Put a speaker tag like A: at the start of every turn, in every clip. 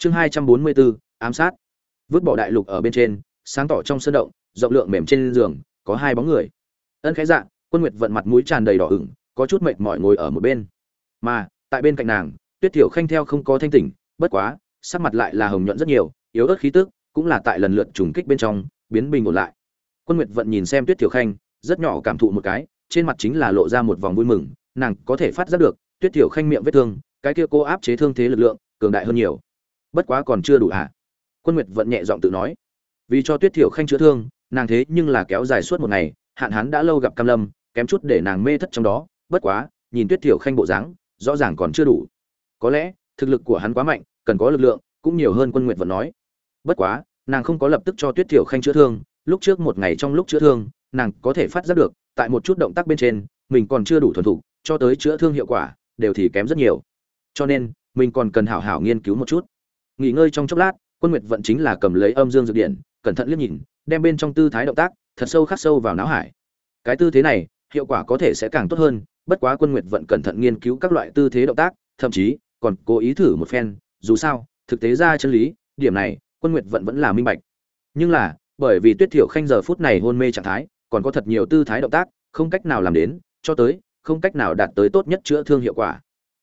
A: chương hai trăm bốn mươi bốn ám sát. Vứt bỏ đại lục ở bên trên, sáng tỏ trong sân động, rộng lượng mềm trên giường, có hai bóng người. Ân khẽ dạ quân nguyệt vận mặt mũi tràn đầy đỏ ửng, có chút mệt mỏi ngồi ở một bên. Mà, tại bên cạnh nàng, tuyết thiểu khanh theo không có thanh tỉnh, bất quá, sắc mặt lại là hồng nhuận rất nhiều, yếu ớt khí tức cũng là tại lần lượt trùng kích bên trong, biến bình ổn lại. Quân nguyệt vận nhìn xem tuyết thiểu khanh, rất nhỏ cảm thụ một cái, trên mặt chính là lộ ra một vòng vui mừng, nàng có thể phát giác được, tuyết thiểu khanh miệng vết thương, cái kia cô áp chế thương thế lực lượng, cường đại hơn nhiều bất quá còn chưa đủ hả quân nguyệt vận nhẹ giọng tự nói. Vì cho tuyết thiểu khanh chữa thương, nàng thế nhưng là kéo dài suốt một ngày, hạn hán đã lâu gặp cam lâm, kém chút để nàng mê thất trong đó. Bất quá, nhìn tuyết thiểu khanh bộ dáng, rõ ràng còn chưa đủ. Có lẽ, thực lực của hắn quá mạnh, cần có lực lượng, cũng nhiều hơn quân nguyệt vận nói. Bất quá, nàng không có lập tức cho tuyết thiểu khanh chữa thương, lúc trước một ngày trong lúc chữa thương, nàng có thể phát giác được, tại một chút động tác bên trên, mình còn chưa đủ thuần thục, cho tới chữa thương hiệu quả, đều thì kém rất nhiều. Cho nên, mình còn cần hảo hảo nghiên cứu một chút nghỉ ngơi trong chốc lát, quân nguyệt vận chính là cầm lấy âm dương dược điện cẩn thận liếc nhìn, đem bên trong tư thái động tác, thật sâu khắc sâu vào não hải. Cái tư thế này, hiệu quả có thể sẽ càng tốt hơn, bất quá quân nguyệt vận cẩn thận nghiên cứu các loại tư thế động tác, thậm chí còn cố ý thử một phen, dù sao, thực tế ra chân lý, điểm này, quân nguyệt vận vẫn là minh bạch. Nhưng là, bởi vì tuyết thiểu khanh giờ phút này hôn mê trạng thái, còn có thật nhiều tư thái động tác, không cách nào làm đến, cho tới, không cách nào đạt tới tốt nhất chữa thương hiệu quả.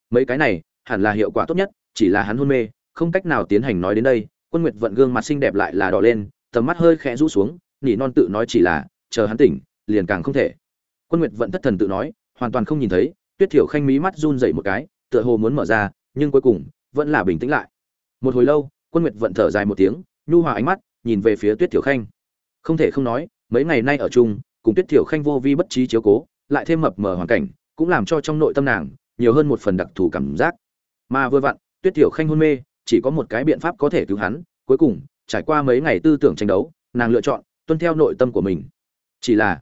A: Mấy cái này, hẳn là hiệu quả tốt nhất, chỉ là hắn hôn mê không cách nào tiến hành nói đến đây, quân nguyệt vận gương mặt xinh đẹp lại là đỏ lên, tầm mắt hơi khẽ rũ xuống, nỉ non tự nói chỉ là, chờ hắn tỉnh, liền càng không thể. Quân nguyệt vận thất thần tự nói, hoàn toàn không nhìn thấy, tuyết thiểu khanh mí mắt run dậy một cái, tựa hồ muốn mở ra, nhưng cuối cùng, vẫn là bình tĩnh lại. Một hồi lâu, quân nguyệt vận thở dài một tiếng, nhu hòa ánh mắt, nhìn về phía tuyết thiểu khanh. Không thể không nói, mấy ngày nay ở chung, cùng tuyết thiểu khanh vô vi bất trí chiếu cố, lại thêm mập mờ hoàn cảnh, cũng làm cho trong nội tâm nàng, nhiều hơn một phần đặc thù cảm giác. Mà vừa vặn, tuyết thiểu khanh hôn mê chỉ có một cái biện pháp có thể cứu hắn, cuối cùng, trải qua mấy ngày tư tưởng tranh đấu, nàng lựa chọn tuân theo nội tâm của mình. Chỉ là,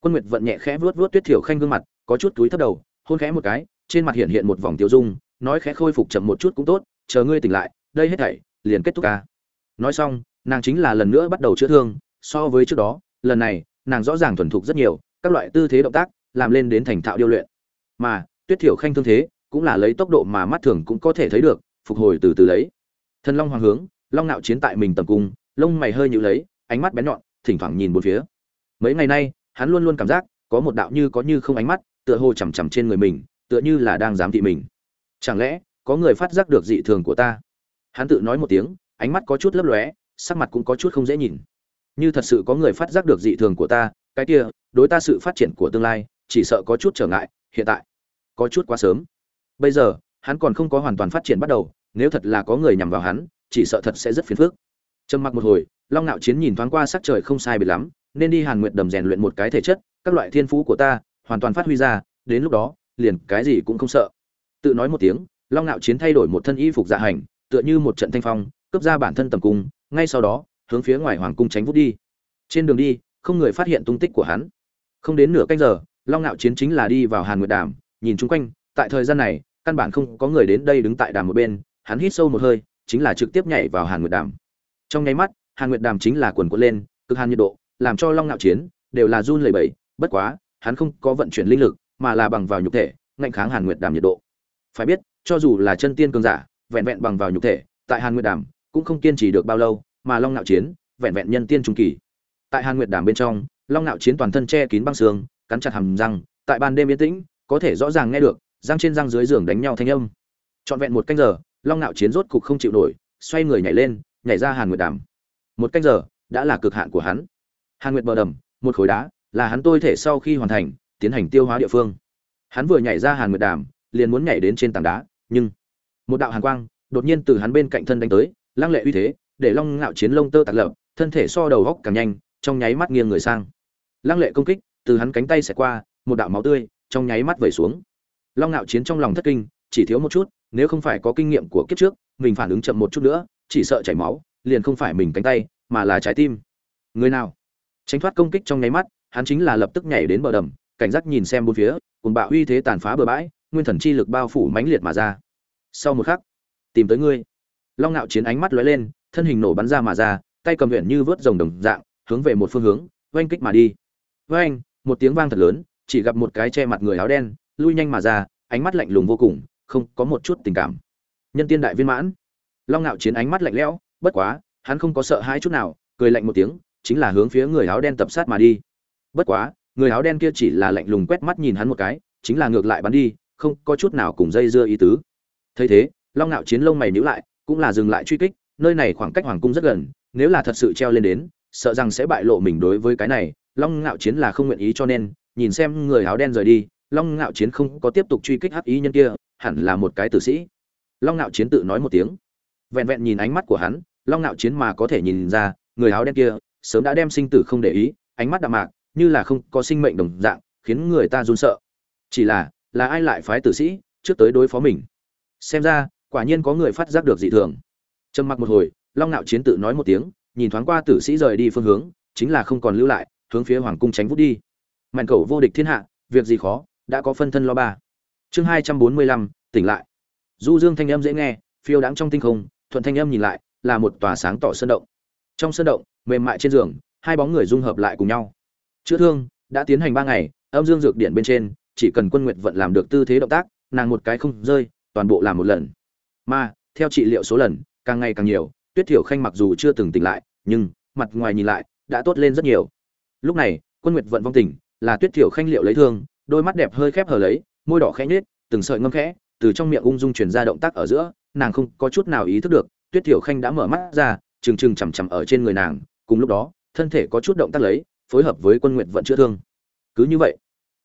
A: quân nguyệt vận nhẹ khẽ vuốt vuốt tuyết thiểu khanh gương mặt, có chút túi thấp đầu, hôn khẽ một cái, trên mặt hiện hiện một vòng tiêu dung, nói khẽ khôi phục chậm một chút cũng tốt, chờ ngươi tỉnh lại, đây hết thảy, liền kết thúc ca. Nói xong, nàng chính là lần nữa bắt đầu chữa thương, so với trước đó, lần này, nàng rõ ràng thuần thục rất nhiều, các loại tư thế động tác, làm lên đến thành thạo điêu luyện. Mà, tuyết thiểu khanh thương thế, cũng là lấy tốc độ mà mắt thường cũng có thể thấy được phục hồi từ từ lấy. Thần long hoàng hướng, long nạo chiến tại mình tầm cung, lông mày hơi nhíu lấy, ánh mắt bén nhọn, thỉnh thoảng nhìn bốn phía. Mấy ngày nay, hắn luôn luôn cảm giác có một đạo như có như không ánh mắt, tựa hồ chằm chằm trên người mình, tựa như là đang giám thị mình. Chẳng lẽ, có người phát giác được dị thường của ta? Hắn tự nói một tiếng, ánh mắt có chút lấp lóe, sắc mặt cũng có chút không dễ nhìn. Như thật sự có người phát giác được dị thường của ta, cái kia, đối ta sự phát triển của tương lai, chỉ sợ có chút trở ngại, hiện tại, có chút quá sớm. Bây giờ hắn còn không có hoàn toàn phát triển bắt đầu, nếu thật là có người nhằm vào hắn, chỉ sợ thật sẽ rất phiền phức. Trầm mặc một hồi, long nạo chiến nhìn thoáng qua sắc trời không sai biệt lắm, nên đi hàn nguyệt đầm rèn luyện một cái thể chất, các loại thiên phú của ta, hoàn toàn phát huy ra, đến lúc đó, liền cái gì cũng không sợ. Tự nói một tiếng, long nạo chiến thay đổi một thân y phục dạ hành, tựa như một trận thanh phong, cướp ra bản thân tầm cung, ngay sau đó, hướng phía ngoài hoàng cung tránh vút đi. Trên đường đi, không người phát hiện tung tích của hắn. Không đến nửa canh giờ, long nạo chiến chính là đi vào hàn nguyệt đàm, nhìn chung quanh, tại thời gian này căn bản không có người đến đây đứng tại đàm một bên, hắn hít sâu một hơi, chính là trực tiếp nhảy vào hàn nguyệt đàm. Trong nháy mắt, hàn nguyệt đàm chính là quần quật lên, cực hàn nhiệt độ, làm cho long nạo chiến đều là run lẩy bẩy, bất quá, hắn không có vận chuyển linh lực, mà là bằng vào nhục thể, ngạnh kháng hàn nguyệt đàm nhiệt độ. Phải biết, cho dù là chân tiên cường giả, vẹn vẹn bằng vào nhục thể, tại hàn nguyệt đàm cũng không kiên trì được bao lâu, mà long nạo chiến vẹn vẹn nhân tiên trung kỳ. Tại hàn nguyệt đàm bên trong, long nạo chiến toàn thân che kín băng xương, cắn chặt hàm răng, tại ban đêm yên tĩnh, có thể rõ ràng nghe được răng trên răng dưới giường đánh nhau thanh âm. Trọn vẹn một canh giờ, long nạo chiến rốt cục không chịu nổi, xoay người nhảy lên, nhảy ra hàn nguyệt đàm. Một canh giờ, đã là cực hạn của hắn. Hàn nguyệt bờ đầm, một khối đá, là hắn tôi thể sau khi hoàn thành, tiến hành tiêu hóa địa phương. Hắn vừa nhảy ra hàn nguyệt đàm, liền muốn nhảy đến trên tảng đá, nhưng một đạo hàn quang đột nhiên từ hắn bên cạnh thân đánh tới, lăng lệ uy thế, để long ngạo chiến lông tơ tạc lập, thân thể so đầu góc càng nhanh, trong nháy mắt nghiêng người sang. Lăng lệ công kích, từ hắn cánh tay xẹt qua, một đạo máu tươi trong nháy mắt vẩy xuống long ngạo chiến trong lòng thất kinh, chỉ thiếu một chút, nếu không phải có kinh nghiệm của kiếp trước, mình phản ứng chậm một chút nữa, chỉ sợ chảy máu, liền không phải mình cánh tay, mà là trái tim. Người nào? Tránh thoát công kích trong nháy mắt, hắn chính là lập tức nhảy đến bờ đầm, cảnh giác nhìn xem bốn phía cùng bạo uy thế tàn phá bờ bãi, nguyên thần chi lực bao phủ mãnh liệt mà ra. Sau một khắc, tìm tới ngươi. Long ngạo chiến ánh mắt lóe lên, thân hình nổ bắn ra mà ra, tay cầm huyện như vớt rồng đồng dạng, hướng về một phương hướng, oanh kích mà đi. Với anh một tiếng vang thật lớn, chỉ gặp một cái che mặt người áo đen lui nhanh mà ra, ánh mắt lạnh lùng vô cùng, không có một chút tình cảm. Nhân tiên đại viên mãn. Long ngạo chiến ánh mắt lạnh lẽo, bất quá, hắn không có sợ hãi chút nào, cười lạnh một tiếng, chính là hướng phía người áo đen tập sát mà đi. Bất quá, người áo đen kia chỉ là lạnh lùng quét mắt nhìn hắn một cái, chính là ngược lại bắn đi, không có chút nào cùng dây dưa ý tứ. Thấy thế, long ngạo chiến lông mày nhíu lại, cũng là dừng lại truy kích, nơi này khoảng cách hoàng cung rất gần, nếu là thật sự treo lên đến, sợ rằng sẽ bại lộ mình đối với cái này. Long ngạo chiến là không nguyện ý cho nên, nhìn xem người áo đen rời đi long ngạo chiến không có tiếp tục truy kích hắc ý nhân kia, hẳn là một cái tử sĩ. Long ngạo chiến tự nói một tiếng. Vẹn vẹn nhìn ánh mắt của hắn, long ngạo chiến mà có thể nhìn ra, người áo đen kia sớm đã đem sinh tử không để ý, ánh mắt đạm mạc, như là không có sinh mệnh đồng dạng, khiến người ta run sợ. Chỉ là là ai lại phái tử sĩ trước tới đối phó mình? Xem ra, quả nhiên có người phát giác được dị thường. Trầm mặc một hồi, long ngạo chiến tự nói một tiếng, nhìn thoáng qua tử sĩ rời đi phương hướng, chính là không còn lưu lại, hướng phía hoàng cung tránh vút đi. Mạnh cầu vô địch thiên hạ, việc gì khó? Đã có phân thân lo ba. Chương hai trăm bốn mươi lăm, tỉnh lại. Du dương thanh âm dễ nghe, phiêu đáng trong tinh không, thuận thanh âm nhìn lại, là một tòa sáng tỏ sơn động. Trong sơn động, mềm mại trên giường, hai bóng người dung hợp lại cùng nhau. Chữa thương, đã tiến hành ba ngày, âm dương dược điện bên trên, chỉ cần quân nguyệt vận làm được tư thế động tác, nàng một cái không rơi, toàn bộ làm một lần. Mà, theo trị liệu số lần, càng ngày càng nhiều, tuyết thiểu khanh mặc dù chưa từng tỉnh lại, nhưng, mặt ngoài nhìn lại, đã tốt lên rất nhiều. Lúc này, quân nguyệt vận vong tỉnh, là tuyết thiểu khanh liệu lấy thương đôi mắt đẹp hơi khép hờ lấy, môi đỏ khẽ nhếch, từng sợi ngâm khẽ, từ trong miệng ung dung truyền ra động tác ở giữa, nàng không có chút nào ý thức được, tuyết thiểu khanh đã mở mắt ra, trừng trừng chằm chằm ở trên người nàng, cùng lúc đó, thân thể có chút động tác lấy, phối hợp với quân nguyệt vận chữa thương. Cứ như vậy,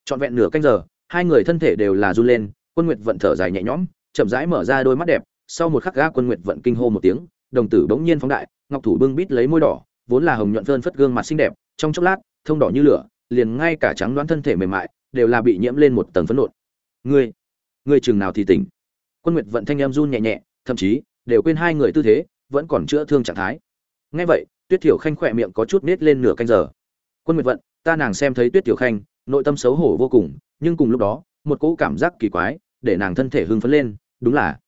A: trọn vẹn nửa canh giờ, hai người thân thể đều là run lên, quân nguyệt vận thở dài nhẹ nhõm, chậm rãi mở ra đôi mắt đẹp, sau một khắc ga quân nguyệt vận kinh hô một tiếng, đồng tử bỗng nhiên phóng đại, ngọc thủ bưng bít lấy môi đỏ, vốn là hồng nhuận phơn phất gương mặt xinh đẹp, trong chốc lát, thông đỏ như lửa, liền ngay cả trắng đoán thân thể mềm mại đều là bị nhiễm lên một tầng phấn nộn. Ngươi ngươi chừng nào thì tỉnh. Quân nguyệt vận thanh em run nhẹ nhẹ, thậm chí, đều quên hai người tư thế, vẫn còn chữa thương trạng thái. Ngay vậy, tuyết thiểu khanh khỏe miệng có chút nết lên nửa canh giờ. Quân nguyệt vận, ta nàng xem thấy tuyết tiểu khanh, nội tâm xấu hổ vô cùng, nhưng cùng lúc đó, một cỗ cảm giác kỳ quái, để nàng thân thể hưng phấn lên, đúng là.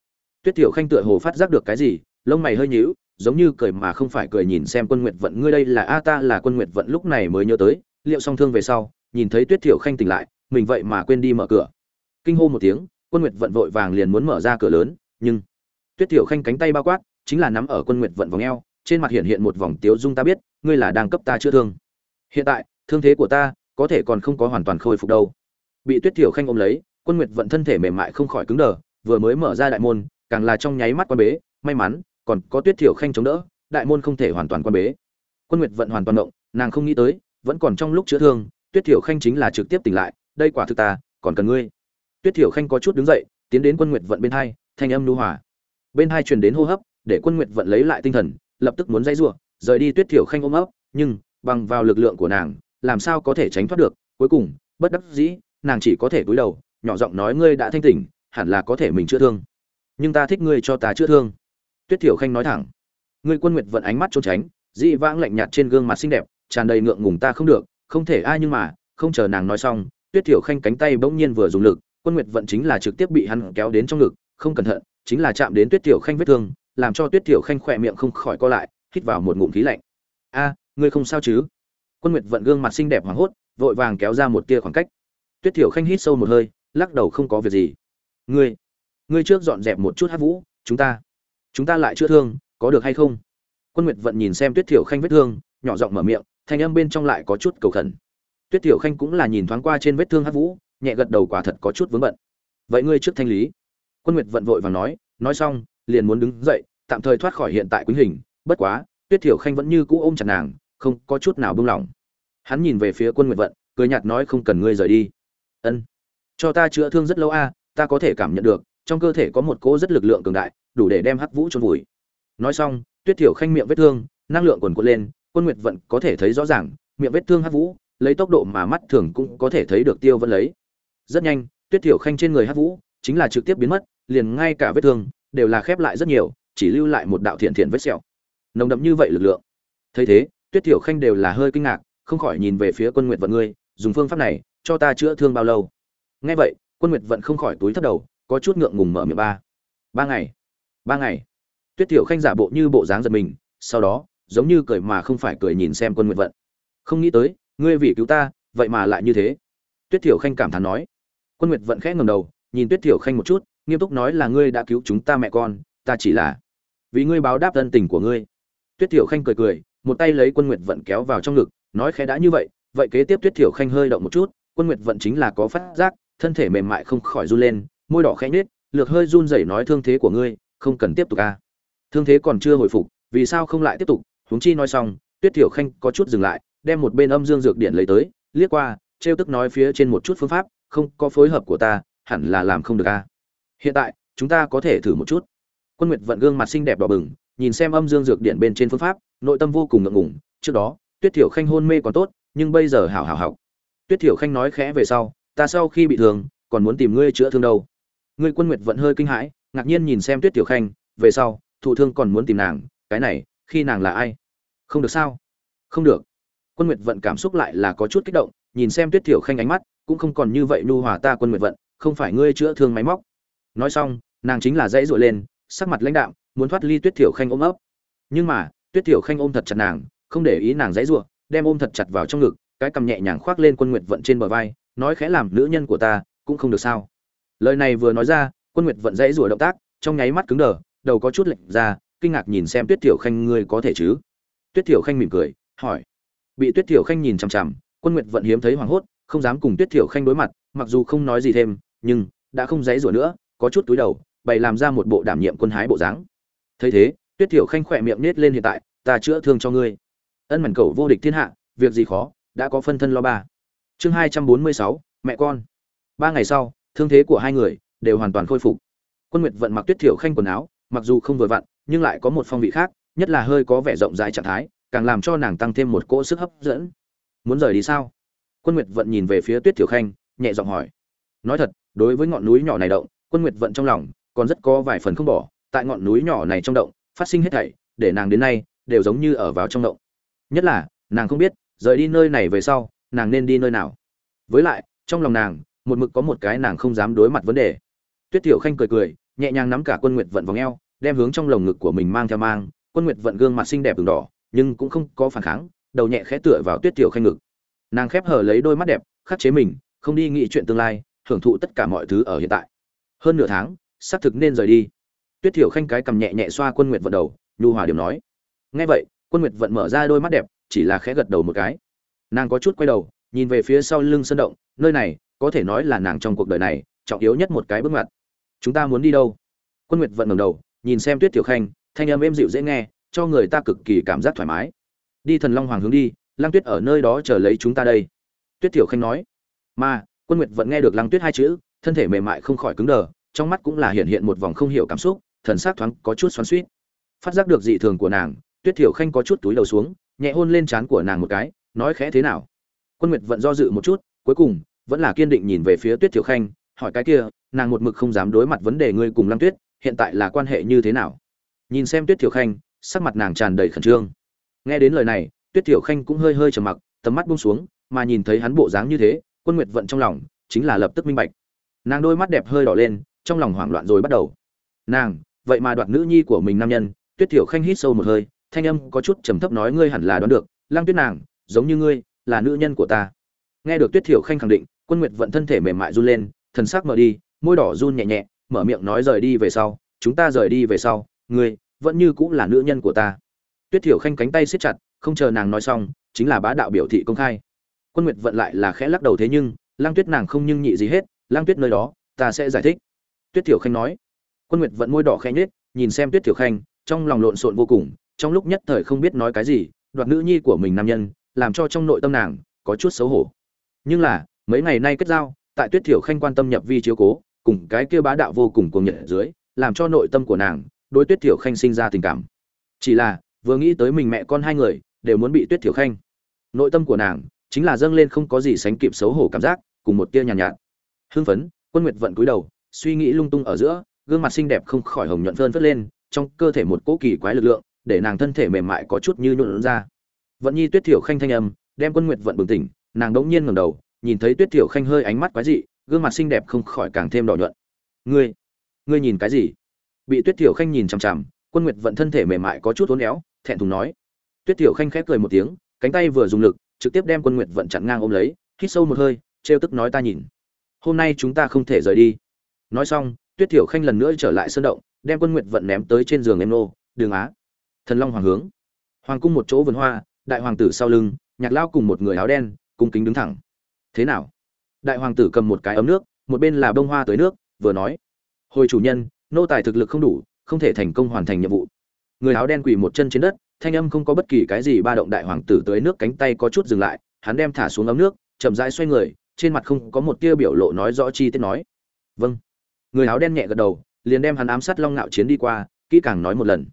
A: Tuyết tiểu khanh tựa hồ phát giác được cái gì, lông mày hơi nhíu, giống như cười mà không phải cười nhìn xem quân nguyệt vận, ngươi đây là a, ta là quân nguyệt vận lúc này mới nhớ tới, liệu song thương về sau nhìn thấy tuyết thiểu khanh tỉnh lại, mình vậy mà quên đi mở cửa. Kinh hô một tiếng, quân nguyệt vận vội vàng liền muốn mở ra cửa lớn, nhưng tuyết thiểu khanh cánh tay bao quát, chính là nắm ở quân nguyệt vận vòng eo, trên mặt hiện hiện một vòng tiếu dung ta biết, ngươi là đang cấp ta chữa thương. Hiện tại, thương thế của ta có thể còn không có hoàn toàn khôi phục đâu. Bị tuyết thiểu khanh ôm lấy, quân nguyệt vận thân thể mềm mại không khỏi cứng đờ, vừa mới mở ra đại môn, càng là trong nháy mắt quan bế, may mắn, còn có tuyết thiểu khanh chống đỡ, đại môn không thể hoàn toàn quan bế. Quân nguyệt vận hoàn toàn động, nàng không nghĩ tới, vẫn còn trong lúc chữa thương tuyết thiểu khanh chính là trực tiếp tỉnh lại, đây quả thực ta, còn cần ngươi. Tuyết Thiểu khanh có chút đứng dậy, tiến đến quân nguyệt vận bên hai, thanh âm nu hòa. Bên hai truyền đến hô hấp, để quân nguyệt vận lấy lại tinh thần, lập tức muốn dây rủa, rời đi tuyết Thiểu khanh ôm ấp, nhưng, bằng vào lực lượng của nàng, làm sao có thể tránh thoát được, cuối cùng, bất đắc dĩ, nàng chỉ có thể cúi đầu, nhỏ giọng nói, ngươi đã thanh tỉnh, hẳn là có thể mình chữa thương. Nhưng ta thích ngươi cho ta chữa thương. Tuyết thiểu khanh nói thẳng. Ngươi quân nguyệt vận ánh mắt trốn tránh, dị vãng lạnh nhạt trên gương mặt xinh đẹp, tràn đầy ngượng ngùng, ta không được không thể ai nhưng mà, không chờ nàng nói xong, tuyết thiểu khanh cánh tay bỗng nhiên vừa dùng lực, quân nguyệt vận chính là trực tiếp bị hắn kéo đến trong ngực, không cẩn thận, chính là chạm đến tuyết thiểu khanh vết thương, làm cho tuyết thiểu khanh khỏe miệng không khỏi co lại, hít vào một ngụm khí lạnh. A, ngươi không sao chứ? Quân nguyệt vận gương mặt xinh đẹp hoảng hốt, vội vàng kéo ra một tia khoảng cách. Tuyết thiểu khanh hít sâu một hơi, lắc đầu không có việc gì. Ngươi ngươi trước dọn dẹp một chút hát vũ, chúng ta chúng ta lại chữa thương, có được hay không? Quân nguyệt vận nhìn xem tuyết thiểu khanh vết thương, nhỏ giọng mở miệng thanh âm bên trong lại có chút cầu khẩn. Tuyết Tiểu khanh cũng là nhìn thoáng qua trên vết thương hát vũ, nhẹ gật đầu quả thật có chút vướng bận. Vậy ngươi trước thanh lý. Quân nguyệt vận vội và nói nói xong, liền muốn đứng dậy, tạm thời thoát khỏi hiện tại quýnh hình. Bất quá, tuyết Tiểu khanh vẫn như cũ ôm chặt nàng, không có chút nào buông lỏng. Hắn nhìn về phía quân nguyệt vận, cười nhạt nói không cần ngươi rời đi. Ân. Cho ta chữa thương rất lâu a, ta có thể cảm nhận được, trong cơ thể có một cỗ rất lực lượng cường đại, đủ để đem hắc vũ trôn vùi. Nói xong, tuyết thiểu khanh miệng vết thương, năng lượng quần quật lên quân nguyệt vận có thể thấy rõ ràng, miệng vết thương hắc vũ, lấy tốc độ mà mắt thường cũng có thể thấy được tiêu vẫn lấy. Rất nhanh, tuyết thiểu khanh trên người hắc vũ chính là trực tiếp biến mất, liền ngay cả vết thương đều là khép lại rất nhiều, chỉ lưu lại một đạo thiện thiện vết sẹo. Nồng đậm như vậy lực lượng. Thấy thế, tuyết thiểu khanh đều là hơi kinh ngạc, không khỏi nhìn về phía quân nguyệt vận ngươi, dùng phương pháp này cho ta chữa thương bao lâu? Nghe vậy, quân nguyệt vận không khỏi túi thấp đầu, có chút ngượng ngùng mở miệng ba. Ba ngày. Ba ngày. Tuyết thiểu khanh giả bộ như bộ dáng giật mình, sau đó giống như cười mà không phải cười nhìn xem quân nguyệt vận. Không nghĩ tới, ngươi vì cứu ta, vậy mà lại như thế. Tuyết thiểu khanh cảm thán nói. Quân nguyệt vận khẽ ngầm đầu, nhìn tuyết thiểu khanh một chút, nghiêm túc nói là ngươi đã cứu chúng ta mẹ con, ta chỉ là vì ngươi báo đáp ân tình của ngươi. Tuyết thiểu khanh cười cười, một tay lấy quân nguyệt vận kéo vào trong ngực, nói khẽ đã như vậy vậy kế tiếp tuyết thiểu khanh hơi động một chút, quân nguyệt vận chính là có phát giác, thân thể mềm mại không khỏi run lên, môi đỏ khẽ nhếch, lược hơi run rẩy nói thương thế của ngươi, không cần tiếp tục a. À. thương thế còn chưa hồi phục, vì sao không lại tiếp tục huống chi nói xong, tuyết thiểu khanh có chút dừng lại, đem một bên âm dương dược điện lấy tới, liếc qua, trêu tức nói phía trên một chút phương pháp, không có phối hợp của ta, hẳn là làm không được a. Hiện tại, chúng ta có thể thử một chút. Quân nguyệt vận gương mặt xinh đẹp đỏ bừng, nhìn xem âm dương dược điện bên trên phương pháp, nội tâm vô cùng ngượng ngùng. Trước đó, tuyết thiểu khanh hôn mê còn tốt, nhưng bây giờ hảo hảo học. Tuyết thiểu khanh nói khẽ về sau, ta sau khi bị thương, còn muốn tìm ngươi chữa thương đâu. Ngươi quân nguyệt vận hơi kinh hãi, ngạc nhiên nhìn xem tuyết tiểu khanh, về sau, thụ thương còn muốn tìm nàng, cái này khi nàng là ai? Không được sao? Không được. Quân nguyệt vận cảm xúc lại là có chút kích động, nhìn xem tuyết tiểu khanh ánh mắt, cũng không còn như vậy nu hòa ta quân nguyệt vận, không phải ngươi chữa thương máy móc. Nói xong, nàng chính là dãy dội lên, sắc mặt lãnh đạm, muốn thoát ly tuyết tiểu khanh ôm ấp. Nhưng mà, tuyết tiểu khanh ôm thật chặt nàng, không để ý nàng dãy ruộng đem ôm thật chặt vào trong ngực, cái cầm nhẹ nhàng khoác lên quân nguyệt vận trên bờ vai, nói khẽ làm nữ nhân của ta, cũng không được sao. Lời này vừa nói ra, quân nguyệt vận dãy rủa động tác, trong nháy mắt cứng đờ, đầu có chút lệch ra kinh ngạc nhìn xem tuyết tiểu khanh, ngươi có thể chứ? Tuyết tiểu khanh mỉm cười, hỏi. Bị tuyết tiểu khanh nhìn chằm chằm, quân nguyệt vận hiếm thấy hoảng hốt, không dám cùng tuyết tiểu khanh đối mặt, mặc dù không nói gì thêm, nhưng đã không dãy rủa nữa, có chút túi đầu, bày làm ra một bộ đảm nhiệm quân hái bộ dáng. Thấy thế, tuyết tiểu khanh khỏe miệng nết lên hiện tại, ta chữa thương cho ngươi. Ân mẩn cầu vô địch thiên hạ, việc gì khó, đã có phân thân lo ba. Chương hai trăm bốn mươi sáu, mẹ con. Ba ngày sau, thương thế của hai người đều hoàn toàn khôi phục. Quân nguyệt vận mặc tuyết Tiểu khanh quần áo, mặc dù không vừa vặn nhưng lại có một phong vị khác, nhất là hơi có vẻ rộng rãi trạng thái, càng làm cho nàng tăng thêm một cỗ sức hấp dẫn. Muốn rời đi sao? Quân nguyệt vận nhìn về phía tuyết thiểu khanh, nhẹ giọng hỏi. Nói thật, đối với ngọn núi nhỏ này động, quân nguyệt vận trong lòng còn rất có vài phần không bỏ, tại ngọn núi nhỏ này trong động, phát sinh hết thảy, để nàng đến nay đều giống như ở vào trong động. Nhất là, nàng không biết, rời đi nơi này về sau, nàng nên đi nơi nào. Với lại, trong lòng nàng, một mực có một cái nàng không dám đối mặt vấn đề. Tuyết tiểu khanh cười cười, nhẹ nhàng nắm cả quân nguyệt vận vào eo đem hướng trong lồng ngực của mình mang theo mang, quân nguyệt vận gương mặt xinh đẹp từng đỏ, nhưng cũng không có phản kháng, đầu nhẹ khẽ tựa vào tuyết tiểu khanh ngực. Nàng khép hờ lấy đôi mắt đẹp, khắc chế mình, không đi nghĩ chuyện tương lai, hưởng thụ tất cả mọi thứ ở hiện tại. Hơn nửa tháng xác thực nên rời đi. Tuyết tiểu khanh cái cầm nhẹ nhẹ xoa quân nguyệt vận đầu, nhu hòa điểm nói. Nghe vậy, quân nguyệt vận mở ra đôi mắt đẹp, chỉ là khẽ gật đầu một cái. Nàng có chút quay đầu, nhìn về phía sau lưng sân động, nơi này, có thể nói là nàng trong cuộc đời này, trọng yếu nhất một cái bước ngoặt. Chúng ta muốn đi đâu? Quân nguyệt vận ngẩng đầu nhìn xem tuyết tiểu khanh, thanh âm êm dịu dễ nghe, cho người ta cực kỳ cảm giác thoải mái. Đi thần long hoàng hướng đi, lăng tuyết ở nơi đó chờ lấy chúng ta đây. Tuyết tiểu khanh nói. Mà quân nguyệt vận nghe được lăng tuyết hai chữ, thân thể mềm mại không khỏi cứng đờ, trong mắt cũng là hiện hiện một vòng không hiểu cảm xúc, thần sắc thoáng có chút xoắn xuýt. Phát giác được dị thường của nàng, tuyết tiểu khanh có chút túi đầu xuống, nhẹ hôn lên trán của nàng một cái, nói khẽ thế nào? Quân nguyệt vận do dự một chút, cuối cùng, vẫn là kiên định nhìn về phía tuyết tiểu khanh, hỏi cái kia, nàng một mực không dám đối mặt vấn đề ngươi cùng lăng tuyết hiện tại là quan hệ như thế nào? Nhìn xem tuyết tiểu khanh, sắc mặt nàng tràn đầy khẩn trương. Nghe đến lời này, tuyết tiểu khanh cũng hơi hơi trầm mặc, tầm mắt buông xuống, mà nhìn thấy hắn bộ dáng như thế, quân nguyệt vận trong lòng chính là lập tức minh bạch. Nàng đôi mắt đẹp hơi đỏ lên, trong lòng hoảng loạn rồi bắt đầu. Nàng, vậy mà đoạt nữ nhi của mình nam nhân, tuyết tiểu khanh hít sâu một hơi, thanh âm có chút trầm thấp nói ngươi hẳn là đoán được Lang tuyết nàng, giống như ngươi, là nữ nhân của ta. Nghe được tuyết thiểu khanh khẳng định, quân nguyệt vận thân thể mềm mại run lên, thần sắc mở đi, môi đỏ run nhẹ nhẹ mở miệng nói rời đi về sau, chúng ta rời đi về sau, ngươi vẫn như cũng là nữ nhân của ta. Tuyết thiểu khanh cánh tay siết chặt, không chờ nàng nói xong, chính là bá đạo biểu thị công khai. Quân nguyệt vận lại là khẽ lắc đầu thế nhưng lang tuyết nàng không nhưng nhị gì hết lang tuyết nơi đó, ta sẽ giải thích. Tuyết thiểu khanh nói. Quân nguyệt vận môi đỏ khẽ nhếch, nhìn xem tuyết thiểu khanh, trong lòng lộn xộn vô cùng, trong lúc nhất thời không biết nói cái gì, đoạt nữ nhi của mình nam nhân, làm cho trong nội tâm nàng có chút xấu hổ. Nhưng là, mấy ngày nay kết giao, tại tuyết thiểu khanh quan tâm nhập vi chiếu cố cùng cái kia bá đạo vô cùng cuồng nhiệt dưới làm cho nội tâm của nàng đối tuyết tiểu khanh sinh ra tình cảm. Chỉ là vừa nghĩ tới mình mẹ con hai người đều muốn bị tuyết tiểu khanh. Nội tâm của nàng chính là dâng lên không có gì sánh kịp xấu hổ cảm giác cùng một tia nhàn nhạt, nhạt. Hưng phấn quân nguyệt vận cúi đầu suy nghĩ lung tung ở giữa gương mặt xinh đẹp không khỏi hồng nhuận phơn phất lên trong cơ thể một cỗ kỳ quái lực lượng để nàng thân thể mềm mại có chút như nhũn ra. Vận nhi tuyết tiểu khanh thanh âm đem quân nguyệt vận bừng tỉnh nàng đống nhiên ngẩng đầu nhìn thấy tuyết tiểu khanh hơi ánh mắt quái dị gương mặt xinh đẹp không khỏi càng thêm đỏ nhuận. Ngươi ngươi nhìn cái gì? Bị tuyết thiểu khanh nhìn chằm chằm, quân nguyệt vận thân thể mềm mại có chút uốn éo, thẹn thùng nói. Tuyết thiểu khanh khép cười một tiếng, cánh tay vừa dùng lực, trực tiếp đem quân nguyệt vận chặn ngang ôm lấy, hít sâu một hơi, trêu tức nói ta nhìn. Hôm nay chúng ta không thể rời đi. Nói xong, tuyết thiểu khanh lần nữa trở lại sơn động, đem quân nguyệt vận ném tới trên giường em nô, đường á. Thần long hoàng hướng. Hoàng cung một chỗ vườn hoa, đại hoàng tử sau lưng, nhạc lao cùng một người áo đen, cung kính đứng thẳng. Thế nào? Đại hoàng tử cầm một cái ấm nước, một bên là bông hoa tới nước, vừa nói, hồi chủ nhân, nô tài thực lực không đủ, không thể thành công hoàn thành nhiệm vụ. Người áo đen quỳ một chân trên đất, thanh âm không có bất kỳ cái gì ba động đại hoàng tử tới nước cánh tay có chút dừng lại, hắn đem thả xuống ấm nước, chậm rãi xoay người, trên mặt không có một tia biểu lộ nói rõ chi tiết nói vâng. Người áo đen nhẹ gật đầu, liền đem hắn ám sát long ngạo chiến đi qua, kỹ càng nói một lần,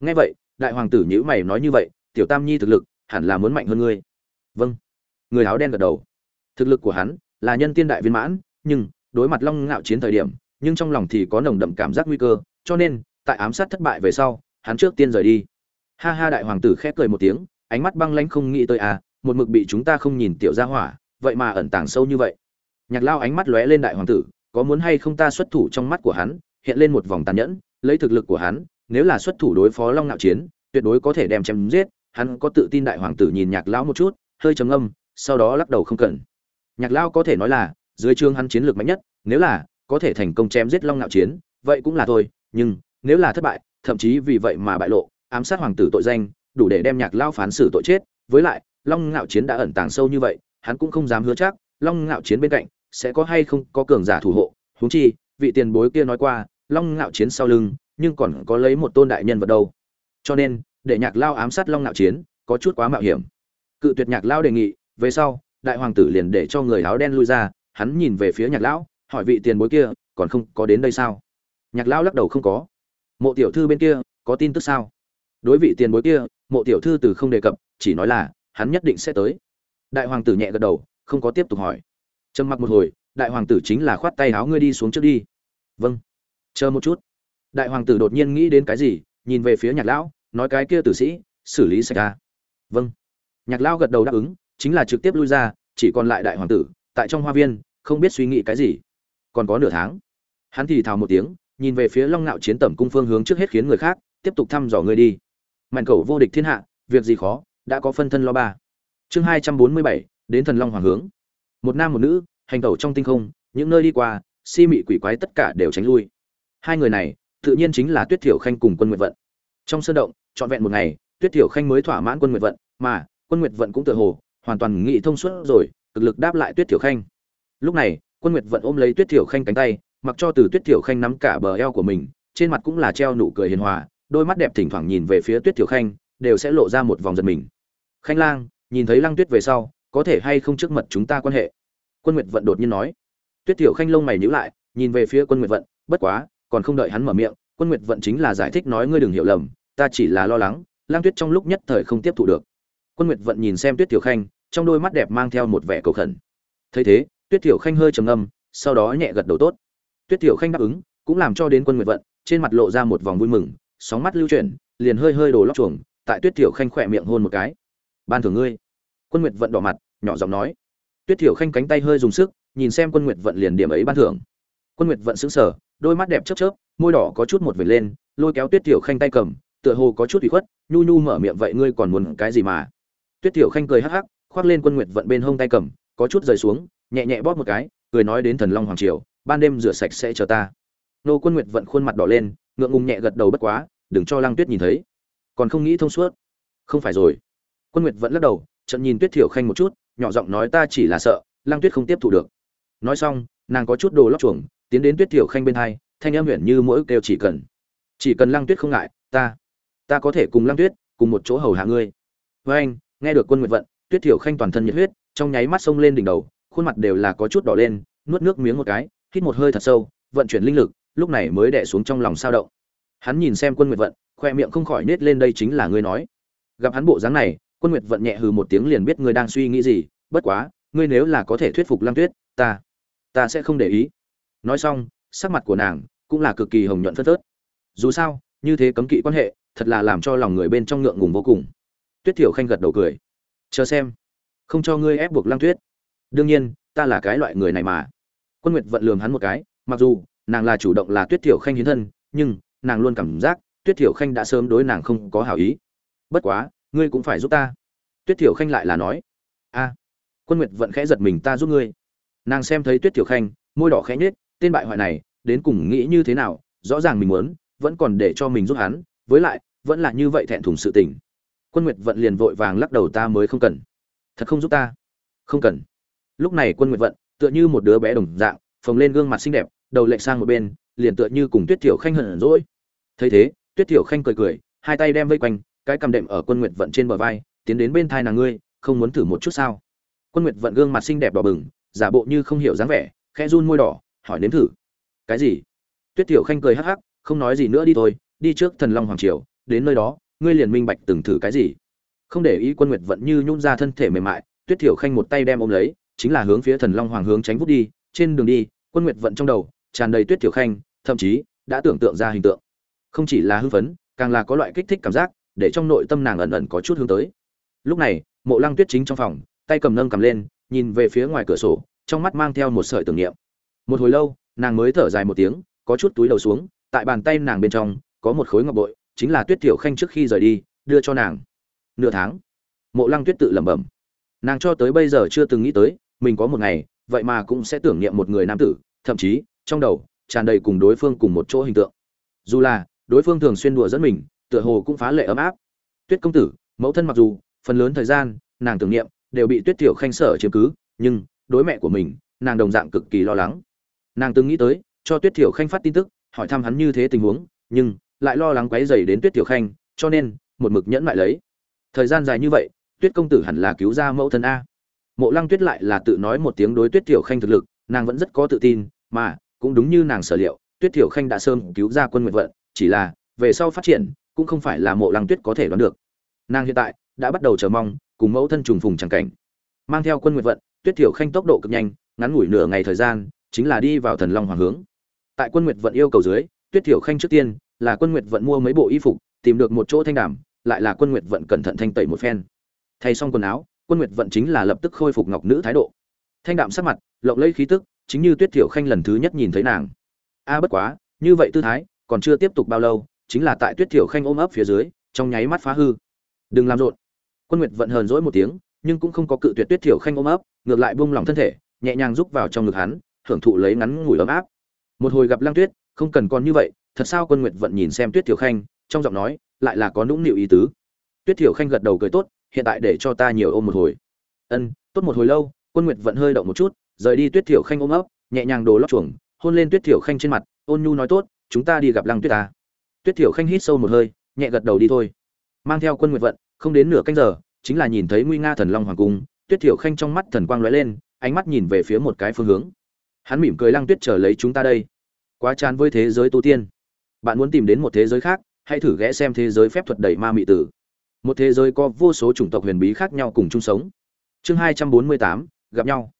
A: nghe vậy, đại hoàng tử nhữ mày nói như vậy, tiểu tam nhi thực lực, hẳn là muốn mạnh hơn ngươi. Vâng. Người áo đen gật đầu, thực lực của hắn là nhân tiên đại viên mãn, nhưng đối mặt long ngạo chiến thời điểm, nhưng trong lòng thì có nồng đậm cảm giác nguy cơ, cho nên, tại ám sát thất bại về sau, hắn trước tiên rời đi. Ha ha đại hoàng tử khép cười một tiếng, ánh mắt băng lãnh không nghĩ tới à một mực bị chúng ta không nhìn tiểu gia hỏa, vậy mà ẩn tàng sâu như vậy. Nhạc lao ánh mắt lóe lên đại hoàng tử, có muốn hay không ta xuất thủ trong mắt của hắn, hiện lên một vòng tàn nhẫn, lấy thực lực của hắn, nếu là xuất thủ đối phó long ngạo chiến, tuyệt đối có thể đem chém giết, hắn có tự tin đại hoàng tử nhìn nhạc lão một chút, hơi trầm âm sau đó lắc đầu không cần nhạc lão có thể nói là, dưới trương hắn chiến lược mạnh nhất, nếu là có thể thành công chém giết long ngạo chiến, vậy cũng là thôi, nhưng nếu là thất bại, thậm chí vì vậy mà bại lộ, ám sát hoàng tử tội danh, đủ để đem nhạc lao phán xử tội chết. Với lại, long ngạo chiến đã ẩn tàng sâu như vậy, hắn cũng không dám hứa chắc, long ngạo chiến bên cạnh sẽ có hay không có cường giả thủ hộ. Huống chi, vị tiền bối kia nói qua, long ngạo chiến sau lưng, nhưng còn có lấy một tôn đại nhân vật đâu. Cho nên, để nhạc lao ám sát long ngạo chiến có chút quá mạo hiểm. Cự tuyệt nhạc lao đề nghị, về sau đại hoàng tử liền để cho người áo đen lui ra, hắn nhìn về phía nhạc lão, hỏi vị tiền bối kia, còn không có đến đây sao? Nhạc lão lắc đầu không có. Mộ tiểu thư bên kia, có tin tức sao? Đối vị tiền bối kia, mộ tiểu thư từ không đề cập, chỉ nói là, hắn nhất định sẽ tới. Đại hoàng tử nhẹ gật đầu, không có tiếp tục hỏi. Trầm mặc một hồi, đại hoàng tử chính là khoát tay áo ngươi đi xuống trước đi. Vâng. Chờ một chút. Đại hoàng tử đột nhiên nghĩ đến cái gì, nhìn về phía nhạc lão, nói cái kia tử sĩ, xử lý sạch ra vâng. Nhạc lão gật đầu đáp ứng chính là trực tiếp lui ra, chỉ còn lại đại hoàng tử, tại trong hoa viên, không biết suy nghĩ cái gì. Còn có nửa tháng. Hắn thì thào một tiếng, nhìn về phía long ngạo chiến tẩm cung phương hướng trước hết khiến người khác, tiếp tục thăm dò người đi. Mạnh cầu vô địch thiên hạ, việc gì khó, đã có phân thân lo ba. Chương hai trăm bốn mươi bảy, đến thần long hoàng hướng. Một nam một nữ, hành tẩu trong tinh không, những nơi đi qua, si mị quỷ quái tất cả đều tránh lui. Hai người này, tự nhiên chính là tuyết thiểu khanh cùng quân nguyệt vận. Trong sân động, trọn vẹn một ngày, tuyết thiểu khanh mới thỏa mãn quân nguyệt vận, mà quân nguyệt vận cũng tự hồ hoàn toàn nghị thông suốt rồi, cực lực đáp lại tuyết thiểu khanh. Lúc này, quân nguyệt vận ôm lấy tuyết thiểu khanh cánh tay, mặc cho từ tuyết thiểu khanh nắm cả bờ eo của mình, trên mặt cũng là treo nụ cười hiền hòa, đôi mắt đẹp thỉnh thoảng nhìn về phía tuyết thiểu khanh, đều sẽ lộ ra một vòng giật mình. Khanh lang, nhìn thấy lăng tuyết về sau, có thể hay không trước mật chúng ta quan hệ? Quân nguyệt vận đột nhiên nói. Tuyết thiểu khanh lông mày nhíu lại, nhìn về phía quân nguyệt vận, bất quá, còn không đợi hắn mở miệng, quân nguyệt vận chính là giải thích nói ngươi đừng hiểu lầm, ta chỉ là lo lắng lang tuyết trong lúc nhất thời không tiếp thu được. Quân nguyệt vận nhìn xem tuyết thiểu khanh trong đôi mắt đẹp mang theo một vẻ cầu khẩn. Thấy thế, tuyết thiểu khanh hơi trầm ngâm, sau đó nhẹ gật đầu tốt. Tuyết thiểu khanh đáp ứng, cũng làm cho đến quân nguyệt vận, trên mặt lộ ra một vòng vui mừng, sóng mắt lưu chuyển, liền hơi hơi đổ lóc chuồng, tại tuyết thiểu khanh khỏe miệng hôn một cái. Ban thưởng ngươi. Quân nguyệt vận đỏ mặt, nhỏ giọng nói. Tuyết thiểu khanh cánh tay hơi dùng sức, nhìn xem quân nguyệt vận liền điểm ấy ban thưởng. Quân nguyệt vận sững sờ, đôi mắt đẹp chớp chớp, môi đỏ có chút một vệt lên, lôi kéo tuyết thiểu khanh tay cầm, tựa hồ có chút ủy khuất, nhu nhu mở miệng, vậy ngươi còn muốn cái gì mà? Tuyết thiểu khanh cười hắc hắc khoác lên quân nguyệt vận bên hông tay cầm, có chút rời xuống, nhẹ nhẹ bóp một cái, cười nói đến thần long hoàng triều, ban đêm rửa sạch sẽ chờ ta. Nô quân nguyệt vận khuôn mặt đỏ lên, ngượng ngùng nhẹ gật đầu bất quá, đừng cho lăng tuyết nhìn thấy. Còn không nghĩ thông suốt? Không phải rồi. Quân nguyệt vẫn lắc đầu trận nhìn tuyết thiểu khanh một chút, nhỏ giọng nói ta chỉ là sợ, lăng tuyết không tiếp thu được. Nói xong, nàng có chút đồ lóc chuồng, tiến đến tuyết thiểu khanh bên hai, thanh âm huyền như mỗi kêu chỉ cần. Chỉ cần lăng tuyết không ngại, ta ta có thể cùng lăng tuyết, cùng một chỗ hầu hạ ngươi. Với anh, nghe được quân nguyệt vận tuyết thiểu khanh toàn thân nhiệt huyết, trong nháy mắt sông lên đỉnh đầu, khuôn mặt đều là có chút đỏ lên, nuốt nước miếng một cái, hít một hơi thật sâu, vận chuyển linh lực, lúc này mới đè xuống trong lòng sao động. Hắn nhìn xem quân nguyệt vận, khoe miệng không khỏi nết lên đây chính là ngươi nói. Gặp hắn bộ dáng này, quân nguyệt vận nhẹ hừ một tiếng liền biết ngươi đang suy nghĩ gì, bất quá, ngươi nếu là có thể thuyết phục lam tuyết, ta ta sẽ không để ý. Nói xong, sắc mặt của nàng cũng là cực kỳ hồng nhuận phớt phớt. Dù sao, như thế cấm kỵ quan hệ, thật là làm cho lòng người bên trong ngượng ngùng vô cùng. Tuyết thiểu khanh gật đầu cười chờ xem. Không cho ngươi ép buộc lăng tuyết. Đương nhiên, ta là cái loại người này mà. Quân nguyệt vận lường hắn một cái, mặc dù, nàng là chủ động là tuyết thiểu khanh hiến thân, nhưng, nàng luôn cảm giác, tuyết thiểu khanh đã sớm đối nàng không có hảo ý. Bất quá, ngươi cũng phải giúp ta. Tuyết thiểu khanh lại là nói. A. Quân nguyệt vận khẽ giật mình, ta giúp ngươi. Nàng xem thấy tuyết thiểu khanh, môi đỏ khẽ nhết tên bại hoại này, đến cùng nghĩ như thế nào, rõ ràng mình muốn, vẫn còn để cho mình giúp hắn, với lại, vẫn là như vậy thẹn thùng sự tình quân nguyệt vận liền vội vàng lắc đầu, ta mới không cần. Thật không giúp ta? Không cần. Lúc này quân nguyệt vận tựa như một đứa bé đồng dạng, phồng lên gương mặt xinh đẹp, đầu lệch sang một bên, liền tựa như cùng tuyết thiểu khanh hận rỗi thấy thế, tuyết thiểu khanh cười cười, hai tay đem vây quanh, cái cầm đệm ở quân nguyệt vận trên bờ vai, tiến đến bên thai nàng ngươi, không muốn thử một chút sao? Quân nguyệt vận gương mặt xinh đẹp đỏ bừng, giả bộ như không hiểu dáng vẻ, khẽ run môi đỏ, hỏi nếm thử. Cái gì? Tuyết thiểu khanh cười hắc hắc, không nói gì nữa đi thôi, đi trước thần long hoàng triều, đến nơi đó ngươi liền minh bạch từng thử cái gì. Không để ý quân nguyệt vận như nhún ra thân thể mềm mại, tuyết thiểu khanh một tay đem ôm lấy, chính là hướng phía thần long hoàng hướng tránh vút đi, trên đường đi, quân nguyệt vận trong đầu, tràn đầy tuyết thiểu khanh, thậm chí, đã tưởng tượng ra hình tượng. Không chỉ là hưng phấn, càng là có loại kích thích cảm giác, để trong nội tâm nàng ẩn ẩn có chút hướng tới. Lúc này, mộ lăng tuyết chính trong phòng, tay cầm nâng cầm lên, nhìn về phía ngoài cửa sổ, trong mắt mang theo một sợi tưởng niệm. Một hồi lâu, nàng mới thở dài một tiếng, có chút túi đầu xuống, tại bàn tay nàng bên trong, có một khối ngọc bội chính là tuyết tiểu khanh trước khi rời đi, đưa cho nàng. Nửa tháng, mộ lăng tuyết tự lẩm bẩm. Nàng cho tới bây giờ chưa từng nghĩ tới, mình có một ngày, vậy mà cũng sẽ tưởng niệm một người nam tử, thậm chí, trong đầu, tràn đầy cùng đối phương cùng một chỗ hình tượng. Dù là, đối phương thường xuyên đùa dẫn mình, tựa hồ cũng phá lệ ấm áp. Tuyết công tử, mẫu thân mặc dù, phần lớn thời gian, nàng tưởng niệm, đều bị tuyết tiểu khanh sở chiếm cứ, nhưng, đối mẹ của mình, nàng đồng dạng cực kỳ lo lắng. Nàng từng nghĩ tới, cho tuyết tiểu khanh phát tin tức, hỏi thăm hắn như thế tình huống, nhưng lại lo lắng quấy rầy đến tuyết tiểu khanh, cho nên, một mực nhẫn lại lấy. Thời gian dài như vậy, tuyết công tử hẳn là cứu ra mẫu thân a. Mộ lăng tuyết lại là tự nói một tiếng đối tuyết tiểu khanh thực lực, nàng vẫn rất có tự tin, mà, cũng đúng như nàng sở liệu, tuyết tiểu khanh đã sớm cứu ra quân nguyện vận, chỉ là, về sau phát triển, cũng không phải là mộ lăng tuyết có thể đoán được. Nàng hiện tại, đã bắt đầu chờ mong, cùng mẫu thân trùng phùng chẳng cảnh. Mang theo quân nguyện vận, tuyết tiểu khanh tốc độ cực nhanh, ngắn ngủi nửa ngày thời gian, chính là đi vào thần long hoàng hướng. Tại quân nguyệt vận yêu cầu dưới tuyết tiểu khanh trước tiên, là quân nguyệt vận mua mấy bộ y phục, tìm được một chỗ thanh đảm lại là quân nguyệt vận cẩn thận thanh tẩy một phen. Thay xong quần áo, quân nguyệt vận chính là lập tức khôi phục ngọc nữ thái độ. Thanh đạm sắc mặt, lộng lẫy khí tức, chính như tuyết tiểu khanh lần thứ nhất nhìn thấy nàng. A à, bất quá, như vậy tư thái, còn chưa tiếp tục bao lâu, chính là tại tuyết tiểu khanh ôm ấp phía dưới, trong nháy mắt phá hư. Đừng làm rộn. Quân nguyệt vận hờn dỗi một tiếng, nhưng cũng không có cự tuyệt tuyết tiểu khanh ôm ấp, ngược lại buông lỏng thân thể, nhẹ nhàng rúc vào trong ngực hắn, hưởng thụ lấy ngắn ngủi ấm áp. Một hồi gặp Lăng tuyết không cần còn như vậy, thật sao quân nguyệt vận nhìn xem tuyết tiểu khanh, trong giọng nói lại là có nũng nịu ý tứ. Tuyết tiểu khanh gật đầu cười tốt, hiện tại để cho ta nhiều ôm một hồi. Ân, tốt một hồi lâu, quân nguyệt vận hơi động một chút, rời đi tuyết tiểu khanh ôm ấp, nhẹ nhàng đồ lót chuồng, hôn lên tuyết tiểu khanh trên mặt, ôn nhu nói tốt, chúng ta đi gặp lăng tuyết ta. Tuyết tiểu khanh hít sâu một hơi, nhẹ gật đầu đi thôi. Mang theo quân nguyệt vận, không đến nửa canh giờ, chính là nhìn thấy nguy nga thần long hoàng cung, tuyết tiểu khanh trong mắt thần quang lóe lên, ánh mắt nhìn về phía một cái phương hướng. Hắn mỉm cười lăng tuyết chờ lấy chúng ta đây quá chán với thế giới tu tiên. Bạn muốn tìm đến một thế giới khác, hãy thử ghé xem thế giới phép thuật đầy ma mị tử. Một thế giới có vô số chủng tộc huyền bí khác nhau cùng chung sống. Chương hai trăm bốn mươi tám, gặp nhau.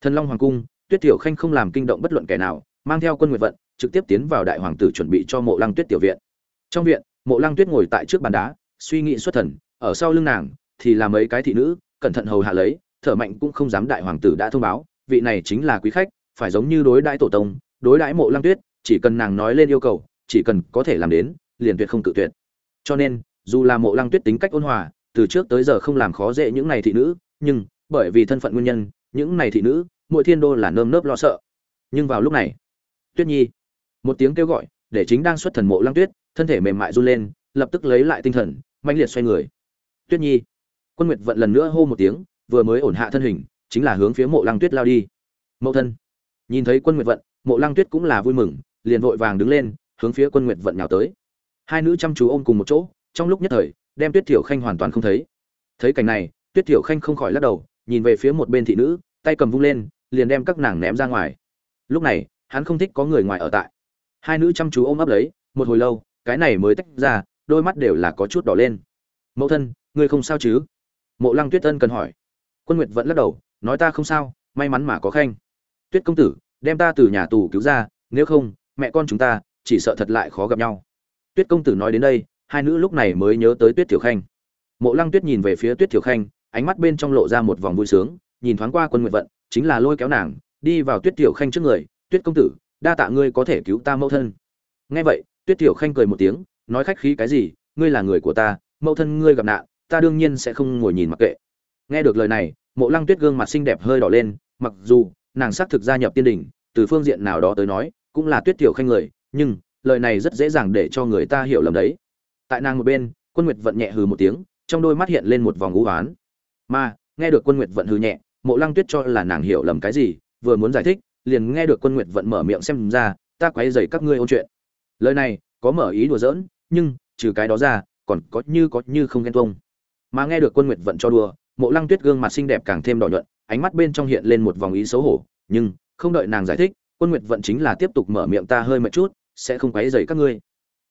A: Thần long hoàng cung, tuyết tiểu khanh không làm kinh động bất luận kẻ nào, mang theo quân nguyệt vận, trực tiếp tiến vào đại hoàng tử chuẩn bị cho mộ lăng tuyết tiểu viện. Trong viện, mộ lăng tuyết ngồi tại trước bàn đá, suy nghĩ xuất thần, ở sau lưng nàng thì là mấy cái thị nữ, cẩn thận hầu hạ lấy, thở mạnh cũng không dám đại hoàng tử đã thông báo, vị này chính là quý khách, phải giống như đối đãi tổ tông đối đãi mộ lăng tuyết, chỉ cần nàng nói lên yêu cầu, chỉ cần có thể làm đến, liền tuyệt không cự tuyệt. Cho nên, dù là mộ lăng tuyết tính cách ôn hòa, từ trước tới giờ không làm khó dễ những này thị nữ, nhưng bởi vì thân phận nguyên nhân, những này thị nữ, mỗi thiên đô là nơm nớp lo sợ. Nhưng vào lúc này, tuyết nhi, một tiếng kêu gọi, để chính đang xuất thần mộ lăng tuyết, thân thể mềm mại run lên, lập tức lấy lại tinh thần mạnh liệt xoay người. Tuyết nhi, quân nguyệt vận lần nữa hô một tiếng, vừa mới ổn hạ thân hình, chính là hướng phía mộ lăng tuyết lao đi. Mẫu thân, nhìn thấy quân nguyệt vận mộ lăng tuyết cũng là vui mừng, liền vội vàng đứng lên, hướng phía quân nguyệt vận nào tới. Hai nữ chăm chú ôm cùng một chỗ, trong lúc nhất thời, đem tuyết thiểu khanh hoàn toàn không thấy. Thấy cảnh này, tuyết thiểu khanh không khỏi lắc đầu, nhìn về phía một bên thị nữ, tay cầm vung lên, liền đem các nàng ném ra ngoài. Lúc này, hắn không thích có người ngoài ở tại. Hai nữ chăm chú ôm ấp lấy, một hồi lâu, cái này mới tách ra, đôi mắt đều là có chút đỏ lên. Mẫu thân, ngươi không sao chứ? Mộ lăng tuyết ân cần hỏi. Quân nguyệt vẫn lắc đầu, nói ta không sao, may mắn mà có khanh. Tuyết công tử đem ta từ nhà tù cứu ra, nếu không, mẹ con chúng ta chỉ sợ thật lại khó gặp nhau. Tuyết công tử nói đến đây, hai nữ lúc này mới nhớ tới tuyết tiểu khanh. Mộ lăng tuyết nhìn về phía tuyết tiểu khanh, ánh mắt bên trong lộ ra một vòng vui sướng, nhìn thoáng qua quân nguyện vận, chính là lôi kéo nàng, đi vào tuyết tiểu khanh trước người, tuyết công tử, đa tạ ngươi có thể cứu ta mẫu thân. Nghe vậy, tuyết tiểu khanh cười một tiếng, nói khách khí, cái gì? Ngươi là người của ta, mẫu thân ngươi gặp nạn, ta đương nhiên sẽ không ngồi nhìn mặc kệ. Nghe được lời này, mộ lăng tuyết gương mặt xinh đẹp hơi đỏ lên, mặc dù nàng xác thực gia nhập tiên đình, từ phương diện nào đó tới nói, cũng là tuyết tiểu khanh người, nhưng, lời này rất dễ dàng để cho người ta hiểu lầm đấy. Tại nàng một bên, quân nguyệt vận nhẹ hừ một tiếng, trong đôi mắt hiện lên một vòng ngũ oán. Mà, nghe được quân nguyệt vận hừ nhẹ, mộ lăng tuyết cho là nàng hiểu lầm cái gì, vừa muốn giải thích, liền nghe được quân nguyệt vận mở miệng xem ra, ta quấy dày các ngươi ôn chuyện. Lời này, có mở ý đùa giỡn, nhưng, trừ cái đó ra, còn có như có như không ghen tuông. Mà nghe được quân nguyệt vận cho đùa, mộ lăng tuyết gương mặt xinh đẹp càng thêm đỏ nhuận ánh mắt bên trong hiện lên một vòng ý xấu hổ, nhưng, không đợi nàng giải thích, quân nguyệt vận chính là tiếp tục mở miệng ta hơi mệt chút, sẽ không quấy dày các ngươi.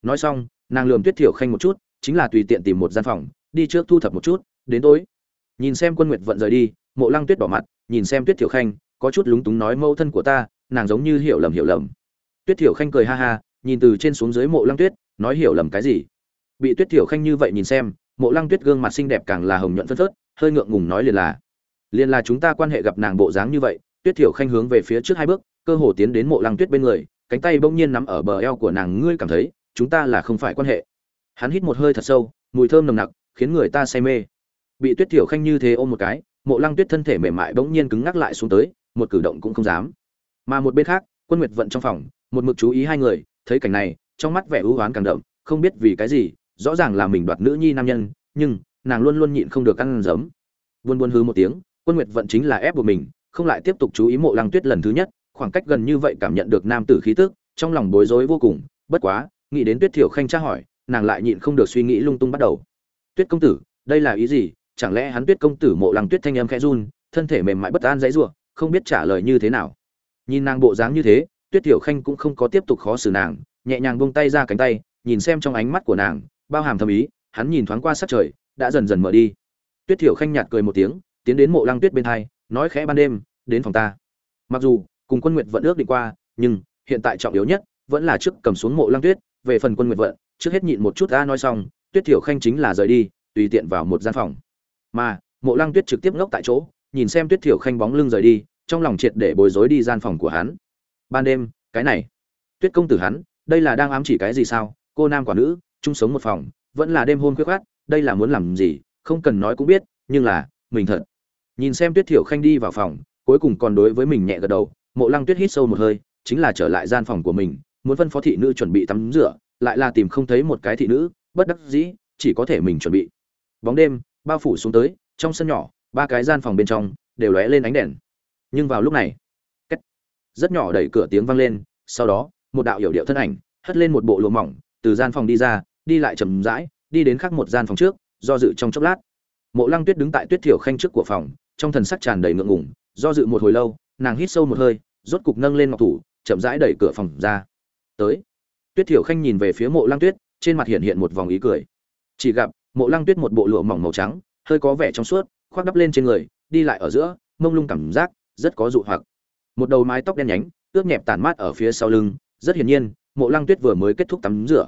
A: Nói xong, nàng lườm tuyết thiểu khanh một chút, chính là tùy tiện tìm một gian phòng, đi trước thu thập một chút, đến tối. Nhìn xem quân nguyệt vận rời đi, mộ lăng tuyết đỏ mặt, nhìn xem tuyết thiểu khanh, có chút lúng túng nói mâu thân của ta, nàng giống như hiểu lầm hiểu lầm. Tuyết thiểu khanh cười ha ha, nhìn từ trên xuống dưới mộ lăng tuyết, nói hiểu lầm cái gì? Bị tuyết thiểu khanh như vậy nhìn xem, mộ lăng tuyết gương mặt xinh đẹp càng là hồng nhuận phân phớt, hơi ngượng ngùng nói liền là liền là chúng ta quan hệ gặp nàng bộ dáng như vậy, tuyết thiểu khanh hướng về phía trước hai bước, cơ hồ tiến đến mộ lăng tuyết bên người, cánh tay bỗng nhiên nắm ở bờ eo của nàng, ngươi cảm thấy chúng ta là không phải quan hệ. Hắn hít một hơi thật sâu, mùi thơm nồng nặc, khiến người ta say mê. Bị tuyết thiểu khanh như thế ôm một cái, mộ lăng tuyết thân thể mềm mại bỗng nhiên cứng ngắc lại xuống tới, một cử động cũng không dám. Mà một bên khác, quân nguyệt vận trong phòng, một mực chú ý hai người, thấy cảnh này, trong mắt vẻ ưu oán càng đậm, không biết vì cái gì, rõ ràng là mình đoạt nữ nhi nam nhân, nhưng nàng luôn luôn nhịn không được ăn giấm. Buôn buôn hư một tiếng quân nguyệt vận chính là ép buộc mình, không lại tiếp tục chú ý mộ lăng tuyết lần thứ nhất, khoảng cách gần như vậy cảm nhận được nam tử khí tức, trong lòng bối rối vô cùng, bất quá, nghĩ đến tuyết thiểu khanh tra hỏi, nàng lại nhịn không được suy nghĩ lung tung bắt đầu. Tuyết công tử, đây là ý gì? Chẳng lẽ hắn tuyết công tử mộ lăng tuyết thanh âm khẽ run, thân thể mềm mại bất an dãy rủa, không biết trả lời như thế nào. Nhìn nàng bộ dáng như thế, tuyết thiểu khanh cũng không có tiếp tục khó xử nàng, nhẹ nhàng buông tay ra cánh tay, nhìn xem trong ánh mắt của nàng, bao hàm thầm ý, hắn nhìn thoáng qua sát trời, đã dần dần mở đi. Tuyết thiểu khanh nhạt cười một tiếng tiến đến mộ lăng tuyết bên hai, nói khẽ ban đêm, đến phòng ta. Mặc dù, cùng quân nguyệt vận ước định qua, nhưng hiện tại trọng yếu nhất vẫn là trước cầm xuống mộ lăng tuyết, về phần quân nguyệt vận, trước hết nhịn một chút ta nói xong, tuyết thiểu khanh chính là rời đi, tùy tiện vào một gian phòng. Mà, mộ lăng tuyết trực tiếp ngốc tại chỗ, nhìn xem tuyết thiểu khanh bóng lưng rời đi, trong lòng triệt để bối rối đi gian phòng của hắn. Ban đêm, cái này. Tuyết công tử hắn, đây là đang ám chỉ cái gì sao? Cô nam quả nữ, chung sống một phòng, vẫn là đêm hôn khuyết khát đây là muốn làm gì? Không cần nói cũng biết, nhưng là, mình thật nhìn xem tuyết thiểu khanh đi vào phòng, cuối cùng còn đối với mình nhẹ gật đầu, mộ lăng tuyết hít sâu một hơi, chính là trở lại gian phòng của mình, muốn phân phó thị nữ chuẩn bị tắm rửa, lại là tìm không thấy một cái thị nữ, bất đắc dĩ, chỉ có thể mình chuẩn bị. Bóng đêm, bao phủ xuống tới, trong sân nhỏ, ba cái gian phòng bên trong, đều lóe lên ánh đèn. Nhưng vào lúc này cách rất nhỏ đẩy cửa tiếng vang lên, sau đó, một đạo hiểu điệu thân ảnh, hất lên một bộ lụa mỏng, từ gian phòng đi ra, đi lại chầm rãi, đi đến khác một gian phòng trước, do dự trong chốc lát. Mộ lăng tuyết đứng tại tuyết thiểu khanh trước của phòng trong thần sắc tràn đầy ngượng ngùng, do dự một hồi lâu, nàng hít sâu một hơi, rốt cục nâng lên ngọc thủ, chậm rãi đẩy cửa phòng ra. Tới. Tuyết thiểu khanh nhìn về phía mộ lăng tuyết, trên mặt hiện hiện một vòng ý cười. Chỉ gặp, mộ lăng tuyết một bộ lụa mỏng màu trắng, hơi có vẻ trong suốt, khoác đắp lên trên người, đi lại ở giữa, mông lung cảm giác, rất có dụ hoặc. Một đầu mái tóc đen nhánh, ướt nhẹp tản mát ở phía sau lưng, rất hiển nhiên, mộ lăng tuyết vừa mới kết thúc tắm rửa.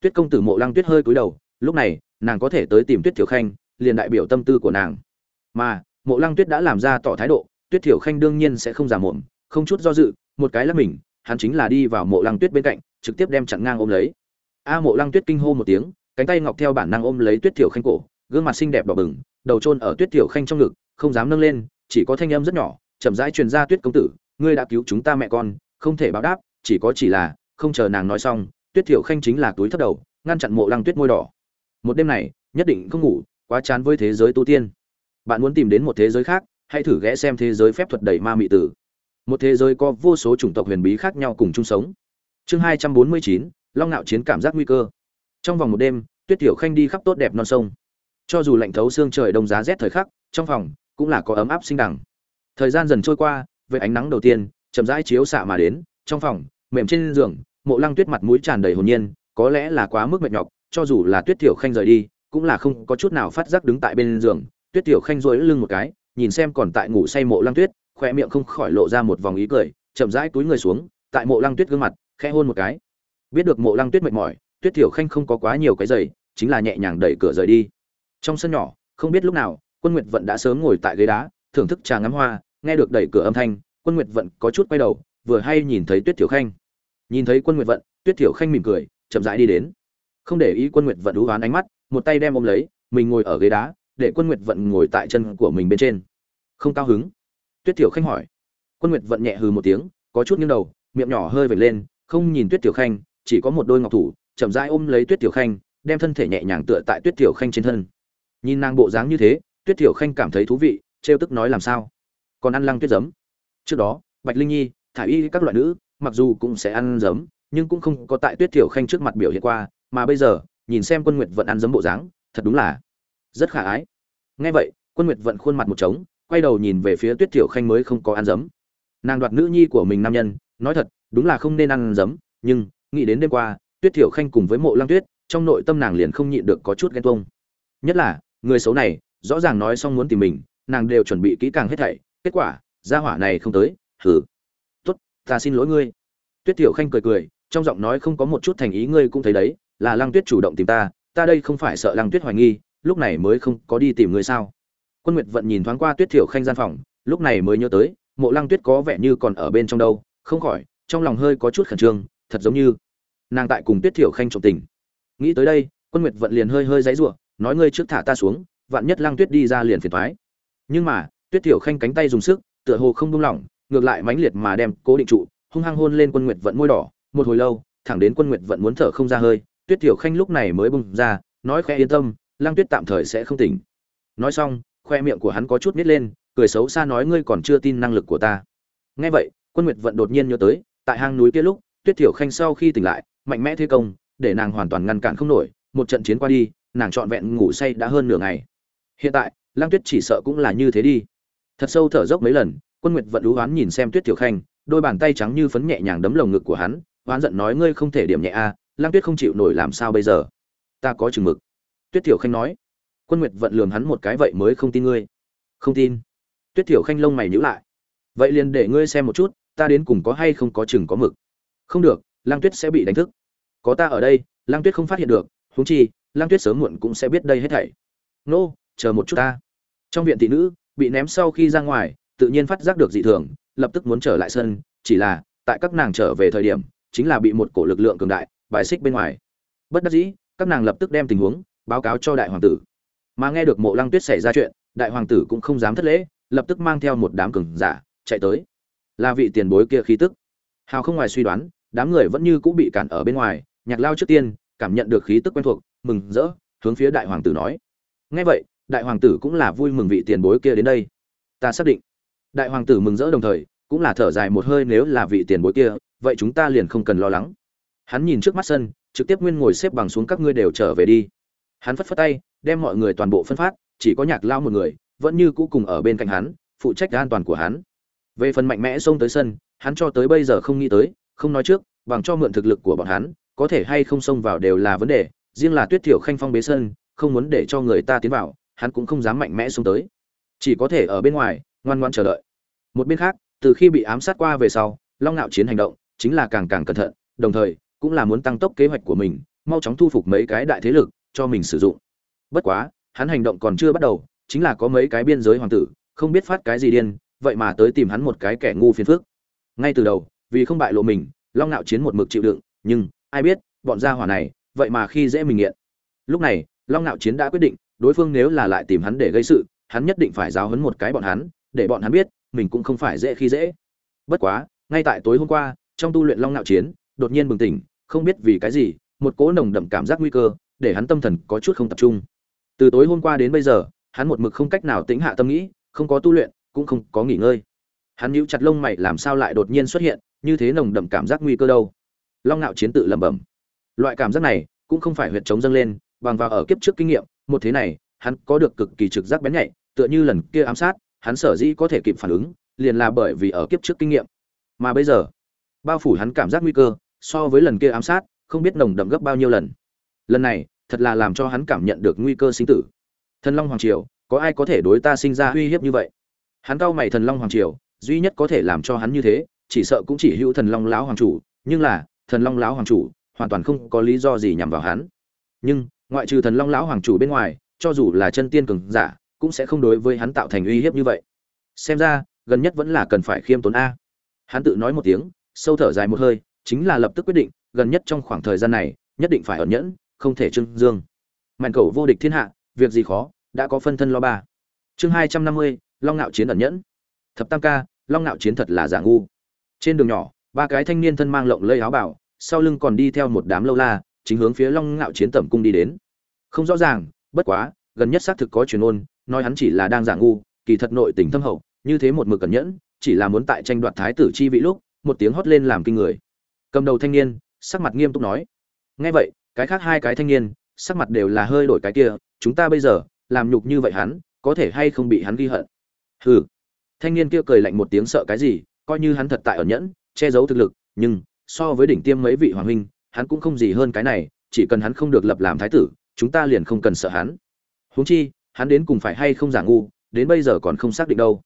A: Tuyết công tử mộ lăng tuyết hơi cúi đầu, lúc này, nàng có thể tới tìm tuyết thiểu khanh, liền đại biểu tâm tư của nàng. Mà mộ lăng tuyết đã làm ra tỏ thái độ, tuyết thiểu khanh đương nhiên sẽ không giả mồm, không chút do dự, một cái là mình, hắn chính là đi vào mộ lăng tuyết bên cạnh, trực tiếp đem chặn ngang ôm lấy. A mộ lăng tuyết kinh hô một tiếng, cánh tay ngọc theo bản năng ôm lấy tuyết thiểu khanh cổ, gương mặt xinh đẹp đỏ bừng, đầu trôn ở tuyết thiểu khanh trong ngực, không dám nâng lên, chỉ có thanh âm rất nhỏ, chậm rãi truyền ra tuyết công tử, ngươi đã cứu chúng ta mẹ con, không thể báo đáp, chỉ có chỉ là, không chờ nàng nói xong, tuyết thiểu khanh chính là túi thấp đầu, ngăn chặn mộ lăng tuyết môi đỏ. Một đêm này, nhất định không ngủ, quá chán với thế giới tu tiên bạn muốn tìm đến một thế giới khác, hãy thử ghé xem thế giới phép thuật đầy ma mị tử. Một thế giới có vô số chủng tộc huyền bí khác nhau cùng chung sống. Chương hai trăm bốn mươi chín, long ngạo chiến cảm giác nguy cơ. Trong vòng một đêm, tuyết tiểu khanh đi khắp tốt đẹp non sông. Cho dù lạnh thấu xương trời đông giá rét thời khắc, trong phòng cũng là có ấm áp sinh đẳng. Thời gian dần trôi qua về ánh nắng đầu tiên, chậm rãi chiếu xạ mà đến, trong phòng, mềm trên giường, mộ lăng tuyết mặt mũi tràn đầy hồn nhiên, có lẽ là quá mức mệt nhọc, cho dù là tuyết tiểu khanh rời đi, cũng là không có chút nào phát giác đứng tại bên giường tuyết tiểu khanh rối lưng một cái, nhìn xem còn tại ngủ say mộ lăng tuyết khoe miệng không khỏi lộ ra một vòng ý cười, chậm rãi túi người xuống, tại mộ lăng tuyết gương mặt, khẽ hôn một cái. Biết được mộ lăng tuyết mệt mỏi, tuyết tiểu khanh không có quá nhiều cái giày, chính là nhẹ nhàng đẩy cửa rời đi. Trong sân nhỏ, không biết lúc nào, quân nguyệt vận đã sớm ngồi tại ghế đá, thưởng thức trà ngắm hoa, nghe được đẩy cửa âm thanh, quân nguyệt vận có chút quay đầu, vừa hay nhìn thấy tuyết tiểu khanh. Nhìn thấy quân nguyệt vận, tuyết tiểu khanh mỉm cười, chậm rãi đi đến. Không để ý quân nguyệt vận đú ván ánh mắt, một tay đem ôm lấy, mình ngồi ở ghế đá để quân nguyệt vận ngồi tại chân của mình bên trên. Không cao hứng. Tuyết tiểu khanh hỏi. Quân nguyệt vận nhẹ hừ một tiếng, có chút nghiêng đầu, miệng nhỏ hơi vệt lên, không nhìn tuyết tiểu khanh, chỉ có một đôi ngọc thủ, chậm rãi ôm lấy tuyết tiểu khanh, đem thân thể nhẹ nhàng tựa tại tuyết tiểu khanh trên thân. Nhìn nàng bộ dáng như thế, tuyết tiểu khanh cảm thấy thú vị, trêu tức nói làm sao? Còn ăn lăng tuyết giấm. Trước đó, bạch linh nhi thả y, các loại nữ, mặc dù cũng sẽ ăn giấm, nhưng cũng không có tại tuyết tiểu khanh trước mặt biểu hiện qua, mà bây giờ, nhìn xem quân nguyệt vận ăn giấm bộ dáng, thật đúng là rất khả ái. Nghe vậy, quân nguyệt vận khuôn mặt một trống, quay đầu nhìn về phía tuyết tiểu khanh mới không có ăn giấm nàng đoạt nữ nhi của mình nam nhân, nói thật, đúng là không nên ăn giấm nhưng, nghĩ đến đêm qua, tuyết tiểu khanh cùng với mộ lăng tuyết, trong nội tâm nàng liền không nhịn được có chút ghen tuông. Nhất là, người xấu này, rõ ràng nói xong muốn tìm mình, nàng đều chuẩn bị kỹ càng hết thảy, kết quả, gia hỏa này không tới, hừ. Tốt, ta xin lỗi ngươi. Tuyết tiểu khanh cười cười, trong giọng nói không có một chút thành ý ngươi cũng thấy đấy, là lăng tuyết chủ động tìm ta ta đây không phải sợ lăng tuyết hoài nghi lúc này mới không có đi tìm ngươi sao? Quân nguyệt vận nhìn thoáng qua tuyết thiểu khanh gian phòng, lúc này mới nhớ tới, mộ lăng tuyết có vẻ như còn ở bên trong đâu, không khỏi, trong lòng hơi có chút khẩn trương, thật giống như nàng tại cùng tuyết thiểu khanh trộm tình. Nghĩ tới đây, quân nguyệt vận liền hơi hơi dãy giụa, nói ngươi trước thả ta xuống, vạn nhất lăng tuyết đi ra liền phiền thoái nhưng mà, tuyết thiểu khanh cánh tay dùng sức, tựa hồ không buông lỏng, ngược lại mãnh liệt mà đem cố định trụ, hung hăng hôn lên quân nguyệt vận môi đỏ. Một hồi lâu, thẳng đến quân nguyệt vận muốn thở không ra hơi, tuyết thiểu khanh lúc này mới bung ra, nói khẽ yên tâm lăng tuyết tạm thời sẽ không tỉnh. Nói xong khoe miệng của hắn có chút nít lên cười xấu xa nói ngươi còn chưa tin năng lực của ta. Nghe vậy quân nguyệt vận đột nhiên nhớ tới tại hang núi kia lúc tuyết tiểu khanh sau khi tỉnh lại mạnh mẽ thế công để nàng hoàn toàn ngăn cản không nổi một trận chiến qua đi nàng trọn vẹn ngủ say đã hơn nửa ngày. Hiện tại lang tuyết chỉ sợ cũng là như thế đi. Thật sâu thở dốc mấy lần quân nguyệt vận lú oán nhìn xem tuyết tiểu khanh đôi bàn tay trắng như phấn nhẹ nhàng đấm lồng ngực của hắn oán giận nói ngươi không thể điểm nhẹ a à, lang tuyết không chịu nổi làm sao bây giờ? Ta có chừng mực tuyết tiểu khanh nói. Quân nguyệt vận lườm hắn một cái vậy mới không tin ngươi. Không tin. Tuyết tiểu khanh lông mày nhíu lại. Vậy liền để ngươi xem một chút, ta đến cùng có hay không có chừng có mực. Không được lang tuyết sẽ bị đánh thức. Có ta ở đây lang tuyết không phát hiện được, huống chi lang tuyết sớm muộn cũng sẽ biết đây hết thảy. Nô, chờ một chút ta. Trong viện thị nữ, bị ném sau khi ra ngoài, tự nhiên phát giác được dị thường, lập tức muốn trở lại sân, chỉ là, tại các nàng trở về thời điểm, chính là bị một cổ lực lượng cường đại, bài xích bên ngoài. Bất đắc dĩ, các nàng lập tức đem tình huống báo cáo cho đại hoàng tử. Mà nghe được mộ lăng tuyết xảy ra chuyện, đại hoàng tử cũng không dám thất lễ, lập tức mang theo một đám cường giả, chạy tới. Là vị tiền bối kia khí tức. Hào không ngoài suy đoán, đám người vẫn như cũng bị cản ở bên ngoài, nhạc lao trước tiên, cảm nhận được khí tức quen thuộc, mừng rỡ, hướng phía đại hoàng tử nói. Ngay vậy, đại hoàng tử cũng là vui mừng vị tiền bối kia đến đây. Ta xác định. Đại hoàng tử mừng rỡ đồng thời, cũng là thở dài một hơi nếu là vị tiền bối kia, vậy chúng ta liền không cần lo lắng. Hắn nhìn trước mắt sân, trực tiếp nguyên ngồi xếp bằng xuống các ngươi đều trở về đi hắn phất phất tay, đem mọi người toàn bộ phân phát, chỉ có nhạc lao một người, vẫn như cũ cùng ở bên cạnh hắn, phụ trách an toàn của hắn. Về phần mạnh mẽ xông tới sân, hắn cho tới bây giờ không nghĩ tới, không nói trước, bằng cho mượn thực lực của bọn hắn, có thể hay không xông vào đều là vấn đề, riêng là tuyết thiểu khanh phong bế sân, không muốn để cho người ta tiến vào, hắn cũng không dám mạnh mẽ xông tới. Chỉ có thể ở bên ngoài, ngoan ngoan chờ đợi. Một bên khác, từ khi bị ám sát qua về sau, long ngạo chiến hành động chính là càng càng cẩn thận, đồng thời cũng là muốn tăng tốc kế hoạch của mình, mau chóng thu phục mấy cái đại thế lực cho mình sử dụng. Bất quá, hắn hành động còn chưa bắt đầu, chính là có mấy cái biên giới hoàng tử, không biết phát cái gì điên, vậy mà tới tìm hắn một cái kẻ ngu phiền phức. Ngay từ đầu, vì không bại lộ mình, long Nạo chiến một mực chịu đựng, nhưng, ai biết, bọn gia hỏa này, vậy mà khi dễ mình nghiện. Lúc này, long Nạo chiến đã quyết định, đối phương nếu là lại tìm hắn để gây sự, hắn nhất định phải giáo hấn một cái bọn hắn, để bọn hắn biết, mình cũng không phải dễ khi dễ. Bất quá, ngay tại tối hôm qua, trong tu luyện long Nạo chiến, đột nhiên bừng tỉnh, không biết vì cái gì, một cỗ nồng đậm cảm giác nguy cơ để hắn tâm thần có chút không tập trung. Từ tối hôm qua đến bây giờ, hắn một mực không cách nào tĩnh hạ tâm nghĩ, không có tu luyện, cũng không có nghỉ ngơi. Hắn nhíu chặt lông mày, làm sao lại đột nhiên xuất hiện, như thế nồng đậm cảm giác nguy cơ đâu? Long ngạo chiến tự lẩm bẩm. Loại cảm giác này cũng không phải huyệt chống dâng lên, bằng vào ở kiếp trước kinh nghiệm, một thế này, hắn có được cực kỳ trực giác bén nhạy, tựa như lần kia ám sát, hắn sở dĩ có thể kịp phản ứng, liền là bởi vì ở kiếp trước kinh nghiệm. Mà bây giờ, bao phủ hắn cảm giác nguy cơ, so với lần kia ám sát, không biết nồng đậm gấp bao nhiêu lần. Lần này thật là làm cho hắn cảm nhận được nguy cơ sinh tử. Thần long hoàng triều, có ai có thể đối ta sinh ra uy hiếp như vậy? Hắn cau mày thần long hoàng triều, duy nhất có thể làm cho hắn như thế, chỉ sợ cũng chỉ hữu thần long lão hoàng chủ, nhưng là, thần long lão hoàng chủ, hoàn toàn không có lý do gì nhằm vào hắn. Nhưng, ngoại trừ thần long lão hoàng chủ bên ngoài, cho dù là chân tiên cường giả, cũng sẽ không đối với hắn tạo thành uy hiếp như vậy. Xem ra, gần nhất vẫn là cần phải khiêm tốn a. Hắn tự nói một tiếng, sâu thở dài một hơi, chính là lập tức quyết định, gần nhất trong khoảng thời gian này, nhất định phải ẩn nhẫn không thể trưng dương. Mạnh cầu vô địch thiên hạ, việc gì khó, đã có phân thân lo ba. Chương hai trăm năm mươi, long ngạo chiến ẩn nhẫn. Thập tam ca, long ngạo chiến thật là giả ngu. Trên đường nhỏ, ba cái thanh niên thân mang lộng lây áo bảo, sau lưng còn đi theo một đám lâu la, chính hướng phía long ngạo chiến tẩm cung đi đến. Không rõ ràng, bất quá, gần nhất xác thực có truyền ôn, nói hắn chỉ là đang giả ngu, kỳ thật nội tình thâm hậu, như thế một mực cẩn nhẫn, chỉ là muốn tại tranh đoạt thái tử chi vị lúc, một tiếng hót lên làm kinh người. Cầm đầu thanh niên, sắc mặt nghiêm túc nói, nghe vậy cái khác hai cái thanh niên, sắc mặt đều là hơi đổi cái kia, chúng ta bây giờ, làm nhục như vậy hắn, có thể hay không bị hắn ghi hận? Hừ. Thanh niên kia cười lạnh một tiếng sợ cái gì, coi như hắn thật tại ở nhẫn, che giấu thực lực, nhưng, so với đỉnh tiêm mấy vị hoàng huynh, hắn cũng không gì hơn cái này, chỉ cần hắn không được lập làm thái tử, chúng ta liền không cần sợ hắn. Huống chi, hắn đến cùng phải hay không giả ngu, đến bây giờ còn không xác định đâu.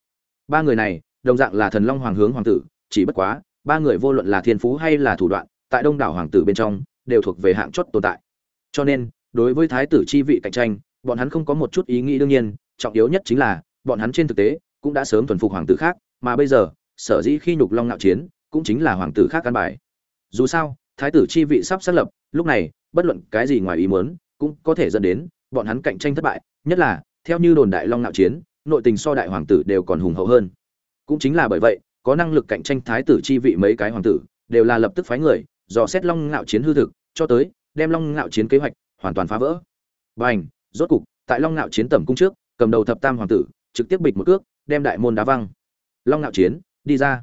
A: Ba người này, đồng dạng là thần long hoàng hướng hoàng tử, chỉ bất quá, ba người vô luận là thiên phú hay là thủ đoạn, tại đông đảo hoàng tử bên trong đều thuộc về hạng chót tồn tại. Cho nên, đối với thái tử chi vị cạnh tranh, bọn hắn không có một chút ý nghĩ đương nhiên, trọng yếu nhất chính là, bọn hắn trên thực tế, cũng đã sớm thuần phục hoàng tử khác, mà bây giờ, sở dĩ khi nhục long ngạo chiến, cũng chính là hoàng tử khác căn bài. Dù sao, thái tử chi vị sắp xác lập, lúc này, bất luận cái gì ngoài ý muốn, cũng có thể dẫn đến, bọn hắn cạnh tranh thất bại, nhất là, theo như đồn đại long ngạo chiến, nội tình so đại hoàng tử đều còn hùng hậu hơn. Cũng chính là bởi vậy, có năng lực cạnh tranh thái tử chi vị mấy cái hoàng tử, đều là lập tức phái người dò xét long ngạo chiến hư thực, cho tới đem long ngạo chiến kế hoạch hoàn toàn phá vỡ. Bành, rốt cục, tại long ngạo chiến tẩm cung trước, cầm đầu thập tam hoàng tử, trực tiếp bịch một cước, đem đại môn đá văng. Long ngạo chiến, đi ra.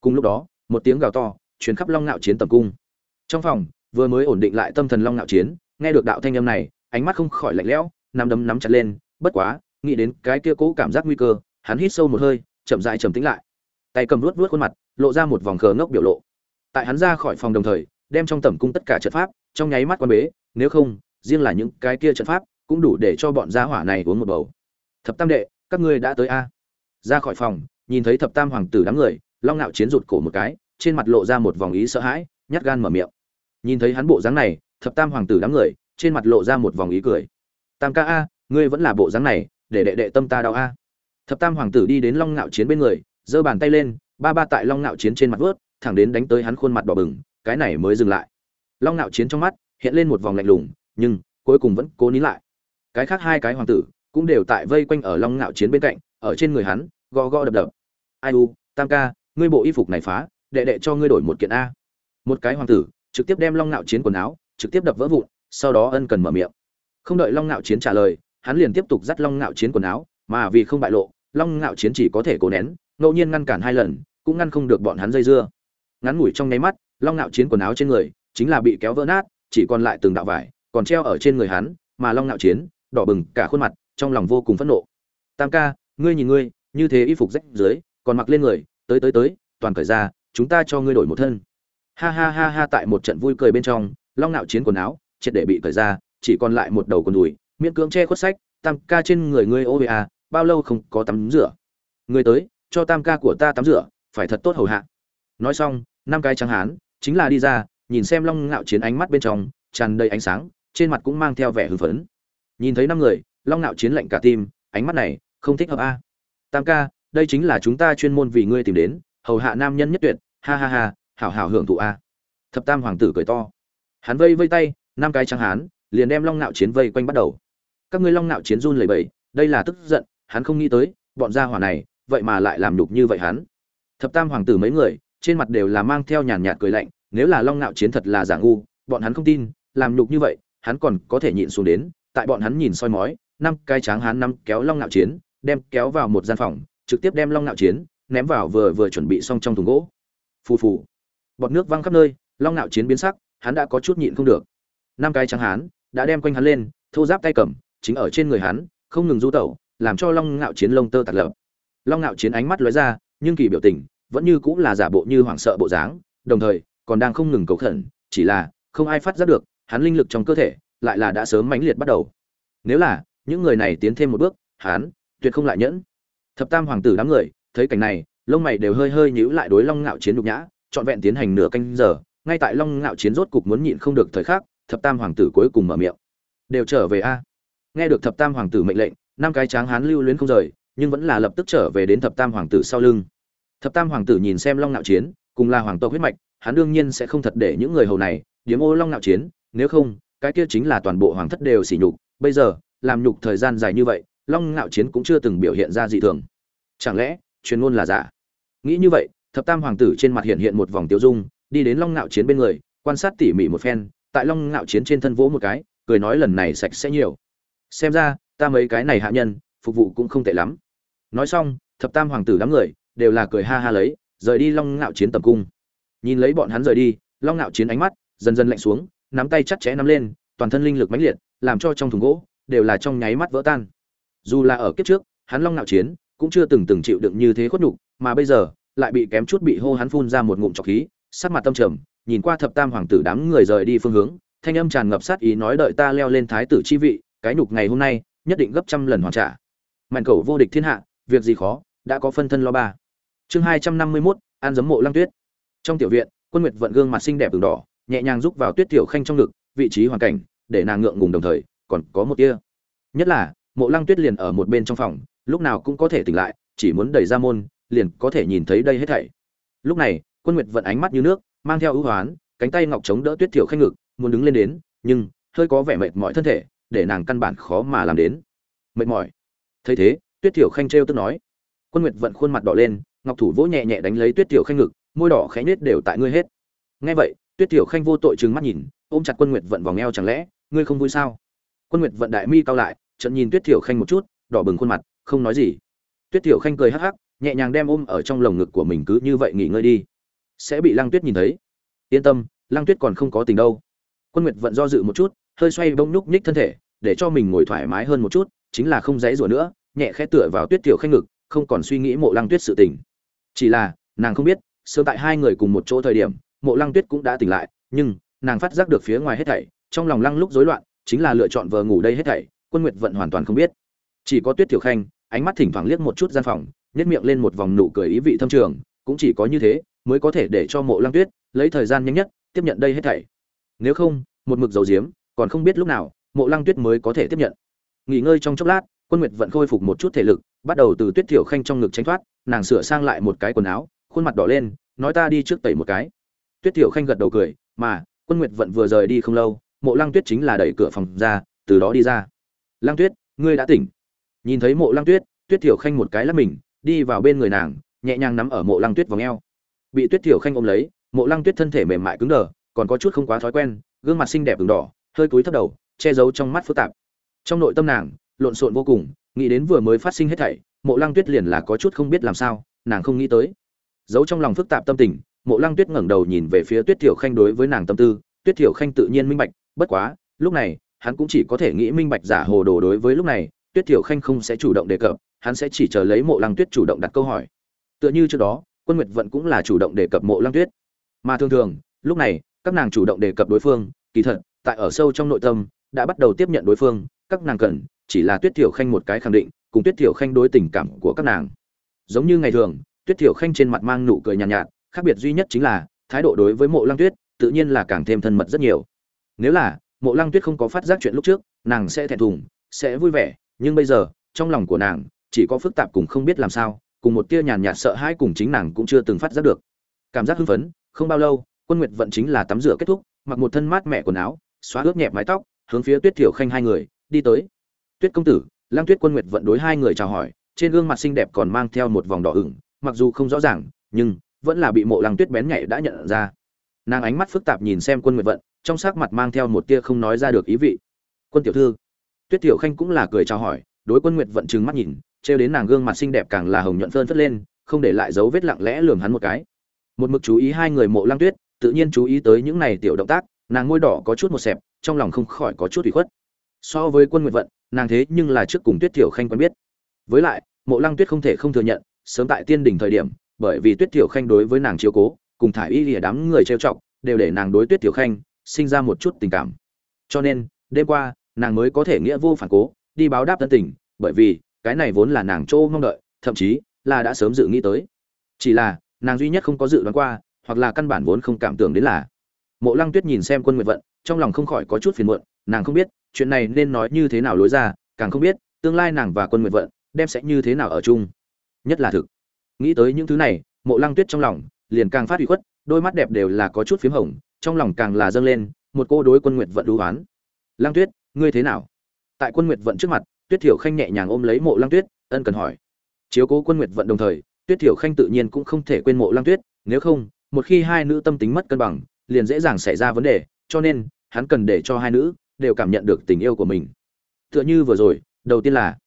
A: Cùng lúc đó, một tiếng gào to chuyến khắp long ngạo chiến tẩm cung. Trong phòng, vừa mới ổn định lại tâm thần long ngạo chiến, nghe được đạo thanh âm này, ánh mắt không khỏi lạnh lẽo, nắm đấm nắm chặt lên, bất quá, nghĩ đến cái kia cố cảm giác nguy cơ, hắn hít sâu một hơi, chậm rãi trầm tĩnh lại. Tay cầm luốt vuốt khuôn mặt, lộ ra một vòng khờ ngốc biểu lộ tại hắn ra khỏi phòng đồng thời, đem trong tẩm cung tất cả trận pháp, trong nháy mắt quan bế, nếu không, riêng là những cái kia trận pháp cũng đủ để cho bọn gia hỏa này uống một bầu. Thập tam đệ, các ngươi đã tới a? Ra khỏi phòng, nhìn thấy thập tam hoàng tử đám người, long nạo chiến rụt cổ một cái, trên mặt lộ ra một vòng ý sợ hãi, nhát gan mở miệng. Nhìn thấy hắn bộ dáng này, thập tam hoàng tử đám người, trên mặt lộ ra một vòng ý cười. Tam ca a, ngươi vẫn là bộ dáng này, để đệ đệ tâm ta đau a. Thập tam hoàng tử đi đến long nạo chiến bên người, giơ bàn tay lên, ba ba tại long nạo chiến trên mặt vớt thẳng đến đánh tới hắn khuôn mặt đỏ bừng, cái này mới dừng lại. Long nạo chiến trong mắt hiện lên một vòng lạnh lùng, nhưng cuối cùng vẫn cố nín lại. Cái khác hai cái hoàng tử cũng đều tại vây quanh ở long nạo chiến bên cạnh, ở trên người hắn, gõ gõ đập đập. Ai u, tam ca, ngươi bộ y phục này phá, đệ đệ cho ngươi đổi một kiện a. Một cái hoàng tử trực tiếp đem long nạo chiến quần áo trực tiếp đập vỡ vụn, sau đó ân cần mở miệng. Không đợi long nạo chiến trả lời, hắn liền tiếp tục dắt long nạo chiến quần áo, mà vì không bại lộ, long nạo chiến chỉ có thể cố nén, ngẫu nhiên ngăn cản hai lần, cũng ngăn không được bọn hắn dây dưa ngắn ngủi trong nháy mắt, long nạo chiến quần áo trên người, chính là bị kéo vỡ nát, chỉ còn lại từng đạo vải, còn treo ở trên người hắn, mà long nạo chiến, đỏ bừng cả khuôn mặt, trong lòng vô cùng phẫn nộ. Tam ca, ngươi nhìn ngươi, như thế y phục rách dưới, còn mặc lên người, tới tới tới, toàn cởi ra, chúng ta cho ngươi đổi một thân. Ha ha ha ha, tại một trận vui cười bên trong, long nạo chiến quần áo, triệt để bị cởi ra, chỉ còn lại một đầu quần đùi, miễn cưỡng che khuất sách, tam ca trên người ngươi ô à bao lâu không có tắm rửa? Người tới, cho tam ca của ta tắm rửa, phải thật tốt hầu hạ nói xong, năm cái trắng hán chính là đi ra, nhìn xem long ngạo chiến ánh mắt bên trong tràn đầy ánh sáng, trên mặt cũng mang theo vẻ hưng phấn. Nhìn thấy năm người, long ngạo chiến lạnh cả tim, ánh mắt này không thích hợp a. Tam ca, đây chính là chúng ta chuyên môn vì ngươi tìm đến, hầu hạ nam nhân nhất tuyệt, ha ha ha, hảo hảo hưởng thụ a. Thập tam hoàng tử cười to. Hắn vây vây tay, năm cái trắng hán liền đem long ngạo chiến vây quanh bắt đầu. Các ngươi long ngạo chiến run lẩy bẩy, đây là tức giận, hắn không nghĩ tới, bọn gia hỏa này vậy mà lại làm nhục như vậy hắn. Thập tam hoàng tử mấy người trên mặt đều là mang theo nhàn nhạt cười lạnh, nếu là long nạo chiến thật là giả ngu, bọn hắn không tin, làm nhục như vậy, hắn còn có thể nhịn xuống đến, tại bọn hắn nhìn soi mói, năm cái tráng hắn năm kéo long nạo chiến, đem kéo vào một gian phòng, trực tiếp đem long nạo chiến ném vào vừa vừa chuẩn bị xong trong thùng gỗ. Phù phù. Bọt nước văng khắp nơi, long nạo chiến biến sắc, hắn đã có chút nhịn không được. Năm cái tráng hắn đã đem quanh hắn lên, thô giáp tay cầm, chính ở trên người hắn, không ngừng du tẩu, làm cho long ngạo chiến lông tơ tạt lập long ngạo chiến ánh mắt lóe ra, nhưng kỳ biểu tình vẫn như cũng là giả bộ như hoảng sợ bộ dáng, đồng thời, còn đang không ngừng cầu khẩn, chỉ là, không ai phát giác được, hắn linh lực trong cơ thể, lại là đã sớm mãnh liệt bắt đầu. Nếu là, những người này tiến thêm một bước, hắn, tuyệt không lại nhẫn. Thập tam hoàng tử đám người, thấy cảnh này, lông mày đều hơi hơi nhíu lại đối long ngạo chiến nhục nhã, trọn vẹn tiến hành nửa canh giờ, ngay tại long ngạo chiến rốt cục muốn nhịn không được thời khắc, thập tam hoàng tử cuối cùng mở miệng. Đều trở về a. Nghe được thập tam hoàng tử mệnh lệnh, năm cái tráng hán lưu luyến không rời, nhưng vẫn là lập tức trở về đến thập tam hoàng tử sau lưng thập tam hoàng tử nhìn xem long nạo chiến, cùng là hoàng tộc huyết mạch, hắn đương nhiên sẽ không thật để những người hầu này điếm ô long nạo chiến, nếu không, cái kia chính là toàn bộ hoàng thất đều sỉ nhục. Bây giờ, làm nhục thời gian dài như vậy, long nạo chiến cũng chưa từng biểu hiện ra dị thường. Chẳng lẽ truyền ngôn là giả? Nghĩ như vậy, thập tam hoàng tử trên mặt hiện hiện một vòng tiêu dung, đi đến long nạo chiến bên người, quan sát tỉ mỉ một phen, tại long Nạo chiến trên thân vỗ một cái, cười nói lần này sạch sẽ nhiều. Xem ra, ta mấy cái này hạ nhân, phục vụ cũng không tệ lắm. Nói xong, thập tam hoàng tử đám người đều là cười ha ha lấy, rời đi long ngạo chiến tầm cung. Nhìn lấy bọn hắn rời đi, long ngạo chiến ánh mắt dần dần lạnh xuống, nắm tay chặt chẽ nắm lên, toàn thân linh lực mãnh liệt, làm cho trong thùng gỗ đều là trong nháy mắt vỡ tan. Dù là ở kiếp trước, hắn long ngạo chiến cũng chưa từng từng chịu đựng như thế khuất nhục, mà bây giờ lại bị kém chút bị hô hắn phun ra một ngụm trọc khí, sắc mặt tâm trầm, nhìn qua thập tam hoàng tử đám người rời đi phương hướng, thanh âm tràn ngập sát ý nói đợi ta leo lên thái tử chi vị, cái nhục ngày hôm nay, nhất định gấp trăm lần hoàn trả. Mạnh cầu vô địch thiên hạ, việc gì khó, đã có phân thân lo ba chương hai trăm năm mươi mốt, an giấm mộ lăng tuyết. Trong tiểu viện, quân nguyệt vận gương mặt xinh đẹp đường đỏ, nhẹ nhàng rúc vào tuyết tiểu khanh trong ngực, vị trí hoàn cảnh, để nàng ngượng ngùng đồng thời, còn có một tia. Nhất là, mộ lăng tuyết liền ở một bên trong phòng, lúc nào cũng có thể tỉnh lại, chỉ muốn đẩy ra môn, liền có thể nhìn thấy đây hết thảy. Lúc này, quân nguyệt vận ánh mắt như nước, mang theo ưu hoán, cánh tay ngọc chống đỡ tuyết tiểu khanh ngực, muốn đứng lên đến, nhưng, hơi có vẻ mệt mỏi thân thể, để nàng căn bản khó mà làm đến. Mệt mỏi. Thấy thế, tuyết tiểu khanh trêu tức nói. Quân nguyệt vận khuôn mặt đỏ lên ngọc thủ vỗ nhẹ nhẹ đánh lấy tuyết tiểu khanh ngực, môi đỏ khẽ nết đều tại ngươi hết. Nghe vậy, tuyết tiểu khanh vô tội trừng mắt nhìn, ôm chặt quân nguyệt vận vòng eo chẳng lẽ, ngươi không vui sao? Quân nguyệt vận đại mi cao lại trận nhìn tuyết tiểu khanh một chút, đỏ bừng khuôn mặt, không nói gì. Tuyết tiểu khanh cười hắc hắc, nhẹ nhàng đem ôm ở trong lồng ngực của mình cứ như vậy nghỉ ngơi đi. Sẽ bị lăng tuyết nhìn thấy. Yên tâm, lăng tuyết còn không có tình đâu. Quân nguyệt vận do dự một chút, hơi xoay bông núc nhích thân thể, để cho mình ngồi thoải mái hơn một chút, chính là không dãy rủa nữa, nhẹ khẽ tựa vào tuyết tiểu khanh ngực, không còn suy nghĩ mộ lăng tuyết sự tình chỉ là, nàng không biết, sớm tại hai người cùng một chỗ thời điểm, mộ lăng tuyết cũng đã tỉnh lại, nhưng, nàng phát giác được phía ngoài hết thảy, trong lòng lăng lúc rối loạn, chính là lựa chọn vờ ngủ đây hết thảy, quân nguyệt vận hoàn toàn không biết. Chỉ có tuyết tiểu khanh, ánh mắt thỉnh thoảng liếc một chút gian phòng nhét miệng lên một vòng nụ cười ý vị thâm trường, cũng chỉ có như thế, mới có thể để cho mộ lăng tuyết lấy thời gian nhanh nhất, tiếp nhận đây hết thảy. Nếu không, một mực dầu diếm, còn không biết lúc nào, mộ lăng tuyết mới có thể tiếp nhận. Nghỉ ngơi trong chốc lát quân nguyệt vận khôi phục một chút thể lực bắt đầu từ tuyết thiểu khanh trong ngực tránh thoát nàng sửa sang lại một cái quần áo khuôn mặt đỏ lên nói ta đi trước tẩy một cái. Tuyết thiểu khanh gật đầu cười mà quân nguyệt vận vừa rời đi không lâu mộ lăng tuyết chính là đẩy cửa phòng ra từ đó đi ra. Lăng tuyết ngươi đã tỉnh. Nhìn thấy mộ lăng tuyết tuyết thiểu khanh một cái lắp mình đi vào bên người nàng nhẹ nhàng nắm ở mộ lăng tuyết vòng eo, bị tuyết thiểu khanh ôm lấy mộ lăng tuyết thân thể mềm mại cứng đờ còn có chút không quá thói quen gương mặt xinh đẹp ửng đỏ hơi cúi thấp đầu che giấu trong mắt phức tạp. Trong nội tâm nàng lộn xộn vô cùng, nghĩ đến vừa mới phát sinh hết thảy, mộ lăng tuyết liền là có chút không biết làm sao, nàng không nghĩ tới. Giấu trong lòng phức tạp tâm tình, mộ lăng tuyết ngẩng đầu nhìn về phía tuyết thiểu khanh đối với nàng tâm tư, tuyết thiểu khanh tự nhiên minh bạch, bất quá, lúc này, hắn cũng chỉ có thể nghĩ minh bạch giả hồ đồ đối với lúc này, tuyết thiểu khanh không sẽ chủ động đề cập, hắn sẽ chỉ chờ lấy mộ lăng tuyết chủ động đặt câu hỏi. Tựa như trước đó, quân nguyệt vận cũng là chủ động đề cập mộ lăng tuyết. Mà thường thường, lúc này, các nàng chủ động đề cập đối phương, kỳ thật, tại ở sâu trong nội tâm, đã bắt đầu tiếp nhận đối phương các nàng cần chỉ là tuyết thiểu khanh một cái khẳng định cùng tuyết thiểu khanh đối tình cảm của các nàng. Giống như ngày thường tuyết thiểu khanh trên mặt mang nụ cười nhàn nhạt, nhạt khác biệt duy nhất chính là thái độ đối với mộ lăng tuyết tự nhiên là càng thêm thân mật rất nhiều. Nếu là mộ lăng tuyết không có phát giác chuyện lúc trước nàng sẽ thẹn thùng sẽ vui vẻ nhưng bây giờ trong lòng của nàng chỉ có phức tạp cùng không biết làm sao cùng một tia nhàn nhạt sợ hãi cùng chính nàng cũng chưa từng phát giác được. Cảm giác hưng phấn không bao lâu quân nguyệt vận chính là tắm rửa kết thúc mặc một thân mát mẻ quần áo xóa ướt nhẹp mái tóc hướng phía tuyết thiểu khanh hai người đi tới. Tuyết công tử lang tuyết quân nguyệt vận đối hai người chào hỏi, trên gương mặt xinh đẹp còn mang theo một vòng đỏ ửng, mặc dù không rõ ràng, nhưng vẫn là bị mộ lăng tuyết bén nhạy đã nhận ra. Nàng ánh mắt phức tạp nhìn xem quân nguyệt vận, trong sắc mặt mang theo một tia không nói ra được ý vị. Quân tiểu thư. Tuyết tiểu khanh cũng là cười chào hỏi, đối quân nguyệt vận trừng mắt nhìn, trêu đến nàng gương mặt xinh đẹp càng là hồng nhuận phơn phất lên, không để lại dấu vết lặng lẽ lườm hắn một cái. Một mực chú ý hai người mộ lăng tuyết, tự nhiên chú ý tới những này tiểu động tác, nàng môi đỏ có chút một xẹp, trong lòng không khỏi có chút ủy khuất so với quân nguyệt vận, nàng thế nhưng là trước cùng tuyết tiểu khanh quen biết. Với lại, mộ lăng tuyết không thể không thừa nhận, sớm tại tiên đỉnh thời điểm, bởi vì tuyết tiểu khanh đối với nàng chiếu cố, cùng thải y lìa đám người trêu chọc, đều để nàng đối tuyết tiểu khanh sinh ra một chút tình cảm. Cho nên, đêm qua, nàng mới có thể nghĩa vô phản cố, đi báo đáp tân tình, bởi vì, cái này vốn là nàng chỗ mong đợi, thậm chí là đã sớm dự nghĩ tới. Chỉ là, nàng duy nhất không có dự đoán qua, hoặc là căn bản vốn không cảm tưởng đến là, mộ lăng tuyết nhìn xem quân nguyệt vận, trong lòng không khỏi có chút phiền muộn, nàng không biết chuyện này nên nói như thế nào lối ra, càng không biết, tương lai nàng và quân nguyệt vận đem sẽ như thế nào ở chung. Nhất là thực. Nghĩ tới những thứ này, mộ lăng tuyết trong lòng liền càng phát ủy khuất, đôi mắt đẹp đều là có chút phím hồng, trong lòng càng là dâng lên, một cô đối quân nguyệt vận đú oán. Lăng tuyết, ngươi thế nào? Tại quân nguyệt vận trước mặt, tuyết thiểu khanh nhẹ nhàng ôm lấy mộ lăng tuyết, ân cần hỏi. Chiếu cố quân nguyệt vận đồng thời, tuyết thiểu khanh tự nhiên cũng không thể quên mộ lăng tuyết, nếu không, một khi hai nữ tâm tính mất cân bằng, liền dễ dàng xảy ra vấn đề, cho nên, hắn cần để cho hai nữ đều cảm nhận được tình yêu của mình. Tựa như vừa rồi, đầu tiên là,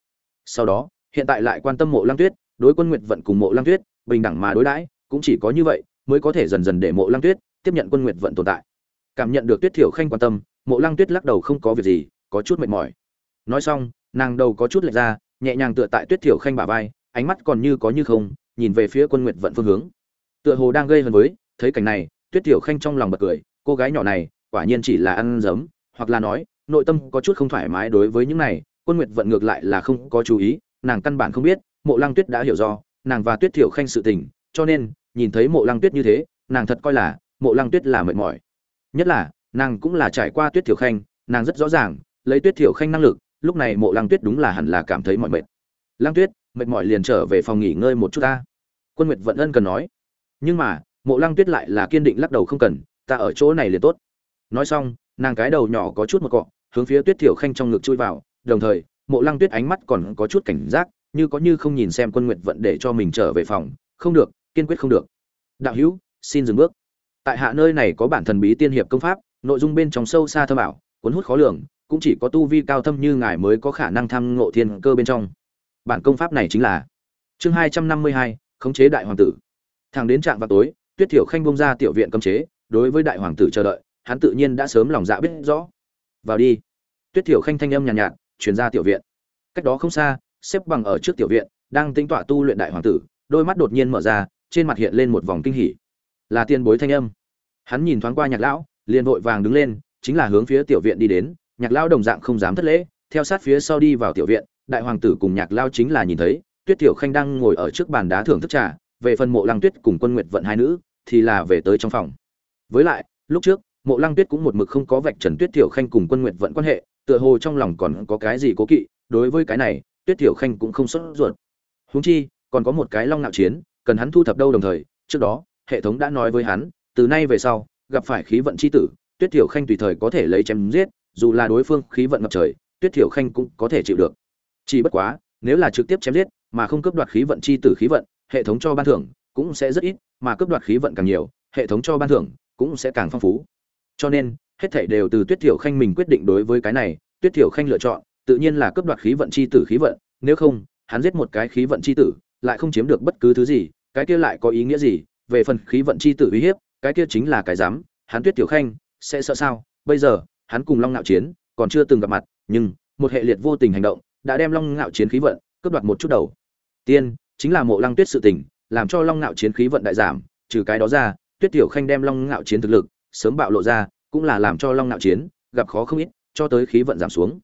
A: sau đó, hiện tại lại quan tâm mộ lăng tuyết, đối quân nguyệt vận cùng mộ lăng tuyết, bình đẳng mà đối đãi, cũng chỉ có như vậy, mới có thể dần dần để mộ lăng tuyết tiếp nhận quân nguyệt vận tồn tại. Cảm nhận được tuyết thiểu khanh quan tâm, mộ lăng tuyết lắc đầu không có việc gì, có chút mệt mỏi. Nói xong, nàng đầu có chút lệch ra, nhẹ nhàng tựa tại tuyết thiểu khanh bả vai, ánh mắt còn như có như không, nhìn về phía quân nguyệt vận phương hướng. Tựa hồ đang gây hấn với, thấy cảnh này, tuyết thiểu khanh trong lòng bật cười, cô gái nhỏ này, quả nhiên chỉ là ăn giấm hoặc là nói, nội tâm có chút không thoải mái đối với những này, quân nguyệt vận ngược lại là không có chú ý, nàng căn bản không biết, mộ lăng tuyết đã hiểu do, nàng và tuyết thiểu khanh sự tình, cho nên, nhìn thấy mộ lăng tuyết như thế, nàng thật coi là, mộ lăng tuyết là mệt mỏi. Nhất là, nàng cũng là trải qua tuyết thiểu khanh, nàng rất rõ ràng, lấy tuyết thiểu khanh năng lực, lúc này mộ lăng tuyết đúng là hẳn là cảm thấy mỏi mệt. Lăng tuyết, mệt mỏi liền trở về phòng nghỉ ngơi một chút ta. Quân nguyệt vận ân cần nói. Nhưng mà, mộ lăng tuyết lại là kiên định lắc đầu không cần, ta ở chỗ này liền tốt. Nói xong nàng cái đầu nhỏ có chút một cọ, hướng phía tuyết thiểu khanh trong ngực chui vào, đồng thời, mộ lăng tuyết ánh mắt còn có chút cảnh giác, như có như không nhìn xem quân nguyệt vận để cho mình trở về phòng, không được, kiên quyết không được. Đạo hữu, xin dừng bước. Tại hạ nơi này có bản thần bí tiên hiệp công pháp, nội dung bên trong sâu xa thâm ảo, cuốn hút khó lường, cũng chỉ có tu vi cao thâm như ngài mới có khả năng tham ngộ thiên cơ bên trong. Bản công pháp này chính là chương hai trăm năm mươi hai, khống chế đại hoàng tử. Thằng đến trạng vào tối, tuyết thiểu khanh bông ra tiểu viện cấm chế, đối với đại hoàng tử chờ đợi hắn tự nhiên đã sớm lòng dạ biết rõ. Vào đi. Tuyết thiểu khanh thanh âm nhàn nhạt, nhạt chuyển ra tiểu viện. Cách đó không xa xếp bằng ở trước tiểu viện đang tính tọa tu luyện đại hoàng tử đôi mắt đột nhiên mở ra trên mặt hiện lên một vòng kinh hỉ. Là tiền bối thanh âm. Hắn nhìn thoáng qua nhạc lão liền vội vàng đứng lên chính là hướng phía tiểu viện đi đến nhạc lão đồng dạng không dám thất lễ theo sát phía sau đi vào tiểu viện đại hoàng tử cùng nhạc lao chính là nhìn thấy tuyết tiểu khanh đang ngồi ở trước bàn đá thưởng thức trà về phần mộ lăng tuyết cùng quân nguyệt vận hai nữ thì là về tới trong phòng. Với lại lúc trước mộ lăng tuyết cũng một mực không có vạch trần tuyết tiểu khanh cùng quân nguyệt vận quan hệ, tựa hồ trong lòng còn có cái gì cố kỵ, đối với cái này, tuyết tiểu khanh cũng không sốt ruột. Huống chi, còn có một cái long nạo chiến, cần hắn thu thập đâu đồng thời, trước đó, hệ thống đã nói với hắn, từ nay về sau, gặp phải khí vận chi tử, tuyết tiểu khanh tùy thời có thể lấy chém giết, dù là đối phương khí vận ngập trời, tuyết tiểu khanh cũng có thể chịu được. Chỉ bất quá, nếu là trực tiếp chém giết, mà không cướp đoạt khí vận chi tử khí vận, hệ thống cho ban thưởng cũng sẽ rất ít, mà cướp đoạt khí vận càng nhiều, hệ thống cho ban thưởng cũng sẽ càng phong phú cho nên, hết thảy đều từ tuyết tiểu khanh mình quyết định đối với cái này, tuyết tiểu khanh lựa chọn, tự nhiên là cướp đoạt khí vận chi tử khí vận, nếu không, hắn giết một cái khí vận chi tử, lại không chiếm được bất cứ thứ gì, cái kia lại có ý nghĩa gì? Về phần khí vận chi tử uy hiếp, cái kia chính là cái dám hắn tuyết tiểu khanh, sẽ sợ sao? Bây giờ, hắn cùng long nạo chiến, còn chưa từng gặp mặt, nhưng, một hệ liệt vô tình hành động, đã đem long nạo chiến khí vận, cướp đoạt một chút đầu. Tiên, chính là mộ lăng tuyết sự tình, làm cho long nạo chiến khí vận đại giảm, trừ cái đó ra, tuyết tiểu khanh đem long nạo chiến thực lực sớm bạo lộ ra, cũng là làm cho long nạo chiến gặp khó không ít, cho tới khí vận giảm xuống.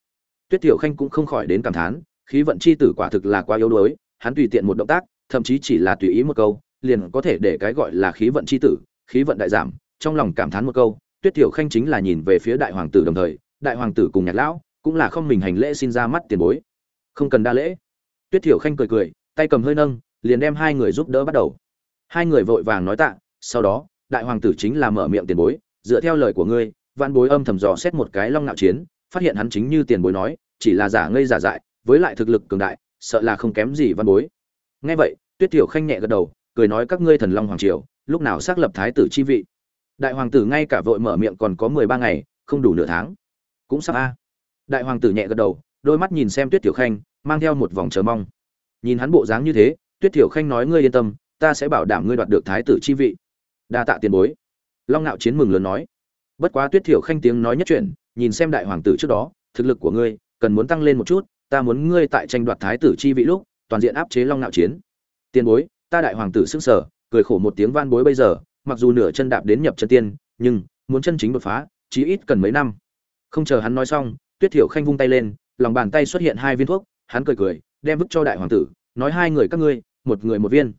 A: Tuyết tiểu khanh cũng không khỏi đến cảm thán, khí vận chi tử quả thực là quá yếu đuối, hắn tùy tiện một động tác, thậm chí chỉ là tùy ý một câu, liền có thể để cái gọi là khí vận chi tử, khí vận đại giảm, trong lòng cảm thán một câu, tuyết tiểu khanh chính là nhìn về phía đại hoàng tử đồng thời, đại hoàng tử cùng nhạc lão cũng là không mình hành lễ xin ra mắt tiền bối. Không cần đa lễ. Tuyết tiểu khanh cười cười, tay cầm hơi nâng, liền đem hai người giúp đỡ bắt đầu. Hai người vội vàng nói tạ, sau đó đại hoàng tử chính là mở miệng tiền bối, dựa theo lời của ngươi văn bối âm thầm dò xét một cái long nạo chiến, phát hiện hắn chính như tiền bối nói, chỉ là giả ngây giả dại, với lại thực lực cường đại, sợ là không kém gì văn bối. Nghe vậy, tuyết tiểu khanh nhẹ gật đầu, cười nói các ngươi thần long hoàng triều, lúc nào xác lập thái tử chi vị? Đại hoàng tử ngay cả vội mở miệng còn có mười ba ngày, không đủ nửa tháng. Cũng sắp a. Đại hoàng tử nhẹ gật đầu, đôi mắt nhìn xem tuyết tiểu khanh, mang theo một vòng chờ mong. Nhìn hắn bộ dáng như thế, tuyết tiểu khanh nói ngươi yên tâm, ta sẽ bảo đảm ngươi đoạt được thái tử chi vị đa tạ tiền bối. Long nạo chiến mừng lớn nói. Bất quá tuyết thiểu khanh tiếng nói nhất chuyện nhìn xem đại hoàng tử trước đó, thực lực của ngươi cần muốn tăng lên một chút, ta muốn ngươi tại tranh đoạt thái tử chi vị lúc, toàn diện áp chế long nạo chiến. Tiền bối, ta đại hoàng tử sức sở cười khổ một tiếng van bối bây giờ, mặc dù nửa chân đạp đến nhập chân tiên, nhưng muốn chân chính đột phá, chí ít cần mấy năm. Không chờ hắn nói xong, tuyết thiểu khanh vung tay lên, lòng bàn tay xuất hiện hai viên thuốc, hắn cười cười, đem vứt cho đại hoàng tử, nói hai người các ngươi, một người một viên.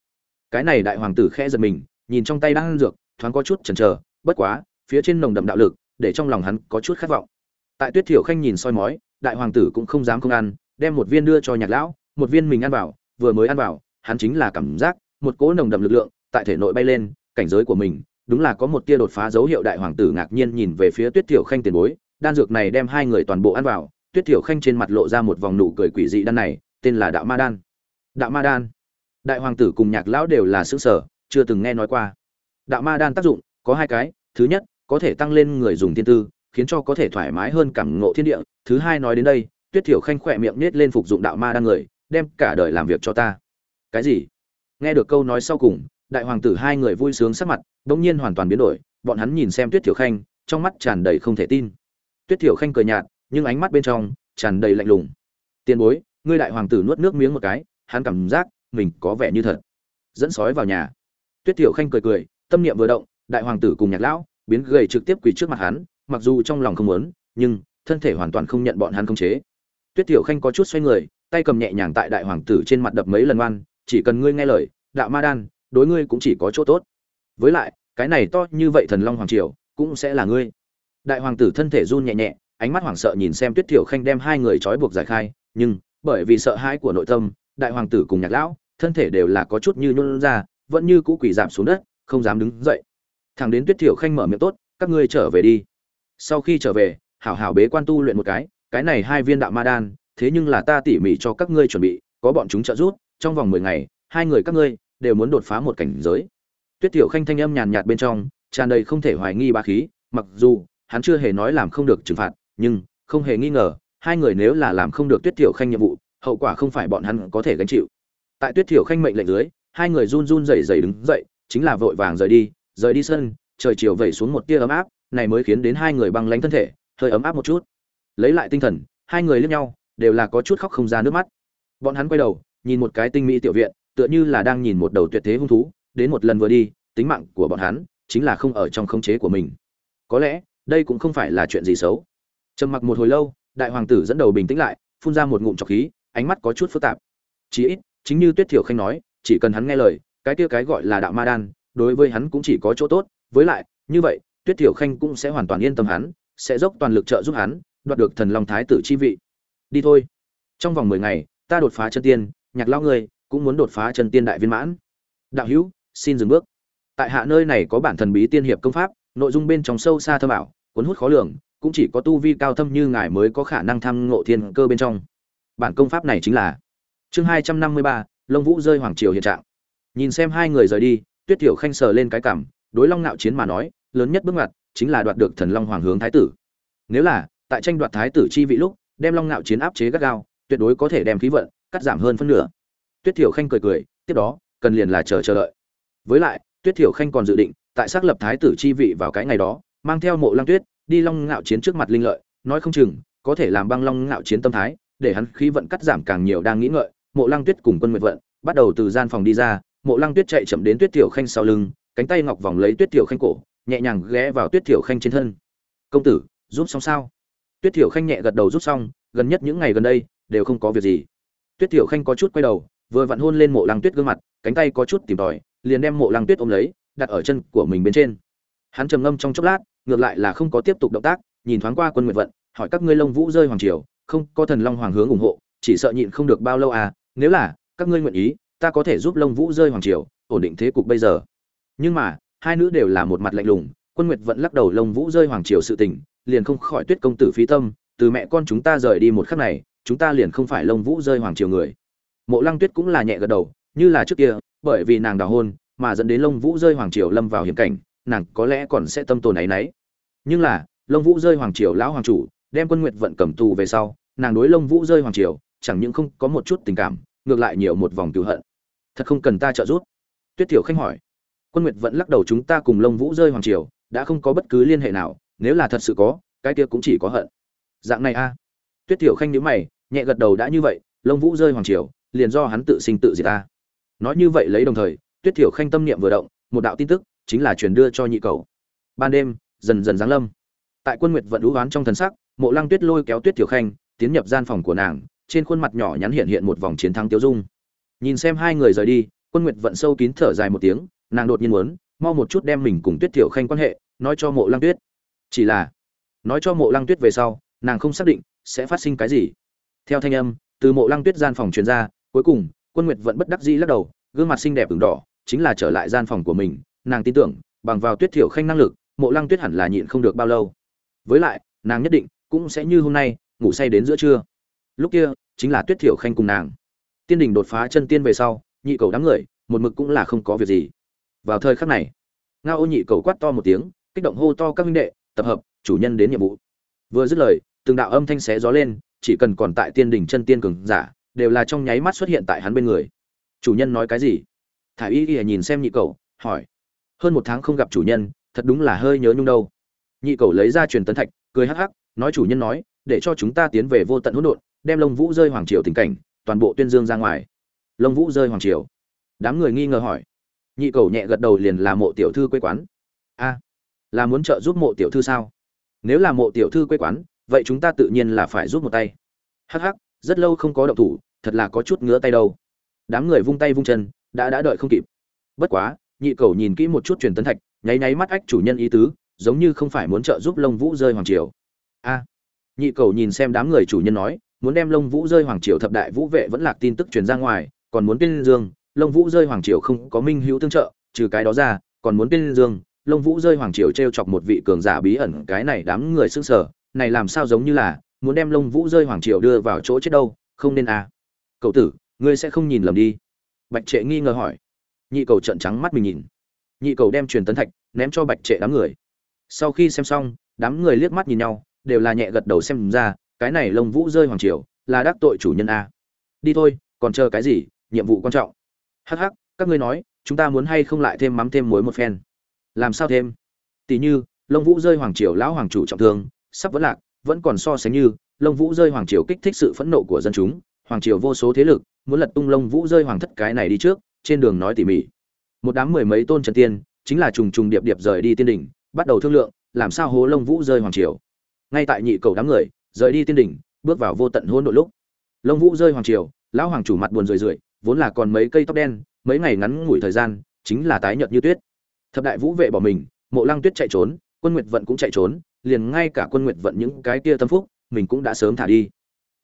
A: Cái này đại hoàng tử khẽ giật mình nhìn trong tay đang ăn dược, thoáng có chút chần chờ, bất quá, phía trên nồng đậm đạo lực, để trong lòng hắn có chút khát vọng. Tại tuyết thiểu khanh nhìn soi mói, đại hoàng tử cũng không dám không ăn, đem một viên đưa cho nhạc lão, một viên mình ăn vào, vừa mới ăn vào, hắn chính là cảm giác một cỗ nồng đậm lực lượng tại thể nội bay lên, cảnh giới của mình, đúng là có một tia đột phá dấu hiệu đại hoàng tử ngạc nhiên nhìn về phía tuyết Thiểu khanh tiền bối, đan dược này đem hai người toàn bộ ăn vào, tuyết Thiểu khanh trên mặt lộ ra một vòng nụ cười quỷ dị đan này, tên là đạo ma đan. Đạo ma đan. Đại hoàng tử cùng nhạc lão đều là sửng sở chưa từng nghe nói qua. Đạo ma đan tác dụng, có hai cái, thứ nhất, có thể tăng lên người dùng tiên tư, khiến cho có thể thoải mái hơn cảm ngộ thiên địa, thứ hai nói đến đây, tuyết thiểu khanh khỏe miệng nết lên phục dụng đạo ma đan người, đem cả đời làm việc cho ta. Cái gì? Nghe được câu nói sau cùng, đại hoàng tử hai người vui sướng sắc mặt bỗng nhiên hoàn toàn biến đổi, bọn hắn nhìn xem tuyết thiểu khanh, trong mắt tràn đầy không thể tin. Tuyết thiểu khanh cười nhạt, nhưng ánh mắt bên trong tràn đầy lạnh lùng. Tiền bối, ngươi đại hoàng tử nuốt nước miếng một cái, hắn cảm giác mình có vẻ như thật. Dẫn sói vào nhà tuyết Tiểu khanh cười cười, tâm niệm vừa động, đại hoàng tử cùng nhạc lão biến gầy trực tiếp quỳ trước mặt hắn, mặc dù trong lòng không muốn, nhưng thân thể hoàn toàn không nhận bọn hắn khống chế. Tuyết Tiểu khanh có chút xoay người, tay cầm nhẹ nhàng tại đại hoàng tử trên mặt đập mấy lần oan, chỉ cần ngươi nghe lời, đạo ma đan, đối ngươi cũng chỉ có chỗ tốt. Với lại, cái này to như vậy thần long hoàng triều, cũng sẽ là ngươi. Đại hoàng tử thân thể run nhẹ nhẹ, ánh mắt hoảng sợ nhìn xem tuyết Tiểu khanh đem hai người trói buộc giải khai, nhưng bởi vì sợ hãi của nội tâm, đại hoàng tử cùng nhạc lão thân thể đều là có chút như nhũn ra vẫn như cũ quỳ giảm xuống đất, không dám đứng dậy. Thằng đến tuyết thiểu khanh mở miệng tốt, các ngươi trở về đi. Sau khi trở về, hảo hảo bế quan tu luyện một cái cái này hai viên đạo ma đan, thế nhưng là ta tỉ mỉ cho các ngươi chuẩn bị, có bọn chúng trợ giúp, trong vòng mười ngày, hai người các ngươi đều muốn đột phá một cảnh giới. Tuyết thiểu khanh thanh âm nhàn nhạt bên trong, tràn đầy không thể hoài nghi ba khí, mặc dù hắn chưa hề nói làm không được trừng phạt, nhưng không hề nghi ngờ, hai người nếu là làm không được tuyết thiểu khanh nhiệm vụ, hậu quả không phải bọn hắn có thể gánh chịu. Tại tuyết thiểu khanh mệnh lệnh dưới hai người run run rẩy rẩy đứng dậy, chính là vội vàng rời đi rời đi sân, trời chiều vẩy xuống một tia ấm áp, này mới khiến đến hai người băng lãnh thân thể, hơi ấm áp một chút. Lấy lại tinh thần, hai người liếc nhau, đều là có chút khóc không ra nước mắt. Bọn hắn quay đầu, nhìn một cái tinh mỹ tiểu viện, tựa như là đang nhìn một đầu tuyệt thế hung thú, đến một lần vừa đi, tính mạng của bọn hắn chính là không ở trong khống chế của mình. Có lẽ, đây cũng không phải là chuyện gì xấu. Trầm mặc một hồi lâu, đại hoàng tử dẫn đầu bình tĩnh lại, phun ra một ngụm trọc khí, ánh mắt có chút phức tạp. Chí ít, chính như tuyết thiểu khanh nói chỉ cần hắn nghe lời, cái kia cái gọi là đạo ma đan, đối với hắn cũng chỉ có chỗ tốt. Với lại, như vậy, tuyết tiểu khanh cũng sẽ hoàn toàn yên tâm hắn, sẽ dốc toàn lực trợ giúp hắn, đoạt được thần long thái tử chi vị. Đi thôi. Trong vòng mười ngày, ta đột phá chân tiên, nhạc lao ngươi cũng muốn đột phá chân tiên đại viên mãn. Đạo hữu, xin dừng bước. Tại hạ nơi này có bản thần bí tiên hiệp công pháp, nội dung bên trong sâu xa thâm ảo, cuốn hút khó lường, cũng chỉ có tu vi cao thâm như ngài mới có khả năng tham ngộ thiên cơ bên trong. Bản công pháp này chính là chương hai trăm năm mươi ba lông vũ rơi hoàng triều hiện trạng. Nhìn xem hai người rời đi, tuyết tiểu khanh sờ lên cái cảm, đối long nạo chiến mà nói, lớn nhất bước ngoặt chính là đoạt được thần long hoàng hướng thái tử. Nếu là, tại tranh đoạt thái tử chi vị lúc, đem long nạo chiến áp chế gắt gao, tuyệt đối có thể đem khí vận cắt giảm hơn phân nửa. Tuyết thiểu khanh cười cười, tiếp đó, cần liền là chờ chờ đợi. Với lại, tuyết thiểu khanh còn dự định, tại xác lập thái tử chi vị vào cái ngày đó, mang theo mộ lăng tuyết, đi long ngạo chiến trước mặt linh lợi, nói không chừng, có thể làm băng long ngạo chiến tâm thái, để hắn khí vận cắt giảm càng nhiều đang nghĩ ngợi mộ lăng tuyết cùng quân nguyệt vận, bắt đầu từ gian phòng đi ra, mộ lăng tuyết chạy chậm đến tuyết Tiểu khanh sau lưng, cánh tay ngọc vòng lấy tuyết Tiểu khanh cổ, nhẹ nhàng ghé vào tuyết Tiểu khanh trên thân. Công tử, giúp xong sao? Tuyết Tiểu khanh nhẹ gật đầu giúp xong, gần nhất những ngày gần đây, đều không có việc gì. Tuyết Tiểu khanh có chút quay đầu, vừa vặn hôn lên mộ lăng tuyết gương mặt, cánh tay có chút tìm tòi, liền đem mộ lăng tuyết ôm lấy, đặt ở chân của mình bên trên. Hắn trầm ngâm trong chốc lát, ngược lại là không có tiếp tục động tác, nhìn thoáng qua quân Nguyệt vận, hỏi các ngươi lông vũ rơi hoàng triều, không có thần long hoàng hướng ủng hộ, chỉ sợ nhịn không được bao lâu à nếu là, các ngươi nguyện ý, ta có thể giúp lông vũ rơi hoàng triều, ổn định thế cục bây giờ. Nhưng mà, hai nữ đều là một mặt lạnh lùng, quân nguyệt vẫn lắc đầu lông vũ rơi hoàng triều sự tình, liền không khỏi tuyết công tử phí tâm, từ mẹ con chúng ta rời đi một khắc này, chúng ta liền không phải lông vũ rơi hoàng triều người. Mộ lăng tuyết cũng là nhẹ gật đầu, như là trước kia, bởi vì nàng đào hôn, mà dẫn đến lông vũ rơi hoàng triều lâm vào hiểm cảnh, nàng có lẽ còn sẽ tâm tồn áy náy. Nhưng là lông vũ rơi hoàng triều lão hoàng chủ, đem quân nguyệt vận cầm tù về sau, nàng đối lông vũ rơi hoàng triều chẳng những không có một chút tình cảm, ngược lại nhiều một vòng cựu hận. Thật không cần ta trợ giúp. Tuyết tiểu khanh hỏi. Quân nguyệt vẫn lắc đầu chúng ta cùng lông vũ rơi hoàng triều, đã không có bất cứ liên hệ nào, nếu là thật sự có, cái kia cũng chỉ có hận. Dạng này a. Tuyết tiểu khanh nhíu mày, nhẹ gật đầu đã như vậy, lông vũ rơi hoàng triều, liền do hắn tự sinh tự diệt ta. Nói như vậy lấy đồng thời, tuyết tiểu khanh tâm niệm vừa động, một đạo tin tức chính là truyền đưa cho nhị cầu. Ban đêm, dần dần giáng lâm. Tại quân nguyệt vận đũ oán trong thần sắc, mộ lăng tuyết lôi kéo tuyết tiểu khanh, tiến nhập gian phòng của nàng trên khuôn mặt nhỏ nhắn hiện hiện một vòng chiến thắng tiêu dung. Nhìn xem hai người rời đi, quân nguyệt vận sâu kín thở dài một tiếng, nàng đột nhiên muốn, mau một chút đem mình cùng tuyết tiểu khanh quan hệ, nói cho mộ lăng tuyết. Chỉ là, nói cho mộ lăng tuyết về sau, nàng không xác định sẽ phát sinh cái gì. Theo thanh âm, từ mộ lăng tuyết gian phòng truyền ra, cuối cùng, quân nguyệt vẫn bất đắc dĩ lắc đầu, gương mặt xinh đẹp ửng đỏ, chính là trở lại gian phòng của mình, nàng tin tưởng, bằng vào tuyết thiểu khanh năng lực, mộ lăng tuyết hẳn là nhịn không được bao lâu. Với lại, nàng nhất định cũng sẽ như hôm nay, ngủ say đến giữa trưa. Lúc kia chính là tuyết thiểu khanh cùng nàng. Tiên đình đột phá chân tiên về sau, nhị cầu đám người, một mực cũng là không có việc gì. Vào thời khắc này, ngao ô nhị cầu quát to một tiếng, kích động hô to các minh đệ, tập hợp, chủ nhân đến nhiệm vụ. Vừa dứt lời, từng đạo âm thanh xé gió lên, chỉ cần còn tại tiên đỉnh chân tiên cường giả, đều là trong nháy mắt xuất hiện tại hắn bên người. Chủ nhân nói cái gì? Thả y y nhìn xem nhị cầu, hỏi. Hơn một tháng không gặp chủ nhân, thật đúng là hơi nhớ nhung đâu. Nhị cầu lấy ra truyền tấn thạch, cười hắc hắc, nói chủ nhân nói, để cho chúng ta tiến về vô tận hỗn độn đem lông vũ rơi hoàng triều tình cảnh, toàn bộ tuyên dương ra ngoài. Lông vũ rơi hoàng triều. Đám người nghi ngờ hỏi. Nhị cầu nhẹ gật đầu liền là mộ tiểu thư quê quán. A, là muốn trợ giúp mộ tiểu thư sao? Nếu là mộ tiểu thư quê quán, vậy chúng ta tự nhiên là phải giúp một tay. Hắc hắc, rất lâu không có động thủ, thật là có chút ngứa tay đâu. Đám người vung tay vung chân, đã đã đợi không kịp. Bất quá, nhị cầu nhìn kỹ một chút truyền tấn thạch, nháy nháy mắt ách chủ nhân ý tứ, giống như không phải muốn trợ giúp lông vũ rơi hoàng triều. A, nhị cầu nhìn xem đám người chủ nhân nói muốn đem lông vũ rơi hoàng triều thập đại vũ vệ vẫn lạc tin tức truyền ra ngoài, còn muốn tiên dương lông vũ rơi hoàng triều không có minh hữu tương trợ, trừ cái đó ra, còn muốn tiên dương lông vũ rơi hoàng triều t r e o chọc một vị cường giả bí ẩn, cái này đám người s ư n g sở này làm sao giống như là muốn đem lông vũ rơi hoàng triều đưa vào chỗ chết đâu, không nên à. Cậu tử, ngươi sẽ không nhìn lầm đi. Bạch trệ nghi ngờ hỏi. Nhị cầu trận trắng mắt mình nhìn. Nhị cầu đem truyền tấn thạch ném cho bạch trệ đám người. Sau khi xem xong, đám người liếc mắt nhìn nhau, đều là nhẹ gật đầu xem ra cái này lông vũ rơi hoàng triều, là đắc tội chủ nhân a. Đi thôi, còn chờ cái gì, nhiệm vụ quan trọng. Hắc hắc, các ngươi nói, chúng ta muốn hay không lại thêm mắm thêm muối một phen? Làm sao thêm? Tỷ như, lông vũ rơi hoàng triều lão hoàng chủ trọng thương, sắp vẫn lạc, vẫn còn so sánh như, lông vũ rơi hoàng triều kích thích sự phẫn nộ của dân chúng, hoàng triều vô số thế lực, muốn lật tung lông vũ rơi hoàng thất cái này đi trước, trên đường nói tỉ mỉ. Một đám mười mấy tôn trần tiên, chính là trùng trùng điệp điệp rời đi tiên đỉnh, bắt đầu thương lượng, làm sao hố lông vũ rơi hoàng triều. Ngay tại nhị cầu đám người rời đi tiên đỉnh, bước vào vô tận hỗn độn lúc. Lông vũ rơi hoàng triều, lão hoàng chủ mặt buồn rười rượi, vốn là còn mấy cây tóc đen, mấy ngày ngắn ngủi thời gian, chính là tái nhợt như tuyết. Thập đại vũ vệ bỏ mình, mộ lăng tuyết chạy trốn, quân nguyệt vận cũng chạy trốn, liền ngay cả quân nguyệt vận những cái kia tâm phúc, mình cũng đã sớm thả đi.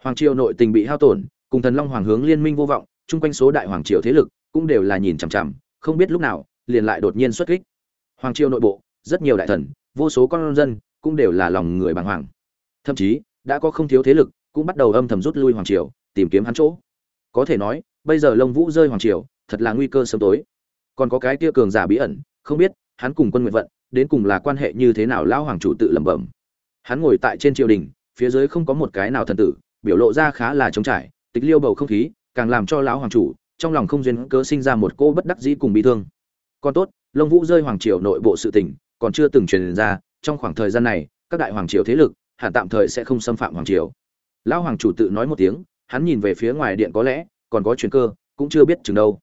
A: Hoàng triều nội tình bị hao tổn, cùng thần long hoàng hướng liên minh vô vọng, chung quanh số đại hoàng triều thế lực cũng đều là nhìn chằm chằm, không biết lúc nào, liền lại đột nhiên xuất kích. Hoàng triều nội bộ, rất nhiều đại thần, vô số con dân cũng đều là lòng người bàng hoàng. Thậm chí đã có không thiếu thế lực, cũng bắt đầu âm thầm rút lui hoàng triều, tìm kiếm hắn chỗ. Có thể nói, bây giờ lông vũ rơi hoàng triều, thật là nguy cơ sớm tối. Còn có cái tia cường giả bí ẩn, không biết, hắn cùng quân nguyện vận, đến cùng là quan hệ như thế nào lão hoàng chủ tự lẩm bẩm. Hắn ngồi tại trên triều đình, phía dưới không có một cái nào thần tử, biểu lộ ra khá là trống trải, tịch liêu bầu không khí, càng làm cho lão hoàng chủ, trong lòng không duyên cớ sinh ra một cô bất đắc dĩ cùng bị thương. Còn tốt, lông vũ rơi hoàng triều nội bộ sự tình, còn chưa từng truyền ra, trong khoảng thời gian này, các đại hoàng triều thế lực hẳn tạm thời sẽ không xâm phạm hoàng triều. Lão hoàng chủ tự nói một tiếng, hắn nhìn về phía ngoài điện có lẽ còn có chuyện cơ, cũng chưa biết chừng đâu.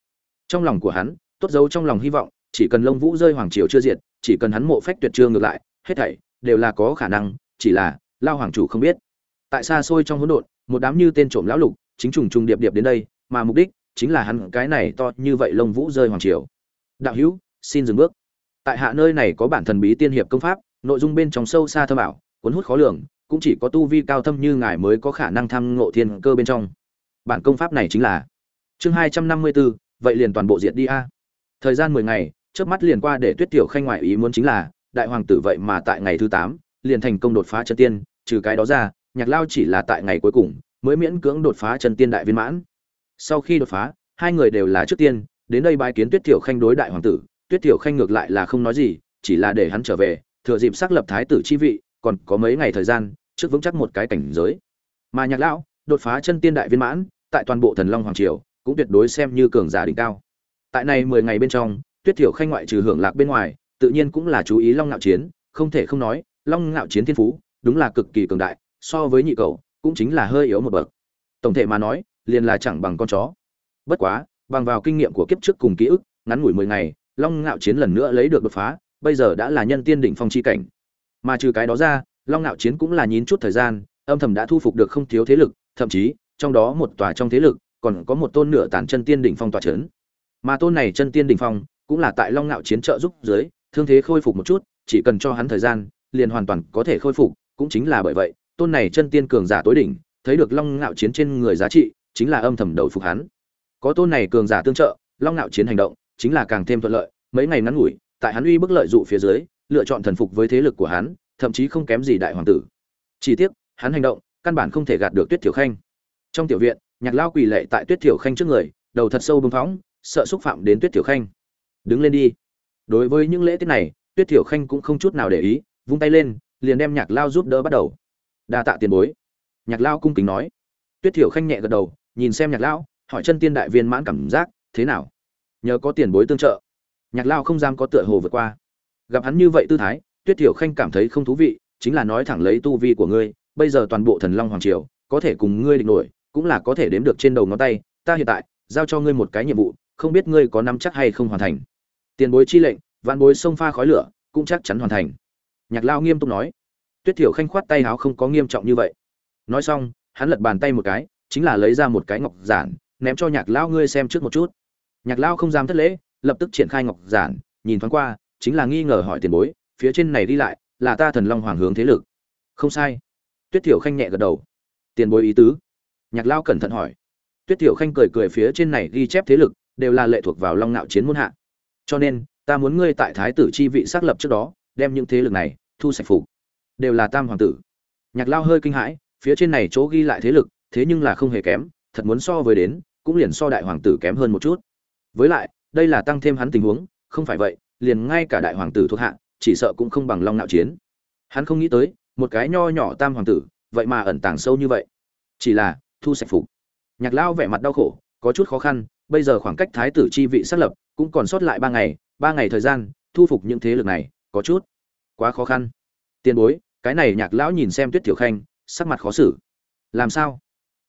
A: Trong lòng của hắn, tốt dấu trong lòng hy vọng, chỉ cần lông vũ rơi hoàng triều chưa diệt, chỉ cần hắn mộ phách tuyệt trương ngược lại, hết thảy đều là có khả năng, chỉ là lao hoàng chủ không biết. Tại xa xôi trong hỗn độn, một đám như tên trộm lão lục, chính trùng trùng điệp điệp đến đây, mà mục đích chính là hắn cái này to như vậy lông vũ rơi hoàng triều. Đạo hữu, xin dừng bước. Tại hạ nơi này có bản thần bí tiên hiệp công pháp, nội dung bên trong sâu xa thâm ảo cuốn hút khó lường, cũng chỉ có tu vi cao thâm như ngài mới có khả năng tham ngộ thiên cơ bên trong. Bản công pháp này chính là chương hai trăm năm mươi bốn vậy liền toàn bộ diệt đi a. Thời gian mười ngày trước mắt liền qua để tuyết tiểu khanh ngoại ý muốn chính là, đại hoàng tử vậy mà tại ngày thứ tám, liền thành công đột phá chân tiên, trừ cái đó ra, nhạc lao chỉ là tại ngày cuối cùng, mới miễn cưỡng đột phá chân tiên đại viên mãn. Sau khi đột phá, hai người đều là trước tiên, đến đây bái kiến tuyết tiểu khanh đối đại hoàng tử, tuyết tiểu khanh ngược lại là không nói gì, chỉ là để hắn trở về, thừa dịp xác lập thái tử chi vị còn có mấy ngày thời gian, trước vững chắc một cái cảnh giới. Mà nhạc lão đột phá chân tiên đại viên mãn, tại toàn bộ thần long hoàng triều, cũng tuyệt đối xem như cường giả đỉnh cao. Tại này mười ngày bên trong, tuyết thiểu khanh ngoại trừ hưởng lạc bên ngoài, tự nhiên cũng là chú ý long ngạo chiến, không thể không nói, long ngạo chiến thiên phú, đúng là cực kỳ cường đại, so với nhị cầu cũng chính là hơi yếu một bậc. Tổng thể mà nói, liền là chẳng bằng con chó. Bất quá, bằng vào kinh nghiệm của kiếp trước cùng ký ức, ngắn ngủi mười ngày, long ngạo chiến lần nữa lấy được đột phá, bây giờ đã là nhân tiên đỉnh phong chi cảnh mà trừ cái đó ra long ngạo chiến cũng là nhín chút thời gian âm thầm đã thu phục được không thiếu thế lực thậm chí trong đó một tòa trong thế lực còn có một tôn nửa tàn chân tiên đỉnh phong tòa chấn. Mà tôn này chân tiên đỉnh phong cũng là tại Long Nạo chiến trợ giúp dưới, thương thế khôi phục một chút, chỉ cần cho hắn thời gian, liền hoàn toàn có thể khôi phục, cũng chính là bởi vậy, tôn này chân tiên cường giả tối đỉnh, thấy được Long Nạo chiến trên người giá trị, chính là âm thầm đầu phục hắn. Có tôn này cường giả tương trợ, Long Nạo chiến hành động chính là càng thêm thuận lợi, mấy ngày ngắn ngủi, tại hắn uy bức lợi dụ phía dưới, lựa chọn thần phục với thế lực của hắn, thậm chí không kém gì đại hoàng tử. Chỉ tiếc, hắn hành động, căn bản không thể gạt được Tuyết Tiểu Khanh. Trong tiểu viện, nhạc lao quỳ lệ tại tuyết tiểu khanh trước người đầu thật sâu bưng phóng sợ xúc phạm đến tuyết tiểu khanh. Đứng lên đi. Đối với những lễ tiết này tuyết tiểu khanh cũng không chút nào để ý vung tay lên liền đem nhạc lao giúp đỡ bắt đầu. Đa tạ tiền bối. Nhạc lao cung kính nói. Tuyết tiểu khanh nhẹ gật đầu nhìn xem nhạc lão hỏi chân tiên đại viên mãn cảm giác thế nào? Nhờ có tiền bối tương trợ. Nhạc lao không dám có tựa hồ vượt qua gặp hắn như vậy tư thái, tuyết thiểu khanh cảm thấy không thú vị, chính là nói thẳng lấy tu vi của ngươi, bây giờ toàn bộ thần long hoàng triều, có thể cùng ngươi địch nổi, cũng là có thể đếm được trên đầu ngón tay, ta hiện tại, giao cho ngươi một cái nhiệm vụ, không biết ngươi có nắm chắc hay không hoàn thành. Tiền bối chi lệnh, vạn bối sông pha khói lửa, cũng chắc chắn hoàn thành. Nhạc lao nghiêm túc nói. Tuyết thiểu khanh khoát tay áo không có nghiêm trọng như vậy. Nói xong, hắn lật bàn tay một cái, chính là lấy ra một cái ngọc giản, ném cho nhạc lao ngươi xem trước một chút. Nhạc lao không dám thất lễ, lập tức triển khai ngọc giản, nhìn thoáng qua chính là nghi ngờ hỏi tiền bối, phía trên này đi lại, là ta thần long hoàng hướng thế lực. Không sai. Tuyết thiểu khanh nhẹ gật đầu. Tiền bối ý tứ? Nhạc lao cẩn thận hỏi. Tuyết thiểu khanh cười cười phía trên này ghi chép thế lực, đều là lệ thuộc vào long nạo chiến muôn hạ. Cho nên, ta muốn ngươi tại thái tử chi vị xác lập trước đó, đem những thế lực này thu sạch phục. Đều là tam hoàng tử. Nhạc lao hơi kinh hãi, phía trên này chỗ ghi lại thế lực, thế nhưng là không hề kém, thật muốn so với đến, cũng liền so đại hoàng tử kém hơn một chút. Với lại, đây là tăng thêm hắn tình huống, không phải vậy liền ngay cả đại hoàng tử thuộc hạ, chỉ sợ cũng không bằng long nạo chiến. Hắn không nghĩ tới, một cái nho nhỏ tam hoàng tử, vậy mà ẩn tàng sâu như vậy. Chỉ là, thu sạch phục. Nhạc lao vẻ mặt đau khổ, có chút khó khăn, bây giờ khoảng cách thái tử chi vị xác lập, cũng còn sót lại ba ngày ba ngày thời gian, thu phục những thế lực này, có chút quá khó khăn. Tiền bối, cái này nhạc lão nhìn xem tuyết tiểu khanh, sắc mặt khó xử. Làm sao?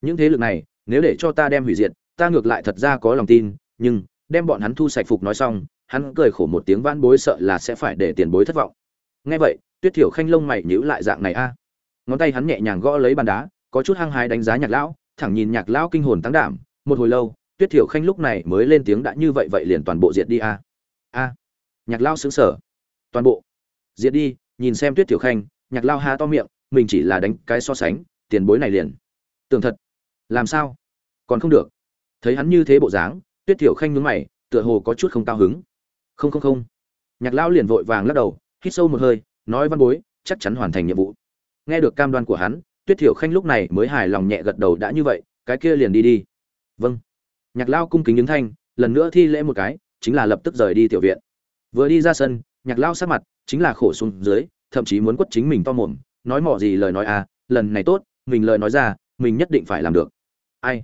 A: Những thế lực này, nếu để cho ta đem hủy diệt, ta ngược lại thật ra có lòng tin, nhưng, đem bọn hắn thu sạch phục nói xong hắn cười khổ một tiếng van bối sợ là sẽ phải để tiền bối thất vọng. Nghe vậy, tuyết thiểu khanh lông mày nhíu lại dạng này a. Ngón tay hắn nhẹ nhàng gõ lấy bàn đá, có chút hăng hái đánh giá nhạc lão, thẳng nhìn nhạc lão kinh hồn tăng đảm. Một hồi lâu, tuyết thiểu khanh lúc này mới lên tiếng đã như vậy vậy liền toàn bộ diệt đi a. A. Nhạc lão sững sờ. Toàn bộ. Diệt đi, nhìn xem tuyết thiểu khanh, nhạc lão há to miệng, mình chỉ là đánh cái so sánh, tiền bối này liền. Tưởng thật. Làm sao? Còn không được. Thấy hắn như thế bộ dáng, tuyết thiểu khanh nhướng mày, tựa hồ có chút không cao hứng không không không. Nhạc lão liền vội vàng lắc đầu, hít sâu một hơi, nói văn bối, chắc chắn hoàn thành nhiệm vụ. Nghe được cam đoan của hắn, tuyết thiểu khanh lúc này mới hài lòng nhẹ gật đầu đã như vậy, cái kia liền đi đi. Vâng. Nhạc lao cung kính ứng thanh, lần nữa thi lễ một cái, chính là lập tức rời đi tiểu viện. Vừa đi ra sân, nhạc lao sát mặt chính là khổ xuống dưới, thậm chí muốn quất chính mình to mồm, nói mỏ gì lời nói à lần này tốt, mình lời nói ra, mình nhất định phải làm được. Ai?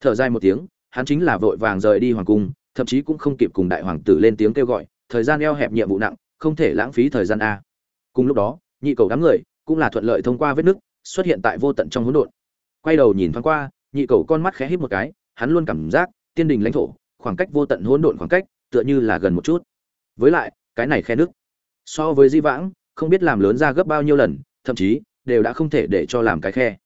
A: Thở dài một tiếng, hắn chính là vội vàng rời đi hoàng cung thậm chí cũng không kịp cùng đại hoàng tử lên tiếng kêu gọi, thời gian eo hẹp nhiệm vụ nặng, không thể lãng phí thời gian a. Cùng lúc đó, nhị cầu đám người cũng là thuận lợi thông qua vết nứt xuất hiện tại vô tận trong hỗn độn. Quay đầu nhìn thoáng qua, nhị cầu con mắt khẽ hít một cái, hắn luôn cảm giác tiên đình lãnh thổ, khoảng cách vô tận hỗn độn khoảng cách tựa như là gần một chút. Với lại, cái này khe nước so với di vãng, không biết làm lớn ra gấp bao nhiêu lần, thậm chí đều đã không thể để cho làm cái khe.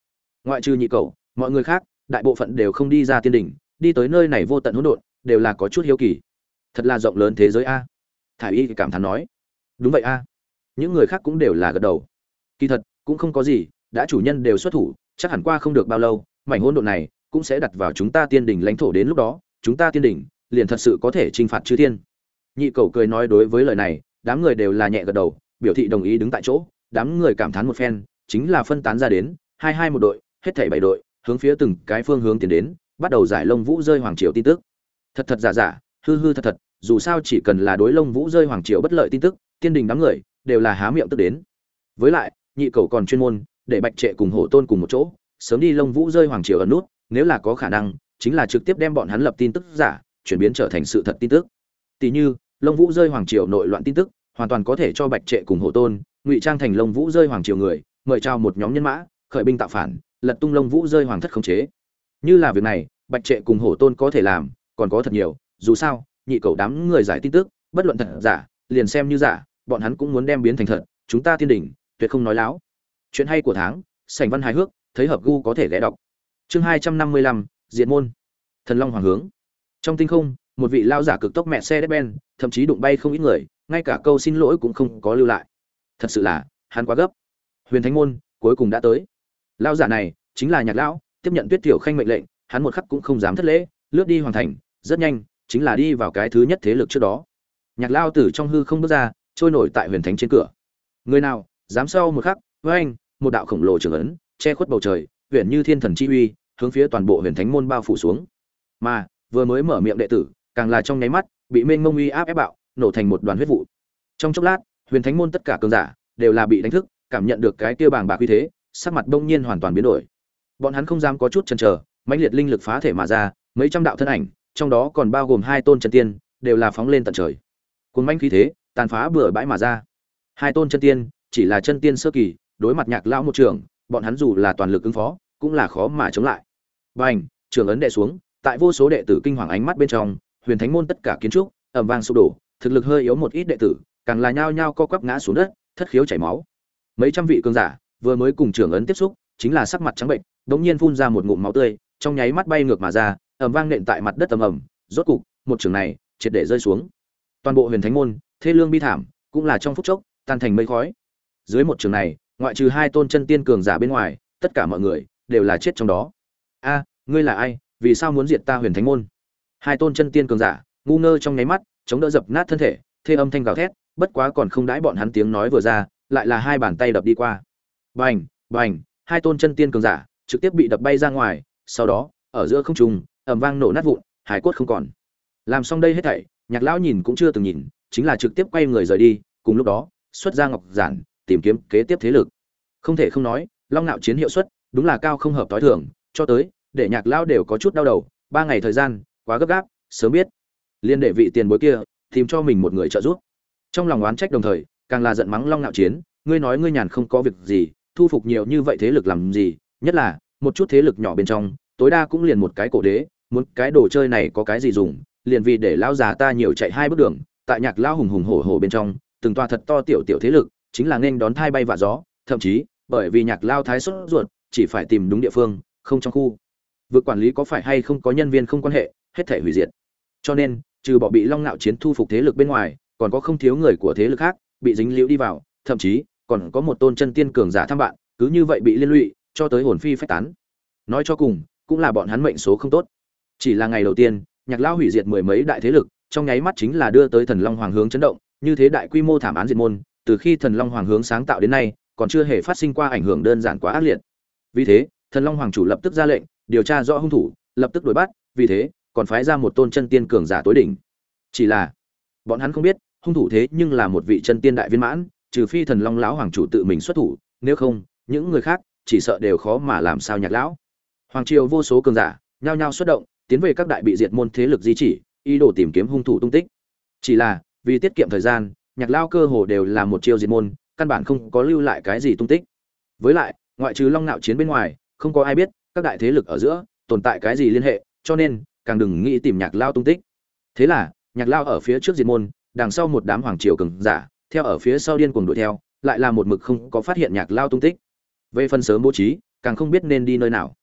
A: Ngoại trừ nhị cầu, mọi người khác, đại bộ phận đều không đi ra tiên đình, đi tới nơi này vô tận hỗn độn đều là có chút hiếu kỳ. Thật là rộng lớn thế giới a. Thải y cảm thán nói. Đúng vậy a. Những người khác cũng đều là gật đầu. Kỳ thật, cũng không có gì, đã chủ nhân đều xuất thủ, chắc hẳn qua không được bao lâu, mảnh hôn độn này cũng sẽ đặt vào chúng ta tiên đỉnh lãnh thổ đến lúc đó, chúng ta tiên đỉnh liền thật sự có thể trinh phạt chư thiên. Nhị cầu cười nói đối với lời này, đám người đều là nhẹ gật đầu, biểu thị đồng ý đứng tại chỗ, đám người cảm thán một phen, chính là phân tán ra đến, hai hai một đội, hết thảy bảy đội, hướng phía từng cái phương hướng tiến đến, bắt đầu giải lông vũ rơi hoàng triều tin tức thật thật giả giả, hư hư thật thật, dù sao chỉ cần là đối lông vũ rơi hoàng triều bất lợi tin tức, tiên đình đám người đều là há miệng tức đến. Với lại, nhị cầu còn chuyên môn, để bạch trệ cùng hổ tôn cùng một chỗ, sớm đi lông vũ rơi hoàng triều ẩn nút, nếu là có khả năng, chính là trực tiếp đem bọn hắn lập tin tức giả, chuyển biến trở thành sự thật tin tức. Tỷ như, lông vũ rơi hoàng triều nội loạn tin tức, hoàn toàn có thể cho bạch trệ cùng hổ tôn, ngụy trang thành lông vũ rơi hoàng triều người, mời trao một nhóm nhân mã, khởi binh tạo phản, lật tung lông vũ rơi hoàng thất khống chế. Như là việc này, bạch trệ cùng hổ tôn có thể làm còn có thật nhiều, dù sao, nhị cầu đám người giải tin tức, bất luận thật giả, liền xem như giả, bọn hắn cũng muốn đem biến thành thật, chúng ta tiên đỉnh, tuyệt không nói láo. Chuyện hay của tháng, sảnh văn hài hước, thấy hợp gu có thể ghé đọc. Chương hai trăm năm mươi lăm diện môn. Thần long hoàng hướng. Trong tinh không, một vị lao giả cực tốc mẹ xe đép ben, thậm chí đụng bay không ít người, ngay cả câu xin lỗi cũng không có lưu lại. Thật sự là, hắn quá gấp. Huyền thánh môn, cuối cùng đã tới. Lao giả này, chính là nhạc lão, tiếp nhận tuyết tiểu khanh mệnh lệnh, hắn một khắc cũng không dám thất lễ, lướt đi hoàn thành rất nhanh, chính là đi vào cái thứ nhất thế lực trước đó. Nhạc lao tử trong hư không bước ra, trôi nổi tại huyền thánh trên cửa. Người nào, dám sau một khắc, với anh, một đạo khổng lồ trường ấn, che khuất bầu trời huyện như thiên thần chi uy, hướng phía toàn bộ huyền thánh môn bao phủ xuống. Mà, vừa mới mở miệng đệ tử, càng là trong nháy mắt, bị mênh mông uy áp ép bạo, nổ thành một đoàn huyết vụ. Trong chốc lát, huyền thánh môn tất cả cường giả, đều là bị đánh thức, cảm nhận được cái kia bàng bạc uy thế, sắc mặt đông nhiên hoàn toàn biến đổi. Bọn hắn không dám có chút chần chờ, mãnh liệt linh lực phá thể mà ra, mấy trăm đạo thân ảnh trong đó còn bao gồm hai tôn chân tiên, đều là phóng lên tận trời. Cuốn manh khí thế, tàn phá bừa bãi mà ra. Hai tôn chân tiên, chỉ là chân tiên sơ kỳ, đối mặt nhạc lão một trường bọn hắn dù là toàn lực ứng phó, cũng là khó mà chống lại. Bành trường ấn đệ xuống, tại vô số đệ tử kinh hoàng ánh mắt bên trong, huyền thánh môn tất cả kiến trúc ẩm vang sụp đổ, thực lực hơi yếu một ít đệ tử, càng là nhao nhao co quắp ngã xuống đất, thất khiếu chảy máu. Mấy trăm vị cường giả, vừa mới cùng trưởng ấn tiếp xúc, chính là sắc mặt trắng bệnh đống nhiên phun ra một ngụm máu tươi, trong nháy mắt bay ngược mà ra ầm vang nện tại mặt đất ầm ầm, rốt cục, một trường này, triệt để rơi xuống. Toàn bộ huyền thánh môn thế lương bi thảm, cũng là trong phút chốc, tan thành mây khói. Dưới một trường này, ngoại trừ hai tôn chân tiên cường giả bên ngoài, tất cả mọi người, đều là chết trong đó. A, ngươi là ai? Vì sao muốn diệt ta huyền thánh môn? Hai tôn chân tiên cường giả, ngu ngơ trong nháy mắt, chống đỡ dập nát thân thể, thê âm thanh gào thét, bất quá còn không đãi bọn hắn tiếng nói vừa ra, lại là hai bàn tay đập đi qua. Bành bành, hai tôn chân tiên cường giả, trực tiếp bị đập bay ra ngoài, sau đó, ở giữa không trung ầm vang nổ nát vụn, hải cốt không còn. Làm xong đây hết thảy, nhạc lão nhìn cũng chưa từng nhìn, chính là trực tiếp quay người rời đi, cùng lúc đó, xuất ra ngọc giản, tìm kiếm kế tiếp thế lực. Không thể không nói, long nạo chiến hiệu suất, đúng là cao không hợp tối thường, cho tới, để nhạc lão đều có chút đau đầu, ba ngày thời gian, quá gấp gáp, sớm biết. Liên đệ vị tiền bối kia, tìm cho mình một người trợ giúp. Trong lòng oán trách đồng thời, càng là giận mắng long nạo chiến, ngươi nói ngươi nhàn không có việc gì, thu phục nhiều như vậy thế lực làm gì? Nhất là, một chút thế lực nhỏ bên trong, tối đa cũng liền một cái cổ đế muốn cái đồ chơi này có cái gì dùng, liền vì để lão già ta nhiều chạy hai bước đường, tại nhạc lão hùng hùng hổ hổ bên trong, từng toa thật to tiểu tiểu thế lực, chính là nên đón thai bay và gió, thậm chí, bởi vì nhạc lao thái sốt ruột, chỉ phải tìm đúng địa phương, không trong khu. Vực quản lý có phải hay không có nhân viên không quan hệ, hết thể hủy diệt. Cho nên, trừ bỏ bị long ngạo chiến thu phục thế lực bên ngoài, còn có không thiếu người của thế lực khác, bị dính liễu đi vào, thậm chí, còn có một tôn chân tiên cường giả thăm bạn, cứ như vậy bị liên lụy, cho tới hồn phi phách tán. Nói cho cùng, cũng là bọn hắn mệnh số không tốt chỉ là ngày đầu tiên, nhạc lao hủy diệt mười mấy đại thế lực, trong nháy mắt chính là đưa tới thần long hoàng hướng chấn động, như thế đại quy mô thảm án diệt môn, từ khi thần long hoàng hướng sáng tạo đến nay, còn chưa hề phát sinh qua ảnh hưởng đơn giản quá ác liệt. Vì thế, thần long hoàng chủ lập tức ra lệnh, điều tra rõ hung thủ, lập tức đuổi bắt, vì thế, còn phái ra một tôn chân tiên cường giả tối đỉnh. Chỉ là, bọn hắn không biết, hung thủ thế nhưng là một vị chân tiên đại viên mãn, trừ phi thần long lão hoàng chủ tự mình xuất thủ, nếu không, những người khác chỉ sợ đều khó mà làm sao nhạc lão. Hoàng triều vô số cường giả, nhao nhao xuất động tiến về các đại bị diệt môn thế lực di chỉ, ý đồ tìm kiếm hung thủ tung tích. Chỉ là, vì tiết kiệm thời gian, nhạc lao cơ hồ đều là một chiêu diệt môn, căn bản không có lưu lại cái gì tung tích. Với lại, ngoại trừ long nạo chiến bên ngoài, không có ai biết các đại thế lực ở giữa tồn tại cái gì liên hệ, cho nên càng đừng nghĩ tìm nhạc lao tung tích. Thế là, nhạc lao ở phía trước diệt môn, đằng sau một đám hoàng triều cường giả, theo ở phía sau điên cuồng đuổi theo, lại là một mực không có phát hiện nhạc lao tung tích. Về phần sớm bố trí, càng không biết nên đi nơi nào.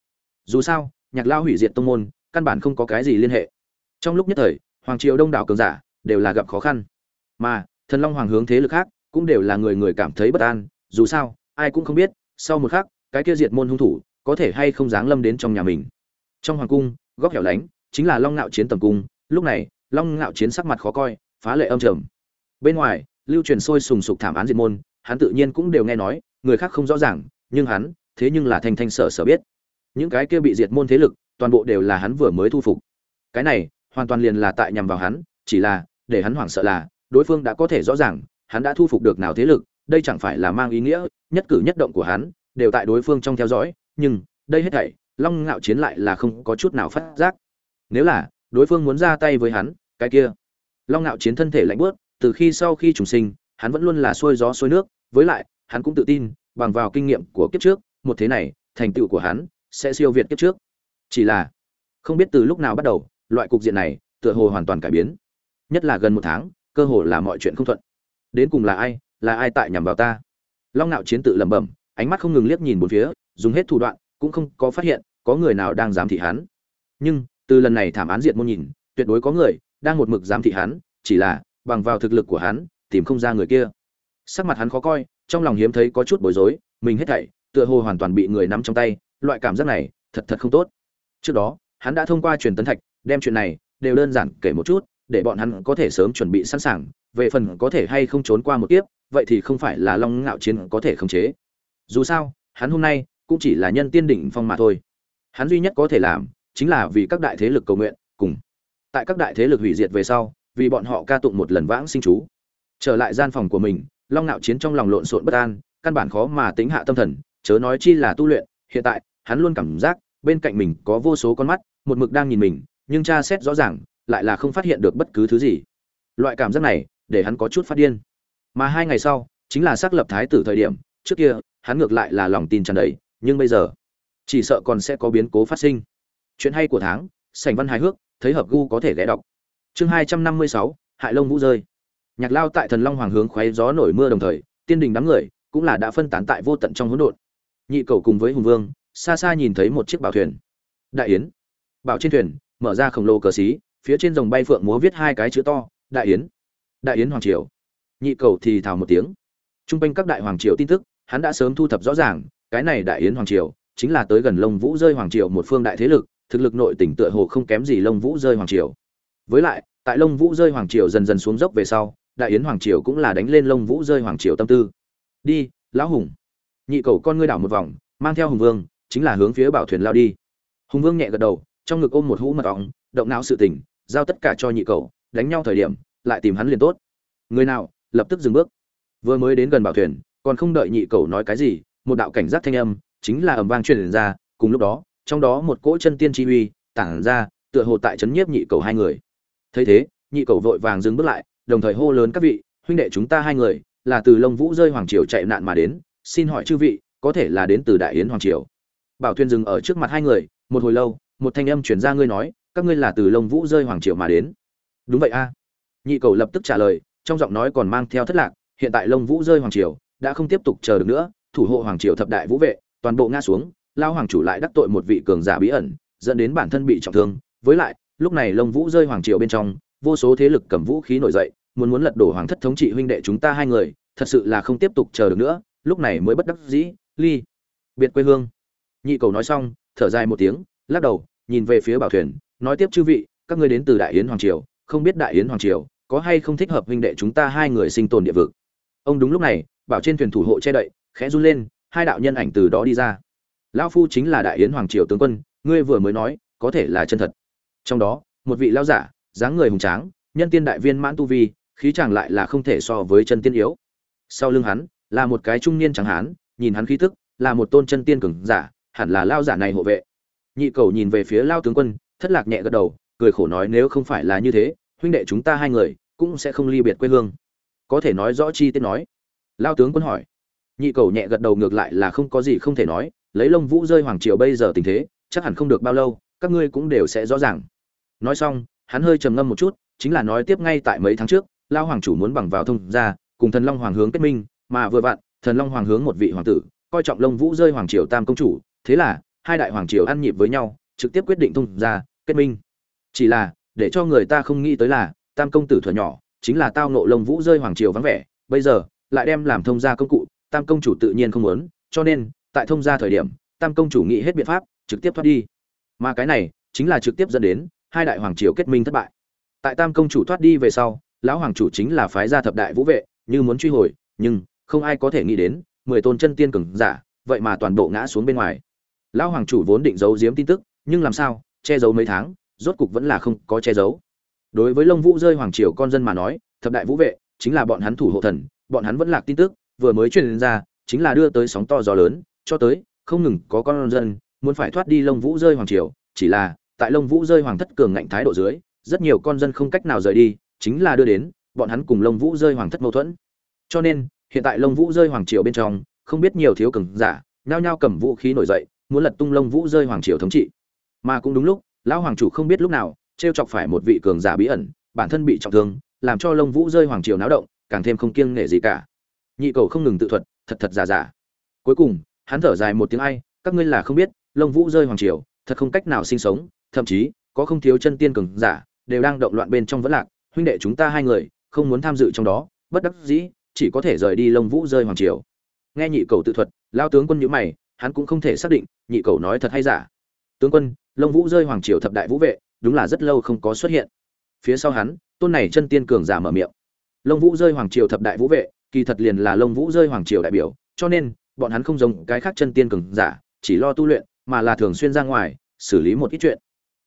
A: Dù sao, nhạc lao hủy diệt tông môn căn bản không có cái gì liên hệ. Trong lúc nhất thời, hoàng triều đông đảo cường giả đều là gặp khó khăn. Mà, thần long hoàng hướng thế lực khác cũng đều là người người cảm thấy bất an, dù sao, ai cũng không biết, sau một khắc, cái kia diệt môn hung thủ có thể hay không dáng lâm đến trong nhà mình. Trong hoàng cung, góc hẻo lánh chính là long ngạo chiến tầm cung, lúc này, long ngạo chiến sắc mặt khó coi, phá lệ âm trầm. Bên ngoài, lưu truyền sôi sùng sục thảm án diệt môn, hắn tự nhiên cũng đều nghe nói, người khác không rõ ràng, nhưng hắn thế nhưng là thanh thanh sở sở biết. Những cái kia bị diệt môn thế lực toàn bộ đều là hắn vừa mới thu phục. Cái này, hoàn toàn liền là tại nhằm vào hắn, chỉ là, để hắn hoảng sợ là, đối phương đã có thể rõ ràng, hắn đã thu phục được nào thế lực, đây chẳng phải là mang ý nghĩa, nhất cử nhất động của hắn, đều tại đối phương trong theo dõi, nhưng, đây hết thảy, long ngạo chiến lại là không có chút nào phát giác. Nếu là, đối phương muốn ra tay với hắn, cái kia, long ngạo chiến thân thể lạnh bớt từ khi sau khi trùng sinh, hắn vẫn luôn là xuôi gió xuôi nước, với lại, hắn cũng tự tin, bằng vào kinh nghiệm của kiếp trước, một thế này, thành tựu của hắn, sẽ siêu việt kiếp trước chỉ là, không biết từ lúc nào bắt đầu, loại cục diện này tựa hồ hoàn toàn cải biến. Nhất là gần một tháng, cơ hồ là mọi chuyện không thuận. Đến cùng là ai là ai tại nhằm vào ta? Long nạo chiến tự lẩm bẩm, ánh mắt không ngừng liếc nhìn bốn phía, dùng hết thủ đoạn, cũng không có phát hiện có người nào đang giám thị hắn. Nhưng, từ lần này thảm án diệt môn nhìn, tuyệt đối có người đang một mực giám thị hắn, chỉ là, bằng vào thực lực của hắn, tìm không ra người kia. Sắc mặt hắn khó coi, trong lòng hiếm thấy có chút bối rối, mình hết thảy, tựa hồ hoàn toàn bị người nắm trong tay, loại cảm giác này, thật thật không tốt trước đó, hắn đã thông qua truyền tấn thạch, đem chuyện này đều đơn giản kể một chút, để bọn hắn có thể sớm chuẩn bị sẵn sàng, về phần có thể hay không trốn qua một tiếp vậy thì không phải là long ngạo chiến có thể khống chế. Dù sao, hắn hôm nay cũng chỉ là nhân tiên đỉnh phong mà thôi. Hắn duy nhất có thể làm chính là vì các đại thế lực cầu nguyện, cùng tại các đại thế lực hủy diệt về sau, vì bọn họ ca tụng một lần vãng sinh chú. Trở lại gian phòng của mình, long ngạo chiến trong lòng lộn xộn bất an, căn bản khó mà tính hạ tâm thần, chớ nói chi là tu luyện, hiện tại, hắn luôn cảm giác bên cạnh mình có vô số con mắt, một mực đang nhìn mình, nhưng tra xét rõ ràng, lại là không phát hiện được bất cứ thứ gì. Loại cảm giác này, để hắn có chút phát điên. Mà hai ngày sau, chính là xác lập thái tử thời điểm, trước kia, hắn ngược lại là lòng tin tràn đầy, nhưng bây giờ, chỉ sợ còn sẽ có biến cố phát sinh. Chuyện hay của tháng, sảnh văn hài hước, thấy hợp gu có thể ghé đọc. Chương hai trăm năm mươi sáu, hại lông vũ rơi. Nhạc lao tại thần long hoàng hướng khoáy gió nổi mưa đồng thời, tiên đình đám người cũng là đã phân tán tại vô tận trong hỗn độn. Nhị cầu cùng với hùng vương xa xa nhìn thấy một chiếc bảo thuyền. Đại yến. Bảo trên thuyền, mở ra khổng lồ cờ xí, phía trên dòng bay phượng múa viết hai cái chữ to, đại yến. Đại yến hoàng triều. Nhị cầu thì thào một tiếng. T r u n g quanh các đại hoàng triều tin tức, hắn đã sớm thu thập rõ ràng, cái này đại yến hoàng triều, chính là tới gần lông vũ rơi hoàng triều một phương đại thế lực, thực lực nội tỉnh tựa hồ không kém gì lông vũ rơi hoàng triều. Với lại, tại lông vũ rơi hoàng triều dần dần xuống dốc về sau, đại yến hoàng triều cũng là đánh lên lông vũ rơi hoàng triều tâm tư. Đi, lão hùng. Nhị cầu con ngươi đảo một vòng, mang theo hùng vương chính là hướng phía bảo thuyền lao đi. Hùng vương nhẹ gật đầu, trong ngực ôm một hũ mật ong, động não sự tỉnh giao tất cả cho nhị cầu đánh nhau thời điểm, lại tìm hắn liền tốt. Người nào, lập tức dừng bước. Vừa mới đến gần bảo thuyền, còn không đợi nhị cầu nói cái gì, một đạo cảnh giác thanh âm, chính là ầm vang truyền ra, cùng lúc đó, trong đó một cỗ chân tiên chi uy, tản ra, tựa hồ tại chấn nhiếp nhị cầu hai người. Thấy thế, nhị cầu vội vàng dừng bước lại, đồng thời hô lớn các vị, huynh đệ chúng ta hai người, là từ lông vũ rơi hoàng triều chạy nạn mà đến, xin hỏi chư vị, có thể là đến từ đại yến hoàng triều? Bảo thuyền dừng ở trước mặt hai người, một hồi lâu, một thanh âm chuyển ra ngươi nói, các ngươi là từ lông vũ rơi hoàng triều mà đến. Đúng vậy a. Nhị cầu lập tức trả lời, trong giọng nói còn mang theo thất lạc, hiện tại lông vũ rơi hoàng triều, đã không tiếp tục chờ được nữa, thủ hộ hoàng triều thập đại vũ vệ, toàn bộ ngã xuống, lao hoàng chủ lại đắc tội một vị cường giả bí ẩn, dẫn đến bản thân bị trọng thương. Với lại, lúc này lông vũ rơi hoàng triều bên trong, vô số thế lực cầm vũ khí nổi dậy, muốn muốn lật đổ hoàng thất thống trị huynh đệ chúng ta hai người, thật sự là không tiếp tục chờ được nữa, lúc này mới bất đắc dĩ, ly. Biệt quê hương nhị cầu nói xong, thở dài một tiếng, lắc đầu, nhìn về phía bảo thuyền, nói tiếp, chư vị, các ngươi đến từ đại yến hoàng triều, không biết đại yến hoàng triều có hay không thích hợp huynh đệ chúng ta hai người sinh tồn địa vực? Ông đúng lúc này, bảo trên thuyền thủ hộ che đậy, khẽ run lên, hai đạo nhân ảnh từ đó đi ra. Lão phu chính là đại yến hoàng triều tướng quân, ngươi vừa mới nói, có thể là chân thật. Trong đó, một vị lão giả, dáng người hùng tráng, nhân tiên đại viên mãn tu vi, khí chàng lại là không thể so với chân tiên yếu. Sau lưng hắn, là một cái trung niên trắng hán, nhìn hắn khí tức, là một tôn chân tiên cường giả hẳn là lao giả này hộ vệ. Nhị cầu nhìn về phía lao tướng quân, thất lạc nhẹ gật đầu, cười khổ nói nếu không phải là như thế, huynh đệ chúng ta hai người cũng sẽ không ly biệt quê hương. Có thể nói rõ chi tiết nói. Lao tướng quân hỏi. Nhị cầu nhẹ gật đầu ngược lại là không có gì không thể nói, lấy lông vũ rơi hoàng triều bây giờ tình thế, chắc hẳn không được bao lâu, các ngươi cũng đều sẽ rõ ràng. Nói xong, hắn hơi trầm ngâm một chút, chính là nói tiếp ngay tại mấy tháng trước, lao hoàng chủ muốn bằng vào thông ra cùng thần long hoàng hướng kết minh, mà vừa vặn, thần long hoàng hướng một vị hoàng tử, coi trọng lông vũ rơi hoàng triều tam công chủ thế là, hai đại hoàng triều ăn nhịp với nhau, trực tiếp quyết định thông ra, kết minh. Chỉ là, để cho người ta không nghĩ tới là, tam công tử thuở nhỏ, chính là tao nộ lông vũ rơi hoàng triều vắng vẻ, bây giờ, lại đem làm thông gia công cụ, tam công chủ tự nhiên không muốn, cho nên, tại thông gia thời điểm, tam công chủ nghĩ hết biện pháp, trực tiếp thoát đi. Mà cái này, chính là trực tiếp dẫn đến, hai đại hoàng triều kết minh thất bại. Tại tam công chủ thoát đi về sau, lão hoàng chủ chính là phái gia thập đại vũ vệ, như muốn truy hồi, nhưng, không ai có thể nghĩ đến, mười tôn chân tiên cường giả, vậy mà toàn bộ ngã xuống bên ngoài lão hoàng chủ vốn định giấu giếm tin tức, nhưng làm sao, che giấu mấy tháng, rốt cục vẫn là không có che giấu. Đối với lông vũ rơi hoàng triều con dân mà nói, thập đại vũ vệ chính là bọn hắn thủ hộ thần, bọn hắn vẫn lạc tin tức, vừa mới truyền ra, chính là đưa tới sóng to gió lớn, cho tới, không ngừng có con dân muốn phải thoát đi lông vũ rơi hoàng triều, chỉ là, tại lông vũ rơi hoàng thất cường ngạnh thái độ dưới, rất nhiều con dân không cách nào rời đi, chính là đưa đến, bọn hắn cùng lông vũ rơi hoàng thất mâu thuẫn. Cho nên, hiện tại lông vũ rơi hoàng triều bên trong, không biết nhiều thiếu cường giả, nhao nhao cầm vũ khí nổi dậy muốn lật tung lông vũ rơi hoàng triều thống trị. Mà cũng đúng lúc, lão hoàng chủ không biết lúc nào t chọc phải một vị cường giả bí ẩn, bản thân bị trọng thương, làm cho lông vũ rơi hoàng triều náo động, càng thêm không kiêng nể gì cả. Nhị cầu không ngừng tự thuật, thật thật giả giả. Cuối cùng, hắn thở dài một tiếng ai, các ngươi là không biết, lông vũ rơi hoàng triều, thật không cách nào sinh sống, thậm chí, có không thiếu chân tiên cường giả, đều đang động loạn bên trong vẫn lạc, huynh đệ chúng ta hai người, không muốn tham dự trong đó, bất đắc dĩ, chỉ có thể rời đi lông vũ rơi hoàng triều. Nghe nhị cầu tự thuật lao tướng quân nhữ mày hắn cũng không thể xác định, nhị cầu nói thật hay giả. Tướng quân lông vũ rơi hoàng triều thập đại vũ vệ, đúng là rất lâu không có xuất hiện. Phía sau hắn, tôn này chân tiên cường giả mở miệng. Lông vũ rơi hoàng triều thập đại vũ vệ, kỳ thật liền là lông vũ rơi hoàng triều đại biểu, cho nên, bọn hắn không giống cái khác chân tiên cường giả, chỉ lo tu luyện, mà là thường xuyên ra ngoài, xử lý một ít chuyện.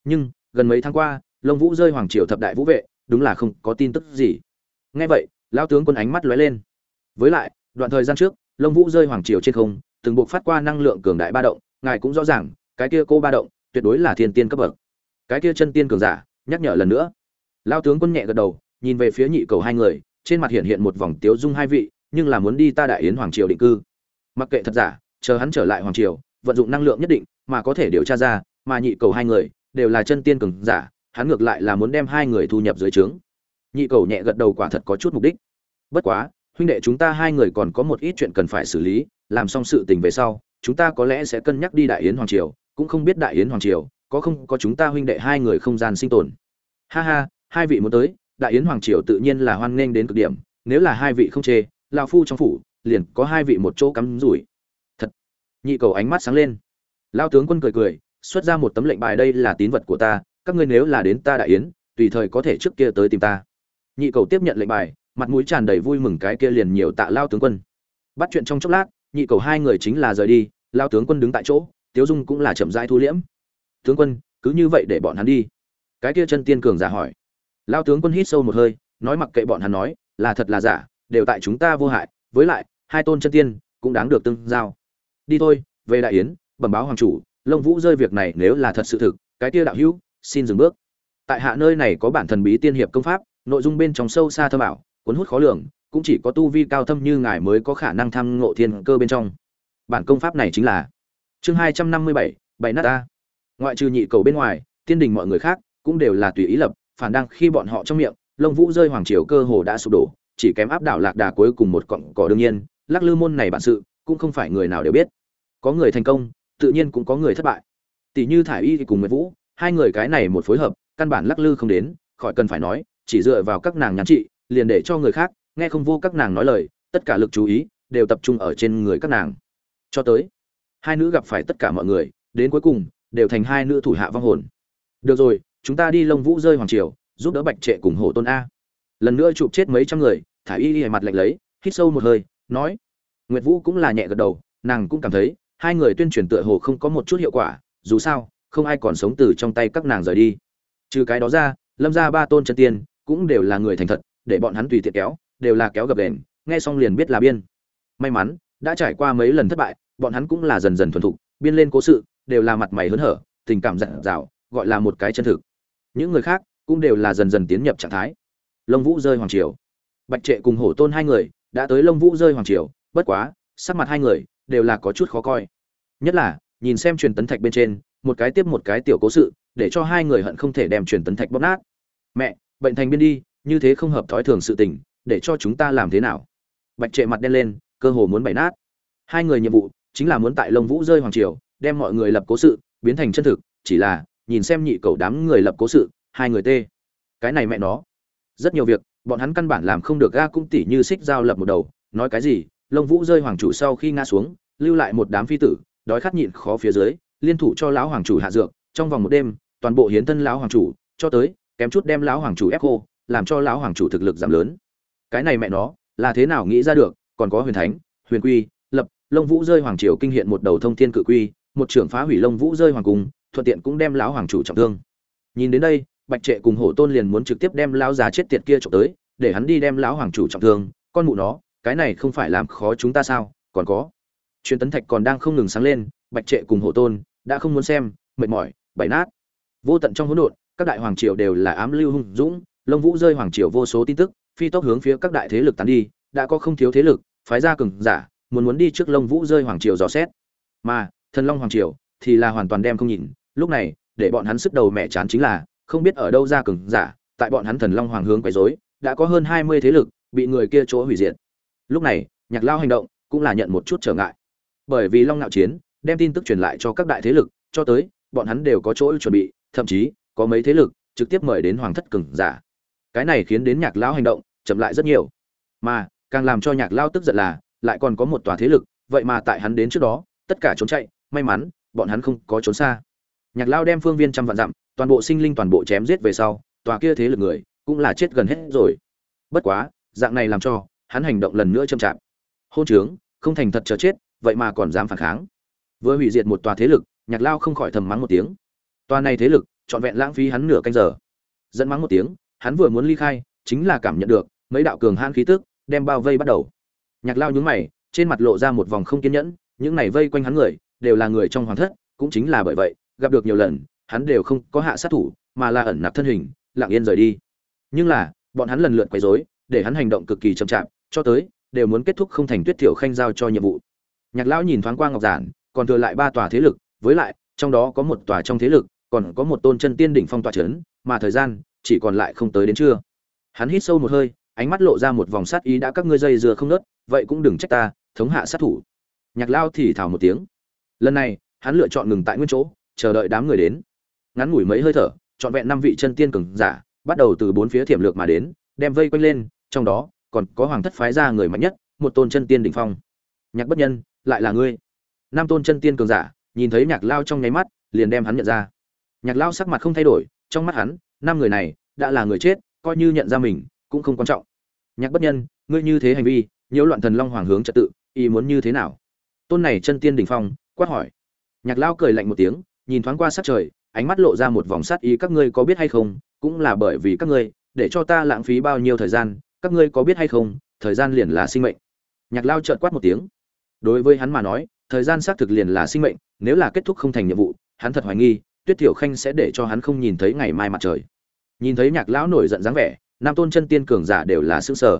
A: Nhưng, gần mấy tháng qua lông vũ rơi hoàng triều thập đại vũ vệ, đúng là không có tin tức gì. Ngay vậy, lão tướng quân ánh mắt lóe lên. Với lại, đoạn thời gian trước lông vũ rơi hoàng triều trên không từng buộc phát qua năng lượng cường đại ba động, ngài cũng rõ ràng, cái kia cô ba động, tuyệt đối là thiên tiên cấp bậc. Cái kia chân tiên cường giả, nhắc nhở lần nữa. Lao tướng quân nhẹ gật đầu, nhìn về phía nhị cầu hai người, trên mặt hiện hiện một vòng tiếu dung hai vị, nhưng là muốn đi ta đại yến hoàng triều định cư. Mặc kệ thật giả, chờ hắn trở lại hoàng triều, vận dụng năng lượng nhất định, mà có thể điều tra ra, mà nhị cầu hai người, đều là chân tiên cường giả, hắn ngược lại là muốn đem hai người thu nhập dưới trướng. Nhị cầu nhẹ gật đầu quả thật có chút mục đích. Bất quá, huynh đệ chúng ta hai người còn có một ít chuyện cần phải xử lý làm xong sự tình về sau, chúng ta có lẽ sẽ cân nhắc đi đại yến hoàng triều, cũng không biết đại yến hoàng triều có không có chúng ta huynh đệ hai người không gian sinh tồn. Ha ha, hai vị muốn tới, đại yến hoàng triều tự nhiên là hoan nghênh đến cực điểm, nếu là hai vị không chê lao phu trong phủ liền có hai vị một chỗ cắm rủi. Thật. Nhị cầu ánh mắt sáng lên. Lao tướng quân cười cười, xuất ra một tấm lệnh bài đây là tín vật của ta, các ngươi nếu là đến ta đại yến, tùy thời có thể trước kia tới tìm ta. Nhị cầu tiếp nhận lệnh bài, mặt mũi tràn đầy vui mừng cái kia liền nhiều tạ lao tướng quân. Bắt chuyện trong chốc lát nhị cầu hai người chính là rời đi lao tướng quân đứng tại chỗ tiếu dung cũng là chậm rãi thu liễm. Tướng quân cứ như vậy để bọn hắn đi. Cái kia chân tiên cường giả hỏi. Lao tướng quân hít sâu một hơi nói mặc kệ bọn hắn nói là thật là giả đều tại chúng ta vô hại với lại hai tôn chân tiên cũng đáng được tương giao. Đi thôi về đại yến bẩm báo hoàng chủ lông vũ rơi việc này nếu là thật sự thực cái kia đạo hữu xin dừng bước. Tại hạ nơi này có bản thần bí tiên hiệp công pháp nội dung bên trong sâu xa thâm bảo, cuốn hút khó lường cũng chỉ có tu vi cao thâm như ngài mới có khả năng tham ngộ thiên cơ bên trong. Bản công pháp này chính là chương hai trăm năm mươi bảy bảy nát ta. Ngoại trừ nhị cầu bên ngoài, tiên đình mọi người khác cũng đều là tùy ý lập, phản đang khi bọn họ trong miệng, lông vũ rơi hoàng triều cơ hồ đã sụp đổ, chỉ kém áp đảo lạc đà cuối cùng một cọng cỏ đương nhiên, lắc lư môn này bản sự cũng không phải người nào đều biết. Có người thành công, tự nhiên cũng có người thất bại. Tỷ như thải y cùng nguyệt vũ, hai người cái này một phối hợp, căn bản lắc lư không đến, khỏi cần phải nói, chỉ dựa vào các nàng nhắn trị, liền để cho người khác nghe không vô các nàng nói lời, tất cả lực chú ý đều tập trung ở trên người các nàng. Cho tới, hai nữ gặp phải tất cả mọi người, đến cuối cùng đều thành hai nữ thủ hạ vong hồn. Được rồi, chúng ta đi lông vũ rơi hoàng triều, giúp đỡ bạch trệ cùng hổ tôn a. Lần nữa chụp chết mấy trăm người, thả y y mặt lạnh lấy, hít sâu một hơi, nói, nguyệt vũ cũng là nhẹ gật đầu, nàng cũng cảm thấy, hai người tuyên truyền tựa hồ không có một chút hiệu quả, dù sao, không ai còn sống từ trong tay các nàng rời đi. Trừ cái đó ra, lâm ra ba tôn chân tiên cũng đều là người thành thật, để bọn hắn tùy tiện kéo đều là kéo gập đền, nghe xong liền biết là biên. May mắn, đã trải qua mấy lần thất bại, bọn hắn cũng là dần dần thuần thục, biên lên cố sự, đều là mặt mày hớn hở, tình cảm dặn dào, gọi là một cái chân thực. Những người khác cũng đều là dần dần tiến nhập trạng thái. Lông vũ rơi hoàng triều. Bạch trệ cùng hổ tôn hai người đã tới lông vũ rơi hoàng triều, bất quá, sắc mặt hai người đều là có chút khó coi. Nhất là, nhìn xem truyền tấn thạch bên trên, một cái tiếp một cái tiểu cố sự, để cho hai người hận không thể đem truyền tấn thạch bóp nát. Mẹ, bệnh thành biên đi, như thế không hợp thói thường sự tình để cho chúng ta làm thế nào? Bạch trệ mặt đen lên, cơ hồ muốn bày nát. Hai người nhiệm vụ chính là muốn tại lông vũ rơi hoàng triều, đem mọi người lập cố sự biến thành chân thực, chỉ là nhìn xem nhị cầu đám người lập cố sự, hai người tê. Cái này mẹ nó. Rất nhiều việc, bọn hắn căn bản làm không được, ga cũng tỉ như xích dao lập một đầu, nói cái gì, lông vũ rơi hoàng chủ sau khi ngã xuống, lưu lại một đám phi tử, đói khát nhịn khó phía dưới, liên thủ cho lão hoàng chủ hạ dược, trong vòng một đêm, toàn bộ hiến thân lão hoàng chủ, cho tới kém chút đem lão hoàng chủ ép khô, làm cho lão hoàng chủ thực lực giảm lớn cái này mẹ nó, là thế nào nghĩ ra được, còn có huyền thánh, huyền quy, lập lông vũ rơi hoàng triều kinh hiện một đầu thông thiên cự quy, một trưởng phá hủy lông vũ rơi hoàng cung, thuận tiện cũng đem lão hoàng chủ trọng thương. Nhìn đến đây, bạch trệ cùng hổ tôn liền muốn trực tiếp đem lão già chết tiệt kia trộm tới, để hắn đi đem lão hoàng chủ trọng thương. Con mụ nó, cái này không phải làm khó chúng ta sao? Còn có, truyền tấn thạch còn đang không ngừng sáng lên, bạch trệ cùng hổ tôn đã không muốn xem, mệt mỏi bảy nát. Vô tận trong hỗn độn, các đại hoàng triều đều là ám lưu hung dũng lông vũ rơi hoàng triều vô số tin tức phi tốc hướng phía các đại thế lực tán đi, đã có không thiếu thế lực, phái ra cường giả, muốn muốn đi trước lông vũ rơi hoàng triều dò xét. Mà, thần long hoàng triều thì là hoàn toàn đem không nhìn, lúc này, để bọn hắn sức đầu mẹ chán chính là, không biết ở đâu ra cường giả, tại bọn hắn thần long hoàng hướng quấy rối, đã có hơn hai mươi thế lực bị người kia chỗ hủy diệt. Lúc này, nhạc lao hành động cũng là nhận một chút trở ngại. Bởi vì long nạo chiến đem tin tức truyền lại cho các đại thế lực, cho tới, bọn hắn đều có chỗ chuẩn bị, thậm chí có mấy thế lực trực tiếp mời đến hoàng thất cường giả cái này khiến đến nhạc lao hành động chậm lại rất nhiều. Mà, càng làm cho nhạc lao tức giận là, lại còn có một tòa thế lực, vậy mà tại hắn đến trước đó, tất cả trốn chạy, may mắn, bọn hắn không có trốn xa. Nhạc lao đem phương viên trăm vạn dặm, toàn bộ sinh linh toàn bộ chém giết về sau, tòa kia thế lực người cũng là chết gần hết rồi. Bất quá, dạng này làm cho, hắn hành động lần nữa chậm chạp. Hôn trướng, không thành thật chờ chết, vậy mà còn dám phản kháng. Vừa hủy diệt một tòa thế lực, nhạc lao không khỏi thầm mắng một tiếng. Tòa này thế lực, trọn vẹn lãng phí hắn nửa canh giờ. Dẫn mắng một tiếng hắn vừa muốn ly khai, chính là cảm nhận được mấy đạo cường hãn khí tức đem bao vây bắt đầu. Nhạc lao nhướng mày, trên mặt lộ ra một vòng không kiên nhẫn, những này vây quanh hắn người đều là người trong hoàng thất, cũng chính là bởi vậy, gặp được nhiều lần, hắn đều không có hạ sát thủ, mà là ẩn nạp thân hình, lặng yên rời đi. Nhưng là, bọn hắn lần lượt quấy rối, để hắn hành động cực kỳ chậm chạp, cho tới, đều muốn kết thúc không thành tuyết thiểu khanh giao cho nhiệm vụ. Nhạc lão nhìn thoáng qua ngọc giản, còn thừa lại ba tòa thế lực, với lại, trong đó có một tòa trong thế lực, còn có một tôn chân tiên đỉnh phong tòa trấn mà thời gian chỉ còn lại không tới đến trưa. Hắn hít sâu một hơi, ánh mắt lộ ra một vòng sát ý đã các ngươi dây dưa không nớt, vậy cũng đừng trách ta, thống hạ sát thủ. Nhạc lao thì thào một tiếng. Lần này, hắn lựa chọn ngừng tại nguyên chỗ, chờ đợi đám người đến. Ngắn ngủi mấy hơi thở, trọn vẹn năm vị chân tiên cường giả, bắt đầu từ bốn phía thiểm lược mà đến, đem vây quanh lên, trong đó, còn có hoàng thất phái ra người mạnh nhất, một tôn chân tiên đỉnh phong. Nhạc bất nhân, lại là ngươi. Năm tôn chân tiên cường giả, nhìn thấy nhạc lao trong nháy mắt, liền đem hắn nhận ra. Nhạc lao sắc mặt không thay đổi, trong mắt hắn năm người này đã là người chết, coi như nhận ra mình cũng không quan trọng. Nhạc bất nhân, ngươi như thế hành vi, nhiễu loạn thần long hoàng hướng trật tự, ý muốn như thế nào? Tôn này chân tiên đỉnh phong, quát hỏi. Nhạc lao cười lạnh một tiếng, nhìn thoáng qua sát trời, ánh mắt lộ ra một vòng sát ý, các ngươi có biết hay không? Cũng là bởi vì các ngươi, để cho ta lãng phí bao nhiêu thời gian, các ngươi có biết hay không? Thời gian liền là sinh mệnh. Nhạc lao trợn quát một tiếng. Đối với hắn mà nói, thời gian xác thực liền là sinh mệnh, nếu là kết thúc không thành nhiệm vụ, hắn thật hoài nghi, tuyết tiểu khanh sẽ để cho hắn không nhìn thấy ngày mai mặt trời nhìn thấy nhạc lão nổi giận dáng vẻ, nam tôn chân tiên cường giả đều là xương sở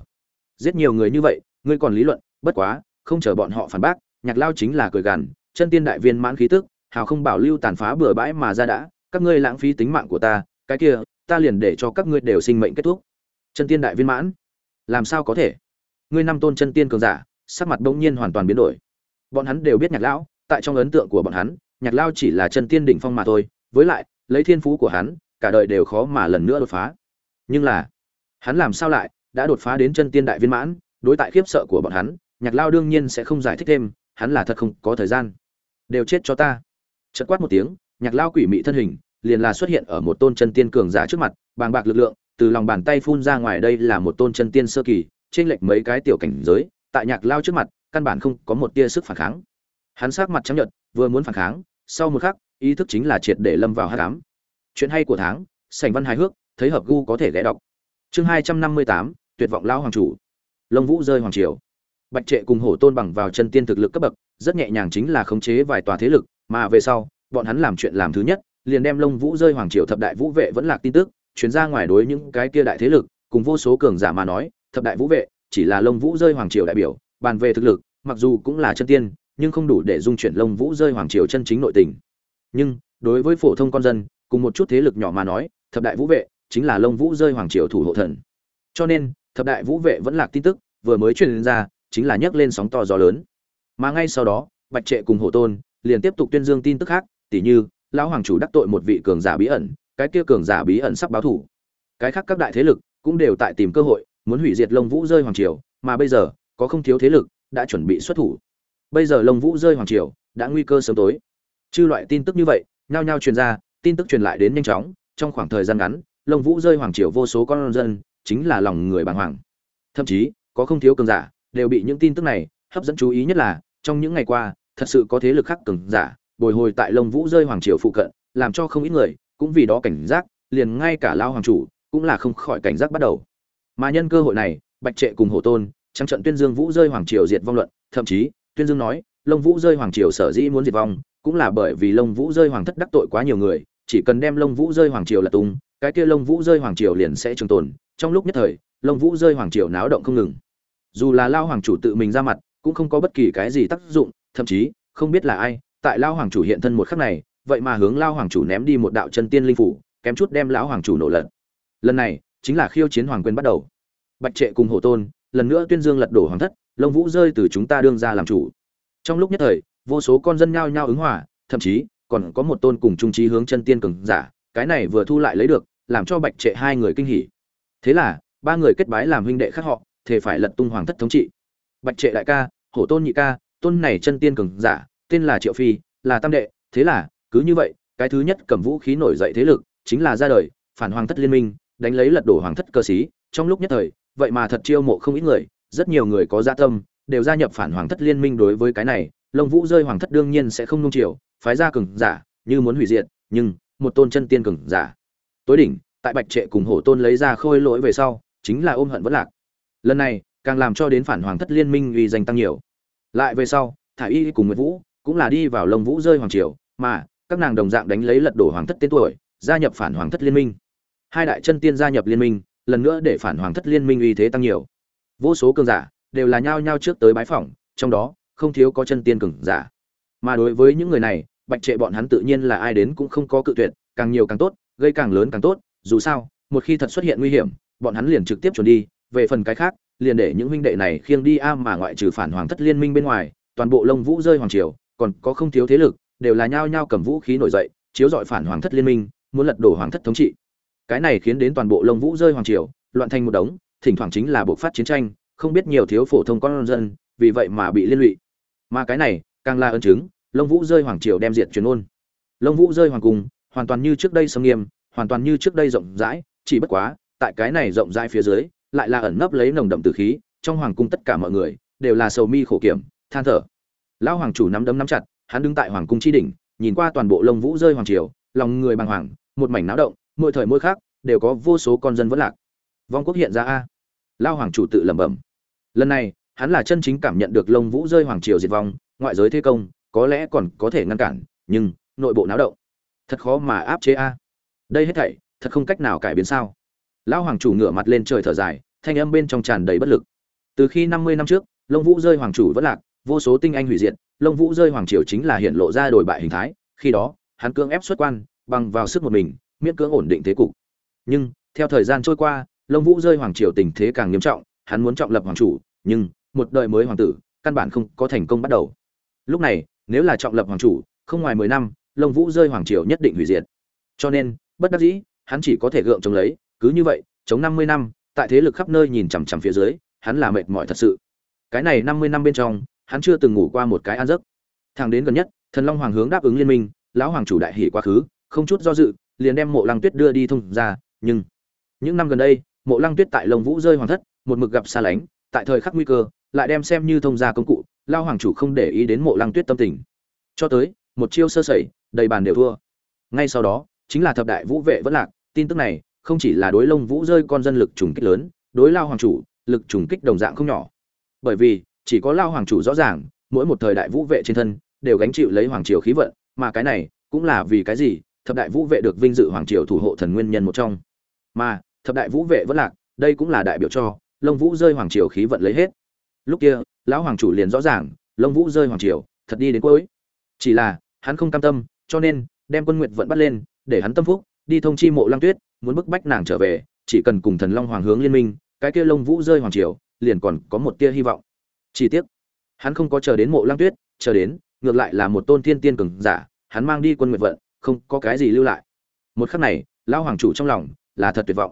A: giết nhiều người như vậy, ngươi còn lý luận, bất quá, không chờ bọn họ phản bác, nhạc lao chính là cười gằn, chân tiên đại viên mãn khí tức, hào không bảo lưu tàn phá bừa bãi mà ra đã, các ngươi lãng phí tính mạng của ta, cái kia, ta liền để cho các ngươi đều sinh mệnh kết thúc. Chân tiên đại viên mãn, làm sao có thể? Ngươi năm tôn chân tiên cường giả, sắc mặt bỗng nhiên hoàn toàn biến đổi. Bọn hắn đều biết nhạc lão, tại trong ấn tượng của bọn hắn, nhạc lao chỉ là chân tiên đỉnh phong mà thôi, với lại, lấy thiên phú của hắn cả đời đều khó mà lần nữa đột phá. Nhưng là, hắn làm sao lại đã đột phá đến chân tiên đại viên mãn, đối tại khiếp sợ của bọn hắn, nhạc lao đương nhiên sẽ không giải thích thêm, hắn là thật không có thời gian. Đều chết cho ta. Chật quát một tiếng, nhạc lao quỷ mị thân hình liền là xuất hiện ở một tôn chân tiên cường giả trước mặt, bàng bạc lực lượng từ lòng bàn tay phun ra ngoài đây là một tôn chân tiên sơ kỳ trên lệch mấy cái tiểu cảnh giới, tại nhạc lao trước mặt, căn bản không có một tia sức phản kháng. Hắn sát mặt trắng nhợt, vừa muốn phản kháng, sau một khắc, ý thức chính là triệt để lâm vào hắc ám chuyện hay của tháng sành văn hài hước, thấy hợp gu có thể ghé đọc. Chương hai trăm năm mươi tám, tuyệt vọng lao hoàng chủ. Lông vũ rơi hoàng triều. Bạch trệ cùng hổ tôn bằng vào chân tiên thực lực cấp bậc, rất nhẹ nhàng chính là khống chế vài tòa thế lực, mà về sau, bọn hắn làm chuyện làm thứ nhất, liền đem lông vũ rơi hoàng triều thập đại vũ vệ vẫn lạc tin tức, chuyển ra ngoài đối những cái kia đại thế lực, cùng vô số cường giả mà nói, thập đại vũ vệ, chỉ là lông vũ rơi hoàng triều đại biểu, bàn về thực lực, mặc dù cũng là chân tiên, nhưng không đủ để dung chuyển lông vũ rơi hoàng triều chân chính nội tình. Nhưng, đối với phổ thông con dân cùng một chút thế lực nhỏ mà nói, thập đại vũ vệ chính là lông vũ rơi hoàng triều thủ hộ thần. Cho nên, thập đại vũ vệ vẫn lạc tin tức, vừa mới truyền ra, chính là nhấc lên sóng to gió lớn. Mà ngay sau đó, bạch trệ cùng hổ tôn liền tiếp tục tuyên dương tin tức khác, tỉ như, lão hoàng chủ đắc tội một vị cường giả bí ẩn, cái kia cường giả bí ẩn sắp báo thủ. Cái khác các đại thế lực cũng đều tại tìm cơ hội, muốn hủy diệt lông vũ rơi hoàng triều, mà bây giờ, có không thiếu thế lực đã chuẩn bị xuất thủ. Bây giờ lông vũ rơi hoàng triều, đã nguy cơ sớm tối. Chư loại tin tức như vậy, nhao nhao truyền ra tin tức truyền lại đến nhanh chóng, trong khoảng thời gian ngắn lông vũ rơi hoàng triều vô số con dân, chính là lòng người bàng hoàng. Thậm chí, có không thiếu cường giả đều bị những tin tức này hấp dẫn chú ý nhất là, trong những ngày qua, thật sự có thế lực khác cường giả bồi hồi tại lông vũ rơi hoàng triều phụ cận, làm cho không ít người cũng vì đó cảnh giác, liền ngay cả lao hoàng chủ cũng là không khỏi cảnh giác bắt đầu. Mà nhân cơ hội này, bạch trệ cùng hổ tôn, trắng trận tuyên dương vũ rơi hoàng triều diệt vong luận, thậm chí, tuyên dương nói lông vũ rơi hoàng triều sở dĩ muốn diệt vong, cũng là bởi vì lông vũ rơi hoàng thất đắc tội quá nhiều người chỉ cần đem lông vũ rơi hoàng triều là tung, cái kia lông vũ rơi hoàng triều liền sẽ trường tồn, trong lúc nhất thời, lông vũ rơi hoàng triều náo động không ngừng. Dù là lao hoàng chủ tự mình ra mặt, cũng không có bất kỳ cái gì tác dụng, thậm chí, không biết là ai, tại lao hoàng chủ hiện thân một khắc này, vậy mà hướng lao hoàng chủ ném đi một đạo chân tiên linh phủ, kém chút đem lão hoàng chủ nổ lật. Lần này, chính là khiêu chiến hoàng quyền bắt đầu. Bạch trệ cùng hổ tôn, lần nữa tuyên dương lật đổ hoàng thất, lông vũ rơi từ chúng ta đương ra làm chủ. Trong lúc nhất thời, vô số con dân nhao nhao ứng hòa, thậm chí còn có một tôn cùng trung trí hướng chân tiên cường giả, cái này vừa thu lại lấy được, làm cho bạch trệ hai người kinh hỉ. Thế là, ba người kết bái làm huynh đệ khác họ thể phải lật tung hoàng thất thống trị. Bạch trệ đại ca, hổ tôn nhị ca, tôn này chân tiên cường giả, tên là triệu phi, là tam đệ, thế là, cứ như vậy, cái thứ nhất cầm vũ khí nổi dậy thế lực, chính là ra đời, phản hoàng thất liên minh, đánh lấy lật đổ hoàng thất cơ sĩ. Trong lúc nhất thời, vậy mà thật chiêu mộ không ít người, rất nhiều người có gia dạ tâm, đều gia nhập phản hoàng thất liên minh đối với cái này, lông vũ rơi hoàng thất đương nhiên sẽ không nung chiều phái ra cường giả, như muốn hủy diệt, nhưng, một tôn chân tiên cường giả. Tối đỉnh, tại bạch trệ cùng hổ tôn lấy ra khôi lỗi về sau, chính là ôm hận vẫn lạc. Lần này, càng làm cho đến phản hoàng thất liên minh uy danh tăng nhiều. Lại về sau, thả y cùng nguyệt vũ cũng là đi vào lông vũ rơi hoàng triều, mà, các nàng đồng dạng đánh lấy lật đổ hoàng thất tên tuổi, gia nhập phản hoàng thất liên minh. Hai đại chân tiên gia nhập liên minh, lần nữa để phản hoàng thất liên minh uy thế tăng nhiều. Vô số cường giả đều là nhao nhao trước tới bái phỏng, trong đó, không thiếu có chân tiên cường giả. Mà đối với những người này bạch trệ bọn hắn tự nhiên là ai đến cũng không có cự tuyệt, càng nhiều càng tốt, gây càng lớn càng tốt, dù sao, một khi thật xuất hiện nguy hiểm, bọn hắn liền trực tiếp chuẩn đi, về phần cái khác, liền để những huynh đệ này khiêng đi a mà ngoại trừ phản hoàng thất liên minh bên ngoài, toàn bộ lông vũ rơi hoàng triều, còn có không thiếu thế lực, đều là nhao nhao cầm vũ khí nổi dậy, chiếu dọi phản hoàng thất liên minh, muốn lật đổ hoàng thất thống trị. Cái này khiến đến toàn bộ lông vũ rơi hoàng triều, loạn thành một đống, thỉnh thoảng chính là bộ phát chiến tranh, không biết nhiều thiếu phổ thông con dân, vì vậy mà bị liên lụy. Mà cái này, càng là ân chứng lông vũ rơi hoàng triều đem diệt truyền ôn. Lông vũ rơi hoàng cung, hoàn toàn như trước đây sâm nghiêm, hoàn toàn như trước đây rộng rãi, chỉ bất quá, tại cái này rộng rãi phía dưới, lại là ẩn nấp lấy nồng đậm tử khí, trong hoàng cung tất cả mọi người đều là sầu mi khổ kiểm, than thở. Lão hoàng chủ nắm đấm nắm chặt, hắn đứng tại hoàng cung chi đỉnh, nhìn qua toàn bộ lông vũ rơi hoàng triều, lòng người bàng hoàng, một mảnh náo động, mỗi thời mỗi khác đều có vô số con dân vẫn lạc. Vong quốc hiện ra a. Lao hoàng chủ tự lẩm bẩm. Lần này, hắn là chân chính cảm nhận được lông vũ rơi hoàng triều diệt vong, ngoại giới thế công có lẽ còn có thể ngăn cản, nhưng nội bộ náo động. Thật khó mà áp chế a. Đây hết thảy, thật không cách nào cải biến sao? Lão hoàng chủ ngửa mặt lên trời thở dài, thanh âm bên trong tràn đầy bất lực. Từ khi năm mươi năm trước lông vũ rơi hoàng chủ vẫn lạc, vô số tinh anh hủy diệt lông vũ rơi hoàng triều chính là hiện lộ ra đổi bại hình thái, khi đó, hắn cưỡng ép xuất quan, bằng vào sức một mình, miễn cưỡng ổn định thế cục. Nhưng, theo thời gian trôi qua lông vũ rơi hoàng triều tình thế càng nghiêm trọng, hắn muốn trọng lập hoàng chủ, nhưng một đời mới hoàng tử, căn bản không có thành công bắt đầu. Lúc này nếu là trọng lập hoàng chủ, không ngoài mười năm lông vũ rơi hoàng triều nhất định hủy diệt. Cho nên, bất đắc dĩ, hắn chỉ có thể gượng chống lấy, cứ như vậy, chống năm mươi năm, tại thế lực khắp nơi nhìn chằm chằm phía dưới, hắn là mệt mỏi thật sự. Cái này năm mươi năm bên trong, hắn chưa từng ngủ qua một cái ăn giấc. Thằng đến gần nhất, thần long hoàng hướng đáp ứng liên minh, lão hoàng chủ đại hỉ quá khứ, không chút do dự, liền đem mộ lăng tuyết đưa đi thông ra, nhưng những năm gần đây, mộ lăng tuyết tại lồng vũ rơi hoàng thất, một mực gặp xa lánh, tại thời khắc nguy cơ lại đem xem như thông gia công cụ, lao hoàng chủ không để ý đến mộ lăng tuyết tâm tình. Cho tới, một chiêu sơ sẩy, đầy bàn đều thua. Ngay sau đó, chính là thập đại vũ vệ vẫn lạc, tin tức này không chỉ là đối lông vũ rơi con dân lực trùng kích lớn, đối lao hoàng chủ, lực trùng kích đồng dạng không nhỏ. Bởi vì, chỉ có lao hoàng chủ rõ ràng, mỗi một thời đại vũ vệ trên thân đều gánh chịu lấy hoàng triều khí vận, mà cái này cũng là vì cái gì, thập đại vũ vệ được vinh dự hoàng triều thủ hộ thần nguyên nhân một trong. Mà, thập đại vũ vệ vẫn lạc, đây cũng là đại biểu cho lông vũ rơi hoàng triều khí vận lấy hết lúc kia, lão hoàng chủ liền rõ ràng, lông vũ rơi hoàng triều, thật đi đến cuối. Chỉ là, hắn không cam tâm, cho nên, đem quân nguyệt vận bắt lên, để hắn tâm phúc, đi thông chi mộ lăng tuyết, muốn bức bách nàng trở về, chỉ cần cùng thần long hoàng hướng liên minh, cái kia lông vũ rơi hoàng triều, liền còn có một tia hy vọng. Chi tiết hắn không có chờ đến mộ lăng tuyết, chờ đến, ngược lại là một tôn thiên tiên cường giả, hắn mang đi quân nguyệt vận, không có cái gì lưu lại. Một khắc này, lão hoàng chủ trong lòng là thật tuyệt vọng.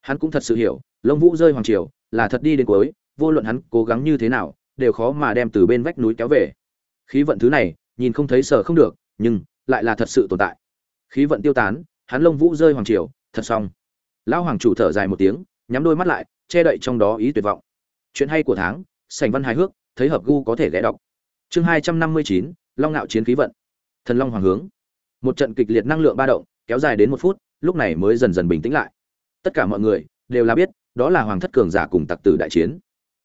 A: Hắn cũng thật sự hiểu, lông vũ rơi hoàng triều là thật đi đến cuối vô luận hắn cố gắng như thế nào, đều khó mà đem từ bên vách núi kéo về. Khí vận thứ này, nhìn không thấy sợ không được, nhưng lại là thật sự tồn tại. Khí vận tiêu tán, hắn lông vũ rơi hoàng triều, thật xong. Lão hoàng chủ thở dài một tiếng, nhắm đôi mắt lại, che đậy trong đó ý tuyệt vọng. Chuyện hay của tháng sành văn hài hước, thấy hợp gu có thể ghé đọc. Chương hai trăm năm mươi chín, long ngạo chiến khí vận. Thần long hoàng hướng. Một trận kịch liệt năng lượng ba động, kéo dài đến một phút, lúc này mới dần dần bình tĩnh lại. Tất cả mọi người đều là biết, đó là hoàng thất cường giả cùng tặc tử đại chiến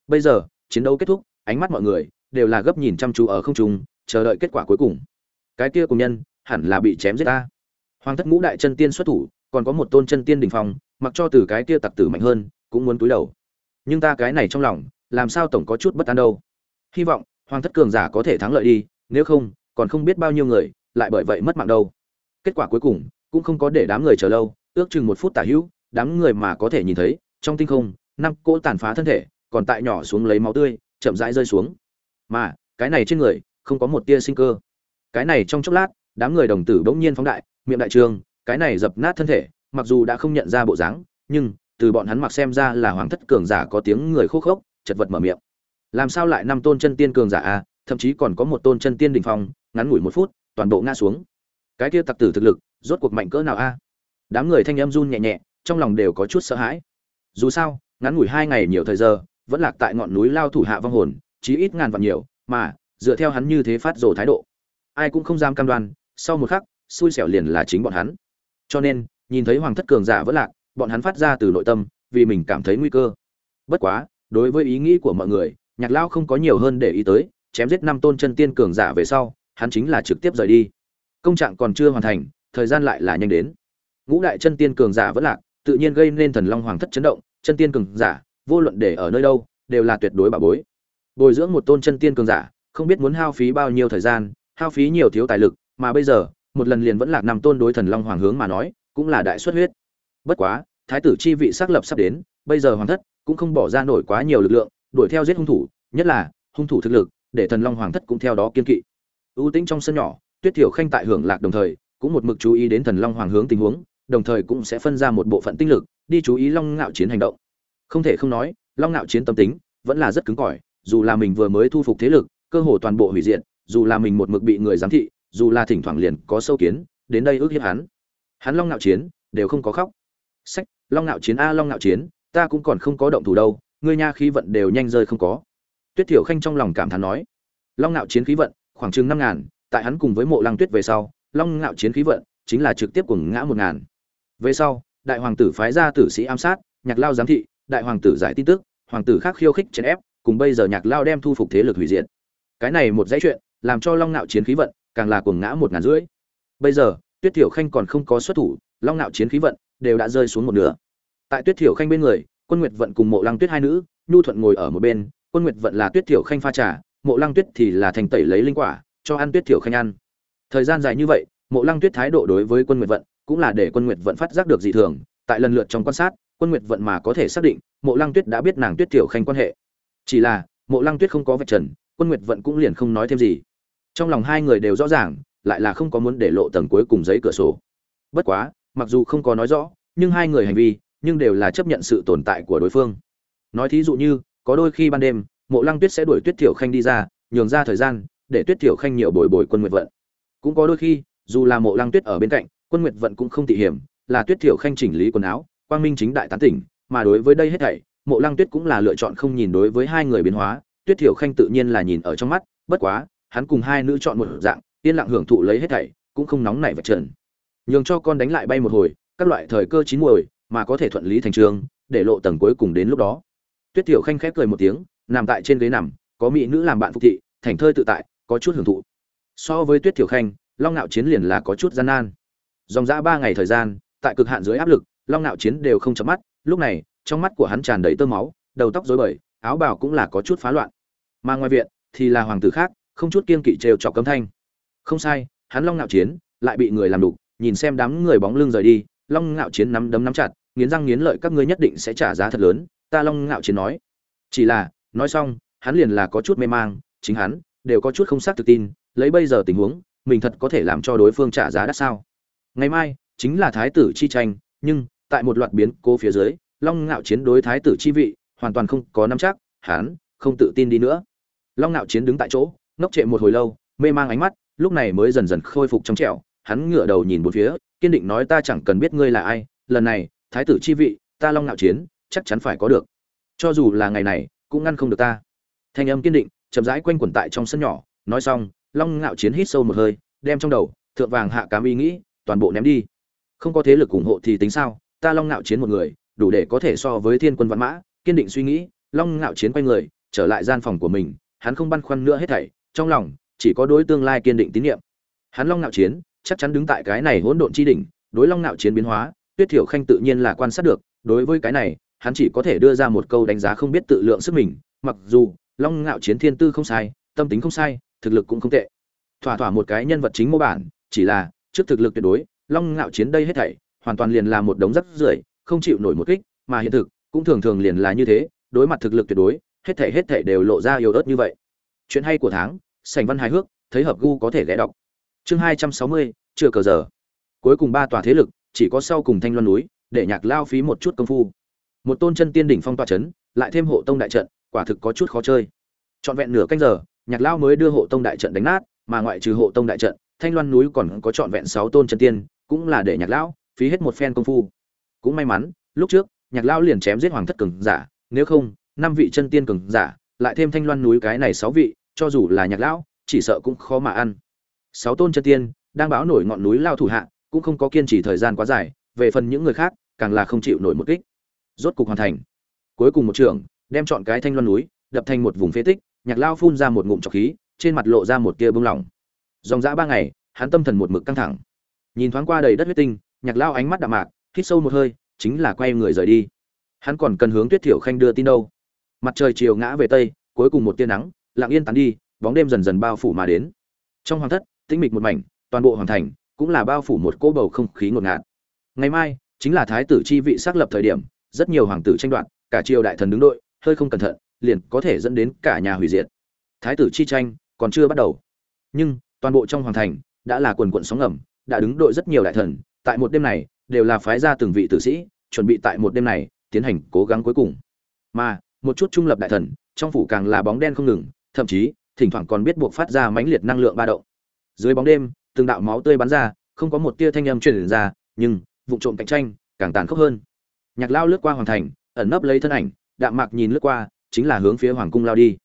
A: bây giờ, chiến đấu kết thúc, ánh mắt mọi người đều là gấp nhìn chăm chú ở không trung, chờ đợi kết quả cuối cùng. Cái kia cùng nhân, hẳn là bị chém giết ta. Hoàng thất ngũ đại chân tiên xuất thủ, còn có một tôn chân tiên đình phong, mặc cho từ cái kia tặc tử mạnh hơn, cũng muốn túi đầu. Nhưng ta cái này trong lòng, làm sao tổng có chút bất an đâu. Hy vọng, hoàng thất cường giả có thể thắng lợi đi, nếu không, còn không biết bao nhiêu người, lại bởi vậy mất mạng đâu. Kết quả cuối cùng, cũng không có để đám người chờ lâu, ước chừng một phút tả hữu, đám người mà có thể nhìn thấy, trong tinh không, năm cỗ tàn phá thân thể còn tại nhỏ xuống lấy máu tươi, chậm rãi rơi xuống. Mà, cái này trên người, không có một tia sinh cơ. Cái này trong chốc lát, đám người đồng tử bỗng nhiên phóng đại, miệng đại trường, cái này dập nát thân thể, mặc dù đã không nhận ra bộ dáng, nhưng, từ bọn hắn mặc xem ra là hoàng thất cường giả có tiếng người khô khốc, chật vật mở miệng. Làm sao lại năm tôn chân tiên cường giả a thậm chí còn có một tôn chân tiên đỉnh phong, ngắn ngủi một phút, toàn bộ ngã xuống. Cái kia tặc tử thực lực, rốt cuộc mạnh cỡ nào a? Đám người thanh em run nhẹ nhẹ, trong lòng đều có chút sợ hãi. Dù sao, ngắn ngủi hai ngày nhiều thời giờ vẫn lạc tại ngọn núi lao thủ hạ vong hồn, chí ít ngàn vạn nhiều, mà, dựa theo hắn như thế phát rồ thái độ, ai cũng không dám cam đoan, sau một khắc, xui xẻo liền là chính bọn hắn. Cho nên, nhìn thấy hoàng thất cường giả vẫn lạc, bọn hắn phát ra từ nội tâm, vì mình cảm thấy nguy cơ. Bất quá, đối với ý nghĩ của mọi người, nhạc lao không có nhiều hơn để ý tới, chém giết năm tôn chân tiên cường giả về sau, hắn chính là trực tiếp rời đi. Công trạng còn chưa hoàn thành, thời gian lại là nhanh đến. Ngũ đại chân tiên cường giả vẫn lạc, tự nhiên gây nên thần long hoàng thất chấn động, chân tiên cường giả vô luận để ở nơi đâu, đều là tuyệt đối bảo bối. Bồi dưỡng một tôn chân tiên cường giả, không biết muốn hao phí bao nhiêu thời gian, hao phí nhiều thiếu tài lực, mà bây giờ, một lần liền vẫn lạc năm tôn đối thần long hoàng hướng mà nói, cũng là đại xuất huyết. Bất quá, thái tử chi vị xác lập sắp đến, bây giờ hoàng thất cũng không bỏ ra nổi quá nhiều lực lượng, đuổi theo giết hung thủ, nhất là, hung thủ thực lực, để thần long hoàng thất cũng theo đó kiên kỵ. Ưu tĩnh trong sân nhỏ, tuyết thiểu khanh tại hưởng lạc đồng thời, cũng một mực chú ý đến thần long hoàng hướng tình huống, đồng thời cũng sẽ phân ra một bộ phận tinh lực, đi chú ý long ngạo chiến hành động không thể không nói, long ngạo chiến tâm tính vẫn là rất cứng cỏi, dù là mình vừa mới thu phục thế lực, cơ hồ toàn bộ hủy diệt, dù là mình một mực bị người giám thị, dù là thỉnh thoảng liền có sâu kiến, đến đây ước hiếp hắn. Hắn long ngạo chiến đều không có khóc. Sách, long ngạo chiến a, long ngạo chiến, ta cũng còn không có động thủ đâu, ngươi nha khí vận đều nhanh rơi không có. Tuyết thiểu khanh trong lòng cảm thán nói. Long ngạo chiến khí vận, khoảng chừng năm ngàn, tại hắn cùng với mộ lăng tuyết về sau, long ngạo chiến khí vận chính là trực tiếp cùng ngã một ngàn. Về sau, đại hoàng tử phái ra tử sĩ ám sát, nhạc lao giám thị đại hoàng tử giải tin tức, hoàng tử khác khiêu khích chèn ép, cùng bây giờ nhạc lao đem thu phục thế lực hủy diệt. Cái này một dãy chuyện, làm cho long Nạo chiến khí vận, càng là cuồng ngã một ngàn rưỡi. Bây giờ, tuyết thiểu khanh còn không có xuất thủ, long Nạo chiến khí vận đều đã rơi xuống một nửa. Tại tuyết thiểu khanh bên người, quân nguyệt vận cùng mộ lăng tuyết hai nữ, nhu thuận ngồi ở một bên, quân nguyệt vận là tuyết thiểu khanh pha trà, mộ lăng tuyết thì là thành tẩy lấy linh quả, cho ăn tuyết thiểu khanh ăn. Thời gian dài như vậy, mộ lăng tuyết thái độ đối với quân nguyệt vận cũng là để quân nguyệt vận phát giác được dị thường, tại lần lượt trong quan sát quân nguyệt vận mà có thể xác định, mộ lăng tuyết đã biết nàng tuyết Tiểu khanh quan hệ. Chỉ là, mộ lăng tuyết không có vạch trần, quân nguyệt vận cũng liền không nói thêm gì. Trong lòng hai người đều rõ ràng, lại là không có muốn để lộ tầng cuối cùng giấy cửa sổ. Bất quá, mặc dù không có nói rõ, nhưng hai người hành vi, nhưng đều là chấp nhận sự tồn tại của đối phương. Nói thí dụ như, có đôi khi ban đêm, mộ lăng tuyết sẽ đuổi tuyết Tiểu khanh đi ra, nhường ra thời gian, để tuyết Tiểu khanh nhiều bồi bồi quân nguyệt vận. Cũng có đôi khi, dù là mộ lăng tuyết ở bên cạnh, quân nguyệt vận cũng không tỉ hiểm, là tuyết Tiểu khanh chỉnh lý quần áo quang minh chính đại tán tỉnh, mà đối với đây hết thảy, mộ lăng tuyết cũng là lựa chọn không nhìn đối với hai người biến hóa. Tuyết thiểu khanh tự nhiên là nhìn ở trong mắt, bất quá, hắn cùng hai nữ chọn một dạng, yên lặng hưởng thụ lấy hết thảy, cũng không nóng nảy vật trần. Nhường cho con đánh lại bay một hồi, các loại thời cơ chín muồi, mà có thể thuận lý thành trường, để lộ tầng cuối cùng đến lúc đó. Tuyết tiểu khanh khép cười một tiếng, nằm tại trên ghế nằm, có mỹ nữ làm bạn phục thị, thành thơi tự tại, có chút hưởng thụ. So với tuyết tiểu khanh, long nạo chiến liền là có chút gian nan. Dòng dã ba ngày thời gian, tại cực hạn dưới áp lực long nạo chiến đều không chớp mắt, lúc này, trong mắt của hắn tràn đầy tơ máu, đầu tóc rối bời, áo bào cũng là có chút phá loạn. Mà ngoài viện, thì là hoàng tử khác, không chút kiên kỵ trêu chọc cấm thanh. Không sai, hắn long nạo chiến, lại bị người làm đục, nhìn xem đám người bóng lưng rời đi, long Nạo chiến nắm đấm nắm chặt, nghiến răng nghiến lợi các ngươi nhất định sẽ trả giá thật lớn, ta long Nạo chiến nói. Chỉ là, nói xong, hắn liền là có chút mê mang, chính hắn đều có chút không xác tự tin, lấy bây giờ tình huống, mình thật có thể làm cho đối phương trả giá đắt sao? Ngày mai, chính là thái tử chi tranh, nhưng tại một loạt biến cố phía dưới, long ngạo chiến đối thái tử chi vị, hoàn toàn không có nắm chắc, hắn không tự tin đi nữa. Long ngạo chiến đứng tại chỗ, ngốc trệ một hồi lâu, mê mang ánh mắt, lúc này mới dần dần khôi phục trong trẻo, hắn ngửa đầu nhìn bốn phía, kiên định nói ta chẳng cần biết ngươi là ai, lần này, thái tử chi vị, ta long ngạo chiến, chắc chắn phải có được. Cho dù là ngày này, cũng ngăn không được ta. Thanh âm kiên định, chậm rãi quanh quẩn tại trong sân nhỏ, nói xong, long ngạo chiến hít sâu một hơi, đem trong đầu, thượng vàng hạ cám ý nghĩ, toàn bộ ném đi. Không có thế lực ủng hộ thì tính sao? Ta long ngạo chiến một người, đủ để có thể so với thiên quân văn mã, kiên định suy nghĩ, long ngạo chiến quay người, trở lại gian phòng của mình, hắn không băn khoăn nữa hết thảy, trong lòng, chỉ có đối tương lai kiên định tín nhiệm. Hắn long ngạo chiến, chắc chắn đứng tại cái này hỗn độn chi đỉnh, đối long ngạo chiến biến hóa, tuyết thiểu khanh tự nhiên là quan sát được, đối với cái này, hắn chỉ có thể đưa ra một câu đánh giá không biết tự lượng sức mình, mặc dù, long ngạo chiến thiên tư không sai, tâm tính không sai, thực lực cũng không tệ. Thỏa thỏa một cái nhân vật chính mô bản, chỉ là, trước thực lực tuyệt đối, long ngạo chiến đây hết thảy hoàn toàn liền là một đống rất rưởi không chịu nổi một kích mà hiện thực cũng thường thường liền là như thế đối mặt thực lực tuyệt đối hết thảy hết thảy đều lộ ra yếu ớt như vậy. Chuyện hay của tháng sành văn hài hước thấy hợp gu có thể ghé đọc. Chương hai trăm sáu mươi chưa cờ giờ. Cuối cùng ba tòa thế lực chỉ có sau cùng thanh loan núi để nhạc lao phí một chút công phu. Một tôn chân tiên đỉnh phong tòa trấn, lại thêm hộ tông đại trận quả thực có chút khó chơi. Trọn vẹn nửa canh giờ nhạc lao mới đưa hộ tông đại trận đánh nát mà ngoại trừ hộ tông đại trận thanh loan núi còn có trọn vẹn sáu tôn chân tiên cũng là để nhạc lão phí hết một phen công phu. Cũng may mắn, lúc trước, nhạc lão liền chém giết hoàng thất cường giả, nếu không, năm vị chân tiên cường giả, lại thêm thanh loan núi cái này sáu vị, cho dù là nhạc lão, chỉ sợ cũng khó mà ăn. Sáu tôn chân tiên, đang báo nổi ngọn núi lao thủ hạ, cũng không có kiên trì thời gian quá dài, về phần những người khác, càng là không chịu nổi một kích. Rốt cục hoàn thành. Cuối cùng một trưởng đem chọn cái thanh loan núi, đập thành một vùng phế tích, nhạc lao phun ra một ngụm trọc khí, trên mặt lộ ra một tia bông lỏng dòng dã ba ngày, hắn tâm thần một mực căng thẳng. Nhìn thoáng qua đầy đất huyết tinh nhạc lao ánh mắt đạm mạc, hít sâu một hơi, chính là quay người rời đi. Hắn còn cần hướng tuyết thiểu khanh đưa tin đâu. Mặt trời chiều ngã về tây, cuối cùng một tia nắng, lặng yên tán đi, bóng đêm dần dần bao phủ mà đến. Trong hoàng thất, tĩnh mịch một mảnh, toàn bộ hoàng thành cũng là bao phủ một cỗ bầu không khí ngột ngạt. Ngày mai, chính là thái tử chi vị xác lập thời điểm, rất nhiều hoàng tử tranh đoạt, cả triều đại thần đứng đội, hơi không cẩn thận, liền có thể dẫn đến cả nhà hủy diệt. Thái tử chi tranh còn chưa bắt đầu. Nhưng, toàn bộ trong hoàng thành đã là quần quận sóng ngầm, đã đứng đội rất nhiều đại thần tại một đêm này, đều là phái ra từng vị tử sĩ, chuẩn bị tại một đêm này tiến hành cố gắng cuối cùng. Mà, một chút trung lập đại thần, trong phủ càng là bóng đen không ngừng, thậm chí, thỉnh thoảng còn biết buộc phát ra mãnh liệt năng lượng ba động. Dưới bóng đêm, từng đạo máu tươi bắn ra, không có một tia thanh âm truyền ra, nhưng, vụ trộm cạnh tranh, càng tàn khốc hơn. Nhạc lao lướt qua hoàng thành, ẩn nấp lấy thân ảnh, đạm mạc nhìn lướt qua, chính là hướng phía hoàng cung lao đi.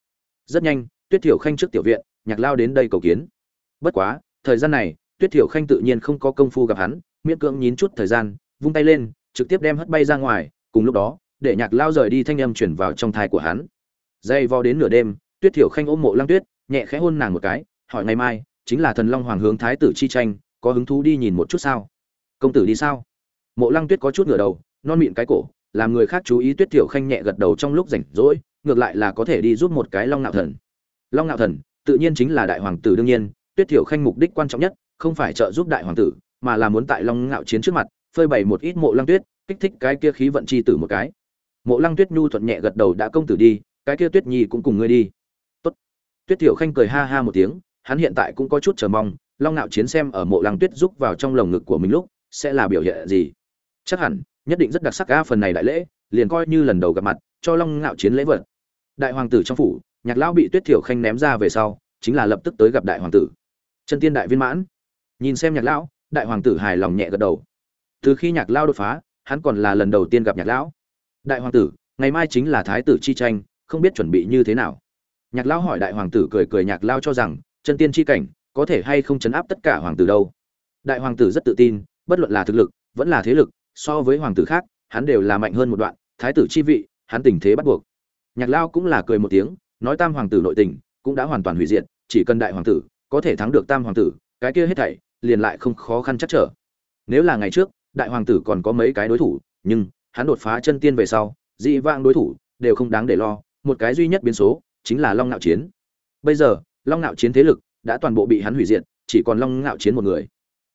A: Rất nhanh, tuyết thiểu khanh trước tiểu viện, nhạc lao đến đây cầu kiến. Bất quá, thời gian này, tuyết thiểu khanh tự nhiên không có công phu gặp hắn miễn cưỡng nhín chút thời gian, vung tay lên, trực tiếp đem hất bay ra ngoài, cùng lúc đó, để nhạc lao rời đi thanh âm chuyển vào trong thai của hắn. Dây vo đến nửa đêm, tuyết thiểu khanh ôm mộ lăng tuyết, nhẹ khẽ hôn nàng một cái, hỏi ngày mai, chính là thần long hoàng hướng thái tử chi tranh, có hứng thú đi nhìn một chút sao? Công tử đi sao? Mộ lăng tuyết có chút ngửa đầu, non mịn cái cổ, làm người khác chú ý tuyết thiểu khanh nhẹ gật đầu trong lúc rảnh rỗi, ngược lại là có thể đi giúp một cái long nạo thần. Long nạo thần, tự nhiên chính là đại hoàng tử đương nhiên, tuyết thiểu khanh mục đích quan trọng nhất, không phải trợ giúp đại hoàng tử mà là muốn tại long ngạo chiến trước mặt, phơi bày một ít mộ lăng tuyết, kích thích cái kia khí vận chi tử một cái. Mộ lăng tuyết nhu thuận nhẹ gật đầu, đã công tử đi, cái kia tuyết nhi cũng cùng ngươi đi. Tốt. Tuyết Tiểu khanh cười ha ha một tiếng, hắn hiện tại cũng có chút chờ mong, long ngạo chiến xem ở mộ lăng tuyết giúp vào trong lồng ngực của mình lúc, sẽ là biểu hiện gì? Chắc hẳn, nhất định rất đặc sắc ca phần này đại lễ, liền coi như lần đầu gặp mặt, cho long ngạo chiến lễ vật. Đại hoàng tử trong phủ, nhạc lão bị tuyết thiểu khanh ném ra về sau, chính là lập tức tới gặp đại hoàng tử. Chân tiên đại viên mãn. Nhìn xem nhạc lão đại hoàng tử hài lòng nhẹ gật đầu. Từ khi nhạc lão đột phá, hắn còn là lần đầu tiên gặp nhạc lão. Đại hoàng tử, ngày mai chính là thái tử chi tranh, không biết chuẩn bị như thế nào. Nhạc lão hỏi đại hoàng tử cười cười nhạc lão cho rằng, chân tiên chi cảnh, có thể hay không chấn áp tất cả hoàng tử đâu. Đại hoàng tử rất tự tin, bất luận là thực lực, vẫn là thế lực, so với hoàng tử khác, hắn đều là mạnh hơn một đoạn, thái tử chi vị, hắn tình thế bắt buộc. Nhạc lao cũng là cười một tiếng, nói tam hoàng tử nội tình, cũng đã hoàn toàn hủy diệt, chỉ cần đại hoàng tử, có thể thắng được tam hoàng tử, cái kia hết thảy liền lại không khó khăn chắc trở. Nếu là ngày trước, đại hoàng tử còn có mấy cái đối thủ, nhưng hắn đột phá chân tiên về sau, dị vãng đối thủ đều không đáng để lo, một cái duy nhất biến số chính là long ngạo chiến. Bây giờ, long ngạo chiến thế lực đã toàn bộ bị hắn hủy diệt, chỉ còn long ngạo chiến một người.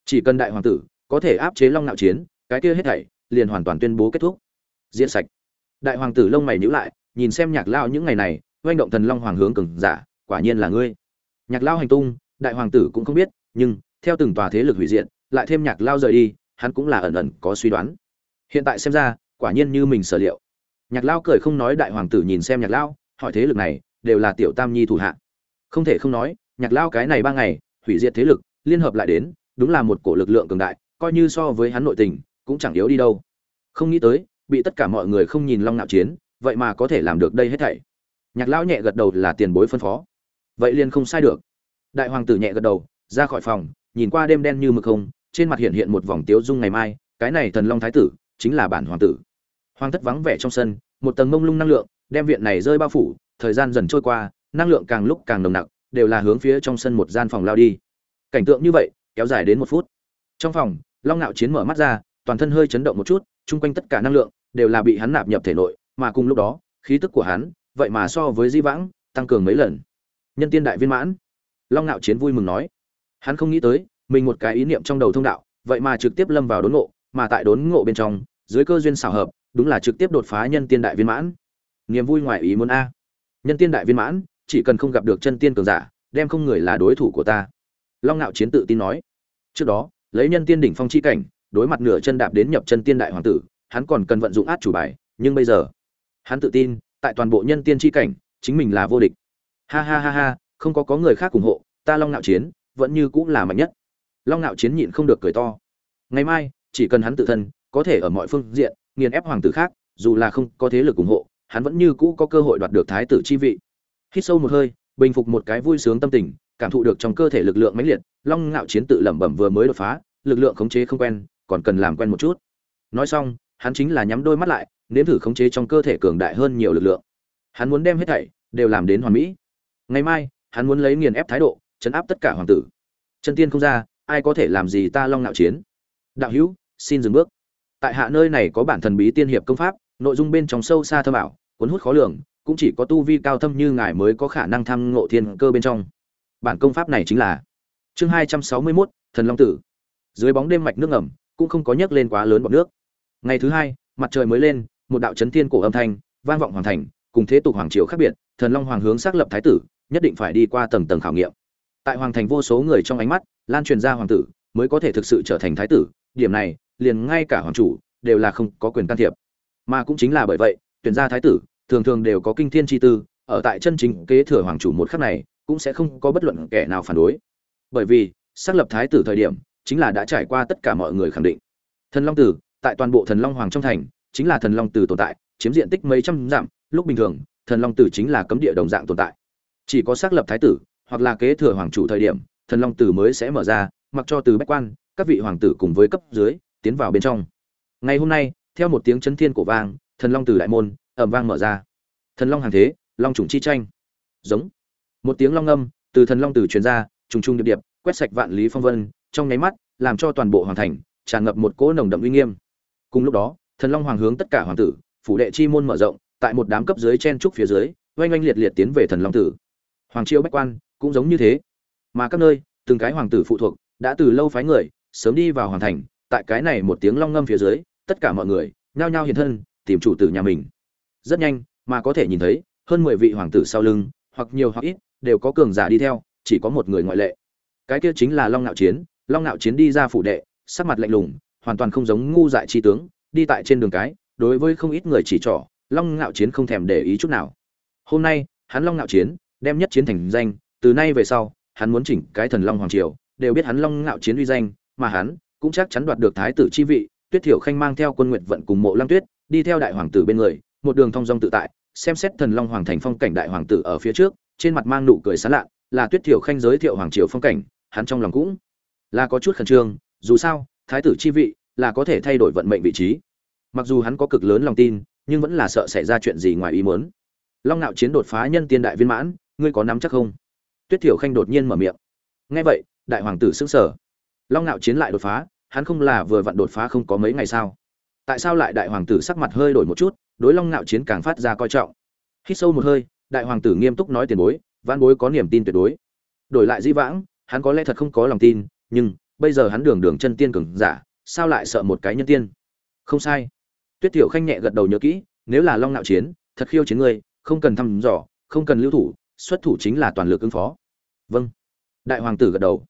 A: Chỉ cần đại hoàng tử có thể áp chế long ngạo chiến, cái kia hết thảy liền hoàn toàn tuyên bố kết thúc. Diễn sạch. Đại hoàng tử lông mày nhíu lại, nhìn xem nhạc lao những ngày này oanh động thần long hoàng hướng cường giả, quả nhiên là ngươi. Nhạc lao hành tung, đại hoàng tử cũng không biết, nhưng theo từng tòa thế lực hủy diệt, lại thêm nhạc lao rời đi, hắn cũng là ẩn ẩn có suy đoán. Hiện tại xem ra, quả nhiên như mình sở liệu. Nhạc lao cười không nói đại hoàng tử nhìn xem nhạc lao, hỏi thế lực này, đều là tiểu tam nhi thủ hạ. Không thể không nói, nhạc lao cái này ba ngày, hủy diệt thế lực, liên hợp lại đến, đúng là một cổ lực lượng cường đại, coi như so với hắn nội tình, cũng chẳng yếu đi đâu. Không nghĩ tới, bị tất cả mọi người không nhìn long nạo chiến, vậy mà có thể làm được đây hết thảy. Nhạc lão nhẹ gật đầu là tiền bối phân phó. Vậy liền không sai được. Đại hoàng tử nhẹ gật đầu, ra khỏi phòng nhìn qua đêm đen như mực không, trên mặt hiện hiện một vòng tiếu dung ngày mai, cái này thần long thái tử chính là bản hoàng tử. Hoàng thất vắng vẻ trong sân, một tầng mông lung năng lượng đem viện này rơi bao phủ, thời gian dần trôi qua, năng lượng càng lúc càng nồng nặc, đều là hướng phía trong sân một gian phòng lao đi. Cảnh tượng như vậy, kéo dài đến một phút. Trong phòng, long nạo chiến mở mắt ra, toàn thân hơi chấn động một chút, chung quanh tất cả năng lượng đều là bị hắn nạp nhập thể nội, mà cùng lúc đó, khí tức của hắn, vậy mà so với di vãng, tăng cường mấy lần. Nhân tiên đại viên mãn. Long nạo chiến vui mừng nói hắn không nghĩ tới, mình một cái ý niệm trong đầu thông đạo, vậy mà trực tiếp lâm vào đốn ngộ, mà tại đốn ngộ bên trong, dưới cơ duyên xảo hợp, đúng là trực tiếp đột phá nhân tiên đại viên mãn. Niềm vui ngoài ý muốn a. Nhân tiên đại viên mãn, chỉ cần không gặp được chân tiên cường giả, đem không người là đối thủ của ta. Long nạo chiến tự tin nói. Trước đó, lấy nhân tiên đỉnh phong chi cảnh, đối mặt nửa chân đạp đến nhập chân tiên đại hoàng tử, hắn còn cần vận dụng át chủ bài, nhưng bây giờ, hắn tự tin, tại toàn bộ nhân tiên chi cảnh, chính mình là vô địch. Ha ha ha ha, không có có người khác ủng hộ, ta long nạo chiến vẫn như cũng là mạnh nhất. Long nạo chiến nhịn không được cười to. Ngày mai, chỉ cần hắn tự thân, có thể ở mọi phương diện, nghiền ép hoàng tử khác, dù là không có thế lực ủng hộ, hắn vẫn như cũ có cơ hội đoạt được thái tử chi vị. Hít sâu một hơi, bình phục một cái vui sướng tâm tình, cảm thụ được trong cơ thể lực lượng mãnh liệt, long ngạo chiến tự lẩm bẩm vừa mới đột phá, lực lượng khống chế không quen, còn cần làm quen một chút. Nói xong, hắn chính là nhắm đôi mắt lại, nếm thử khống chế trong cơ thể cường đại hơn nhiều lực lượng. Hắn muốn đem hết thảy đều làm đến hoàn mỹ. Ngày mai, hắn muốn lấy nghiền ép thái độ chấn áp tất cả hoàng tử. Chân tiên không ra ai có thể làm gì ta long nạo chiến? Đạo hữu xin dừng bước. Tại hạ nơi này có bản thần bí tiên hiệp công pháp nội dung bên trong sâu xa thơ bảo cuốn hút khó lường cũng chỉ có tu vi cao thâm như ngài mới có khả năng tham ngộ thiên cơ bên trong. Bản công pháp này chính là chương hai trăm sáu mươi 261, thần long tử. Dưới bóng đêm mạch nước ngầm cũng không có nhấc lên quá lớn bọt nước. Ngày thứ hai mặt trời mới lên một đạo chấn thiên cổ âm thanh vang vọng hoàng thành cùng thế tục hoàng triều khác biệt thần long hoàng hướng xác lập thái tử nhất định phải đi qua tầng tầng khảo nghiệm tại hoàng thành vô số người trong ánh mắt, lan truyền ra hoàng tử, mới có thể thực sự trở thành thái tử. Điểm này, liền ngay cả hoàng chủ đều là không có quyền can thiệp. Mà cũng chính là bởi vậy, tuyển ra thái tử, thường thường đều có kinh thiên chi tư. Ở tại chân chính kế thừa hoàng chủ một khắc này, cũng sẽ không có bất luận kẻ nào phản đối. Bởi vì, xác lập thái tử thời điểm, chính là đã trải qua tất cả mọi người khẳng định. Thần long tử, tại toàn bộ thần long hoàng trong thành, chính là thần long tử tồn tại, chiếm diện tích mấy trăm dặm. Lúc bình thường, thần long tử chính là cấm địa đồng dạng tồn tại. Chỉ có xác lập thái tử hoặc là kế thừa hoàng chủ thời điểm, thần long tử mới sẽ mở ra, mặc cho từ bách quan, các vị hoàng tử cùng với cấp dưới, tiến vào bên trong. Ngày hôm nay, theo một tiếng chấn thiên cổ vang, thần long tử đại môn ẩm vang mở ra. Thần long hàng thế, long trùng chi tranh. Giống. Một tiếng long âm, từ thần long tử truyền ra, trùng trùng điệp điệp, quét sạch vạn lý phong vân, trong nháy mắt, làm cho toàn bộ hoàng thành, tràn ngập một cỗ nồng đậm uy nghiêm. Cùng lúc đó, thần long hoàng hướng tất cả hoàng tử, phủ đệ chi môn mở rộng, tại một đám cấp dưới chen trúc phía dưới, oanh oanh liệt liệt tiến về thần long tử. Hoàng triều bách quan cũng giống như thế. Mà các nơi, từng cái hoàng tử phụ thuộc, đã từ lâu phái người, sớm đi vào hoàng thành, tại cái này một tiếng long ngâm phía dưới, tất cả mọi người, nhao nhao hiện thân, tìm chủ tử nhà mình. Rất nhanh, mà có thể nhìn thấy, hơn mười vị hoàng tử sau lưng, hoặc nhiều hoặc ít, đều có cường giả đi theo, chỉ có một người ngoại lệ. Cái kia chính là long nạo chiến. Long nạo chiến đi ra phủ đệ, sắc mặt lạnh lùng, hoàn toàn không giống ngu dại chi tướng, đi tại trên đường cái, đối với không ít người chỉ trỏ, long nạo chiến không thèm để ý chút nào. Hôm nay, hắn long nạo chiến, đem nhất chiến thành danh từ nay về sau, hắn muốn chỉnh cái thần long hoàng triều, đều biết hắn long nạo chiến uy danh, mà hắn cũng chắc chắn đoạt được thái tử chi vị. Tuyết thiểu khanh mang theo quân nguyện vận cùng mộ lăng tuyết, đi theo đại hoàng tử bên người, một đường thong dong tự tại, xem xét thần long hoàng thành phong cảnh đại hoàng tử ở phía trước, trên mặt mang nụ cười sán lạ, là tuyết thiểu khanh giới thiệu hoàng triều phong cảnh, hắn trong lòng cũng là có chút khẩn trương, dù sao, thái tử chi vị là có thể thay đổi vận mệnh vị trí. Mặc dù hắn có cực lớn lòng tin, nhưng vẫn là sợ xảy ra chuyện gì ngoài ý muốn. Long nạo chiến đột phá nhân tiên đại viên mãn, ngươi có nắm chắc không? Tuyết thiểu khanh đột nhiên mở miệng. Nghe vậy, đại hoàng tử sững sờ. Long nạo chiến lại đột phá, hắn không là vừa vặn đột phá không có mấy ngày sao? Tại sao lại đại hoàng tử sắc mặt hơi đổi một chút, đối long nạo chiến càng phát ra coi trọng? Hít sâu một hơi, đại hoàng tử nghiêm túc nói tiền bối văn bối có niềm tin tuyệt đối. Đổi lại di vãng, hắn có lẽ thật không có lòng tin, nhưng bây giờ hắn đường đường chân tiên cường giả, sao lại sợ một cái nhân tiên? Không sai. Tuyết thiểu khanh nhẹ gật đầu nhớ kỹ, nếu là long nạo chiến, thật khiêu chiến ngươi, không cần thăm dò, không cần lưu thủ xuất thủ chính là toàn lực ứng phó. Vâng. Đại hoàng tử gật đầu.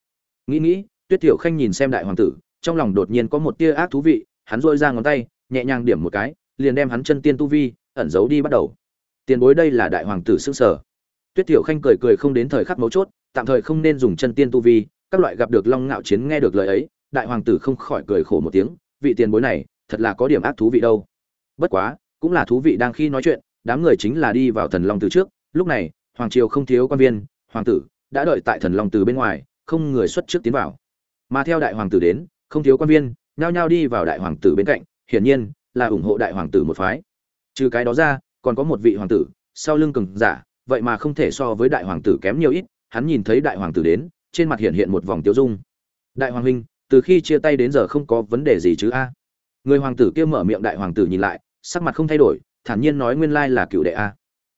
A: Nghĩ nghĩ, tuyết tiểu khanh nhìn xem đại hoàng tử, trong lòng đột nhiên có một tia ác thú vị, hắn dội ra ngón tay, nhẹ nhàng điểm một cái, liền đem hắn chân tiên tu vi, ẩn giấu đi bắt đầu. Tiền bối đây là đại hoàng tử xương sở. Tuyết tiểu khanh cười cười không đến thời khắc mấu chốt, tạm thời không nên dùng chân tiên tu vi, các loại gặp được long ngạo chiến nghe được lời ấy, đại hoàng tử không khỏi cười khổ một tiếng, vị tiền bối này, thật là có điểm ác thú vị đâu. Bất quá, cũng là thú vị đang khi nói chuyện, đám người chính là đi vào thần long từ trước, lúc này hoàng triều không thiếu quan viên, hoàng tử đã đợi tại thần long từ bên ngoài, không người xuất trước tiến vào. Mà theo đại hoàng tử đến, không thiếu quan viên, nhao nhao đi vào đại hoàng tử bên cạnh, hiển nhiên là ủng hộ đại hoàng tử một phái. Trừ cái đó ra, còn có một vị hoàng tử, sau lưng cường giả, vậy mà không thể so với đại hoàng tử kém nhiều ít, hắn nhìn thấy đại hoàng tử đến, trên mặt hiện hiện một vòng tiêu dung. Đại hoàng huynh, từ khi chia tay đến giờ không có vấn đề gì chứ a? Người hoàng tử kia mở miệng đại hoàng tử nhìn lại, sắc mặt không thay đổi, thản nhiên nói nguyên lai là cựu đệ a.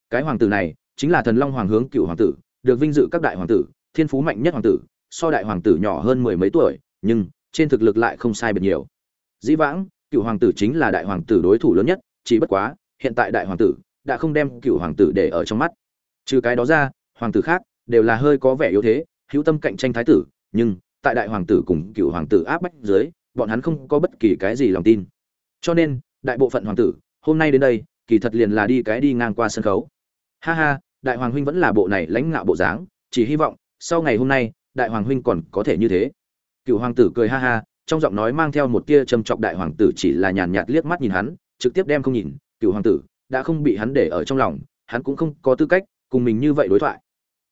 A: Cái hoàng tử này chính là thần long hoàng hướng cựu hoàng tử, được vinh dự các đại hoàng tử, thiên phú mạnh nhất hoàng tử, so đại hoàng tử nhỏ hơn mười mấy tuổi, nhưng trên thực lực lại không sai biệt nhiều. Dĩ vãng, cựu hoàng tử chính là đại hoàng tử đối thủ lớn nhất, chỉ bất quá, hiện tại đại hoàng tử đã không đem cựu hoàng tử để ở trong mắt. Trừ cái đó ra, hoàng tử khác đều là hơi có vẻ yếu thế, hữu tâm cạnh tranh thái tử, nhưng tại đại hoàng tử cùng cựu hoàng tử áp bách dưới, bọn hắn không có bất kỳ cái gì lòng tin. Cho nên, đại bộ phận hoàng tử, hôm nay đến đây, kỳ thật liền là đi cái đi ngang qua sân khấu. Ha ha đại hoàng huynh vẫn là bộ này lãnh ngạo bộ dáng, chỉ hy vọng, sau ngày hôm nay, đại hoàng huynh còn có thể như thế. Cựu hoàng tử cười ha ha, trong giọng nói mang theo một tia châm chọc đại hoàng tử chỉ là nhàn nhạt liếc mắt nhìn hắn, trực tiếp đem không nhìn cựu hoàng tử, đã không bị hắn để ở trong lòng, hắn cũng không có tư cách, cùng mình như vậy đối thoại.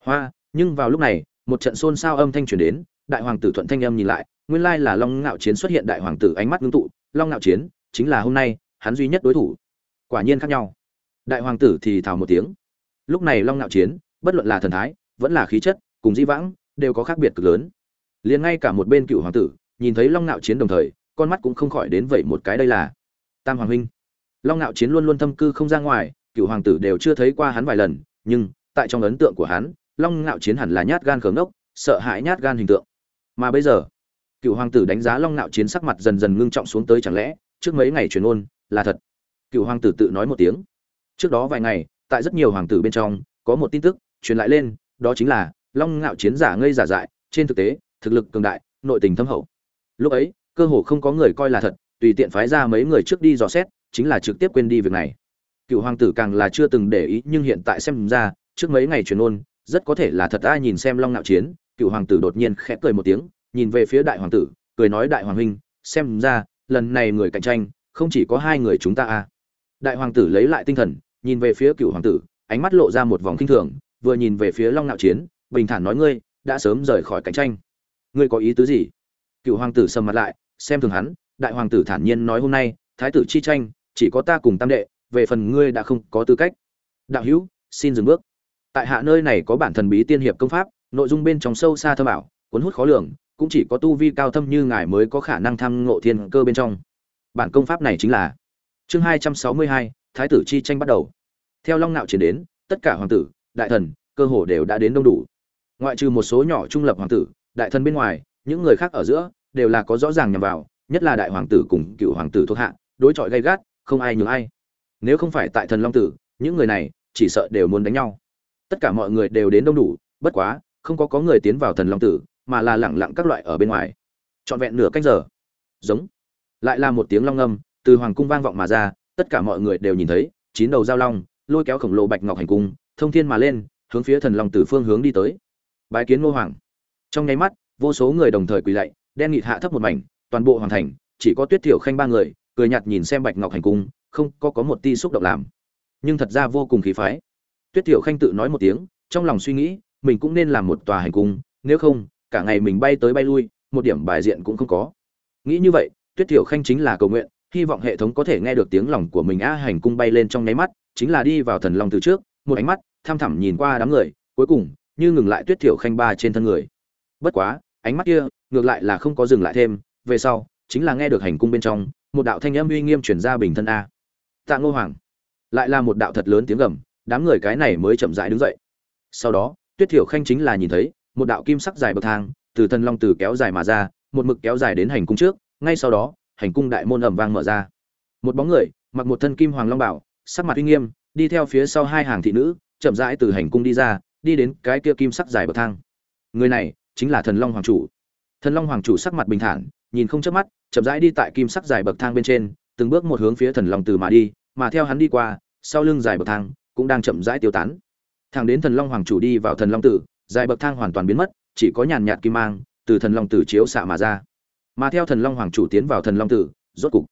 A: Hoa, nhưng vào lúc này, một trận xôn xao âm thanh truyền đến, đại hoàng tử thuận thanh âm nhìn lại, nguyên lai là long ngạo chiến xuất hiện đại hoàng tử ánh mắt ngưng tụ, long ngạo chiến, chính là hôm nay, hắn duy nhất đối thủ. Quả nhiên khác nhau. Đại hoàng tử thì thào một tiếng lúc này long ngạo chiến, bất luận là thần thái, vẫn là khí chất, cùng di vãng, đều có khác biệt cực lớn. Liền ngay cả một bên cựu hoàng tử, nhìn thấy long nạo chiến đồng thời, con mắt cũng không khỏi đến vậy một cái đây là. Tam hoàng huynh. Long nạo chiến luôn luôn thâm cư không ra ngoài, cựu hoàng tử đều chưa thấy qua hắn vài lần, nhưng, tại trong ấn tượng của hắn, long nạo chiến hẳn là nhát gan khờ ngốc, sợ hãi nhát gan hình tượng. Mà bây giờ, cựu hoàng tử đánh giá long nạo chiến sắc mặt dần dần ngưng trọng xuống tới chẳng lẽ, trước mấy ngày truyền ôn, là thật? Cựu hoàng tử tự nói một tiếng. Trước đó vài ngày tại rất nhiều hoàng tử bên trong, có một tin tức truyền lại lên, đó chính là long ngạo chiến giả ngây giả dại, trên thực tế, thực lực cường đại, nội tình thâm hậu. Lúc ấy, cơ hồ không có người coi là thật, tùy tiện phái ra mấy người trước đi dò xét, chính là trực tiếp quên đi việc này. Cựu hoàng tử càng là chưa từng để ý, nhưng hiện tại xem ra, trước mấy ngày truyền ôn, rất có thể là thật ai nhìn xem long ngạo chiến, cựu hoàng tử đột nhiên khẽ cười một tiếng, nhìn về phía đại hoàng tử, cười nói đại hoàng huynh, xem ra, lần này người cạnh tranh, không chỉ có hai người chúng ta à đại hoàng tử lấy lại tinh thần nhìn về phía cựu hoàng tử, ánh mắt lộ ra một vòng kinh thường, vừa nhìn về phía long ngạo chiến, bình thản nói ngươi, đã sớm rời khỏi cạnh tranh. Ngươi có ý tứ gì? Cựu hoàng tử sầm mặt lại, xem thường hắn, đại hoàng tử thản nhiên nói hôm nay, thái tử chi tranh, chỉ có ta cùng tam đệ, về phần ngươi đã không có tư cách. Đạo hữu, xin dừng bước. Tại hạ nơi này có bản thần bí tiên hiệp công pháp, nội dung bên trong sâu xa thâm ảo, cuốn hút khó lường, cũng chỉ có tu vi cao thâm như ngài mới có khả năng tham ngộ thiên cơ bên trong. Bản công pháp này chính là chương hai trăm sáu mươi hai thái tử chi tranh bắt đầu. Theo long nạo chiến đến, tất cả hoàng tử, đại thần, cơ hồ đều đã đến đông đủ. Ngoại trừ một số nhỏ trung lập hoàng tử, đại thần bên ngoài, những người khác ở giữa đều là có rõ ràng nhằm vào, nhất là đại hoàng tử cùng cựu hoàng tử thuộc hạ, đối chọi gay gắt, không ai nhường ai. Nếu không phải tại thần long tử, những người này chỉ sợ đều muốn đánh nhau. Tất cả mọi người đều đến đông đủ, bất quá, không có có người tiến vào thần long tử, mà là lẳng lặng các loại ở bên ngoài. Trọn vẹn nửa canh giờ. Giống. Lại là một tiếng long âm từ hoàng cung vang vọng mà ra tất cả mọi người đều nhìn thấy, chín đầu giao long, lôi kéo khổng lồ bạch ngọc hành cung, thông thiên mà lên, hướng phía thần long tử phương hướng đi tới. Bái kiến ngô hoàng. Trong nháy mắt, vô số người đồng thời quỳ lạy, đen nghịt hạ thấp một mảnh, toàn bộ hoàng thành, chỉ có tuyết thiểu khanh ba người, cười nhạt nhìn xem bạch ngọc hành cung, không có có một ti xúc động làm. Nhưng thật ra vô cùng khí phái. Tuyết thiểu khanh tự nói một tiếng, trong lòng suy nghĩ, mình cũng nên làm một tòa hành cung, nếu không, cả ngày mình bay tới bay lui, một điểm bài diện cũng không có. Nghĩ như vậy, tuyết thiểu khanh chính là cầu nguyện hy vọng hệ thống có thể nghe được tiếng lòng của mình a hành cung bay lên trong nháy mắt, chính là đi vào thần long từ trước, một ánh mắt tham thẳm nhìn qua đám người, cuối cùng, như ngừng lại tuyết thiểu khanh ba trên thân người. Bất quá, ánh mắt kia, ngược lại là không có dừng lại thêm, về sau, chính là nghe được hành cung bên trong, một đạo thanh âm uy nghiêm chuyển ra bình thân a. Tạ ngô hoàng. Lại là một đạo thật lớn tiếng gầm, đám người cái này mới chậm rãi đứng dậy. Sau đó, tuyết thiểu khanh chính là nhìn thấy, một đạo kim sắc dài bậc thang, từ thần long từ kéo dài mà ra, một mực kéo dài đến hành cung trước, ngay sau đó hành cung đại môn ầm vang mở ra. Một bóng người, mặc một thân kim hoàng long bảo, sắc mặt uy nghiêm, đi theo phía sau hai hàng thị nữ, chậm rãi từ hành cung đi ra, đi đến cái kia kim sắc dài bậc thang. Người này chính là thần long hoàng chủ. Thần long hoàng chủ sắc mặt bình thản, nhìn không chớp mắt, chậm rãi đi tại kim sắc dài bậc thang bên trên, từng bước một hướng phía thần long từ mà đi, mà theo hắn đi qua, sau lưng dài bậc thang cũng đang chậm rãi tiêu tán. Thẳng đến thần long hoàng chủ đi vào thần long tử, dài bậc thang hoàn toàn biến mất, chỉ có nhàn nhạt kim mang từ thần long tử chiếu xạ mà ra mà theo thần long hoàng chủ tiến vào thần long tử, rốt cục,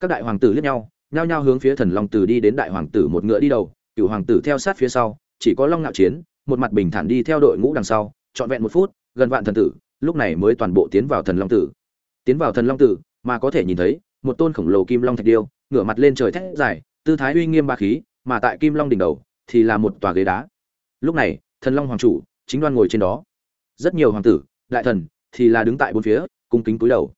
A: các đại hoàng tử liếc nhau, nhao nhao hướng phía thần long tử đi đến đại hoàng tử một ngựa đi đầu cựu hoàng tử theo sát phía sau, chỉ có long ngạo chiến, một mặt bình thản đi theo đội ngũ đằng sau, trọn vẹn một phút, gần vạn thần tử, lúc này mới toàn bộ tiến vào thần long tử. Tiến vào thần long tử, mà có thể nhìn thấy, một tôn khổng lồ kim long thạch điêu, ngửa mặt lên trời thét dài, tư thái uy nghiêm ba khí, mà tại kim long đỉnh đầu, thì là một tòa ghế đá. Lúc này, thần long hoàng chủ, chính đoan ngồi trên đó. Rất nhiều hoàng tử, đại thần, thì là đứng tại bốn phía cung kính cúi đầu.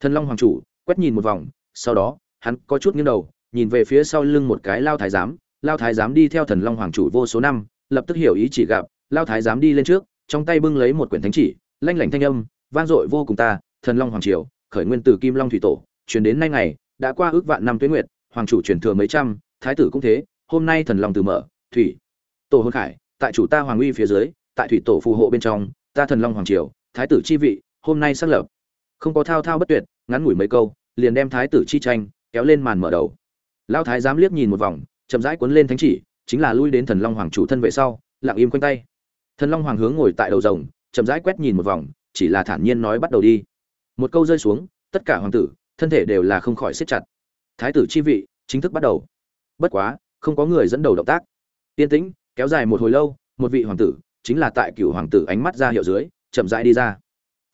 A: Thần long hoàng chủ quét nhìn một vòng, sau đó, hắn có chút nghiêng đầu, nhìn về phía sau lưng một cái lao thái giám. Lao thái giám đi theo thần long hoàng chủ vô số năm, lập tức hiểu ý chỉ gặp, lao thái giám đi lên trước, trong tay bưng lấy một quyển thánh chỉ, lanh lảnh thanh âm, vang dội vô cùng ta, thần long hoàng triều, khởi nguyên từ kim long thủy tổ, truyền đến nay ngày, đã qua ước vạn năm tuế nguyệt, hoàng chủ truyền thừa mấy trăm, thái tử cũng thế, hôm nay thần long từ mở, thủy, tổ hôn khải, tại chủ ta hoàng uy phía dưới, tại thủy tổ phù hộ bên trong, ta thần long hoàng triều, thái tử chi vị, hôm nay xác lập không có thao thao bất tuyệt, ngắn ngủi mấy câu, liền đem thái tử chi tranh kéo lên màn mở đầu. Lao thái giám liếc nhìn một vòng, chậm rãi cuốn lên thánh chỉ, chính là lui đến thần long hoàng chủ thân về sau, lặng im quanh tay. Thần long hoàng hướng ngồi tại đầu rồng, chậm rãi quét nhìn một vòng, chỉ là thản nhiên nói bắt đầu đi. Một câu rơi xuống, tất cả hoàng tử, thân thể đều là không khỏi siết chặt. Thái tử chi vị, chính thức bắt đầu. Bất quá, không có người dẫn đầu động tác. Tiên tĩnh, kéo dài một hồi lâu, một vị hoàng tử, chính là tại cựu hoàng tử ánh mắt ra hiệu dưới, chậm rãi đi ra.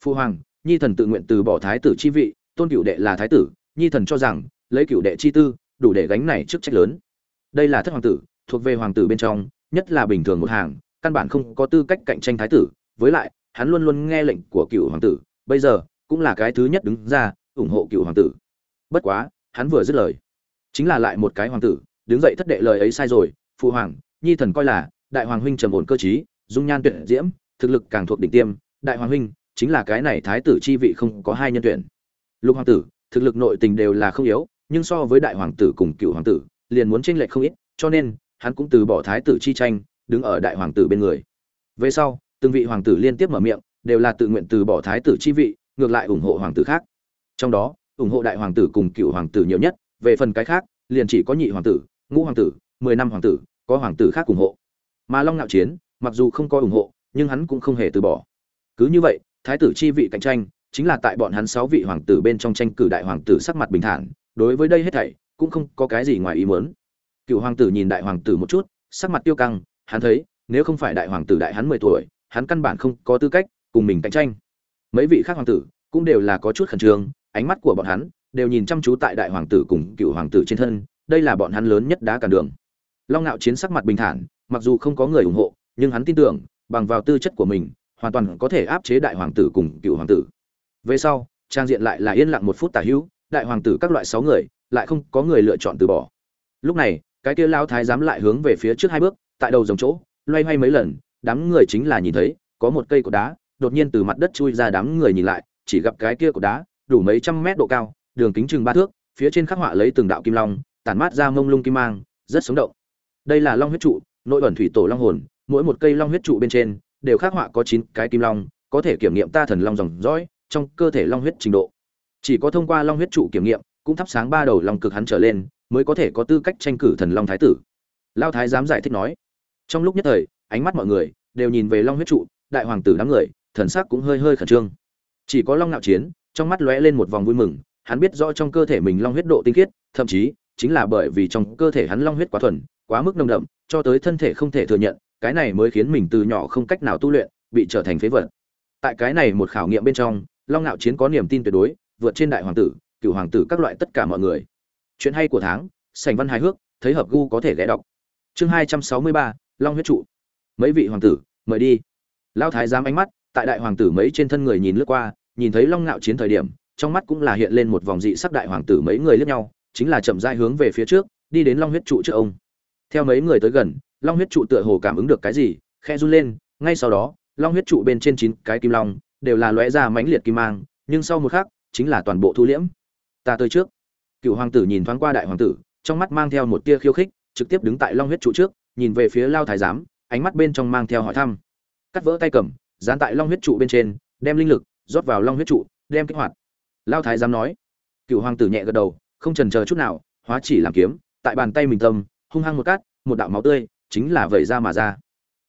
A: Phu hoàng nhi thần tự nguyện từ bỏ thái tử chi vị, tôn cửu đệ là thái tử, nhi thần cho rằng, lấy cửu đệ chi tư, đủ để gánh này chức trách lớn. Đây là thất hoàng tử, thuộc về hoàng tử bên trong, nhất là bình thường một hàng, căn bản không có tư cách cạnh tranh thái tử. Với lại, hắn luôn luôn nghe lệnh của cựu hoàng tử, bây giờ, cũng là cái thứ nhất đứng ra, ủng hộ cựu hoàng tử. Bất quá, hắn vừa dứt lời. Chính là lại một cái hoàng tử, đứng dậy thất đệ lời ấy sai rồi, phụ hoàng, nhi thần coi là, đại hoàng huynh trầm ổn cơ trí, dung nhan tuyệt diễm, thực lực càng thuộc đỉnh tiêm, đại hoàng huynh chính là cái này thái tử chi vị không có hai nhân tuyển. Lục hoàng tử, thực lực nội tình đều là không yếu, nhưng so với đại hoàng tử cùng cựu hoàng tử, liền muốn tranh lệch không ít, cho nên, hắn cũng từ bỏ thái tử chi tranh, đứng ở đại hoàng tử bên người. Về sau, từng vị hoàng tử liên tiếp mở miệng, đều là tự nguyện từ bỏ thái tử chi vị, ngược lại ủng hộ hoàng tử khác. Trong đó, ủng hộ đại hoàng tử cùng cựu hoàng tử nhiều nhất, về phần cái khác, liền chỉ có nhị hoàng tử, ngũ hoàng tử, mười năm hoàng tử, có hoàng tử khác ủng hộ. Mà long nạo chiến, mặc dù không có ủng hộ, nhưng hắn cũng không hề từ bỏ. Cứ như vậy thái tử chi vị cạnh tranh chính là tại bọn hắn sáu vị hoàng tử bên trong tranh cử đại hoàng tử sắc mặt bình thản, đối với đây hết thảy cũng không có cái gì ngoài ý muốn. Cựu hoàng tử nhìn đại hoàng tử một chút, sắc mặt tiêu căng, hắn thấy, nếu không phải đại hoàng tử đại hắn mười tuổi, hắn căn bản không có tư cách cùng mình cạnh tranh. Mấy vị khác hoàng tử cũng đều là có chút khẩn trương, ánh mắt của bọn hắn đều nhìn chăm chú tại đại hoàng tử cùng cựu hoàng tử trên thân, đây là bọn hắn lớn nhất đá cản đường. Long ngạo chiến sắc mặt bình thản, mặc dù không có người ủng hộ, nhưng hắn tin tưởng, bằng vào tư chất của mình hoàn toàn có thể áp chế đại hoàng tử cùng cựu hoàng tử. Về sau, trang diện lại là yên lặng một phút tả hữu, đại hoàng tử các loại sáu người, lại không có người lựa chọn từ bỏ. Lúc này, cái kia lao thái giám lại hướng về phía trước hai bước, tại đầu dòng chỗ, loay hoay mấy lần, đám người chính là nhìn thấy, có một cây cột đá, đột nhiên từ mặt đất chui ra đám người nhìn lại, chỉ gặp cái kia cột đá, đủ mấy trăm mét độ cao, đường kính chừng ba thước, phía trên khắc họa lấy từng đạo kim long, tản mát ra mông lung kim mang, rất sống động. Đây là long huyết trụ, nội ẩn thủy tổ long hồn, mỗi một cây long huyết trụ bên trên đều khắc họa có chín cái kim long, có thể kiểm nghiệm ta thần long dòng dõi, trong cơ thể long huyết trình độ. Chỉ có thông qua long huyết trụ kiểm nghiệm, cũng thắp sáng ba đầu long cực hắn trở lên, mới có thể có tư cách tranh cử thần long thái tử. Lao thái dám giải thích nói, trong lúc nhất thời, ánh mắt mọi người đều nhìn về long huyết trụ, đại hoàng tử đám người, thần sắc cũng hơi hơi khẩn trương. Chỉ có long nạo chiến, trong mắt lóe lên một vòng vui mừng, hắn biết rõ trong cơ thể mình long huyết độ tinh khiết, thậm chí chính là bởi vì trong cơ thể hắn long huyết quá thuần, quá mức nồng đậm, cho tới thân thể không thể thừa nhận cái này mới khiến mình từ nhỏ không cách nào tu luyện, bị trở thành phế vật. Tại cái này một khảo nghiệm bên trong, long nạo chiến có niềm tin tuyệt đối, vượt trên đại hoàng tử, cựu hoàng tử các loại tất cả mọi người. Chuyện hay của tháng sành văn hài hước, thấy hợp gu có thể ghé đọc. Chương hai trăm sáu mươi ba, long huyết trụ. Mấy vị hoàng tử, mời đi. Lao thái giám ánh mắt, tại đại hoàng tử mấy trên thân người nhìn lướt qua, nhìn thấy long ngạo chiến thời điểm, trong mắt cũng là hiện lên một vòng dị sắc đại hoàng tử mấy người lướt nhau, chính là chậm rãi hướng về phía trước, đi đến long huyết trụ trước ông. Theo mấy người tới gần long huyết trụ tựa hồ cảm ứng được cái gì khe run lên, ngay sau đó, long huyết trụ bên trên chín cái kim long đều là lóe ra mãnh liệt kim mang, nhưng sau một khắc, chính là toàn bộ thu liễm. Ta tới trước. Cựu hoàng tử nhìn thoáng qua đại hoàng tử, trong mắt mang theo một tia khiêu khích, trực tiếp đứng tại long huyết trụ trước, nhìn về phía lao thái giám, ánh mắt bên trong mang theo hỏi thăm. Cắt vỡ tay cầm, dán tại long huyết trụ bên trên, đem linh lực rót vào long huyết trụ, đem kích hoạt. Lao thái giám nói. Cựu hoàng tử nhẹ gật đầu, không trần chờ chút nào, hóa chỉ làm kiếm, tại bàn tay mình tâm, hung hăng một cát, một đạo máu tươi chính là vẩy ra mà ra.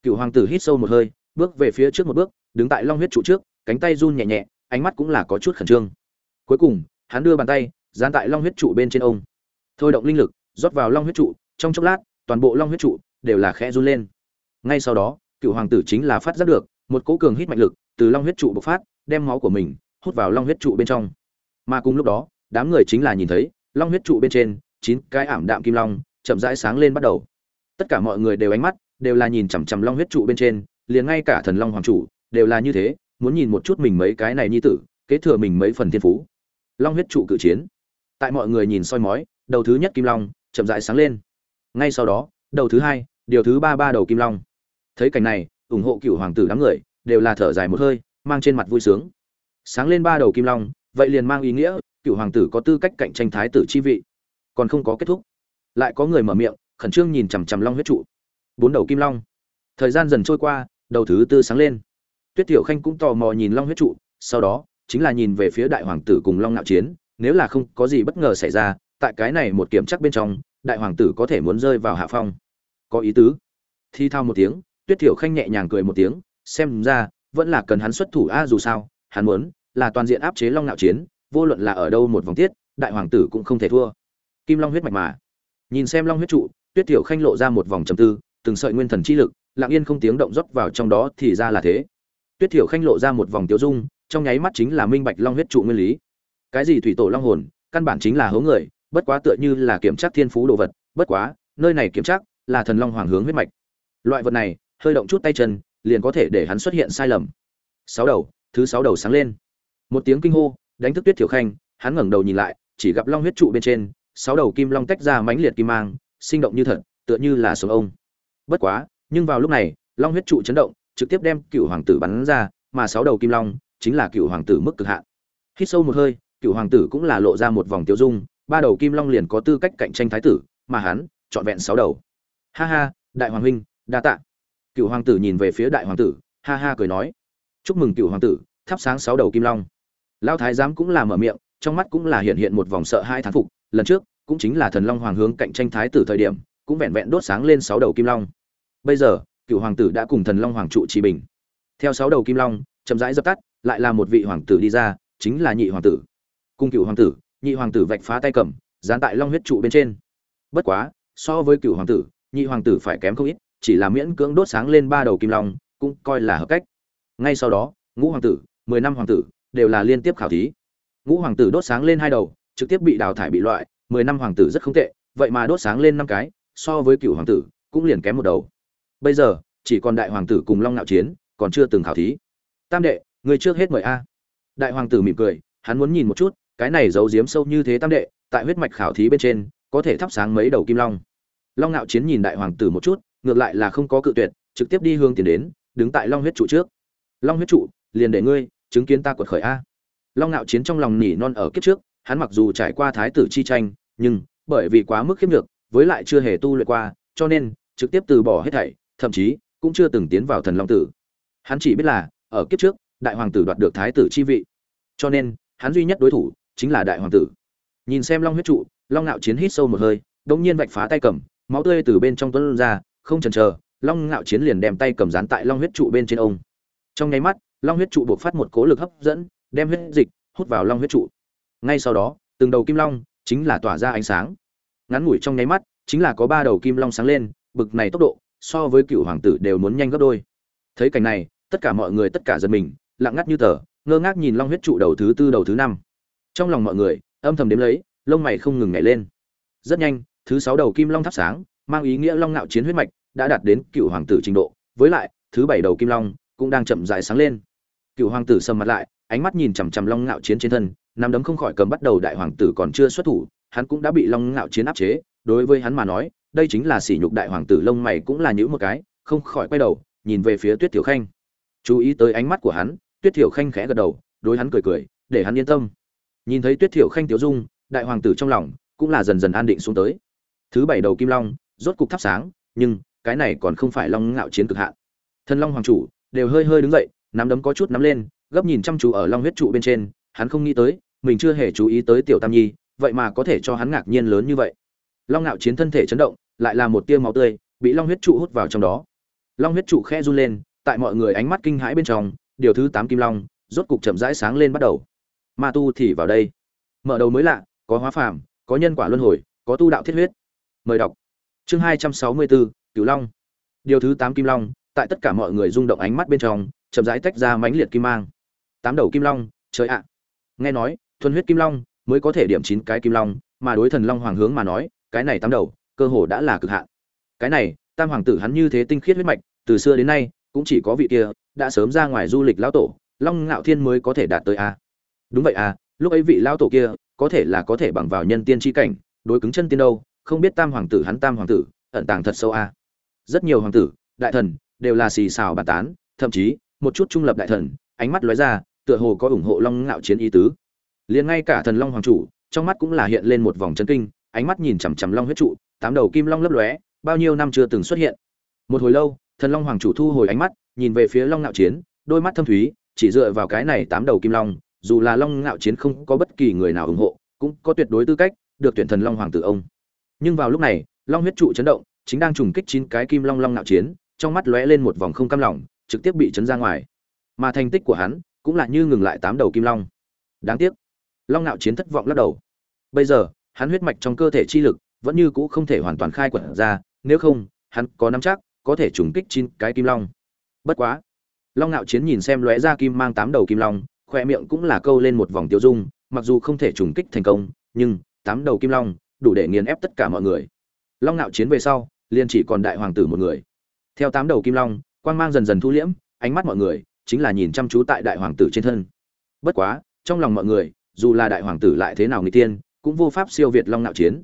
A: Cựu hoàng tử hít sâu một hơi, bước về phía trước một bước, đứng tại long huyết trụ trước, cánh tay run nhẹ nhẹ, ánh mắt cũng là có chút khẩn trương. Cuối cùng, hắn đưa bàn tay, dán tại long huyết trụ bên trên ông. Thôi động linh lực, rót vào long huyết trụ, trong chốc lát, toàn bộ long huyết trụ đều là khẽ run lên. Ngay sau đó, cựu hoàng tử chính là phát giác được, một cỗ cường hít mạnh lực từ long huyết trụ bộc phát, đem máu của mình hút vào long huyết trụ bên trong. Mà cùng lúc đó, đám người chính là nhìn thấy, long huyết trụ bên trên, chín cái ảm đạm kim long chậm rãi sáng lên bắt đầu tất cả mọi người đều ánh mắt đều là nhìn chằm chằm long huyết trụ bên trên, liền ngay cả thần long hoàng chủ đều là như thế, muốn nhìn một chút mình mấy cái này nhi tử, kế thừa mình mấy phần thiên phú. Long huyết trụ cự chiến. Tại mọi người nhìn soi mói, đầu thứ nhất kim long chậm rãi sáng lên. Ngay sau đó, đầu thứ hai, điều thứ ba ba đầu kim long. Thấy cảnh này, ủng hộ cựu hoàng tử đám người đều là thở dài một hơi, mang trên mặt vui sướng. Sáng lên ba đầu kim long, vậy liền mang ý nghĩa cựu hoàng tử có tư cách cạnh tranh thái tử chi vị. Còn không có kết thúc. Lại có người mở miệng khẩn trương nhìn chằm chằm long huyết trụ. Bốn đầu kim long. Thời gian dần trôi qua, đầu thứ tư sáng lên. Tuyết tiểu khanh cũng tò mò nhìn long huyết trụ, sau đó, chính là nhìn về phía đại hoàng tử cùng long nạo chiến, nếu là không có gì bất ngờ xảy ra, tại cái này một kiểm chắc bên trong, đại hoàng tử có thể muốn rơi vào hạ phong. Có ý tứ. Thi thao một tiếng, tuyết thiểu khanh nhẹ nhàng cười một tiếng, xem ra, vẫn là cần hắn xuất thủ a, dù sao, hắn muốn là toàn diện áp chế long nạo chiến, vô luận là ở đâu một vòng tiết, đại hoàng tử cũng không thể thua. Kim long huyết mạch mà. Nhìn xem long huyết trụ tuyết Tiểu khanh lộ ra một vòng trầm tư, từng sợi nguyên thần chi lực, lặng yên không tiếng động rót vào trong đó thì ra là thế. Tuyết Tiểu khanh lộ ra một vòng tiêu dung, trong nháy mắt chính là minh bạch long huyết trụ nguyên lý. Cái gì thủy tổ long hồn, căn bản chính là hố người, bất quá tựa như là kiểm tra thiên phú đồ vật, bất quá, nơi này kiểm tra là thần long hoàng hướng huyết mạch. Loại vật này, hơi động chút tay chân, liền có thể để hắn xuất hiện sai lầm. Sáu đầu, thứ sáu đầu sáng lên. Một tiếng kinh hô, đánh thức tuyết Tiểu khanh, hắn ngẩng đầu nhìn lại, chỉ gặp long huyết trụ bên trên, sáu đầu kim long tách ra mãnh liệt kim mang sinh động như thật, tựa như là sống ông. Bất quá, nhưng vào lúc này, long huyết trụ chấn động, trực tiếp đem cựu hoàng tử bắn ra, mà sáu đầu kim long chính là cựu hoàng tử mức cực hạn. Hít sâu một hơi, cựu hoàng tử cũng là lộ ra một vòng tiêu dung, ba đầu kim long liền có tư cách cạnh tranh thái tử, mà hắn chọn vẹn sáu đầu. Ha ha, đại hoàng huynh, đa tạ. Cựu hoàng tử nhìn về phía đại hoàng tử, ha ha cười nói. Chúc mừng cựu hoàng tử, thắp sáng sáu đầu kim long. Lão thái giám cũng là mở miệng, trong mắt cũng là hiện hiện một vòng sợ hai thán phục, lần trước cũng chính là thần long hoàng hướng cạnh tranh thái tử thời điểm, cũng vẹn vẹn đốt sáng lên sáu đầu kim long. Bây giờ, cựu hoàng tử đã cùng thần long hoàng trụ trì bình. Theo sáu đầu kim long, chậm rãi dập tắt, lại là một vị hoàng tử đi ra, chính là nhị hoàng tử. Cung cựu hoàng tử, nhị hoàng tử vạch phá tay cầm, dán tại long huyết trụ bên trên. Bất quá, so với cựu hoàng tử, nhị hoàng tử phải kém không ít, chỉ là miễn cưỡng đốt sáng lên ba đầu kim long, cũng coi là hợp cách. Ngay sau đó, ngũ hoàng tử, mười năm hoàng tử, đều là liên tiếp khảo thí. Ngũ hoàng tử đốt sáng lên hai đầu, trực tiếp bị đào thải bị loại mười năm hoàng tử rất không tệ, vậy mà đốt sáng lên năm cái, so với cựu hoàng tử, cũng liền kém một đầu. Bây giờ, chỉ còn đại hoàng tử cùng long nạo chiến, còn chưa từng khảo thí. Tam đệ người trước hết mời a. Đại hoàng tử mỉm cười, hắn muốn nhìn một chút, cái này giấu giếm sâu như thế tam đệ, tại huyết mạch khảo thí bên trên, có thể thắp sáng mấy đầu kim long. Long nạo chiến nhìn đại hoàng tử một chút, ngược lại là không có cự tuyệt, trực tiếp đi hương tiền đến, đứng tại long huyết trụ trước. Long huyết trụ, liền để ngươi chứng kiến ta quật khởi a. Long nạo chiến trong lòng nỉ non ở kiếp trước, hắn mặc dù trải qua thái tử chi tranh nhưng bởi vì quá mức khiếp nhược, với lại chưa hề tu luyện qua, cho nên trực tiếp từ bỏ hết thảy, thậm chí cũng chưa từng tiến vào thần long tử. Hắn chỉ biết là, ở kiếp trước, đại hoàng tử đoạt được thái tử chi vị. Cho nên, hắn duy nhất đối thủ chính là đại hoàng tử. Nhìn xem long huyết trụ, long ngạo chiến hít sâu một hơi, đống nhiên vạch phá tay cầm, máu tươi từ bên trong tuôn ra, không chần chờ, long ngạo chiến liền đem tay cầm dán tại long huyết trụ bên trên ông. Trong nháy mắt, long huyết trụ buộc phát một cố lực hấp dẫn, đem huyết dịch hút vào long huyết trụ. Ngay sau đó, từng đầu kim long chính là tỏa ra ánh sáng. Ngắn ngủi trong nháy mắt, chính là có ba đầu kim long sáng lên, bực này tốc độ, so với cựu hoàng tử đều muốn nhanh gấp đôi. Thấy cảnh này, tất cả mọi người tất cả giật mình, lặng ngắt như tờ, ngơ ngác nhìn long huyết trụ đầu thứ tư đầu thứ năm. Trong lòng mọi người, âm thầm đếm lấy, lông mày không ngừng nhảy lên. Rất nhanh, thứ sáu đầu kim long thắp sáng, mang ý nghĩa long ngạo chiến huyết mạch đã đạt đến cựu hoàng tử trình độ, với lại, thứ bảy đầu kim long cũng đang chậm rãi sáng lên. Cựu hoàng tử sầm mặt lại, ánh mắt nhìn chằm chằm long ngạo chiến trên thân nắm đấm không khỏi cầm bắt đầu đại hoàng tử còn chưa xuất thủ, hắn cũng đã bị long ngạo chiến áp chế. Đối với hắn mà nói, đây chính là sỉ nhục đại hoàng tử lông mày cũng là nhữ một cái, không khỏi quay đầu, nhìn về phía tuyết tiểu khanh. Chú ý tới ánh mắt của hắn, tuyết tiểu khanh khẽ gật đầu, đối hắn cười cười, để hắn yên tâm. Nhìn thấy tuyết tiểu khanh tiểu dung, đại hoàng tử trong lòng cũng là dần dần an định xuống tới. Thứ bảy đầu kim long, rốt cục thắp sáng, nhưng cái này còn không phải long ngạo chiến cực hạn. Thân long hoàng chủ đều hơi hơi đứng dậy, nắm đấm có chút nắm lên, gấp nhìn chăm chú ở long huyết trụ bên trên, hắn không nghĩ tới mình chưa hề chú ý tới tiểu tam nhi, vậy mà có thể cho hắn ngạc nhiên lớn như vậy. Long ngạo chiến thân thể chấn động, lại là một tia máu tươi, bị long huyết trụ hút vào trong đó. Long huyết trụ khe run lên, tại mọi người ánh mắt kinh hãi bên trong, điều thứ tám kim long, rốt cục chậm rãi sáng lên bắt đầu. Ma tu thì vào đây. Mở đầu mới lạ, có hóa phàm, có nhân quả luân hồi, có tu đạo thiết huyết. Mời đọc. Chương hai trăm sáu mươi bốn, cửu long. Điều thứ tám kim long, tại tất cả mọi người rung động ánh mắt bên trong, chậm rãi tách ra mãnh liệt kim mang. Tám đầu kim long, trời ạ. Nghe nói thuần huyết kim long mới có thể điểm chín cái kim long, mà đối thần long hoàng hướng mà nói, cái này tám đầu, cơ hồ đã là cực hạn. Cái này, tam hoàng tử hắn như thế tinh khiết huyết mạch, từ xưa đến nay, cũng chỉ có vị kia, đã sớm ra ngoài du lịch lão tổ, long ngạo thiên mới có thể đạt tới a. Đúng vậy à lúc ấy vị lão tổ kia, có thể là có thể bằng vào nhân tiên chi cảnh, đối cứng chân tiên đâu, không biết tam hoàng tử hắn tam hoàng tử, ẩn tàng thật sâu a. Rất nhiều hoàng tử, đại thần, đều là xì xào bàn tán, thậm chí, một chút trung lập đại thần, ánh mắt lóe ra, tựa hồ có ủng hộ long ngạo chiến ý tứ liền ngay cả thần long hoàng chủ, trong mắt cũng là hiện lên một vòng chân kinh, ánh mắt nhìn chằm chằm long huyết trụ, tám đầu kim long lấp lóe, bao nhiêu năm chưa từng xuất hiện. Một hồi lâu, thần long hoàng chủ thu hồi ánh mắt, nhìn về phía long ngạo chiến, đôi mắt thâm thúy, chỉ dựa vào cái này tám đầu kim long, dù là long ngạo chiến không có bất kỳ người nào ủng hộ, cũng có tuyệt đối tư cách được tuyển thần long hoàng tử ông. Nhưng vào lúc này, long huyết trụ chấn động, chính đang trùng kích chín cái kim long long ngạo chiến, trong mắt lóe lên một vòng không cam lòng, trực tiếp bị chấn ra ngoài. Mà thành tích của hắn cũng là như ngừng lại tám đầu kim long. Đáng tiếc long ngạo chiến thất vọng lắc đầu. Bây giờ, hắn huyết mạch trong cơ thể chi lực vẫn như cũ không thể hoàn toàn khai quật ra, nếu không, hắn có nắm chắc, có thể trùng kích chín cái kim long. Bất quá, long ngạo chiến nhìn xem lóe ra kim mang tám đầu kim long, khoe miệng cũng là câu lên một vòng tiêu dung, mặc dù không thể trùng kích thành công, nhưng tám đầu kim long đủ để nghiền ép tất cả mọi người. Long ngạo chiến về sau, liền chỉ còn đại hoàng tử một người. Theo tám đầu kim long, quang mang dần dần thu liễm, ánh mắt mọi người chính là nhìn chăm chú tại đại hoàng tử trên thân. Bất quá, trong lòng mọi người dù là đại hoàng tử lại thế nào người tiên cũng vô pháp siêu việt long nạo chiến.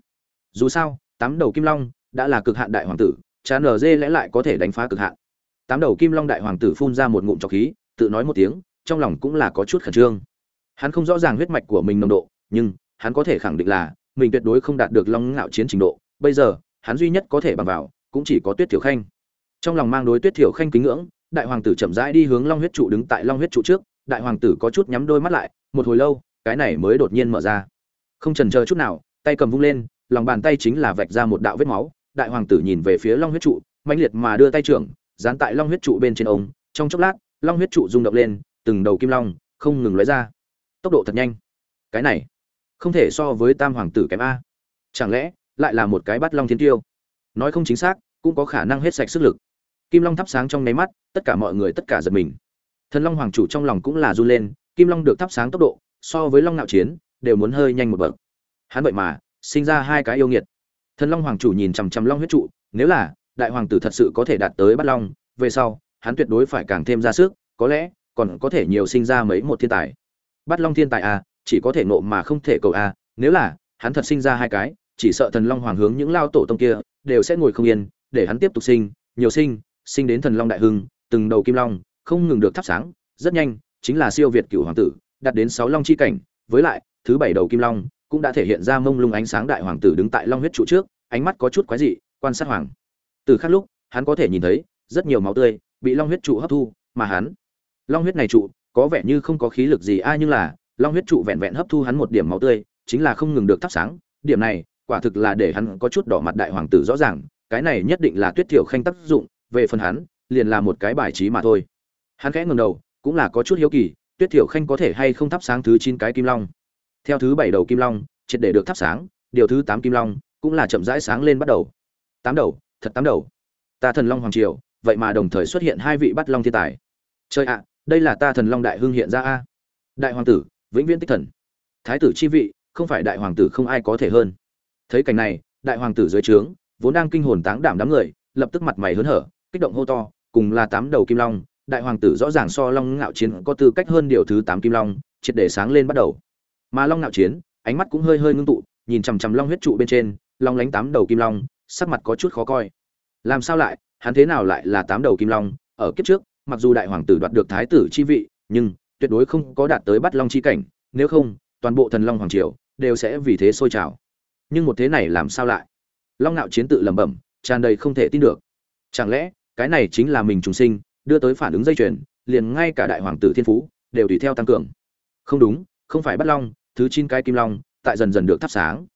A: Dù sao, tám đầu kim long đã là cực hạn đại hoàng tử chán ở dê lẽ lại có thể đánh phá cực hạn. Tám đầu kim long đại hoàng tử phun ra một ngụm trọc khí, tự nói một tiếng, trong lòng cũng là có chút khẩn trương. Hắn không rõ ràng huyết mạch của mình nồng độ, nhưng hắn có thể khẳng định là mình tuyệt đối không đạt được long ngạo chiến trình độ. Bây giờ, hắn duy nhất có thể bằng vào cũng chỉ có tuyết thiểu khanh. Trong lòng mang đối tuyết thiểu khanh kính ngưỡng, đại hoàng tử chậm rãi đi hướng long huyết trụ đứng tại long huyết trụ trước. Đại hoàng tử có chút nhắm đôi mắt lại, một hồi lâu cái này mới đột nhiên mở ra. Không trần chờ chút nào, tay cầm vung lên, lòng bàn tay chính là vạch ra một đạo vết máu. Đại hoàng tử nhìn về phía long huyết trụ, mãnh liệt mà đưa tay trưởng, dán tại long huyết trụ bên trên ông. Trong chốc lát, long huyết trụ rung động lên, từng đầu kim long không ngừng lóe ra. Tốc độ thật nhanh. Cái này, không thể so với tam hoàng tử kém a. Chẳng lẽ, lại là một cái bắt long thiên tiêu? Nói không chính xác, cũng có khả năng hết sạch sức lực. Kim long thắp sáng trong nháy mắt, tất cả mọi người tất cả giật mình. Thần long hoàng chủ trong lòng cũng là run lên, kim long được thắp sáng tốc độ so với long nạo chiến đều muốn hơi nhanh một bậc. Hắn vậy mà sinh ra hai cái yêu nghiệt. Thần long hoàng chủ nhìn chằm chằm long huyết trụ nếu là đại hoàng tử thật sự có thể đạt tới bắt long về sau hắn tuyệt đối phải càng thêm ra sức có lẽ còn có thể nhiều sinh ra mấy một thiên tài. Bắt long thiên tài à, chỉ có thể nộ mà không thể cầu à. nếu là hắn thật sinh ra hai cái chỉ sợ thần long hoàng hướng những lao tổ tông kia đều sẽ ngồi không yên để hắn tiếp tục sinh nhiều sinh sinh đến thần long đại hưng từng đầu kim long không ngừng được thắp sáng rất nhanh chính là siêu việt cựu hoàng tử đạt đến sáu long chi cảnh, với lại, thứ bảy đầu kim long cũng đã thể hiện ra mông lung ánh sáng đại hoàng tử đứng tại long huyết trụ trước, ánh mắt có chút quái dị, quan sát hoàng. Từ khắc lúc, hắn có thể nhìn thấy, rất nhiều máu tươi bị long huyết trụ hấp thu, mà hắn, long huyết này trụ, có vẻ như không có khí lực gì a nhưng là, long huyết trụ vẹn vẹn hấp thu hắn một điểm máu tươi, chính là không ngừng được thắp sáng. Điểm này, quả thực là để hắn có chút đỏ mặt đại hoàng tử rõ ràng, cái này nhất định là tuyết thiểu khanh tác dụng, về phần hắn, liền là một cái bài trí mà thôi. Hắn khẽ ngầm đầu, cũng là có chút hiếu kỳ tuyết thiểu khanh có thể hay không thắp sáng thứ chín cái kim long? Theo thứ bảy đầu kim long, triệt để được thắp sáng, điều thứ tám kim long cũng là chậm rãi sáng lên bắt đầu. Tám đầu, thật tám đầu. Ta thần long hoàng triều, vậy mà đồng thời xuất hiện hai vị bắt long thiên tài. Chơi ạ, đây là ta thần long đại hưng hiện ra a. Đại hoàng tử, vĩnh viễn tích thần. Thái tử chi vị, không phải đại hoàng tử không ai có thể hơn. Thấy cảnh này, đại hoàng tử dưới trướng, vốn đang kinh hồn táng đảm đám người, lập tức mặt mày hớn hở, kích động hô to, cùng là tám đầu kim long đại hoàng tử rõ ràng so long ngạo chiến có tư cách hơn điều thứ tám kim long, triệt để sáng lên bắt đầu. Mà long ngạo chiến, ánh mắt cũng hơi hơi ngưng tụ, nhìn chằm chằm long huyết trụ bên trên, long lánh tám đầu kim long, sắc mặt có chút khó coi. Làm sao lại, hắn thế nào lại là tám đầu kim long? Ở kiếp trước, mặc dù đại hoàng tử đoạt được thái tử chi vị, nhưng tuyệt đối không có đạt tới bắt long chi cảnh, nếu không, toàn bộ thần long hoàng triều đều sẽ vì thế sôi trào. Nhưng một thế này làm sao lại? Long ngạo chiến tự lẩm bẩm, tràn đầy không thể tin được. Chẳng lẽ, cái này chính là mình trùng sinh đưa tới phản ứng dây chuyền, liền ngay cả đại hoàng tử thiên phú đều tùy theo tăng cường. Không đúng, không phải bắt long, thứ chín cái kim long, tại dần dần được thắp sáng.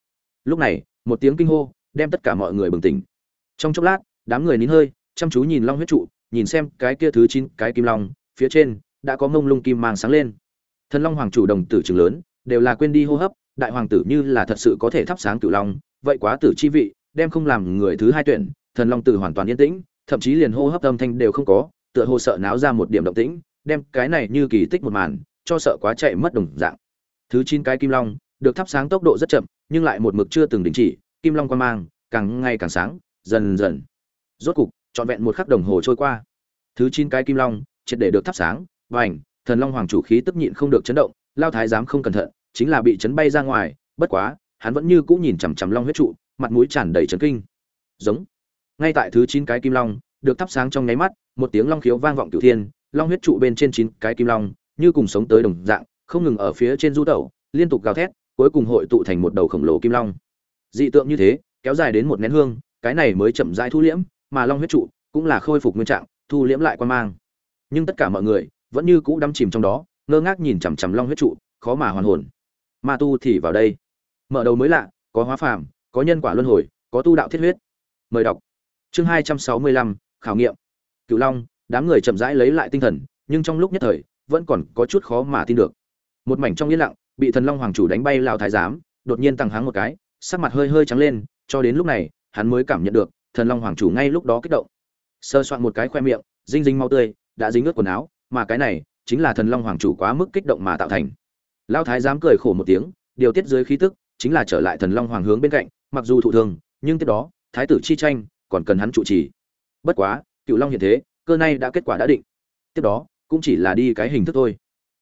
A: Lúc này, một tiếng kinh hô đem tất cả mọi người bừng tỉnh. Trong chốc lát, đám người nín hơi, chăm chú nhìn long huyết trụ, nhìn xem cái kia thứ chín cái kim long, phía trên đã có mông lung kim mang sáng lên. Thần long hoàng chủ đồng tử trường lớn, đều là quên đi hô hấp, đại hoàng tử như là thật sự có thể thắp sáng cửu long, vậy quá tử chi vị, đem không làm người thứ hai tuyển, thần long tử hoàn toàn yên tĩnh, thậm chí liền hô hấp âm thanh đều không có tựa hồ sợ náo ra một điểm động tĩnh đem cái này như kỳ tích một màn cho sợ quá chạy mất đồng dạng. Thứ chín cái kim long được thắp sáng tốc độ rất chậm nhưng lại một mực chưa từng đình chỉ kim long quang mang càng ngày càng sáng dần dần. Rốt cục trọn vẹn một khắc đồng hồ trôi qua. Thứ chín cái kim long triệt để được thắp sáng vành, thần long hoàng chủ khí tức nhịn không được chấn động lao thái giám không cẩn thận chính là bị chấn bay ra ngoài bất quá hắn vẫn như cũ nhìn chằm chằm long huyết trụ mặt mũi tràn đầy chấn kinh. Giống. Ngay tại thứ chín cái kim long được thắp sáng trong nháy mắt, một tiếng long khiếu vang vọng cửu thiên, long huyết trụ bên trên chín cái kim long, như cùng sống tới đồng dạng, không ngừng ở phía trên du tẩu, liên tục gào thét, cuối cùng hội tụ thành một đầu khổng lồ kim long. Dị tượng như thế, kéo dài đến một nén hương, cái này mới chậm rãi thu liễm, mà long huyết trụ cũng là khôi phục nguyên trạng, thu liễm lại quan mang. Nhưng tất cả mọi người vẫn như cũ đắm chìm trong đó, ngơ ngác nhìn chằm chằm long huyết trụ, khó mà hoàn hồn. Ma tu thì vào đây. Mở đầu mới lạ, có hóa phàm, có nhân quả luân hồi, có tu đạo thiết huyết. Mời đọc. Chương hai trăm sáu mươi lăm khảo nghiệm. Cựu long, đám người chậm rãi lấy lại tinh thần, nhưng trong lúc nhất thời, vẫn còn có chút khó mà tin được. Một mảnh trong yên lặng, bị thần long hoàng chủ đánh bay lao thái giám, đột nhiên tăng háng một cái, sắc mặt hơi hơi trắng lên, cho đến lúc này, hắn mới cảm nhận được, thần long hoàng chủ ngay lúc đó kích động. Sơ soạn một cái khoe miệng, dinh dính mau tươi, đã dính ướt quần áo, mà cái này, chính là thần long hoàng chủ quá mức kích động mà tạo thành. Lao thái giám cười khổ một tiếng, điều tiết dưới khí tức, chính là trở lại thần long hoàng hướng bên cạnh, mặc dù thụ thường, nhưng tiếp đó, thái tử chi tranh, còn cần hắn trụ trì bất quá cựu long hiện thế, cơ này đã kết quả đã định. Tiếp đó, cũng chỉ là đi cái hình thức thôi.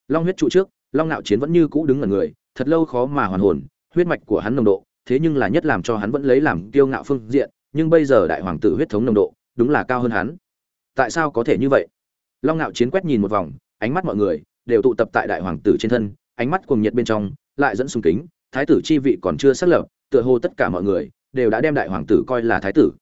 A: Long huyết trụ trước, long nạo chiến vẫn như cũ đứng ở người, thật lâu khó mà hoàn hồn, huyết mạch của hắn nồng độ, thế nhưng là nhất làm cho hắn vẫn lấy làm kiêu ngạo phương diện, nhưng bây giờ đại hoàng tử huyết thống nồng độ, đúng là cao hơn hắn. Tại sao có thể như vậy? Long nạo chiến quét nhìn một vòng, ánh mắt mọi người đều tụ tập tại đại hoàng tử trên thân, ánh mắt cuồng nhiệt bên trong, lại dẫn sùng kính, thái tử chi vị còn chưa xác lập, tựa hồ tất cả mọi người đều đã đem đại hoàng tử coi là thái tử.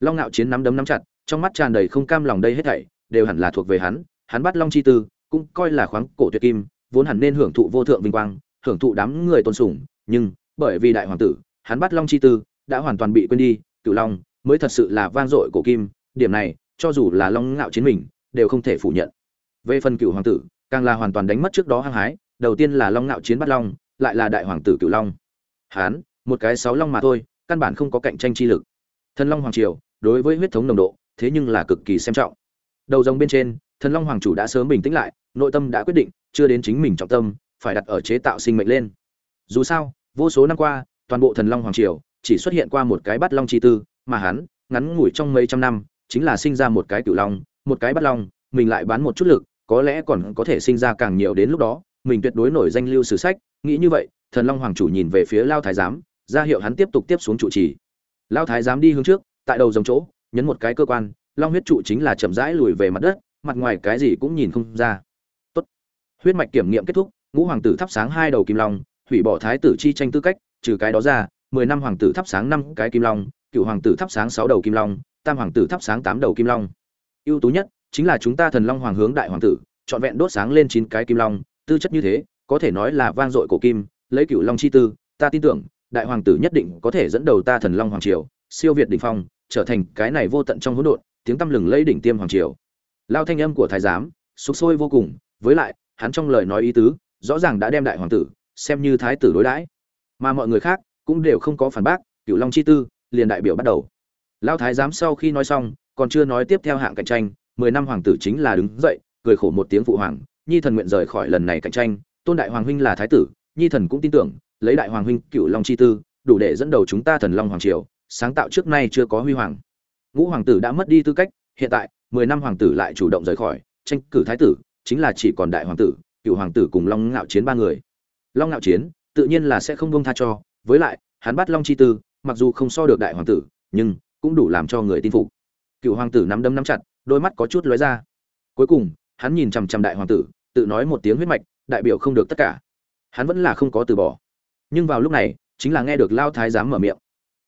A: Long nạo chiến nắm đấm nắm chặt trong mắt tràn đầy không cam lòng đây hết thảy, đều hẳn là thuộc về hắn hắn bắt long chi tư, cũng coi là khoáng cổ tuyệt kim, vốn hẳn nên hưởng thụ vô thượng vinh quang, hưởng thụ đám người tôn sùng, nhưng bởi vì đại hoàng tử, hắn bắt long chi tư, đã hoàn toàn bị quên đi cựu long mới thật sự là vang dội cổ kim, điểm này, cho dù là long ngạo chiến mình, đều không thể phủ nhận. Về phần cựu hoàng tử, càng là hoàn toàn đánh mất trước đó hăng hái, đầu tiên là long ngạo chiến bắt long, lại là đại hoàng tử cựu long. Hán, một cái sáu long mà thôi, căn bản không có cạnh tranh chi lực. Thần long hoàng triều, đối với huyết thống nồng độ thế nhưng là cực kỳ xem trọng. Đầu rồng bên trên, thần long hoàng chủ đã sớm bình tĩnh lại, nội tâm đã quyết định, chưa đến chính mình trọng tâm, phải đặt ở chế tạo sinh mệnh lên. Dù sao, vô số năm qua, toàn bộ thần long hoàng triều chỉ xuất hiện qua một cái bắt long chi tư, mà hắn, ngắn ngủi trong mấy trăm năm, chính là sinh ra một cái cửu long, một cái bắt long, mình lại bán một chút lực, có lẽ còn có thể sinh ra càng nhiều đến lúc đó, mình tuyệt đối nổi danh lưu sử sách, nghĩ như vậy, thần long hoàng chủ nhìn về phía lao thái giám, ra hiệu hắn tiếp tục tiếp xuống trụ trì. Lao thái giám đi hướng trước, tại đầu dòng chỗ nhấn một cái cơ quan, long huyết trụ chính là chậm rãi lùi về mặt đất, mặt ngoài cái gì cũng nhìn không ra. Tốt. Huyết mạch kiểm nghiệm kết thúc, ngũ hoàng tử thắp sáng hai đầu kim long, hủy bỏ thái tử chi tranh tư cách, trừ cái đó ra, mười năm hoàng tử thắp sáng năm cái kim long, cựu hoàng tử thắp sáng sáu đầu kim long, tam hoàng tử thắp sáng tám đầu kim long. Ưu tú nhất chính là chúng ta thần long hoàng hướng đại hoàng tử, trọn vẹn đốt sáng lên chín cái kim long, tư chất như thế, có thể nói là vang dội cổ kim, lấy cựu long chi tư, ta tin tưởng, đại hoàng tử nhất định có thể dẫn đầu ta thần long hoàng triều, siêu việt đỉnh phong trở thành cái này vô tận trong hỗn độn, tiếng tăm lừng lẫy đỉnh tiêm hoàng triều. Lao thanh âm của thái giám, sục sôi vô cùng, với lại, hắn trong lời nói ý tứ, rõ ràng đã đem đại hoàng tử, xem như thái tử đối đãi. Mà mọi người khác, cũng đều không có phản bác cựu long chi tư, liền đại biểu bắt đầu. Lao thái giám sau khi nói xong, còn chưa nói tiếp theo hạng cạnh tranh, mười năm hoàng tử chính là đứng dậy, cười khổ một tiếng phụ hoàng, nhi thần nguyện rời khỏi lần này cạnh tranh, tôn đại hoàng huynh là thái tử, nhi thần cũng tin tưởng, lấy đại hoàng huynh cựu long chi tư, đủ để dẫn đầu chúng ta thần long hoàng triều sáng tạo trước nay chưa có huy hoàng. Ngũ hoàng tử đã mất đi tư cách, hiện tại, mười năm hoàng tử lại chủ động rời khỏi, tranh cử thái tử, chính là chỉ còn đại hoàng tử, cựu hoàng tử cùng long ngạo chiến ba người. Long ngạo chiến, tự nhiên là sẽ không bông tha cho, với lại, hắn bắt long chi tư, mặc dù không so được đại hoàng tử, nhưng cũng đủ làm cho người tin phục. Cựu hoàng tử nắm đấm nắm chặt, đôi mắt có chút lóe ra. Cuối cùng, hắn nhìn chằm chằm đại hoàng tử, tự nói một tiếng huyết mạch, đại biểu không được tất cả. Hắn vẫn là không có từ bỏ. Nhưng vào lúc này, chính là nghe được lao thái giám mở miệng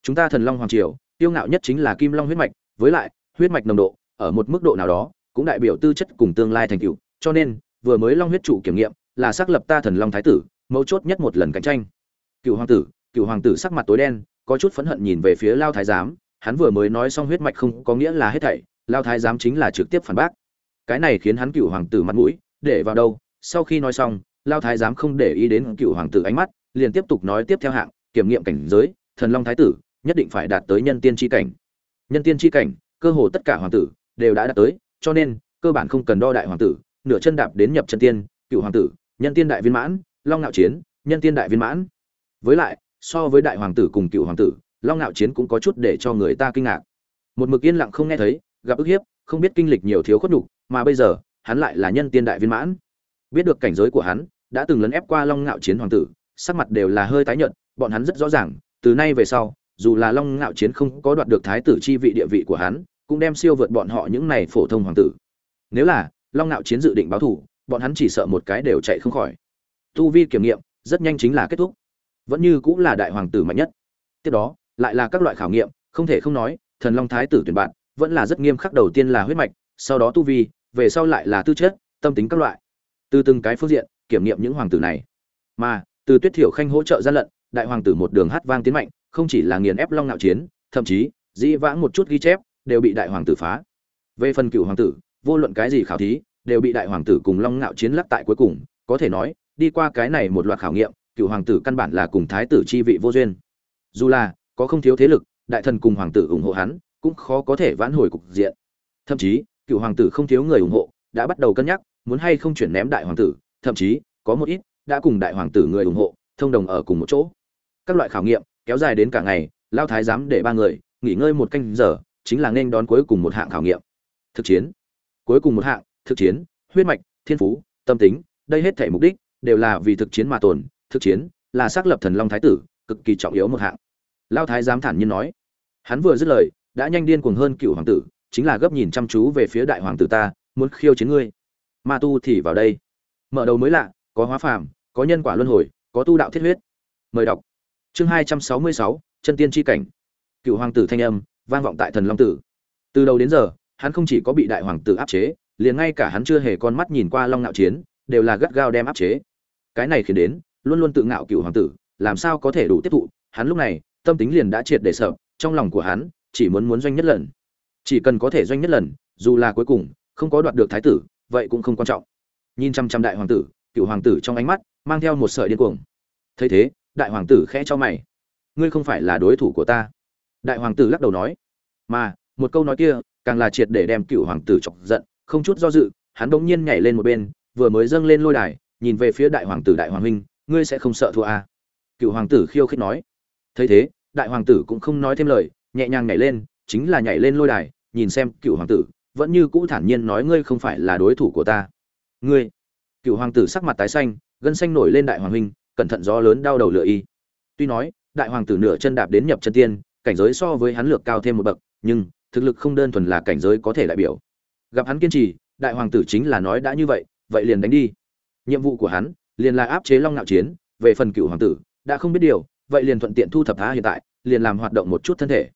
A: chúng ta thần long hoàng triều tiêu ngạo nhất chính là kim long huyết mạch, với lại, huyết mạch nồng độ, ở một mức độ nào đó, cũng đại biểu tư chất cùng tương lai thành tựu. Cho nên, vừa mới long huyết chủ kiểm nghiệm, là xác lập ta thần long thái tử, mấu chốt nhất một lần cạnh tranh. Cựu hoàng tử, cựu hoàng tử sắc mặt tối đen, có chút phẫn hận nhìn về phía lao thái giám, hắn vừa mới nói xong huyết mạch không có nghĩa là hết thảy, lao thái giám chính là trực tiếp phản bác. Cái này khiến hắn cựu hoàng tử mặt mũi, để vào đâu? Sau khi nói xong, lao thái giám không để ý đến cựu hoàng tử ánh mắt, liền tiếp tục nói tiếp theo hạng, kiểm nghiệm cảnh giới, thần long thái tử nhất định phải đạt tới nhân tiên tri cảnh. Nhân tiên tri cảnh, cơ hồ tất cả hoàng tử đều đã đạt tới, cho nên, cơ bản không cần đo đại hoàng tử, nửa chân đạp đến nhập chân tiên, cựu hoàng tử, nhân tiên đại viên mãn, long ngạo chiến, nhân tiên đại viên mãn. Với lại, so với đại hoàng tử cùng cựu hoàng tử, long ngạo chiến cũng có chút để cho người ta kinh ngạc. Một mực yên lặng không nghe thấy, gặp ức hiếp, không biết kinh lịch nhiều thiếu khuất nhục, mà bây giờ, hắn lại là nhân tiên đại viên mãn. Biết được cảnh giới của hắn, đã từng lấn ép qua long ngạo chiến hoàng tử, sắc mặt đều là hơi tái nhợt, bọn hắn rất rõ ràng, từ nay về sau dù là long ngạo chiến không có đoạt được thái tử chi vị địa vị của hắn, cũng đem siêu vượt bọn họ những này phổ thông hoàng tử. Nếu là, long ngạo chiến dự định báo thù, bọn hắn chỉ sợ một cái đều chạy không khỏi. Tu vi kiểm nghiệm, rất nhanh chính là kết thúc. Vẫn như cũng là đại hoàng tử mạnh nhất. Tiếp đó, lại là các loại khảo nghiệm, không thể không nói, thần long thái tử tuyển bạn, vẫn là rất nghiêm khắc đầu tiên là huyết mạch, sau đó tu vi, về sau lại là tư chất, tâm tính các loại. Từ từng cái phương diện, kiểm nghiệm những hoàng tử này. Mà, từ tuyết thiểu khanh hỗ trợ gian lận, đại hoàng tử một đường hát vang tiến mạnh không chỉ là nghiền ép long Nạo chiến, thậm chí, dĩ vãng một chút ghi chép, đều bị đại hoàng tử phá. Về phần cựu hoàng tử, vô luận cái gì khảo thí, đều bị đại hoàng tử cùng long Nạo chiến lắc tại cuối cùng. Có thể nói, đi qua cái này một loạt khảo nghiệm cựu hoàng tử căn bản là cùng thái tử chi vị vô duyên. Dù là, có không thiếu thế lực, đại thần cùng hoàng tử ủng hộ hắn, cũng khó có thể vãn hồi cục diện. Thậm chí cựu hoàng tử không thiếu người ủng hộ, đã bắt đầu cân nhắc, muốn hay không chuyển ném đại hoàng tử. Thậm chí, có một ít, đã cùng đại hoàng tử người ủng hộ, thông đồng ở cùng một chỗ. Các loại khảo nghiệm kéo dài đến cả ngày, lao thái giám để ba người nghỉ ngơi một canh giờ, chính là nên đón cuối cùng một hạng khảo nghiệm. Thực chiến. Cuối cùng một hạng, thực chiến, huyết mạch, thiên phú, tâm tính, đây hết thể mục đích đều là vì thực chiến mà tồn. Thực chiến là xác lập thần long thái tử, cực kỳ trọng yếu một hạng. Lao thái giám thản nhiên nói. Hắn vừa dứt lời, đã nhanh điên cuồng hơn cựu hoàng tử, chính là gấp nhìn chăm chú về phía đại hoàng tử ta, muốn khiêu chiến ngươi. Ma tu thì vào đây. Mở đầu mới lạ, có hóa phàm, có nhân quả luân hồi, có tu đạo thiết huyết. Mời đọc chương hai trăm sáu mươi sáu, chân tiên tri cảnh. Cựu hoàng tử thanh âm vang vọng tại thần long tử. Từ đầu đến giờ, hắn không chỉ có bị đại hoàng tử áp chế, liền ngay cả hắn chưa hề con mắt nhìn qua long ngạo chiến, đều là gắt gao đem áp chế. Cái này khiến đến, luôn luôn tự ngạo cựu hoàng tử, làm sao có thể đủ tiếp thụ, hắn lúc này, tâm tính liền đã triệt để sợ, trong lòng của hắn, chỉ muốn muốn doanh nhất lần. Chỉ cần có thể doanh nhất lần, dù là cuối cùng, không có đoạt được thái tử, vậy cũng không quan trọng. Nhìn chăm chăm đại hoàng tử, cựu hoàng tử trong ánh mắt, mang theo một sợi điên cuồng. Thấy thế đại hoàng tử khẽ cho mày. Ngươi không phải là đối thủ của ta. Đại hoàng tử lắc đầu nói. Mà, một câu nói kia, càng là triệt để đem cựu hoàng tử chọc giận, không chút do dự, hắn bỗng nhiên nhảy lên một bên, vừa mới dâng lên lôi đài, nhìn về phía đại hoàng tử đại hoàng huynh, ngươi sẽ không sợ thua à? cựu hoàng tử khiêu khích nói. Thấy thế, đại hoàng tử cũng không nói thêm lời, nhẹ nhàng nhảy lên, chính là nhảy lên lôi đài, nhìn xem cựu hoàng tử, vẫn như cũ thản nhiên nói ngươi không phải là đối thủ của ta. Ngươi. Cựu hoàng tử sắc mặt tái xanh, gân xanh nổi lên đại hoàng huynh cẩn thận gió lớn đau đầu lựa y. Tuy nói, đại hoàng tử nửa chân đạp đến nhập chân tiên, cảnh giới so với hắn lược cao thêm một bậc, nhưng, thực lực không đơn thuần là cảnh giới có thể đại biểu. Gặp hắn kiên trì, đại hoàng tử chính là nói đã như vậy vậy liền đánh đi. Nhiệm vụ của hắn, liền là áp chế long nạo chiến, về phần cựu hoàng tử, đã không biết điều, vậy liền thuận tiện thu thập thá hiện tại, liền làm hoạt động một chút thân thể.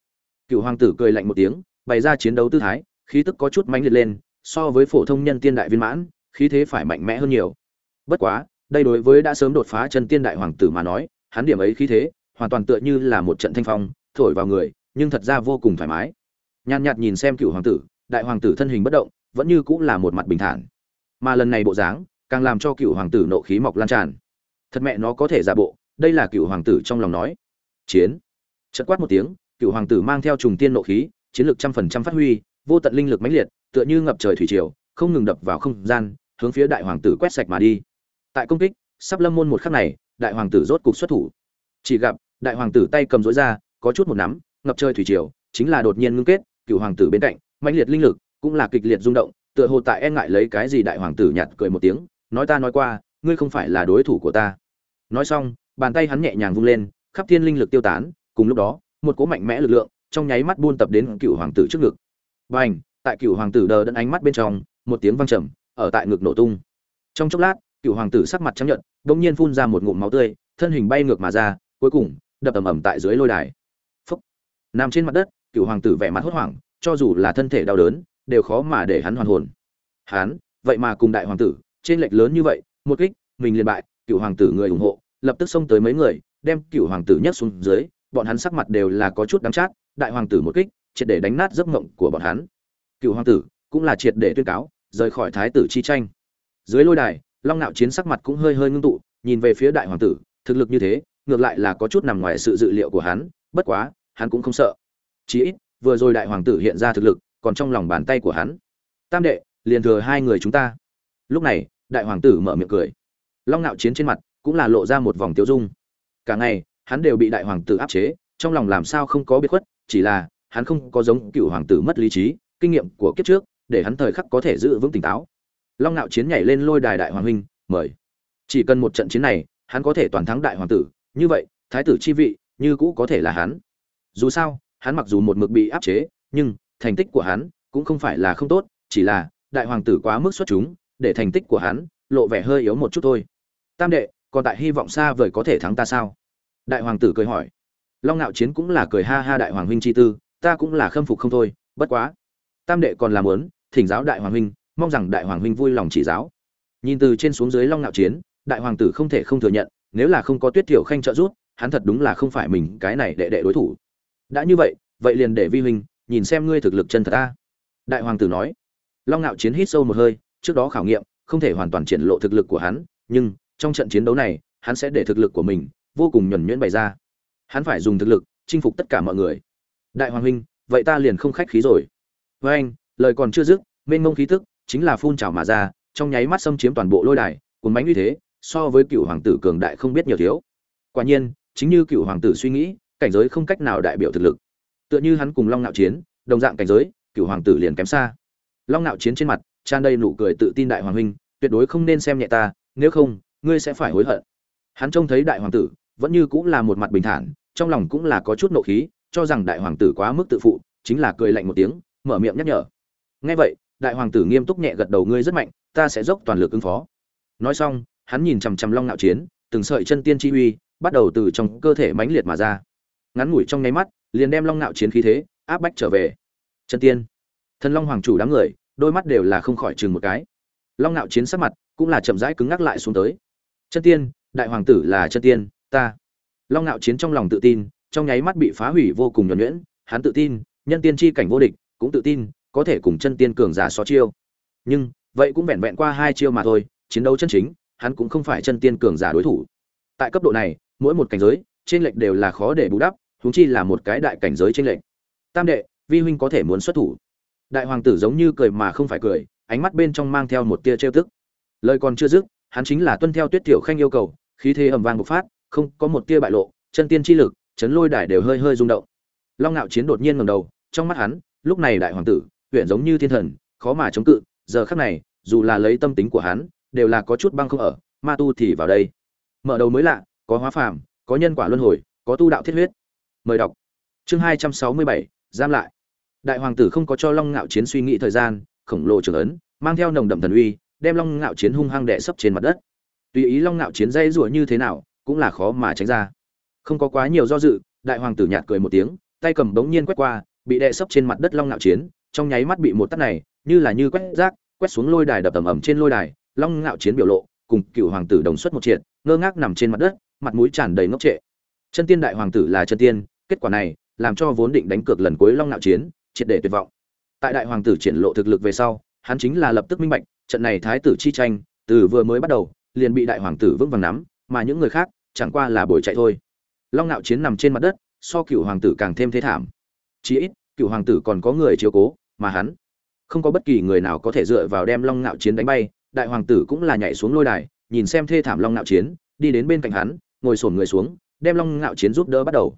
A: Cựu hoàng tử cười lạnh một tiếng, bày ra chiến đấu tư thái, khí tức có chút mãnh liệt lên, so với phổ thông nhân tiên đại viên mãn, khí thế phải mạnh mẽ hơn nhiều. Bất quá đây đối với đã sớm đột phá chân tiên đại hoàng tử mà nói, hắn điểm ấy khí thế, hoàn toàn tựa như là một trận thanh phong, thổi vào người, nhưng thật ra vô cùng thoải mái. Nhàn nhạt nhìn xem cựu hoàng tử, đại hoàng tử thân hình bất động, vẫn như cũng là một mặt bình thản. Mà lần này bộ dáng, càng làm cho cựu hoàng tử nộ khí mọc lan tràn. Thật mẹ nó có thể giả bộ, đây là cựu hoàng tử trong lòng nói. Chiến. Chật quát một tiếng, cựu hoàng tử mang theo trùng tiên nộ khí, chiến lược trăm phần trăm phát huy, vô tận linh lực mãnh liệt, tựa như ngập trời thủy triều, không ngừng đập vào không gian, hướng phía đại hoàng tử quét sạch mà đi tại công kích, sắp lâm môn một khắc này, đại hoàng tử rốt cục xuất thủ. Chỉ gặp, đại hoàng tử tay cầm rối ra, có chút một nắm, ngập trời thủy triều, chính là đột nhiên ngưng kết cựu hoàng tử bên cạnh, mãnh liệt linh lực, cũng là kịch liệt rung động, tựa hồ tại e ngại lấy cái gì đại hoàng tử nhạt cười một tiếng, nói ta nói qua, ngươi không phải là đối thủ của ta. Nói xong, bàn tay hắn nhẹ nhàng vung lên, khắp thiên linh lực tiêu tán, cùng lúc đó, một cỗ mạnh mẽ lực lượng, trong nháy mắt buôn tập đến cựu hoàng tử trước ngực. Và ảnh tại cựu hoàng tử đờ đẫn ánh mắt bên trong, một tiếng văng trầm, ở tại ngực nổ tung. Trong chốc lát cựu hoàng tử sắc mặt chấp nhận, đột nhiên phun ra một ngụm máu tươi, thân hình bay ngược mà ra, cuối cùng, đập ầm ầm tại dưới lôi đài. Phốc. nằm trên mặt đất, cựu hoàng tử vẻ mặt hốt hoảng, cho dù là thân thể đau đớn, đều khó mà để hắn hoàn hồn. Hắn, vậy mà cùng đại hoàng tử trên lệch lớn như vậy, một kích, mình liền bại, cựu hoàng tử người ủng hộ, lập tức xông tới mấy người, đem cựu hoàng tử nhấc xuống dưới, bọn hắn sắc mặt đều là có chút đắng chát, đại hoàng tử một kích, triệt để đánh nát giấc mộng của bọn hắn. Cựu hoàng tử, cũng là triệt để tuyên cáo, rời khỏi thái tử chi tranh. Dưới lôi đài long nạo chiến sắc mặt cũng hơi hơi ngưng tụ, nhìn về phía đại hoàng tử, thực lực như thế, ngược lại là có chút nằm ngoài sự dự liệu của hắn, bất quá, hắn cũng không sợ. Chí ít, vừa rồi đại hoàng tử hiện ra thực lực, còn trong lòng bàn tay của hắn. Tam đệ, liền thừa hai người chúng ta. Lúc này, đại hoàng tử mở miệng cười. Long nạo chiến trên mặt cũng là lộ ra một vòng tiêu dung. Cả ngày, hắn đều bị đại hoàng tử áp chế, trong lòng làm sao không có biết khuất, chỉ là, hắn không có giống cựu hoàng tử mất lý trí, kinh nghiệm của kiếp trước, để hắn thời khắc có thể giữ vững tỉnh táo long nạo chiến nhảy lên lôi đài đại hoàng huynh, mời. Chỉ cần một trận chiến này, hắn có thể toàn thắng đại hoàng tử. Như vậy, thái tử chi vị, như cũ có thể là hắn. Dù sao, hắn mặc dù một mực bị áp chế, nhưng thành tích của hắn cũng không phải là không tốt, chỉ là đại hoàng tử quá mức xuất chúng, để thành tích của hắn lộ vẻ hơi yếu một chút thôi. Tam đệ, còn tại hy vọng xa vời có thể thắng ta sao? Đại hoàng tử cười hỏi. Long ngạo chiến cũng là cười ha ha đại hoàng huynh chi tư, ta cũng là khâm phục không thôi, bất quá. Tam đệ còn làm lớn thỉnh giáo đại hoàng huynh mong rằng đại hoàng huynh vui lòng chỉ giáo. Nhìn từ trên xuống dưới long ngạo chiến, đại hoàng tử không thể không thừa nhận, nếu là không có tuyết tiểu khanh trợ giúp, hắn thật đúng là không phải mình, cái này đệ đệ đối thủ. Đã như vậy vậy liền để vi huynh, nhìn xem ngươi thực lực chân thật ta đại hoàng tử nói. Long ngạo chiến hít sâu một hơi, trước đó khảo nghiệm, không thể hoàn toàn triển lộ thực lực của hắn, nhưng, trong trận chiến đấu này, hắn sẽ để thực lực của mình, vô cùng nhuẩn nhuyễn bày ra. Hắn phải dùng thực lực, chinh phục tất cả mọi người. Đại hoàng huynh, vậy ta liền không khách khí rồi. Với anh, lời còn chưa dứt, mênh mông khí tức chính là phun trào mà ra, trong nháy mắt xâm chiếm toàn bộ lôi đài, cuốn mãnh như thế, so với cựu hoàng tử cường đại không biết nhiều thiếu. Quả nhiên, chính như cựu hoàng tử suy nghĩ, cảnh giới không cách nào đại biểu thực lực. Tựa như hắn cùng long nạo chiến, đồng dạng cảnh giới, cựu hoàng tử liền kém xa. Long nạo chiến trên mặt, tràn đầy nụ cười tự tin đại hoàng huynh, tuyệt đối không nên xem nhẹ ta, nếu không, ngươi sẽ phải hối hận. Hắn trông thấy đại hoàng tử, vẫn như cũng là một mặt bình thản, trong lòng cũng là có chút nộ khí, cho rằng đại hoàng tử quá mức tự phụ, chính là cười lạnh một tiếng, mở miệng nhắc nhở. Nghe vậy đại hoàng tử nghiêm túc nhẹ gật đầu, ngươi rất mạnh, ta sẽ dốc toàn lực ứng phó. Nói xong, hắn nhìn chằm chằm long nạo chiến, từng sợi chân tiên chi uy bắt đầu từ trong cơ thể mãnh liệt mà ra. Ngắn ngủi trong nháy mắt, liền đem long nạo chiến khí thế áp bách trở về. Chân tiên. Thần long hoàng chủ đám người, đôi mắt đều là không khỏi chừng một cái. Long nạo chiến sắc mặt cũng là chậm rãi cứng ngắc lại xuống tới. Chân tiên, đại hoàng tử là chân tiên, ta. Long nạo chiến trong lòng tự tin, trong nháy mắt bị phá hủy vô cùng nhuẩn nhuyễn. Hắn tự tin, nhân tiên chi cảnh vô địch, cũng tự tin có thể cùng chân tiên cường giả so chiêu. Nhưng, vậy cũng vẹn vẹn qua hai chiêu mà thôi, chiến đấu chân chính, hắn cũng không phải chân tiên cường giả đối thủ. Tại cấp độ này, mỗi một cảnh giới, trên lệch đều là khó để bù đắp, huống chi là một cái đại cảnh giới trên lệch. Tam đệ, vi huynh có thể muốn xuất thủ. Đại hoàng tử giống như cười mà không phải cười, ánh mắt bên trong mang theo một tia trêu tức. Lời còn chưa dứt, hắn chính là tuân theo tuyết tiểu khanh yêu cầu, khí thế ầm vang bộc phát, không, có một tia bại lộ, chân tiên chi lực, chấn lôi đài đều hơi hơi rung động. Long ngạo chiến đột nhiên ngẩng đầu, trong mắt hắn, lúc này đại hoàng tử huyện giống như thiên thần, khó mà chống cự, giờ khắc này, dù là lấy tâm tính của hắn, đều là có chút băng không ở, ma tu thì vào đây. Mở đầu mới lạ, có hóa phàm, có nhân quả luân hồi, có tu đạo thiết huyết. Mời đọc. Chương hai trăm sáu mươi bảy, giam lại. Đại hoàng tử không có cho long ngạo chiến suy nghĩ thời gian, khổng lồ trường ấn, mang theo nồng đậm thần uy, đem long ngạo chiến hung hăng đè sấp trên mặt đất. Tùy ý long ngạo chiến dây rủa như thế nào, cũng là khó mà tránh ra. Không có quá nhiều do dự, đại hoàng tử nhạt cười một tiếng, tay cầm bỗng nhiên quét qua, bị đè sấp trên mặt đất long ngạo chiến trong nháy mắt bị một tát này, như là như quét rác, quét xuống lôi đài đập tầm ầm trên lôi đài, long ngạo chiến biểu lộ, cùng cựu hoàng tử đồng xuất một triệt, ngơ ngác nằm trên mặt đất, mặt mũi tràn đầy ngốc trệ. Chân tiên đại hoàng tử là chân tiên, kết quả này, làm cho vốn định đánh cược lần cuối long ngạo chiến, triệt để tuyệt vọng. Tại đại hoàng tử triển lộ thực lực về sau, hắn chính là lập tức minh bạch, trận này thái tử chi tranh, từ vừa mới bắt đầu, liền bị đại hoàng tử vững vàng nắm, mà những người khác, chẳng qua là bồi chạy thôi. Long ngạo chiến nằm trên mặt đất, so cựu hoàng tử càng thêm thế thảm. Chí ít, cựu hoàng tử còn có người chiếu cố mà hắn không có bất kỳ người nào có thể dựa vào đem long ngạo chiến đánh bay đại hoàng tử cũng là nhảy xuống lôi đài nhìn xem thê thảm long ngạo chiến đi đến bên cạnh hắn ngồi sổn người xuống đem long ngạo chiến giúp đỡ bắt đầu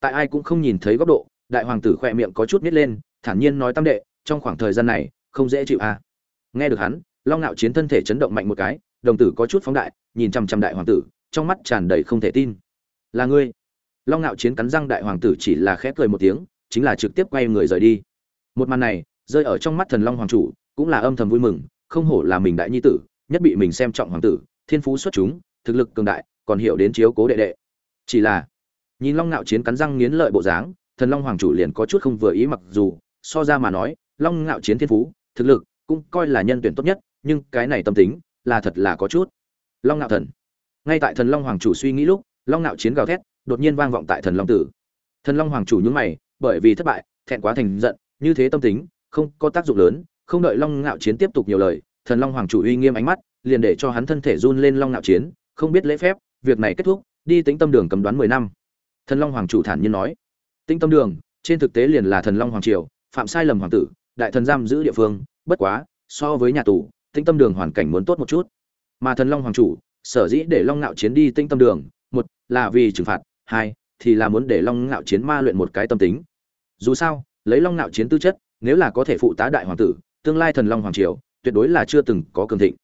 A: tại ai cũng không nhìn thấy góc độ đại hoàng tử khỏe miệng có chút nít lên thản nhiên nói tam đệ trong khoảng thời gian này không dễ chịu à. nghe được hắn long ngạo chiến thân thể chấn động mạnh một cái đồng tử có chút phóng đại nhìn chăm chăm đại hoàng tử trong mắt tràn đầy không thể tin là ngươi long ngạo chiến cắn răng đại hoàng tử chỉ là khẽ cười một tiếng chính là trực tiếp quay người rời đi một màn này, rơi ở trong mắt thần long hoàng chủ, cũng là âm thầm vui mừng, không hổ là mình đại nhi tử, nhất bị mình xem trọng hoàng tử, thiên phú xuất chúng, thực lực cường đại, còn hiểu đến chiếu cố đệ đệ. Chỉ là, nhìn long ngạo chiến cắn răng nghiến lợi bộ dáng, thần long hoàng chủ liền có chút không vừa ý mặc dù, so ra mà nói, long ngạo chiến thiên phú, thực lực cũng coi là nhân tuyển tốt nhất, nhưng cái này tâm tính là thật là có chút. Long ngạo thần. Ngay tại thần long hoàng chủ suy nghĩ lúc, long ngạo chiến gào thét, đột nhiên vang vọng tại thần long tử. Thần long hoàng chủ nhún mày, bởi vì thất bại, thẹn quá thành giận như thế tâm tính, không có tác dụng lớn, không đợi long ngạo chiến tiếp tục nhiều lời, thần long hoàng chủ uy nghiêm ánh mắt, liền để cho hắn thân thể run lên long ngạo chiến, không biết lễ phép, việc này kết thúc, đi tính tâm đường cầm đoán mười năm. Thần long hoàng chủ thản nhiên nói. Tinh tâm đường, trên thực tế liền là thần long hoàng triều, phạm sai lầm hoàng tử, đại thần giam giữ địa phương, bất quá, so với nhà tù tinh tâm đường hoàn cảnh muốn tốt một chút. Mà thần long hoàng chủ, sở dĩ để long ngạo chiến đi tinh tâm đường, một là vì trừng phạt, hai thì là muốn để long ngạo chiến ma luyện một cái tâm tính. Dù sao lấy long Nạo chiến tư chất, nếu là có thể phụ tá đại hoàng tử, tương lai thần long hoàng triều, tuyệt đối là chưa từng có cường thịnh.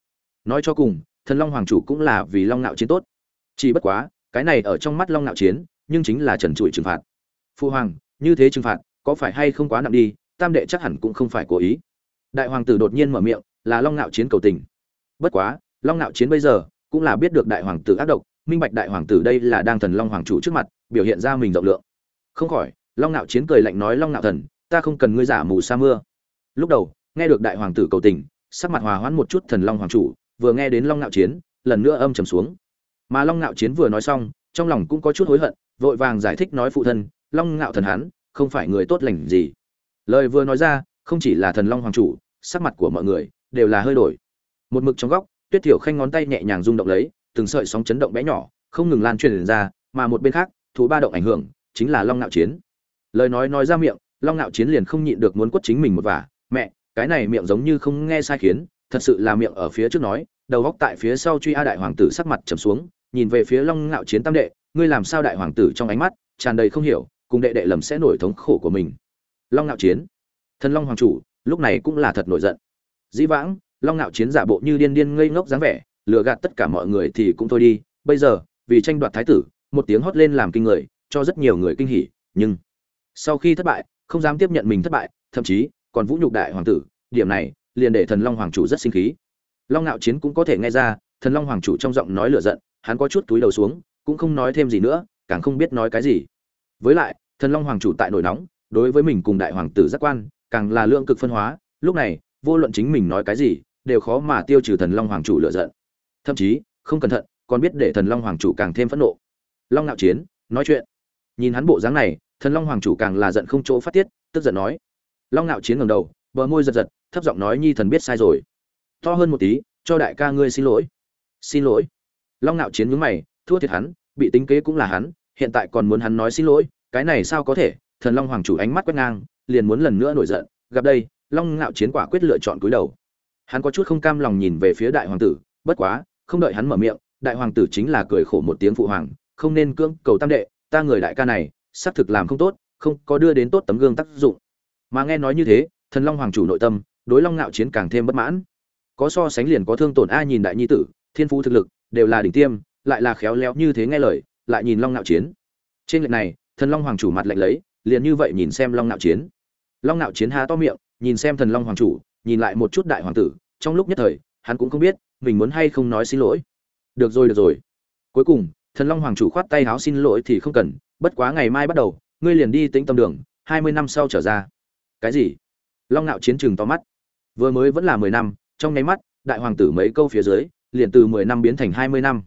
A: Nói cho cùng, thần long hoàng chủ cũng là vì long Nạo chiến tốt. Chỉ bất quá, cái này ở trong mắt long Nạo chiến, nhưng chính là trần trụi trừng phạt. Phu hoàng, như thế trừng phạt, có phải hay không quá nặng đi, tam đệ chắc hẳn cũng không phải cố ý. Đại hoàng tử đột nhiên mở miệng, là long Nạo chiến cầu tình. Bất quá, long Nạo chiến bây giờ, cũng là biết được đại hoàng tử ác độc, minh bạch đại hoàng tử đây là đang thần long hoàng chủ trước mặt, biểu hiện ra mình rộng lượng. Không khỏi long ngạo chiến cười lạnh nói, long ngạo thần, ta không cần ngươi giả mù sa mưa. Lúc đầu, nghe được đại hoàng tử cầu tình, sắc mặt hòa hoãn một chút thần long hoàng chủ, vừa nghe đến long ngạo chiến, lần nữa âm trầm xuống. Mà long ngạo chiến vừa nói xong, trong lòng cũng có chút hối hận, vội vàng giải thích nói, phụ thân, long ngạo thần hắn, không phải người tốt lành gì. Lời vừa nói ra, không chỉ là thần long hoàng chủ, sắc mặt của mọi người đều là hơi đổi. Một mực trong góc, tuyết thiểu khanh ngón tay nhẹ nhàng rung động lấy, từng sợi sóng chấn động bé nhỏ, không ngừng lan truyền ra, mà một bên khác thú ba động ảnh hưởng, chính là long ngạo chiến lời nói nói ra miệng, long ngạo chiến liền không nhịn được muốn quất chính mình một vả. Mẹ, cái này miệng giống như không nghe sai khiến, thật sự là miệng ở phía trước nói. Đầu góc tại phía sau truy a đại hoàng tử sắc mặt trầm xuống, nhìn về phía long ngạo chiến tam đệ, ngươi làm sao đại hoàng tử trong ánh mắt tràn đầy không hiểu, cùng đệ đệ lầm sẽ nổi thống khổ của mình. Long ngạo chiến, thần long hoàng chủ, lúc này cũng là thật nổi giận. Dĩ vãng, long ngạo chiến giả bộ như điên điên ngây ngốc dáng vẻ, lừa gạt tất cả mọi người thì cũng thôi đi, bây giờ vì tranh đoạt thái tử, một tiếng hót lên làm kinh người, cho rất nhiều người kinh hỉ, nhưng sau khi thất bại, không dám tiếp nhận mình thất bại, thậm chí, còn vũ nhục đại hoàng tử, điểm này, liền để thần long hoàng chủ rất sinh khí. Long ngạo chiến cũng có thể nghe ra, thần long hoàng chủ trong giọng nói lửa giận, hắn có chút túi đầu xuống, cũng không nói thêm gì nữa, càng không biết nói cái gì. Với lại, thần long hoàng chủ tại nổi nóng, đối với mình cùng đại hoàng tử giác quan, càng là lượng cực phân hóa, lúc này, vô luận chính mình nói cái gì, đều khó mà tiêu trừ thần long hoàng chủ lựa giận. Thậm chí, không cẩn thận, còn biết để thần long hoàng chủ càng thêm phẫn nộ. Long ngạo chiến, nói chuyện. Nhìn hắn bộ dáng này thần long hoàng chủ càng là giận không chỗ phát tiết, tức giận nói. Long ngạo chiến ngầm đầu, bờ môi giật giật, thấp giọng nói nhi thần biết sai rồi. To hơn một tí, cho đại ca ngươi xin lỗi. Xin lỗi. Long ngạo chiến nhướng mày, thua thiệt hắn, bị tính kế cũng là hắn, hiện tại còn muốn hắn nói xin lỗi, cái này sao có thể? Thần long hoàng chủ ánh mắt quét ngang, liền muốn lần nữa nổi giận. Gặp đây, long ngạo chiến quả quyết lựa chọn cúi đầu. Hắn có chút không cam lòng nhìn về phía đại hoàng tử, bất quá, không đợi hắn mở miệng, đại hoàng tử chính là cười khổ một tiếng phụ hoàng, không nên cưỡng cầu tam đệ, ta người đại ca này xác thực làm không tốt, không có đưa đến tốt tấm gương tác dụng. Mà nghe nói như thế, thần long hoàng chủ nội tâm, đối long ngạo chiến càng thêm bất mãn. Có so sánh liền có thương tổn ai nhìn đại nhi tử, thiên phú thực lực, đều là đỉnh tiêm, lại là khéo léo như thế nghe lời, lại nhìn long ngạo chiến. Trên lệnh này, thần long hoàng chủ mặt lạnh lấy, liền như vậy nhìn xem long ngạo chiến. Long ngạo chiến há to miệng, nhìn xem thần long hoàng chủ, nhìn lại một chút đại hoàng tử, trong lúc nhất thời, hắn cũng không biết, mình muốn hay không nói xin lỗi. Được rồi được rồi. Cuối cùng, thần long hoàng chủ khoát tay háo xin lỗi thì không cần bất quá ngày mai bắt đầu, ngươi liền đi tĩnh tâm đường, hai mươi năm sau trở ra. Cái gì? Long ngạo chiến trường to mắt. Vừa mới vẫn là mười năm, trong nháy mắt, đại hoàng tử mấy câu phía dưới, liền từ mười năm biến thành hai mươi năm.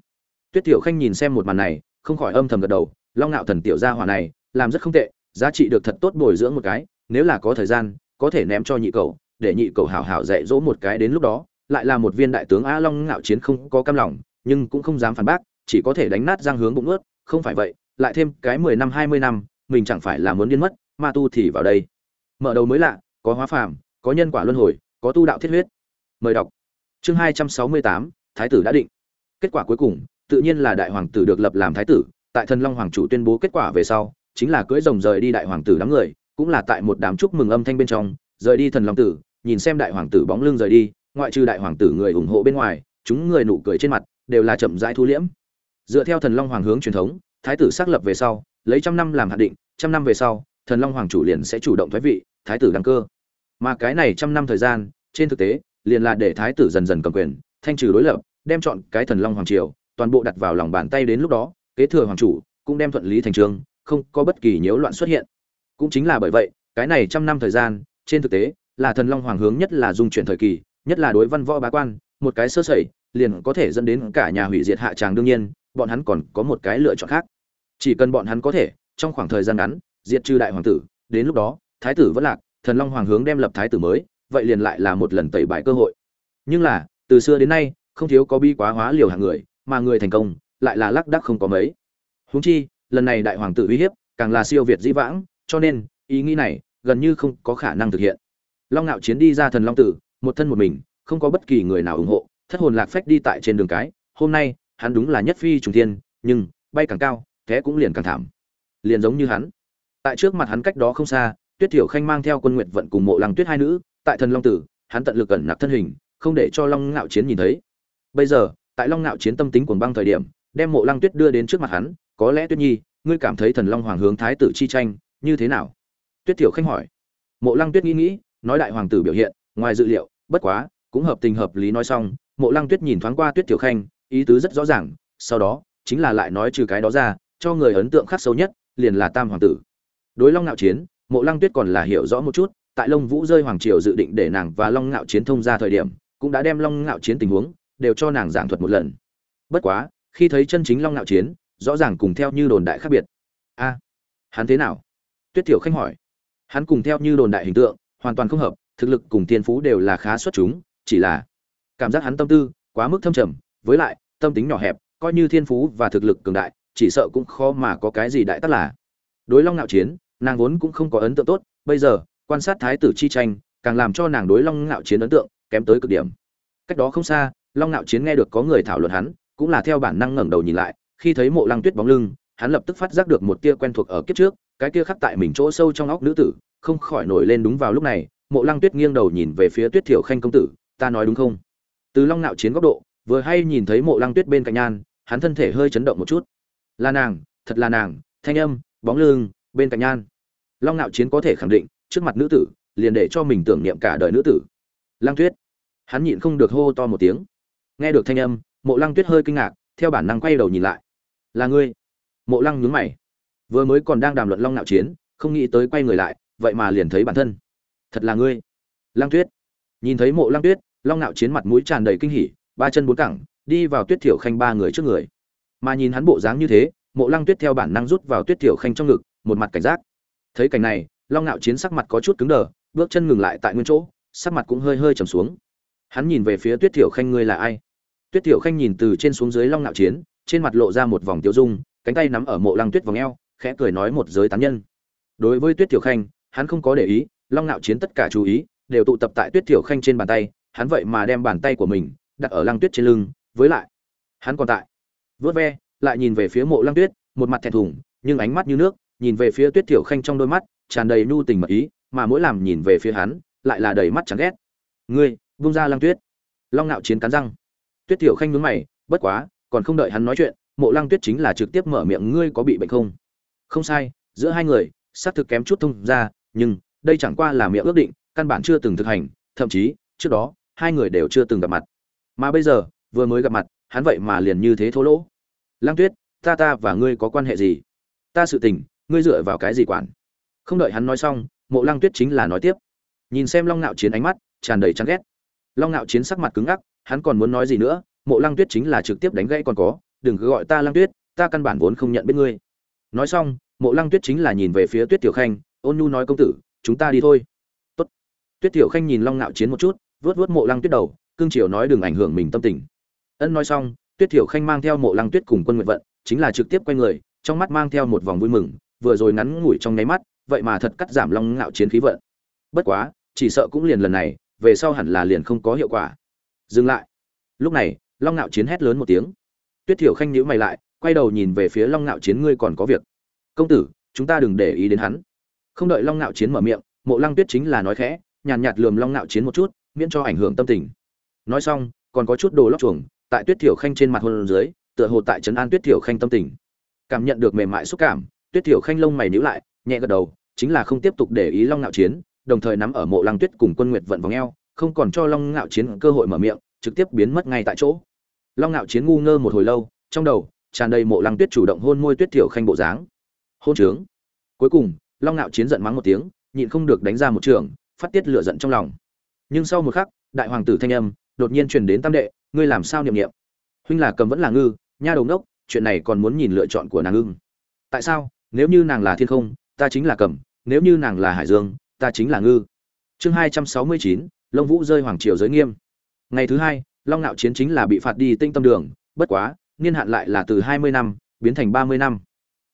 A: Tuyết tiểu khanh nhìn xem một màn này, không khỏi âm thầm gật đầu, long ngạo thần tiểu gia hỏa này, làm rất không tệ, giá trị được thật tốt bồi dưỡng một cái, nếu là có thời gian, có thể ném cho nhị cầu để nhị cầu hảo hảo dạy dỗ một cái đến lúc đó, lại là một viên đại tướng a long ngạo chiến không có cam lòng, nhưng cũng không dám phản bác, chỉ có thể đánh nát giang hướng bụng ướt, không phải vậy lại thêm cái mười năm, hai mươi năm, mình chẳng phải là muốn điên mất, ma tu thì vào đây. Mở đầu mới lạ, có hóa phàm, có nhân quả luân hồi, có tu đạo thiết huyết. Mời đọc. Chương hai trăm sáu mươi tám, thái tử đã định. Kết quả cuối cùng, tự nhiên là đại hoàng tử được lập làm thái tử, tại thần long hoàng chủ tuyên bố kết quả về sau, chính là cưỡi rồng rời đi đại hoàng tử đám người, cũng là tại một đám chúc mừng âm thanh bên trong, rời đi thần long tử, nhìn xem đại hoàng tử bóng lưng rời đi, ngoại trừ đại hoàng tử người ủng hộ bên ngoài, chúng người nụ cười trên mặt, đều là chậm rãi thu liễm. Dựa theo thần long hoàng hướng truyền thống thái tử xác lập về sau, lấy trăm năm làm hạn định, trăm năm về sau, thần long hoàng chủ liền sẽ chủ động thoái vị, thái tử đăng cơ. Mà cái này trăm năm thời gian, trên thực tế, liền là để thái tử dần dần cầm quyền, thanh trừ đối lập, đem chọn cái thần long hoàng triều, toàn bộ đặt vào lòng bàn tay đến lúc đó, kế thừa hoàng chủ, cũng đem thuận lý thành trường, không có bất kỳ nhiễu loạn xuất hiện. Cũng chính là bởi vậy, cái này trăm năm thời gian, trên thực tế, là thần long hoàng hướng nhất là dung chuyển thời kỳ, nhất là đối văn võ bá quan, một cái sơ sẩy, liền có thể dẫn đến cả nhà hủy diệt hạ tràng đương nhiên, bọn hắn còn có một cái lựa chọn khác chỉ cần bọn hắn có thể, trong khoảng thời gian ngắn, diệt trừ đại hoàng tử, đến lúc đó, thái tử vẫn lạc, thần long hoàng hướng đem lập thái tử mới, vậy liền lại là một lần tẩy bại cơ hội. Nhưng là, từ xưa đến nay, không thiếu có bi quá hóa liều hàng người, mà người thành công, lại là lác đắc không có mấy. Huống chi, lần này đại hoàng tử uy hiếp, càng là siêu việt dĩ vãng, cho nên, ý nghĩ này, gần như không có khả năng thực hiện. Long ngạo chiến đi ra thần long tử, một thân một mình, không có bất kỳ người nào ủng hộ, thất hồn lạc phách đi tại trên đường cái. Hôm nay, hắn đúng là nhất phi trùng thiên, nhưng, bay càng cao thế cũng liền càng thảm. Liền giống như hắn. Tại trước mặt hắn cách đó không xa, tuyết thiểu khanh mang theo quân nguyệt vận cùng mộ lăng tuyết hai nữ, tại thần long tử, hắn tận lực cẩn nạp thân hình, không để cho long ngạo chiến nhìn thấy. Bây giờ, tại long ngạo chiến tâm tính cuồng băng thời điểm, đem mộ lăng tuyết đưa đến trước mặt hắn, có lẽ tuyết nhi, ngươi cảm thấy thần long hoàng hướng thái tử chi tranh, như thế nào? Tuyết thiểu khanh hỏi. Mộ lăng tuyết nghĩ nghĩ, nói đại hoàng tử biểu hiện, ngoài dự liệu, bất quá, cũng hợp tình hợp lý nói xong, mộ lăng tuyết nhìn thoáng qua tuyết thiểu khanh, ý tứ rất rõ ràng, sau đó, chính là lại nói trừ cái đó ra cho người ấn tượng khắc sâu nhất, liền là tam hoàng tử. Đối long ngạo chiến, mộ lăng tuyết còn là hiểu rõ một chút, tại long vũ rơi hoàng triều dự định để nàng và long ngạo chiến thông ra thời điểm, cũng đã đem long ngạo chiến tình huống đều cho nàng giảng thuật một lần. Bất quá, khi thấy chân chính long ngạo chiến, rõ ràng cùng theo như đồn đại khác biệt. A, hắn thế nào? Tuyết tiểu khanh hỏi. Hắn cùng theo như đồn đại hình tượng, hoàn toàn không hợp, thực lực cùng tiên phú đều là khá xuất chúng, chỉ là cảm giác hắn tâm tư quá mức thâm trầm, với lại, tâm tính nhỏ hẹp, coi như thiên phú và thực lực cường đại chỉ sợ cũng khó mà có cái gì đại tác là. Đối long ngạo chiến, nàng vốn cũng không có ấn tượng tốt, bây giờ, quan sát thái tử chi tranh, càng làm cho nàng đối long ngạo chiến ấn tượng kém tới cực điểm. Cách đó không xa, long ngạo chiến nghe được có người thảo luận hắn, cũng là theo bản năng ngẩng đầu nhìn lại, khi thấy mộ lăng tuyết bóng lưng, hắn lập tức phát giác được một tia quen thuộc ở kiếp trước, cái kia khắc tại mình chỗ sâu trong óc nữ tử, không khỏi nổi lên đúng vào lúc này, mộ lăng tuyết nghiêng đầu nhìn về phía tuyết thiểu khanh công tử, ta nói đúng không? Từ long nạo chiến góc độ, vừa hay nhìn thấy mộ lăng tuyết bên cạnh nhan, hắn thân thể hơi chấn động một chút là nàng, thật là nàng, thanh âm, bóng lưng, bên cạnh nhan. Long nạo chiến có thể khẳng định, trước mặt nữ tử, liền để cho mình tưởng niệm cả đời nữ tử. Lăng tuyết. Hắn nhịn không được hô to một tiếng. Nghe được thanh âm, mộ lăng tuyết hơi kinh ngạc, theo bản năng quay đầu nhìn lại. Là ngươi. Mộ lăng nhướng mày. Vừa mới còn đang đàm luận long nạo chiến, không nghĩ tới quay người lại, vậy mà liền thấy bản thân. Thật là ngươi. Lăng tuyết. Nhìn thấy mộ lăng tuyết, long nạo chiến mặt mũi tràn đầy kinh hỉ, ba chân bốn cẳng, đi vào tuyết thiểu khanh ba người trước người mà nhìn hắn bộ dáng như thế, mộ lăng tuyết theo bản năng rút vào tuyết thiểu khanh trong ngực, một mặt cảnh giác. Thấy cảnh này, long nạo chiến sắc mặt có chút cứng đờ, bước chân ngừng lại tại nguyên chỗ, sắc mặt cũng hơi hơi trầm xuống. Hắn nhìn về phía tuyết thiểu khanh ngươi là ai? Tuyết thiểu khanh nhìn từ trên xuống dưới long nạo chiến, trên mặt lộ ra một vòng tiêu dung, cánh tay nắm ở mộ lăng tuyết vòng eo, khẽ cười nói một giới tán nhân. Đối với tuyết thiểu khanh, hắn không có để ý, long nạo chiến tất cả chú ý, đều tụ tập tại tuyết thiểu khanh trên bàn tay, hắn vậy mà đem bàn tay của mình đặt ở lăng tuyết trên lưng, với lại, hắn còn tại vớt ve, lại nhìn về phía mộ lăng tuyết, một mặt thẹn thùng, nhưng ánh mắt như nước, nhìn về phía tuyết thiểu khanh trong đôi mắt, tràn đầy nhu tình mật ý, mà mỗi làm nhìn về phía hắn, lại là đầy mắt chán ghét. Ngươi, vung ra lăng tuyết. Long nạo chiến cắn răng. Tuyết thiểu khanh nhướng mày, bất quá, còn không đợi hắn nói chuyện, mộ lăng tuyết chính là trực tiếp mở miệng, ngươi có bị bệnh không? Không sai, giữa hai người, xác thực kém chút thông ra, nhưng đây chẳng qua là miệng ước định, căn bản chưa từng thực hành, thậm chí, trước đó, hai người đều chưa từng gặp mặt. Mà bây giờ, vừa mới gặp mặt hắn vậy mà liền như thế thô lỗ. Lăng tuyết, ta ta và ngươi có quan hệ gì? Ta sự tình, ngươi dựa vào cái gì quản? Không đợi hắn nói xong, mộ lăng tuyết chính là nói tiếp. Nhìn xem long ngạo chiến ánh mắt, tràn đầy chán ghét. Long ngạo chiến sắc mặt cứng ngắc, hắn còn muốn nói gì nữa, mộ lăng tuyết chính là trực tiếp đánh gãy còn có, đừng cứ gọi ta lăng tuyết, ta căn bản vốn không nhận biết ngươi. Nói xong, mộ lăng tuyết chính là nhìn về phía tuyết tiểu khanh, ôn nhu nói công tử, chúng ta đi thôi. Tốt. tuyết tiểu khanh nhìn long ngạo chiến một chút vớt vớt mộ lăng tuyết đầu, cương triều nói đừng ảnh hưởng mình tâm tình ân nói xong tuyết thiểu khanh mang theo mộ lăng tuyết cùng quân nguyện vận chính là trực tiếp quay người trong mắt mang theo một vòng vui mừng vừa rồi ngắn ngủi trong nháy mắt vậy mà thật cắt giảm long ngạo chiến khí vận. Bất quá chỉ sợ cũng liền lần này về sau hẳn là liền không có hiệu quả. Dừng lại. Lúc này long ngạo chiến hét lớn một tiếng. Tuyết thiểu khanh nhíu mày lại quay đầu nhìn về phía long ngạo chiến ngươi còn có việc? Công tử chúng ta đừng để ý đến hắn. Không đợi long ngạo chiến mở miệng mộ lăng tuyết chính là nói khẽ nhàn nhạt, nhạt lườm long ngạo chiến một chút miễn cho ảnh hưởng tâm tình. Nói xong còn có chút đồ lóc chuồng tại tuyết thiểu khanh trên mặt hôn dưới, tựa hồ tại trấn an tuyết thiểu khanh tâm tình. Cảm nhận được mềm mại xúc cảm, tuyết thiểu khanh lông mày níu lại, nhẹ gật đầu, chính là không tiếp tục để ý long ngạo chiến, đồng thời nắm ở mộ lăng tuyết cùng quân nguyệt vận vòng eo, không còn cho long ngạo chiến cơ hội mở miệng, trực tiếp biến mất ngay tại chỗ. Long ngạo chiến ngu ngơ một hồi lâu, trong đầu tràn đầy mộ lăng tuyết chủ động hôn môi tuyết thiểu khanh bộ dáng. Hôn trướng. Cuối cùng, long ngạo chiến giận mắng một tiếng, nhịn không được đánh ra một trường, phát tiết lửa giận trong lòng. Nhưng sau một khắc, đại hoàng tử thanh âm đột nhiên truyền đến tam đệ, ngươi làm sao niệm niệm? Huynh là cầm vẫn là ngư, nha đầu ngốc, chuyện này còn muốn nhìn lựa chọn của nàng ưng. Tại sao? Nếu như nàng là thiên không, ta chính là cầm, nếu như nàng là hải dương, ta chính là ngư. Chương hai trăm sáu mươi chín lông vũ rơi hoàng triều giới nghiêm. Ngày thứ hai, long ngạo chiến chính là bị phạt đi tinh tâm đường, bất quá, niên hạn lại là từ hai mươi năm, biến thành ba mươi năm.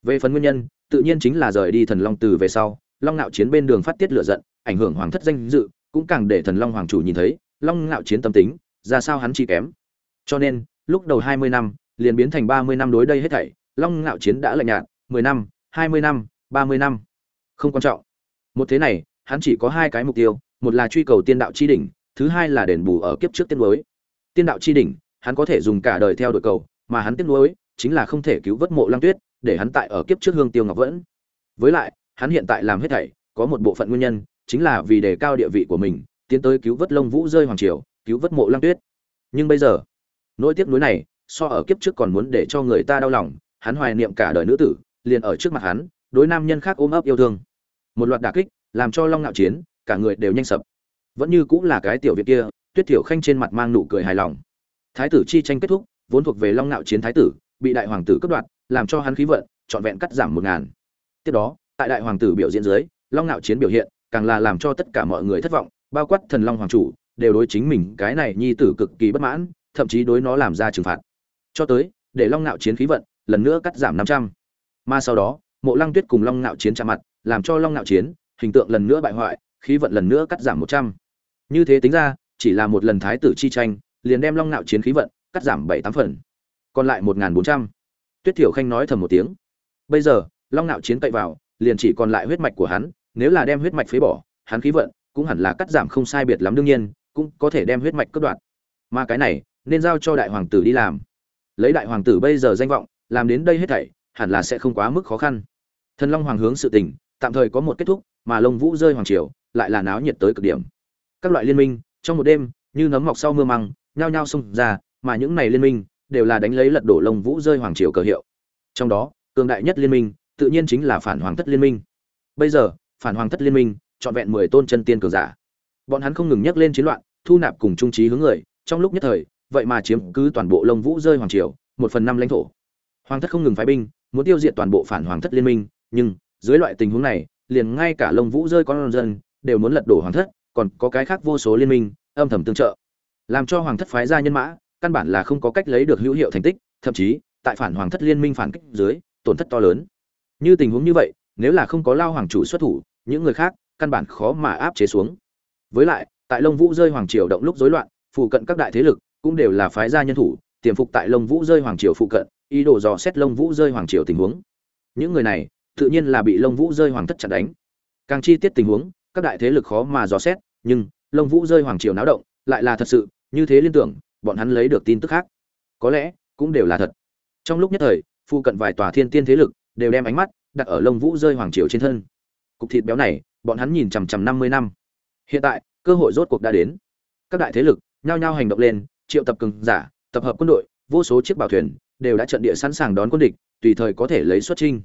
A: Về phần nguyên nhân, tự nhiên chính là rời đi thần long từ về sau, long ngạo chiến bên đường phát tiết lửa giận, ảnh hưởng hoàng thất danh dự, cũng càng để thần long hoàng chủ nhìn thấy long ngạo chiến tâm tính, ra sao hắn chi kém. Cho nên, lúc đầu hai mươi năm, liền biến thành ba mươi năm đối đây hết thảy. Long ngạo chiến đã lạnh nhạt, mười năm, hai mươi năm, ba mươi năm. Không quan trọng. Một thế này, hắn chỉ có hai cái mục tiêu, một là truy cầu tiên đạo chi đỉnh, thứ hai là đền bù ở kiếp trước tiên đối tiên đạo chi đỉnh, hắn có thể dùng cả đời theo đuổi cầu, mà hắn tiếc nuối chính là không thể cứu vớt mộ lăng tuyết, để hắn tại ở kiếp trước hương tiêu ngọc vẫn. Với lại, hắn hiện tại làm hết thảy, có một bộ phận nguyên nhân, chính là vì đề cao địa vị của mình tiến tới cứu vớt lông vũ rơi hoàng triều, cứu vớt mộ lăng tuyết. Nhưng bây giờ, nỗi tiếc nuối này, so ở kiếp trước còn muốn để cho người ta đau lòng, hắn hoài niệm cả đời nữ tử, liền ở trước mặt hắn, đối nam nhân khác ôm ấp yêu thương. Một loạt đả kích, làm cho long ngạo chiến, cả người đều nhanh sập. Vẫn như cũng là cái tiểu việt kia, tuyết thiểu khanh trên mặt mang nụ cười hài lòng. Thái tử chi tranh kết thúc, vốn thuộc về long ngạo chiến thái tử, bị đại hoàng tử cướp đoạt, làm cho hắn khí vận, trọn vẹn cắt giảm một ngàn. Tiếp đó, tại đại hoàng tử biểu diễn dưới, long ngạo chiến biểu hiện, càng là làm cho tất cả mọi người thất vọng bao quát thần long hoàng chủ, đều đối chính mình cái này nhi tử cực kỳ bất mãn, thậm chí đối nó làm ra trừng phạt. Cho tới, để long nạo chiến khí vận, lần nữa cắt giảm năm trăm. Mà sau đó, mộ lăng tuyết cùng long nạo chiến chạm mặt, làm cho long nạo chiến, hình tượng lần nữa bại hoại, khí vận lần nữa cắt giảm một trăm. Như thế tính ra, chỉ là một lần thái tử chi tranh, liền đem long nạo chiến khí vận cắt giảm bảy tám phần. Còn lại một bốn trăm. Tuyết thiểu khanh nói thầm một tiếng. Bây giờ, long nạo chiến cậy vào, liền chỉ còn lại huyết mạch của hắn, nếu là đem huyết mạch phế bỏ, hắn khí vận cũng hẳn là cắt giảm không sai biệt lắm đương nhiên, cũng có thể đem huyết mạch cất đoạn mà cái này, nên giao cho đại hoàng tử đi làm. Lấy đại hoàng tử bây giờ danh vọng, làm đến đây hết thảy, hẳn là sẽ không quá mức khó khăn. Thần long hoàng hướng sự tình, tạm thời có một kết thúc, mà lông vũ rơi hoàng triều, lại là náo nhiệt tới cực điểm. Các loại liên minh, trong một đêm, như nấm mọc sau mưa măng, nhao nhao xông ra, mà những này liên minh, đều là đánh lấy lật đổ lông vũ rơi hoàng triều cờ hiệu. Trong đó, cường đại nhất liên minh, tự nhiên chính là phản hoàng thất liên minh. Bây giờ, phản hoàng thất liên minh trọn vẹn mười tôn chân tiên cường giả. Bọn hắn không ngừng nhắc lên chiến loạn, thu nạp cùng trung trí hướng người, trong lúc nhất thời, vậy mà chiếm cứ toàn bộ lông vũ rơi hoàng triều, một phần năm lãnh thổ. Hoàng thất không ngừng phái binh, muốn tiêu diệt toàn bộ phản hoàng thất liên minh, nhưng, dưới loại tình huống này, liền ngay cả lông vũ rơi con dân, đều muốn lật đổ hoàng thất, còn có cái khác vô số liên minh, âm thầm tương trợ. Làm cho hoàng thất phái ra nhân mã, căn bản là không có cách lấy được hữu hiệu thành tích, thậm chí, tại phản hoàng thất liên minh phản kích dưới, tổn thất to lớn. Như tình huống như vậy, nếu là không có lao hoàng chủ xuất thủ, những người khác căn bản khó mà áp chế xuống. Với lại, tại lông vũ rơi hoàng triều động lúc rối loạn, phụ cận các đại thế lực cũng đều là phái gia nhân thủ, tiềm phục tại lông vũ rơi hoàng triều phụ cận, ý đồ dò xét lông vũ rơi hoàng triều tình huống. Những người này, tự nhiên là bị lông vũ rơi hoàng thất chặn đánh. Càng chi tiết tình huống, các đại thế lực khó mà dò xét, nhưng lông vũ rơi hoàng triều náo động, lại là thật sự, như thế liên tưởng, bọn hắn lấy được tin tức khác. Có lẽ, cũng đều là thật. Trong lúc nhất thời, phụ cận vài tòa thiên tiên thế lực đều đem ánh mắt đặt ở lông vũ rơi hoàng triều trên thân cục thịt béo này, bọn hắn nhìn chằm chằm năm mươi năm. Hiện tại, cơ hội rốt cuộc đã đến. Các đại thế lực nhao nhao hành động lên, triệu tập cường giả, tập hợp quân đội, vô số chiếc bảo thuyền, đều đã trận địa sẵn sàng đón quân địch, tùy thời có thể lấy xuất trinh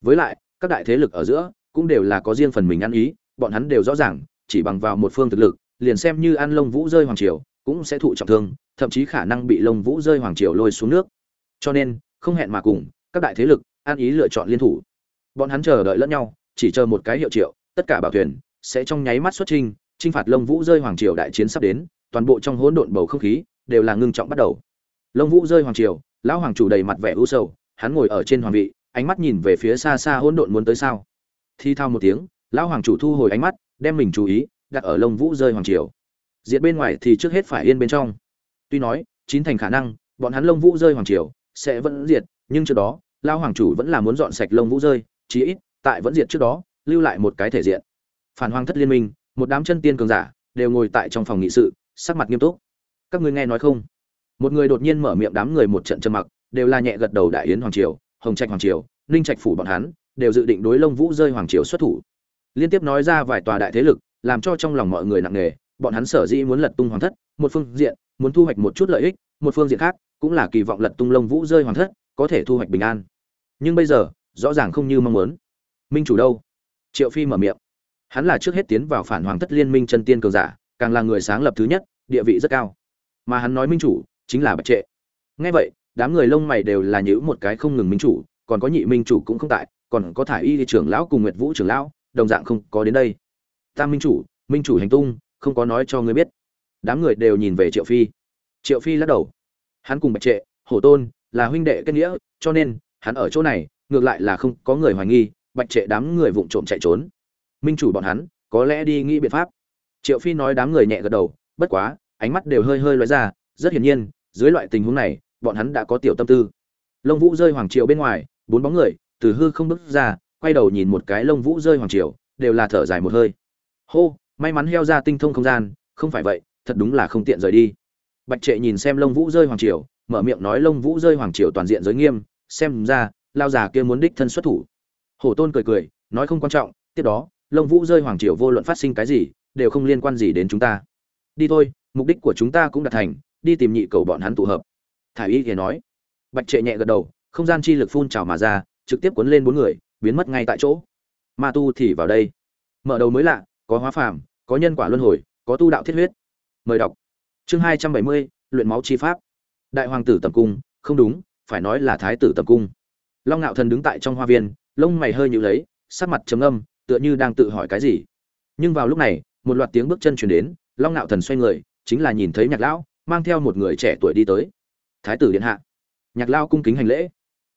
A: với lại, các đại thế lực ở giữa cũng đều là có riêng phần mình ăn ý, bọn hắn đều rõ ràng, chỉ bằng vào một phương thực lực, liền xem như ăn lông vũ rơi hoàng triều, cũng sẽ thụ trọng thương, thậm chí khả năng bị lông vũ rơi hoàng triều lôi xuống nước. Cho nên, không hẹn mà cùng, các đại thế lực ăn ý lựa chọn liên thủ. Bọn hắn chờ đợi lẫn nhau chỉ chờ một cái hiệu triệu, tất cả bảo thuyền sẽ trong nháy mắt xuất trinh chinh phạt lông vũ rơi hoàng triều đại chiến sắp đến, toàn bộ trong hỗn độn bầu không khí đều là ngưng trọng bắt đầu. Lông vũ rơi hoàng triều, lão hoàng chủ đầy mặt vẻ u sầu, hắn ngồi ở trên hoàng vị, ánh mắt nhìn về phía xa xa hỗn độn muốn tới sao. Thi thao một tiếng, lão hoàng chủ thu hồi ánh mắt, đem mình chú ý đặt ở lông vũ rơi hoàng triều. Diệt bên ngoài thì trước hết phải yên bên trong. Tuy nói, chín thành khả năng, bọn hắn lông vũ rơi hoàng triều sẽ vẫn diệt, nhưng trước đó, lão hoàng chủ vẫn là muốn dọn sạch lông vũ rơi, chí ít tại vẫn diệt trước đó, lưu lại một cái thể diện. Phản hoàng thất liên minh, một đám chân tiên cường giả, đều ngồi tại trong phòng nghị sự, sắc mặt nghiêm túc. Các ngươi nghe nói không? Một người đột nhiên mở miệng đám người một trận trầm mặc, đều là nhẹ gật đầu đại yến hoàng triều, hồng trạch hoàng triều, ninh trạch phủ bọn hắn, đều dự định đối lông vũ rơi hoàng triều xuất thủ. Liên tiếp nói ra vài tòa đại thế lực, làm cho trong lòng mọi người nặng nề, bọn hắn sở dĩ muốn lật tung hoàng thất, một phương diện, muốn thu hoạch một chút lợi ích, một phương diện khác, cũng là kỳ vọng lật tung lông vũ rơi hoàng thất, có thể thu hoạch bình an. Nhưng bây giờ, rõ ràng không như mong muốn minh chủ đâu? Triệu phi mở miệng. Hắn là trước hết tiến vào phản hoàng thất liên minh chân tiên cường giả, càng là người sáng lập thứ nhất, địa vị rất cao. Mà hắn nói minh chủ, chính là bạch trệ. Ngay vậy, đám người lông mày đều là nhữ một cái không ngừng minh chủ, còn có nhị minh chủ cũng không tại, còn có thả y trưởng lão cùng nguyệt vũ trưởng lão, đồng dạng không có đến đây. Tam minh chủ minh chủ hành tung, không có nói cho ngươi biết. Đám người đều nhìn về triệu phi. Triệu phi lắc đầu. Hắn cùng bạch trệ, hổ tôn là huynh đệ kết nghĩa, cho nên, hắn ở chỗ này, ngược lại là không có người hoài nghi bạch trệ đám người vụng trộm chạy trốn. Minh chủ bọn hắn, có lẽ đi nghĩ biện pháp. Triệu phi nói đám người nhẹ gật đầu, bất quá, ánh mắt đều hơi hơi lóe ra, rất hiển nhiên, dưới loại tình huống này, bọn hắn đã có tiểu tâm tư. Lông vũ rơi hoàng triều bên ngoài, bốn bóng người, từ hư không bước ra, quay đầu nhìn một cái lông vũ rơi hoàng triều, đều là thở dài một hơi. Hô, may mắn heo ra tinh thông không gian, không phải vậy, thật đúng là không tiện rời đi. Bạch trệ nhìn xem lông vũ rơi hoàng triều, mở miệng nói lông vũ rơi hoàng triều toàn diện giới nghiêm, xem ra, lao già kia muốn đích thân xuất thủ hổ tôn cười cười, nói không quan trọng, tiếp đó, lông vũ rơi hoàng triều vô luận phát sinh cái gì, đều không liên quan gì đến chúng ta. Đi thôi, mục đích của chúng ta cũng đạt thành, đi tìm nhị cầu bọn hắn tụ hợp. Thải y kia nói. Bạch trệ nhẹ gật đầu, không gian chi lực phun trào mà ra, trực tiếp cuốn lên bốn người, biến mất ngay tại chỗ. Ma tu thì vào đây. Mở đầu mới lạ, có hóa phàm, có nhân quả luân hồi, có tu đạo thiết huyết. Mời đọc. Chương hai trăm bảy mươi, luyện máu chi pháp. Đại hoàng tử tầm cung, không đúng, phải nói là thái tử tầm cung. Long Nạo thần đứng tại trong hoa viên lông mày hơi nhíu lấy, sắc mặt trầm âm tựa như đang tự hỏi cái gì. Nhưng vào lúc này, một loạt tiếng bước chân truyền đến, long Nạo thần xoay người, chính là nhìn thấy nhạc lão, mang theo một người trẻ tuổi đi tới. Thái tử điện hạ. Nhạc Lão cung kính hành lễ.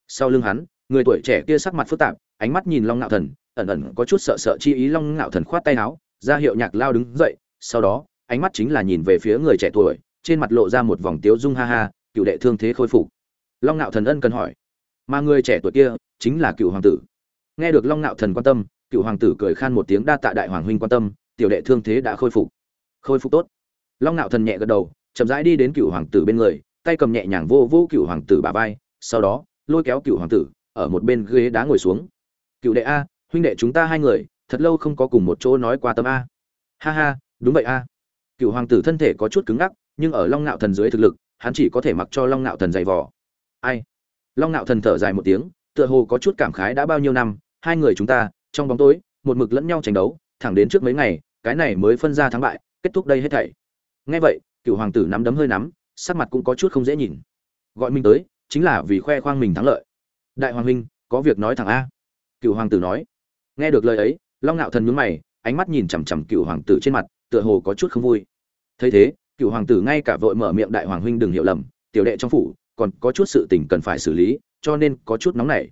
A: Sau lưng hắn, người tuổi trẻ kia sắc mặt phức tạp, ánh mắt nhìn long Nạo thần, ẩn ẩn có chút sợ sợ chi ý long Nạo thần khoát tay áo, ra hiệu nhạc Lão đứng dậy, sau đó, ánh mắt chính là nhìn về phía người trẻ tuổi, trên mặt lộ ra một vòng tiếu dung ha ha, cựu đệ thương thế khôi phục. Long Nạo thần ân cần hỏi, mà người trẻ tuổi kia chính là cựu hoàng tử? Nghe được long ngạo thần quan tâm, cựu hoàng tử cười khan một tiếng đa tạ đại hoàng huynh quan tâm, tiểu đệ thương thế đã khôi phục. Khôi phục tốt. Long nạo thần nhẹ gật đầu, chậm rãi đi đến cựu hoàng tử bên người, tay cầm nhẹ nhàng vô vô cựu hoàng tử bà vai, sau đó, lôi kéo cựu hoàng tử, ở một bên ghế đá ngồi xuống. Cựu đệ a, huynh đệ chúng ta hai người, thật lâu không có cùng một chỗ nói qua tâm a. Ha ha, đúng vậy a. Cựu hoàng tử thân thể có chút cứng ngắc, nhưng ở long nạo thần dưới thực lực, hắn chỉ có thể mặc cho long nạo thần dày vò. Ai? Long nạo thần thở dài một tiếng, tựa hồ có chút cảm khái đã bao nhiêu năm hai người chúng ta, trong bóng tối, một mực lẫn nhau tranh đấu, thẳng đến trước mấy ngày, cái này mới phân ra thắng bại, kết thúc đây hết thảy. Ngay vậy, cựu hoàng tử nắm đấm hơi nắm, sắc mặt cũng có chút không dễ nhìn. Gọi mình tới, chính là vì khoe khoang mình thắng lợi. Đại hoàng huynh, có việc nói thẳng a. Cựu hoàng tử nói. Nghe được lời ấy, long ngạo thần nhướng mày, ánh mắt nhìn chằm chằm cựu hoàng tử trên mặt, tựa hồ có chút không vui. Thấy thế, cựu hoàng tử ngay cả vội mở miệng đại hoàng huynh đừng hiểu lầm, tiểu đệ trong phủ, còn có chút sự tình cần phải xử lý, cho nên có chút nóng nảy.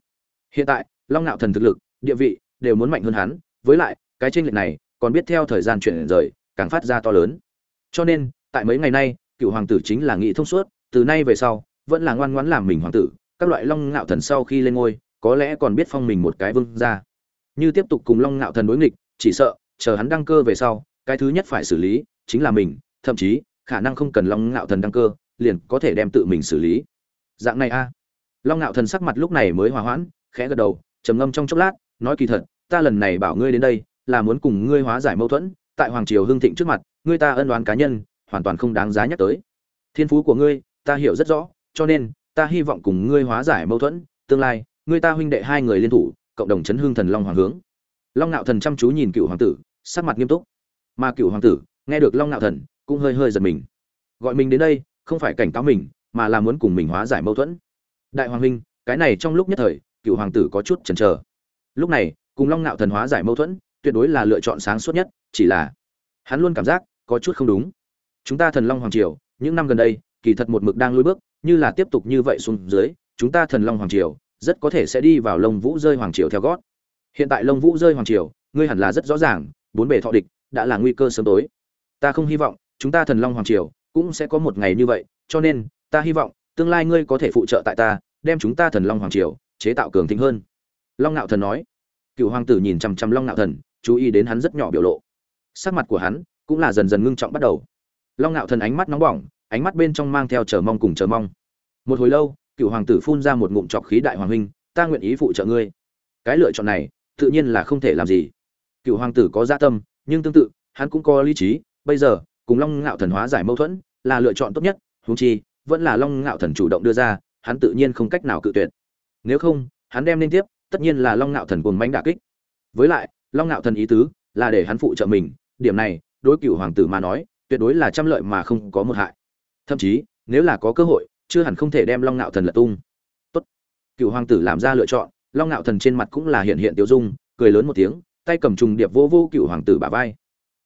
A: Hiện tại long ngạo thần thực lực, địa vị đều muốn mạnh hơn hắn, với lại, cái tranh lệch này còn biết theo thời gian chuyển rời, càng phát ra to lớn. Cho nên, tại mấy ngày nay cựu hoàng tử chính là nghĩ thông suốt, từ nay về sau, vẫn là ngoan ngoãn làm mình hoàng tử, các loại long ngạo thần sau khi lên ngôi, có lẽ còn biết phong mình một cái vương ra như tiếp tục cùng long ngạo thần đối nghịch, chỉ sợ, chờ hắn đăng cơ về sau, cái thứ nhất phải xử lý chính là mình, thậm chí, khả năng không cần long ngạo thần đăng cơ, liền có thể đem tự mình xử lý. Dạng này a. Long ngạo thần sắc mặt lúc này mới hòa hoãn, khẽ gật đầu trầm ngâm trong chốc lát, nói kỳ thật, ta lần này bảo ngươi đến đây, là muốn cùng ngươi hóa giải mâu thuẫn, tại hoàng triều hưng thịnh trước mặt, ngươi ta ân đoán cá nhân, hoàn toàn không đáng giá nhắc tới. Thiên phú của ngươi, ta hiểu rất rõ, cho nên, ta hy vọng cùng ngươi hóa giải mâu thuẫn, tương lai, ngươi ta huynh đệ hai người liên thủ, cộng đồng chấn hương thần long hoàng hướng. Long nạo thần chăm chú nhìn cựu hoàng tử, sắc mặt nghiêm túc. Mà cựu hoàng tử, nghe được long nạo thần, cũng hơi hơi giật mình. Gọi mình đến đây, không phải cảnh cáo mình, mà là muốn cùng mình hóa giải mâu thuẫn. Đại hoàng huynh, cái này trong lúc nhất thời cựu hoàng tử có chút chần chờ. Lúc này, cùng long nạo thần hóa giải mâu thuẫn, tuyệt đối là lựa chọn sáng suốt nhất, chỉ là hắn luôn cảm giác có chút không đúng. Chúng ta thần long hoàng triều, những năm gần đây, kỳ thật một mực đang lùi bước, như là tiếp tục như vậy xuống dưới, chúng ta thần long hoàng triều, rất có thể sẽ đi vào lông vũ rơi hoàng triều theo gót. Hiện tại lông vũ rơi hoàng triều, ngươi hẳn là rất rõ ràng, bốn bề thọ địch, đã là nguy cơ sớm tối. Ta không hy vọng, chúng ta thần long hoàng triều, cũng sẽ có một ngày như vậy, cho nên, ta hy vọng, tương lai ngươi có thể phụ trợ tại ta, đem chúng ta thần long hoàng triều chế tạo cường thịnh hơn. Long ngạo thần nói. Cựu hoàng tử nhìn chằm chằm long ngạo thần, chú ý đến hắn rất nhỏ biểu lộ. Sắc mặt của hắn cũng là dần dần ngưng trọng bắt đầu. Long ngạo thần ánh mắt nóng bỏng, ánh mắt bên trong mang theo chờ mong cùng chờ mong. Một hồi lâu cựu hoàng tử phun ra một ngụm trọc khí đại hoàng huynh, ta nguyện ý phụ trợ ngươi. Cái lựa chọn này, tự nhiên là không thể làm gì. Cựu hoàng tử có gia dạ tâm, nhưng tương tự, hắn cũng có lý trí. Bây giờ, cùng long ngạo thần hóa giải mâu thuẫn là lựa chọn tốt nhất, huống chi, vẫn là long ngạo thần chủ động đưa ra, hắn tự nhiên không cách nào cự tuyệt nếu không, hắn đem liên tiếp, tất nhiên là long ngạo thần cuồng mánh đả kích. Với lại, long ngạo thần ý tứ là để hắn phụ trợ mình, điểm này, đối cựu hoàng tử mà nói, tuyệt đối là trăm lợi mà không có một hại. Thậm chí, nếu là có cơ hội, chưa hẳn không thể đem long ngạo thần lật tung. Tốt. Cựu hoàng tử làm ra lựa chọn, long ngạo thần trên mặt cũng là hiện hiện tiêu dung, cười lớn một tiếng, tay cầm trùng điệp vô vô cựu hoàng tử bả vai.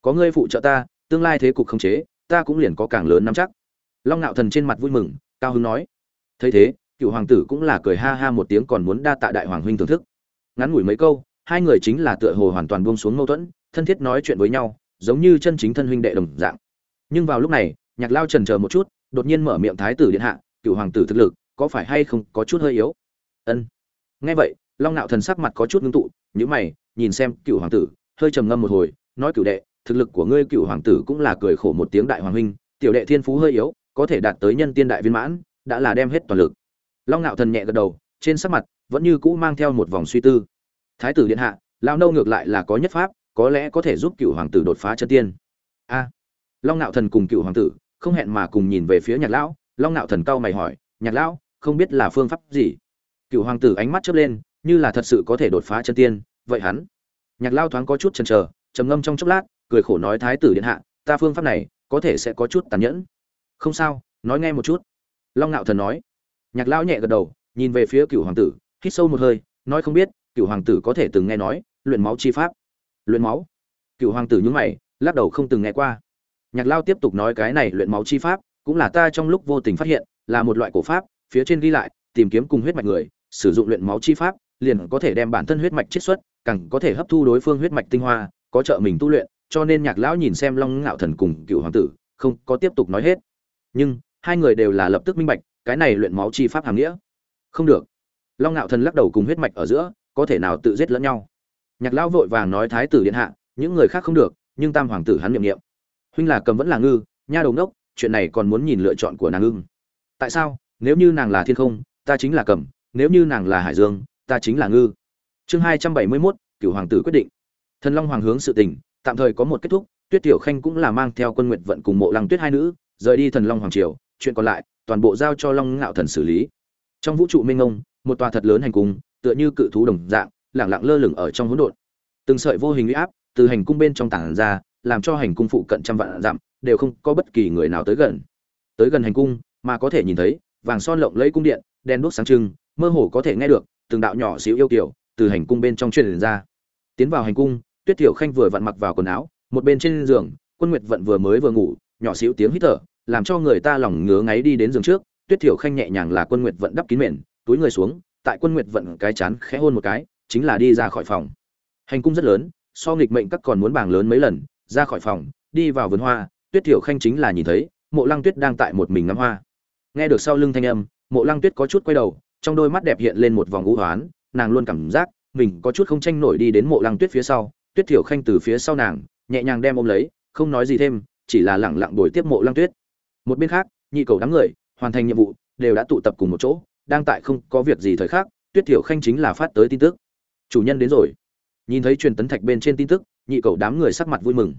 A: Có ngươi phụ trợ ta, tương lai thế cục không chế, ta cũng liền có càng lớn nắm chắc. Long ngạo thần trên mặt vui mừng, cao hứng nói. Thấy thế cựu hoàng tử cũng là cười ha ha một tiếng còn muốn đa tạ đại hoàng huynh thưởng thức. Ngắn ngủi mấy câu, hai người chính là tựa hồ hoàn toàn buông xuống mâu thuẫn, thân thiết nói chuyện với nhau, giống như chân chính thân huynh đệ đồng dạng. Nhưng vào lúc này, nhạc lao trần chờ một chút, đột nhiên mở miệng thái tử điện hạ, cựu hoàng tử thực lực, có phải hay không có chút hơi yếu? Ân. Nghe vậy, long nạo thần sắc mặt có chút ngưng tụ nhữ mày, nhìn xem cựu hoàng tử, hơi trầm ngâm một hồi, nói cựu đệ, thực lực của ngươi cựu hoàng tử cũng là cười khổ một tiếng đại hoàng huynh, tiểu đệ thiên phú hơi yếu, có thể đạt tới nhân tiên đại viên mãn, đã là đem hết toàn lực long nạo thần nhẹ gật đầu, trên sắc mặt vẫn như cũ mang theo một vòng suy tư. Thái tử điện hạ lao nâu ngược lại là có nhất pháp, có lẽ có thể giúp cựu hoàng tử đột phá chân tiên. A. Long nạo thần cùng cựu hoàng tử không hẹn mà cùng nhìn về phía nhạc lão. Long nạo thần cau mày hỏi, nhạc lão, không biết là phương pháp gì? Cựu hoàng tử ánh mắt chớp lên, như là thật sự có thể đột phá chân tiên, vậy hắn? Nhạc lao thoáng có chút chần chờ, trầm ngâm trong chốc lát, cười khổ nói, thái tử điện hạ, ta phương pháp này có thể sẽ có chút tàn nhẫn. Không sao, nói nghe một chút. Long ngạo thần nói nhạc lão nhẹ gật đầu, nhìn về phía cựu hoàng tử, hít sâu một hơi, nói không biết cựu hoàng tử có thể từng nghe nói, luyện máu chi pháp. Luyện máu? Cựu hoàng tử nhúng mày, lắc đầu không từng nghe qua. Nhạc lao tiếp tục nói cái này luyện máu chi pháp, cũng là ta trong lúc vô tình phát hiện, là một loại cổ pháp, phía trên ghi lại, tìm kiếm cùng huyết mạch người, sử dụng luyện máu chi pháp, liền có thể đem bản thân huyết mạch chiết xuất, càng có thể hấp thu đối phương huyết mạch tinh hoa, có trợ mình tu luyện, cho nên nhạc lão nhìn xem long ngạo thần cùng cựu hoàng tử, không có tiếp tục nói hết. Nhưng, hai người đều là lập tức minh bạch cái này luyện máu chi pháp hàm nghĩa. Không được. Long ngạo thần lắc đầu cùng huyết mạch ở giữa, có thể nào tự giết lẫn nhau? Nhạc lão vội vàng nói thái tử điện hạ, những người khác không được, nhưng tam hoàng tử hắn niệm niệm. Huynh là cầm vẫn là ngư, nha đầu ngốc, chuyện này còn muốn nhìn lựa chọn của nàng ưng. Tại sao? Nếu như nàng là thiên không, ta chính là cầm, nếu như nàng là hải dương, ta chính là ngư. Chương hai trăm bảy mươi mốt cựu hoàng tử quyết định. Thần long hoàng hướng sự tình, tạm thời có một kết thúc, tuyết tiểu khanh cũng là mang theo quân nguyện vận cùng mộ lăng tuyết hai nữ, rời đi thần long hoàng triều, chuyện còn lại toàn bộ giao cho long ngạo thần xử lý. Trong vũ trụ minh ngông một tòa thật lớn hành cung, tựa như cự thú đồng dạng, lẳng lặng lơ lửng ở trong hỗn độn. Từng sợi vô hình uy áp từ hành cung bên trong tảng ra, làm cho hành cung phụ cận trăm vạn dặm đều không có bất kỳ người nào tới gần. Tới gần hành cung, mà có thể nhìn thấy, vàng son lộng lẫy cung điện, đèn đuốc sáng trưng, mơ hồ có thể nghe được từng đạo nhỏ xíu yêu kiểu từ hành cung bên trong truyền ra. Tiến vào hành cung, tuyết tiểu khanh vừa vặn mặc vào quần áo, một bên trên giường, quân nguyệt vận vừa mới vừa ngủ, nhỏ xíu tiếng hít thở làm cho người ta lòng ngứa ngáy đi đến giường trước, tuyết Thiểu khanh nhẹ nhàng là quân nguyệt vận đắp kín mền, túi người xuống, tại quân nguyệt vận cái chán khẽ hôn một cái, chính là đi ra khỏi phòng. Hành cung rất lớn, so nghịch mệnh các còn muốn bảng lớn mấy lần, ra khỏi phòng, đi vào vườn hoa, tuyết Thiểu khanh chính là nhìn thấy, mộ lăng tuyết đang tại một mình ngắm hoa. Nghe được sau lưng thanh âm, mộ lăng tuyết có chút quay đầu, trong đôi mắt đẹp hiện lên một vòng ngũ hoán, nàng luôn cảm giác mình có chút không tranh nổi đi đến mộ lăng tuyết phía sau. Tuyết Thiểu khanh từ phía sau nàng, nhẹ nhàng đem ôm lấy, không nói gì thêm, chỉ là lẳng lặng đổi tiếp mộ lăng tuyết một bên khác, nhị cầu đám người, hoàn thành nhiệm vụ, đều đã tụ tập cùng một chỗ, đang tại không có việc gì thời khắc, tuyết tiểu khanh chính là phát tới tin tức. Chủ nhân đến rồi. Nhìn thấy truyền tấn thạch bên trên tin tức, nhị cầu đám người sắc mặt vui mừng.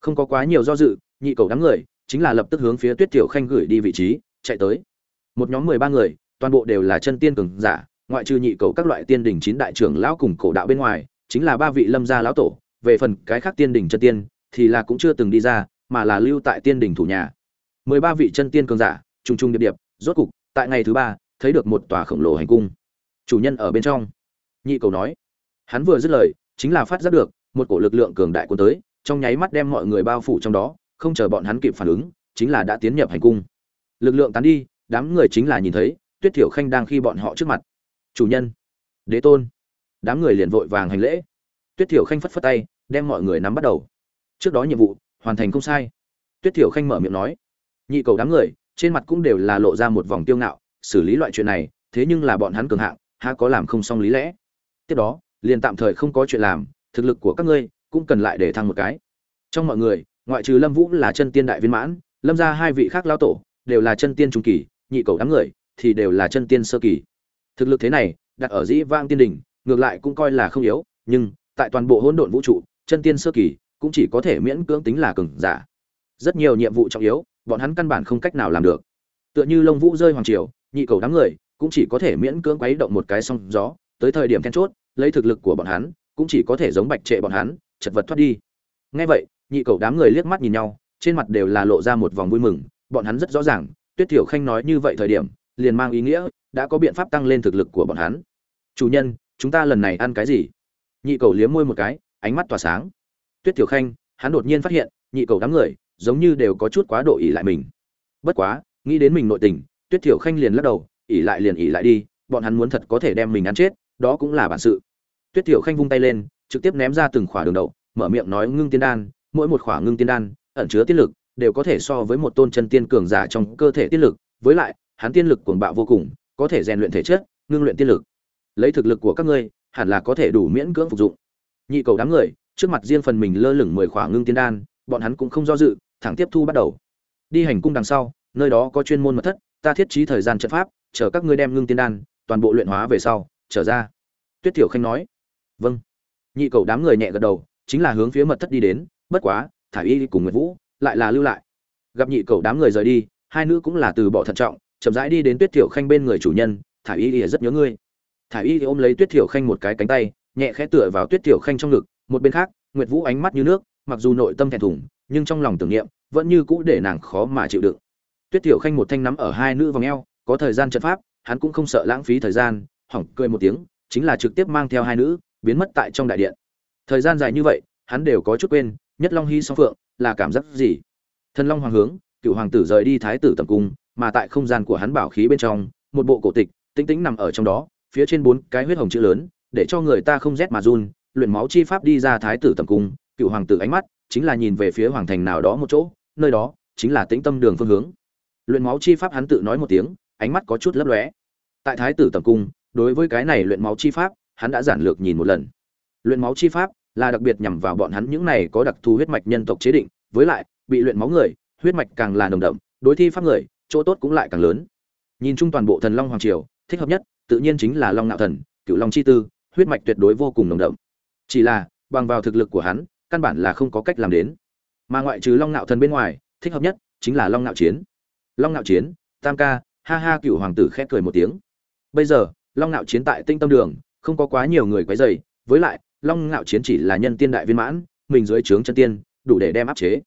A: Không có quá nhiều do dự, nhị cầu đám người chính là lập tức hướng phía tuyết tiểu khanh gửi đi vị trí, chạy tới. Một nhóm mười ba người, toàn bộ đều là chân tiên cường giả, ngoại trừ nhị cầu các loại tiên đỉnh chín đại trưởng lão cùng cổ đạo bên ngoài, chính là ba vị lâm gia lão tổ. Về phần cái khác tiên đỉnh chân tiên, thì là cũng chưa từng đi ra, mà là lưu tại tiên đỉnh thủ nhà mười ba vị chân tiên cường giả, trùng trùng điệp điệp, rốt cục, tại ngày thứ ba, thấy được một tòa khổng lồ hành cung. Chủ nhân ở bên trong. Nhị cầu nói, hắn vừa dứt lời, chính là phát giác được, một cổ lực lượng cường đại cuốn tới, trong nháy mắt đem mọi người bao phủ trong đó, không chờ bọn hắn kịp phản ứng, chính là đã tiến nhập hành cung. Lực lượng tán đi, đám người chính là nhìn thấy, tuyết thiểu khanh đang khi bọn họ trước mặt. Chủ nhân, đế tôn. Đám người liền vội vàng hành lễ. Tuyết thiểu khanh phất phất tay, đem mọi người nắm bắt đầu. Trước đó nhiệm vụ, hoàn thành không sai. Tuyết thiểu khanh mở miệng nói nhị cầu đám người, trên mặt cũng đều là lộ ra một vòng tiêu ngạo, xử lý loại chuyện này, thế nhưng là bọn hắn cường hạng, há có làm không xong lý lẽ. Tiếp đó, liền tạm thời không có chuyện làm, thực lực của các ngươi cũng cần lại để thăng một cái. Trong mọi người, ngoại trừ lâm vũ là chân tiên đại viên mãn, lâm ra hai vị khác lao tổ đều là chân tiên trung kỳ, nhị cầu đám người thì đều là chân tiên sơ kỳ. Thực lực thế này, đặt ở dĩ vang tiên đình ngược lại cũng coi là không yếu, nhưng tại toàn bộ hỗn độn vũ trụ, chân tiên sơ kỳ cũng chỉ có thể miễn cưỡng tính là cường giả. Rất nhiều nhiệm vụ trọng yếu bọn hắn căn bản không cách nào làm được. Tựa như lông vũ rơi hoàng triều, nhị cầu đám người cũng chỉ có thể miễn cưỡng quấy động một cái song gió, tới thời điểm then chốt, lấy thực lực của bọn hắn, cũng chỉ có thể giống bạch trệ bọn hắn, chật vật thoát đi. Ngay vậy, nhị cầu đám người liếc mắt nhìn nhau, trên mặt đều là lộ ra một vòng vui mừng, bọn hắn rất rõ ràng, tuyết thiểu khanh nói như vậy thời điểm, liền mang ý nghĩa đã có biện pháp tăng lên thực lực của bọn hắn. Chủ nhân, chúng ta lần này ăn cái gì? Nhị cầu liếm môi một cái, ánh mắt tỏa sáng. Tuyết thiểu khanh, hắn đột nhiên phát hiện, nhị cầu đám người giống như đều có chút quá độ ỉ lại mình. Bất quá, nghĩ đến mình nội tình, tuyết thiểu khanh liền lắc đầu ỉ lại liền ỉ lại đi, bọn hắn muốn thật có thể đem mình ăn chết, đó cũng là bản sự. Tuyết thiểu khanh vung tay lên, trực tiếp ném ra từng khỏa đường đậu, mở miệng nói ngưng tiên đan, mỗi một khỏa ngưng tiên đan, ẩn chứa tiên lực, đều có thể so với một tôn chân tiên cường giả trong cơ thể tiên lực, với lại, hắn tiên lực cuồng bạo vô cùng, có thể rèn luyện thể chất, ngưng luyện tiên lực. Lấy thực lực của các ngươi, hẳn là có thể đủ miễn cưỡng phục dụng. Nhị cầu đám người, trước mặt riêng phần mình lơ lửng mười khỏa ngưng tiên đan, bọn hắn cũng không do dự thẳng tiếp thu bắt đầu. Đi hành cung đằng sau, nơi đó có chuyên môn mật thất, ta thiết trí thời gian trận pháp, chờ các ngươi đem ngưng tiên đan, toàn bộ luyện hóa về sau, trở ra. Tuyết tiểu khanh nói. Vâng. Nhị cầu đám người nhẹ gật đầu, chính là hướng phía mật thất đi đến, bất quá thả y cùng nguyệt vũ lại là lưu lại. Gặp nhị cầu đám người rời đi, hai nữ cũng là từ bỏ thận trọng, chậm rãi đi đến tuyết tiểu khanh bên người chủ nhân thả y rất nhớ ngươi. Thả y ôm lấy tuyết tiểu khanh một cái cánh tay, nhẹ khẽ tựa vào tuyết tiểu khanh trong ngực, một bên khác, nguyệt vũ ánh mắt như nước, mặc dù nội tâm thẹn thùng nhưng trong lòng tưởng niệm, vẫn như cũ để nàng khó mà chịu đựng. Tuyết tiểu khanh một thanh nắm ở hai nữ vòng eo, có thời gian trận pháp, hắn cũng không sợ lãng phí thời gian hỏng cười một tiếng, chính là trực tiếp mang theo hai nữ, biến mất tại trong đại điện. Thời gian dài như vậy, hắn đều có chút quên, nhất long hy song phượng là cảm giác gì? Thần long hoàng hướng, cựu hoàng tử rời đi thái tử tầm cung, mà tại không gian của hắn bảo khí bên trong, một bộ cổ tịch, tĩnh tĩnh nằm ở trong đó, phía trên bốn cái huyết hồng chữ lớn, để cho người ta không rét mà run, luyện máu chi pháp đi ra thái tử tầm cung, cựu hoàng tử ánh mắt chính là nhìn về phía hoàng thành nào đó một chỗ, nơi đó chính là tĩnh tâm đường phương hướng. Luyện máu chi pháp hắn tự nói một tiếng, ánh mắt có chút lấp lóe. Tại thái tử tầm cung, đối với cái này luyện máu chi pháp, hắn đã giản lược nhìn một lần. Luyện máu chi pháp là đặc biệt nhằm vào bọn hắn những này có đặc thù huyết mạch nhân tộc chế định, với lại, bị luyện máu người, huyết mạch càng là nồng đậm, đối thi pháp người, chỗ tốt cũng lại càng lớn. Nhìn chung toàn bộ thần long hoàng triều, thích hợp nhất, tự nhiên chính là long nạo thần cựu long chi tư, huyết mạch tuyệt đối vô cùng nồng đậm. Chỉ là, bằng vào thực lực của hắn căn bản là không có cách làm đến. Mà ngoại trừ long nạo thần bên ngoài, thích hợp nhất chính là long nạo chiến. Long nạo chiến, tam ca, ha ha, cựu hoàng tử khép cười một tiếng. Bây giờ, long nạo chiến tại tinh tâm đường, không có quá nhiều người quấy dày với lại, long nạo chiến chỉ là nhân tiên đại viên mãn, mình dưới trướng chân tiên, đủ để đem áp chế.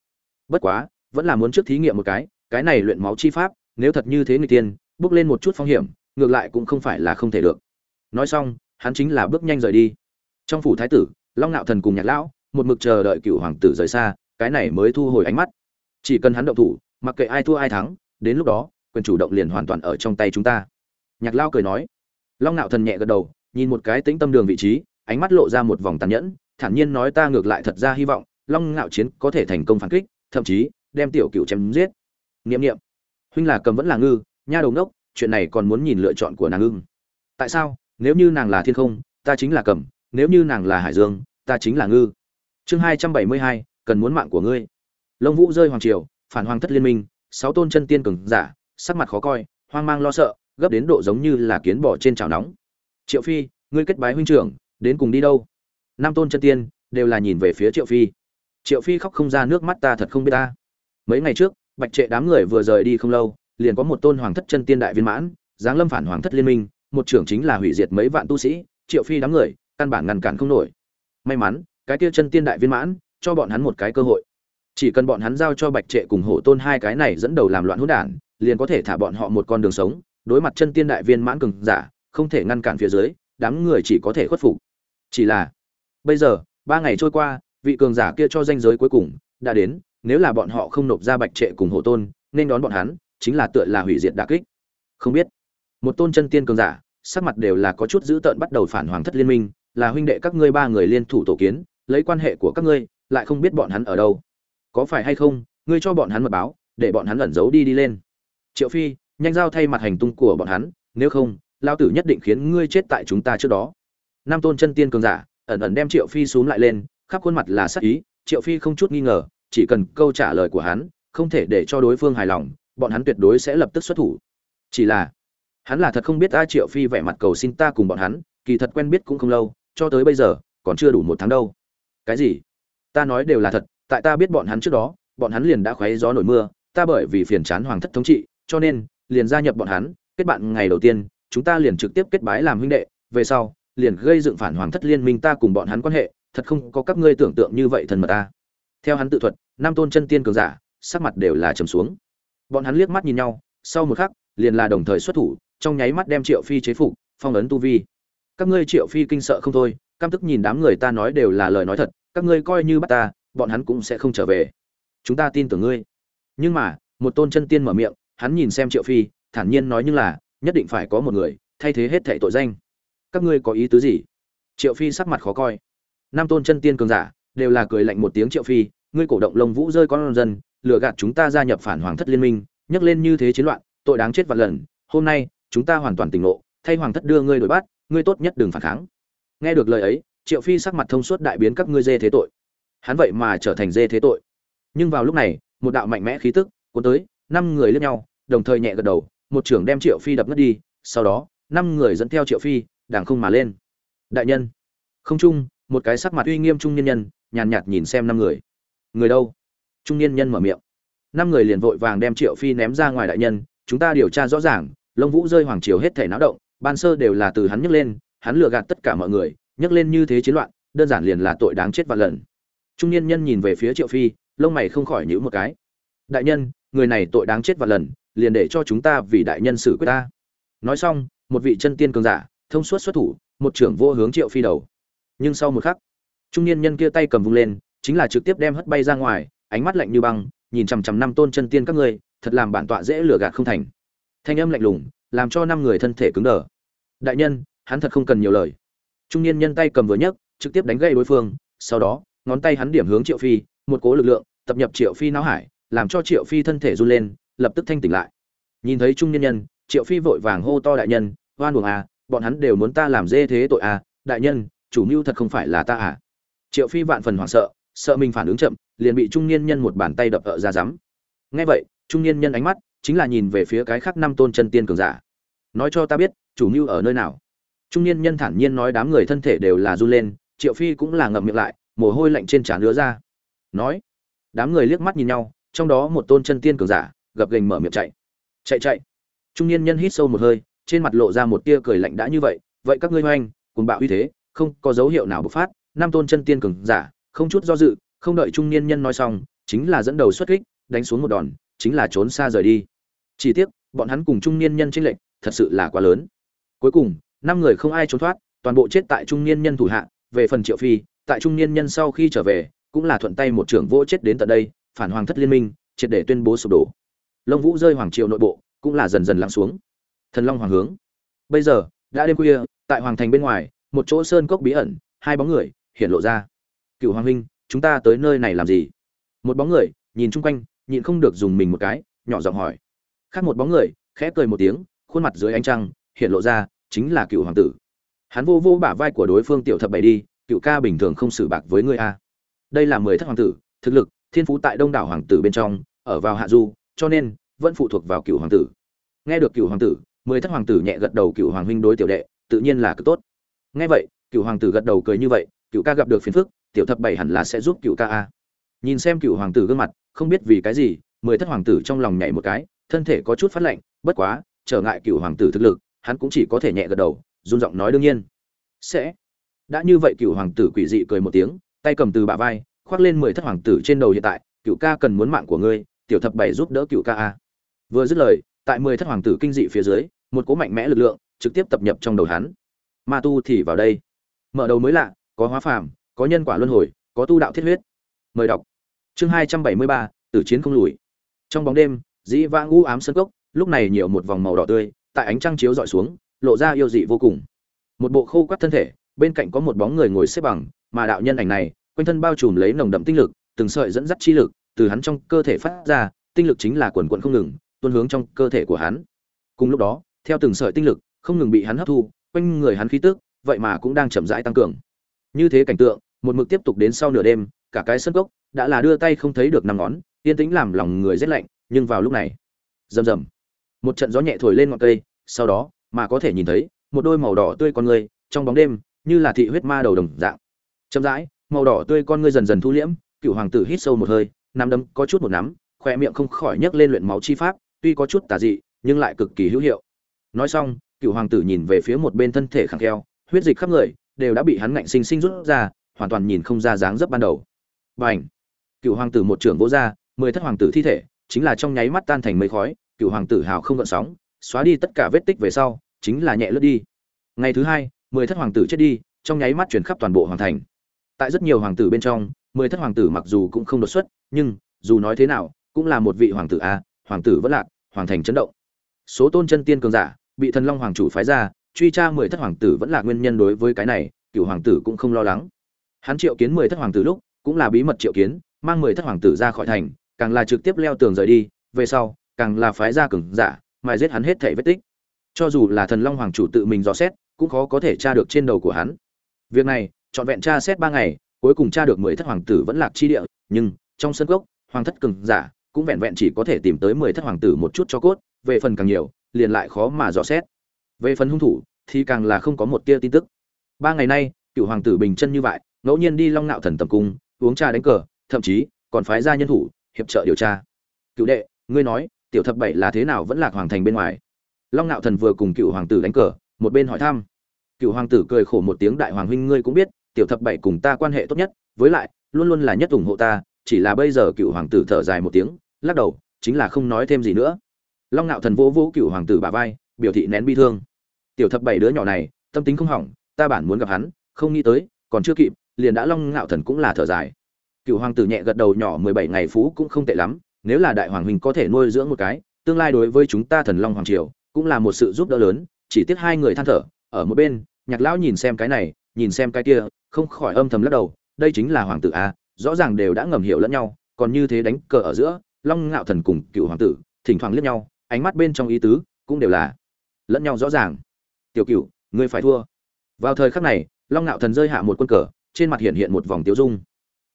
A: Bất quá, vẫn là muốn trước thí nghiệm một cái cái này luyện máu chi pháp, nếu thật như thế người tiên, bước lên một chút phong hiểm, ngược lại cũng không phải là không thể được. Nói xong, hắn chính là bước nhanh rời đi. Trong phủ thái tử, long nạo thần cùng nhạc lão một mực chờ đợi cựu hoàng tử rời xa, cái này mới thu hồi ánh mắt. Chỉ cần hắn động thủ, mặc kệ ai thua ai thắng, đến lúc đó, quyền chủ động liền hoàn toàn ở trong tay chúng ta. Nhạc lao cười nói. Long nạo thần nhẹ gật đầu, nhìn một cái tĩnh tâm đường vị trí, ánh mắt lộ ra một vòng tàn nhẫn, thản nhiên nói ta ngược lại thật ra hy vọng, long ngạo chiến có thể thành công phản kích, thậm chí, đem tiểu cựu chém giết. Nghiệm nghiệm huynh là cầm vẫn là ngư, nha đầu ngốc, chuyện này còn muốn nhìn lựa chọn của nàng ưng. Tại sao? Nếu như nàng là thiên không, ta chính là cầm, nếu như nàng là hải dương, ta chính là ngư chương hai trăm bảy mươi hai, cần muốn mạng của ngươi. Lông vũ rơi hoàng triều, phản hoàng thất liên minh, sáu tôn chân tiên cường giả, sắc mặt khó coi, hoang mang lo sợ, gấp đến độ giống như là kiến bò trên chảo nóng. Triệu phi, ngươi kết bái huynh trưởng, đến cùng đi đâu? Năm tôn chân tiên, đều là nhìn về phía triệu phi. Triệu phi khóc không ra nước mắt ta thật không biết ta. Mấy ngày trước, bạch trệ đám người vừa rời đi không lâu, liền có một tôn hoàng thất chân tiên đại viên mãn, giáng lâm phản hoàng thất liên minh, một trưởng chính là hủy diệt mấy vạn tu sĩ, triệu phi đám người, căn bản ngăn cản không nổi. May mắn cái kia chân tiên đại viên mãn, cho bọn hắn một cái cơ hội. Chỉ cần bọn hắn giao cho bạch trệ cùng hổ tôn hai cái này dẫn đầu làm loạn hỗn đản, liền có thể thả bọn họ một con đường sống, đối mặt chân tiên đại viên mãn cường giả, không thể ngăn cản phía dưới, đám người chỉ có thể khuất phục. Chỉ là, bây giờ, ba ngày trôi qua, vị cường giả kia cho danh giới cuối cùng đã đến, nếu là bọn họ không nộp ra bạch trệ cùng hổ tôn, nên đón bọn hắn, chính là tựa là hủy diệt đà kích. Không biết, một tôn chân tiên cường giả, sắc mặt đều là có chút dữ tợn bắt đầu phản hoàng thất liên minh, là huynh đệ các ngươi ba người liên thủ tổ kiến lấy quan hệ của các ngươi, lại không biết bọn hắn ở đâu. Có phải hay không, ngươi cho bọn hắn mật báo, để bọn hắn ẩn giấu đi đi lên. Triệu phi, nhanh giao thay mặt hành tung của bọn hắn, nếu không lao tử nhất định khiến ngươi chết tại chúng ta trước đó. Nam tôn chân tiên cường giả, ẩn ẩn đem triệu phi xuống lại lên, khắp khuôn mặt là sắc ý, triệu phi không chút nghi ngờ, chỉ cần câu trả lời của hắn, không thể để cho đối phương hài lòng, bọn hắn tuyệt đối sẽ lập tức xuất thủ. Chỉ là, hắn là thật không biết a triệu phi vẻ mặt cầu xin ta cùng bọn hắn, kỳ thật quen biết cũng không lâu, cho tới bây giờ, còn chưa đủ một tháng đâu cái gì? Ta nói đều là thật, tại ta biết bọn hắn trước đó, bọn hắn liền đã khoáy gió nổi mưa, ta bởi vì phiền chán hoàng thất thống trị, cho nên, liền gia nhập bọn hắn, kết bạn ngày đầu tiên, chúng ta liền trực tiếp kết bái làm huynh đệ, về sau, liền gây dựng phản hoàng thất liên minh ta cùng bọn hắn quan hệ, thật không có các ngươi tưởng tượng như vậy thần mật ta. Theo hắn tự thuật, năm tôn chân tiên cường giả, sắc mặt đều là trầm xuống. Bọn hắn liếc mắt nhìn nhau, sau một khắc, liền là đồng thời xuất thủ, trong nháy mắt đem triệu phi chế phục, phong ấn tu vi. Các ngươi triệu phi kinh sợ không thôi căm tức nhìn đám người ta nói đều là lời nói thật, các ngươi coi như bắt ta, bọn hắn cũng sẽ không trở về. Chúng ta tin tưởng ngươi. Nhưng mà, một tôn chân tiên mở miệng, hắn nhìn xem triệu phi, thản nhiên nói nhưng là, nhất định phải có một người, thay thế hết thảy tội danh. Các ngươi có ý tứ gì? Triệu phi sắc mặt khó coi. Năm tôn chân tiên cường giả, đều là cười lạnh một tiếng triệu phi, ngươi cổ động lông vũ rơi con dân, lừa gạt chúng ta gia nhập phản hoàng thất liên minh nhắc lên như thế chiến loạn, tội đáng chết vạn lần, hôm nay, chúng ta hoàn toàn tỉnh ngộ, thay hoàng thất đưa ngươi đổi bắt, ngươi tốt nhất đừng phản kháng nghe được lời ấy, triệu phi sắc mặt thông suốt đại biến các ngươi dê thế tội. Hắn vậy mà trở thành dê thế tội. Nhưng vào lúc này, một đạo mạnh mẽ khí tức cuốn tới, năm người lướt nhau, đồng thời nhẹ gật đầu, một trưởng đem triệu phi đập ngất đi, sau đó, năm người dẫn theo triệu phi đàng không mà lên. Đại nhân, không trung một cái sắc mặt uy nghiêm trung nhân nhân, nhàn nhạt nhìn xem năm người. Người đâu? Trung niên nhân mở miệng. Năm người liền vội vàng đem triệu phi ném ra ngoài đại nhân, chúng ta điều tra rõ ràng, lông vũ rơi hoàng triều hết thể náo động, ban sơ đều là từ hắn nhấc lên hắn lừa gạt tất cả mọi người, nhấc lên như thế chiến loạn, đơn giản liền là tội đáng chết vạn lần. Trung niên nhân nhìn về phía triệu phi, lông mày không khỏi nhíu một cái. Đại nhân, người này tội đáng chết vạn lần, liền để cho chúng ta vì đại nhân xử quyết ta. Nói xong, một vị chân tiên cường giả, thông suốt xuất thủ, một trưởng vô hướng triệu phi đầu. Nhưng sau một khắc, trung niên nhân kia tay cầm vung lên, chính là trực tiếp đem hất bay ra ngoài, ánh mắt lạnh như băng, nhìn chằm chằm năm tôn chân tiên các ngươi, thật làm bản tọa dễ lừa gạt không thành. Thanh âm lạnh lùng, làm cho năm người thân thể cứng đờ. Đại nhân hắn thật không cần nhiều lời. Trung niên nhân tay cầm vừa nhấc, trực tiếp đánh gây đối phương, sau đó, ngón tay hắn điểm hướng triệu phi, một cố lực lượng, tập nhập triệu phi não hải, làm cho triệu phi thân thể run lên, lập tức thanh tỉnh lại. Nhìn thấy trung niên nhân, triệu phi vội vàng hô to đại nhân hoan buồng à bọn hắn đều muốn ta làm dê thế tội à đại nhân, chủ mưu thật không phải là ta à. Triệu phi vạn phần hoảng sợ sợ mình phản ứng chậm, liền bị trung niên nhân một bàn tay đập ở ra rắm. Nghe vậy, trung niên nhân ánh mắt chính là nhìn về phía cái khác năm tôn chân tiên cường giả. Nói cho ta biết, chủ mưu ở nơi nào? Trung niên nhân thản nhiên nói đám người thân thể đều là run lên, triệu phi cũng là ngậm miệng lại, mồ hôi lạnh trên trán lứa ra. Nói, đám người liếc mắt nhìn nhau, trong đó một tôn chân tiên cường giả, gập gềnh mở miệng chạy. Chạy chạy. Trung niên nhân hít sâu một hơi, trên mặt lộ ra một tia cười lạnh đã như vậy vậy các ngươi hoành cùng bạo uy thế, không có dấu hiệu nào bộc phát, năm tôn chân tiên cường giả, không chút do dự, không đợi trung niên nhân nói xong, chính là dẫn đầu xuất kích, đánh xuống một đòn, chính là trốn xa rời đi. Chỉ tiếc, bọn hắn cùng trung niên nhân chiến lệch, thật sự là quá lớn. Cuối cùng năm người không ai trốn thoát, toàn bộ chết tại trung niên nhân thủ hạ, về phần triệu phi, tại trung niên nhân sau khi trở về, cũng là thuận tay một trưởng vỗ chết đến tận đây, phản hoàng thất liên minh, triệt để tuyên bố sụp đổ. Lông vũ rơi hoàng triều nội bộ, cũng là dần dần lắng xuống. Thần long hoàng hướng. Bây giờ, đã đêm khuya, tại hoàng thành bên ngoài, một chỗ sơn cốc bí ẩn, hai bóng người, hiện lộ ra. Cựu hoàng huynh, chúng ta tới nơi này làm gì? Một bóng người, nhìn chung quanh, nhịn không được dùng mình một cái, nhỏ giọng hỏi. Khác một bóng người, khẽ cười một tiếng, khuôn mặt dưới ánh trăng, hiện lộ ra chính là cựu hoàng tử. Hắn vô vô bả vai của đối phương tiểu thập bảy đi, cựu ca bình thường không xử bạc với ngươi a đây là mười thất hoàng tử, thực lực, thiên phú tại đông đảo hoàng tử bên trong, ở vào hạ du, cho nên vẫn phụ thuộc vào cựu hoàng tử. Nghe được cựu hoàng tử, mười thất hoàng tử nhẹ gật đầu cựu hoàng huynh đối tiểu đệ, tự nhiên là cực tốt. Nghe vậy, cựu hoàng tử gật đầu cười như vậy, cựu ca gặp được phiền phức, tiểu thập bảy hẳn là sẽ giúp cựu ca a nhìn xem cựu hoàng tử gương mặt, không biết vì cái gì, mười thất hoàng tử trong lòng nhảy một cái, thân thể có chút phát lạnh, bất quá, trở ngại cựu hoàng tử thực lực hắn cũng chỉ có thể nhẹ gật đầu, run giọng nói đương nhiên. Sẽ. Đã như vậy cựu hoàng tử quỷ dị cười một tiếng, tay cầm từ bả vai, khoác lên mười thất hoàng tử trên đầu hiện tại, cựu ca cần muốn mạng của ngươi, tiểu thập bảy giúp đỡ cựu ca a. Vừa dứt lời, tại mười thất hoàng tử kinh dị phía dưới, một cố mạnh mẽ lực lượng trực tiếp tập nhập trong đầu hắn. Ma tu thì vào đây. Mở đầu mới lạ, có hóa phàm, có nhân quả luân hồi, có tu đạo thiết huyết. Mời đọc. Chương hai trăm bảy mươi ba, tử chiến không lùi. Trong bóng đêm, dĩ vãng u ám sân cốc, lúc này nhiều một vòng màu đỏ tươi tại ánh trăng chiếu dọi xuống, lộ ra yêu dị vô cùng. Một bộ khô quắt thân thể, bên cạnh có một bóng người ngồi xếp bằng, mà đạo nhân ảnh này, quanh thân bao trùm lấy nồng đậm tinh lực, từng sợi dẫn dắt chi lực, từ hắn trong cơ thể phát ra, tinh lực chính là quần quận không ngừng, tuôn hướng trong cơ thể của hắn. Cùng lúc đó, theo từng sợi tinh lực, không ngừng bị hắn hấp thu, quanh người hắn khí tức, vậy mà cũng đang chậm rãi tăng cường. Như thế cảnh tượng, một mực tiếp tục đến sau nửa đêm, cả cái sân cốc đã là đưa tay không thấy được năm ngón, yên tĩnh làm lòng người rét lạnh, nhưng vào lúc này, rầm rầm một trận gió nhẹ thổi lên ngọn cây, sau đó, mà có thể nhìn thấy, một đôi màu đỏ tươi con người, trong bóng đêm, như là thị huyết ma đầu đồng dạng. Chậm rãi, màu đỏ tươi con ngươi dần dần thu liễm, cựu hoàng tử hít sâu một hơi, nắm đấm có chút một nắm khoe miệng không khỏi nhấc lên luyện máu chi pháp, tuy có chút tà dị, nhưng lại cực kỳ hữu hiệu. Nói xong, cựu hoàng tử nhìn về phía một bên thân thể khẳng kheo, huyết dịch khắp người, đều đã bị hắn ngạnh sinh sinh rút ra, hoàn toàn nhìn không ra dáng dấp ban đầu. B à n h cựu hoàng tử một trưởng vỗ ra, mười thất hoàng tử thi thể, chính là trong nháy mắt tan thành mây khói cựu hoàng tử hào không gợn sóng xóa đi tất cả vết tích về sau chính là nhẹ lướt đi ngày thứ hai mười thất hoàng tử chết đi trong nháy mắt chuyển khắp toàn bộ hoàng thành tại rất nhiều hoàng tử bên trong mười thất hoàng tử mặc dù cũng không đột xuất nhưng dù nói thế nào cũng là một vị hoàng tử a hoàng tử vẫn lạc hoàng thành chấn động số tôn chân tiên cường giả bị thần long hoàng chủ phái ra truy tra mười thất hoàng tử vẫn là nguyên nhân đối với cái này cựu hoàng tử cũng không lo lắng hắn triệu kiến mười thất hoàng tử lúc cũng là bí mật triệu kiến mang mười thất hoàng tử ra khỏi thành càng là trực tiếp leo tường rời đi về sau càng là phái ra cường giả mà giết hắn hết thảy vết tích. Cho dù là thần long hoàng chủ tự mình dò xét, cũng khó có thể tra được trên đầu của hắn. Việc này, trọn vẹn tra xét ba ngày, cuối cùng tra được mười thất hoàng tử vẫn lạc chi địa, nhưng, trong sân gốc hoàng thất cường giả cũng vẹn vẹn chỉ có thể tìm tới mười thất hoàng tử một chút cho cốt, về phần càng nhiều, liền lại khó mà dò xét. Về phần hung thủ, thì càng là không có một tia tin tức. Ba ngày nay, cựu hoàng tử bình chân như vậy, ngẫu nhiên đi long nạo thần tầm cung, uống trà đánh cờ, thậm chí còn phái ra nhân thủ, hiệp trợ điều tra. Cựu đệ, ngươi nói tiểu thập bảy là thế nào vẫn lạc hoàng thành bên ngoài. Long nạo thần vừa cùng cựu hoàng tử đánh cờ, một bên hỏi thăm. Cựu hoàng tử cười khổ một tiếng, đại hoàng huynh ngươi cũng biết, tiểu thập bảy cùng ta quan hệ tốt nhất, với lại, luôn luôn là nhất ủng hộ ta, chỉ là bây giờ cựu hoàng tử thở dài một tiếng, lắc đầu, chính là không nói thêm gì nữa. Long nạo thần vỗ vỗ cựu hoàng tử bà vai, biểu thị nén bi thương. Tiểu thập bảy đứa nhỏ này, tâm tính không hỏng, ta bản muốn gặp hắn, không nghĩ tới, còn chưa kịp, liền đã long ngạo thần cũng là thở dài. Cựu hoàng tử nhẹ gật đầu, nhỏ mười bảy ngày phú cũng không tệ lắm nếu là đại hoàng huynh có thể nuôi dưỡng một cái, tương lai đối với chúng ta thần long hoàng triều cũng là một sự giúp đỡ lớn, chỉ tiếc hai người than thở, ở một bên, nhạc lão nhìn xem cái này, nhìn xem cái kia, không khỏi âm thầm lắc đầu, đây chính là hoàng tử a, rõ ràng đều đã ngầm hiểu lẫn nhau, còn như thế đánh cờ ở giữa, long ngạo thần cùng cựu hoàng tử, thỉnh thoảng liếc nhau, ánh mắt bên trong ý tứ cũng đều là lẫn nhau rõ ràng. Tiểu cựu ngươi phải thua. Vào thời khắc này, long ngạo thần rơi hạ một quân cờ, trên mặt hiện hiện một vòng tiêu dung.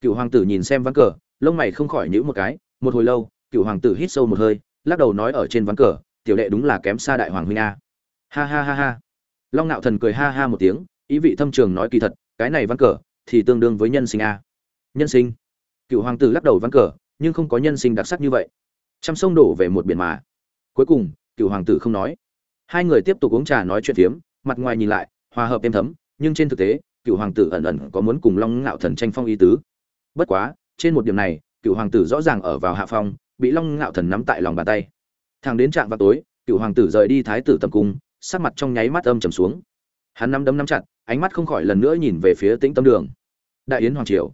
A: Cựu hoàng tử nhìn xem ván cờ, lông mày không khỏi nhíu một cái một hồi lâu, cựu hoàng tử hít sâu một hơi, lắc đầu nói ở trên ván cờ, tiểu đệ đúng là kém xa đại hoàng huynh a. Ha ha ha ha. Long nạo thần cười ha ha một tiếng, ý vị thâm trường nói kỳ thật, cái này ván cờ thì tương đương với nhân sinh a. Nhân sinh? Cựu hoàng tử lắc đầu ván cờ, nhưng không có nhân sinh đặc sắc như vậy. Trăm sông đổ về một biển mà. Cuối cùng, cựu hoàng tử không nói. Hai người tiếp tục uống trà nói chuyện phiếm, mặt ngoài nhìn lại, hòa hợp êm thấm, nhưng trên thực tế, cựu hoàng tử ẩn ẩn có muốn cùng long ngạo thần tranh phong ý tứ. Bất quá, trên một điểm này cựu hoàng tử rõ ràng ở vào hạ phong, bị long ngạo thần nắm tại lòng bàn tay. Thằng đến trạm vào tối cựu hoàng tử rời đi thái tử tầm cung, sắc mặt trong nháy mắt âm trầm xuống. Hắn nắm đấm nắm chặt, ánh mắt không khỏi lần nữa nhìn về phía tĩnh tâm đường. Đại yến hoàng triều.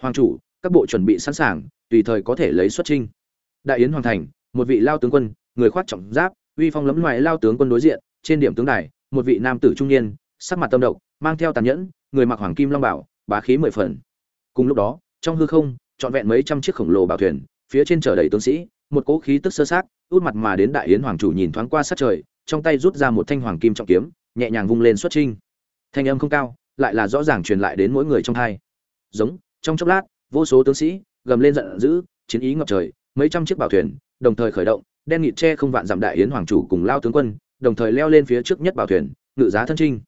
A: Hoàng chủ, các bộ chuẩn bị sẵn sàng, tùy thời có thể lấy xuất trinh đại yến hoàng thành, một vị lao tướng quân, người khoác trọng giáp, uy phong lấm ngoài lao tướng quân đối diện, trên điểm tướng đài, một vị nam tử trung niên, sắc mặt tâm độc, mang theo tàn nhẫn, người mặc hoàng kim long bảo, bá khí mười phần. Cùng lúc đó, trong hư không trọn vẹn mấy trăm chiếc khổng lồ bảo thuyền, phía trên chở đầy tướng sĩ, một cỗ khí tức sơ sát, út mặt mà đến đại yến hoàng chủ nhìn thoáng qua sát trời, trong tay rút ra một thanh hoàng kim trọng kiếm, nhẹ nhàng vung lên xuất trinh thanh âm không cao, lại là rõ ràng truyền lại đến mỗi người trong hai giống, trong chốc lát, vô số tướng sĩ, gầm lên giận dữ, chiến ý ngập trời, mấy trăm chiếc bảo thuyền, đồng thời khởi động, đen nghịt che không vạn dặm đại yến hoàng chủ cùng lao tướng quân, đồng thời leo lên phía trước nhất bảo thuyền, ngự giá thân trinh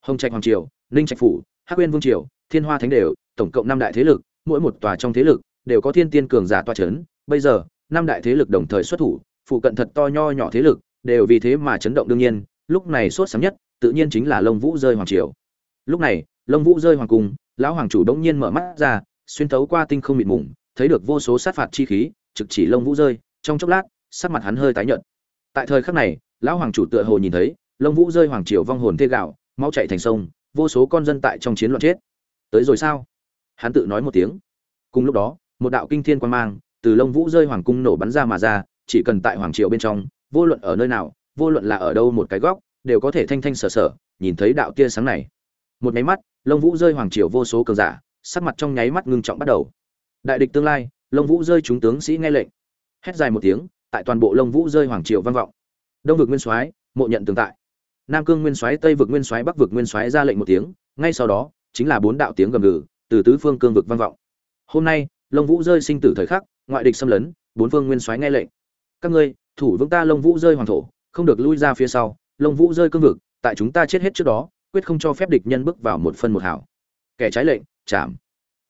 A: hồng trạch hoàng triều, ninh trạch phủ, hắc uyên vương triều, thiên hoa thánh đều, tổng cộng năm đại thế lực mỗi một tòa trong thế lực đều có thiên tiên cường giả toa chấn. Bây giờ, năm đại thế lực đồng thời xuất thủ, phụ cận thật to nho nhỏ thế lực đều vì thế mà chấn động đương nhiên. Lúc này sốt sáng nhất, tự nhiên chính là lông vũ rơi hoàng triều. Lúc này lông vũ rơi hoàng cung, lão hoàng chủ đống nhiên mở mắt ra, xuyên thấu qua tinh không mịt mùng, thấy được vô số sát phạt chi khí, trực chỉ lông vũ rơi. Trong chốc lát, sắc mặt hắn hơi tái nhợt. Tại thời khắc này, lão hoàng chủ tựa hồ nhìn thấy lông vũ rơi hoàng triều vong hồn thê gạo, mau chạy thành sông, vô số con dân tại trong chiến loạn chết. Tới rồi sao? Hắn tự nói một tiếng. Cùng lúc đó, một đạo kinh thiên quan mang từ lông vũ rơi hoàng cung nổ bắn ra mà ra, chỉ cần tại hoàng triều bên trong, vô luận ở nơi nào, vô luận là ở đâu một cái góc, đều có thể thanh thanh sở sở nhìn thấy đạo tia sáng này. Một nháy mắt lông vũ rơi hoàng triều vô số cường giả, sắc mặt trong nháy mắt ngưng trọng bắt đầu. Đại địch tương lai lông vũ rơi chúng tướng sĩ nghe lệnh. Hét dài một tiếng, tại toàn bộ lông vũ rơi hoàng triều vang vọng. Đông vực nguyên soái, mộ nhận tương tại. Nam cương nguyên soái, tây vực nguyên soái, bắc vực nguyên soái ra lệnh một tiếng, ngay sau đó, chính là bốn đạo tiếng gầm gừ từ tứ phương cương vực vang vọng. Hôm nay lông vũ rơi sinh tử thời khắc, ngoại địch xâm lấn, bốn phương nguyên soái nghe lệnh. Các ngươi, thủ vững ta lông vũ rơi hoàng thổ, không được lui ra phía sau lông vũ rơi cương vực, tại chúng ta chết hết trước đó, quyết không cho phép địch nhân bước vào một phân một hảo kẻ trái lệnh, chạm.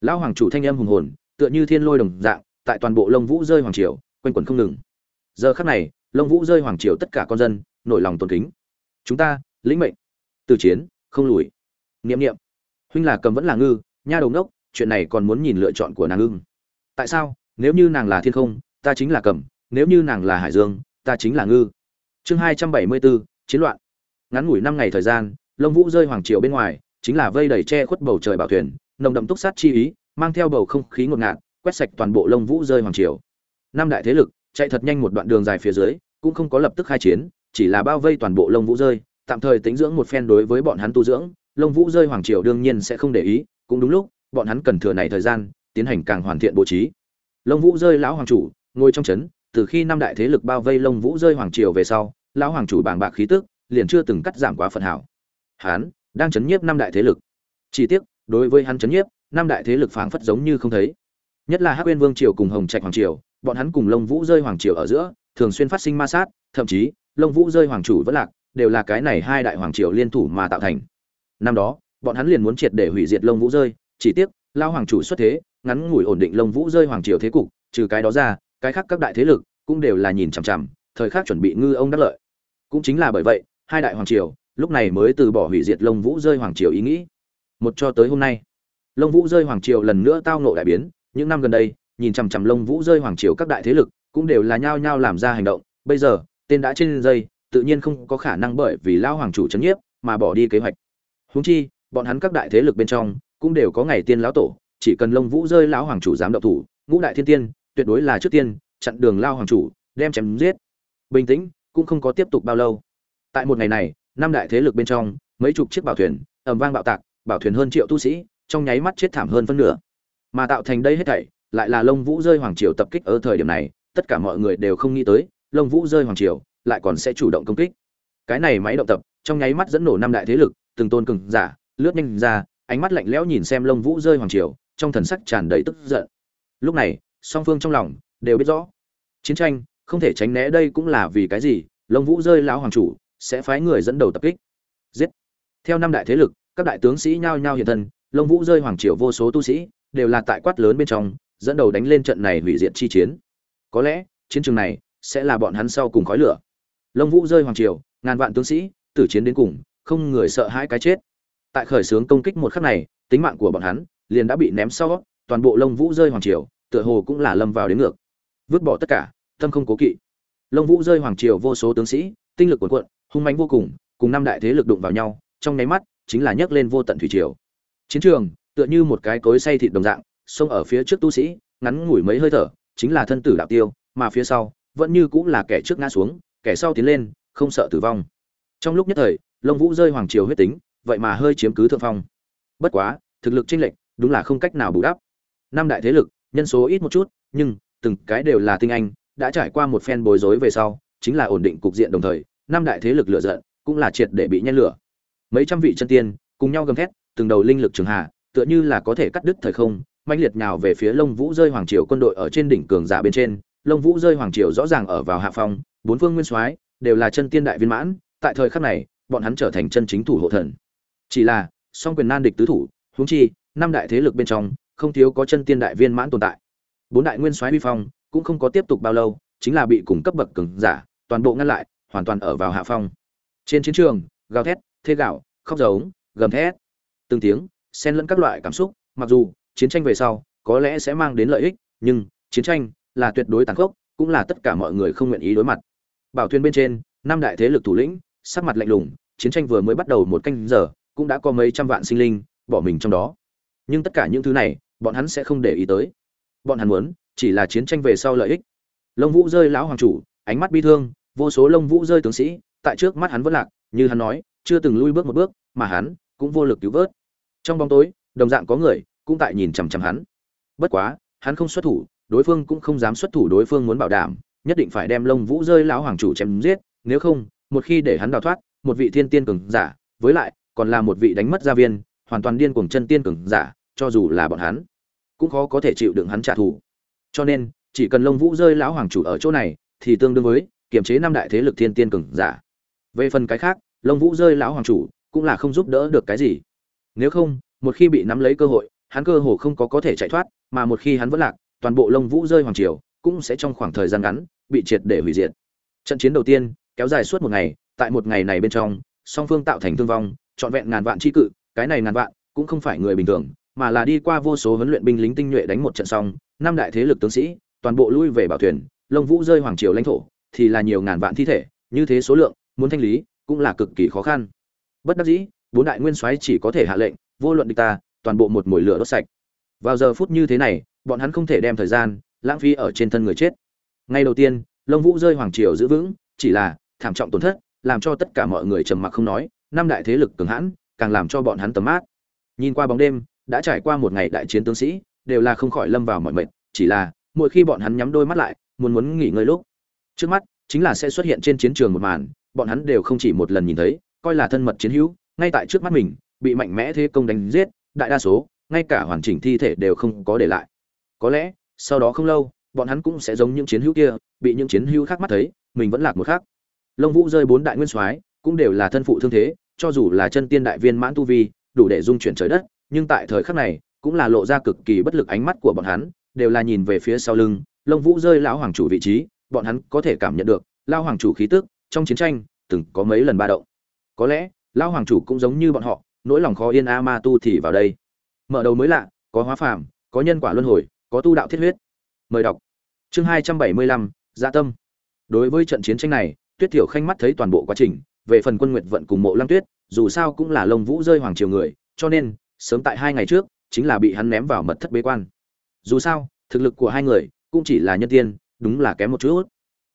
A: Lão hoàng chủ thanh âm hùng hồn, tựa như thiên lôi đồng dạng, tại toàn bộ lông vũ rơi hoàng triều, quanh quẩn không ngừng. Giờ khắc này lông vũ rơi hoàng triều tất cả con dân, nổi lòng tôn kính. Chúng ta, lĩnh mệnh. Từ chiến, không lùi. Niệm niệm. Huynh là cầm vẫn là ngư nha đầu ngốc, chuyện này còn muốn nhìn lựa chọn của nàng ưng. Tại sao? Nếu như nàng là thiên không, ta chính là cầm nếu như nàng là hải dương, ta chính là ngư. Chương hai trăm bảy mươi bốn chiến loạn. Ngắn ngủi năm ngày thời gian, lông vũ rơi hoàng triều bên ngoài, chính là vây đầy che khuất bầu trời bảo thuyền, nồng đậm túc sát chi ý, mang theo bầu không khí ngột ngạt, quét sạch toàn bộ lông vũ rơi hoàng triều. Năm đại thế lực, chạy thật nhanh một đoạn đường dài phía dưới, cũng không có lập tức khai chiến, chỉ là bao vây toàn bộ lông vũ rơi, tạm thời tính dưỡng một phen đối với bọn hắn tu dưỡng, lông vũ rơi hoàng triều đương nhiên sẽ không để ý cũng đúng lúc, bọn hắn cần thừa này thời gian, tiến hành càng hoàn thiện bố trí. Lông vũ rơi lão hoàng chủ, ngồi trong trấn, từ khi năm đại thế lực bao vây lông vũ rơi hoàng triều về sau, lão hoàng chủ bàng bạc khí tức, liền chưa từng cắt giảm quá phần hảo. Hắn đang chấn nhiếp năm đại thế lực. Chỉ tiếc, đối với hắn chấn nhiếp, năm đại thế lực phảng phất giống như không thấy. Nhất là hắc uyên vương triều cùng hồng trạch hoàng triều, bọn hắn cùng lông vũ rơi hoàng triều ở giữa, thường xuyên phát sinh ma sát, thậm chí, lông vũ rơi hoàng chủ vẫn lạc, đều là cái này hai đại hoàng triều liên thủ mà tạo thành. Năm đó bọn hắn liền muốn triệt để hủy diệt lông vũ rơi, chỉ tiếc lao hoàng chủ xuất thế, ngắn ngủi ổn định lông vũ rơi hoàng triều thế cục, trừ cái đó ra, cái khác các đại thế lực cũng đều là nhìn chằm chằm, thời khắc chuẩn bị ngư ông đắc lợi. Cũng chính là bởi vậy, hai đại hoàng triều lúc này mới từ bỏ hủy diệt lông vũ rơi hoàng triều ý nghĩ. Một cho tới hôm nay lông vũ rơi hoàng triều lần nữa tao nộ đại biến, những năm gần đây, nhìn chằm chằm lông vũ rơi hoàng triều các đại thế lực cũng đều là nhao nhao làm ra hành động, bây giờ, tên đã trên dây, tự nhiên không có khả năng bởi vì lao hoàng chủ c nhiếp mà bỏ đi kế hoạch. Huống chi bọn hắn các đại thế lực bên trong cũng đều có ngày tiên lão tổ, chỉ cần lông vũ rơi lão hoàng chủ dám động thủ, ngũ đại thiên tiên, tuyệt đối là trước tiên, chặn đường lao hoàng chủ, đem chém giết. Bình tĩnh, cũng không có tiếp tục bao lâu. Tại một ngày này, năm đại thế lực bên trong, mấy chục chiếc bảo thuyền, ầm vang bạo tạc, bảo thuyền hơn triệu tu sĩ, trong nháy mắt chết thảm hơn phân nửa. Mà tạo thành đây hết thảy, lại là lông vũ rơi hoàng triều tập kích ở thời điểm này, tất cả mọi người đều không nghĩ tới lông vũ rơi hoàng triều, lại còn sẽ chủ động công kích. Cái này máy động tập, trong nháy mắt dẫn nổ năm đại thế lực, từng tôn cường giả lướt nhanh ra, ánh mắt lạnh lẽo nhìn xem lông vũ rơi hoàng triều, trong thần sắc tràn đầy tức giận. Lúc này, song phương trong lòng đều biết rõ. Chiến tranh, không thể tránh né đây cũng là vì cái gì, lông vũ rơi lão hoàng chủ, sẽ phái người dẫn đầu tập kích. Giết. Theo năm đại thế lực, các đại tướng sĩ nhao nhao hiện thân, lông vũ rơi hoàng triều vô số tu sĩ, đều là tại quát lớn bên trong, dẫn đầu đánh lên trận này hủy diệt chi chiến. Có lẽ, chiến trường này sẽ là bọn hắn sau cùng khói lửa. Lông vũ rơi hoàng triều, ngàn vạn tướng sĩ, tử chiến đến cùng, không người sợ hãi cái chết tại khởi xướng công kích một khắc này, tính mạng của bọn hắn liền đã bị ném sau, toàn bộ lông vũ rơi hoàng triều, tựa hồ cũng là lâm vào đến ngược. Vứt bỏ tất cả, tâm không cố kỵ. Lông vũ rơi hoàng triều vô số tướng sĩ, tinh lực cuồn cuộn, hung mãnh vô cùng cùng năm đại thế lực đụng vào nhau, trong nháy mắt chính là nhấc lên vô tận thủy triều. Chiến trường, tựa như một cái cối say thịt đồng dạng, xông ở phía trước tu sĩ, ngắn ngủi mấy hơi thở, chính là thân tử đạo tiêu, mà phía sau, vẫn như cũng là kẻ trước ngã xuống, kẻ sau tiến lên, không sợ tử vong. Trong lúc nhất thời, lông vũ rơi hoàng triều huyết tính vậy mà hơi chiếm cứ thượng phong. Bất quá, thực lực chênh lệch, đúng là không cách nào bù đắp. Năm đại thế lực, nhân số ít một chút, nhưng từng cái đều là tinh anh, đã trải qua một phen bối rối về sau, chính là ổn định cục diện đồng thời, năm đại thế lực lựa giận cũng là triệt để bị nhen lửa. Mấy trăm vị chân tiên, cùng nhau gầm thét, từng đầu linh lực trường hạ, tựa như là có thể cắt đứt thời không, mãnh liệt nhào về phía lông vũ rơi hoàng triều quân đội ở trên đỉnh cường giả bên trên. Lông vũ rơi hoàng triều rõ ràng ở vào hạ phong, bốn phương nguyên soái đều là chân tiên đại viên mãn, tại thời khắc này, bọn hắn trở thành chân chính thủ hộ thần chỉ là, song quyền nan địch tứ thủ, huống chi, năm đại thế lực bên trong, không thiếu có chân tiên đại viên mãn tồn tại. Bốn đại nguyên soái vi phong, cũng không có tiếp tục bao lâu, chính là bị cùng cấp bậc cường giả, toàn bộ ngăn lại, hoàn toàn ở vào hạ phong. Trên chiến trường, gào thét, thê gạo, khóc giống, gầm thét. Từng tiếng, xen lẫn các loại cảm xúc, mặc dù, chiến tranh về sau, có lẽ sẽ mang đến lợi ích, nhưng, chiến tranh là tuyệt đối tàn khốc, cũng là tất cả mọi người không nguyện ý đối mặt. Bảo thuyền bên trên, năm đại thế lực thủ lĩnh, sắc mặt lạnh lùng, chiến tranh vừa mới bắt đầu một canh giờ cũng đã có mấy trăm vạn sinh linh bỏ mình trong đó. Nhưng tất cả những thứ này, bọn hắn sẽ không để ý tới. Bọn hắn muốn, chỉ là chiến tranh về sau lợi ích. Lông vũ rơi lão hoàng chủ, ánh mắt bi thương, vô số lông vũ rơi tướng sĩ, tại trước mắt hắn vẫn lạc, như hắn nói, chưa từng lui bước một bước, mà hắn cũng vô lực cứu vớt. Trong bóng tối, đồng dạng có người cũng tại nhìn chằm chằm hắn. Bất quá, hắn không xuất thủ, đối phương cũng không dám xuất thủ đối phương muốn bảo đảm, nhất định phải đem lông vũ rơi lão hoàng chủ chém giết, nếu không, một khi để hắn đào thoát, một vị thiên tiên cường giả, với lại còn là một vị đánh mất gia viên, hoàn toàn điên cuồng chân tiên cường giả, cho dù là bọn hắn, cũng khó có thể chịu đựng hắn trả thù. Cho nên, chỉ cần lông vũ rơi lão hoàng chủ ở chỗ này, thì tương đương với, kiềm chế năm đại thế lực thiên tiên cường giả. Về phần cái khác, lông vũ rơi lão hoàng chủ, cũng là không giúp đỡ được cái gì. Nếu không, một khi bị nắm lấy cơ hội, hắn cơ hồ không có có thể chạy thoát, mà một khi hắn vẫn lạc, toàn bộ lông vũ rơi hoàng triều, cũng sẽ trong khoảng thời gian ngắn, bị triệt để hủy diệt. Trận chiến đầu tiên, kéo dài suốt một ngày, tại một ngày này bên trong, song phương tạo thành thương vong trọn vẹn ngàn vạn chi cự, cái này ngàn vạn cũng không phải người bình thường, mà là đi qua vô số huấn luyện binh lính tinh nhuệ đánh một trận xong, năm đại thế lực tướng sĩ, toàn bộ lui về bảo thuyền, lông vũ rơi hoàng triều lãnh thổ, thì là nhiều ngàn vạn thi thể, như thế số lượng, muốn thanh lý, cũng là cực kỳ khó khăn. Bất đắc dĩ, bốn đại nguyên soái chỉ có thể hạ lệnh, vô luận địch ta, toàn bộ một mũi lửa đốt sạch. Vào giờ phút như thế này, bọn hắn không thể đem thời gian, lãng phí ở trên thân người chết. Ngay đầu tiên, lông vũ rơi hoàng triều giữ vững, chỉ là thảm trọng tổn thất, làm cho tất cả mọi người trầm mặc không nói năm đại thế lực cường hãn, càng làm cho bọn hắn tầm mát. Nhìn qua bóng đêm, đã trải qua một ngày đại chiến tướng sĩ, đều là không khỏi lâm vào mọi mệt, chỉ là, mỗi khi bọn hắn nhắm đôi mắt lại, muốn muốn nghỉ ngơi lúc. Trước mắt, chính là sẽ xuất hiện trên chiến trường một màn, bọn hắn đều không chỉ một lần nhìn thấy, coi là thân mật chiến hữu, ngay tại trước mắt mình, bị mạnh mẽ thế công đánh giết, đại đa số, ngay cả hoàn chỉnh thi thể đều không có để lại. Có lẽ, sau đó không lâu, bọn hắn cũng sẽ giống những chiến hữu kia, bị những chiến hữu khác mắt thấy, mình vẫn lạc một khác lông vũ rơi bốn đại nguyên soái, cũng đều là thân phụ thương thế cho dù là chân tiên đại viên mãn tu vi, đủ để dung chuyển trời đất, nhưng tại thời khắc này, cũng là lộ ra cực kỳ bất lực ánh mắt của bọn hắn, đều là nhìn về phía sau lưng, lông vũ rơi lão hoàng chủ vị trí, bọn hắn có thể cảm nhận được lao hoàng chủ khí tức, trong chiến tranh, từng có mấy lần ba động. Có lẽ, lão hoàng chủ cũng giống như bọn họ, nỗi lòng khó yên a ma tu thì vào đây. Mở đầu mới lạ, có hóa phàm, có nhân quả luân hồi, có tu đạo thiết huyết. Mời đọc. Chương hai trăm bảy mươi lăm dạ tâm. Đối với trận chiến tranh này, tuyết Tiểu khanh mắt thấy toàn bộ quá trình về phần quân nguyệt vận cùng mộ lăng tuyết, dù sao cũng là lông vũ rơi hoàng triều người, cho nên, sớm tại hai ngày trước, chính là bị hắn ném vào mật thất bế quan. Dù sao, thực lực của hai người, cũng chỉ là nhân tiên, đúng là kém một chút.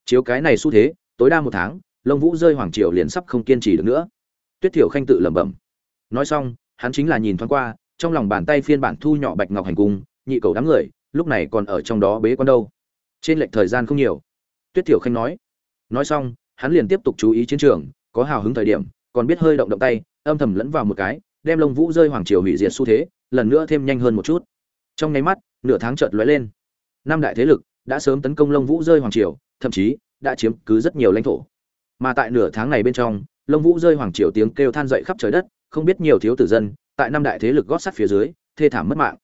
A: Chiếu cái này xu thế, tối đa một tháng, lông vũ rơi hoàng triều liền sắp không kiên trì được nữa. Tuyết thiểu khanh tự lẩm bẩm. Nói xong, hắn chính là nhìn thoáng qua, trong lòng bàn tay phiên bản thu nhỏ bạch ngọc hành cung, nhị cầu đám người, lúc này còn ở trong đó bế quan đâu. Trên lệch thời gian không nhiều. Tuyết thiểu khanh nói. Nói xong, hắn liền tiếp tục chú ý chiến trường có hào hứng thời điểm, còn biết hơi động động tay, âm thầm lẫn vào một cái, đem lông vũ rơi hoàng triều hủy diệt xu thế, lần nữa thêm nhanh hơn một chút. Trong nháy mắt, nửa tháng chợt lóe lên. Năm đại thế lực đã sớm tấn công lông vũ rơi hoàng triều, thậm chí đã chiếm cứ rất nhiều lãnh thổ. Mà tại nửa tháng này bên trong, lông vũ rơi hoàng triều tiếng kêu than dậy khắp trời đất, không biết nhiều thiếu tử dân, tại năm đại thế lực gót sắt phía dưới, thê thảm mất mạng.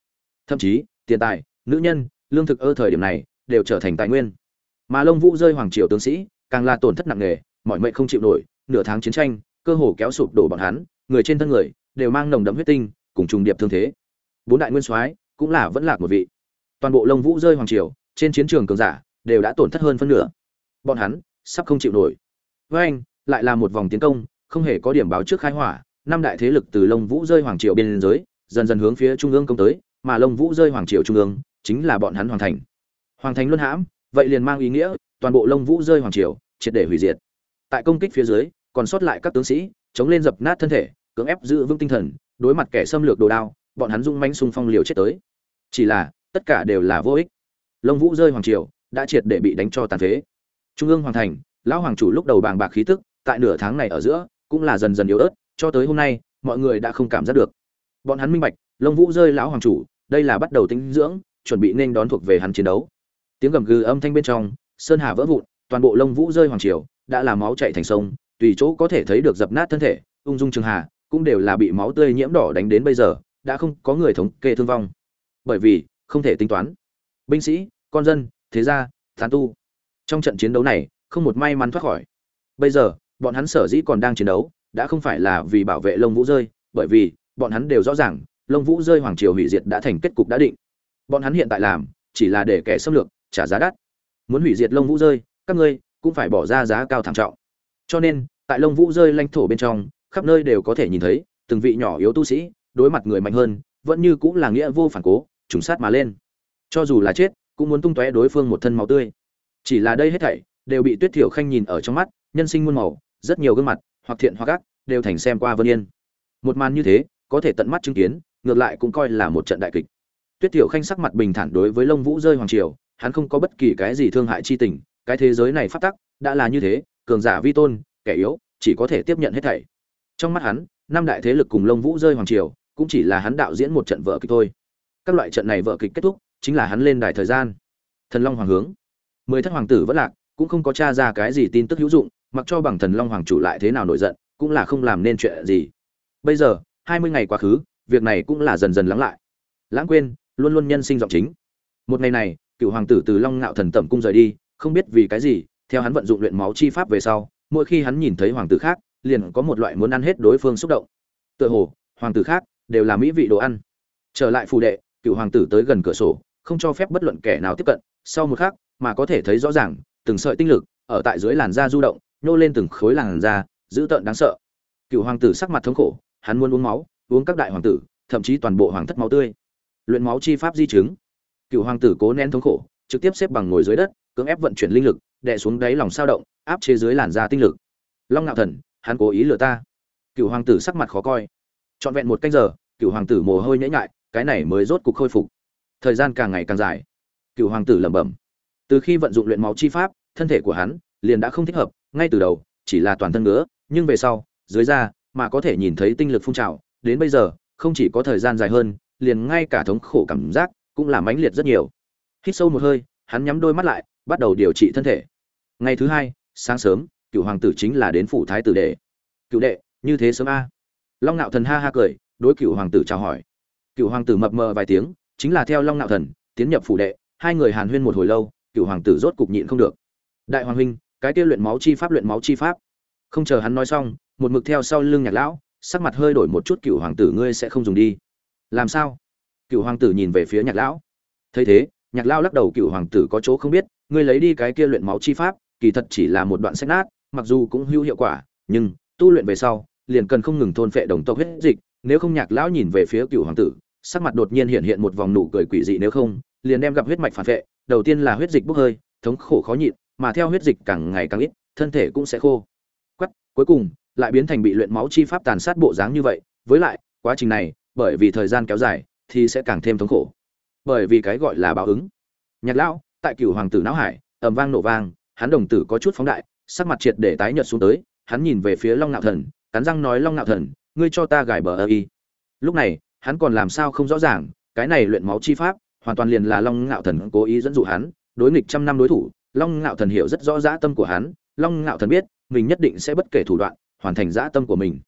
A: Thậm chí, tiền tài, nữ nhân, lương thực ơ thời điểm này, đều trở thành tài nguyên. Mà lông vũ rơi hoàng triều tướng sĩ, càng là tổn thất nặng nề mọi mệnh không chịu nổi nửa tháng chiến tranh, cơ hồ kéo sụp đổ bọn hắn, người trên thân người đều mang nồng đậm huyết tinh, cùng trùng điệp thương thế. Bốn đại nguyên soái cũng là vẫn lạc một vị. Toàn bộ lông vũ rơi hoàng triều, trên chiến trường cường giả đều đã tổn thất hơn phân nửa. Bọn hắn sắp không chịu nổi. Với anh, lại là một vòng tiến công, không hề có điểm báo trước khai hỏa. Năm đại thế lực từ lông vũ rơi hoàng triều biên giới, dần dần hướng phía trung ương công tới, mà lông vũ rơi hoàng triều trung ương chính là bọn hắn hoàn thành. Hoàng thành luân hãm, vậy liền mang ý nghĩa toàn bộ lông vũ rơi hoàng triều triệt để hủy diệt tại công kích phía dưới, còn sót lại các tướng sĩ, chống lên dập nát thân thể, cưỡng ép giữ vững tinh thần, đối mặt kẻ xâm lược đồ đao, bọn hắn dung manh xung phong liều chết tới. Chỉ là, tất cả đều là vô ích. Lông vũ rơi hoàng triều, đã triệt để bị đánh cho tàn phế. Trung ương hoàng thành, lão hoàng chủ lúc đầu bàng bạc khí tức, tại nửa tháng này ở giữa, cũng là dần dần yếu ớt, cho tới hôm nay, mọi người đã không cảm giác được. Bọn hắn minh bạch, lông vũ rơi lão hoàng chủ, đây là bắt đầu tinh dưỡng, chuẩn bị nên đón thuộc về hắn chiến đấu. Tiếng gầm gừ âm thanh bên trong, sơn hà vỡ vụn, toàn bộ lông vũ rơi hoàng triều đã là máu chảy thành sông, tùy chỗ có thể thấy được dập nát thân thể, ung dung trường hà cũng đều là bị máu tươi nhiễm đỏ đánh đến bây giờ, đã không có người thống kê thương vong. Bởi vì, không thể tính toán. Binh sĩ, con dân, thế gia tán tu. Trong trận chiến đấu này, không một may mắn thoát khỏi. Bây giờ, bọn hắn sở dĩ còn đang chiến đấu, đã không phải là vì bảo vệ lông vũ rơi, bởi vì, bọn hắn đều rõ ràng, lông vũ rơi hoàng triều hủy diệt đã thành kết cục đã định. Bọn hắn hiện tại làm, chỉ là để kẻ xâm lược, trả giá đắt. Muốn hủy diệt lông vũ rơi, các ngươi cũng phải bỏ ra giá cao thảm trọng. Cho nên, tại lông vũ rơi lãnh thổ bên trong, khắp nơi đều có thể nhìn thấy, từng vị nhỏ yếu tu sĩ, đối mặt người mạnh hơn, vẫn như cũng là nghĩa vô phản cố, trùng sát mà lên. Cho dù là chết, cũng muốn tung tóe đối phương một thân máu tươi. Chỉ là đây hết thảy, đều bị tuyết thiểu khanh nhìn ở trong mắt, nhân sinh muôn màu, rất nhiều gương mặt, hoặc thiện hoặc ác, đều thành xem qua vân yên. Một màn như thế, có thể tận mắt chứng kiến, ngược lại cũng coi là một trận đại kịch. Tuyết thiểu khanh sắc mặt bình thản đối với lông vũ rơi hoàng triều, hắn không có bất kỳ cái gì thương hại chi tình cái thế giới này phát tắc, đã là như thế, cường giả vi tôn, kẻ yếu, chỉ có thể tiếp nhận hết thảy. Trong mắt hắn, năm đại thế lực cùng lông vũ rơi hoàng triều, cũng chỉ là hắn đạo diễn một trận vở kịch thôi. Các loại trận này vở kịch kết thúc, chính là hắn lên đài thời gian. Thần long hoàng hướng. Mười thất hoàng tử vẫn lạc, cũng không có tra ra cái gì tin tức hữu dụng, mặc cho bằng thần long hoàng chủ lại thế nào nổi giận, cũng là không làm nên chuyện gì. Bây giờ, hai mươi ngày quá khứ, việc này cũng là dần dần lắng lại. Lãng quên, luôn luôn nhân sinh giọng chính. Một ngày này, cựu hoàng tử từ long ngạo thần tẩm cung rời đi không biết vì cái gì, theo hắn vận dụng luyện máu chi pháp về sau, mỗi khi hắn nhìn thấy hoàng tử khác, liền có một loại muốn ăn hết đối phương xúc động. Tựa hồ, hoàng tử khác đều là mỹ vị đồ ăn. Trở lại phù đệ, cựu hoàng tử tới gần cửa sổ, không cho phép bất luận kẻ nào tiếp cận, sau một khắc, mà có thể thấy rõ ràng, từng sợi tinh lực ở tại dưới làn da du động, nhô lên từng khối làn da, dữ tợn đáng sợ. Cựu hoàng tử sắc mặt thống khổ, hắn muốn uống máu, uống các đại hoàng tử, thậm chí toàn bộ hoàng thất máu tươi. Luyện máu chi pháp di chứng. Cựu hoàng tử cố nén thống khổ, trực tiếp xếp bằng ngồi dưới đất cưỡng ép vận chuyển linh lực, đè xuống đáy lòng sao động, áp chế dưới làn da tinh lực. Long ngạo thần, hắn cố ý lừa ta. Cựu hoàng tử sắc mặt khó coi. Trọn vẹn một canh giờ cựu hoàng tử mồ hôi nhễ nhại, cái này mới rốt cục khôi phục. Thời gian càng ngày càng dài. Cựu hoàng tử lẩm bẩm. Từ khi vận dụng luyện máu chi pháp, thân thể của hắn liền đã không thích hợp, ngay từ đầu chỉ là toàn thân nữa nhưng về sau, dưới da mà có thể nhìn thấy tinh lực phun trào, đến bây giờ, không chỉ có thời gian dài hơn, liền ngay cả thống khổ cảm giác cũng là mãnh liệt rất nhiều. Hít sâu một hơi, hắn nhắm đôi mắt lại bắt đầu điều trị thân thể. Ngày thứ hai, sáng sớm, cựu hoàng tử chính là đến phủ thái tử đệ. Cựu đệ, như thế sớm a? Long nạo thần ha ha cười, đối cựu hoàng tử chào hỏi. Cựu hoàng tử mập mờ vài tiếng, chính là theo long nạo thần, tiến nhập phủ đệ, hai người hàn huyên một hồi lâu, cựu hoàng tử rốt cục nhịn không được. Đại hoàng huynh, cái kia luyện máu chi pháp luyện máu chi pháp. Không chờ hắn nói xong, một mực theo sau lưng nhạc lão, sắc mặt hơi đổi một chút, cựu hoàng tử ngươi sẽ không dùng đi. Làm sao? Cựu hoàng tử nhìn về phía nhạc lão. Thấy thế, nhạc lão lắc đầu, cựu hoàng tử có chỗ không biết ngươi lấy đi cái kia luyện máu chi pháp kỳ thật chỉ là một đoạn sách nát mặc dù cũng hữu hiệu quả nhưng tu luyện về sau liền cần không ngừng thôn phệ đồng tộc huyết dịch nếu không nhạc lão nhìn về phía cựu hoàng tử sắc mặt đột nhiên hiện hiện một vòng nụ cười quỷ dị nếu không liền đem gặp huyết mạch phản vệ đầu tiên là huyết dịch bốc hơi thống khổ khó nhịn mà theo huyết dịch càng ngày càng ít thân thể cũng sẽ khô. Quắc, cuối cùng lại biến thành bị luyện máu chi pháp tàn sát bộ dáng như vậy với lại quá trình này bởi vì thời gian kéo dài thì sẽ càng thêm thống khổ. Bởi vì cái gọi là báo ứng. Nhạc lão tại cửu hoàng tử não hải, ầm vang nổ vang, hắn đồng tử có chút phóng đại, sắc mặt triệt để tái nhợt xuống tới, hắn nhìn về phía long nạo thần, cắn răng nói, long nạo thần, ngươi cho ta gài bờ ơ y. Lúc này, hắn còn làm sao không rõ ràng, cái này luyện máu chi pháp, hoàn toàn liền là long ngạo thần cố ý dẫn dụ hắn, đối nghịch trăm năm đối thủ, long ngạo thần hiểu rất rõ dã tâm của hắn, long ngạo thần biết, mình nhất định sẽ bất kể thủ đoạn, hoàn thành dã tâm của mình.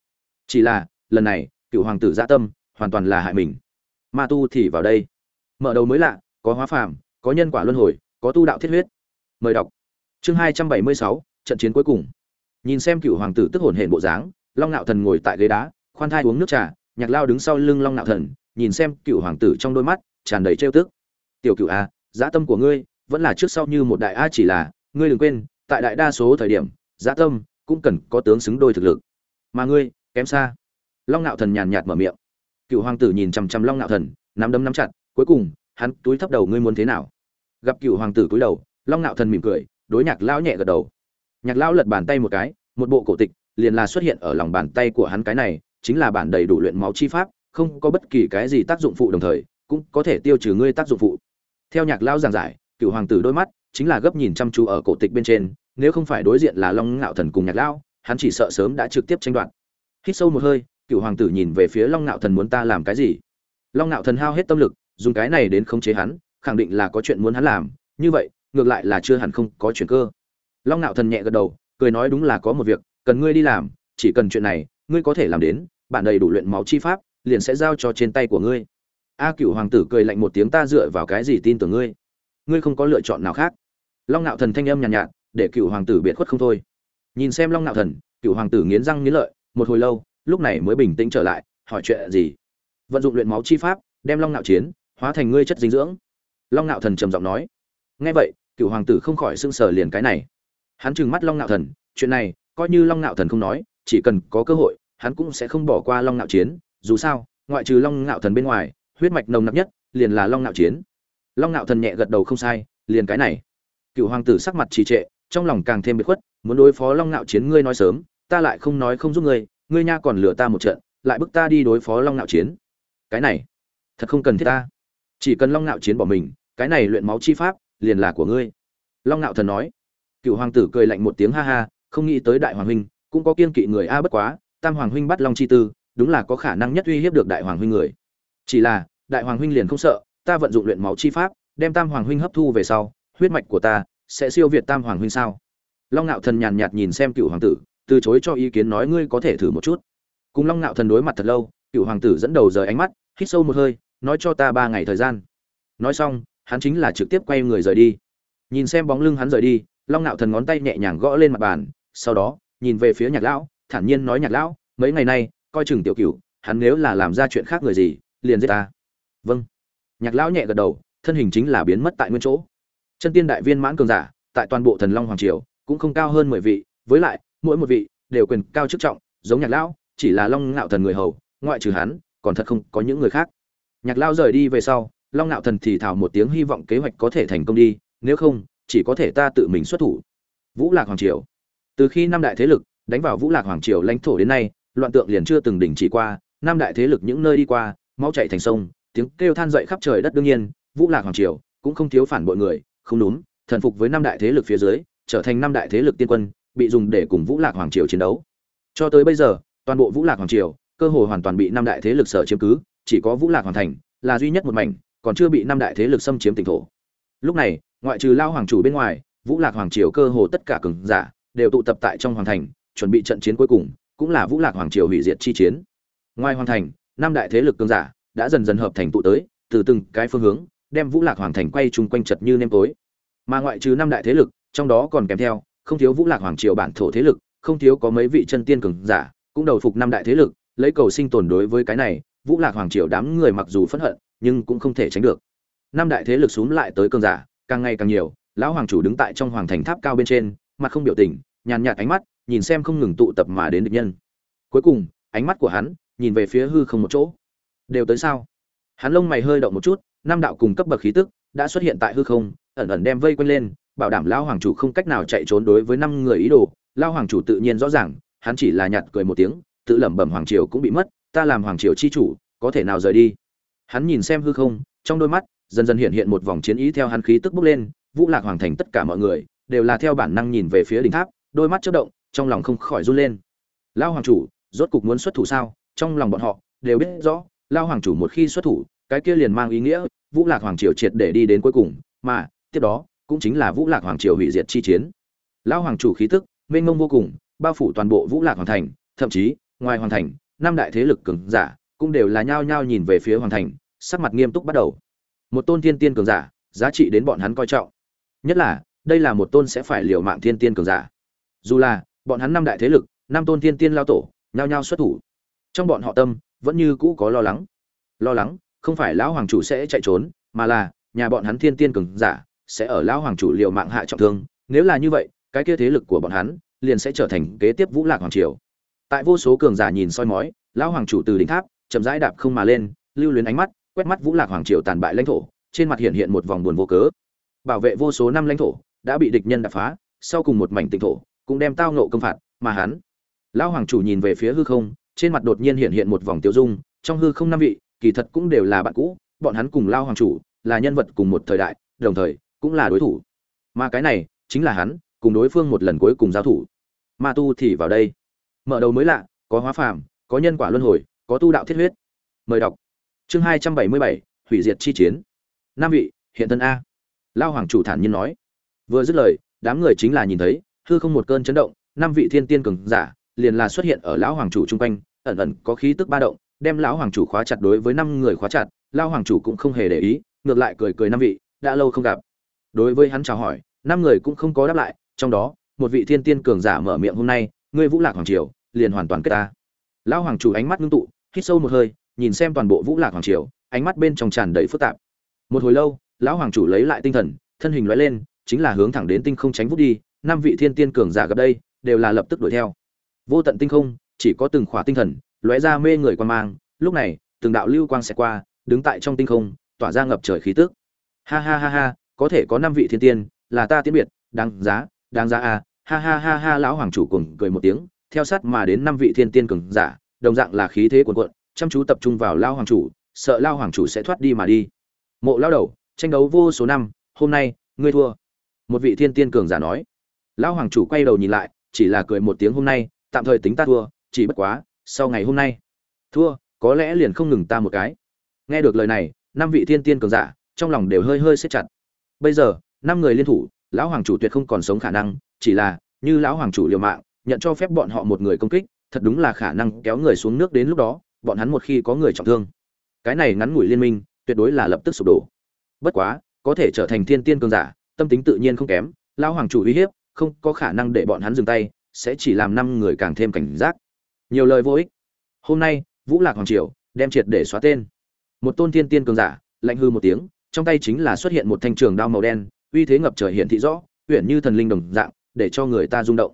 A: Chỉ là, lần này cựu hoàng tử dã tâm, hoàn toàn là hại mình. Ma tu thì vào đây. Mở đầu mới lạ, có hóa phàm, có nhân quả luân hồi có tu đạo thiết huyết. Mời đọc. Chương hai trăm bảy mươi sáu, trận chiến cuối cùng. Nhìn xem cựu hoàng tử tức hồn hển bộ dáng, long nạo thần ngồi tại ghế đá, khoan thai uống nước trà, nhạc lao đứng sau lưng long nạo thần, nhìn xem cựu hoàng tử trong đôi mắt, tràn đầy trêu tức. Tiểu cựu a dã tâm của ngươi vẫn là trước sau như một đại a chỉ là, ngươi đừng quên, tại đại đa số thời điểm dã tâm cũng cần có tướng xứng đôi thực lực. Mà ngươi, kém xa. Long nạo thần nhàn nhạt mở miệng. Cựu hoàng tử nhìn chằm chằm long nạo thần, nắm đấm nắm chặt, cuối cùng, hắn túi thấp đầu, ngươi muốn thế nào? Gặp cựu hoàng tử cúi đầu, long nạo thần mỉm cười, đối nhạc lão nhẹ gật đầu. Nhạc lão lật bàn tay một cái, một bộ cổ tịch liền là xuất hiện ở lòng bàn tay của hắn cái này, chính là bản đầy đủ luyện máu chi pháp, không có bất kỳ cái gì tác dụng phụ đồng thời, cũng có thể tiêu trừ ngươi tác dụng phụ. Theo nhạc lão giảng giải, cựu hoàng tử đôi mắt chính là gấp nhìn chăm chú ở cổ tịch bên trên, nếu không phải đối diện là long ngạo thần cùng nhạc lão, hắn chỉ sợ sớm đã trực tiếp tranh đoạt. Hít sâu một hơi, cựu hoàng tử nhìn về phía long ngạo thần muốn ta làm cái gì? Long ngạo thần hao hết tâm lực, dùng cái này đến khống chế hắn khẳng định là có chuyện muốn hắn làm như vậy ngược lại là chưa hẳn không có chuyện cơ. Long nạo thần nhẹ gật đầu cười nói đúng là có một việc cần ngươi đi làm chỉ cần chuyện này ngươi có thể làm đến bạn đầy đủ luyện máu chi pháp liền sẽ giao cho trên tay của ngươi. A cựu hoàng tử cười lạnh một tiếng ta dựa vào cái gì tin tưởng ngươi? Ngươi không có lựa chọn nào khác. Long nạo thần thanh âm nhàn nhạt, nhạt để cựu hoàng tử biệt khuất không thôi. Nhìn xem long nạo thần cựu hoàng tử nghiến răng nghiến lợi một hồi lâu lúc này mới bình tĩnh trở lại hỏi chuyện gì? Vận dụng luyện máu chi pháp đem long nạo chiến hóa thành ngươi chất dinh dưỡng long ngạo thần trầm giọng nói nghe vậy cựu hoàng tử không khỏi sưng sờ liền cái này hắn trừng mắt long ngạo thần chuyện này coi như long ngạo thần không nói chỉ cần có cơ hội hắn cũng sẽ không bỏ qua long ngạo chiến dù sao ngoại trừ long ngạo thần bên ngoài huyết mạch nồng nặc nhất liền là long ngạo chiến long ngạo thần nhẹ gật đầu không sai liền cái này cựu hoàng tử sắc mặt trì trệ trong lòng càng thêm bị khuất muốn đối phó long ngạo chiến ngươi nói sớm ta lại không nói không giúp ngươi ngươi nha còn lừa ta một trận lại bức ta đi đối phó long ngạo chiến cái này thật không cần thiết ta chỉ cần long ngạo chiến bỏ mình cái này luyện máu chi pháp, liền là của ngươi. Long ngạo thần nói. Cựu hoàng tử cười lạnh một tiếng ha ha, không nghĩ tới đại hoàng huynh, cũng có kiên kỵ người a bất quá, tam hoàng huynh bắt long chi tư, đúng là có khả năng nhất uy hiếp được đại hoàng huynh người. Chỉ là, đại hoàng huynh liền không sợ, ta vận dụng luyện máu chi pháp, đem tam hoàng huynh hấp thu về sau, huyết mạch của ta sẽ siêu việt tam hoàng huynh sao? Long ngạo thần nhàn nhạt nhìn xem cựu hoàng tử, từ chối cho ý kiến nói ngươi có thể thử một chút. Cùng long ngạo thần đối mặt thật lâu, cựu hoàng tử dẫn đầu rời ánh mắt, hít sâu một hơi, nói cho ta ba ngày thời gian. Nói xong hắn chính là trực tiếp quay người rời đi. Nhìn xem bóng lưng hắn rời đi, long nạo thần ngón tay nhẹ nhàng gõ lên mặt bàn, sau đó, nhìn về phía nhạc lão, thản nhiên nói, nhạc lão, mấy ngày nay, coi chừng tiểu cửu, hắn nếu là làm ra chuyện khác người gì, liền giết ta. Vâng. Nhạc lão nhẹ gật đầu, thân hình chính là biến mất tại nguyên chỗ. Chân tiên đại viên mãn cường giả, tại toàn bộ thần long hoàng triều, cũng không cao hơn mười vị, với lại, mỗi một vị, đều quyền cao chức trọng, giống nhạc lão, chỉ là long ngạo thần người hầu, ngoại trừ hắn, còn thật không có những người khác. Nhạc lão rời đi về sau long ngạo thần thì thào một tiếng hy vọng kế hoạch có thể thành công đi, nếu không, chỉ có thể ta tự mình xuất thủ. Vũ lạc hoàng triều. Từ khi năm đại thế lực đánh vào vũ lạc hoàng triều lãnh thổ đến nay, loạn tượng liền chưa từng đình chỉ qua, năm đại thế lực những nơi đi qua máu chạy thành sông, tiếng kêu than dậy khắp trời đất đương nhiên, vũ lạc hoàng triều cũng không thiếu phản bội người, không đúng, thần phục với năm đại thế lực phía dưới, trở thành năm đại thế lực tiên quân, bị dùng để cùng vũ lạc hoàng triều chiến đấu. Cho tới bây giờ, toàn bộ vũ lạc hoàng triều, cơ hội hoàn toàn bị năm đại thế lực sở chiếm cứ, chỉ có vũ lạc Hoàng thành là duy nhất một mảnh còn chưa bị năm đại thế lực xâm chiếm tỉnh thổ. Lúc này, ngoại trừ lao hoàng chủ bên ngoài, vũ lạc hoàng triều cơ hồ tất cả cường giả đều tụ tập tại trong hoàng thành, chuẩn bị trận chiến cuối cùng, cũng là vũ lạc hoàng triều hủy diệt chi chiến. Ngoài hoàng thành, năm đại thế lực cường giả đã dần dần hợp thành tụ tới, từ từng cái phương hướng, đem vũ lạc hoàng thành quay chung quanh chật như nêm tối. Mà ngoại trừ năm đại thế lực, trong đó còn kèm theo, không thiếu vũ lạc hoàng triều bản thổ thế lực, không thiếu có mấy vị chân tiên cường giả, cũng đầu phục năm đại thế lực, lấy cầu sinh tồn đối với cái này, vũ lạc hoàng triều đám người mặc dù phẫn hận nhưng cũng không thể tránh được. Năm đại thế lực xuống lại tới cường giả, càng ngày càng nhiều, lão hoàng chủ đứng tại trong hoàng thành tháp cao bên trên, mặt không biểu tình, nhàn nhạt ánh mắt, nhìn xem không ngừng tụ tập mà đến địch nhân. Cuối cùng, ánh mắt của hắn nhìn về phía hư không một chỗ. Đều tới sao? Hắn lông mày hơi động một chút, năm đạo cùng cấp bậc khí tức đã xuất hiện tại hư không, ẩn ẩn đem vây quanh lên, bảo đảm lão hoàng chủ không cách nào chạy trốn đối với năm người ý đồ. Lão hoàng chủ tự nhiên rõ ràng, hắn chỉ là nhạt cười một tiếng, tự lẩm bẩm hoàng triều cũng bị mất, ta làm hoàng triều chi chủ, có thể nào rời đi? Hắn nhìn xem hư không, trong đôi mắt, dần dần hiện hiện một vòng chiến ý theo hắn khí tức bốc lên, vũ lạc hoàng thành tất cả mọi người, đều là theo bản năng nhìn về phía đỉnh tháp, đôi mắt chớp động, trong lòng không khỏi run lên. Lao hoàng chủ, rốt cục muốn xuất thủ sao? Trong lòng bọn họ, đều biết rõ lao hoàng chủ một khi xuất thủ, cái kia liền mang ý nghĩa, vũ lạc hoàng triều triệt để đi đến cuối cùng, mà, tiếp đó, cũng chính là vũ lạc hoàng triều hủy diệt chi chiến. Lão hoàng chủ khí tức, mênh mông vô cùng, bao phủ toàn bộ vũ lạc hoàng thành, thậm chí, ngoài hoàng thành, năm đại thế lực cường giả cũng đều là nhao nhao nhìn về phía hoàng thành, sắc mặt nghiêm túc bắt đầu. Một tôn thiên tiên cường giả, giá trị đến bọn hắn coi trọng. Nhất là, đây là một tôn sẽ phải liều mạng thiên tiên cường giả. Dù là, bọn hắn năm đại thế lực, năm tôn thiên tiên lao tổ, nhao nhao xuất thủ. Trong bọn họ tâm, vẫn như cũ có lo lắng. Lo lắng, không phải lão hoàng chủ sẽ chạy trốn, mà là, nhà bọn hắn thiên tiên cường giả, sẽ ở lão hoàng chủ liều mạng hạ trọng thương. Nếu là như vậy, cái kia thế lực của bọn hắn, liền sẽ trở thành kế tiếp vũ lạc hoàng triều. Tại vô số cường giả nhìn soi mói, lão hoàng chủ từ đỉnh tháp chậm rãi đạp không mà lên, lưu luyến ánh mắt, quét mắt vũ lạc hoàng triều tàn bại lãnh thổ, trên mặt hiện hiện một vòng buồn vô cớ. Bảo vệ vô số năm lãnh thổ, đã bị địch nhân đập phá, sau cùng một mảnh tỉnh thổ, cũng đem tao nộ công phạt, mà hắn, lão hoàng chủ nhìn về phía hư không, trên mặt đột nhiên hiện hiện một vòng tiêu dung, trong hư không năm vị, kỳ thật cũng đều là bạn cũ, bọn hắn cùng lao hoàng chủ là nhân vật cùng một thời đại, đồng thời cũng là đối thủ. Mà cái này chính là hắn cùng đối phương một lần cuối cùng giao thủ. Ma tu thì vào đây. Mở đầu mới lạ, có hóa phàm, có nhân quả luân hồi có tu đạo thiết huyết. Mời đọc. Chương hai trăm bảy mươi bảy, hủy diệt chi chiến. Nam vị, hiện thân a. Lao hoàng chủ thản nhiên nói. Vừa dứt lời, đám người chính là nhìn thấy, hư không một cơn chấn động năm vị thiên tiên cường giả, liền là xuất hiện ở lão hoàng chủ chung quanh, ẩn ẩn có khí tức ba động, đem lão hoàng chủ khóa chặt đối với năm người khóa chặt lao hoàng chủ cũng không hề để ý, ngược lại cười cười năm vị, đã lâu không gặp. Đối với hắn chào hỏi, năm người cũng không có đáp lại, trong đó, một vị thiên tiên cường giả mở miệng hôm nay, ngươi vũ lạc hoàng triều, liền hoàn toàn kết ta. Lão hoàng chủ ánh mắt ngưng tụ hít sâu một hơi, nhìn xem toàn bộ vũ lạc hoàng triều, ánh mắt bên trong tràn đầy phức tạp. Một hồi lâu, lão hoàng chủ lấy lại tinh thần, thân hình lóe lên, chính là hướng thẳng đến tinh không tránh vút đi, năm vị thiên tiên cường giả gặp đây, đều là lập tức đuổi theo. Vô tận tinh không, chỉ có từng khỏa tinh thần, lóe ra mê người quan mang, lúc này, từng đạo lưu quang sẽ qua, đứng tại trong tinh không, tỏa ra ngập trời khí tức. Ha ha ha ha, có thể có năm vị thiên tiên, là ta tiến biệt, đáng giá đáng giá à ha ha ha ha, lão hoàng chủ cùng cười một tiếng, theo sát mà đến năm vị thiên tiên cường giả đồng dạng là khí thế cuồn cuộn, chăm chú tập trung vào lao hoàng chủ, sợ lao hoàng chủ sẽ thoát đi mà đi. Mộ lao đầu, tranh đấu vô số năm, hôm nay, ngươi thua. Một vị thiên tiên cường giả nói. Lão hoàng chủ quay đầu nhìn lại, chỉ là cười một tiếng hôm nay, tạm thời tính ta thua, chỉ bất quá, sau ngày hôm nay. Thua, có lẽ liền không ngừng ta một cái. Nghe được lời này, năm vị thiên tiên cường giả, trong lòng đều hơi hơi siết chặt. Bây giờ, năm người liên thủ, lão hoàng chủ tuyệt không còn sống khả năng, chỉ là, như lão hoàng chủ liều mạng, nhận cho phép bọn họ một người công kích thật đúng là khả năng kéo người xuống nước đến lúc đó, bọn hắn một khi có người trọng thương. Cái này ngắn ngủi liên minh, tuyệt đối là lập tức sụp đổ. Bất quá, có thể trở thành thiên tiên cường giả, tâm tính tự nhiên không kém, lão hoàng chủ uy hiếp, không có khả năng để bọn hắn dừng tay, sẽ chỉ làm năm người càng thêm cảnh giác. Nhiều lời vô ích. Hôm nay, vũ lạc hoàng triều đem triệt để xóa tên. Một tôn thiên tiên cường giả, lạnh hư một tiếng, trong tay chính là xuất hiện một thanh trường đao màu đen, uy thế ngập trời hiện thị rõ, uyển như thần linh đồng dạng, để cho người ta rung động.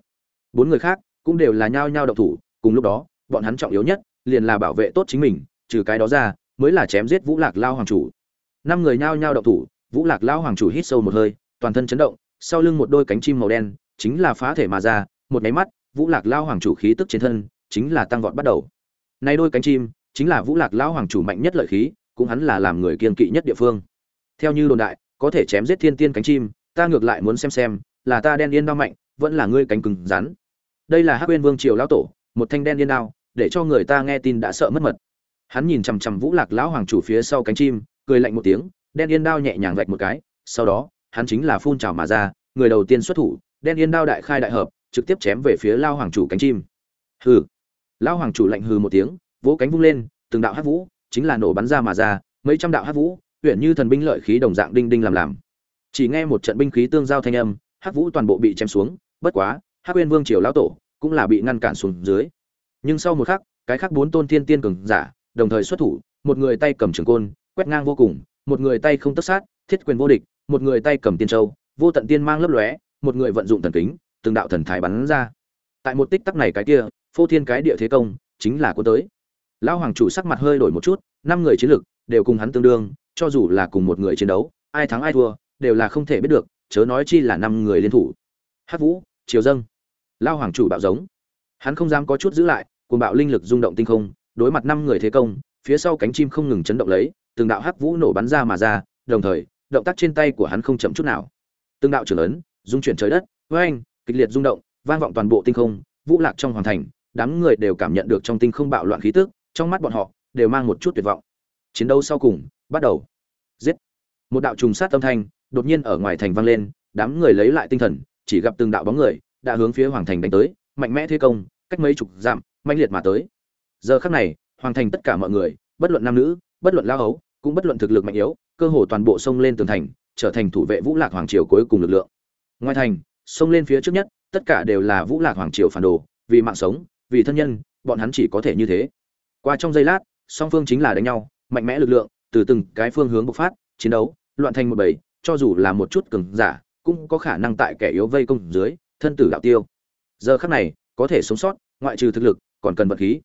A: Bốn người khác cũng đều là nhao nhao động thủ cùng lúc đó, bọn hắn trọng yếu nhất liền là bảo vệ tốt chính mình, trừ cái đó ra, mới là chém giết vũ lạc lao hoàng chủ. Năm người nhao nhao động thủ, vũ lạc lao hoàng chủ hít sâu một hơi, toàn thân chấn động, sau lưng một đôi cánh chim màu đen, chính là phá thể mà ra, một nháy mắt, vũ lạc lao hoàng chủ khí tức trên thân chính là tăng vọt bắt đầu. Nay đôi cánh chim chính là vũ lạc lao hoàng chủ mạnh nhất lợi khí, cũng hắn là làm người kiên kỵ nhất địa phương. Theo như đồn đại, có thể chém giết thiên tiên cánh chim, ta ngược lại muốn xem xem, là ta đen yên đau mạnh, vẫn là ngươi cánh cứng rắn. Đây là hắc uyên vương triều lão tổ một thanh đen điên đao, để cho người ta nghe tin đã sợ mất mật. Hắn nhìn chằm chằm vũ lạc lão hoàng chủ phía sau cánh chim, cười lạnh một tiếng, đen yên đao nhẹ nhàng vạch một cái, sau đó, hắn chính là phun trào mà ra, người đầu tiên xuất thủ, đen yên đao đại khai đại hợp, trực tiếp chém về phía lao hoàng chủ cánh chim. Hừ. Lao hoàng chủ lạnh hừ một tiếng, vỗ cánh vung lên, từng đạo hát vũ, chính là nổ bắn ra mà ra, mấy trăm đạo hát vũ huyện như thần binh lợi khí đồng dạng đinh đinh làm làm. Chỉ nghe một trận binh khí tương giao thanh âm hát vũ toàn bộ bị chém xuống, bất quá hát quên vương triều lão tổ cũng là bị ngăn cản xuống dưới. Nhưng sau một khắc, cái khác bốn tôn thiên tiên cường giả, đồng thời xuất thủ, một người tay cầm trường côn, quét ngang vô cùng, một người tay không tất sát, thiết quyền vô địch, một người tay cầm tiên châu, vô tận tiên mang lấp lóe, một người vận dụng thần kính, từng đạo thần thái bắn ra. Tại một tích tắc này cái kia, phô thiên cái địa thế công, chính là quân tới. Lão hoàng chủ sắc mặt hơi đổi một chút, năm người chiến lực đều cùng hắn tương đương, cho dù là cùng một người chiến đấu, ai thắng ai thua, đều là không thể biết được, chớ nói chi là năm người liên thủ. Hắc vũ, triều dâng lao hoàng chủ bạo giống. Hắn không dám có chút giữ lại cùng bạo linh lực rung động tinh không, đối mặt năm người thế công, phía sau cánh chim không ngừng chấn động lấy, từng đạo hắc vũ nổ bắn ra mà ra, đồng thời, động tác trên tay của hắn không chậm chút nào. Từng đạo trưởng ấn dung chuyển trời đất với anh kịch liệt rung động, vang vọng toàn bộ tinh không, vũ lạc trong hoàng thành, đám người đều cảm nhận được trong tinh không bạo loạn khí tức, trong mắt bọn họ đều mang một chút tuyệt vọng. Chiến đấu sau cùng, bắt đầu. Giết. Một đạo trùng sát âm thanh đột nhiên ở ngoài thành vang lên, đám người lấy lại tinh thần, chỉ gặp từng đạo bóng người đã hướng phía hoàng thành đánh tới, mạnh mẽ thế công, cách mấy chục dặm mạnh liệt mà tới. Giờ khắc này, hoàng thành tất cả mọi người, bất luận nam nữ, bất luận lao hấu cũng bất luận thực lực mạnh yếu, cơ hồ toàn bộ sông lên tường thành, trở thành thủ vệ vũ lạc hoàng triều cuối cùng lực lượng. Ngoài thành, sông lên phía trước nhất, tất cả đều là vũ lạc hoàng triều phản đồ, vì mạng sống, vì thân nhân, bọn hắn chỉ có thể như thế. Qua trong giây lát, song phương chính là đánh nhau, mạnh mẽ lực lượng, từ từng cái phương hướng bộc phát, chiến đấu, loạn thành một bầy, cho dù là một chút cường giả, cũng có khả năng tại kẻ yếu vây công dưới thân tử đạo tiêu. Giờ khắc này, có thể sống sót, ngoại trừ thực lực, còn cần vật khí.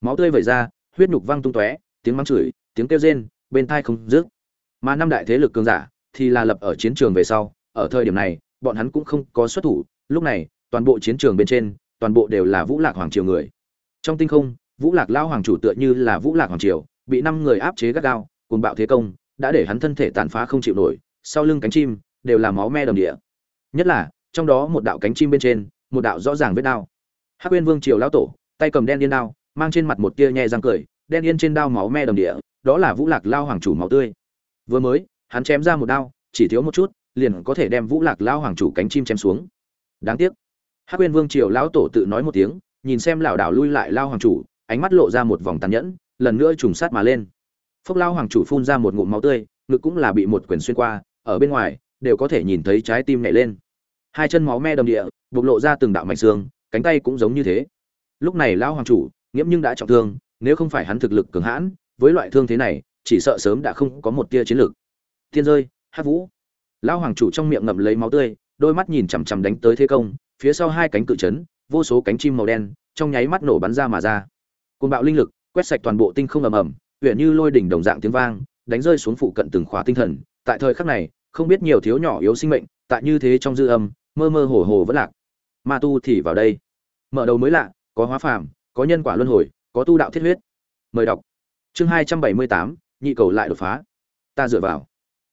A: Máu tươi vẩy ra, huyết nhục văng tung tóe, tiếng mắng chửi, tiếng kêu rên, bên thai không dứt. Mà năm đại thế lực cường giả thì là lập ở chiến trường về sau, ở thời điểm này, bọn hắn cũng không có xuất thủ. Lúc này, toàn bộ chiến trường bên trên, toàn bộ đều là vũ lạc hoàng triều người. Trong tinh không, vũ lạc lao hoàng chủ tựa như là vũ lạc hoàng triều, bị năm người áp chế gắt gao cùng bạo thế công, đã để hắn thân thể tàn phá không chịu nổi, sau lưng cánh chim đều là máu me đầm địa. Nhất là trong đó một đạo cánh chim bên trên, một đạo rõ ràng vết đao. Hắc quyên vương triều lão tổ, tay cầm đen yên đao, mang trên mặt một tia nhẹ răng cười, đen yên trên đao máu me đầm địa, đó là vũ lạc lao hoàng chủ máu tươi. Vừa mới, hắn chém ra một đao, chỉ thiếu một chút, liền có thể đem vũ lạc lao hoàng chủ cánh chim chém xuống. Đáng tiếc. Hắc quyên vương triều lão tổ tự nói một tiếng, nhìn xem lảo đảo lui lại lao hoàng chủ, ánh mắt lộ ra một vòng tàn nhẫn, lần nữa trùng sát mà lên. Phốc lao hoàng chủ phun ra một ngụm máu tươi, ngực cũng là bị một quyền xuyên qua, ở bên ngoài, đều có thể nhìn thấy trái tim nhảy lên hai chân máu me đầm địa, bộc lộ ra từng đạo mảnh xương, cánh tay cũng giống như thế. Lúc này lao hoàng chủ, nghiễm nhưng đã trọng thương, nếu không phải hắn thực lực cường hãn, với loại thương thế này, chỉ sợ sớm đã không có một tia chiến lược. Tiên rơi, hát vũ. Lao hoàng chủ trong miệng ngậm lấy máu tươi, đôi mắt nhìn chằm chằm đánh tới thế công, phía sau hai cánh cự trấn vô số cánh chim màu đen, trong nháy mắt nổ bắn ra mà ra. Côn bạo linh lực, quét sạch toàn bộ tinh không ầm ầm huyện như lôi đỉnh đồng dạng tiếng vang, đánh rơi xuống phụ cận từng khóa tinh thần. Tại thời khắc này, không biết nhiều thiếu nhỏ yếu sinh mệnh, tại như thế trong dư âm mơ mơ hồ hồ vẫn lạc. Ma tu thì vào đây. Mở đầu mới lạ, có hóa phàm, có nhân quả luân hồi, có tu đạo thiết huyết. Mời đọc. Chương hai trăm bảy mươi tám, nhị cầu lại đột phá. Ta dựa vào.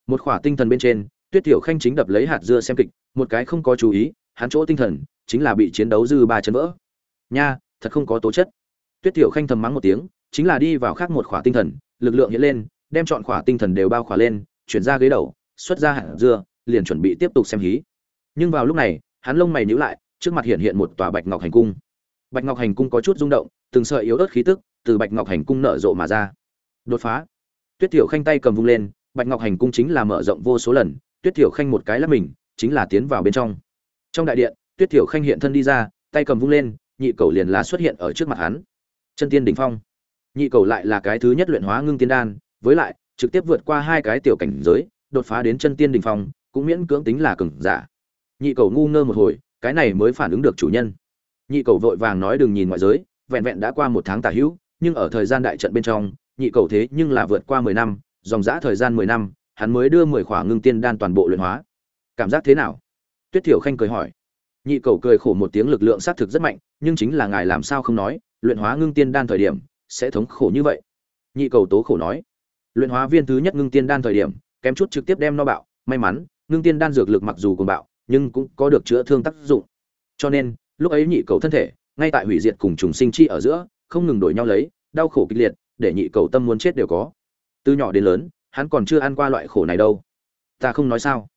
A: Một khỏa tinh thần bên trên, tuyết tiểu khanh chính đập lấy hạt dưa xem kịch, một cái không có chú ý, hắn chỗ tinh thần chính là bị chiến đấu dư ba chấn vỡ. Nha, thật không có tố chất. Tuyết tiểu khanh thầm mắng một tiếng, chính là đi vào khác một khỏa tinh thần, lực lượng hiện lên, đem chọn khỏa tinh thần đều bao khỏa lên, chuyển ra ghế đầu, xuất ra hạt dưa, liền chuẩn bị tiếp tục xem hí nhưng vào lúc này, hắn lông mày nhíu lại, trước mặt hiện hiện một tòa bạch ngọc hành cung. Bạch ngọc hành cung có chút rung động, từng sợi yếu ớt khí tức từ bạch ngọc hành cung nở rộ mà ra. Đột phá. Tuyết tiểu khanh tay cầm vung lên, bạch ngọc hành cung chính là mở rộng vô số lần, tuyết tiểu khanh một cái là mình, chính là tiến vào bên trong. Trong đại điện, tuyết tiểu khanh hiện thân đi ra, tay cầm vung lên, nhị cầu liền là xuất hiện ở trước mặt hắn. Chân tiên đỉnh phong. Nhị cầu lại là cái thứ nhất luyện hóa ngưng tiên đan, với lại, trực tiếp vượt qua hai cái tiểu cảnh giới, đột phá đến chân tiên đỉnh phong, cũng miễn cưỡng tính là cường giả nhị cầu ngu ngơ một hồi, cái này mới phản ứng được chủ nhân. Nhị cầu vội vàng nói đừng nhìn ngoại giới, vẹn vẹn đã qua một tháng tả hữu, nhưng ở thời gian đại trận bên trong, nhị cầu thế nhưng là vượt qua mười năm, dòng dã thời gian mười năm, hắn mới đưa mười khỏa ngưng tiên đan toàn bộ luyện hóa. Cảm giác thế nào? Tuyết thiểu khanh cười hỏi. Nhị cầu cười khổ một tiếng lực lượng xác thực rất mạnh, nhưng chính là ngài làm sao không nói, luyện hóa ngưng tiên đan thời điểm, sẽ thống khổ như vậy? Nhị cầu tố khổ nói. Luyện hóa viên thứ nhất ngưng tiên đan thời điểm, kém chút trực tiếp đem no bạo, may mắn, ngưng tiên đan dược lực mặc dù cùng bạo nhưng cũng có được chữa thương tác dụng. Cho nên, lúc ấy nhị cầu thân thể, ngay tại hủy diệt cùng trùng sinh chi ở giữa, không ngừng đổi nhau lấy, đau khổ kịch liệt, để nhị cầu tâm muốn chết đều có. Từ nhỏ đến lớn, hắn còn chưa ăn qua loại khổ này đâu. Ta không nói sao.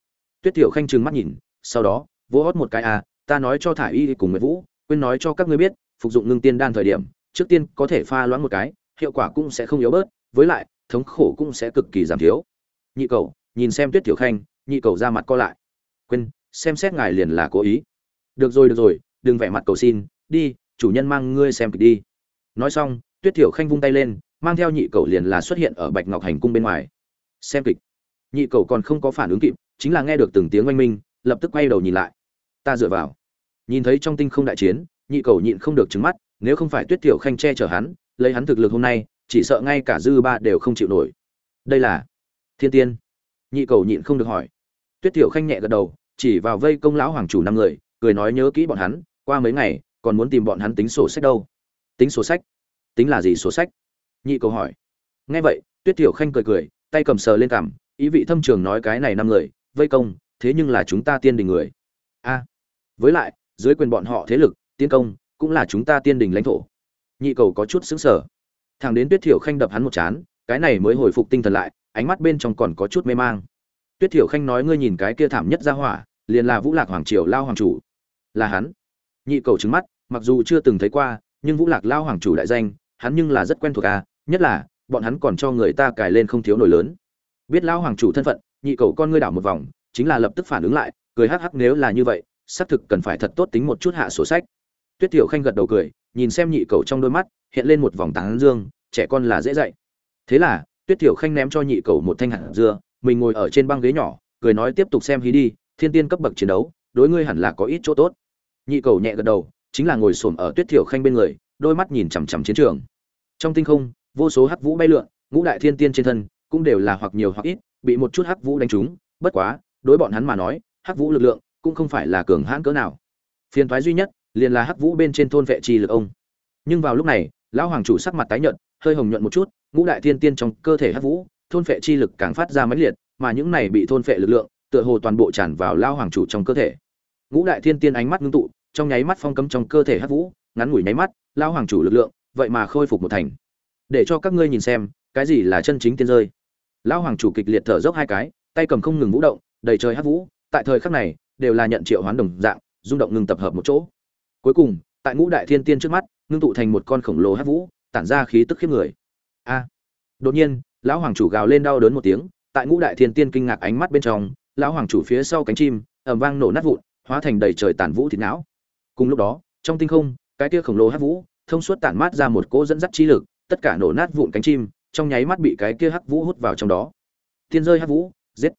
A: Tuyết tiểu khanh trừng mắt nhìn, sau đó, vỗ hót một cái à ta nói cho thả y cùng nguyễn vũ, quên nói cho các ngươi biết, phục dụng ngưng tiên đan thời điểm, trước tiên có thể pha loãng một cái, hiệu quả cũng sẽ không yếu bớt, với lại, thống khổ cũng sẽ cực kỳ giảm thiếu. Nhị cầu, nhìn xem tuyết tiểu khanh, nhị cầu ra mặt co lại. Quên xem xét ngài liền là cố ý. Được rồi được rồi, đừng vẻ mặt cầu xin, đi, chủ nhân mang ngươi xem kịch đi. Nói xong, tuyết thiểu khanh vung tay lên, mang theo nhị cầu liền là xuất hiện ở bạch ngọc hành cung bên ngoài. Xem kịch. Nhị cầu còn không có phản ứng kịp, chính là nghe được từng tiếng oanh minh, lập tức quay đầu nhìn lại. Ta dựa vào. Nhìn thấy trong tinh không đại chiến, nhị cầu nhịn không được trứng mắt, nếu không phải tuyết thiểu khanh che chở hắn, lấy hắn thực lực hôm nay, chỉ sợ ngay cả dư ba đều không chịu nổi. Đây là thiên tiên. Nhị cầu nhịn không được hỏi. Tuyết thiểu khanh nhẹ gật đầu chỉ vào vây công lão hoàng chủ năm người, cười nói nhớ kỹ bọn hắn, qua mấy ngày, còn muốn tìm bọn hắn tính sổ sách đâu. Tính sổ sách? Tính là gì sổ sách? Nhị cầu hỏi. Nghe vậy, tuyết tiểu khanh cười cười, tay cầm sờ lên cằm, ý vị thâm trường nói cái này năm người, vây công, thế nhưng là chúng ta tiên đình người. A. Với lại, dưới quyền bọn họ thế lực, tiên công, cũng là chúng ta tiên đình lãnh thổ. Nhị cầu có chút xứng sở thằng đến tuyết thiểu khanh đập hắn một chán, cái này mới hồi phục tinh thần lại, ánh mắt bên trong còn có chút mê mang tuyết thiểu khanh nói ngươi nhìn cái kia thảm nhất ra hỏa, liền là vũ lạc hoàng triều lao hoàng chủ. Là hắn. Nhị cầu trứng mắt, mặc dù chưa từng thấy qua, nhưng vũ lạc lao hoàng chủ đại danh, hắn nhưng là rất quen thuộc à nhất là, bọn hắn còn cho người ta cài lên không thiếu nổi lớn. Biết lao hoàng chủ thân phận, nhị cầu con ngươi đảo một vòng, chính là lập tức phản ứng lại, cười hắc hắc nếu là như vậy, xác thực cần phải thật tốt tính một chút hạ sổ sách. Tuyết tiểu khanh gật đầu cười, nhìn xem nhị cầu trong đôi mắt, hiện lên một vòng tán dương, trẻ con là dễ dạy. Thế là, tuyết tiểu khanh ném cho nhị cầu một thanh hạt dưa mình ngồi ở trên băng ghế nhỏ, cười nói tiếp tục xem hí đi, thiên tiên cấp bậc chiến đấu, đối ngươi hẳn là có ít chỗ tốt. Nhị cầu nhẹ gật đầu, chính là ngồi xổm ở tuyết tiểu khanh bên người, đôi mắt nhìn chằm chằm chiến trường. Trong tinh không, vô số hắc vũ bay lượn, ngũ đại thiên tiên trên thân cũng đều là hoặc nhiều hoặc ít, bị một chút hắc vũ đánh trúng, bất quá, đối bọn hắn mà nói, hắc vũ lực lượng cũng không phải là cường hãn cỡ nào. Phiền toái duy nhất, liền là hắc vũ bên trên thôn vệ chi lực ông. Nhưng vào lúc này, lão hoàng chủ sắc mặt tái nhợt, hơi hồng nhuận một chút, ngũ đại thiên tiên trong cơ thể hắc vũ thôn phệ chi lực càng phát ra mãnh liệt, mà những này bị thôn phệ lực lượng, tựa hồ toàn bộ tràn vào lao hoàng chủ trong cơ thể. Ngũ đại thiên tiên ánh mắt ngưng tụ, trong nháy mắt phong cấm trong cơ thể hắc vũ, ngắn ngủi nháy mắt, lao hoàng chủ lực lượng, vậy mà khôi phục một thành. Để cho các ngươi nhìn xem, cái gì là chân chính tiên rơi. Lao hoàng chủ kịch liệt thở dốc hai cái, tay cầm không ngừng vũ động, đầy trời hắc vũ, tại thời khắc này, đều là nhận triệu hoán đồng dạng, rung động ngừng tập hợp một chỗ. Cuối cùng, tại ngũ đại thiên tiên trước mắt, ngưng tụ thành một con khổng lồ hắc vũ, tản ra khí tức khiếp người. A! Đột nhiên lão hoàng chủ gào lên đau đớn một tiếng, tại ngũ đại thiên tiên kinh ngạc ánh mắt bên trong, lão hoàng chủ phía sau cánh chim, ầm vang nổ nát vụn, hóa thành đầy trời tàn vũ thịt não. Cùng lúc đó, trong tinh không, cái kia khổng lồ hắc vũ, thông suốt tản mát ra một cỗ dẫn dắt chi lực, tất cả nổ nát vụn cánh chim, trong nháy mắt bị cái kia hắc vũ hút vào trong đó. Tiên rơi hắc vũ, giết.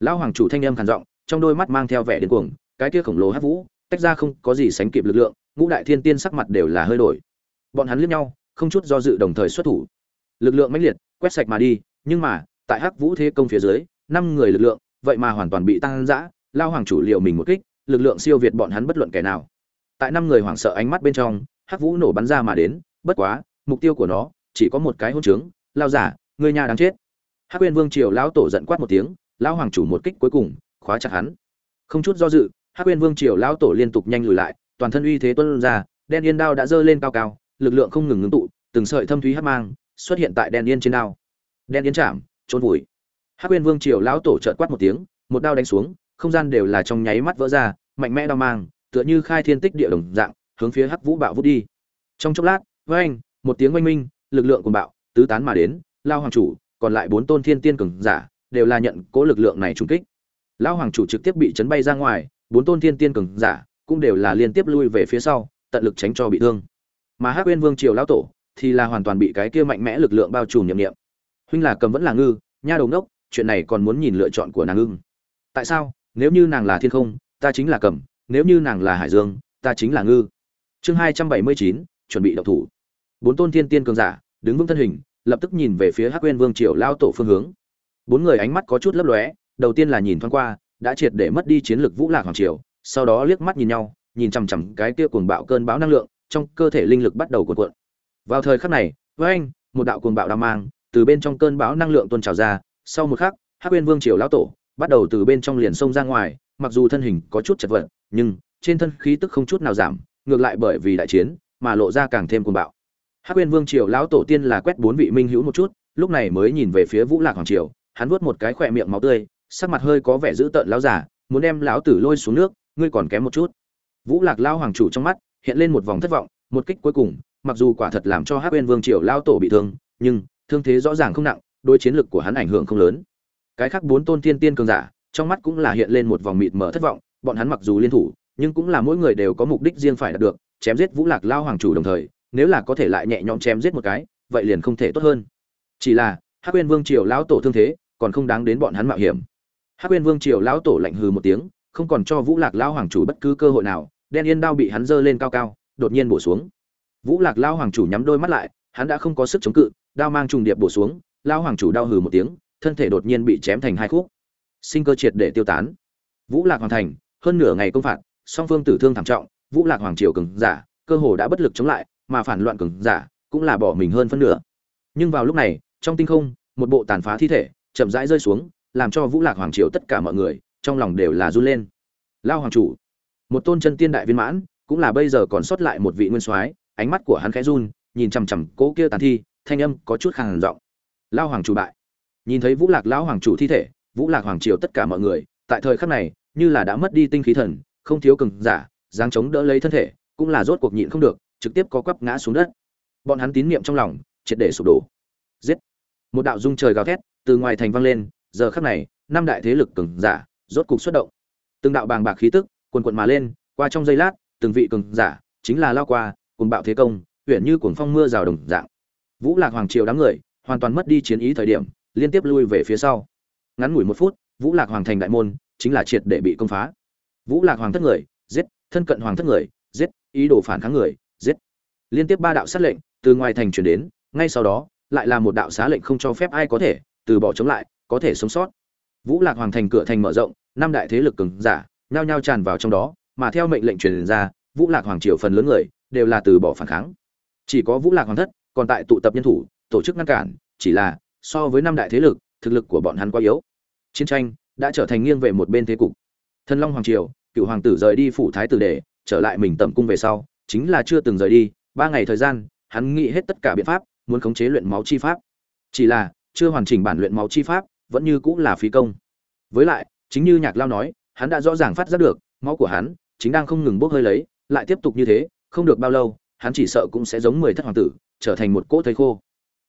A: Lão hoàng chủ thanh âm khàn giọng, trong đôi mắt mang theo vẻ điên cuồng, cái kia khổng lồ hắc vũ, tách ra không có gì sánh kịp lực lượng, ngũ đại thiên tiên sắc mặt đều là hơi đổi. Bọn hắn liếc nhau, không chút do dự đồng thời xuất thủ. Lực lượng mãnh liệt quét sạch mà đi, nhưng mà, tại hắc vũ thế công phía dưới, năm người lực lượng, vậy mà hoàn toàn bị tăng dã, lao hoàng chủ liệu mình một kích, lực lượng siêu việt bọn hắn bất luận kẻ nào. Tại năm người hoảng sợ ánh mắt bên trong, hắc vũ nổ bắn ra mà đến, bất quá, mục tiêu của nó, chỉ có một cái hôn trướng, lao giả, người nhà đáng chết. Hắc Uyên vương triều lão tổ giận quát một tiếng lão hoàng chủ một kích cuối cùng, khóa chặt hắn. Không chút do dự, hắc Uyên vương triều lão tổ liên tục nhanh lùi lại, toàn thân uy thế tuân ra, đen yên đao đã dơ lên cao cao, lực lượng không ngừng ngưng tụ, từng sợi thâm thúy hắc mang xuất hiện tại đen yên trên đao. Đen yên chạm trốn vùi. Hắc uyên vương triều lão tổ trợn quát một tiếng, một đao đánh xuống, không gian đều là trong nháy mắt vỡ ra, mạnh mẽ đao mang, tựa như khai thiên tích địa đồng dạng, hướng phía hắc vũ bạo vút đi. Trong chốc lát với anh một tiếng oanh minh, lực lượng của bạo, tứ tán mà đến, lao hoàng chủ, còn lại bốn tôn thiên tiên cường giả, đều là nhận cố lực lượng này trùng kích. Lao hoàng chủ trực tiếp bị chấn bay ra ngoài, bốn tôn thiên tiên cường giả cũng đều là liên tiếp lui về phía sau, tận lực tránh cho bị thương. Mà hắc uyên vương triều lão tổ thì là hoàn toàn bị cái kia mạnh mẽ lực lượng bao trùm nhiệm niệm. Huynh là cầm vẫn là ngư, nha đầu đốc chuyện này còn muốn nhìn lựa chọn của nàng ưng. Tại sao? Nếu như nàng là thiên không, ta chính là cầm, nếu như nàng là hải dương, ta chính là ngư. Chương hai trăm bảy mươi chín, chuẩn bị độc thủ. Bốn tôn thiên tiên cường giả, đứng vững thân hình, lập tức nhìn về phía hắc quên vương triều lao tổ phương hướng. Bốn người ánh mắt có chút lấp lóe, đầu tiên là nhìn thoáng qua, đã triệt để mất đi chiến lược vũ lạc hoàng triều, sau đó liếc mắt nhìn nhau, nhìn chằm chằm cái kia cuồng bạo cơn bão năng lượng, trong cơ thể linh lực bắt đầu cuộn cuộn vào thời khắc này, với anh, một đạo cuồng bạo đao mang từ bên trong cơn bão năng lượng tuôn trào ra, sau một khắc, hắc Uyên vương triều lão tổ bắt đầu từ bên trong liền sông ra ngoài, mặc dù thân hình có chút chật vật, nhưng trên thân khí tức không chút nào giảm, ngược lại bởi vì đại chiến mà lộ ra càng thêm cuồng bạo. Hắc Uyên vương triều lão tổ tiên là quét bốn vị minh hữu một chút, lúc này mới nhìn về phía vũ lạc hoàng triều, hắn vuốt một cái khỏe miệng máu tươi, sắc mặt hơi có vẻ dữ tợn lão giả muốn đem lão tử lôi xuống nước, ngươi còn kém một chút. Vũ lạc lao hoàng chủ trong mắt hiện lên một vòng thất vọng, một kích cuối cùng mặc dù quả thật làm cho hắc Uyên vương triều lão tổ bị thương, nhưng thương thế rõ ràng không nặng đôi chiến lực của hắn ảnh hưởng không lớn. Cái khác bốn tôn tiên tiên cường giả, trong mắt cũng là hiện lên một vòng mịt mờ thất vọng, bọn hắn mặc dù liên thủ, nhưng cũng là mỗi người đều có mục đích riêng phải đạt được, chém giết vũ lạc lao hoàng chủ đồng thời, nếu là có thể lại nhẹ nhõm chém giết một cái, vậy liền không thể tốt hơn. Chỉ là, hắc Uyên vương triều lão tổ thương thế, còn không đáng đến bọn hắn mạo hiểm. Hắc Uyên vương triều lão tổ lạnh hừ một tiếng, không còn cho vũ lạc lao hoàng chủ bất cứ cơ hội nào, đen yên đao bị hắn giơ lên cao cao, đột nhiên bổ xuống vũ lạc lao hoàng chủ nhắm đôi mắt lại, hắn đã không có sức chống cự, đao mang trùng điệp bổ xuống, lao hoàng chủ đau hừ một tiếng, thân thể đột nhiên bị chém thành hai khúc. Sinh cơ triệt để tiêu tán. Vũ lạc hoàn thành, hơn nửa ngày công phạt, song phương tử thương thảm trọng, vũ lạc hoàng triều cường giả, cơ hồ đã bất lực chống lại, mà phản loạn cường giả cũng là bỏ mình hơn phân nửa. Nhưng vào lúc này, trong tinh không, một bộ tàn phá thi thể chậm rãi rơi xuống, làm cho vũ lạc hoàng triều tất cả mọi người trong lòng đều là run lên. Lao hoàng chủ, một tôn chân tiên đại viên mãn, cũng là bây giờ còn sót lại một vị nguyên soái ánh mắt của hắn khẽ run, nhìn chằm chằm cố kia tàn thi, thanh âm có chút khàn giọng. Lao hoàng chủ bại. Nhìn thấy vũ lạc lão hoàng chủ thi thể, vũ lạc hoàng triều tất cả mọi người, tại thời khắc này, như là đã mất đi tinh khí thần, không thiếu cường giả giáng chống đỡ lấy thân thể, cũng là rốt cuộc nhịn không được, trực tiếp có quắp ngã xuống đất. Bọn hắn tín niệm trong lòng, triệt để sụp đổ. Giết. Một đạo dung trời gào thét từ ngoài thành vang lên, giờ khắc này, năm đại thế lực cường giả rốt cục xuất động. Từng đạo bàng bạc khí tức, quần quần mà lên, qua trong giây lát, từng vị cường giả, chính là lao qua cùng bạo thế công huyện như cuồng phong mưa rào đồng dạng. Vũ lạc hoàng triều đám người hoàn toàn mất đi chiến ý thời điểm, liên tiếp lui về phía sau. Ngắn ngủi một phút, vũ lạc hoàng thành đại môn chính là triệt để bị công phá. Vũ lạc hoàng thất người, giết, thân cận hoàng thất người, giết, ý đồ phản kháng người, giết. Liên tiếp ba đạo sát lệnh từ ngoài thành chuyển đến, ngay sau đó lại là một đạo xá lệnh không cho phép ai có thể từ bỏ chống lại, có thể sống sót. Vũ lạc hoàng thành cửa thành mở rộng, năm đại thế lực cường giả nhao nhao tràn vào trong đó, mà theo mệnh lệnh truyền ra, vũ lạc hoàng triều phần lớn người đều là từ bỏ phản kháng. Chỉ có vũ lạc hoàng thất còn tại tụ tập nhân thủ, tổ chức ngăn cản, chỉ là so với năm đại thế lực, thực lực của bọn hắn quá yếu. Chiến tranh đã trở thành nghiêng về một bên thế cục. Thân long hoàng triều, cựu hoàng tử rời đi phủ thái tử để, trở lại mình tẩm cung về sau, chính là chưa từng rời đi, ba ngày thời gian, hắn nghĩ hết tất cả biện pháp, muốn khống chế luyện máu chi pháp. Chỉ là, chưa hoàn chỉnh bản luyện máu chi pháp, vẫn như cũng là phí công. Với lại, chính như nhạc lao nói, hắn đã rõ ràng phát giác được, máu của hắn chính đang không ngừng bốc hơi lấy, lại tiếp tục như thế không được bao lâu, hắn chỉ sợ cũng sẽ giống mười thất hoàng tử, trở thành một cỗ thây khô.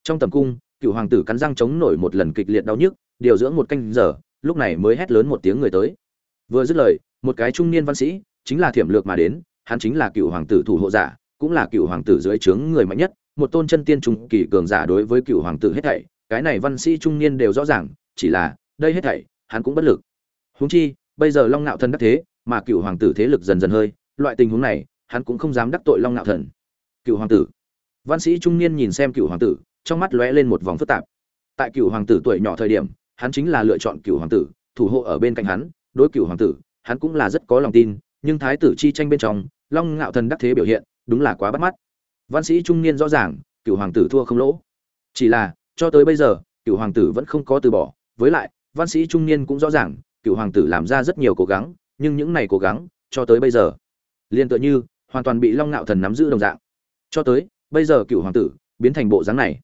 A: Trong tầm cung, cựu hoàng tử cắn răng chống nổi một lần kịch liệt đau nhức, điều dưỡng một canh giờ, lúc này mới hét lớn một tiếng người tới. Vừa dứt lời, một cái trung niên văn sĩ, chính là thiểm lược mà đến, hắn chính là cựu hoàng tử thủ hộ giả, cũng là cựu hoàng tử dưới trướng người mạnh nhất, một tôn chân tiên trung kỳ cường giả đối với cựu hoàng tử hết thảy, cái này văn sĩ trung niên đều rõ ràng, chỉ là, đây hết thảy, hắn cũng bất lực. Huống chi, bây giờ long ngạo thân đắc thế, mà cựu hoàng tử thế lực dần dần hơi, loại tình huống này hắn cũng không dám đắc tội long nạo thần. Cựu hoàng tử. Văn sĩ trung niên nhìn xem cựu hoàng tử, trong mắt lóe lên một vòng phức tạp. Tại cựu hoàng tử tuổi nhỏ thời điểm, hắn chính là lựa chọn cựu hoàng tử, thủ hộ ở bên cạnh hắn, đối cựu hoàng tử, hắn cũng là rất có lòng tin, nhưng thái tử chi tranh bên trong, long ngạo thần đắc thế biểu hiện, đúng là quá bắt mắt. Văn sĩ trung niên rõ ràng, cựu hoàng tử thua không lỗ. Chỉ là, cho tới bây giờ, cựu hoàng tử vẫn không có từ bỏ. Với lại, văn sĩ trung niên cũng rõ ràng, cựu hoàng tử làm ra rất nhiều cố gắng, nhưng những này cố gắng, cho tới bây giờ liên tựa như hoàn toàn bị long ngạo thần nắm giữ đồng dạng. Cho tới, bây giờ cựu hoàng tử biến thành bộ dáng này.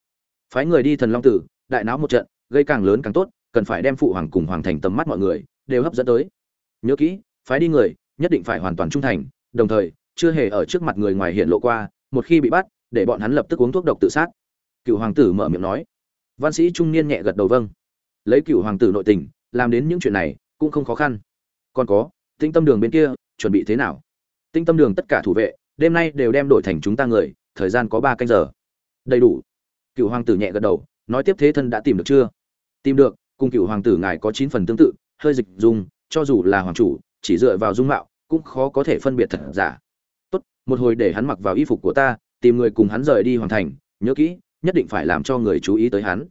A: Phái người đi thần long tử, đại náo một trận, gây càng lớn càng tốt, cần phải đem phụ hoàng cùng hoàng thành tầm mắt mọi người đều hấp dẫn tới. Nhớ kỹ, phái đi người nhất định phải hoàn toàn trung thành, đồng thời, chưa hề ở trước mặt người ngoài hiện lộ qua, một khi bị bắt, để bọn hắn lập tức uống thuốc độc tự sát. Cựu hoàng tử mở miệng nói. Văn sĩ trung niên nhẹ gật đầu vâng. Lấy cựu hoàng tử nội tình, làm đến những chuyện này cũng không khó khăn. Còn có tinh tâm đường bên kia, chuẩn bị thế nào? Tinh tâm đường tất cả thủ vệ, đêm nay đều đem đổi thành chúng ta người, thời gian có ba canh giờ. Đầy đủ. Cựu hoàng tử nhẹ gật đầu, nói tiếp thế thân đã tìm được chưa? Tìm được, cùng cựu hoàng tử ngài có chín phần tương tự, hơi dịch dùng cho dù là hoàng chủ, chỉ dựa vào dung mạo, cũng khó có thể phân biệt thật giả. Tốt, một hồi để hắn mặc vào y phục của ta, tìm người cùng hắn rời đi hoàn thành, nhớ kỹ, nhất định phải làm cho người chú ý tới hắn.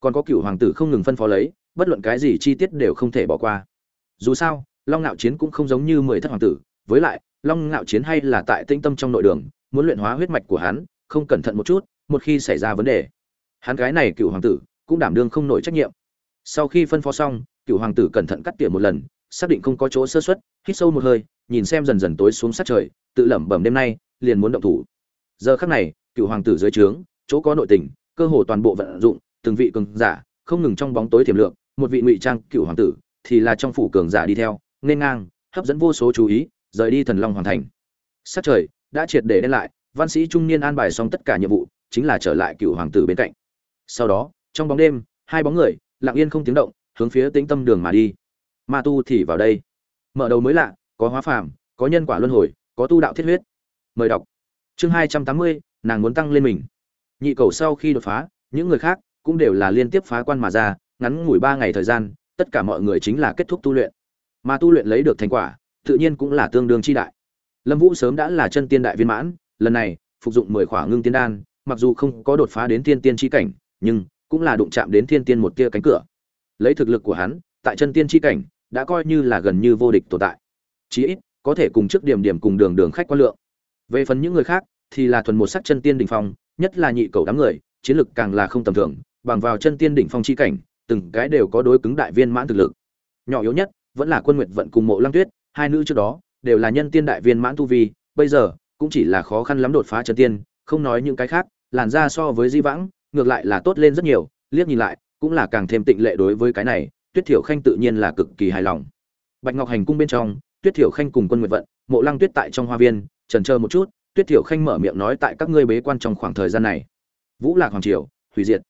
A: Còn có cựu hoàng tử không ngừng phân phó lấy, bất luận cái gì chi tiết đều không thể bỏ qua. Dù sao, long ngạo chiến cũng không giống như mười thất hoàng tử, với lại long ngạo chiến hay là tại tinh tâm trong nội đường, muốn luyện hóa huyết mạch của hắn, không cẩn thận một chút, một khi xảy ra vấn đề. Hắn cái này cựu hoàng tử, cũng đảm đương không nổi trách nhiệm. Sau khi phân phó xong, cựu hoàng tử cẩn thận cắt tỉa một lần, xác định không có chỗ sơ xuất hít sâu một hơi, nhìn xem dần dần tối xuống sát trời, tự lẩm bẩm đêm nay, liền muốn động thủ. Giờ khắc này, cựu hoàng tử dưới trướng, chỗ có nội tình, cơ hồ toàn bộ vận dụng, từng vị cường giả, không ngừng trong bóng tối tiềm lượng, một vị ngụy trang cựu hoàng tử, thì là trong phủ cường giả đi theo, nên ngang, hấp dẫn vô số chú ý rời đi thần long hoàng thành. Sát trời, đã triệt để đến lại, văn sĩ trung niên an bài xong tất cả nhiệm vụ, chính là trở lại cựu hoàng tử bên cạnh. Sau đó, trong bóng đêm, hai bóng người, lặng yên không tiếng động, hướng phía tĩnh tâm đường mà đi. Ma tu thì vào đây. Mở đầu mới lạ, có hóa phàm, có nhân quả luân hồi, có tu đạo thiết huyết. Mời đọc. Chương hai trăm tám mươi, nàng muốn tăng lên mình. Nhị cầu sau khi đột phá, những người khác cũng đều là liên tiếp phá quan mà ra, ngắn ngủi ba ngày thời gian, tất cả mọi người chính là kết thúc tu luyện. Mà tu luyện lấy được thành quả tự nhiên cũng là tương đương chi đại. Lâm vũ sớm đã là chân tiên đại viên mãn, lần này, phục dụng mười khỏa ngưng tiên đan, mặc dù không có đột phá đến tiên tiên chi cảnh, nhưng cũng là đụng chạm đến thiên tiên một tia cánh cửa. Lấy thực lực của hắn, tại chân tiên chi cảnh, đã coi như là gần như vô địch tồn tại. Chí ít, có thể cùng trước điểm điểm cùng đường đường khách quan lượng. Về phần những người khác, thì là thuần một sắc chân tiên đỉnh phong, nhất là nhị cầu đám người, chiến lực càng là không tầm thường, bằng vào chân tiên đỉnh phong chi cảnh, từng cái đều có đối cứng đại viên mãn thực lực. Nhỏ yếu nhất, vẫn là quân nguyệt vận cùng mộ lăng tuyết hai nữ trước đó đều là nhân tiên đại viên mãn tu vi, bây giờ cũng chỉ là khó khăn lắm đột phá chân tiên, không nói những cái khác, làn ra so với di vãng ngược lại là tốt lên rất nhiều, liếc nhìn lại cũng là càng thêm tịnh lệ đối với cái này, tuyết thiểu khanh tự nhiên là cực kỳ hài lòng. Bạch ngọc hành cung bên trong, tuyết thiểu khanh cùng quân nguyệt vận, mộ lăng tuyết tại trong hoa viên chần chờ một chút, tuyết thiểu khanh mở miệng nói tại các ngươi bế quan trong khoảng thời gian này. Vũ lạc hoàng triều, hủy diệt.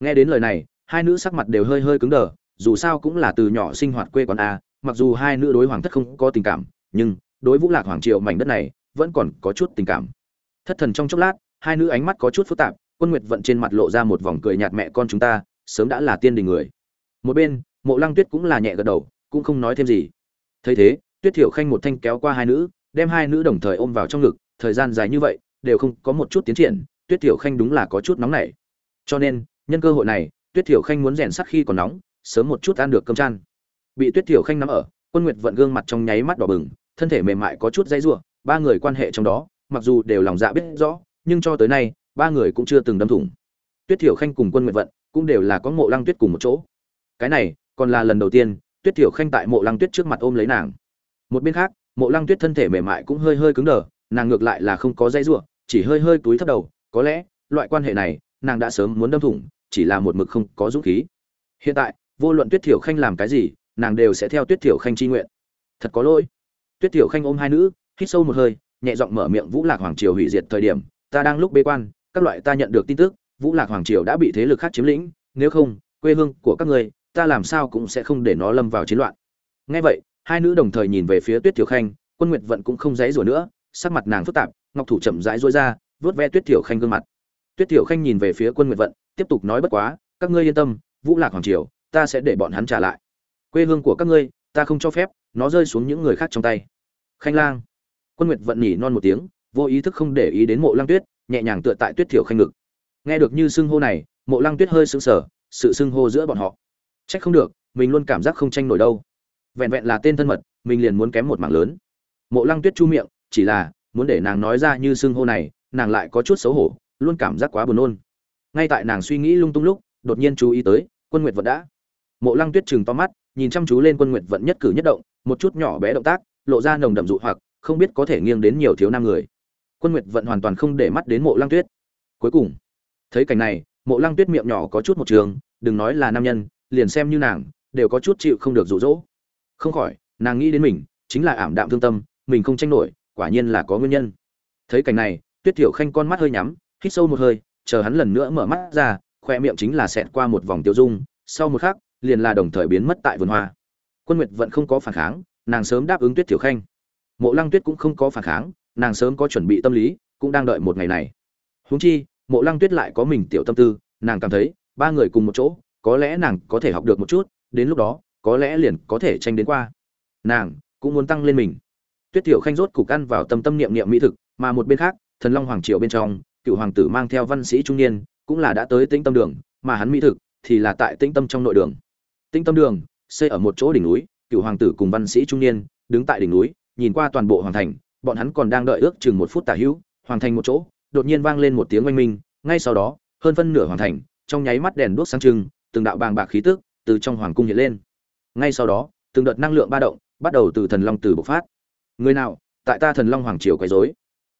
A: Nghe đến lời này, hai nữ sắc mặt đều hơi hơi cứng đờ, dù sao cũng là từ nhỏ sinh hoạt quê quán a mặc dù hai nữ đối hoàng thất không có tình cảm, nhưng đối vũ lạc hoàng triều mảnh đất này vẫn còn có chút tình cảm. Thất thần trong chốc lát, hai nữ ánh mắt có chút phức tạp, quân nguyệt vận trên mặt lộ ra một vòng cười nhạt mẹ con chúng ta, sớm đã là tiên đình người. Một bên, mộ lăng tuyết cũng là nhẹ gật đầu, cũng không nói thêm gì. Thấy thế, tuyết thiểu khanh một thanh kéo qua hai nữ, đem hai nữ đồng thời ôm vào trong ngực, thời gian dài như vậy, đều không có một chút tiến triển, tuyết thiểu khanh đúng là có chút nóng nảy. Cho nên, nhân cơ hội này, tuyết thiểu khanh muốn rèn sắc khi còn nóng, sớm một chút ăn được cơm chăn bị tuyết thiểu khanh nắm ở, quân nguyệt vận gương mặt trong nháy mắt đỏ bừng, thân thể mềm mại có chút dãy ruộng ba người quan hệ trong đó, mặc dù đều lòng dạ biết rõ, nhưng cho tới nay, ba người cũng chưa từng đâm thủng. Tuyết thiểu khanh cùng quân nguyệt vận cũng đều là có mộ lăng tuyết cùng một chỗ. Cái này, còn là lần đầu tiên, tuyết thiểu khanh tại mộ lăng tuyết trước mặt ôm lấy nàng. Một bên khác, mộ lăng tuyết thân thể mềm mại cũng hơi hơi cứng đờ, nàng ngược lại là không có dây ruộng chỉ hơi hơi túi thấp đầu, có lẽ, loại quan hệ này, nàng đã sớm muốn đâm thủng, chỉ là một mực không có dũng khí. Hiện tại, vô luận tuyết thiểu khanh làm cái gì nàng đều sẽ theo tuyết thiểu khanh chi nguyện. Thật có lỗi. Tuyết thiểu khanh ôm hai nữ, hít sâu một hơi, nhẹ giọng mở miệng vũ lạc hoàng triều hủy diệt thời điểm, ta đang lúc bế quan, các loại ta nhận được tin tức, vũ lạc hoàng triều đã bị thế lực khác chiếm lĩnh, nếu không, quê hương của các ngươi, ta làm sao cũng sẽ không để nó lâm vào chiến loạn. Ngay vậy, hai nữ đồng thời nhìn về phía tuyết thiểu khanh, quân nguyệt vận cũng không dãy rủa nữa, sắc mặt nàng phức tạp, ngọc thủ chậm rãi rối ra vớt ve tuyết thiểu khanh gương mặt. Tuyết thiểu khanh nhìn về phía quân nguyệt vận, tiếp tục nói bất quá, các ngươi yên tâm, vũ lạc hoàng triều, ta sẽ để bọn hắn trả lại quê hương của các ngươi, ta không cho phép, nó rơi xuống những người khác trong tay. Khanh lang. Quân nguyệt vận nhỉ non một tiếng, vô ý thức không để ý đến mộ lăng tuyết, nhẹ nhàng tựa tại tuyết thiểu khanh ngực. Nghe được như xưng hô này, mộ lăng tuyết hơi sững sờ, sự xưng hô giữa bọn họ. Trách không được, mình luôn cảm giác không tranh nổi đâu. Vẹn vẹn là tên thân mật, mình liền muốn kém một mảng lớn. Mộ lăng tuyết chu miệng, chỉ là muốn để nàng nói ra như xưng hô này, nàng lại có chút xấu hổ, luôn cảm giác quá buồn nôn. Ngay tại nàng suy nghĩ lung tung lúc, đột nhiên chú ý tới, quân nguyệt vận đã. Mộ lăng tuyết chừng to mắt nhìn chăm chú lên quân nguyệt vận nhất cử nhất động, một chút nhỏ bé động tác, lộ ra nồng đậm dụ hoặc, không biết có thể nghiêng đến nhiều thiếu nam người. Quân nguyệt vận hoàn toàn không để mắt đến mộ lăng tuyết. Cuối cùng, thấy cảnh này, mộ lăng tuyết miệng nhỏ có chút một trường, đừng nói là nam nhân, liền xem như nàng, đều có chút chịu không được rụ rỗ không khỏi, nàng nghĩ đến mình, chính là ảm đạm thương tâm, mình không tranh nổi, quả nhiên là có nguyên nhân. Thấy cảnh này, tuyết tiểu khanh con mắt hơi nhắm, hít sâu một hơi, chờ hắn lần nữa mở mắt ra, khoe miệng chính là xẹt qua một vòng tiêu dung, sau một khắc liền là đồng thời biến mất tại vườn hoa. Quân nguyệt vẫn không có phản kháng, nàng sớm đáp ứng tuyết tiểu khanh. Mộ lăng tuyết cũng không có phản kháng, nàng sớm có chuẩn bị tâm lý, cũng đang đợi một ngày này. Huống chi, mộ lăng tuyết lại có mình tiểu tâm tư, nàng cảm thấy, ba người cùng một chỗ, có lẽ nàng có thể học được một chút, đến lúc đó, có lẽ liền có thể tranh đến qua. Nàng cũng muốn tăng lên mình. Tuyết tiểu khanh rốt cục ăn vào tâm tâm niệm niệm mỹ thực, mà một bên khác, thần long hoàng triều bên trong, cựu hoàng tử mang theo văn sĩ trung niên, cũng là đã tới tĩnh tâm đường, mà hắn mỹ thực thì là tại tĩnh tâm trong nội đường tĩnh tâm đường, xây ở một chỗ đỉnh núi, cựu hoàng tử cùng văn sĩ trung niên đứng tại đỉnh núi, nhìn qua toàn bộ hoàng thành, bọn hắn còn đang đợi ước chừng một phút tả hữu, hoàng thành một chỗ, đột nhiên vang lên một tiếng oanh minh, ngay sau đó, hơn phân nửa hoàng thành, trong nháy mắt đèn đuốc sáng trưng, từng đạo bàng bạc khí tức từ trong hoàng cung hiện lên. Ngay sau đó, từng đợt năng lượng ba động bắt đầu từ thần long từ bộc phát. Người nào, tại ta thần long hoàng triều quấy rối?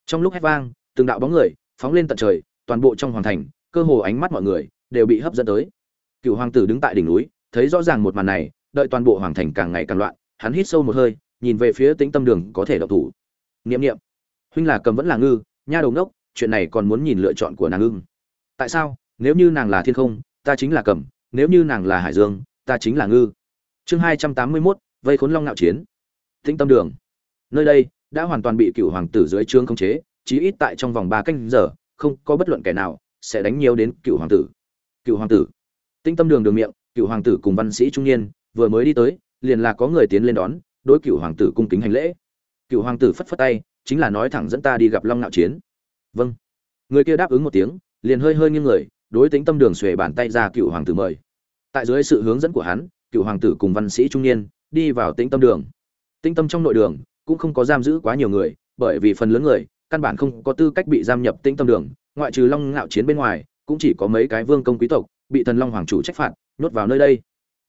A: Trong lúc hét vang, từng đạo bóng người phóng lên tận trời, toàn bộ trong hoàng thành, cơ hồ ánh mắt mọi người đều bị hấp dẫn tới. Cựu hoàng tử đứng tại đỉnh núi thấy rõ ràng một màn này, đợi toàn bộ hoàng thành càng ngày càng loạn, hắn hít sâu một hơi, nhìn về phía tĩnh tâm đường có thể độc thủ. Niệm niệm. Huynh là cầm vẫn là ngư, nha đầu ngốc, chuyện này còn muốn nhìn lựa chọn của nàng ưng. Tại sao? Nếu như nàng là thiên không, ta chính là cầm, nếu như nàng là hải dương, ta chính là ngư. Chương hai trăm tám mươi mốt, vây khốn long nạo chiến. Tĩnh tâm đường. Nơi đây, đã hoàn toàn bị cựu hoàng tử dưới trướng khống chế, chí ít tại trong vòng ba canh giờ, không có bất luận kẻ nào sẽ đánh nhiều đến cựu hoàng tử. Cựu hoàng tử. Tĩnh tâm đường đường miệng cựu hoàng tử cùng văn sĩ trung niên, vừa mới đi tới, liền là có người tiến lên đón, đối cựu hoàng tử cung kính hành lễ. Cựu hoàng tử phất phất tay, chính là nói thẳng dẫn ta đi gặp long ngạo chiến. Vâng. Người kia đáp ứng một tiếng, liền hơi hơi nghiêng người, đối tính tâm đường xuề bàn tay ra cựu hoàng tử mời. Tại dưới sự hướng dẫn của hắn, cựu hoàng tử cùng văn sĩ trung niên, đi vào tĩnh tâm đường. Tĩnh tâm trong nội đường, cũng không có giam giữ quá nhiều người, bởi vì phần lớn người, căn bản không có tư cách bị giam nhập tĩnh tâm đường, ngoại trừ long ngạo chiến bên ngoài, cũng chỉ có mấy cái vương công quý tộc, bị thần long hoàng chủ trách phạt nhốt vào nơi đây.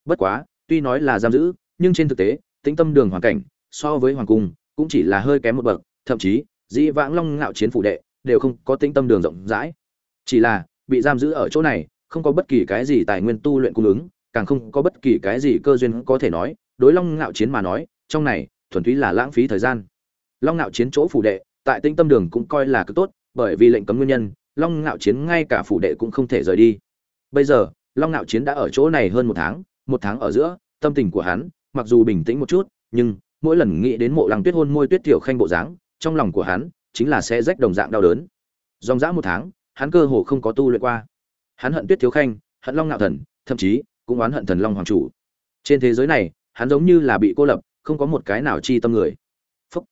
A: Bất quá, tuy nói là giam giữ, nhưng trên thực tế, tĩnh tâm đường hoàn cảnh, so với hoàng cung, cũng chỉ là hơi kém một bậc, thậm chí, dĩ vãng long ngạo chiến phủ đệ, đều không có tĩnh tâm đường rộng rãi. Chỉ là, bị giam giữ ở chỗ này, không có bất kỳ cái gì tài nguyên tu luyện cung ứng, càng không có bất kỳ cái gì cơ duyên có thể nói. Đối long ngạo chiến mà nói, trong này, thuần túy là lãng phí thời gian. Long ngạo chiến chỗ phủ đệ, tại tinh tâm đường cũng coi là cực tốt, bởi vì lệnh cấm nguyên nhân, long ngạo chiến ngay cả phủ đệ cũng không thể rời đi. Bây giờ long Nạo chiến đã ở chỗ này hơn một tháng một tháng ở giữa, tâm tình của hắn, mặc dù bình tĩnh một chút, nhưng mỗi lần nghĩ đến mộ lăng tuyết hôn môi tuyết tiểu khanh bộ dáng, trong lòng của hắn chính là sẽ rách đồng dạng đau đớn. Dòng dã một tháng, hắn cơ hồ không có tu luyện qua. Hắn hận tuyết thiếu khanh, hận long Nạo thần, thậm chí cũng oán hận thần long hoàng chủ. Trên thế giới này, hắn giống như là bị cô lập, không có một cái nào chi tâm người. Phúc.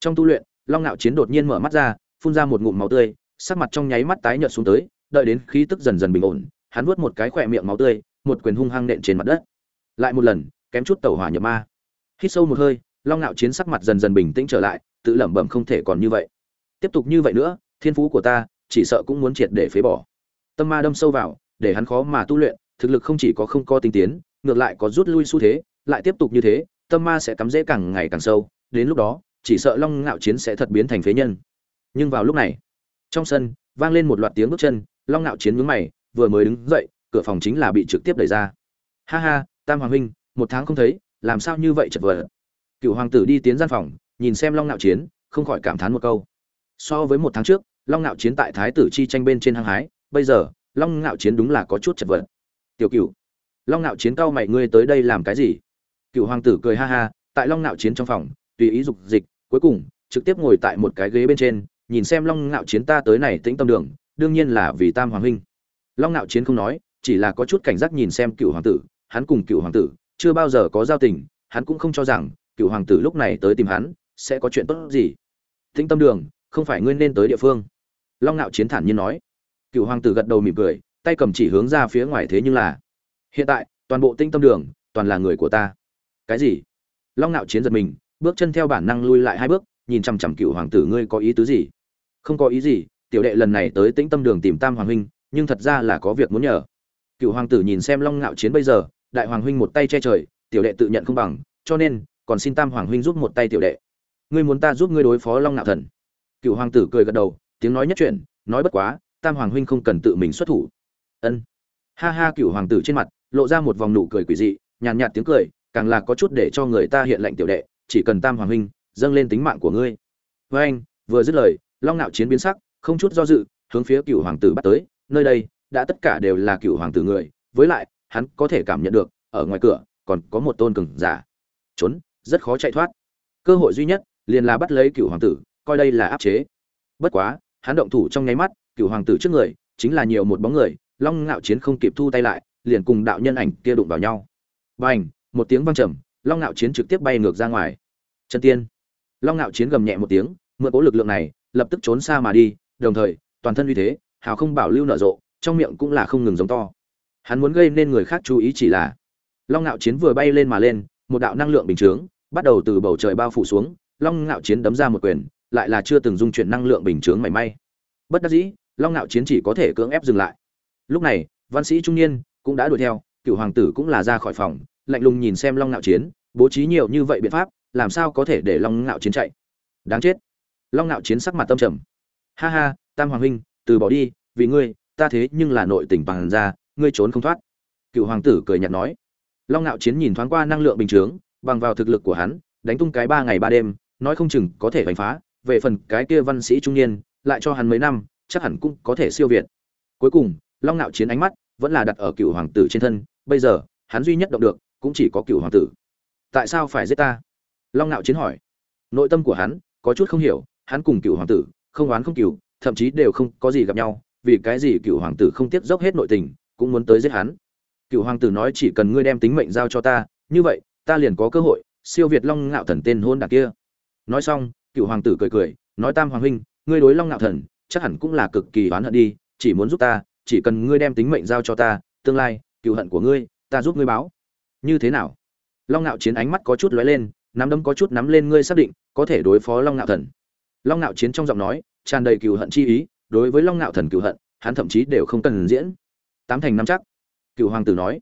A: trong tu luyện, long Nạo chiến đột nhiên mở mắt ra, phun ra một ngụm máu tươi, sắc mặt trong nháy mắt tái nhợt xuống tới, đợi đến khí tức dần dần bình ổn hắn vuốt một cái khỏe miệng máu tươi, một quyền hung hăng nện trên mặt đất. Lại một lần, kém chút tẩu hỏa nhập ma. Hít sâu một hơi, long ngạo chiến sắc mặt dần dần bình tĩnh trở lại, tự lẩm bẩm không thể còn như vậy. Tiếp tục như vậy nữa, thiên phú của ta, chỉ sợ cũng muốn triệt để phế bỏ. Tâm ma đâm sâu vào, để hắn khó mà tu luyện, thực lực không chỉ có không có tinh tiến, ngược lại có rút lui xu thế, lại tiếp tục như thế, tâm ma sẽ cắm dễ càng ngày càng sâu, đến lúc đó, chỉ sợ long ngạo chiến sẽ thật biến thành phế nhân. Nhưng vào lúc này, trong sân, vang lên một loạt tiếng bước chân, long ngạo chiến nhướng mày vừa mới đứng dậy, cửa phòng chính là bị trực tiếp đẩy ra. Ha ha, tam hoàng huynh, một tháng không thấy, làm sao như vậy chật vật? Cựu hoàng tử đi tiến gian phòng, nhìn xem long nạo chiến, không khỏi cảm thán một câu. So với một tháng trước, long nạo chiến tại thái tử chi tranh bên trên hăng hái, bây giờ, long nạo chiến đúng là có chút chật vật. Tiểu cựu long nạo chiến cao mày ngươi tới đây làm cái gì? Cựu hoàng tử cười ha ha, tại long nạo chiến trong phòng, tùy ý dục dịch, cuối cùng, trực tiếp ngồi tại một cái ghế bên trên, nhìn xem long nạo chiến ta tới này tĩnh tâm đường, đương nhiên là vì tam hoàng huynh long ngạo chiến không nói, chỉ là có chút cảnh giác nhìn xem cựu hoàng tử, hắn cùng cựu hoàng tử chưa bao giờ có giao tình, hắn cũng không cho rằng cựu hoàng tử lúc này tới tìm hắn sẽ có chuyện tốt gì. Tĩnh tâm đường, không phải ngươi nên tới địa phương. Long ngạo chiến thản nhiên nói. Cựu hoàng tử gật đầu mỉm cười, tay cầm chỉ hướng ra phía ngoài thế nhưng là, hiện tại, toàn bộ tinh tâm đường toàn là người của ta. Cái gì? Long ngạo chiến giật mình, bước chân theo bản năng lui lại hai bước, nhìn chằm chằm cựu hoàng tử, ngươi có ý tứ gì? Không có ý gì, tiểu đệ lần này tới tĩnh tâm đường tìm tam hoàng huynh nhưng thật ra là có việc muốn nhờ. Cựu hoàng tử nhìn xem long ngạo chiến bây giờ, đại hoàng huynh một tay che trời, tiểu đệ tự nhận không bằng, cho nên, còn xin tam hoàng huynh giúp một tay tiểu đệ. Ngươi muốn ta giúp ngươi đối phó long ngạo thần? Cựu hoàng tử cười gật đầu, tiếng nói nhất chuyện nói bất quá, tam hoàng huynh không cần tự mình xuất thủ. Ân. Ha ha, cựu hoàng tử trên mặt, lộ ra một vòng nụ cười quỷ dị, nhàn nhạt tiếng cười, càng là có chút để cho người ta hiện lệnh tiểu đệ, chỉ cần tam hoàng huynh, dâng lên tính mạng của ngươi. Với anh vừa dứt lời, long nạo chiến biến sắc, không chút do dự, hướng phía cựu hoàng tử bắt tới nơi đây, đã tất cả đều là cựu hoàng tử người, với lại, hắn có thể cảm nhận được, ở ngoài cửa, còn có một tôn cường giả. Trốn, rất khó chạy thoát. Cơ hội duy nhất, liền là bắt lấy cựu hoàng tử, coi đây là áp chế. Bất quá, hắn động thủ trong nháy mắt, cựu hoàng tử trước người, chính là nhiều một bóng người, long ngạo chiến không kịp thu tay lại, liền cùng đạo nhân ảnh kia đụng vào nhau. Bành, một tiếng vang trầm, long ngạo chiến trực tiếp bay ngược ra ngoài. Chân tiên. Long ngạo chiến gầm nhẹ một tiếng, mượn cố lực lượng này, lập tức trốn xa mà đi, đồng thời, toàn thân uy thế hào không bảo lưu nở rộ, trong miệng cũng là không ngừng giống to. Hắn muốn gây nên người khác chú ý chỉ là, long ngạo chiến vừa bay lên mà lên, một đạo năng lượng bình chướng, bắt đầu từ bầu trời bao phủ xuống, long ngạo chiến đấm ra một quyền, lại là chưa từng dung chuyển năng lượng bình chướng mảy may. Bất đắc dĩ, long ngạo chiến chỉ có thể cưỡng ép dừng lại. Lúc này, văn sĩ trung niên cũng đã đuổi theo, cựu hoàng tử cũng là ra khỏi phòng, lạnh lùng nhìn xem long ngạo chiến, bố trí nhiều như vậy biện pháp, làm sao có thể để long ngạo chiến chạy? Đáng chết. Long ngạo chiến sắc mặt tâm trầm. Ha ha, tam hoàng huynh từ bỏ đi, vì ngươi, ta thế nhưng là nội tình bằng ra ngươi trốn không thoát. Cựu hoàng tử cười nhạt nói. Long ngạo chiến nhìn thoáng qua năng lượng bình chướng, bằng vào thực lực của hắn, đánh tung cái ba ngày ba đêm, nói không chừng có thể đánh phá, về phần cái kia văn sĩ trung niên, lại cho hắn mấy năm, chắc hẳn cũng có thể siêu việt. Cuối cùng, long ngạo chiến ánh mắt vẫn là đặt ở cựu hoàng tử trên thân, bây giờ, hắn duy nhất động được, cũng chỉ có cựu hoàng tử. Tại sao phải giết ta? Long ngạo chiến hỏi. Nội tâm của hắn có chút không hiểu, hắn cùng cựu hoàng tử, không oán không cựu thậm chí đều không có gì gặp nhau, vì cái gì cựu hoàng tử không tiếp dốc hết nội tình, cũng muốn tới giết hắn. Cựu hoàng tử nói chỉ cần ngươi đem tính mệnh giao cho ta, như vậy, ta liền có cơ hội, siêu việt long ngạo thần tên hôn đ kia. Nói xong, cựu hoàng tử cười cười, nói tam hoàng huynh, ngươi đối long ngạo thần, chắc hẳn cũng là cực kỳ oán hận đi, chỉ muốn giúp ta, chỉ cần ngươi đem tính mệnh giao cho ta, tương lai, cựu hận của ngươi, ta giúp ngươi báo. Như thế nào? Long ngạo chiến ánh mắt có chút lóe lên, nắm đấm có chút nắm lên, ngươi xác định có thể đối phó long ngạo thần long ngạo chiến trong giọng nói tràn đầy cựu hận chi ý, đối với long ngạo thần cựu hận, hắn thậm chí đều không cần diễn. Tám thành năm chắc. Cựu hoàng tử nói.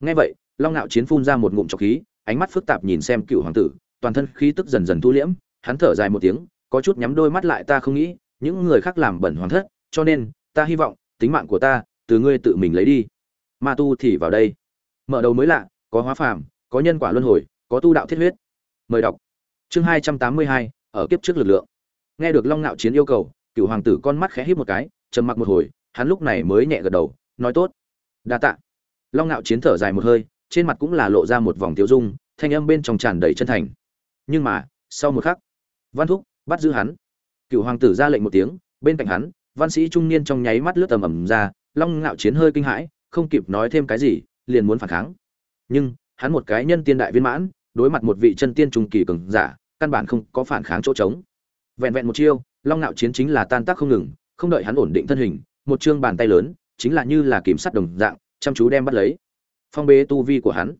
A: Ngay vậy, long ngạo chiến phun ra một ngụm trọc khí, ánh mắt phức tạp nhìn xem cựu hoàng tử, toàn thân khí tức dần dần thu liễm, hắn thở dài một tiếng, có chút nhắm đôi mắt lại ta không nghĩ, những người khác làm bẩn hoàng thất, cho nên, ta hy vọng, tính mạng của ta, từ ngươi tự mình lấy đi. Ma tu thì vào đây. Mở đầu mới lạ, có hóa phàm, có nhân quả luân hồi, có tu đạo thiết huyết. Mời đọc. Chương hai trăm tám mươi hai, ở kiếp trước lực lượng nghe được long ngạo chiến yêu cầu cựu hoàng tử con mắt khẽ híp một cái, trầm mặc một hồi, hắn lúc này mới nhẹ gật đầu, nói tốt. Đa tạ. Long ngạo chiến thở dài một hơi, trên mặt cũng là lộ ra một vòng tiêu dung, thanh âm bên trong tràn đầy chân thành. Nhưng mà, sau một khắc, văn thúc bắt giữ hắn. Cựu hoàng tử ra lệnh một tiếng, bên cạnh hắn, văn sĩ trung niên trong nháy mắt lướt tầm ầm ra, long ngạo chiến hơi kinh hãi, không kịp nói thêm cái gì, liền muốn phản kháng. Nhưng, hắn một cái nhân tiên đại viên mãn, đối mặt một vị chân tiên trung kỳ cường giả, căn bản không có phản kháng chỗ trống vẹn vẹn một chiêu, long ngạo chiến chính là tan tác không ngừng, không đợi hắn ổn định thân hình, một chương bàn tay lớn, chính là như là kìm sắt đồng dạng, chăm chú đem bắt lấy. Phong bế tu vi của hắn.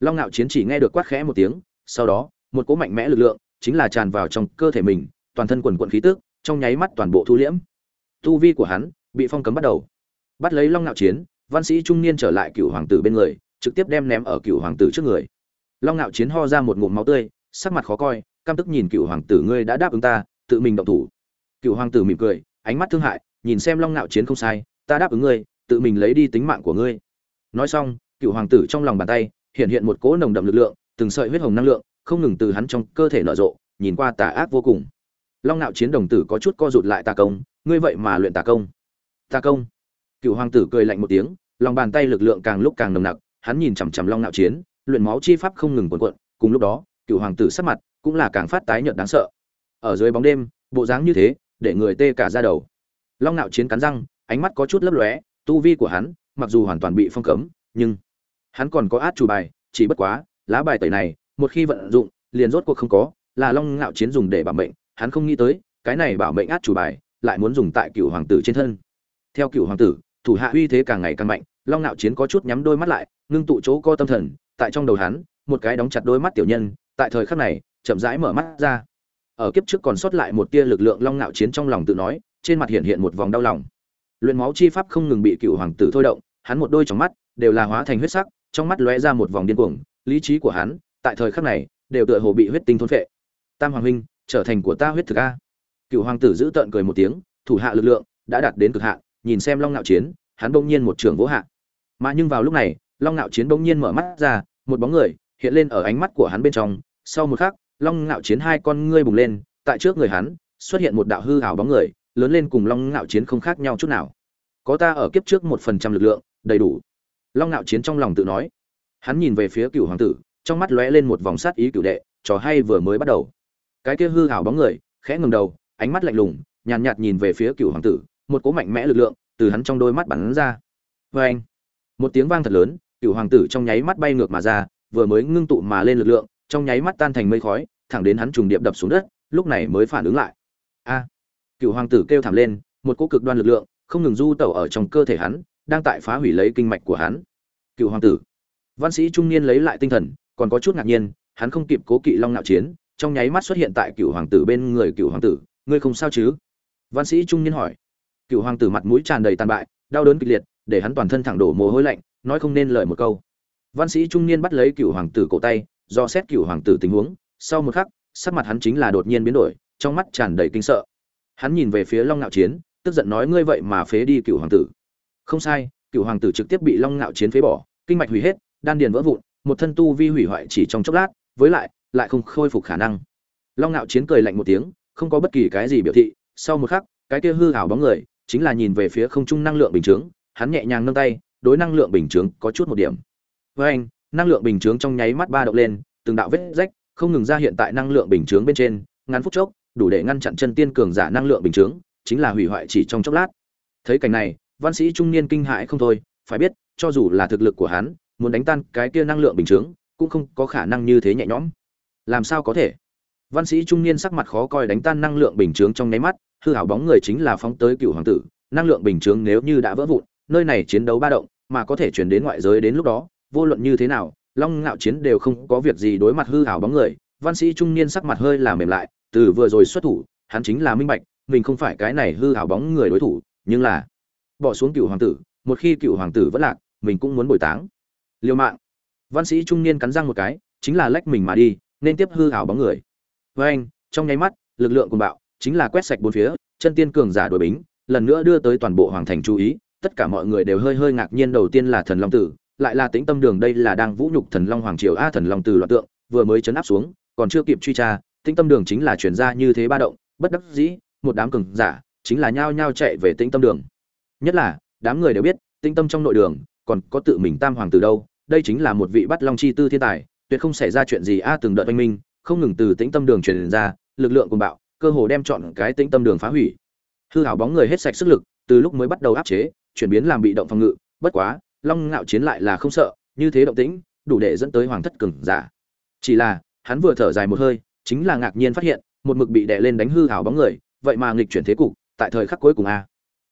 A: Long ngạo chiến chỉ nghe được quát khẽ một tiếng, sau đó, một cỗ mạnh mẽ lực lượng, chính là tràn vào trong cơ thể mình, toàn thân quần quận khí tức, trong nháy mắt toàn bộ thu liễm. Tu vi của hắn bị phong cấm bắt đầu. Bắt lấy long ngạo chiến, văn sĩ trung niên trở lại cựu hoàng tử bên người, trực tiếp đem ném ở cựu hoàng tử trước người. Long ngạo chiến ho ra một ngụm máu tươi, sắc mặt khó coi, căm tức nhìn cựu hoàng tử, ngươi đã đáp ứng ta tự mình động thủ. Cựu hoàng tử mỉm cười, ánh mắt thương hại, nhìn xem long ngạo chiến không sai, ta đáp ứng ngươi, tự mình lấy đi tính mạng của ngươi. Nói xong cựu hoàng tử trong lòng bàn tay, hiện hiện một cỗ nồng đậm lực lượng, từng sợi huyết hồng năng lượng, không ngừng từ hắn trong cơ thể nở rộ, nhìn qua tà ác vô cùng. Long ngạo chiến đồng tử có chút co rụt lại tà công, ngươi vậy mà luyện tà công. Tà công. Cựu hoàng tử cười lạnh một tiếng, lòng bàn tay lực lượng càng lúc càng nồng nặc, hắn nhìn chằm chằm long ngạo chiến, luyện máu chi pháp không ngừng cuộn cuộn, cùng lúc đó cựu hoàng tử sắc mặt cũng là càng phát tái nhợt đáng sợ ở dưới bóng đêm, bộ dáng như thế, để người tê cả ra đầu. Long nạo chiến cắn răng, ánh mắt có chút lấp lóe, tu vi của hắn, mặc dù hoàn toàn bị phong cấm, nhưng hắn còn có át chủ bài, chỉ bất quá, lá bài tẩy này, một khi vận dụng, liền rốt cuộc không có, là long ngạo chiến dùng để bảo mệnh, hắn không nghĩ tới, cái này bảo mệnh át chủ bài, lại muốn dùng tại cựu hoàng tử trên thân. Theo cựu hoàng tử, thủ hạ uy thế càng ngày càng mạnh, long ngạo chiến có chút nhắm đôi mắt lại, ngưng tụ chỗ co tâm thần, tại trong đầu hắn, một cái đóng chặt đôi mắt tiểu nhân, tại thời khắc này, chậm rãi mở mắt ra ở kiếp trước còn sót lại một tia lực lượng long ngạo chiến trong lòng tự nói, trên mặt hiện hiện một vòng đau lòng. Luyện máu chi pháp không ngừng bị cựu hoàng tử thôi động, hắn một đôi trong mắt đều là hóa thành huyết sắc, trong mắt lóe ra một vòng điên cuồng, lý trí của hắn tại thời khắc này đều tựa hồ bị huyết tinh thôn phệ. Tam hoàng huynh, trở thành của ta huyết thực a. Cựu hoàng tử giữ tợn cười một tiếng, thủ hạ lực lượng đã đạt đến cực hạn, nhìn xem long ngạo chiến, hắn bỗng nhiên một trường vỗ hạ. Mà nhưng vào lúc này, long ngạo chiến bỗng nhiên mở mắt ra, một bóng người hiện lên ở ánh mắt của hắn bên trong, sau một khắc long ngạo chiến hai con ngươi bùng lên tại trước người hắn xuất hiện một đạo hư ảo bóng người lớn lên cùng long ngạo chiến không khác nhau chút nào. Có ta ở kiếp trước một phần trăm lực lượng đầy đủ. Long ngạo chiến trong lòng tự nói. Hắn nhìn về phía cựu hoàng tử trong mắt lóe lên một vòng sát ý cựu đệ trò hay vừa mới bắt đầu. Cái kia hư ảo bóng người khẽ ngừng đầu ánh mắt lạnh lùng nhàn nhạt, nhạt nhìn về phía cựu hoàng tử một cố mạnh mẽ lực lượng từ hắn trong đôi mắt bắn ra. Vê anh một tiếng vang thật lớn cựu hoàng tử trong nháy mắt bay ngược mà ra vừa mới ngưng tụ mà lên lực lượng trong nháy mắt tan thành mây khói, thẳng đến hắn trùng điệp đập xuống đất, lúc này mới phản ứng lại. A! Cựu hoàng tử kêu thảm lên, một cỗ cực đoan lực lượng, không ngừng du tẩu ở trong cơ thể hắn, đang tại phá hủy lấy kinh mạch của hắn. Cựu hoàng tử! Văn sĩ trung niên lấy lại tinh thần, còn có chút ngạc nhiên, hắn không kịp cố kỵ long nạo chiến, trong nháy mắt xuất hiện tại cựu hoàng tử bên người cựu hoàng tử, ngươi không sao chứ? Văn sĩ trung niên hỏi. Cựu hoàng tử mặt mũi tràn đầy tàn bại, đau đớn kịch liệt, để hắn toàn thân thẳng đổ mồ hôi lạnh, nói không nên lời một câu. Văn sĩ trung niên bắt lấy cựu hoàng tử cổ tay do xét cựu hoàng tử tình huống, sau một khắc, sắc mặt hắn chính là đột nhiên biến đổi, trong mắt tràn đầy kinh sợ. Hắn nhìn về phía long ngạo chiến, tức giận nói, ngươi vậy mà phế đi cựu hoàng tử. Không sai cựu hoàng tử trực tiếp bị long ngạo chiến phế bỏ, kinh mạch hủy hết, đan điền vỡ vụn, một thân tu vi hủy hoại chỉ trong chốc lát, với lại lại không khôi phục khả năng. Long ngạo chiến cười lạnh một tiếng, không có bất kỳ cái gì biểu thị, sau một khắc, cái kia hư hảo bóng người, chính là nhìn về phía không trung năng lượng bình chướng, hắn nhẹ nhàng nâng tay, đối năng lượng bình chướng có chút một điểm. Với anh năng lượng bình chướng trong nháy mắt ba động lên, từng đạo vết rách, không ngừng ra hiện tại năng lượng bình chướng bên trên, ngắn phút chốc, đủ để ngăn chặn chân tiên cường giả năng lượng bình chướng, chính là hủy hoại chỉ trong chốc lát. Thấy cảnh này, văn sĩ trung niên kinh hãi không thôi, phải biết, cho dù là thực lực của hắn, muốn đánh tan cái kia năng lượng bình chướng, cũng không có khả năng như thế nhẹ nhõm. Làm sao có thể? Văn sĩ trung niên sắc mặt khó coi đánh tan năng lượng bình chướng trong nháy mắt, hư hảo bóng người chính là phóng tới cựu hoàng tử, năng lượng bình chướng nếu như đã vỡ vụn, nơi này chiến đấu ba động, mà có thể truyền đến ngoại giới đến lúc đó vô luận như thế nào, long ngạo chiến đều không có việc gì đối mặt hư hảo bóng người, văn sĩ trung niên sắc mặt hơi là mềm lại, từ vừa rồi xuất thủ, hắn chính là minh bạch, mình không phải cái này hư hảo bóng người đối thủ, nhưng là bỏ xuống cựu hoàng tử, một khi cựu hoàng tử vẫn lạc, mình cũng muốn bồi táng. Liều mạng. Văn sĩ trung niên cắn răng một cái, chính là lách mình mà đi, nên tiếp hư hảo bóng người. Với anh, trong nháy mắt, lực lượng cùng bạo, chính là quét sạch bốn phía, chân tiên cường giả đội bính, lần nữa đưa tới toàn bộ hoàng thành chú ý, tất cả mọi người đều hơi hơi ngạc nhiên, đầu tiên là thần long tử lại là tĩnh tâm đường đây là đang vũ nhục thần long hoàng triều a thần long từ loạn tượng, vừa mới chấn áp xuống, còn chưa kịp truy tra, tĩnh tâm đường chính là chuyển ra như thế ba động, bất đắc dĩ, một đám cường giả chính là nhao nhao chạy về tĩnh tâm đường. Nhất là, đám người đều biết, tĩnh tâm trong nội đường, còn có tự mình tam hoàng từ đâu, đây chính là một vị bắt long chi tư thiên tài, tuyệt không xảy ra chuyện gì a từng đợt oanh minh, không ngừng từ tĩnh tâm đường truyền ra, lực lượng cùng bạo, cơ hồ đem chọn cái tĩnh tâm đường phá hủy. Hư hảo bóng người hết sạch sức lực, từ lúc mới bắt đầu áp chế, chuyển biến làm bị động phòng ngự, bất quá long ngạo chiến lại là không sợ, như thế động tĩnh, đủ để dẫn tới hoàng thất cường giả. Chỉ là, hắn vừa thở dài một hơi, chính là ngạc nhiên phát hiện, một mực bị đè lên đánh hư hảo bóng người, vậy mà nghịch chuyển thế cục, tại thời khắc cuối cùng a.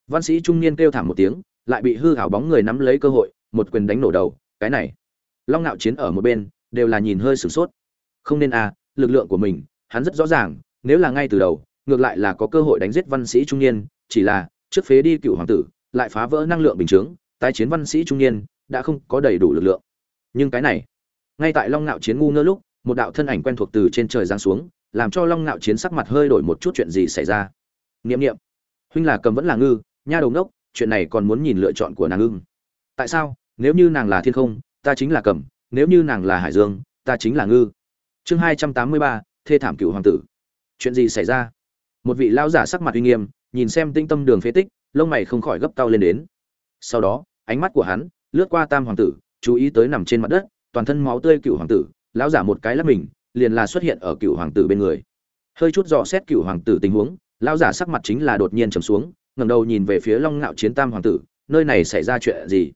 A: Văn sĩ trung niên kêu thảm một tiếng, lại bị hư hảo bóng người nắm lấy cơ hội, một quyền đánh nổ đầu, cái này. Long ngạo chiến ở một bên, đều là nhìn hơi sửng sốt. Không nên a, lực lượng của mình, hắn rất rõ ràng, nếu là ngay từ đầu, ngược lại là có cơ hội đánh giết văn sĩ trung niên, chỉ là, trước phế đi cựu hoàng tử, lại phá vỡ năng lượng bình chướng tái chiến văn sĩ trung niên, đã không có đầy đủ lực lượng. Nhưng cái này, ngay tại long ngạo chiến ngu ngơ lúc, một đạo thân ảnh quen thuộc từ trên trời giáng xuống, làm cho long ngạo chiến sắc mặt hơi đổi một chút chuyện gì xảy ra. Niệm niệm. Huynh là cầm vẫn là ngư, nha đầu ngốc, chuyện này còn muốn nhìn lựa chọn của nàng ưng. Tại sao? Nếu như nàng là thiên không, ta chính là cầm, nếu như nàng là hải dương, ta chính là ngư. Chương hai trăm tám mươi ba, thê thảm cựu hoàng tử. Chuyện gì xảy ra? Một vị lão giả sắc mặt uy nghiêm, nhìn xem tinh tâm đường phế tích, lông mày không khỏi gấp cao lên đến. Sau đó ánh mắt của hắn lướt qua tam hoàng tử, chú ý tới nằm trên mặt đất, toàn thân máu tươi cựu hoàng tử, lão giả một cái lắp mình, liền là xuất hiện ở cựu hoàng tử bên người. Hơi chút dò xét cựu hoàng tử tình huống, lão giả sắc mặt chính là đột nhiên trầm xuống, ngẩng đầu nhìn về phía long ngạo chiến tam hoàng tử, nơi này xảy ra chuyện gì?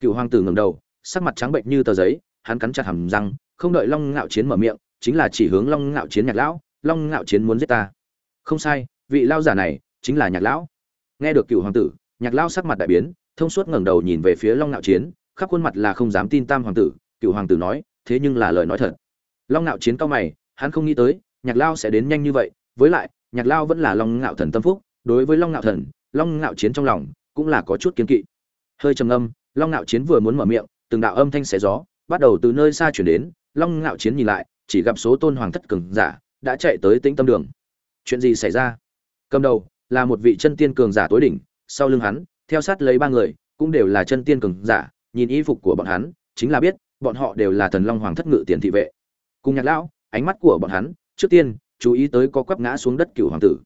A: Cựu hoàng tử ngẩng đầu, sắc mặt trắng bệnh như tờ giấy, hắn cắn chặt hàm răng, không đợi long ngạo chiến mở miệng, chính là chỉ hướng long ngạo chiến nhạc lão, long ngạo chiến muốn giết ta. Không sai, vị lao giả này chính là nhạc lão. Nghe được cựu hoàng tử, nhạc lão sắc mặt đại biến thông suốt ngẩng đầu nhìn về phía long Nạo chiến, khắp khuôn mặt là không dám tin tam hoàng tử, cựu hoàng tử nói, thế nhưng là lời nói thật. Long Nạo chiến cao mày, hắn không nghĩ tới, nhạc lao sẽ đến nhanh như vậy, với lại, nhạc lao vẫn là long ngạo thần tâm phúc, đối với long ngạo thần, long ngạo chiến trong lòng cũng là có chút kiên kỵ. Hơi trầm âm long ngạo chiến vừa muốn mở miệng, từng đạo âm thanh xé gió, bắt đầu từ nơi xa chuyển đến, long ngạo chiến nhìn lại, chỉ gặp số tôn hoàng thất cường giả đã chạy tới tĩnh tâm đường. Chuyện gì xảy ra? Cầm đầu là một vị chân tiên cường giả tối đỉnh, sau lưng hắn theo sát lấy ba người, cũng đều là chân tiên cường giả, nhìn y phục của bọn hắn, chính là biết, bọn họ đều là thần long hoàng thất ngự tiền thị vệ. Cùng nhạc lão, ánh mắt của bọn hắn, trước tiên, chú ý tới có quắp ngã xuống đất cựu hoàng tử.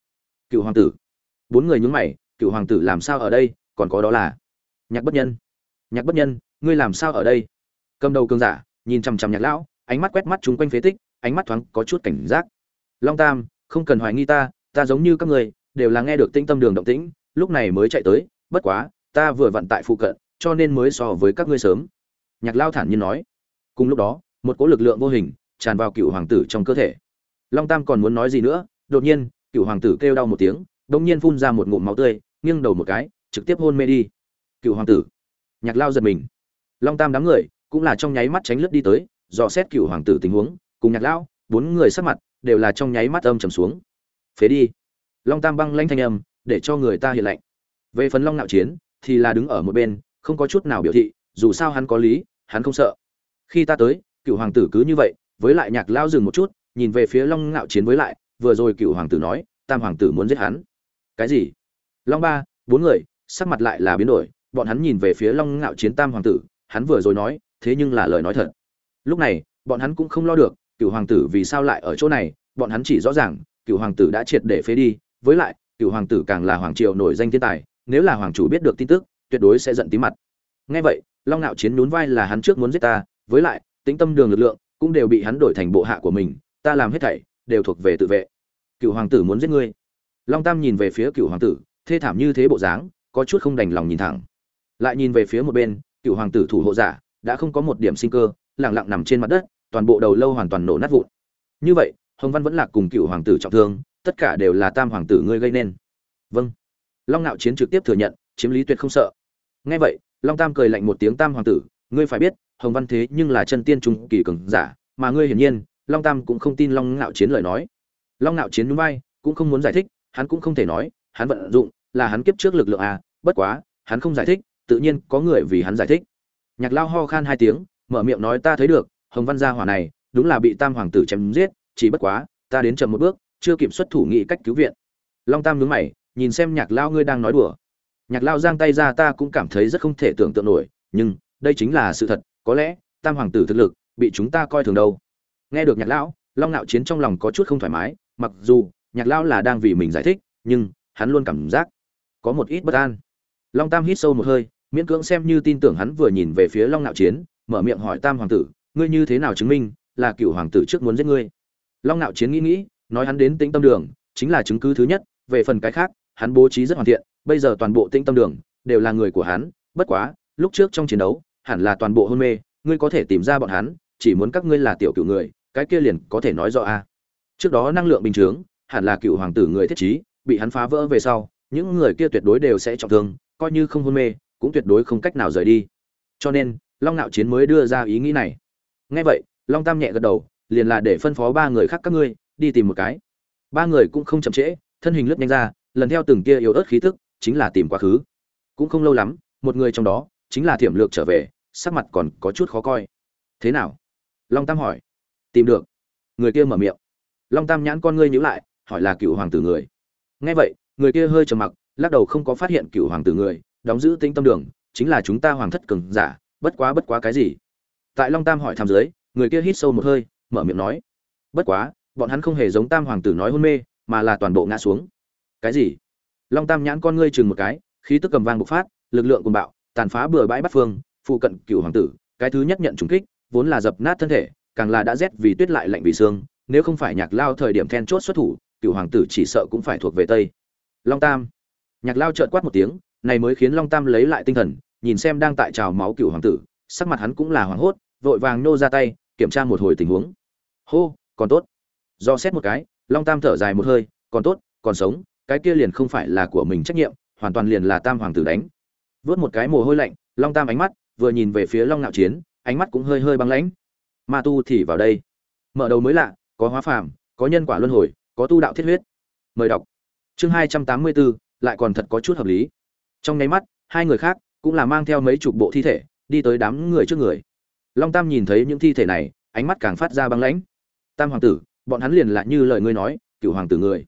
A: Cựu hoàng tử. Bốn người nhún mày, cựu hoàng tử làm sao ở đây, còn có đó là nhạc bất nhân. Nhạc bất nhân, ngươi làm sao ở đây? Cầm đầu cường giả, nhìn chằm chằm nhạc lão, ánh mắt quét mắt chúng quanh phế tích, ánh mắt thoáng có chút cảnh giác. Long tam, không cần hoài nghi ta ta giống như các người đều là nghe được tinh tâm đường động tĩnh, lúc này mới chạy tới bất quá, ta vừa vận tại phụ cận, cho nên mới so với các ngươi sớm. Nhạc lao thản nhiên nói. Cùng lúc đó, một cỗ lực lượng vô hình tràn vào cựu hoàng tử trong cơ thể. Long tam còn muốn nói gì nữa, đột nhiên, cựu hoàng tử kêu đau một tiếng đ nhiên phun ra một ngụm máu tươi, nghiêng đầu một cái, trực tiếp hôn mê đi. Cựu hoàng tử. Nhạc lao giật mình. Long tam đám người cũng là trong nháy mắt tránh lướt đi tới, dò xét cựu hoàng tử tình huống, cùng nhạc lão bốn người sắc mặt đều là trong nháy mắt âm trầm xuống. Phế đi. Long tam băng lanh thanh âm, để cho người ta hiện lạnh về phần long nạo chiến, thì là đứng ở một bên, không có chút nào biểu thị, dù sao hắn có lý, hắn không sợ. Khi ta tới, cựu hoàng tử cứ như vậy, với lại nhạc lao dừng một chút, nhìn về phía long ngạo chiến với lại, vừa rồi cựu hoàng tử nói, tam hoàng tử muốn giết hắn. Cái gì? Long ba, bốn người, sắc mặt lại là biến đổi, bọn hắn nhìn về phía long ngạo chiến tam hoàng tử, hắn vừa rồi nói, thế nhưng là lời nói thật. Lúc này, bọn hắn cũng không lo được, cựu hoàng tử vì sao lại ở chỗ này, bọn hắn chỉ rõ ràng, cựu hoàng tử đã triệt để phế đi, với lại, cựu hoàng tử càng là hoàng triều nổi danh thiên tài nếu là hoàng chủ biết được tin tức, tuyệt đối sẽ giận tí mặt. Ngay vậy, long ngạo chiến nhún vai là hắn trước muốn giết ta, với lại tính tâm đường lực lượng cũng đều bị hắn đổi thành bộ hạ của mình, ta làm hết thảy đều thuộc về tự vệ. Cựu hoàng tử muốn giết ngươi. Long tam nhìn về phía cựu hoàng tử, thê thảm như thế bộ dáng, có chút không đành lòng nhìn thẳng. Lại nhìn về phía một bên, cựu hoàng tử thủ hộ giả, đã không có một điểm sinh cơ lẳng lặng nằm trên mặt đất, toàn bộ đầu lâu hoàn toàn nổ nát vụn. Như vậy, hồng văn vẫn lạc cùng cựu hoàng tử trọng thương, tất cả đều là tam hoàng tử ngươi gây nên. Vâng long ngạo chiến trực tiếp thừa nhận, chiếm lý tuyệt không sợ. Nghe vậy, long tam cười lạnh một tiếng, tam hoàng tử, ngươi phải biết, hồng văn thế nhưng là chân tiên trung kỳ cường giả, mà ngươi hiển nhiên, long tam cũng không tin long ngạo chiến lời nói. Long ngạo chiến núi bay cũng không muốn giải thích, hắn cũng không thể nói, hắn vận dụng là hắn kiếp trước lực lượng à bất quá, hắn không giải thích, tự nhiên có người vì hắn giải thích. Nhạc lao ho khan hai tiếng, mở miệng nói, ta thấy được, hồng văn gia hỏa này, đúng là bị tam hoàng tử chém giết, chỉ bất quá, ta đến chậm một bước, chưa kịp xuất thủ nghị cách cứu viện. Long tam nhướng mày nhìn xem nhạc lao ngươi đang nói đùa. Nhạc lao giang tay ra ta cũng cảm thấy rất không thể tưởng tượng nổi, nhưng, đây chính là sự thật, có lẽ, tam hoàng tử thực lực, bị chúng ta coi thường đâu. Nghe được nhạc lão, long nạo chiến trong lòng có chút không thoải mái, mặc dù, nhạc lão là đang vì mình giải thích, nhưng, hắn luôn cảm giác, có một ít bất an. Long tam hít sâu một hơi, miễn cưỡng xem như tin tưởng hắn vừa nhìn về phía long nạo chiến, mở miệng hỏi tam hoàng tử, ngươi như thế nào chứng minh, là cựu hoàng tử trước muốn giết ngươi? Long nạo chiến nghĩ nghĩ, nói hắn đến tĩnh tâm đường, chính là chứng cứ thứ nhất, về phần cái khác hắn bố trí rất hoàn thiện bây giờ toàn bộ tĩnh tâm đường đều là người của hắn bất quá lúc trước trong chiến đấu hẳn là toàn bộ hôn mê ngươi có thể tìm ra bọn hắn chỉ muốn các ngươi là tiểu cựu người cái kia liền có thể nói rõ a. Trước đó năng lượng bình thường, hẳn là cựu hoàng tử người thiết trí bị hắn phá vỡ về sau những người kia tuyệt đối đều sẽ trọng thương coi như không hôn mê cũng tuyệt đối không cách nào rời đi. Cho nên long nạo chiến mới đưa ra ý nghĩ này. Nghe vậy long tam nhẹ gật đầu liền là để phân phó ba người khác các ngươi đi tìm một cái. Ba người cũng không chậm trễ thân hình lướt nhanh ra lần theo từng kia yếu ớt khí tức, chính là tìm quá khứ. Cũng không lâu lắm, một người trong đó, chính là thiểm lược trở về, sắc mặt còn có chút khó coi. Thế nào? Long tam hỏi. Tìm được. Người kia mở miệng. Long tam nhãn con ngươi nhíu lại, hỏi là cựu hoàng tử người. Nghe vậy, người kia hơi trầm mặc, lắc đầu không có phát hiện cựu hoàng tử người, đóng giữ tinh tâm đường, chính là chúng ta hoàng thất cường giả, bất quá bất quá cái gì? Tại long tam hỏi thăm dưới, người kia hít sâu một hơi, mở miệng nói. Bất quá, bọn hắn không hề giống tam hoàng tử nói hôn mê, mà là toàn bộ ngã xuống cái gì? Long tam nhãn con ngươi chừng một cái, khí tức cầm vang bộc phát, lực lượng cùng bạo, tàn phá bừa bãi bắt phương, phụ cận cựu hoàng tử, cái thứ nhất nhận trùng kích, vốn là dập nát thân thể, càng là đã rét vì tuyết lại lạnh vì xương nếu không phải nhạc lao thời điểm then chốt xuất thủ, cựu hoàng tử chỉ sợ cũng phải thuộc về tây. Long tam. Nhạc lao trợn quát một tiếng, này mới khiến long tam lấy lại tinh thần, nhìn xem đang tại trào máu cựu hoàng tử, sắc mặt hắn cũng là hoảng hốt, vội vàng nô ra tay, kiểm tra một hồi tình huống. Hô, còn tốt. Do xét một cái, long tam thở dài một hơi, còn tốt, còn sống cái kia liền không phải là của mình trách nhiệm, hoàn toàn liền là tam hoàng tử đánh. Vớt một cái mồ hôi lạnh, long tam ánh mắt vừa nhìn về phía long nạo chiến, ánh mắt cũng hơi hơi băng lãnh. Ma tu thì vào đây. Mở đầu mới lạ, có hóa phàm, có nhân quả luân hồi, có tu đạo thiết huyết. Mời đọc. Chương hai trăm tám mươi bốn lại còn thật có chút hợp lý. Trong nháy mắt, hai người khác cũng là mang theo mấy chục bộ thi thể, đi tới đám người trước người. Long tam nhìn thấy những thi thể này, ánh mắt càng phát ra băng lãnh. Tam hoàng tử, bọn hắn liền lại như lời ngươi nói cựu hoàng tử người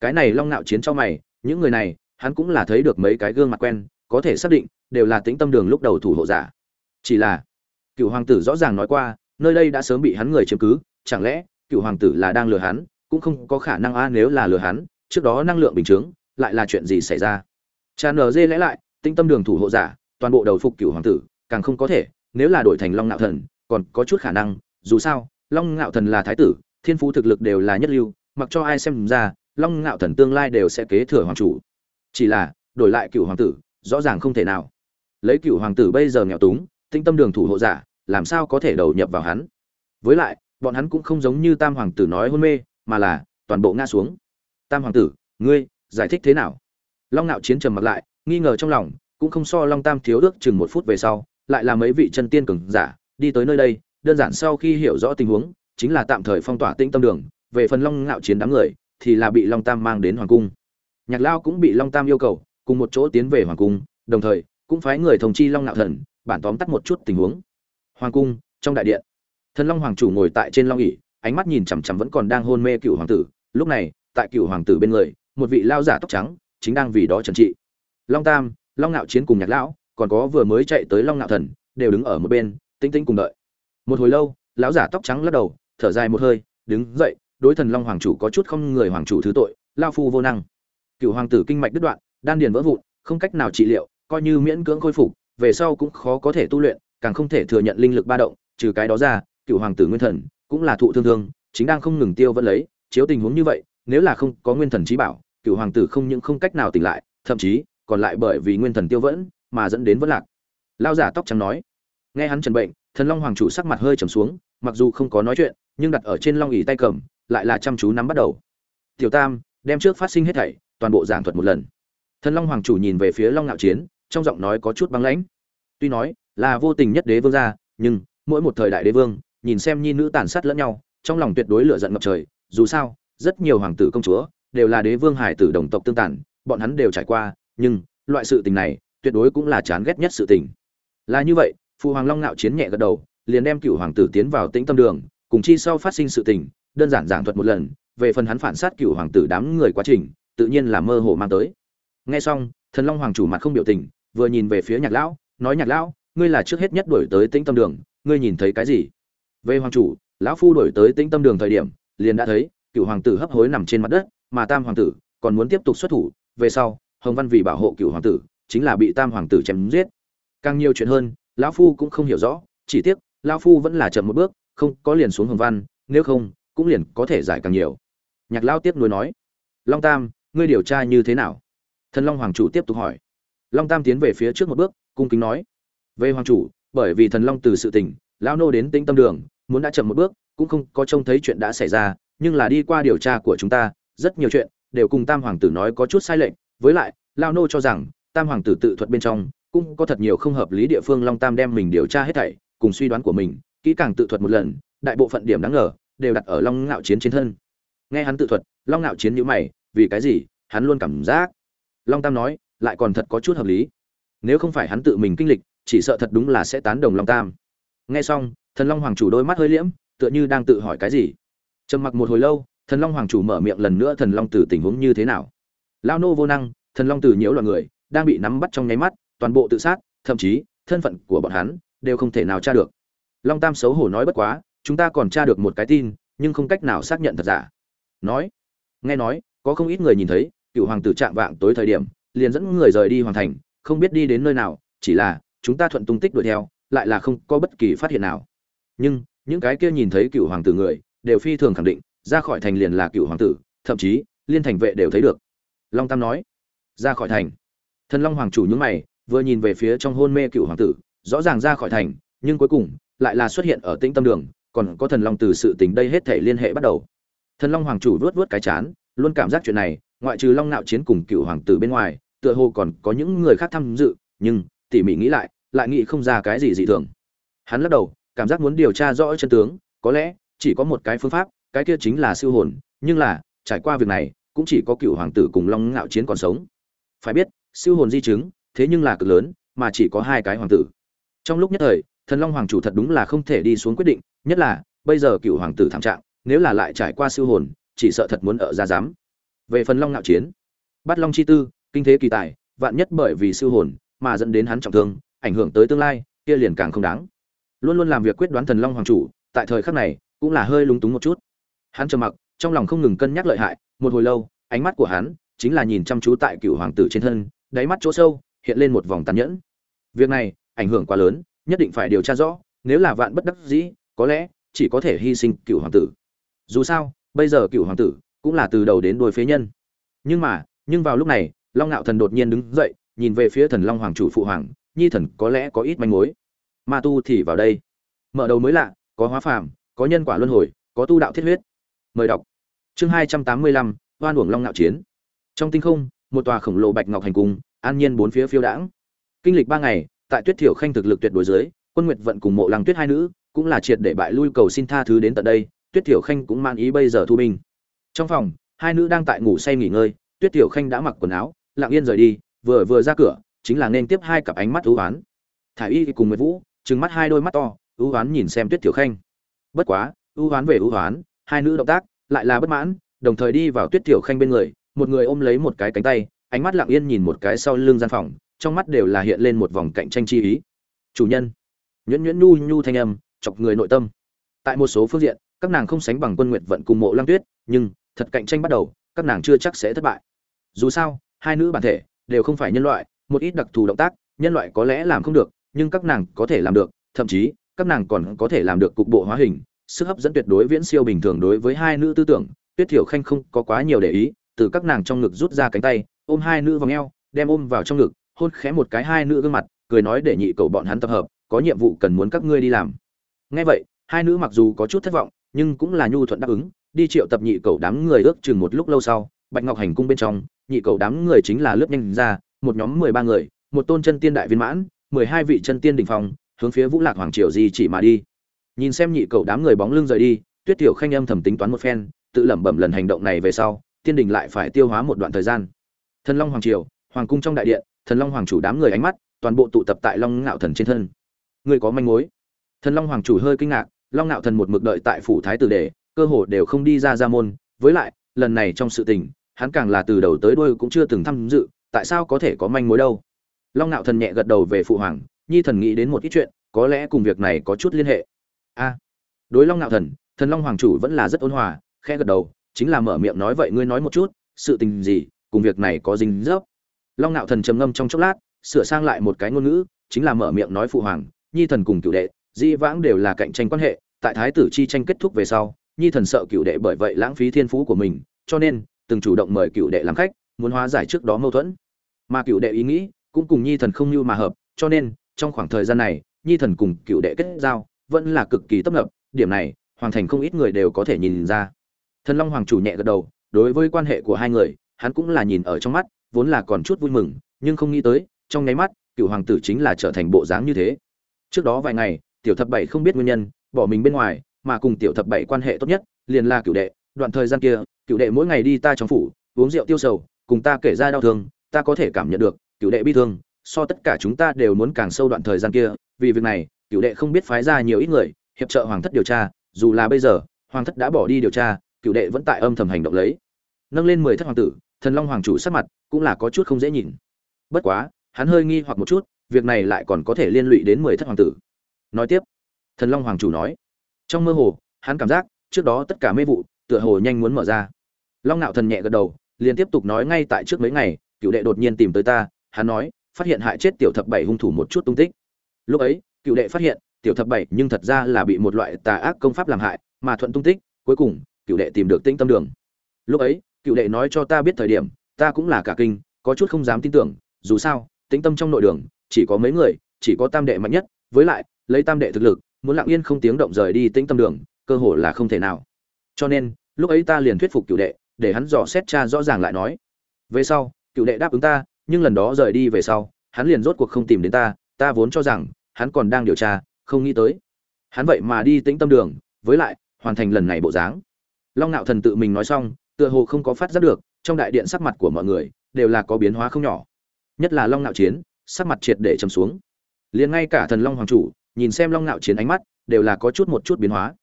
A: cái này long nạo chiến cho mày, những người này, hắn cũng là thấy được mấy cái gương mặt quen, có thể xác định, đều là tính tâm đường lúc đầu thủ hộ giả. Chỉ là cựu hoàng tử rõ ràng nói qua, nơi đây đã sớm bị hắn người chiếm cứ, chẳng lẽ cựu hoàng tử là đang lừa hắn, cũng không có khả năng a nếu là lừa hắn, trước đó năng lượng bình chướng, lại là chuyện gì xảy ra? Cha nở dê lẽ lại tinh tâm đường thủ hộ giả, toàn bộ đầu phục cựu hoàng tử, càng không có thể, nếu là đổi thành long ngạo thần, còn có chút khả năng, dù sao, long ngạo thần là thái tử, thiên phú thực lực đều là nhất lưu, mặc cho ai xem ra long ngạo thần tương lai đều sẽ kế thừa hoàng chủ. Chỉ là, đổi lại cựu hoàng tử, rõ ràng không thể nào. Lấy cựu hoàng tử bây giờ nghèo túng, tinh tâm đường thủ hộ giả, làm sao có thể đầu nhập vào hắn? Với lại, bọn hắn cũng không giống như tam hoàng tử nói hôn mê, mà là, toàn bộ ngã xuống. Tam hoàng tử, ngươi, giải thích thế nào? Long nạo chiến trầm mặt lại, nghi ngờ trong lòng, cũng không so long tam thiếu ước chừng một phút về sau, lại là mấy vị chân tiên cường giả, đi tới nơi đây, đơn giản sau khi hiểu rõ tình huống, chính là tạm thời phong tỏa tĩnh tâm đường, về phần long ngạo chiến đám người thì là bị long tam mang đến hoàng cung. Nhạc lao cũng bị long tam yêu cầu, cùng một chỗ tiến về hoàng cung, đồng thời, cũng phái người thông chi long Nạo thần, bản tóm tắt một chút tình huống. Hoàng cung, trong đại điện. Thần long hoàng chủ ngồi tại trên long ỉ ánh mắt nhìn chằm chằm vẫn còn đang hôn mê cựu hoàng tử. Lúc này, tại cựu hoàng tử bên người, một vị lao giả tóc trắng, chính đang vì đó trần trị. Long tam, long Nạo chiến cùng nhạc lão, còn có vừa mới chạy tới long Nạo thần, đều đứng ở một bên, tĩnh tĩnh cùng đợi. Một hồi lâu, lão giả tóc trắng lắc đầu, thở dài một hơi, đứng dậy đối thần long hoàng chủ có chút không người hoàng chủ thứ tội, lao phu vô năng. Cựu hoàng tử kinh mạch đứt đoạn, đan điền vỡ vụn, không cách nào trị liệu, coi như miễn cưỡng khôi phục, về sau cũng khó có thể tu luyện, càng không thể thừa nhận linh lực ba động, trừ cái đó ra cựu hoàng tử nguyên thần cũng là thụ thương thương, chính đang không ngừng tiêu vẫn lấy, chiếu tình huống như vậy, nếu là không có nguyên thần trí bảo cựu hoàng tử không những không cách nào tỉnh lại, thậm chí còn lại bởi vì nguyên thần tiêu vẫn mà dẫn đến vẫn lạc. Lao giả tóc trắng nói. Nghe hắn trần bệnh, thần long hoàng chủ sắc mặt hơi trầm xuống, mặc dù không có nói chuyện, nhưng đặt ở trên long ỉ tay cầm lại là chăm chú nắm bắt đầu. Tiểu tam đem trước phát sinh hết thảy toàn bộ giảng thuật một lần. Thần long hoàng chủ nhìn về phía long ngạo chiến trong giọng nói có chút băng lãnh. Tuy nói là vô tình nhất đế vương gia nhưng mỗi một thời đại đế vương nhìn xem nhi nữ tàn sát lẫn nhau trong lòng tuyệt đối lửa giận ngập trời. Dù sao rất nhiều hoàng tử công chúa đều là đế vương hải tử đồng tộc tương tản, bọn hắn đều trải qua nhưng loại sự tình này tuyệt đối cũng là chán ghét nhất sự tình. Là như vậy phụ hoàng long ngạo chiến nhẹ gật đầu liền đem cựu hoàng tử tiến vào tĩnh tâm đường cùng chi sau phát sinh sự tình đơn giản giảng thuật một lần, về phần hắn phản sát cựu hoàng tử đám người quá trình, tự nhiên là mơ hồ mang tới. Nghe xong, thần long hoàng chủ mặt không biểu tình, vừa nhìn về phía nhạc lão, nói nhạc lão, ngươi là trước hết nhất đổi tới tĩnh tâm đường, ngươi nhìn thấy cái gì? Về hoàng chủ, lão phu đổi tới tĩnh tâm đường thời điểm, liền đã thấy cựu hoàng tử hấp hối nằm trên mặt đất, mà tam hoàng tử còn muốn tiếp tục xuất thủ, về sau, hồng văn vì bảo hộ cựu hoàng tử, chính là bị tam hoàng tử chém giết. Càng nhiều chuyện hơn, lão phu cũng không hiểu rõ, chỉ tiếc, lão phu vẫn là chậm một bước, không có liền xuống hồng văn, nếu không cũng liền có thể giải càng nhiều. Nhạc lao tiếp nối nói long tam ngươi điều tra như thế nào? Thần long hoàng chủ tiếp tục hỏi. Long tam tiến về phía trước một bước cung kính nói về hoàng chủ bởi vì thần long từ sự tỉnh, lão nô đến tĩnh tâm đường muốn đã chậm một bước cũng không có trông thấy chuyện đã xảy ra nhưng là đi qua điều tra của chúng ta rất nhiều chuyện đều cùng tam hoàng tử nói có chút sai lệch. Với lại lão nô cho rằng tam hoàng tử tự thuật bên trong cũng có thật nhiều không hợp lý địa phương long tam đem mình điều tra hết thảy cùng suy đoán của mình kỹ càng tự thuật một lần đại bộ phận điểm đáng ngờ đều đặt ở long ngạo chiến trên thân. Nghe hắn tự thuật, long ngạo chiến nhữ mày, vì cái gì? Hắn luôn cảm giác long tam nói, lại còn thật có chút hợp lý. Nếu không phải hắn tự mình kinh lịch, chỉ sợ thật đúng là sẽ tán đồng long tam. Nghe xong, thần long hoàng chủ đôi mắt hơi liễm, tựa như đang tự hỏi cái gì. Trầm mặc một hồi lâu, thần long hoàng chủ mở miệng lần nữa thần long tử tình huống như thế nào. Lao nô vô năng, thần long tử nhiễu loạn người, đang bị nắm bắt trong nháy mắt, toàn bộ tự sát, thậm chí, thân phận của bọn hắn đều không thể nào tra được. Long tam xấu hổ nói bất quá chúng ta còn tra được một cái tin, nhưng không cách nào xác nhận thật giả. Nói, nghe nói, có không ít người nhìn thấy, cựu hoàng tử trạng vạng tối thời điểm, liền dẫn người rời đi hoàn thành, không biết đi đến nơi nào, chỉ là, chúng ta thuận tung tích đuổi theo, lại là không có bất kỳ phát hiện nào. Nhưng, những cái kia nhìn thấy cựu hoàng tử người, đều phi thường khẳng định, ra khỏi thành liền là cựu hoàng tử, thậm chí, liên thành vệ đều thấy được. Long tam nói, ra khỏi thành. Thần long hoàng chủ nhướng mày, vừa nhìn về phía trong hôn mê cựu hoàng tử, rõ ràng ra khỏi thành, nhưng cuối cùng, lại là xuất hiện ở tĩnh tâm đường còn có thần long từ sự tình đây hết thể liên hệ bắt đầu. Thần long hoàng chủ vuốt vuốt cái chán, luôn cảm giác chuyện này, ngoại trừ long nạo chiến cùng cựu hoàng tử bên ngoài, tựa hồ còn có những người khác tham dự, nhưng, tỉ mỉ nghĩ lại lại nghĩ không ra cái gì dị thường. Hắn lắc đầu, cảm giác muốn điều tra rõ chân tướng, có lẽ, chỉ có một cái phương pháp, cái kia chính là siêu hồn, nhưng là, trải qua việc này, cũng chỉ có cựu hoàng tử cùng long ngạo chiến còn sống. Phải biết, siêu hồn di chứng, thế nhưng là cực lớn, mà chỉ có hai cái hoàng tử. Trong lúc nhất thời thần long hoàng chủ thật đúng là không thể đi xuống quyết định, nhất là, bây giờ cựu hoàng tử thảm trạng, nếu là lại trải qua siêu hồn, chỉ sợ thật muốn ở ra dám về phần long ngạo chiến bắt long chi tư, kinh thế kỳ tài, vạn nhất bởi vì siêu hồn mà dẫn đến hắn trọng thương, ảnh hưởng tới tương lai, kia liền càng không đáng. Luôn luôn làm việc quyết đoán thần long hoàng chủ, tại thời khắc này, cũng là hơi lúng túng một chút. Hắn trầm mặc, trong lòng không ngừng cân nhắc lợi hại, một hồi lâu, ánh mắt của hắn chính là nhìn chăm chú tại cựu hoàng tử trên thân, đáy mắt chỗ sâu, hiện lên một vòng tàn nhẫn. Việc này, ảnh hưởng quá lớn nhất định phải điều tra rõ, nếu là vạn bất đắc dĩ, có lẽ chỉ có thể hy sinh cựu hoàng tử. Dù sao, bây giờ cựu hoàng tử cũng là từ đầu đến đuôi phế nhân. Nhưng mà, nhưng vào lúc này, long ngạo thần đột nhiên đứng dậy, nhìn về phía thần long hoàng chủ phụ hoàng, nhi thần có lẽ có ít manh mối. Ma tu thì vào đây. Mở đầu mới lạ, có hóa phàm, có nhân quả luân hồi, có tu đạo thiết huyết. Mời đọc. Chương hai trăm tám mươi lăm oan uổng long ngạo chiến. Trong tinh không, một tòa khổng lồ bạch ngọc hành cung an nhiên bốn phía phiêu đãng. Kinh lịch ba ngày tại tuyết thiểu khanh thực lực tuyệt đối dưới, quân nguyệt vận cùng mộ lăng tuyết hai nữ cũng là triệt để bại lui cầu xin tha thứ đến tận đây, tuyết thiểu khanh cũng man ý bây giờ thu binh. Trong phòng, hai nữ đang tại ngủ say nghỉ ngơi, tuyết thiểu khanh đã mặc quần áo, lặng yên rời đi, vừa vừa ra cửa, chính là nên tiếp hai cặp ánh mắt ưu oán thả y cùng nguyệt vũ trừng mắt hai đôi mắt to, ưu oán nhìn xem tuyết thiểu khanh. Bất quá, ưu oán về ưu oán hai nữ động tác lại là bất mãn, đồng thời đi vào tuyết thiểu khanh bên người, một người ôm lấy một cái cánh tay, ánh mắt lặng yên nhìn một cái sau lưng gian phòng trong mắt đều là hiện lên một vòng cạnh tranh chi ý. Chủ nhân, nhuyễn nhuyễn nhu nhu thanh âm, chọc người nội tâm. Tại một số phương diện, các nàng không sánh bằng quân nguyệt vận cùng mộ lăng tuyết, nhưng, thật cạnh tranh bắt đầu, các nàng chưa chắc sẽ thất bại. Dù sao, hai nữ bản thể, đều không phải nhân loại, một ít đặc thù động tác, nhân loại có lẽ làm không được, nhưng các nàng có thể làm được, thậm chí, các nàng còn có thể làm được cục bộ hóa hình, sức hấp dẫn tuyệt đối viễn siêu bình thường đối với hai nữ tư tưởng. Tuyết thiểu khanh không có quá nhiều để ý, từ các nàng trong ngực rút ra cánh tay, ôm hai nữ vào ngheo đem ôm vào trong ngực hôn khẽ một cái hai nữ gương mặt, cười nói để nhị cầu bọn hắn tập hợp, có nhiệm vụ cần muốn các ngươi đi làm. Nghe vậy, hai nữ mặc dù có chút thất vọng, nhưng cũng là nhu thuận đáp ứng, đi triệu tập nhị cầu đám người ước chừng một lúc lâu sau, bạch ngọc hành cung bên trong, nhị cầu đám người chính là lướt nhanh ra, một nhóm mười ba người, một tôn chân tiên đại viên mãn, mười hai vị chân tiên đình phòng hướng phía vũ lạc hoàng triều di chỉ mà đi. Nhìn xem nhị cầu đám người bóng lưng rời đi, tuyết tiểu khanh âm thầm tính toán một phen, tự lẩm bẩm lần hành động này về sau, tiên đình lại phải tiêu hóa một đoạn thời gian. Thần long hoàng triều, hoàng cung trong đại điện thần long hoàng chủ đám người ánh mắt, toàn bộ tụ tập tại long ngạo thần trên thân. Người có manh mối? Thần long hoàng chủ hơi kinh ngạc, long ngạo thần một mực đợi tại phủ thái tử đề cơ hồ đều không đi ra ra môn. Với lại, lần này trong sự tình, hắn càng là từ đầu tới đuôi cũng chưa từng tham dự, tại sao có thể có manh mối đâu? Long ngạo thần nhẹ gật đầu về phụ hoàng, nhi thần nghĩ đến một ít chuyện, có lẽ cùng việc này có chút liên hệ. A. Đối long ngạo thần thần long hoàng chủ vẫn là rất ôn hòa, khẽ gật đầu, chính là mở miệng nói vậy ngươi nói một chút, sự tình gì, cùng việc này có dính dấp? Long nạo thần trầm ngâm trong chốc lát, sửa sang lại một cái ngôn ngữ, chính là mở miệng nói phụ hoàng, nhi thần cùng cựu đệ dĩ vãng đều là cạnh tranh quan hệ, tại thái tử chi tranh kết thúc về sau, nhi thần sợ cựu đệ bởi vậy lãng phí thiên phú của mình, cho nên, từng chủ động mời cựu đệ làm khách, muốn hóa giải trước đó mâu thuẫn. Mà cựu đệ ý nghĩ, cũng cùng nhi thần không như mà hợp, cho nên, trong khoảng thời gian này, nhi thần cùng cựu đệ kết giao, vẫn là cực kỳ tấp nập, điểm này, hoàng thành không ít người đều có thể nhìn ra. Thần long hoàng chủ nhẹ gật đầu, đối với quan hệ của hai người, hắn cũng là nhìn ở trong mắt vốn là còn chút vui mừng, nhưng không nghĩ tới, trong nháy mắt, cựu hoàng tử chính là trở thành bộ dáng như thế. Trước đó vài ngày, tiểu thập bảy không biết nguyên nhân, bỏ mình bên ngoài, mà cùng tiểu thập bảy quan hệ tốt nhất, liền là cựu đệ. Đoạn thời gian kia, cựu đệ mỗi ngày đi ta trong phủ, uống rượu tiêu sầu, cùng ta kể ra đau thương, ta có thể cảm nhận được, cựu đệ bi thương, so tất cả chúng ta đều muốn càng sâu đoạn thời gian kia. Vì việc này, cựu đệ không biết phái ra nhiều ít người, hiệp trợ hoàng thất điều tra, dù là bây giờ, hoàng thất đã bỏ đi điều tra, cựu đệ vẫn tại âm thầm hành động lấy. Nâng lên mười thất hoàng tử thần long hoàng chủ sắc mặt cũng là có chút không dễ nhìn. Bất quá, hắn hơi nghi hoặc một chút, việc này lại còn có thể liên lụy đến mười thất hoàng tử. Nói tiếp, thần long hoàng chủ nói, trong mơ hồ, hắn cảm giác, trước đó tất cả mê vụ, tựa hồ nhanh muốn mở ra. Long nạo thần nhẹ gật đầu, liền tiếp tục nói ngay tại trước mấy ngày, cựu đệ đột nhiên tìm tới ta, hắn nói, phát hiện hại chết tiểu thập bảy hung thủ một chút tung tích. Lúc ấy, cựu đệ phát hiện, tiểu thập bảy nhưng thật ra là bị một loại tà ác công pháp làm hại, mà thuận tung tích, cuối cùng, cựu đệ tìm được tĩnh tâm đường. Lúc ấy cựu đệ nói cho ta biết thời điểm, ta cũng là cả kinh, có chút không dám tin tưởng, dù sao, tĩnh tâm trong nội đường, chỉ có mấy người, chỉ có tam đệ mạnh nhất, với lại, lấy tam đệ thực lực, muốn lặng yên không tiếng động rời đi tĩnh tâm đường, cơ hội là không thể nào. Cho nên, lúc ấy ta liền thuyết phục cựu đệ, để hắn dò xét cha rõ ràng lại nói. Về sau, cựu đệ đáp ứng ta, nhưng lần đó rời đi về sau, hắn liền rốt cuộc không tìm đến ta ta vốn cho rằng, hắn còn đang điều tra, không nghĩ tới. Hắn vậy mà đi tĩnh tâm đường, với lại, hoàn thành lần này bộ dáng. Long nạo thần tự mình nói xong tựa hồ không có phát giác được, trong đại điện sắc mặt của mọi người đều là có biến hóa không nhỏ. Nhất là long nạo chiến, sắc mặt triệt để trầm xuống. Liền ngay cả thần long hoàng chủ, nhìn xem long nạo chiến ánh mắt, đều là có chút một chút biến hóa.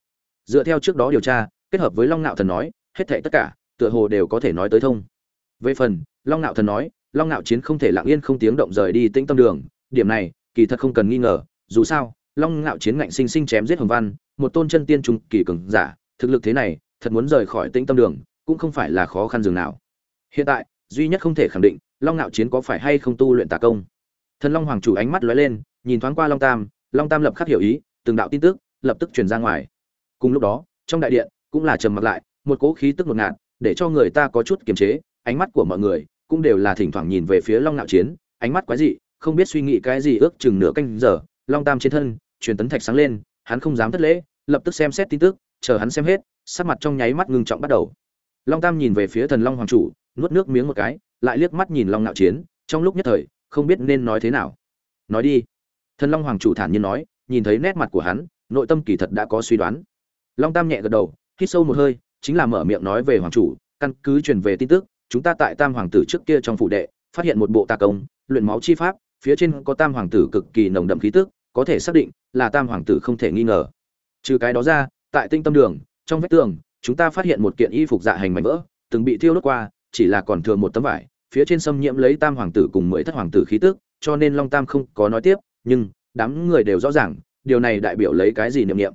A: Dựa theo trước đó điều tra, kết hợp với long nạo thần nói, hết thảy tất cả, tựa hồ đều có thể nói tới thông. Về phần, long nạo thần nói, long nạo chiến không thể lặng yên không tiếng động rời đi tĩnh tâm đường, điểm này, kỳ thật không cần nghi ngờ, dù sao, long nạo chiến ngạnh sinh sinh chém giết hồng văn, một tôn chân tiên trung kỳ cường giả, thực lực thế này, thật muốn rời khỏi tĩnh tâm đường cũng không phải là khó khăn dường nào. Hiện tại, duy nhất không thể khẳng định, long nạo chiến có phải hay không tu luyện tà công. Thần long hoàng chủ ánh mắt lóe lên, nhìn thoáng qua long tam long tam lập khắc hiểu ý, từng đạo tin tức lập tức truyền ra ngoài. Cùng lúc đó, trong đại điện cũng là trầm mặc lại, một cỗ khí tức ngột ngạt, để cho người ta có chút kiềm chế, ánh mắt của mọi người cũng đều là thỉnh thoảng nhìn về phía long nạo chiến, ánh mắt quái dị, không biết suy nghĩ cái gì ước chừng nửa canh giờ, long tam trên thân, truyền tấn thạch sáng lên, hắn không dám thất lễ, lập tức xem xét tin tức, chờ hắn xem hết, sắc mặt trong nháy mắt ngưng trọng bắt đầu long tam nhìn về phía thần long hoàng chủ, nuốt nước miếng một cái, lại liếc mắt nhìn long nạo chiến, trong lúc nhất thời, không biết nên nói thế nào. Nói đi. Thần long hoàng chủ thản nhiên nói, nhìn thấy nét mặt của hắn, nội tâm kỳ thật đã có suy đoán. Long tam nhẹ gật đầu, hít sâu một hơi, chính là mở miệng nói về hoàng chủ, căn cứ truyền về tin tức, chúng ta tại tam hoàng tử trước kia trong phủ đệ, phát hiện một bộ tà công, luyện máu chi pháp, phía trên có tam hoàng tử cực kỳ nồng đậm khí tức, có thể xác định là tam hoàng tử không thể nghi ngờ. Trừ cái đó ra, tại tinh tâm đường, trong vách tường chúng ta phát hiện một kiện y phục dạ hành mảnh vỡ, từng bị thiêu đốt qua, chỉ là còn thừa một tấm vải, phía trên xâm nhiễm lấy tam hoàng tử cùng mười thất hoàng tử khí tức, cho nên long tam không có nói tiếp, nhưng đám người đều rõ ràng, điều này đại biểu lấy cái gì niệm niệm.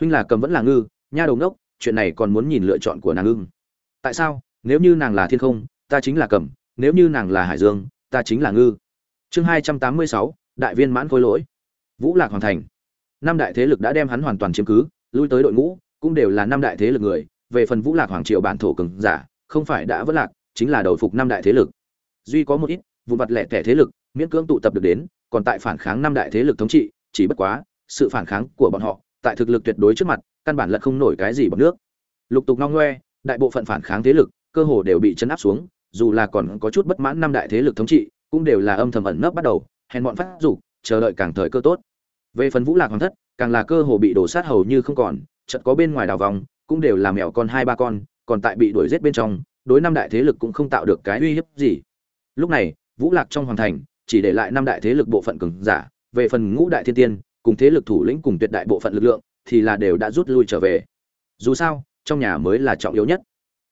A: Huynh là cầm vẫn là ngư, nha đầu ngốc, chuyện này còn muốn nhìn lựa chọn của nàng ưng. Tại sao? Nếu như nàng là thiên không, ta chính là cầm, nếu như nàng là hải dương, ta chính là ngư. Chương hai trăm tám mươi sáu, đại viên mãn khôi lỗi. Vũ lạc hoàn thành. Năm đại thế lực đã đem hắn hoàn toàn chiếm cứ, lui tới đội ngũ cũng đều là năm đại thế lực người, về phần vũ lạc hoàng triều bản thổ cường giả, không phải đã vất lạc, chính là đầu phục năm đại thế lực. Duy có một ít vụ vặt lẻ tẻ thế lực, miễn cưỡng tụ tập được đến, còn tại phản kháng năm đại thế lực thống trị, chỉ bất quá, sự phản kháng của bọn họ, tại thực lực tuyệt đối trước mặt, căn bản là không nổi cái gì bằng nước. Lục tục no ngoe, đại bộ phận phản kháng thế lực, cơ hồ đều bị chấn áp xuống, dù là còn có chút bất mãn năm đại thế lực thống trị, cũng đều là âm thầm ẩn nấp bắt đầu, hèn bọn phát dục, chờ đợi càng thời cơ tốt. Về phần vũ lạc hoàng thất, càng là cơ hồ bị đổ sát hầu như không còn chợt có bên ngoài đào vòng, cũng đều là mèo con hai ba con, còn tại bị đuổi giết bên trong, đối năm đại thế lực cũng không tạo được cái uy hiếp gì. Lúc này, vũ lạc trong hoàng thành, chỉ để lại năm đại thế lực bộ phận cường giả, về phần ngũ đại thiên tiên, cùng thế lực thủ lĩnh cùng tuyệt đại bộ phận lực lượng, thì là đều đã rút lui trở về. Dù sao, trong nhà mới là trọng yếu nhất.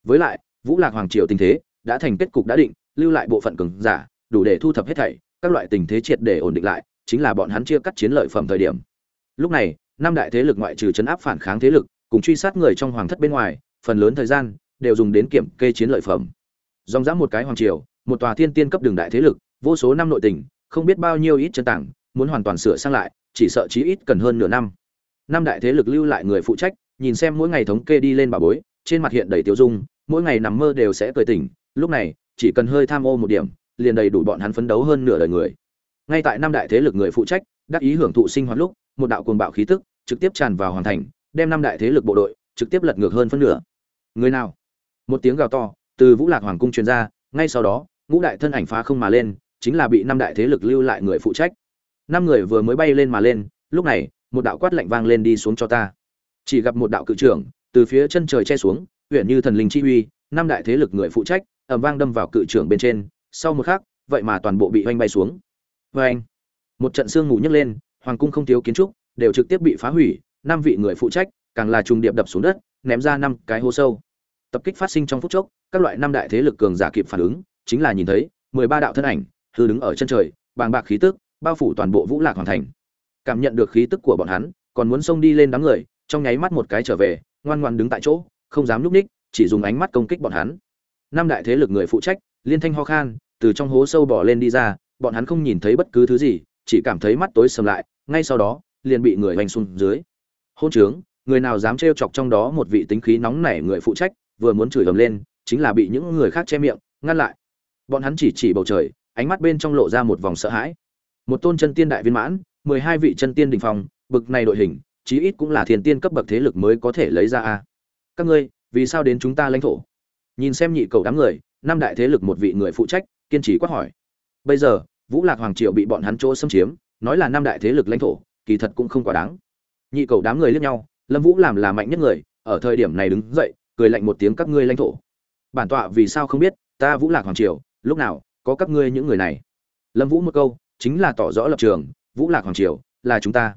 A: Với lại, vũ lạc hoàng triều tình thế đã thành kết cục đã định, lưu lại bộ phận cường giả, đủ để thu thập hết thảy, các loại tình thế triệt để ổn định lại, chính là bọn hắn chia cắt chiến lợi phẩm thời điểm. Lúc này năm đại thế lực ngoại trừ chấn áp phản kháng thế lực, cùng truy sát người trong hoàng thất bên ngoài, phần lớn thời gian, đều dùng đến kiểm kê chiến lợi phẩm. Dòng dã một cái hoàng triều, một tòa thiên tiên cấp đường đại thế lực, vô số năm nội tình, không biết bao nhiêu ít chân tảng, muốn hoàn toàn sửa sang lại, chỉ sợ chí ít cần hơn nửa năm. Năm đại thế lực lưu lại người phụ trách, nhìn xem mỗi ngày thống kê đi lên bà bối, trên mặt hiện đầy tiêu dung, mỗi ngày nằm mơ đều sẽ cười tỉnh, lúc này, chỉ cần hơi tham ô một điểm, liền đầy đủ bọn hắn phấn đấu hơn nửa đời người. Ngay tại năm đại thế lực người phụ trách, đắc ý hưởng thụ sinh hoạt lúc, một đạo cuồng bạo khí tức trực tiếp tràn vào hoàn thành, đem năm đại thế lực bộ đội trực tiếp lật ngược hơn phân nửa. Người nào? Một tiếng gào to, từ vũ lạc hoàng cung truyền ra, ngay sau đó, ngũ đại thân ảnh phá không mà lên, chính là bị năm đại thế lực lưu lại người phụ trách. Năm người vừa mới bay lên mà lên, lúc này, một đạo quát lạnh vang lên đi xuống cho ta. Chỉ gặp một đạo cự trưởng, từ phía chân trời che xuống, huyện như thần linh chi uy, năm đại thế lực người phụ trách, ầm vang đâm vào cự trưởng bên trên. Sau một khắc, vậy mà toàn bộ bị hoanh bay xuống. Vê anh một trận sương ngủ nhấc lên, hoàng cung không thiếu kiến trúc đều trực tiếp bị phá hủy, năm vị người phụ trách, càng là trùng điệp đập xuống đất, ném ra năm cái hố sâu. Tập kích phát sinh trong phút chốc, các loại năm đại thế lực cường giả kịp phản ứng, chính là nhìn thấy, mười ba đạo thân ảnh, hư đứng ở chân trời, bàng bạc khí tức, bao phủ toàn bộ vũ lạc hoàng thành. Cảm nhận được khí tức của bọn hắn, còn muốn xông đi lên đám người, trong nháy mắt một cái trở về, ngoan ngoan đứng tại chỗ, không dám núp ních, chỉ dùng ánh mắt công kích bọn hắn. Năm đại thế lực người phụ trách, liên thanh ho khan, từ trong hố sâu bỏ lên đi ra, bọn hắn không nhìn thấy bất cứ thứ gì, chỉ cảm thấy mắt tối sầm lại, ngay sau đó liền bị người hoành xuống dưới. Hôn trướng, người nào dám trêu chọc trong đó một vị tính khí nóng nảy người phụ trách, vừa muốn chửi ầm lên, chính là bị những người khác che miệng, ngăn lại. Bọn hắn chỉ chỉ bầu trời, ánh mắt bên trong lộ ra một vòng sợ hãi. Một tôn chân tiên đại viên mãn, mười hai vị chân tiên đình phong, bực này đội hình, chí ít cũng là thiên tiên cấp bậc thế lực mới có thể lấy ra a. Các ngươi, vì sao đến chúng ta lãnh thổ? Nhìn xem nhị cầu đám người, năm đại thế lực một vị người phụ trách, kiên trì quát hỏi. Bây giờ, vũ lạc hoàng triều bị bọn hắn chỗ xâm chiếm, nói là năm đại thế lực lãnh thổ kỳ thật cũng không quá đáng. Nhị cầu đám người liếc nhau, lâm vũ làm là mạnh nhất người, ở thời điểm này đứng dậy, cười lạnh một tiếng các ngươi lãnh thổ. Bản tọa vì sao không biết, ta vũ lạc hoàng triều, lúc nào có các ngươi những người này? Lâm vũ một câu, chính là tỏ rõ lập trường, vũ lạc hoàng triều, là chúng ta.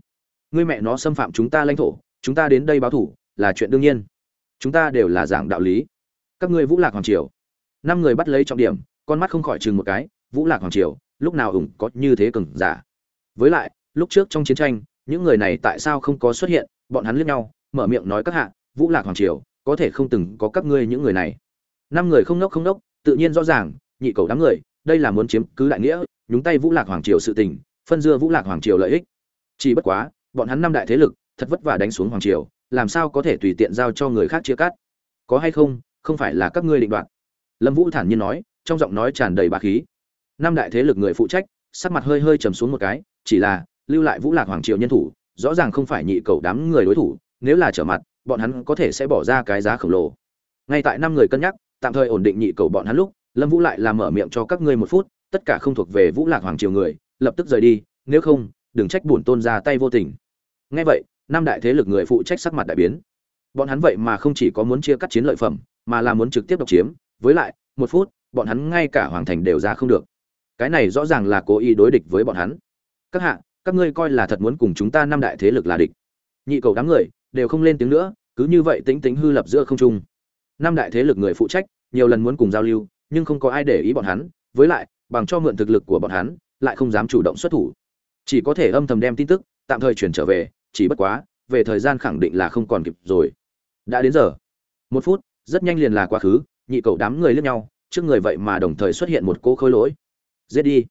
A: Ngươi mẹ nó xâm phạm chúng ta lãnh thổ, chúng ta đến đây báo thủ, là chuyện đương nhiên. Chúng ta đều là giảng đạo lý. Các ngươi vũ lạc hoàng triều. Năm người bắt lấy trọng điểm, con mắt không khỏi chừng một cái, vũ lạc hoàng triều, lúc nào ủng có như thế cừng giả. Với lại lúc trước trong chiến tranh, những người này tại sao không có xuất hiện? Bọn hắn liếc nhau, mở miệng nói các hạ, vũ lạc hoàng triều, có thể không từng có các ngươi những người này. Năm người không nốc không nốc, tự nhiên rõ ràng, nhị cầu đám người, đây là muốn chiếm cứ đại nghĩa, nhúng tay vũ lạc hoàng triều sự tình, phân dưa vũ lạc hoàng triều lợi ích. Chỉ bất quá, bọn hắn năm đại thế lực, thật vất vả đánh xuống hoàng triều, làm sao có thể tùy tiện giao cho người khác chia cắt? Có hay không không phải là các ngươi định đoạt? Lâm vũ thản nhiên nói, trong giọng nói tràn đầy bá khí. Năm đại thế lực người phụ trách, sắc mặt hơi hơi trầm xuống một cái, chỉ là lưu lại vũ lạc hoàng triều nhân thủ, rõ ràng không phải nhị cầu đám người đối thủ, nếu là trở mặt, bọn hắn có thể sẽ bỏ ra cái giá khổng lồ. Ngay tại năm người cân nhắc, tạm thời ổn định nhị cầu bọn hắn lúc, lâm vũ lại làm mở miệng cho các ngươi một phút, tất cả không thuộc về vũ lạc hoàng triều người, lập tức rời đi, nếu không, đừng trách bổn tôn ra tay vô tình. Ngay vậy, năm đại thế lực người phụ trách sắc mặt đại biến. Bọn hắn vậy mà không chỉ có muốn chia cắt chiến lợi phẩm, mà là muốn trực tiếp độc chiếm, với lại, một phút, bọn hắn ngay cả hoàng thành đều ra không được. Cái này rõ ràng là cố ý đối địch với bọn hắn. Các hạ các ngươi coi là thật muốn cùng chúng ta năm đại thế lực là địch. Nhị cầu đám người, đều không lên tiếng nữa, cứ như vậy tính tính hư lập giữa không trung. Năm đại thế lực người phụ trách, nhiều lần muốn cùng giao lưu, nhưng không có ai để ý bọn hắn, với lại, bằng cho mượn thực lực của bọn hắn, lại không dám chủ động xuất thủ. Chỉ có thể âm thầm đem tin tức, tạm thời chuyển trở về, chỉ bất quá, về thời gian khẳng định là không còn kịp rồi. Đã đến giờ. Một phút, rất nhanh liền là quá khứ, nhị cầu đám người lướt nhau, trước người vậy mà đồng thời xuất hiện một cô khôi lỗi. Giết đi.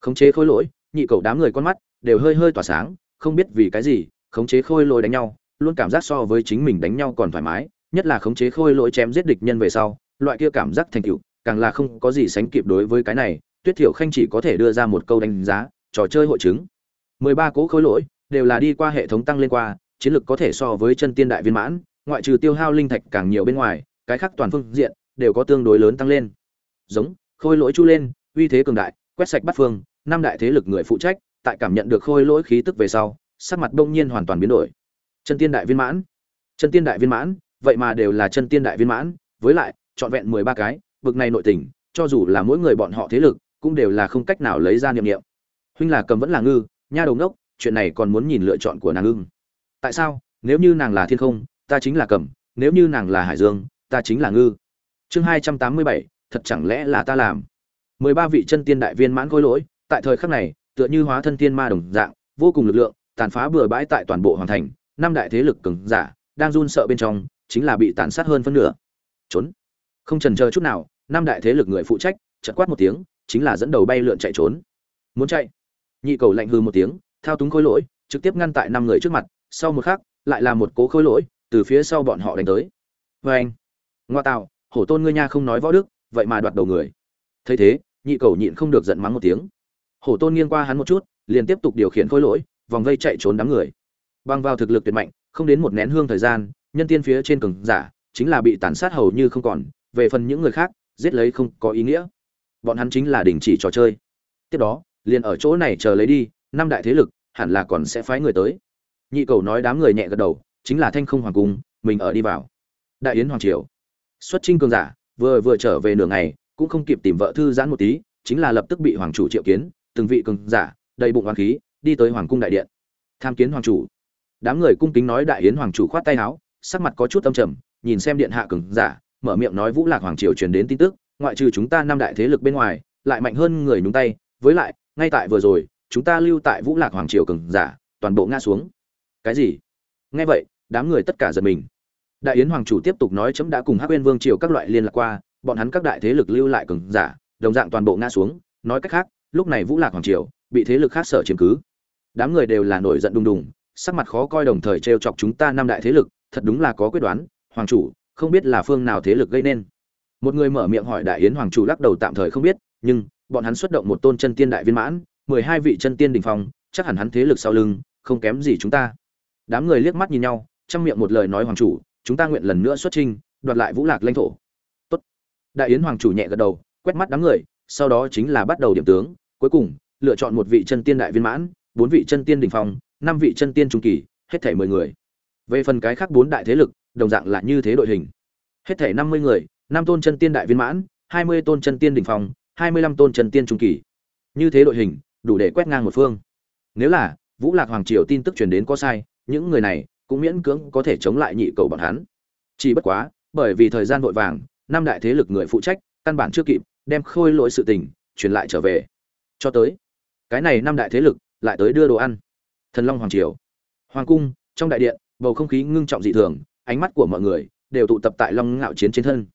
A: Khống chế khôi lỗi, nhị cầu đám người con mắt đều hơi hơi tỏa sáng, không biết vì cái gì, khống chế khôi lỗi đánh nhau, luôn cảm giác so với chính mình đánh nhau còn thoải mái, nhất là khống chế khôi lỗi chém giết địch nhân về sau, loại kia cảm giác thành tựu, càng là không có gì sánh kịp đối với cái này, tuyết thiểu khanh chỉ có thể đưa ra một câu đánh giá, trò chơi hội chứng. Mười ba cố khối lỗi đều là đi qua hệ thống tăng lên qua, chiến lược có thể so với chân tiên đại viên mãn, ngoại trừ tiêu hao linh thạch càng nhiều bên ngoài, cái khác toàn phương diện đều có tương đối lớn tăng lên. Giống, khôi lỗi chu lên, uy thế cường đại, quét sạch bắt phương, năm đại thế lực người phụ trách tại cảm nhận được khôi lỗi khí tức về sau, sắc mặt đông nhiên hoàn toàn biến đổi. Chân tiên đại viên mãn. Chân tiên đại viên mãn, vậy mà đều là chân tiên đại viên mãn, với lại, trọn vẹn mười ba cái, bực này nội tình, cho dù là mỗi người bọn họ thế lực, cũng đều là không cách nào lấy ra niệm niệm. Huynh là cầm vẫn là ngư, nha đầu ngốc, chuyện này còn muốn nhìn lựa chọn của nàng ưng. Tại sao, nếu như nàng là thiên không, ta chính là cầm, nếu như nàng là hải dương, ta chính là ngư. Chương hai trăm tám mươi bảy, thật chẳng lẽ là ta làm? Mười ba vị chân tiên đại viên mãn khôi lỗi, tại thời khắc này tựa như hóa thân tiên ma đồng dạng, vô cùng lực lượng, tàn phá bừa bãi tại toàn bộ hoàn thành, năm đại thế lực cường giả đang run sợ bên trong, chính là bị tàn sát hơn phân nửa. Trốn. Không chần chờ chút nào, năm đại thế lực người phụ trách, chợt quát một tiếng, chính là dẫn đầu bay lượn chạy trốn. Muốn chạy? Nhị cầu lạnh hư một tiếng, thao túng khối lỗi, trực tiếp ngăn tại năm người trước mặt, sau một khắc, lại là một cố khối lỗi, từ phía sau bọn họ đánh tới. Vê anh ngoa tạo, hổ tôn ngươi nha không nói võ đức, vậy mà đoạt đầu người. Thấy thế, nhị cầu nhịn không được giận mắng một tiếng hổ tôn nghiêng qua hắn một chút, liền tiếp tục điều khiển khối lỗi, vòng vây chạy trốn đám người. Băng vào thực lực tuyệt mạnh, không đến một nén hương thời gian, nhân tiên phía trên cường giả chính là bị tàn sát hầu như không còn, về phần những người khác, giết lấy không có ý nghĩa. Bọn hắn chính là đình chỉ trò chơi. Tiếp đó, liền ở chỗ này chờ lấy đi, năm đại thế lực, hẳn là còn sẽ phái người tới. Nhị cầu nói đám người nhẹ gật đầu, chính là thanh không hoàng cung, mình ở đi vào. Đại yến hoàng triều. Xuất trinh cường giả, vừa vừa trở về nửa ngày, cũng không kịp tìm vợ thư giãn một tí, chính là lập tức bị hoàng chủ triệu kiến từng vị cường giả, đầy bụng hoàng khí, đi tới hoàng cung đại điện. Tham kiến hoàng chủ. Đám người cung kính nói đại yến hoàng chủ khoát tay áo, sắc mặt có chút âm trầm, nhìn xem điện hạ cường giả, mở miệng nói vũ lạc hoàng triều truyền đến tin tức, ngoại trừ chúng ta năm đại thế lực bên ngoài, lại mạnh hơn người nhúng tay, với lại, ngay tại vừa rồi, chúng ta lưu tại vũ lạc hoàng triều cường giả, toàn bộ ngã xuống. Cái gì? Nghe vậy, đám người tất cả giật mình. Đại yến hoàng chủ tiếp tục nói chấm đã cùng hắc uyên vương triều các loại liên lạc qua, bọn hắn các đại thế lực lưu lại cường giả, đồng dạng toàn bộ ngã xuống, nói cách khác lúc này vũ lạc hoàng triều bị thế lực khác sở chiếm cứ. Đám người đều là nổi giận đùng đùng, sắc mặt khó coi đồng thời trêu chọc chúng ta năm đại thế lực, thật đúng là có quyết đoán, hoàng chủ, không biết là phương nào thế lực gây nên. Một người mở miệng hỏi đại yến hoàng chủ lắc đầu tạm thời không biết, nhưng, bọn hắn xuất động một tôn chân tiên đại viên mãn, mười hai vị chân tiên đình phong, chắc hẳn hắn thế lực sau lưng, không kém gì chúng ta. Đám người liếc mắt nhìn nhau, trong miệng một lời nói hoàng chủ, chúng ta nguyện lần nữa xuất trinh đoạt lại vũ lạc lãnh thổ. Tốt. đại yến hoàng chủ nhẹ gật đầu, quét mắt đám người, sau đó chính là bắt đầu điểm tướng cuối cùng, lựa chọn một vị chân tiên đại viên mãn, bốn vị chân tiên đỉnh phong, năm vị chân tiên trung kỳ, hết thảy mười người. Về phần cái khác bốn đại thế lực, đồng dạng là như thế đội hình. Hết thảy năm mươi người, năm tôn chân tiên đại viên mãn, hai mươi tôn chân tiên đỉnh phong, hai mươi lăm tôn chân tiên trung kỳ. Như thế đội hình, đủ để quét ngang một phương. Nếu là, vũ lạc hoàng triều tin tức truyền đến có sai, những người này cũng miễn cưỡng có thể chống lại nhị cầu bọn hắn. Chỉ bất quá, bởi vì thời gian vội vàng, năm đại thế lực người phụ trách, căn bản chưa kịp, đem khôi lỗi sự tình, truyền lại trở về cho tới, cái này năm đại thế lực lại tới đưa đồ ăn. Thần long hoàng triều, hoàng cung, trong đại điện, bầu không khí ngưng trọng dị thường, ánh mắt của mọi người đều tụ tập tại long ngạo chiến trên thân.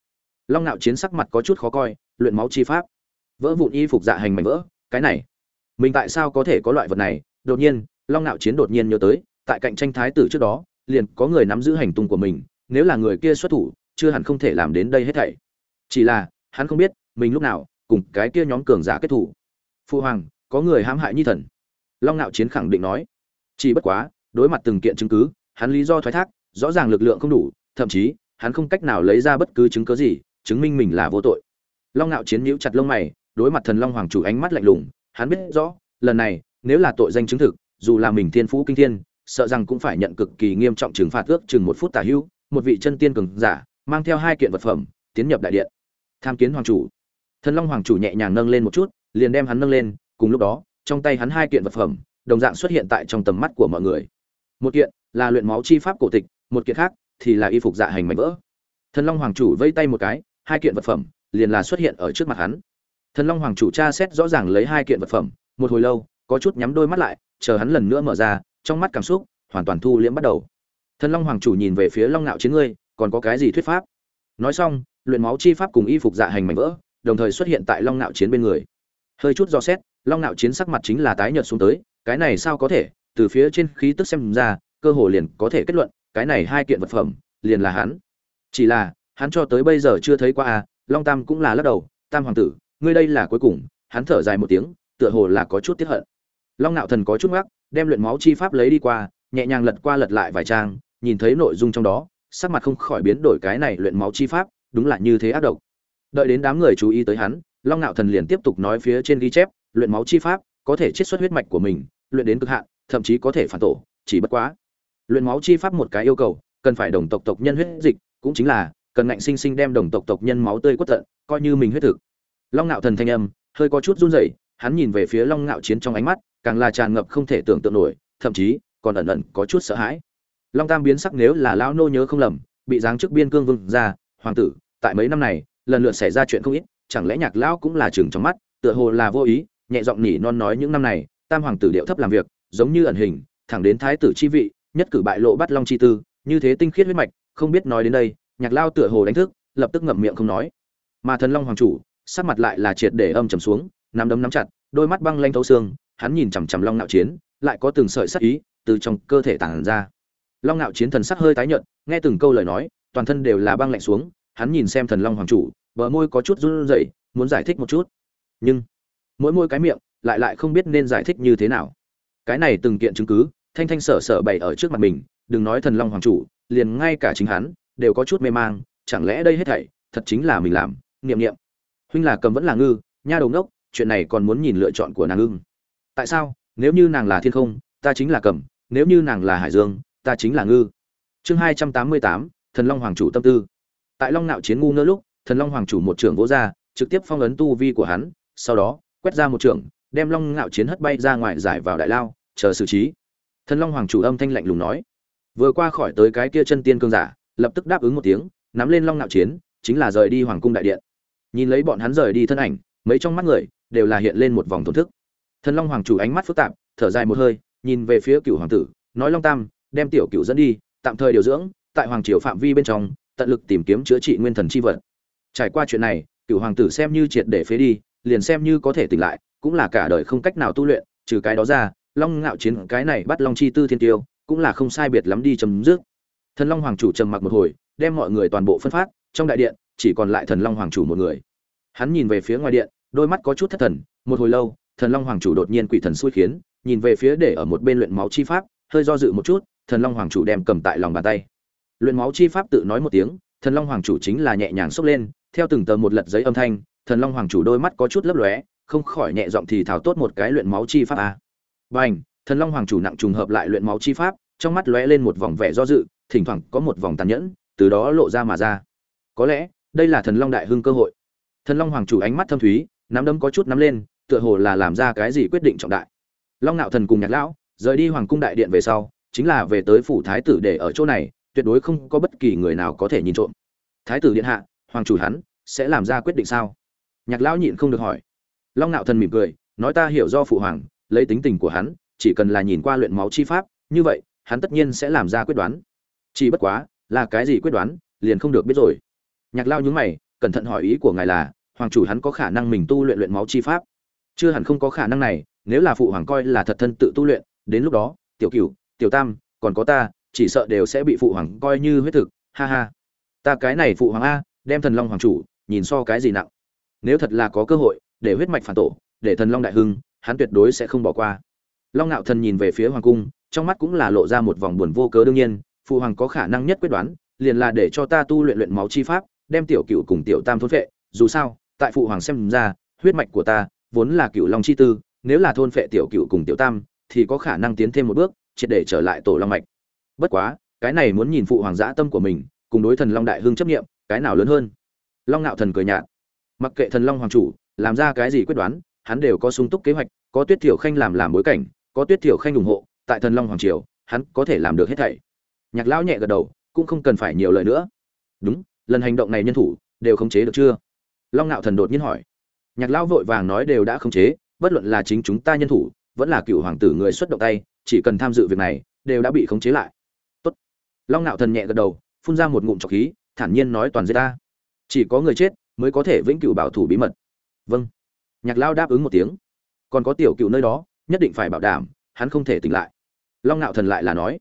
A: Long ngạo chiến sắc mặt có chút khó coi, luyện máu chi pháp, vỡ vụn y phục dạ hành mảnh vỡ, cái này, mình tại sao có thể có loại vật này? Đột nhiên, long ngạo chiến đột nhiên nhớ tới, tại cạnh tranh thái tử trước đó, liền có người nắm giữ hành tung của mình, nếu là người kia xuất thủ, chưa hẳn không thể làm đến đây hết thảy. Chỉ là, hắn không biết mình lúc nào cùng cái kia nhóm cường giả kết thủ phu hoàng, có người hãm hại nhi thần. Long ngạo chiến khẳng định nói. Chỉ bất quá, đối mặt từng kiện chứng cứ, hắn lý do thoái thác, rõ ràng lực lượng không đủ, thậm chí, hắn không cách nào lấy ra bất cứ chứng cứ gì, chứng minh mình là vô tội. Long ngạo chiến nhíu chặt lông mày, đối mặt thần long hoàng chủ ánh mắt lạnh lùng, hắn biết rõ, lần này, nếu là tội danh chứng thực, dù là mình thiên phú kinh thiên, sợ rằng cũng phải nhận cực kỳ nghiêm trọng trừng phạt ước chừng một phút tả hữu một vị chân tiên cường giả, mang theo hai kiện vật phẩm, tiến nhập đại điện. Tham kiến hoàng chủ. Thần long hoàng chủ nhẹ nhàng nâng lên một chút liền đem hắn nâng lên, cùng lúc đó, trong tay hắn hai kiện vật phẩm, đồng dạng xuất hiện tại trong tầm mắt của mọi người. Một kiện là luyện máu chi pháp cổ tịch, một kiện khác thì là y phục dạ hành mảnh vỡ. Thần long hoàng chủ vây tay một cái, hai kiện vật phẩm liền là xuất hiện ở trước mặt hắn. Thần long hoàng chủ tra xét rõ ràng lấy hai kiện vật phẩm, một hồi lâu, có chút nhắm đôi mắt lại, chờ hắn lần nữa mở ra, trong mắt cảm xúc hoàn toàn thu liễm bắt đầu. Thần long hoàng chủ nhìn về phía long ngạo chiến ngươi, còn có cái gì thuyết pháp? Nói xong, luyện máu chi pháp cùng y phục dạ hành mảnh vỡ, đồng thời xuất hiện tại long ngạo chiến bên người hơi chút do xét, long nạo chiến sắc mặt chính là tái nhợt xuống tới, cái này sao có thể, từ phía trên khí tức xem ra, cơ hồ liền có thể kết luận, cái này hai kiện vật phẩm, liền là hắn. Chỉ là, hắn cho tới bây giờ chưa thấy qua à long tam cũng là lắc đầu, tam hoàng tử, ngươi đây là cuối cùng. Hắn thở dài một tiếng, tựa hồ là có chút tiếc hận. Long nạo thần có chút ngắc đem luyện máu chi pháp lấy đi qua, nhẹ nhàng lật qua lật lại vài trang, nhìn thấy nội dung trong đó, sắc mặt không khỏi biến đổi cái này luyện máu chi pháp, đúng là như thế ác độc. Đợi đến đám người chú ý tới hắn long nạo thần liền tiếp tục nói phía trên ghi chép, luyện máu chi pháp, có thể chiết xuất huyết mạch của mình, luyện đến cực hạn, thậm chí có thể phản tổ, chỉ bất quá. Luyện máu chi pháp một cái yêu cầu, cần phải đồng tộc tộc nhân huyết dịch, cũng chính là, cần ngạnh sinh sinh đem đồng tộc tộc nhân máu tươi quất tận, coi như mình huyết thực. Long ngạo thần thanh âm, hơi có chút run rẩy, hắn nhìn về phía long ngạo chiến trong ánh mắt, càng là tràn ngập không thể tưởng tượng nổi, thậm chí, còn ẩn ẩn có chút sợ hãi. Long tam biến sắc nếu là lão nô nhớ không lầm, bị giáng chức biên cương vương ra, hoàng tử, tại mấy năm này, lần lượt xảy ra chuyện không ít chẳng lẽ nhạc lão cũng là chừng trong mắt, tựa hồ là vô ý, nhẹ giọng nhỉ non nói những năm này, tam hoàng tử điệu thấp làm việc, giống như ẩn hình, thẳng đến thái tử chi vị, nhất cử bại lộ bắt long chi tư, như thế tinh khiết huyết mạch, không biết nói đến đây, nhạc lao tựa hồ đánh thức, lập tức ngậm miệng không nói. Mà thần long hoàng chủ, sắc mặt lại là triệt để âm trầm xuống, nắm đấm nắm chặt, đôi mắt băng lanh thấu xương, hắn nhìn chằm chằm long nạo chiến, lại có từng sợi sắc ý từ trong cơ thể tản ra. Long nạo chiến thần sắc hơi tái nhợt, nghe từng câu lời nói, toàn thân đều là băng lạnh xuống, hắn nhìn xem thần long hoàng chủ bờ môi có chút run rẩy, muốn giải thích một chút. Nhưng, mỗi môi cái miệng, lại lại không biết nên giải thích như thế nào. Cái này từng kiện chứng cứ, thanh thanh sở sở bày ở trước mặt mình, đừng nói thần long hoàng chủ, liền ngay cả chính hắn, đều có chút mê mang, chẳng lẽ đây hết thảy, thật chính là mình làm, niệm niệm. Huynh là cầm vẫn là ngư, nha đầu ngốc, chuyện này còn muốn nhìn lựa chọn của nàng ưng. Tại sao, nếu như nàng là thiên không, ta chính là cầm, nếu như nàng là hải dương, ta chính là ngư. Chương hai trăm tám mươi tám, thần long hoàng chủ tâm tư. Tại long nạo chiến ngu ngơ lúc thần long hoàng chủ một trưởng vỗ ra, trực tiếp phong ấn tu vi của hắn, sau đó, quét ra một trưởng, đem long ngạo chiến hất bay ra ngoài giải vào đại lao, chờ xử trí. Thần long hoàng chủ âm thanh lạnh lùng nói. Vừa qua khỏi tới cái kia chân tiên cương giả, lập tức đáp ứng một tiếng, nắm lên long ngạo chiến, chính là rời đi hoàng cung đại điện. Nhìn lấy bọn hắn rời đi thân ảnh, mấy trong mắt người, đều là hiện lên một vòng thổn thức. Thần long hoàng chủ ánh mắt phức tạp, thở dài một hơi, nhìn về phía cựu hoàng tử, nói long tam, đem tiểu cựu dẫn đi, tạm thời điều dưỡng, tại hoàng triều phạm vi bên trong, tận lực tìm kiếm chữa trị nguyên thần chi vật trải qua chuyện này, cựu hoàng tử xem như triệt để phế đi, liền xem như có thể tỉnh lại, cũng là cả đời không cách nào tu luyện, trừ cái đó ra, long ngạo chiến cái này bắt long chi tư thiên tiêu, cũng là không sai biệt lắm đi chấm dứt. Thần long hoàng chủ trầm mặc một hồi, đem mọi người toàn bộ phân phát, trong đại điện, chỉ còn lại thần long hoàng chủ một người. Hắn nhìn về phía ngoài điện, đôi mắt có chút thất thần, một hồi lâu, thần long hoàng chủ đột nhiên quỷ thần xui khiến, nhìn về phía để ở một bên luyện máu chi pháp, hơi do dự một chút, thần long hoàng chủ đem cầm tại lòng bàn tay. Luyện máu chi pháp tự nói một tiếng, thần long hoàng chủ chính là nhẹ nhàng xốc lên theo từng tờ một lật giấy âm thanh, thần long hoàng chủ đôi mắt có chút lấp lóe, không khỏi nhẹ giọng thì thảo tốt một cái luyện máu chi pháp a bành, thần long hoàng chủ nặng trùng hợp lại luyện máu chi pháp, trong mắt lóe lên một vòng vẻ do dự, thỉnh thoảng có một vòng tàn nhẫn, từ đó lộ ra mà ra. Có lẽ, đây là thần long đại hưng cơ hội. Thần long hoàng chủ ánh mắt thâm thúy, nắm đấm có chút nắm lên, tựa hồ là làm ra cái gì quyết định trọng đại. Long nạo thần cùng nhạc lão, rời đi hoàng cung đại điện về sau, chính là về tới phủ thái tử để ở chỗ này, tuyệt đối không có bất kỳ người nào có thể nhìn trộm. Thái tử điện hạ hoàng chủ hắn, sẽ làm ra quyết định sao? Nhạc lão nhịn không được hỏi. Long nạo thần mỉm cười, nói ta hiểu do phụ hoàng, lấy tính tình của hắn, chỉ cần là nhìn qua luyện máu chi pháp, như vậy, hắn tất nhiên sẽ làm ra quyết đoán. Chỉ bất quá, là cái gì quyết đoán, liền không được biết rồi. Nhạc lao nhúng mày, cẩn thận hỏi ý của ngài là, hoàng chủ hắn có khả năng mình tu luyện luyện máu chi pháp? Chưa hẳn không có khả năng này, nếu là phụ hoàng coi là thật thân tự tu luyện, đến lúc đó, tiểu cửu, tiểu tam, còn có ta, chỉ sợ đều sẽ bị phụ hoàng coi như huyết thực, ha ha. Ta cái này phụ hoàng a đem thần long hoàng chủ nhìn so cái gì nặng. Nếu thật là có cơ hội để huyết mạch phản tổ, để thần long đại hưng, hắn tuyệt đối sẽ không bỏ qua. Long ngạo thần nhìn về phía hoàng cung, trong mắt cũng là lộ ra một vòng buồn vô cớ đương nhiên, phụ hoàng có khả năng nhất quyết đoán, liền là để cho ta tu luyện luyện máu chi pháp, đem tiểu cựu cùng tiểu tam thôn phệ, dù sao, tại phụ hoàng xem ra, huyết mạch của ta vốn là cựu long chi tư, nếu là thôn phệ tiểu cựu cùng tiểu tam, thì có khả năng tiến thêm một bước, triệt để trở lại tổ long mạch. Bất quá, cái này muốn nhìn phụ hoàng giã tâm của mình, cùng đối thần long đại hưng chấp nghiệm cái nào lớn hơn? Long ngạo thần cười nhạt. Mặc kệ thần long hoàng chủ, làm ra cái gì quyết đoán, hắn đều có sung túc kế hoạch, có tuyết thiểu khanh làm làm bối cảnh, có tuyết thiểu khanh ủng hộ, tại thần long hoàng triều, hắn có thể làm được hết thảy. Nhạc lão nhẹ gật đầu, cũng không cần phải nhiều lời nữa. Đúng, lần hành động này nhân thủ, đều khống chế được chưa? Long ngạo thần đột nhiên hỏi. Nhạc lão vội vàng nói đều đã khống chế, bất luận là chính chúng ta nhân thủ, vẫn là cựu hoàng tử người xuất động tay, chỉ cần tham dự việc này, đều đã bị khống chế lại. Tốt. long ngạo thần nhẹ gật đầu, phun ra một ngụm trọc khí thản nhiên nói toàn giết ta. Chỉ có người chết mới có thể vĩnh cửu bảo thủ bí mật. Vâng. Nhạc lao đáp ứng một tiếng. Còn có tiểu cựu nơi đó, nhất định phải bảo đảm, hắn không thể tỉnh lại. Long ngạo thần lại là nói.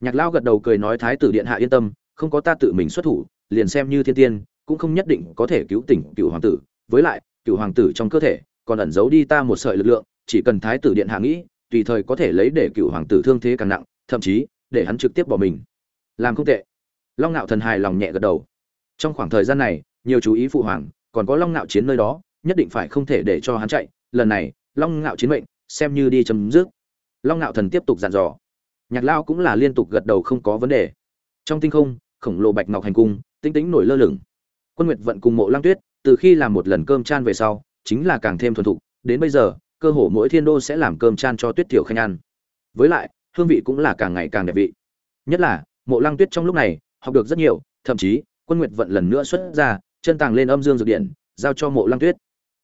A: Nhạc lao gật đầu cười nói thái tử điện hạ yên tâm, không có ta tự mình xuất thủ, liền xem như thiên tiên, cũng không nhất định có thể cứu tỉnh cựu hoàng tử. Với lại, cựu hoàng tử trong cơ thể còn ẩn giấu đi ta một sợi lực lượng, chỉ cần thái tử điện hạ nghĩ, tùy thời có thể lấy để cựu hoàng tử thương thế càng nặng, thậm chí để hắn trực tiếp bỏ mình. Làm không tệ long ngạo thần hài lòng nhẹ gật đầu. Trong khoảng thời gian này, nhiều chú ý phụ hoàng, còn có long ngạo chiến nơi đó, nhất định phải không thể để cho hắn chạy. Lần này, long ngạo chiến mệnh, xem như đi chấm dứt. Long ngạo thần tiếp tục dặn dò. Nhạc lao cũng là liên tục gật đầu không có vấn đề. Trong tinh không, khổng lồ bạch ngọc hành cung, tinh tĩnh nổi lơ lửng. Quân nguyệt vận cùng mộ lang tuyết, từ khi làm một lần cơm chan về sau, chính là càng thêm thuần thục. Đến bây giờ, cơ hồ mỗi thiên đô sẽ làm cơm chan cho tuyết thiểu khanh ăn. Với lại, hương vị cũng là càng ngày càng đẹp vị. Nhất là, mộ Lang tuyết trong lúc này học được rất nhiều, thậm chí, quân nguyệt vận lần nữa xuất ra, chân tàng lên âm dương dược điện, giao cho mộ lăng tuyết.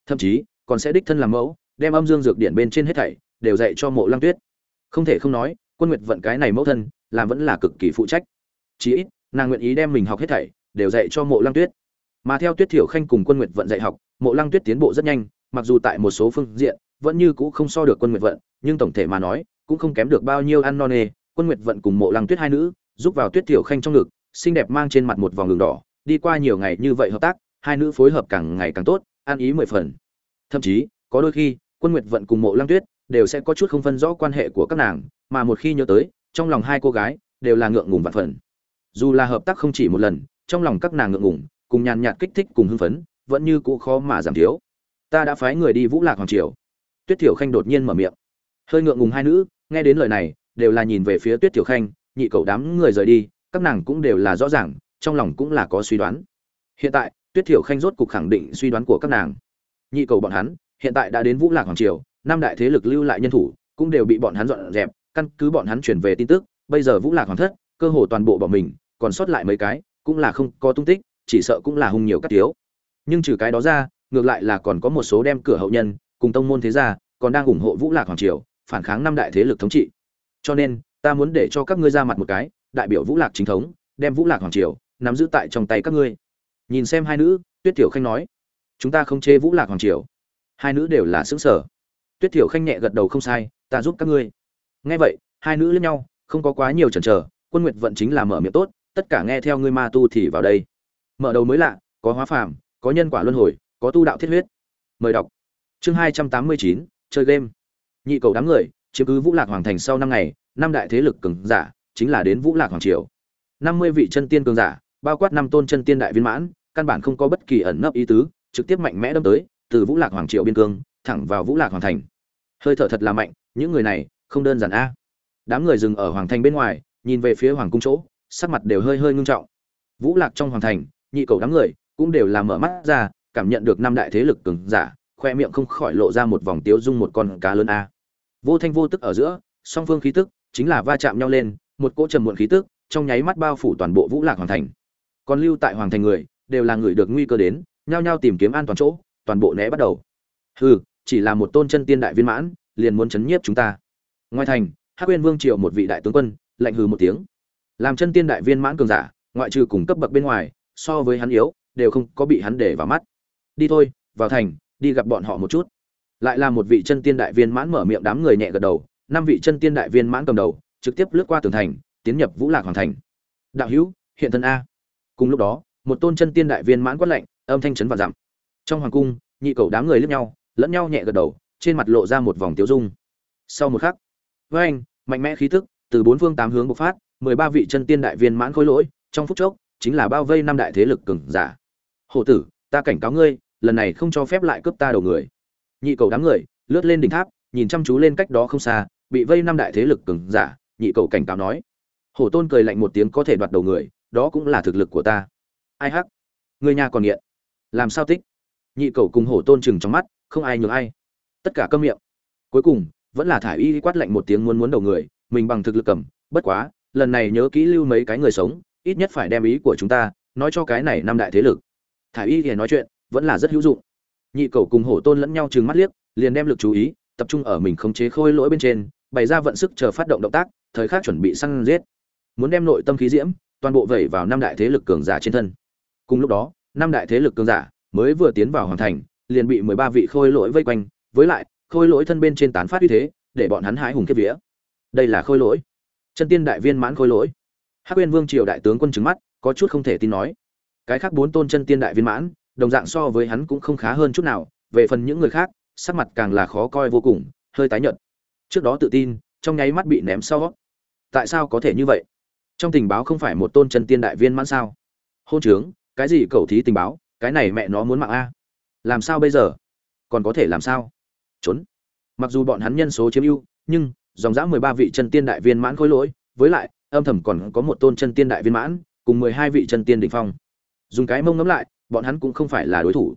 A: Thậm chí, còn sẽ đích thân làm mẫu, đem âm dương dược điện bên trên hết thảy, đều dạy cho mộ lăng tuyết. Không thể không nói, quân nguyệt vận cái này mẫu thân, làm vẫn là cực kỳ phụ trách. Chí ít, nàng nguyện ý đem mình học hết thảy, đều dạy cho mộ lăng tuyết. Mà theo tuyết thiểu khanh cùng quân nguyệt vận dạy học, mộ lăng tuyết tiến bộ rất nhanh, mặc dù tại một số phương diện, vẫn như cũ không so được quân nguyệt vận, nhưng tổng thể mà nói, cũng không kém được bao nhiêu ăn non nê. Quân nguyệt vận cùng mộ lăng tuyết hai nữ, giúp vào tuyết thiểu khanh trong ngực xinh đẹp mang trên mặt một vòng đường đỏ, đi qua nhiều ngày như vậy hợp tác, hai nữ phối hợp càng ngày càng tốt, ăn ý mười phần. Thậm chí, có đôi khi, quân nguyệt vận cùng mộ lăng tuyết đều sẽ có chút không phân rõ quan hệ của các nàng, mà một khi nhớ tới, trong lòng hai cô gái đều là ngượng ngùng vạn phần. Dù là hợp tác không chỉ một lần, trong lòng các nàng ngượng ngùng, cùng nhàn nhạt kích thích cùng hưng phấn, vẫn như cũ khó mà giảm thiếu. Ta đã phái người đi vũ lạc hoàng triều. Tuyết thiểu khanh đột nhiên mở miệng. Hơi ngượng ngùng hai nữ, nghe đến lời này, đều là nhìn về phía tuyết thiểu khanh, nhị cậu đám người rời đi các nàng cũng đều là rõ ràng, trong lòng cũng là có suy đoán. Hiện tại, tuyết thiểu khanh rốt cục khẳng định suy đoán của các nàng. Nhị cầu bọn hắn, hiện tại đã đến vũ lạc hoàng triều, năm đại thế lực lưu lại nhân thủ, cũng đều bị bọn hắn dọn dẹp, căn cứ bọn hắn chuyển về tin tức, bây giờ vũ lạc hoàng thất, cơ hồ toàn bộ bọn mình, còn sót lại mấy cái, cũng là không có tung tích, chỉ sợ cũng là hung nhiều các thiếu. Nhưng trừ cái đó ra, ngược lại là còn có một số đem cửa hậu nhân, cùng tông môn thế gia, còn đang ủng hộ vũ lạc hoàng triều, phản kháng năm đại thế lực thống trị. Cho nên, ta muốn để cho các ngươi ra mặt một cái đại biểu vũ lạc chính thống, đem vũ lạc hoàng triều nắm giữ tại trong tay các ngươi. Nhìn xem hai nữ, tuyết tiểu khanh nói, chúng ta không chê vũ lạc hoàng triều. Hai nữ đều là xứng sở tuyết tiểu khanh nhẹ gật đầu, không sai, ta giúp các ngươi. Nghe vậy, hai nữ lẫn nhau, không có quá nhiều chần chờ, quân nguyệt vận chính là mở miệng tốt, tất cả nghe theo ngươi ma tu thì vào đây. Mở đầu mới lạ, có hóa phàm, có nhân quả luân hồi, có tu đạo thiết huyết. Mời đọc. Chương hai trăm tám mươi chín, chơi game. Nhị cầu đám người, chiếm cứ vũ lạc hoàng thành sau năm ngày, năm đại thế lực cường giả chính là đến vũ lạc hoàng triều. Năm mươi vị chân tiên cường giả, bao quát năm tôn chân tiên đại viên mãn, căn bản không có bất kỳ ẩn nấp ý tứ, trực tiếp mạnh mẽ đâm tới, từ vũ lạc hoàng triều biên cương, thẳng vào vũ lạc hoàng thành. Hơi thở thật là mạnh, những người này, không đơn giản a. Đám người dừng ở hoàng thành bên ngoài, nhìn về phía hoàng cung chỗ, sắc mặt đều hơi hơi ngưng trọng. Vũ lạc trong hoàng thành, nhị cầu đám người cũng đều là mở mắt ra, cảm nhận được năm đại thế lực cường giả, khoe miệng không khỏi lộ ra một vòng tiếu dung một con cá lớn a. Vô thanh vô tức ở giữa, song phương khí tức chính là va chạm nhau lên một cỗ trầm muộn khí tức trong nháy mắt bao phủ toàn bộ vũ lạc hoàng thành. Còn lưu tại hoàng thành người đều là người được nguy cơ đến, nhao nhao tìm kiếm an toàn chỗ, toàn bộ né bắt đầu. Hừ, chỉ là một tôn chân tiên đại viên mãn, liền muốn chấn nhiếp chúng ta. Ngoài thành, hắc uyên vương triều một vị đại tướng quân, lạnh hừ một tiếng. Làm chân tiên đại viên mãn cường giả, ngoại trừ cùng cấp bậc bên ngoài, so với hắn yếu, đều không có bị hắn để vào mắt. Đi thôi, vào thành, đi gặp bọn họ một chút. Lại là một vị chân tiên đại viên mãn mở miệng đám người nhẹ gật đầu, năm vị chân tiên đại viên mãn cầm đầu trực tiếp lướt qua tường thành, tiến nhập vũ lạc hoàng thành. Đạo hữu, hiện thân a. Cùng lúc đó, một tôn chân tiên đại viên mãn quát lạnh, âm thanh chấn và dặm. Trong hoàng cung, nhị cầu đám người lướt nhau, lẫn nhau nhẹ gật đầu, trên mặt lộ ra một vòng tiếu dung. Sau một khắc, với anh, mạnh mẽ khí tức, từ bốn phương tám hướng bộc phát, mười ba vị chân tiên đại viên mãn khối lỗi, trong phút chốc, chính là bao vây năm đại thế lực cường giả. Hộ tử, ta cảnh cáo ngươi, lần này không cho phép lại cướp ta đầu người. Nhị cầu đám người, lướt lên đỉnh tháp, nhìn chăm chú lên cách đó không xa, bị vây năm đại thế lực cường giả nhị cầu cảnh cáo nói. Hổ tôn cười lạnh một tiếng có thể đoạt đầu người, đó cũng là thực lực của ta. Ai hắc? Người nhà còn nghiện. Làm sao tích nhị cầu cùng hổ tôn chừng trong mắt, không ai nhường ai. Tất cả câm miệng. Cuối cùng, vẫn là thả y quát lạnh một tiếng muốn muốn đầu người, mình bằng thực lực cầm, bất quá, lần này nhớ kỹ lưu mấy cái người sống, ít nhất phải đem ý của chúng ta, nói cho cái này năm đại thế lực. Thả y thì nói chuyện, vẫn là rất hữu dụng. Nhị cầu cùng hổ tôn lẫn nhau chừng mắt liếc, liền đem lực chú ý, tập trung ở mình khống chế khôi lỗi bên trên, bày ra vận sức chờ phát động động tác thời khắc chuẩn bị săn giết. Muốn đem nội tâm khí diễm, toàn bộ vẩy vào năm đại thế lực cường giả trên thân. Cùng lúc đó, năm đại thế lực cường giả mới vừa tiến vào hoàn thành, liền bị mười ba vị khôi lỗi vây quanh, với lại, khôi lỗi thân bên trên tán phát uy thế, để bọn hắn hái hùng kiếp vía. Đây là khôi lỗi. Chân tiên đại viên mãn khôi lỗi. Hắc uyên vương triều đại tướng quân trứng mắt, có chút không thể tin nói. Cái khác bốn tôn chân tiên đại viên mãn, đồng dạng so với hắn cũng không khá hơn chút nào, về phần những người khác, sắc mặt càng là khó coi vô cùng, hơi tái nhợt. Trước đó tự tin, trong nháy mắt bị ném sau tại sao có thể như vậy? Trong tình báo không phải một tôn chân tiên đại viên mãn sao? Hôn trướng, cái gì cầu thí tình báo, cái này mẹ nó muốn mạng a. Làm sao bây giờ? Còn có thể làm sao? Trốn. Mặc dù bọn hắn nhân số chiếm ưu, nhưng dòng dã mười ba vị chân tiên đại viên mãn khối lỗi, với lại, âm thầm còn có một tôn chân tiên đại viên mãn, cùng mười hai vị chân tiên đỉnh phong. Dùng cái mông ngấm lại, bọn hắn cũng không phải là đối thủ.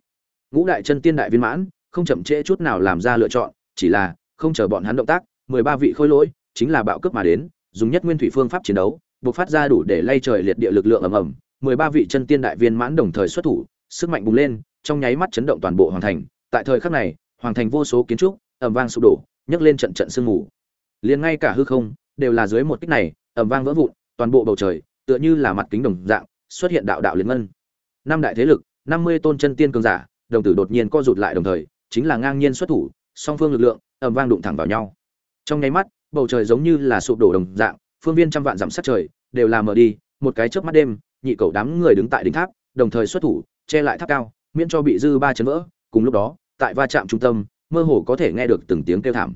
A: Ngũ đại chân tiên đại viên mãn, không chậm trễ chút nào làm ra lựa chọn, chỉ là không chờ bọn hắn động tác, mười ba vị khôi lỗi, chính là bạo cướp mà đến dùng nhất nguyên thủy phương pháp chiến đấu buộc phát ra đủ để lay trời liệt địa lực lượng ầm ầm. Mười ba vị chân tiên đại viên mãn đồng thời xuất thủ, sức mạnh bùng lên, trong nháy mắt chấn động toàn bộ hoàng thành. Tại thời khắc này, hoàng thành vô số kiến trúc ầm vang sụp đổ, nhấc lên trận trận sương mù. Liền ngay cả hư không đều là dưới một kích này ầm vang vỡ vụn, toàn bộ bầu trời tựa như là mặt kính đồng dạng, xuất hiện đạo đạo liên ngân. Năm đại thế lực, năm mươi tôn chân tiên cường giả, đồng tử đột nhiên co rụt lại đồng thời, chính là ngang nhiên xuất thủ, song phương lực lượng ầm vang đụng thẳng vào nhau. Trong nháy mắt bầu trời giống như là sụp đổ đồng dạng, phương viên trăm vạn dặm sát trời đều là mở đi, một cái chớp mắt đêm, nhị cầu đám người đứng tại đỉnh tháp, đồng thời xuất thủ, che lại tháp cao, miễn cho bị dư ba chấn vỡ. Cùng lúc đó, tại va chạm trung tâm, mơ hồ có thể nghe được từng tiếng kêu thảm.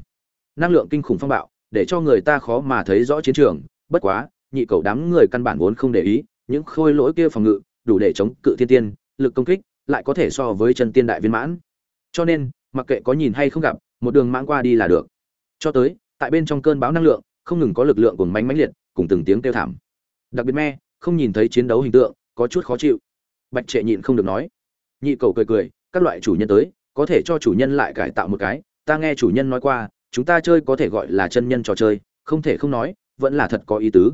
A: Năng lượng kinh khủng phong bạo, để cho người ta khó mà thấy rõ chiến trường. Bất quá, nhị cầu đám người căn bản vốn không để ý, những khôi lỗi kia phòng ngự, đủ để chống cự thiên tiên, lực công kích, lại có thể so với chân tiên đại viên mãn. Cho nên, mặc kệ có nhìn hay không gặp, một đường mãng qua đi là được. Cho tới tại bên trong cơn bão năng lượng, không ngừng có lực lượng cùng mánh mãnh liệt, cùng từng tiếng kêu thảm. Đặc biệt me, không nhìn thấy chiến đấu hình tượng, có chút khó chịu. Bạch trệ nhịn không được nói. Nhị cầu cười cười, các loại chủ nhân tới, có thể cho chủ nhân lại cải tạo một cái, ta nghe chủ nhân nói qua, chúng ta chơi có thể gọi là chân nhân trò chơi, không thể không nói, vẫn là thật có ý tứ.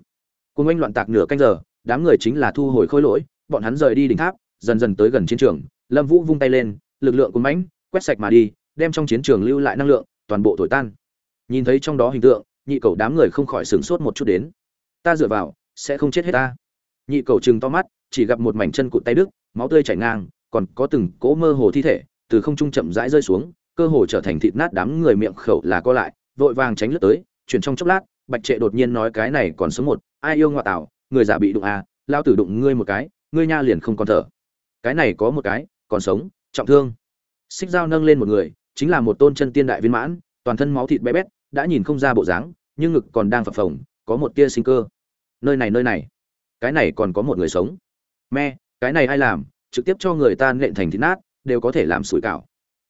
A: Cùng anh loạn tạc nửa canh giờ, đám người chính là thu hồi khôi lỗi, bọn hắn rời đi đỉnh tháp, dần dần tới gần chiến trường, lâm vũ vung tay lên, lực lượng của mãnh, quét sạch mà đi, đem trong chiến trường lưu lại năng lượng, toàn bộ thổi tan nhìn thấy trong đó hình tượng, nhị cầu đám người không khỏi sửng sốt một chút đến. Ta dựa vào, sẽ không chết hết ta. Nhị cầu chừng to mắt, chỉ gặp một mảnh chân cụt tay đức máu tươi chảy ngang, còn có từng cỗ mơ hồ thi thể, từ không trung chậm rãi rơi xuống, cơ hồ trở thành thịt nát đám người miệng khẩu là co lại, vội vàng tránh lướt tới, chuyển trong chốc lát, bạch trệ đột nhiên nói cái này còn số một, ai yêu ngoại tảo, người giả bị đụng à lao tử đụng ngươi một cái, ngươi nha liền không còn thở. Cái này có một cái, còn sống, trọng thương. Xích dao nâng lên một người, chính là một tôn chân tiên đại viên mãn, toàn thân máu thịt bé bét đã nhìn không ra bộ dáng, nhưng ngực còn đang phập phồng, có một tia sinh cơ. Nơi này nơi này. Cái này còn có một người sống. Me cái này ai làm? Trực tiếp cho người ta nện thành thịt nát, đều có thể làm sủi cảo.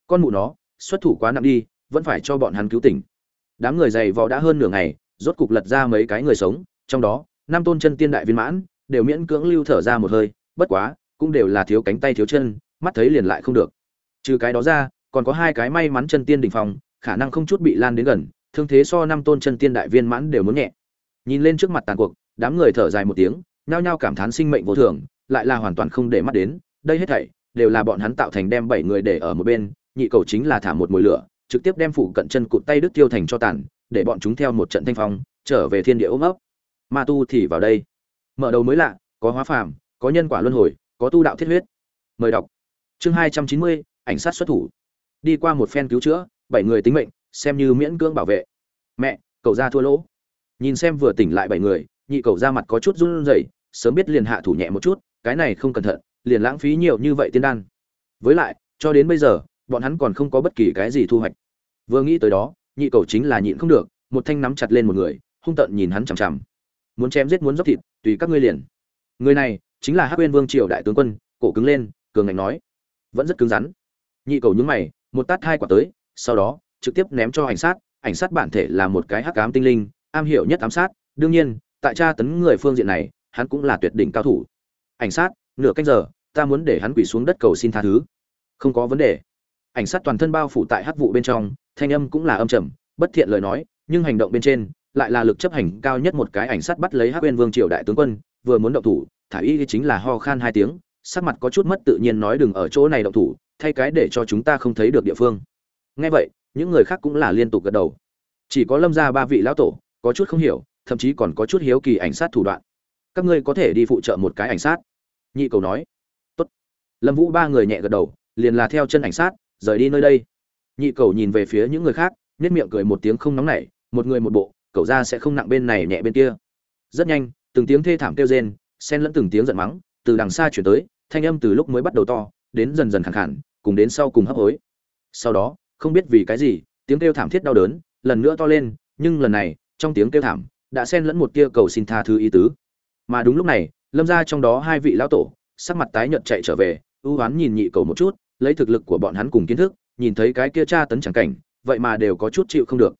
A: Con mụ nó, xuất thủ quá nặng đi, vẫn phải cho bọn hắn cứu tỉnh. Đám người dày vò đã hơn nửa ngày, rốt cục lật ra mấy cái người sống, trong đó, năm tôn chân tiên đại viên mãn, đều miễn cưỡng lưu thở ra một hơi, bất quá, cũng đều là thiếu cánh tay thiếu chân, mắt thấy liền lại không được. Trừ cái đó ra, còn có hai cái may mắn chân tiên đỉnh phòng khả năng không chút bị lan đến gần thương thế so năm tôn chân tiên đại viên mãn đều muốn nhẹ. Nhìn lên trước mặt tàn cuộc, đám người thở dài một tiếng, nhao nhao cảm thán sinh mệnh vô thường, lại là hoàn toàn không để mắt đến, đây hết thảy đều là bọn hắn tạo thành đem bảy người để ở một bên, nhị cầu chính là thả một mùi lửa, trực tiếp đem phủ cận chân cụt tay đứt tiêu thành cho tàn, để bọn chúng theo một trận thanh phong, trở về thiên địa ôm ấp. Ma tu thì vào đây. Mở đầu mới lạ, có hóa phàm, có nhân quả luân hồi, có tu đạo thiết huyết. Mời đọc. Chương hai trăm chín mươi, ảnh sát xuất thủ. Đi qua một phen cứu chữa, bảy người tính mệnh xem như miễn cưỡng bảo vệ. Mẹ, cậu ra thua lỗ. Nhìn xem vừa tỉnh lại bảy người, nhị cậu ra mặt có chút run rẩy, sớm biết liền hạ thủ nhẹ một chút, cái này không cẩn thận, liền lãng phí nhiều như vậy tiên đan. Với lại, cho đến bây giờ, bọn hắn còn không có bất kỳ cái gì thu hoạch. Vừa nghĩ tới đó, nhị cậu chính là nhịn không được, một thanh nắm chặt lên một người, hung tợn nhìn hắn chằm chằm. Muốn chém giết muốn dốc thịt, tùy các ngươi liền. Người này, chính là hắc uyên vương triều đại tướng quân, cổ cứng lên, cường ngạnh nói. Vẫn rất cứng rắn. Nhị cầu nhúng mày, một tát hai quả tới, sau đó trực tiếp ném cho ảnh sát ảnh sát bản thể là một cái hắc ám tinh linh, am hiểu nhất ám sát. Đương nhiên, tại tra tấn người phương diện này, hắn cũng là tuyệt đỉnh cao thủ. Ảnh sát, nửa canh giờ, ta muốn để hắn quỳ xuống đất cầu xin tha thứ. Không có vấn đề. Ảnh sát toàn thân bao phủ tại hắc vụ bên trong, thanh âm cũng là âm trầm, bất thiện lời nói, nhưng hành động bên trên lại là lực chấp hành cao nhất một cái ảnh sát bắt lấy hắc uyên vương triều đại tướng quân, vừa muốn động thủ, thả y chính là ho khan hai tiếng, sắc mặt có chút mất tự nhiên nói đừng ở chỗ này động thủ, thay cái để cho chúng ta không thấy được địa phương. Nghe vậy những người khác cũng là liên tục gật đầu. Chỉ có lâm gia ba vị lão tổ, có chút không hiểu, thậm chí còn có chút hiếu kỳ ảnh sát thủ đoạn. Các ngươi có thể đi phụ trợ một cái ảnh sát? Nhị cầu nói. Tốt. Lâm vũ ba người nhẹ gật đầu, liền là theo chân ảnh sát, rời đi nơi đây. Nhị cầu nhìn về phía những người khác nết miệng cười một tiếng không nóng nảy, một người một bộ, cậu ra sẽ không nặng bên này nhẹ bên kia. Rất nhanh, từng tiếng thê thảm kêu rên, xen lẫn từng tiếng giận mắng, từ đằng xa chuyển tới, thanh âm từ lúc mới bắt đầu to, đến dần dần khẳng khản cùng đến sau cùng hấp hối. Sau đó không biết vì cái gì, tiếng kêu thảm thiết đau đớn lần nữa to lên, nhưng lần này, trong tiếng kêu thảm, đã xen lẫn một tia cầu xin tha thứ ý tứ. Mà đúng lúc này, lâm ra trong đó hai vị lão tổ, sắc mặt tái nhợt chạy trở về, ưu oán nhìn nhị cầu một chút, lấy thực lực của bọn hắn cùng kiến thức, nhìn thấy cái kia tra tấn chẳng cảnh, vậy mà đều có chút chịu không được.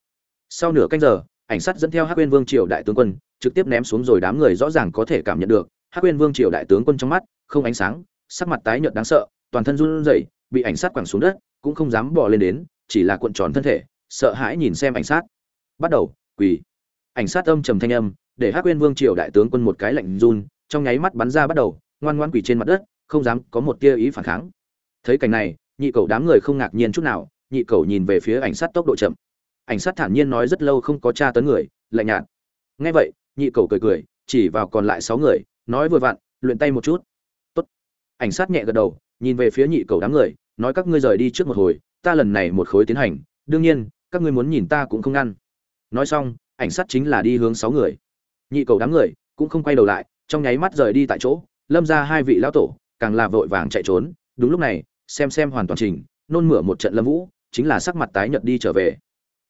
A: Sau nửa canh giờ, ảnh sát dẫn theo hắc uyên vương triều đại tướng quân, trực tiếp ném xuống rồi đám người rõ ràng có thể cảm nhận được, hắc uyên vương triều đại tướng quân trong mắt, không ánh sáng, sắc mặt tái nhợt đáng sợ, toàn thân run rẩy, bị ảnh sát quẳng xuống đất cũng không dám bỏ lên đến, chỉ là cuộn tròn thân thể, sợ hãi nhìn xem ảnh sát. Bắt đầu, quỳ. Ảnh sát âm trầm thanh âm, để hắc uyên vương triều đại tướng quân một cái lạnh run, trong nháy mắt bắn ra bắt đầu, ngoan ngoan quỳ trên mặt đất, không dám có một tia ý phản kháng. Thấy cảnh này, nhị cầu đám người không ngạc nhiên chút nào, nhị cầu nhìn về phía ảnh sát tốc độ chậm. Ảnh sát thản nhiên nói rất lâu không có tra tấn người, lạnh nhạt. Nghe vậy, nhị cầu cười cười, chỉ vào còn lại sáu người, nói vừa vặn, luyện tay một chút. Tốt. Ảnh sát nhẹ gật đầu, nhìn về phía nhị cầu đám người nói các ngươi rời đi trước một hồi, ta lần này một khối tiến hành, đương nhiên, các ngươi muốn nhìn ta cũng không ngăn. Nói xong, ảnh sát chính là đi hướng sáu người. Nhị cầu đám người cũng không quay đầu lại, trong nháy mắt rời đi tại chỗ, lâm ra hai vị lão tổ, càng là vội vàng chạy trốn. Đúng lúc này, xem xem hoàn toàn trình, nôn mửa một trận lâm vũ, chính là sắc mặt tái nhợt đi trở về.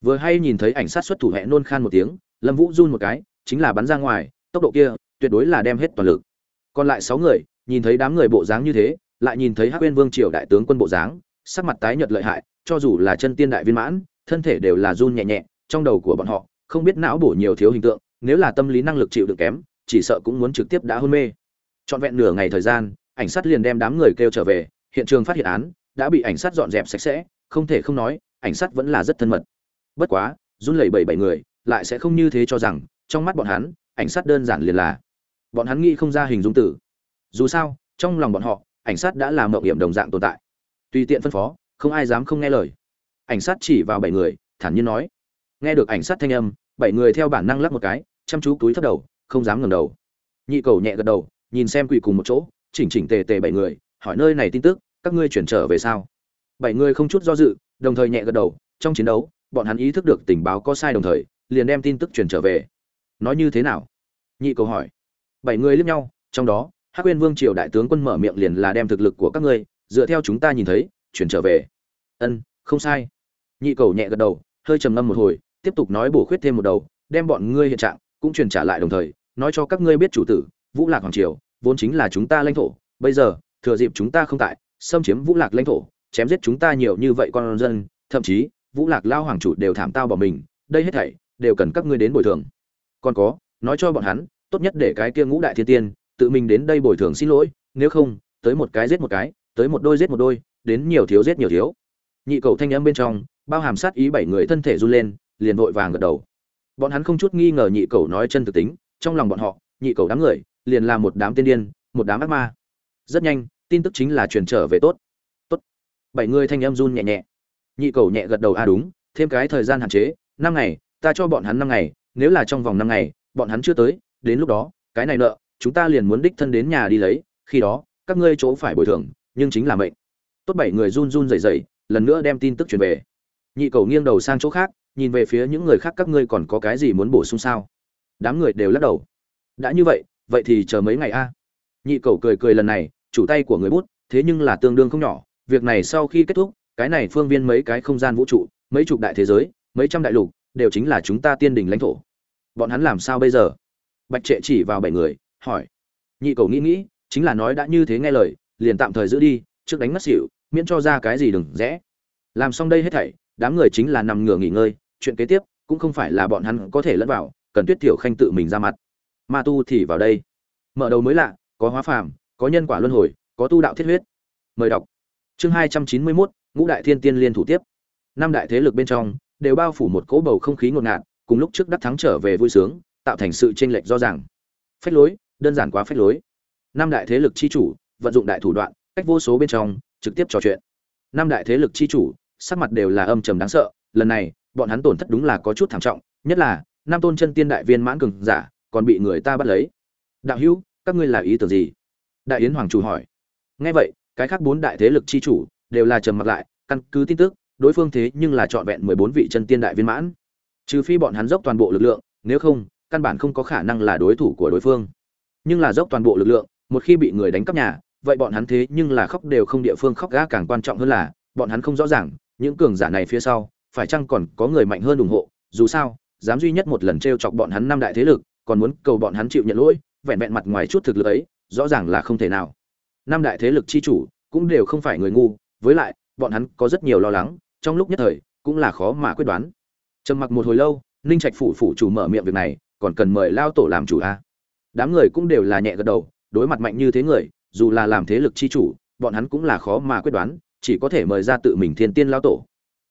A: Vừa hay nhìn thấy ảnh sát xuất thủ hẹ nôn khan một tiếng, lâm vũ run một cái, chính là bắn ra ngoài, tốc độ kia, tuyệt đối là đem hết toàn lực. Còn lại sáu người, nhìn thấy đám người bộ dáng như thế lại nhìn thấy hắc uyên vương triều đại tướng quân bộ dáng, sắc mặt tái nhợt lợi hại, cho dù là chân tiên đại viên mãn, thân thể đều là run nhẹ nhẹ, trong đầu của bọn họ, không biết não bổ nhiều thiếu hình tượng, nếu là tâm lý năng lực chịu đựng kém, chỉ sợ cũng muốn trực tiếp đã hôn mê. Trọn vẹn nửa ngày thời gian, ảnh sát liền đem đám người kêu trở về, hiện trường phát hiện án, đã bị ảnh sát dọn dẹp sạch sẽ, không thể không nói, ảnh sát vẫn là rất thân mật. Bất quá, run lẩy bẩy bảy người, lại sẽ không như thế cho rằng, trong mắt bọn hắn, ảnh sát đơn giản liền là, bọn hắn nghĩ không ra hình dung tử. Dù sao, trong lòng bọn họ ảnh sát đã là mộng hiểm đồng dạng tồn tại. Tùy tiện phân phó, không ai dám không nghe lời. Ảnh sát chỉ vào bảy người, thản nhiên nói. Nghe được ảnh sát thanh âm, bảy người theo bản năng lắc một cái, chăm chú túi thấp đầu, không dám ngẩng đầu. Nhị cầu nhẹ gật đầu, nhìn xem quỳ cùng một chỗ, chỉnh chỉnh tề tề bảy người, hỏi nơi này tin tức, các ngươi chuyển trở về sao? Bảy người không chút do dự, đồng thời nhẹ gật đầu, trong chiến đấu, bọn hắn ý thức được tình báo có sai đồng thời, liền đem tin tức chuyển trở về. Nói như thế nào? Nhị cầu hỏi. Bảy người liếc nhau, trong đó hắc uyên vương triều đại tướng quân mở miệng liền là đem thực lực của các ngươi, dựa theo chúng ta nhìn thấy, chuyển trở về. Ân, không sai. Nhị cầu nhẹ gật đầu, hơi trầm ngâm một hồi, tiếp tục nói bổ khuyết thêm một đầu, đem bọn ngươi hiện trạng cũng truyền trả lại đồng thời, nói cho các ngươi biết chủ tử, vũ lạc hoàng triều, vốn chính là chúng ta lãnh thổ, bây giờ, thừa dịp chúng ta không tại, xâm chiếm vũ lạc lãnh thổ, chém giết chúng ta nhiều như vậy con dân, thậm chí, vũ lạc lao hoàng chủ đều thảm tao bỏ mình, đây hết thảy đều cần các ngươi đến bồi thường. Còn có, nói cho bọn hắn, tốt nhất để cái kia ngũ đại thiên tiên tự mình đến đây bồi thường xin lỗi, nếu không, tới một cái giết một cái, tới một đôi giết một đôi, đến nhiều thiếu giết nhiều thiếu. Nhị cầu thanh âm bên trong, bao hàm sát ý bảy người thân thể run lên, liền vội vàng gật đầu. Bọn hắn không chút nghi ngờ nhị cầu nói chân thực tính, trong lòng bọn họ, nhị cầu đám người, liền là một đám tiên điên, một đám ác ma. Rất nhanh, tin tức chính là truyền trở về tốt. Tốt. Bảy người thanh âm run nhẹ nhẹ. Nhị cầu nhẹ gật đầu, a à đúng, thêm cái thời gian hạn chế, năm ngày, ta cho bọn hắn năm ngày, nếu là trong vòng năm ngày, bọn hắn chưa tới, đến lúc đó, cái này nợ chúng ta liền muốn đích thân đến nhà đi lấy, khi đó, các ngươi chỗ phải bồi thường, nhưng chính là mệnh. Tốt bảy người run run rẩy rẩy, lần nữa đem tin tức truyền về. Nhị cầu nghiêng đầu sang chỗ khác, nhìn về phía những người khác, các ngươi còn có cái gì muốn bổ sung sao? Đám người đều lắc đầu. Đã như vậy vậy thì chờ mấy ngày a? Nhị cầu cười cười lần này, chủ tay của người bút, thế nhưng là tương đương không nhỏ, việc này sau khi kết thúc, cái này phương viên mấy cái không gian vũ trụ, mấy chục đại thế giới, mấy trăm đại lục, đều chính là chúng ta tiên đình lãnh thổ. Bọn hắn làm sao bây giờ? Bạch trệ chỉ vào bảy người hỏi. Nhị cầu nghĩ nghĩ, chính là nói đã như thế nghe lời, liền tạm thời giữ đi, trước đánh mất xỉu, miễn cho ra cái gì đừng rẽ. Làm xong đây hết thảy, đám người chính là nằm ngửa nghỉ ngơi, chuyện kế tiếp cũng không phải là bọn hắn có thể lẫn vào, cần tuyết tiểu khanh tự mình ra mặt. Ma tu thì vào đây. Mở đầu mới lạ, có hóa phàm, có nhân quả luân hồi, có tu đạo thiết huyết. Mời đọc. Chương hai trăm chín mươi mốt, ngũ đại thiên tiên liên thủ tiếp. Năm đại thế lực bên trong, đều bao phủ một cỗ bầu không khí ngột ngạt, cùng lúc trước đắc thắng trở về vui sướng, tạo thành sự tranh lệch rõ ràng. Phách lối đơn giản quá phách lối. Năm đại thế lực chi chủ, vận dụng đại thủ đoạn, cách vô số bên trong, trực tiếp trò chuyện. Năm đại thế lực chi chủ, sắc mặt đều là âm trầm đáng sợ, lần này, bọn hắn tổn thất đúng là có chút thảm trọng, nhất là, năm tôn chân tiên đại viên mãn cường giả, còn bị người ta bắt lấy. Đạo hữu, các ngươi là ý tưởng gì? Đại yến hoàng chủ hỏi. Nghe vậy, cái khác bốn đại thế lực chi chủ, đều là trầm mặt lại, căn cứ tin tức, đối phương thế nhưng là trọn vẹn mười bốn vị chân tiên đại viên mãn. Trừ phi bọn hắn dốc toàn bộ lực lượng, nếu không, căn bản không có khả năng là đối thủ của đối phương nhưng là dốc toàn bộ lực lượng, một khi bị người đánh cắp nhà, vậy bọn hắn thế nhưng là khóc đều không địa phương khóc gã càng quan trọng hơn là, bọn hắn không rõ ràng, những cường giả này phía sau, phải chăng còn có người mạnh hơn ủng hộ, dù sao, dám duy nhất một lần t chọc bọn hắn năm đại thế lực, còn muốn cầu bọn hắn chịu nhận lỗi, vẹn vẹn mặt ngoài chút thực lực ấy, rõ ràng là không thể nào năm đại thế lực chi chủ cũng đều không phải người ngu, với lại, bọn hắn có rất nhiều lo lắng, trong lúc nhất thời, cũng là khó mà quyết đoán trầm mặc một hồi lâu, ninh trạch phủ phủ chủ mở miệng việc này, còn cần mời lao tổ làm chủ a à? Đám người cũng đều là nhẹ gật đầu, đối mặt mạnh như thế người, dù là làm thế lực chi chủ, bọn hắn cũng là khó mà quyết đoán, chỉ có thể mời ra tự mình thiên tiên lao tổ.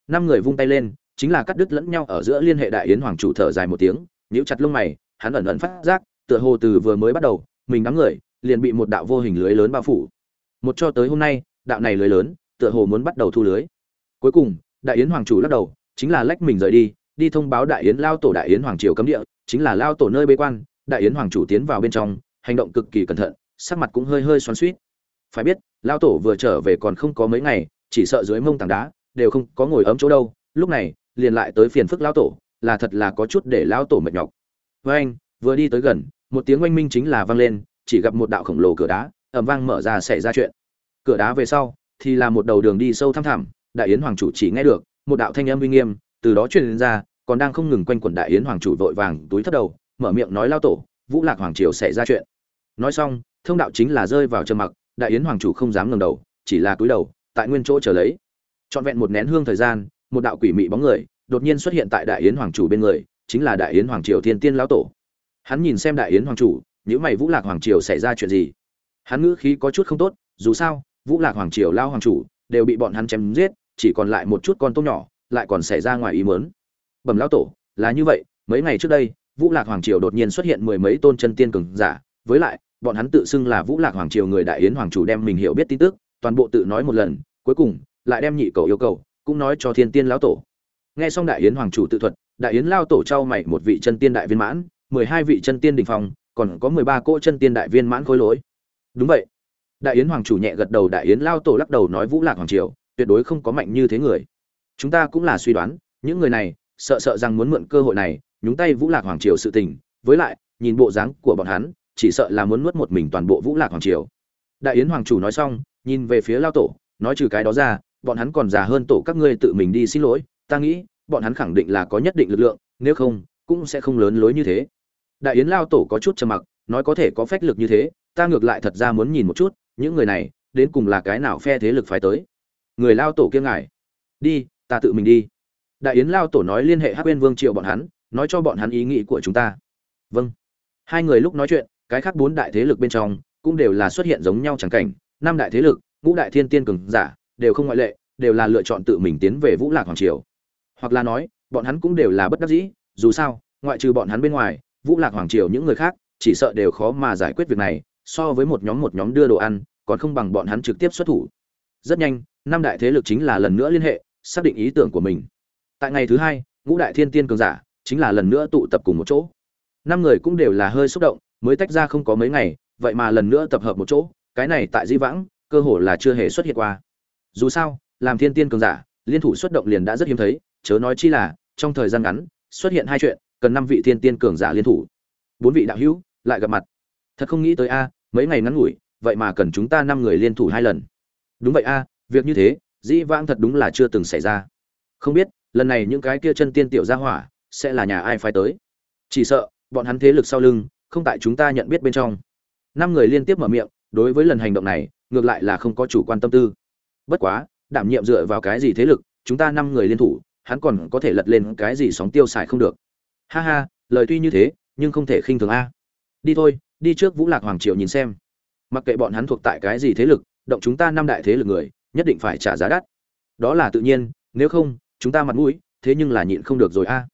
A: Năm người vung tay lên, chính là cắt đứt lẫn nhau ở giữa liên hệ đại yến hoàng chủ thở dài một tiếng, nhíu chặt lông mày, hắn ẩn ẩn phát giác, tựa hồ từ vừa mới bắt đầu, mình đám người liền bị một đạo vô hình lưới lớn bao phủ. Một cho tới hôm nay, đạo này lưới lớn, tựa hồ muốn bắt đầu thu lưới. Cuối cùng, đại yến hoàng chủ lắc đầu, chính là lách mình rời đi đi thông báo đại yến, lao tổ đại yến hoàng triều cấm địa, chính là lao tổ nơi bế quan đại yến hoàng chủ tiến vào bên trong, hành động cực kỳ cẩn thận, sắc mặt cũng hơi hơi xoắn suýt phải biết lao tổ vừa trở về còn không có mấy ngày, chỉ sợ dưới mông tảng đá, đều không có ngồi ấm chỗ đâu. Lúc này, liền lại tới phiền phức lao tổ, là thật là có chút để lao tổ mệt nhọc. Với anh, vừa đi tới gần, một tiếng oanh minh chính là vang lên, chỉ gặp một đạo khổng lồ cửa đá ẩm vang mở ra xảy ra chuyện. Cửa đá về sau, thì là một đầu đường đi sâu thăm thẳm, đại yến hoàng chủ chỉ nghe được, một đạo thanh âm uy nghiêm, từ đó truyền ra, còn đang không ngừng quanh quẩn đại yến hoàng chủ vội vàng túi thất đầu mở miệng nói lao tổ, vũ lạc hoàng triều xảy ra chuyện. Nói xong, thông đạo chính là rơi vào trầm mặc, đại yến hoàng chủ không dám ngẩng đầu, chỉ là cúi đầu, tại nguyên chỗ chờ lấy. Trọn vẹn một nén hương thời gian, một đạo quỷ mị bóng người đột nhiên xuất hiện tại đại yến hoàng chủ bên người, chính là đại yến hoàng triều thiên tiên lão tổ. Hắn nhìn xem đại yến hoàng chủ những mày vũ lạc hoàng triều xảy ra chuyện gì? Hắn ngữ khí có chút không tốt, dù sao, vũ lạc hoàng triều lao hoàng chủ đều bị bọn hắn chém giết, chỉ còn lại một chút con tôm nhỏ, lại còn xảy ra ngoài ý mớn bẩm lão tổ, là như vậy, mấy ngày trước đây vũ lạc hoàng triều đột nhiên xuất hiện mười mấy tôn chân tiên cường giả với lại bọn hắn tự xưng là vũ lạc hoàng triều người đại yến hoàng chủ đem mình hiểu biết tin tức toàn bộ tự nói một lần cuối cùng lại đem nhị cầu yêu cầu cũng nói cho thiên tiên lão tổ. Nghe xong đại yến hoàng chủ tự thuật đại yến lao tổ trao mày một vị chân tiên đại viên mãn mười hai vị chân tiên đình phòng, còn có mười ba cỗ chân tiên đại viên mãn khối lỗi. Đúng vậy. Đại yến hoàng chủ nhẹ gật đầu đại yến lao tổ lắc đầu nói vũ lạc hoàng triều tuyệt đối không có mạnh như thế người. Chúng ta cũng là suy đoán những người này sợ sợ rằng muốn mượn cơ hội này nhúng tay vũ lạc hoàng triều sự tình, với lại, nhìn bộ dáng của bọn hắn, chỉ sợ là muốn nuốt một mình toàn bộ vũ lạc hoàng triều. Đại yến hoàng chủ nói xong, nhìn về phía lao tổ, nói trừ cái đó ra, bọn hắn còn già hơn tổ các ngươi tự mình đi xin lỗi, ta nghĩ, bọn hắn khẳng định là có nhất định lực lượng, nếu không, cũng sẽ không lớn lối như thế. Đại yến lao tổ có chút trầm mặc, nói có thể có phách lực như thế, ta ngược lại thật ra muốn nhìn một chút, những người này, đến cùng là cái nào phe thế lực phái tới. Người lao tổ kiêng ngài, đi, ta tự mình đi. Đại yến lao tổ nói liên hệ hắc uyên vương triệu bọn hắn nói cho bọn hắn ý nghĩ của chúng ta. Vâng. Hai người lúc nói chuyện, cái khác bốn đại thế lực bên trong cũng đều là xuất hiện giống nhau chẳng cảnh. Năm đại thế lực, ngũ đại thiên tiên cường giả, đều không ngoại lệ, đều là lựa chọn tự mình tiến về vũ lạc hoàng triều. Hoặc là nói, bọn hắn cũng đều là bất đắc dĩ, dù sao, ngoại trừ bọn hắn bên ngoài, vũ lạc hoàng triều những người khác chỉ sợ đều khó mà giải quyết việc này, so với một nhóm một nhóm đưa đồ ăn, còn không bằng bọn hắn trực tiếp xuất thủ. Rất nhanh, năm đại thế lực chính là lần nữa liên hệ, xác định ý tưởng của mình. Tại ngày thứ hai, ngũ đại thiên tiên cường giả chính là lần nữa tụ tập cùng một chỗ. Năm người cũng đều là hơi xúc động, mới tách ra không có mấy ngày, vậy mà lần nữa tập hợp một chỗ, cái này tại di vãng, cơ hồ là chưa hề xuất hiện qua. Dù sao, làm thiên tiên cường giả, liên thủ xuất động liền đã rất hiếm thấy, chớ nói chi là, trong thời gian ngắn, xuất hiện hai chuyện, cần năm vị thiên tiên cường giả liên thủ. Bốn vị đạo hữu, lại gặp mặt. Thật không nghĩ tới a, mấy ngày ngắn ngủi, vậy mà cần chúng ta năm người liên thủ hai lần. Đúng vậy a, việc như thế dĩ vãng thật đúng là chưa từng xảy ra. Không biết, lần này những cái kia chân tiên tiểu gia hỏa sẽ là nhà ai phái tới? Chỉ sợ, bọn hắn thế lực sau lưng, không tại chúng ta nhận biết bên trong. Năm người liên tiếp mở miệng, đối với lần hành động này, ngược lại là không có chủ quan tâm tư. Bất quá, đảm nhiệm dựa vào cái gì thế lực, chúng ta năm người liên thủ, hắn còn có thể lật lên cái gì sóng tiêu xài không được. Ha ha, lời tuy như thế, nhưng không thể khinh thường a. Đi thôi, đi trước vũ lạc hoàng triều nhìn xem. Mặc kệ bọn hắn thuộc tại cái gì thế lực, động chúng ta năm đại thế lực người, nhất định phải trả giá đắt. Đó là tự nhiên, nếu không, chúng ta mặt mũi, thế nhưng là nhịn không được rồi a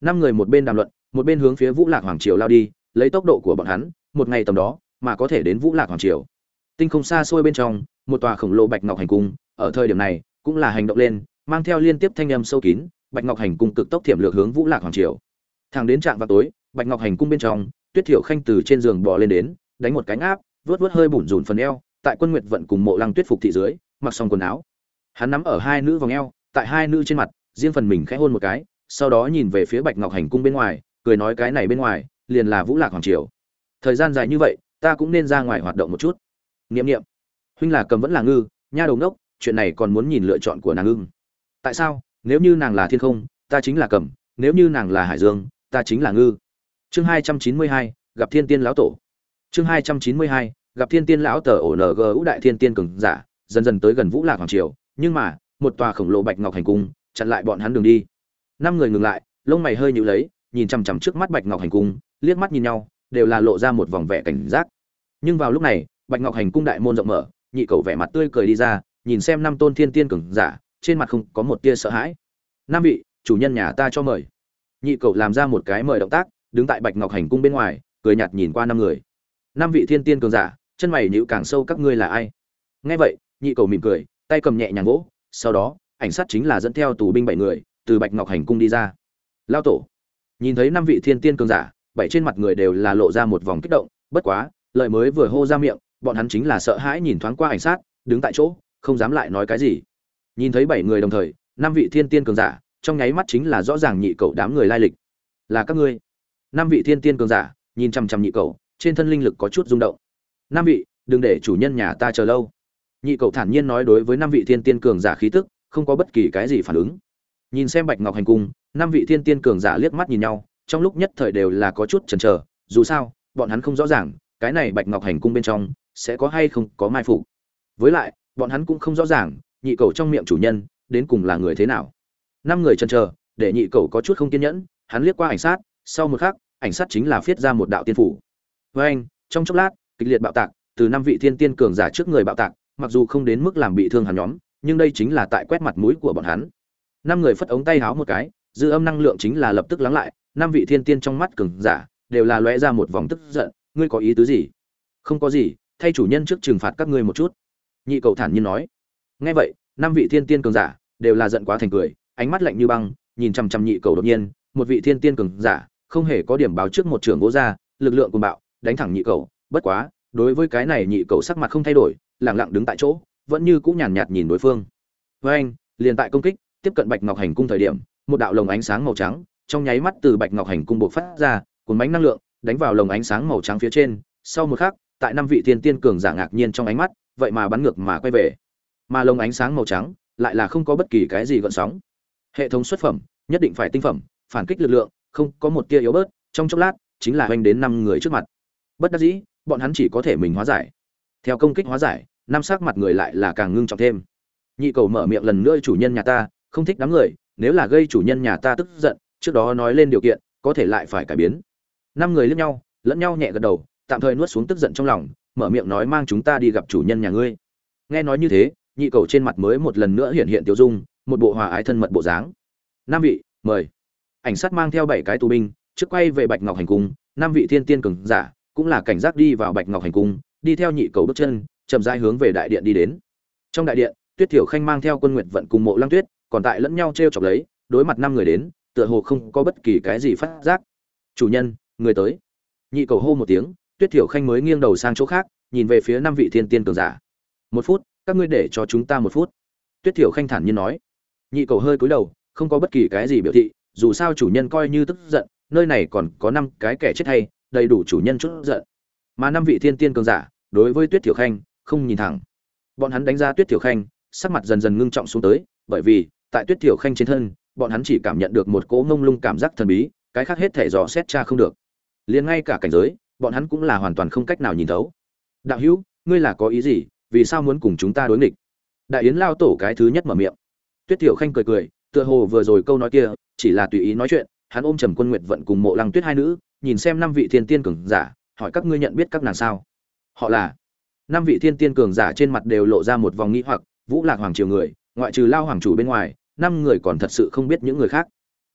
A: năm người một bên đàm luận, một bên hướng phía vũ lạc hoàng triều lao đi, lấy tốc độ của bọn hắn, một ngày tầm đó mà có thể đến vũ lạc hoàng triều. Tinh không xa xôi bên trong, một tòa khổng lồ bạch ngọc hành cung, ở thời điểm này, cũng là hành động lên, mang theo liên tiếp thanh âm sâu kín, bạch ngọc hành cung cực tốc thiểm lược hướng vũ lạc hoàng triều. Thẳng đến trạm vào tối, bạch ngọc hành cung bên trong, tuyết thiểu khanh từ trên giường bò lên đến, đánh một cánh áp, vớt vớt hơi bủn rủn phần eo, tại quân nguyệt vận cùng mộ lăng tuyết phục thị dưới, mặc xong quần áo. Hắn nắm ở hai nữ vòng eo, tại hai nữ trên mặt, riêng phần mình khẽ hôn một cái sau đó nhìn về phía bạch ngọc hành cung bên ngoài, cười nói cái này bên ngoài, liền là vũ lạc hoàng triều. Thời gian dài như vậy, ta cũng nên ra ngoài hoạt động một chút. Nghiệm nghiệm. Huynh là cầm vẫn là ngư, nha đầu ngốc, chuyện này còn muốn nhìn lựa chọn của nàng ưng. Tại sao? Nếu như nàng là thiên không, ta chính là cầm, nếu như nàng là hải dương, ta chính là ngư. Chương hai trăm chín mươi hai, gặp thiên tiên lão tổ. Chương hai trăm chín mươi hai, gặp thiên tiên lão tờ ổ ng ũ đại thiên tiên cường giả, dần dần tới gần vũ lạc hoàng triều, nhưng mà, một tòa khổng lồ bạch ngọc hành cung, chặn lại bọn hắn đường đi năm người ngừng lại, lông mày hơi nhíu lấy, nhìn chằm chằm trước mắt bạch ngọc hành cung, liếc mắt nhìn nhau, đều là lộ ra một vòng vẻ cảnh giác. Nhưng vào lúc này, bạch ngọc hành cung đại môn rộng mở, nhị cầu vẻ mặt tươi cười đi ra, nhìn xem năm tôn thiên tiên cường giả, trên mặt không có một tia sợ hãi. Năm vị, chủ nhân nhà ta cho mời. Nhị cầu làm ra một cái mời động tác, đứng tại bạch ngọc hành cung bên ngoài, cười nhạt nhìn qua năm người. Năm vị thiên tiên cường giả, chân mày nhịu càng sâu các ngươi là ai? Nghe vậy, nhị cầu mỉm cười, tay cầm nhẹ nhàng gỗ sau đó, ảnh sát chính là dẫn theo tù binh bảy người từ bạch ngọc hành cung đi ra. Lao tổ, nhìn thấy năm vị thiên tiên cường giả, bảy trên mặt người đều là lộ ra một vòng kích động, bất quá lợi mới vừa hô ra miệng, bọn hắn chính là sợ hãi nhìn thoáng qua ảnh sát, đứng tại chỗ, không dám lại nói cái gì. Nhìn thấy bảy người đồng thời, năm vị thiên tiên cường giả, trong nháy mắt chính là rõ ràng nhị cậu đám người lai lịch. Là các ngươi. Năm vị thiên tiên cường giả, nhìn chằm chằm nhị cậu, trên thân linh lực có chút rung động. Năm vị, đừng để chủ nhân nhà ta chờ lâu. Nhị cậu thản nhiên nói đối với năm vị thiên tiên cường giả khí tức, không có bất kỳ cái gì phản ứng nhìn xem bạch ngọc hành cung, năm vị thiên tiên cường giả liếc mắt nhìn nhau, trong lúc nhất thời đều là có chút chần chờ, dù sao, bọn hắn không rõ ràng, cái này bạch ngọc hành cung bên trong, sẽ có hay không có mai phục. Với lại, bọn hắn cũng không rõ ràng, nhị cầu trong miệng chủ nhân, đến cùng là người thế nào. Năm người chần chờ, để nhị cầu có chút không kiên nhẫn, hắn liếc qua ảnh sát, sau một khắc, ảnh sát chính là viết ra một đạo tiên phủ. Với anh, trong chốc lát, kịch liệt bạo tạc, từ năm vị thiên tiên cường giả trước người bạo tạc, mặc dù không đến mức làm bị thương hắn nhóm, nhưng đây chính là tại quét mặt mũi của bọn hắn năm người phất ống tay háo một cái, dư âm năng lượng chính là lập tức lắng lại, năm vị thiên tiên trong mắt cường giả đều là lóe ra một vòng tức giận, ngươi có ý tứ gì? Không có gì, thay chủ nhân trước trừng phạt các ngươi một chút. Nhị cầu thản nhiên nói. Nghe vậy, năm vị thiên tiên cường giả đều là giận quá thành cười, ánh mắt lạnh như băng, nhìn chằm chằm nhị cầu đột nhiên, một vị thiên tiên cường giả không hề có điểm báo trước một trưởng gỗ ra, lực lượng cùng bạo, đánh thẳng nhị cầu, bất quá, đối với cái này nhị cầu sắc mặt không thay đổi lẳng lặng đứng tại chỗ, vẫn như cũng nhàn nhạt nhìn đối phương. Với anh liền tại công kích tiếp cận bạch ngọc hành cung thời điểm, một đạo lồng ánh sáng màu trắng trong nháy mắt từ bạch ngọc hành cung buộc phát ra, cuốn bánh năng lượng, đánh vào lồng ánh sáng màu trắng phía trên. Sau một khắc, tại năm vị thiên tiên cường giả ngạc nhiên trong ánh mắt, vậy mà bắn ngược mà quay về. Mà lồng ánh sáng màu trắng lại là không có bất kỳ cái gì gợn sóng. Hệ thống xuất phẩm, nhất định phải tinh phẩm, phản kích lực lượng, không có một tia yếu bớt, trong chốc lát, chính là hoành đến năm người trước mặt. Bất đắc dĩ, bọn hắn chỉ có thể mình hóa giải. Theo công kích hóa giải, năm sắc mặt người lại là càng ngưng trọng thêm. Nhị cầu mở miệng lần nữa, chủ nhân nhà ta không thích đám người, nếu là gây chủ nhân nhà ta tức giận, trước đó nói lên điều kiện, có thể lại phải cải biến. Năm người lướt nhau, lẫn nhau nhẹ gật đầu, tạm thời nuốt xuống tức giận trong lòng, mở miệng nói mang chúng ta đi gặp chủ nhân nhà ngươi. Nghe nói như thế, nhị cầu trên mặt mới một lần nữa hiện hiện tiêu dung, một bộ hòa ái thân mật bộ dáng. Năm vị, mời. Ảnh sát mang theo bảy cái tù binh, trước quay về bạch ngọc hành cung năm vị thiên tiên cường giả, cũng là cảnh giác đi vào bạch ngọc hành cung, đi theo nhị cầu bước chân, chậm rãi hướng về đại điện đi đến. Trong đại điện, tuyết thiểu khanh mang theo quân nguyệt vận cùng mộ lăng tuyết còn tại lẫn nhau t r e o chọc lấy, đối mặt năm người đến, tựa hồ không có bất kỳ cái gì phát giác. Chủ nhân, người tới. Nhị cầu hô một tiếng, tuyết thiểu khanh mới nghiêng đầu sang chỗ khác, nhìn về phía năm vị thiên tiên cường giả. Một phút, các ngươi để cho chúng ta một phút. Tuyết thiểu khanh thản nhiên nói. Nhị cầu hơi cúi đầu, không có bất kỳ cái gì biểu thị, dù sao chủ nhân coi như tức giận, nơi này còn có năm cái kẻ chết hay, đầy đủ chủ nhân chút giận. Mà năm vị thiên tiên cường giả, đối với tuyết thiểu khanh, không nhìn thẳng. Bọn hắn đánh giá tuyết thiểu khanh, sắc mặt dần dần ngưng trọng xuống tới, bởi vì tại tuyết thiểu khanh trên thân, bọn hắn chỉ cảm nhận được một cỗ ngông lung cảm giác thần bí, cái khác hết thể dò xét cha không được. Liền ngay cả cảnh giới, bọn hắn cũng là hoàn toàn không cách nào nhìn thấu. Đạo hữu, ngươi là có ý gì? Vì sao muốn cùng chúng ta đối nghịch? Đại yến lao tổ cái thứ nhất mở miệng. Tuyết thiểu khanh cười cười, tựa hồ vừa rồi câu nói kia, chỉ là tùy ý nói chuyện, hắn ôm trầm quân nguyệt vận cùng mộ lăng tuyết hai nữ, nhìn xem năm vị thiên tiên cường giả, hỏi các ngươi nhận biết các nàng sao? Họ là năm vị thiên tiên cường giả trên mặt đều lộ ra một vòng nghĩ hoặc, vũ lạc hoàng triều người, ngoại trừ lao hoàng chủ bên ngoài năm người còn thật sự không biết những người khác.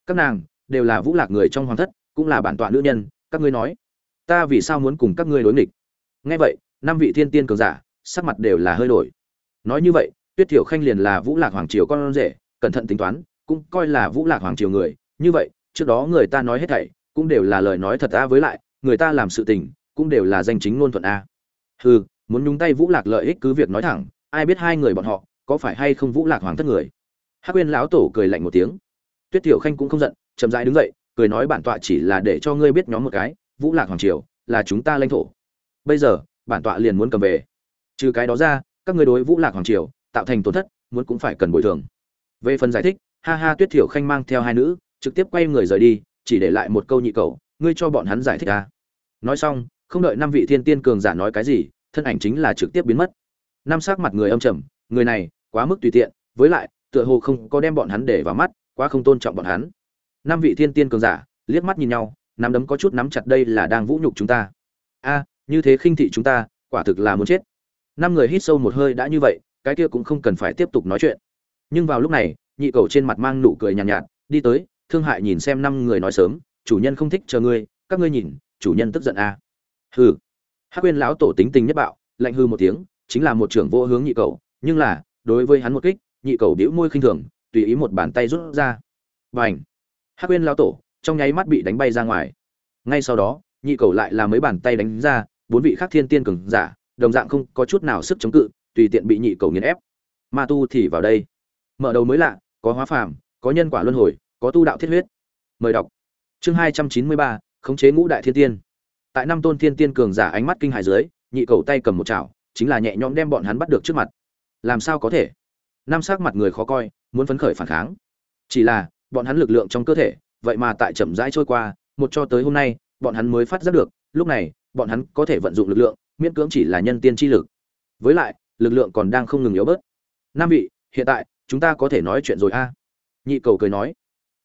A: Các nàng đều là vũ lạc người trong hoàng thất, cũng là bản tọa nữ nhân, các ngươi nói, ta vì sao muốn cùng các ngươi đối nghịch? Nghe vậy, năm vị thiên tiên cường giả, sắc mặt đều là hơi đổi. Nói như vậy, tuyết thiểu khanh liền là vũ lạc hoàng triều con rể, cẩn thận tính toán, cũng coi là vũ lạc hoàng triều người. Như vậy, trước đó người ta nói hết thảy, cũng đều là lời nói thật ta với lại, người ta làm sự tình, cũng đều là danh chính ngôn thuận a. Hừ, muốn nhúng tay vũ lạc lợi ích cứ việc nói thẳng, ai biết hai người bọn họ có phải hay không vũ lạc hoàng thất người? Hắc quyên lão tổ cười lạnh một tiếng. Tuyết tiểu khanh cũng không giận, chậm rãi đứng dậy, cười nói bản tọa chỉ là để cho ngươi biết nhóm một cái, vũ lạc hoàng triều, là chúng ta lãnh thổ. Bây giờ, bản tọa liền muốn cầm về. Trừ cái đó ra, các ngươi đối vũ lạc hoàng triều, tạo thành tổn thất, muốn cũng phải cần bồi thường. Về phần giải thích, ha ha, tuyết thiểu khanh mang theo hai nữ, trực tiếp quay người rời đi, chỉ để lại một câu nhị cầu, ngươi cho bọn hắn giải thích ta nói xong, không đợi năm vị thiên tiên cường giả nói cái gì, thân ảnh chính là trực tiếp biến mất. Năm sắc mặt người âm trầm, người này, quá mức tùy tiện, với lại tựa hồ không có đem bọn hắn để vào mắt quá không tôn trọng bọn hắn. Năm vị thiên tiên cường giả liếc mắt nhìn nhau nắm đấm có chút nắm chặt đây là đang vũ nhục chúng ta. A như thế khinh thị chúng ta quả thực là muốn chết. Năm người hít sâu một hơi đã như vậy cái kia cũng không cần phải tiếp tục nói chuyện. Nhưng vào lúc này nhị cầu trên mặt mang nụ cười nhàn nhạt, nhạt đi tới thương hại nhìn xem năm người nói sớm chủ nhân không thích chờ ngươi các ngươi nhìn chủ nhân tức giận a. À. hừ. Hắc quyên lão tổ tính tình nhất bạo lạnh hư một tiếng chính là một trưởng vô hướng nhị cầu nhưng là đối với hắn một kích nhị cầu bĩu môi khinh thường, tùy ý một bàn tay rút ra. Và ảnh hắc Uyên lão tổ, trong nháy mắt bị đánh bay ra ngoài. Ngay sau đó, nhị cầu lại là mấy bàn tay đánh ra, bốn vị khác thiên tiên cường giả, đồng dạng không có chút nào sức chống cự, tùy tiện bị nhị cầu nghiền ép. Ma tu thì vào đây. Mở đầu mới lạ, có hóa phàm, có nhân quả luân hồi, có tu đạo thiết huyết. Mời đọc. Chương hai trăm chín mươi ba, khống chế ngũ đại thiên tiên. Tại năm tôn thiên tiên cường giả ánh mắt kinh hài dưới, nhị cầu tay cầm một chảo, chính là nhẹ nhõm đem bọn hắn bắt được trước mặt. Làm sao có thể? Năm sắc mặt người khó coi, muốn phấn khởi phản kháng. Chỉ là, bọn hắn lực lượng trong cơ thể, vậy mà tại chậm rãi trôi qua, một cho tới hôm nay, bọn hắn mới phát giác được, lúc này, bọn hắn có thể vận dụng lực lượng, miễn cưỡng chỉ là nhân tiên chi lực. Với lại, lực lượng còn đang không ngừng yếu bớt. Nam vị, hiện tại, chúng ta có thể nói chuyện rồi a. Nhị cầu cười nói.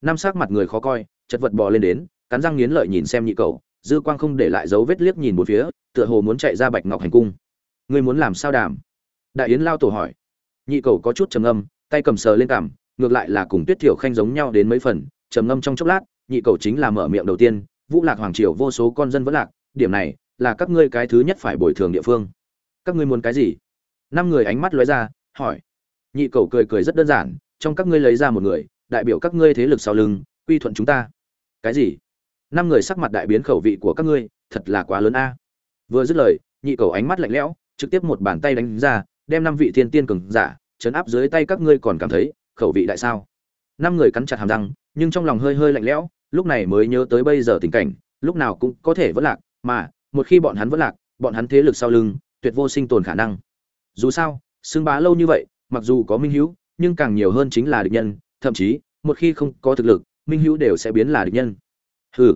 A: Năm sắc mặt người khó coi, chật vật bò lên đến, cắn răng nghiến lợi nhìn xem nhị cầu, dư quang không để lại dấu vết liếc nhìn một phía, tựa hồ muốn chạy ra bạch ngọc hành cung. Ngươi muốn làm sao đảm? đại yến lao tổ hỏi nhị cầu có chút trầm âm tay cầm sờ lên cảm, ngược lại là cùng tuyết thiểu khanh giống nhau đến mấy phần, trầm ngâm trong chốc lát, nhị cầu chính là mở miệng đầu tiên, vũ lạc hoàng triều vô số con dân vẫn lạc, điểm này là các ngươi cái thứ nhất phải bồi thường địa phương. Các ngươi muốn cái gì? Năm người ánh mắt lóe ra, hỏi. Nhị cầu cười cười rất đơn giản, trong các ngươi lấy ra một người, đại biểu các ngươi thế lực sau lưng, quy thuận chúng ta. Cái gì? Năm người sắc mặt đại biến khẩu vị của các ngươi, thật là quá lớn a. Vừa dứt lời, nhị cầu ánh mắt lạnh lẽo, trực tiếp một bàn tay đánh ra đem năm vị thiên tiên cường giả chấn áp dưới tay các ngươi còn cảm thấy khẩu vị đại sao? Năm người cắn chặt hàm răng, nhưng trong lòng hơi hơi lạnh lẽo, lúc này mới nhớ tới bây giờ tình cảnh, lúc nào cũng có thể vẫn lạc, mà một khi bọn hắn vẫn lạc, bọn hắn thế lực sau lưng tuyệt vô sinh tồn khả năng. Dù sao, xưng bá lâu như vậy, mặc dù có minh hữu, nhưng càng nhiều hơn chính là địch nhân, thậm chí, một khi không có thực lực, minh hữu đều sẽ biến là địch nhân. Hừ.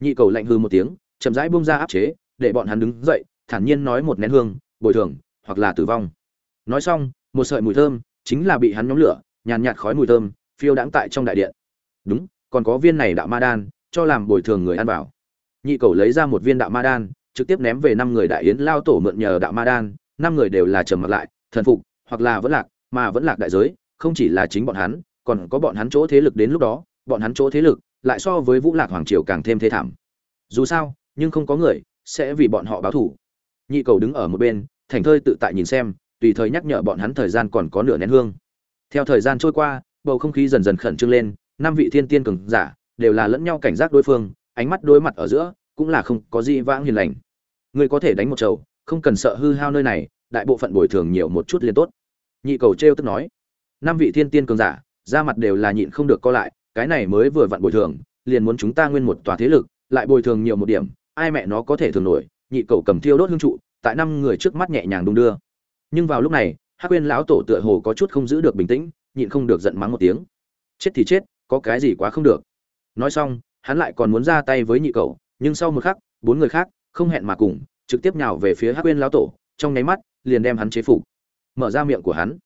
A: Nhị cầu lạnh hư một tiếng, chậm rãi bung ra áp chế, để bọn hắn đứng dậy, thản nhiên nói một nén hương, bồi thường, hoặc là tử vong nói xong, một sợi mùi thơm chính là bị hắn nhóm lửa, nhàn nhạt khói mùi thơm phiêu đãng tại trong đại điện. Đúng, còn có viên này đạo ma đan, cho làm bồi thường người ăn vào. Nhị cầu lấy ra một viên đạo ma đan, trực tiếp ném về năm người đại yến lao tổ mượn nhờ đạo ma đan, năm người đều là trầm mặc lại, thần phục, hoặc là vẫn lạc, mà vẫn lạc đại giới, không chỉ là chính bọn hắn, còn có bọn hắn chỗ thế lực đến lúc đó, bọn hắn chỗ thế lực lại so với vũ lạc hoàng triều càng thêm thế thảm. Dù sao, nhưng không có người sẽ vì bọn họ báo thủ nhị cầu đứng ở một bên, thành thơi tự tại nhìn xem tùy thời nhắc nhở bọn hắn thời gian còn có nửa nén hương. Theo thời gian trôi qua, bầu không khí dần dần khẩn trương lên, năm vị thiên tiên cường giả đều là lẫn nhau cảnh giác đối phương, ánh mắt đối mặt ở giữa cũng là không có gì vãng hiền lành. Người có thể đánh một trầu không cần sợ hư hao nơi này, đại bộ phận bồi thường nhiều một chút liền tốt. Nhị cầu trêu tức nói, năm vị thiên tiên cường giả ra mặt đều là nhịn không được co lại, cái này mới vừa vặn bồi thường, liền muốn chúng ta nguyên một tòa thế lực, lại bồi thường nhiều một điểm, ai mẹ nó có thể thường nổi, nhị cầu cầm thiêu đốt hương trụ, tại năm người trước mắt nhẹ nhàng đung đưa nhưng vào lúc này, hắc quên lão tổ tựa hồ có chút không giữ được bình tĩnh, nhịn không được giận mắng một tiếng. Chết thì chết, có cái gì quá không được. Nói xong, hắn lại còn muốn ra tay với nhị cậu, nhưng sau một khắc, bốn người khác, không hẹn mà cùng, trực tiếp nhào về phía hắc quên lão tổ, trong nháy mắt, liền đem hắn chế phục. Mở ra miệng của hắn.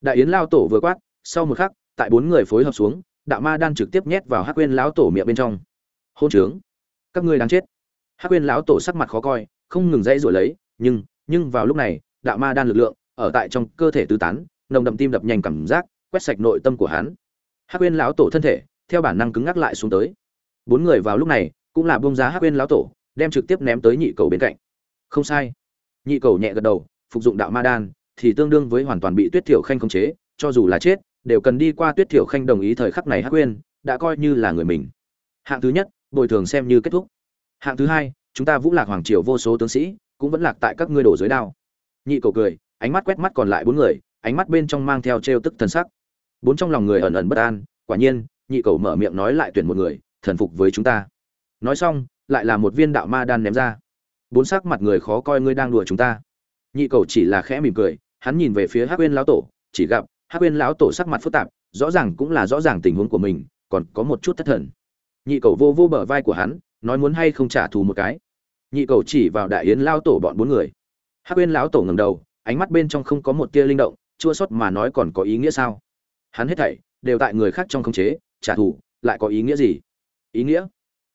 A: Đại yến lao tổ vừa quát, sau một khắc, tại bốn người phối hợp xuống, đạo ma đan trực tiếp nhét vào hắc quên lão tổ miệng bên trong. Hôn trướng. Các ngươi đáng chết. Hắc quên lão tổ sắc mặt khó coi, không ngừng dãy rồi lấy, nhưng nhưng vào lúc này đạo ma đan lực lượng, ở tại trong cơ thể tứ tán, nồng đậm tim đập nhanh cảm giác, quét sạch nội tâm của hắn. Hắc Uyên lão tổ thân thể, theo bản năng cứng ngắc lại xuống tới. Bốn người vào lúc này, cũng là bông giá hắc Uyên lão tổ, đem trực tiếp ném tới nhị cầu bên cạnh. Không sai. Nhị cầu nhẹ gật đầu, phục dụng đạo ma đan, thì tương đương với hoàn toàn bị tuyết thiểu khanh khống chế, cho dù là chết, đều cần đi qua tuyết thiểu khanh đồng ý thời khắc này hắc Uyên, đã coi như là người mình. Hạng thứ nhất, bồi thường xem như kết thúc. Hạng thứ hai, chúng ta vũ lạc hoàng triều vô số tướng sĩ, cũng vẫn lạc tại các ngươi đổ dưới đao nhị cầu cười, ánh mắt quét mắt còn lại bốn người, ánh mắt bên trong mang theo trêu tức thần sắc. Bốn trong lòng người ẩn ẩn bất an, quả nhiên, nhị cầu mở miệng nói lại tuyển một người, thần phục với chúng ta. Nói xong, lại là một viên đạo ma đan ném ra. Bốn sắc mặt người khó coi ngươi đang đùa chúng ta. Nhị cầu chỉ là khẽ mỉm cười, hắn nhìn về phía hắc uyên lão tổ, chỉ gặp hắc uyên lão tổ sắc mặt phức tạp, rõ ràng cũng là rõ ràng tình huống của mình, còn có một chút thất thần. Nhị cầu vô vô bờ vai của hắn, nói muốn hay không trả thù một cái. Nhị cầu chỉ vào đại yến lao tổ bọn bốn người hắc uyên lão tổ ngẩng đầu, ánh mắt bên trong không có một tia linh động, chua xót mà nói còn có ý nghĩa sao? Hắn hết thảy đều tại người khác trong khống chế, trả thù, lại có ý nghĩa gì? Ý nghĩa?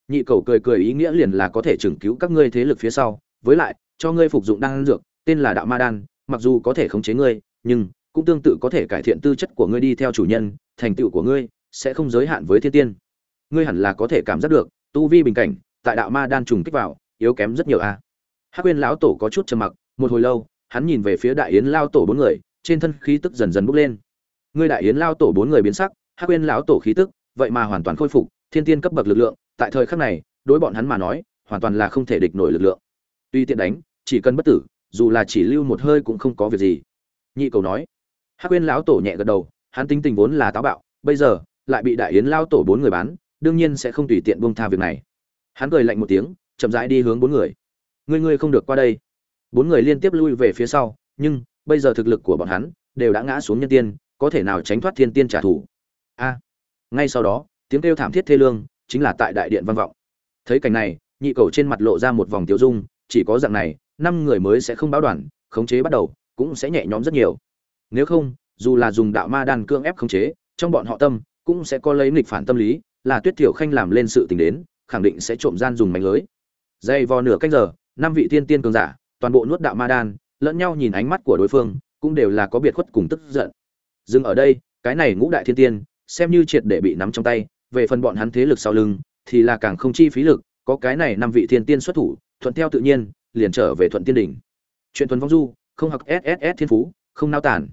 A: Nhị cầu cười cười ý nghĩa liền là có thể chừng cứu các ngươi thế lực phía sau, với lại, cho ngươi phục dụng đan dược, tên là đạo ma đan, mặc dù có thể khống chế ngươi, nhưng cũng tương tự có thể cải thiện tư chất của ngươi đi theo chủ nhân, thành tựu của ngươi sẽ không giới hạn với thiên tiên. Ngươi hẳn là có thể cảm giác được, tu vi bình cảnh tại đạo ma đan trùng kích vào, yếu kém rất nhiều a. Hắc quyên lão tổ có chút trầm mặc một hồi lâu, hắn nhìn về phía đại yến lao tổ bốn người, trên thân khí tức dần dần bốc lên. Ngươi đại yến lao tổ bốn người biến sắc, hắc quyên lão tổ khí tức, vậy mà hoàn toàn khôi phục, thiên tiên cấp bậc lực lượng, tại thời khắc này, đối bọn hắn mà nói, hoàn toàn là không thể địch nổi lực lượng. Tuy tiện đánh, chỉ cần bất tử, dù là chỉ lưu một hơi cũng không có việc gì. Nhị cầu nói. Hắc quên lão tổ nhẹ gật đầu, hắn tính tình vốn là táo bạo, bây giờ, lại bị đại yến lao tổ bốn người bán, đương nhiên sẽ không tùy tiện buông tha việc này. Hắn cười lạnh một tiếng, chậm rãi đi hướng bốn người. Ngươi ngươi không được qua đây bốn người liên tiếp lui về phía sau, nhưng bây giờ thực lực của bọn hắn đều đã ngã xuống nhân tiên, có thể nào tránh thoát thiên tiên trả thù? A, ngay sau đó, tiếng kêu thảm thiết thê lương chính là tại đại điện văn vọng. Thấy cảnh này, nhị cầu trên mặt lộ ra một vòng tiêu dung, chỉ có dạng này, năm người mới sẽ không báo đoàn, khống chế bắt đầu, cũng sẽ nhẹ nhõm rất nhiều. Nếu không, dù là dùng đạo ma đan cương ép khống chế, trong bọn họ tâm cũng sẽ có lấy nghịch phản tâm lý, là tuyết thiểu khanh làm lên sự tình đến, khẳng định sẽ trộm gian dùng mạnh lưới. Dây vò nửa canh giờ, năm vị tiên tiên cường giả toàn bộ nuốt đạo ma đan, lẫn nhau nhìn ánh mắt của đối phương, cũng đều là có biệt khuất cùng tức giận. Dừng ở đây, cái này ngũ đại thiên tiên, xem như triệt để bị nắm trong tay, về phần bọn hắn thế lực sau lưng, thì là càng không chi phí lực, có cái này năm vị thiên tiên xuất thủ, thuận theo tự nhiên, liền trở về thuận tiên đỉnh. Chuyện thuần vong du, không học sss thiên phú, không nao tản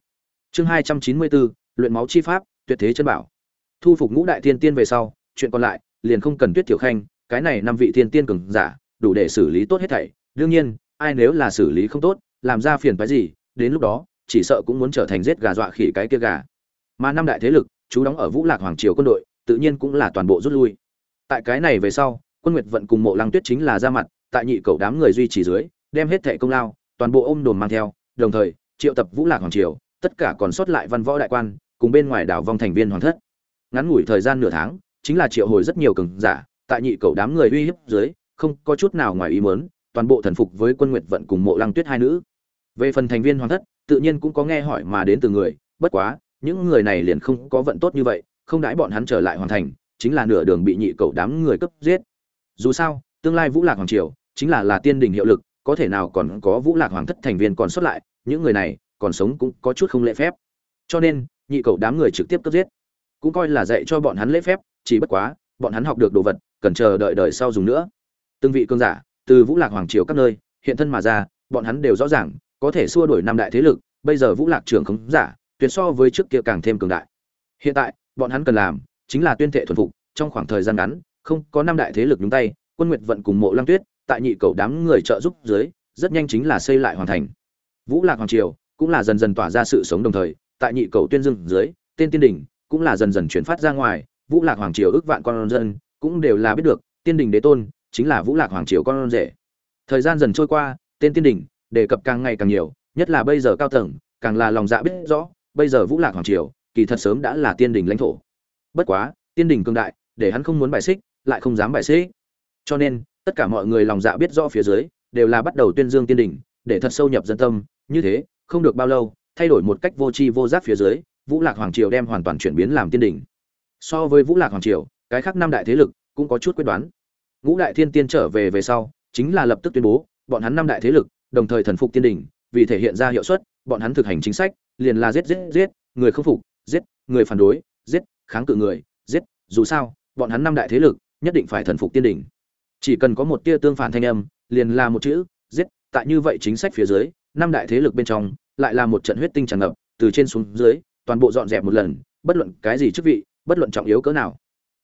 A: chương hai trăm chín mươi bốn luyện máu chi pháp, tuyệt thế chân bảo. Thu phục ngũ đại thiên tiên về sau, chuyện còn lại, liền không cần tuyết tiểu khanh, cái này năm vị thiên tiên cường giả, đủ để xử lý tốt hết thảy. Đương nhiên ai nếu là xử lý không tốt, làm ra phiền phái gì, đến lúc đó, chỉ sợ cũng muốn trở thành giết gà dọa khỉ cái kia gà. Mà năm đại thế lực, chú đóng ở vũ lạc hoàng triều quân đội, tự nhiên cũng là toàn bộ rút lui. Tại cái này về sau, quân nguyệt vận cùng mộ lăng tuyết chính là ra mặt, tại nhị cầu đám người duy trì dưới, đem hết thệ công lao, toàn bộ ôm đồn mang theo, đồng thời, triệu tập vũ lạc hoàng triều, tất cả còn sót lại văn võ đại quan, cùng bên ngoài đảo vong thành viên hoàng thất. Ngắn ngủi thời gian nửa tháng, chính là triệu hồi rất nhiều cường giả, tại nhị cầu đám người uy hiếp dưới, không có chút nào ngoài ý muốn toàn bộ thần phục với quân nguyệt vận cùng mộ lăng tuyết hai nữ. Về phần thành viên hoàng thất, tự nhiên cũng có nghe hỏi mà đến từ người, bất quá, những người này liền không có vận tốt như vậy, không đãi bọn hắn trở lại hoàn thành, chính là nửa đường bị nhị cầu đám người cấp giết. Dù sao, tương lai vũ lạc hoàng triều, chính là là tiên đình hiệu lực, có thể nào còn có vũ lạc hoàng thất thành viên còn xuất lại, những người này, còn sống cũng có chút không lễ phép. Cho nên, nhị cầu đám người trực tiếp cấp giết. Cũng coi là dạy cho bọn hắn lễ phép, chỉ bất quá, bọn hắn học được đồ vật, cần chờ đợi đời sau dùng nữa. Từng vị cương giả từ vũ lạc hoàng triều các nơi, hiện thân mà ra, bọn hắn đều rõ ràng, có thể xua đuổi năm đại thế lực, bây giờ vũ lạc trưởng khống giả, tuyệt so với trước kia càng thêm cường đại. Hiện tại, bọn hắn cần làm, chính là tuyên thệ thuần phục, trong khoảng thời gian ngắn, không có năm đại thế lực nhúng tay, quân nguyệt vận cùng mộ lăng tuyết, tại nhị cầu đám người trợ giúp dưới, rất nhanh chính là xây lại hoàn thành. Vũ lạc hoàng triều cũng là dần dần tỏa ra sự sống đồng thời, tại nhị cầu tuyên dương dưới, tên tiên đình cũng là dần dần chuyển phát ra ngoài, vũ lạc hoàng triều ước vạn con dân cũng đều là biết được, tiên đình đế tôn chính là vũ lạc hoàng triều con rể. Thời gian dần trôi qua, tên tiên đình đề cập càng ngày càng nhiều, nhất là bây giờ cao tầng, càng là lòng dạ biết rõ, bây giờ vũ lạc hoàng triều kỳ thật sớm đã là tiên đình lãnh thổ. Bất quá, tiên đình cương đại, để hắn không muốn bài xích, lại không dám bài xích. Cho nên, tất cả mọi người lòng dạ biết rõ phía dưới, đều là bắt đầu tuyên dương tiên đình để thật sâu nhập dân tâm. Như thế, không được bao lâu, thay đổi một cách vô tri vô giác phía dưới, vũ lạc hoàng triều đem hoàn toàn chuyển biến làm tiên đình so với vũ lạc hoàng triều, cái khác năm đại thế lực cũng có chút quyết đoán ngũ đại thiên tiên trở về về sau, chính là lập tức tuyên bố, bọn hắn năm đại thế lực, đồng thời thần phục tiên đình vì thể hiện ra hiệu suất, bọn hắn thực hành chính sách, liền là giết giết giết, người không phục, giết, người phản đối, giết, kháng cự người, giết, dù sao, bọn hắn năm đại thế lực, nhất định phải thần phục tiên đình chỉ cần có một tia tương phản thanh âm, liền là một chữ, giết, tại như vậy chính sách phía dưới, năm đại thế lực bên trong, lại là một trận huyết tinh tràn ngập, từ trên xuống dưới, toàn bộ dọn dẹp một lần, bất luận cái gì chức vị, bất luận trọng yếu cỡ nào.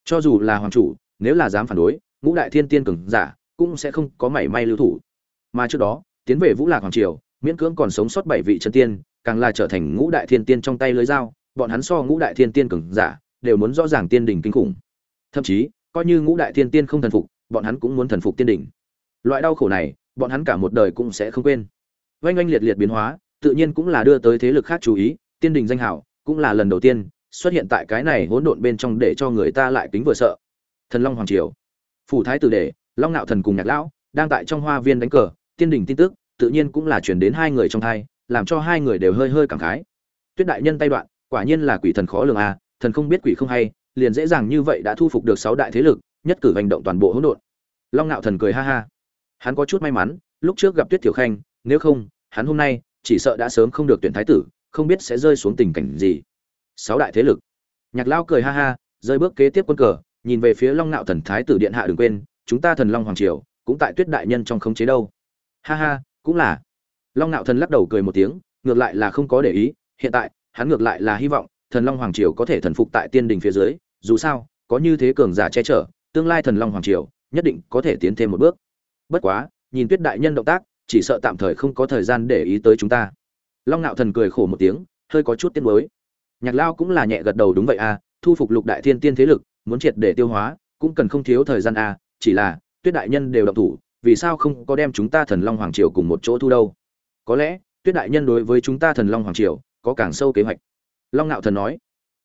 A: Cho dù là hoàng chủ, nếu là dám phản đối ngũ đại thiên tiên cường giả cũng sẽ không có mảy may lưu thủ. Mà trước đó, tiến về vũ lạc hoàng triều, miễn cưỡng còn sống sót bảy vị chân tiên, càng là trở thành ngũ đại thiên tiên trong tay lưới dao, bọn hắn so ngũ đại thiên tiên cường giả đều muốn rõ ràng tiên đỉnh kinh khủng. Thậm chí, coi như ngũ đại thiên tiên không thần phục, bọn hắn cũng muốn thần phục tiên đỉnh. Loại đau khổ này, bọn hắn cả một đời cũng sẽ không quên. Oanh oanh liệt liệt biến hóa, tự nhiên cũng là đưa tới thế lực khác chú ý, tiên đình danh hảo cũng là lần đầu tiên xuất hiện tại cái này hỗn độn bên trong để cho người ta lại kính vừa sợ. Thần long hoàng triều phủ thái tử đệ, long nạo thần cùng nhạc lão đang tại trong hoa viên đánh cờ, tiên đình tin tức tự nhiên cũng là chuyển đến hai người trong thai, làm cho hai người đều hơi hơi cảm khái. Tuyết đại nhân tay đoạn, quả nhiên là quỷ thần khó lường à thần không biết quỷ không hay, liền dễ dàng như vậy đã thu phục được sáu đại thế lực, nhất cử hành động toàn bộ hỗn độn. Long nạo thần cười ha ha. Hắn có chút may mắn, lúc trước gặp tuyết tiểu khanh, nếu không, hắn hôm nay chỉ sợ đã sớm không được tuyển thái tử, không biết sẽ rơi xuống tình cảnh gì. Sáu đại thế lực. Nhạc Lão cười ha ha, rơi bước kế tiếp quân cờ nhìn về phía long nạo thần thái tử điện hạ đừng quên, chúng ta thần long hoàng triều, cũng tại tuyết đại nhân trong khống chế đâu. Ha ha, cũng là. Long nạo thần lắc đầu cười một tiếng, ngược lại là không có để ý, hiện tại, hắn ngược lại là hy vọng, thần long hoàng triều có thể thần phục tại tiên đình phía dưới, dù sao, có như thế cường giả che chở, tương lai thần long hoàng triều, nhất định có thể tiến thêm một bước. Bất quá, nhìn tuyết đại nhân động tác, chỉ sợ tạm thời không có thời gian để ý tới chúng ta. Long ngạo thần cười khổ một tiếng, hơi có chút tiếc nuối. Nhạc lao cũng là nhẹ gật đầu đúng vậy à thu phục lục đại thiên tiên thế lực muốn triệt để tiêu hóa, cũng cần không thiếu thời gian à chỉ là, tuyết đại nhân đều động thủ, vì sao không có đem chúng ta thần long hoàng triều cùng một chỗ thu đâu? Có lẽ, tuyết đại nhân đối với chúng ta thần long hoàng triều, có càng sâu kế hoạch. Long ngạo thần nói.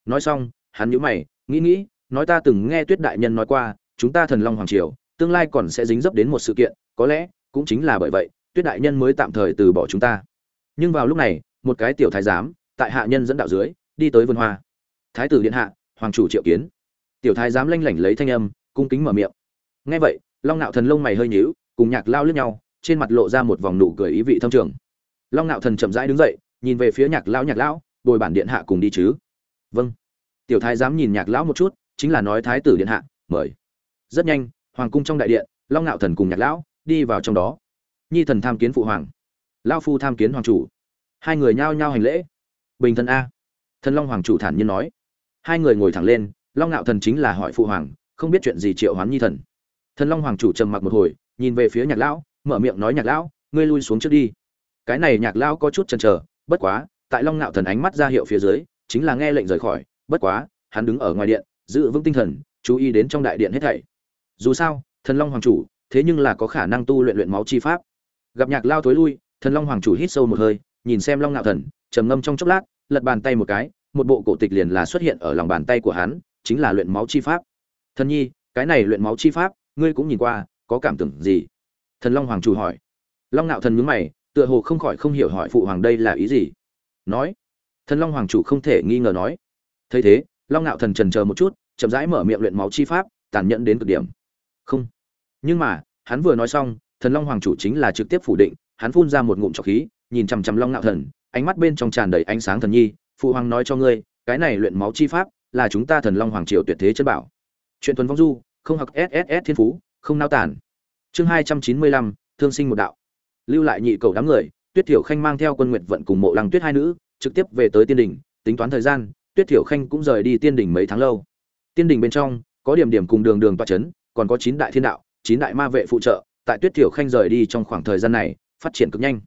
A: Nói xong, hắn nhíu mày, nghĩ nghĩ, nói ta từng nghe tuyết đại nhân nói qua, chúng ta thần long hoàng triều, tương lai còn sẽ dính dấp đến một sự kiện, có lẽ, cũng chính là bởi vậy, tuyết đại nhân mới tạm thời từ bỏ chúng ta. Nhưng vào lúc này, một cái tiểu thái giám, tại hạ nhân dẫn đạo dưới, đi tới vườn hoa. Thái tử điện hạ, hoàng chủ triệu kiến tiểu thái giám lanh lảnh lấy thanh âm, cung kính mở miệng. Nghe vậy, long nạo thần lông mày hơi nhíu, cùng nhạc lao lướt nhau, trên mặt lộ ra một vòng nụ cười ý vị thâm trường. Long nạo thần chậm rãi đứng dậy, nhìn về phía nhạc lão nhạc lão bồi bản điện hạ cùng đi chứ? Vâng. Tiểu thái giám nhìn nhạc lão một chút, chính là nói thái tử điện hạ, mời. Rất nhanh, hoàng cung trong đại điện, long nạo thần cùng nhạc lão đi vào trong đó. Nhi thần tham kiến phụ hoàng, lao phu tham kiến hoàng chủ. Hai người nhao nhao hành lễ. Bình thần a. Thần long hoàng chủ thản nhiên nói. Hai người ngồi thẳng lên long nạo thần chính là hỏi phụ hoàng, không biết chuyện gì triệu hoán nhi thần. Thần long hoàng chủ trầm mặc một hồi, nhìn về phía nhạc lão, mở miệng nói nhạc lão, ngươi lui xuống trước đi. Cái này nhạc lão có chút chần chờ, bất quá, tại long nạo thần ánh mắt ra hiệu phía dưới, chính là nghe lệnh rời khỏi, bất quá, hắn đứng ở ngoài điện, giữ vững tinh thần, chú ý đến trong đại điện hết thảy. Dù sao, thần long hoàng chủ, thế nhưng là có khả năng tu luyện luyện máu chi pháp. Gặp nhạc lao thối lui, thần long hoàng chủ hít sâu một hơi, nhìn xem long nạo thần, trầm ngâm trong chốc lát, lật bàn tay một cái, một bộ cổ tịch liền là xuất hiện ở lòng bàn tay của hắn chính là luyện máu chi pháp. Thần nhi, cái này luyện máu chi pháp, ngươi cũng nhìn qua, có cảm tưởng gì? Thần long hoàng chủ hỏi. Long nạo thần nhướng mày, tựa hồ không khỏi không hiểu hỏi phụ hoàng đây là ý gì. Nói. Thần long hoàng chủ không thể nghi ngờ nói. Thấy thế, long nạo thần trần chờ một chút, chậm rãi mở miệng luyện máu chi pháp, tàn nhẫn đến cực điểm. Không. Nhưng mà, hắn vừa nói xong, thần long hoàng chủ chính là trực tiếp phủ định, hắn phun ra một ngụm trọc khí, nhìn chằm chằm long nạo thần, ánh mắt bên trong tràn đầy ánh sáng thần nhi, phụ hoàng nói cho ngươi, cái này luyện máu chi pháp là chúng ta thần long hoàng triều tuyệt thế chân bảo. Chuyện tuần vong du, không học sss thiên phú, không nao tản chương hai trăm chín mươi lăm, thương sinh một đạo. Lưu lại nhị cầu đám người, tuyết thiểu khanh mang theo quân nguyệt vận cùng mộ lăng tuyết hai nữ, trực tiếp về tới tiên đình, tính toán thời gian, tuyết thiểu khanh cũng rời đi tiên đình mấy tháng lâu. Tiên đình bên trong, có điểm điểm cùng đường đường toa c h ấ n còn có chín đại thiên đạo, chín đại ma vệ phụ trợ, tại tuyết thiểu khanh rời đi trong khoảng thời gian này, phát triển cực nhanh.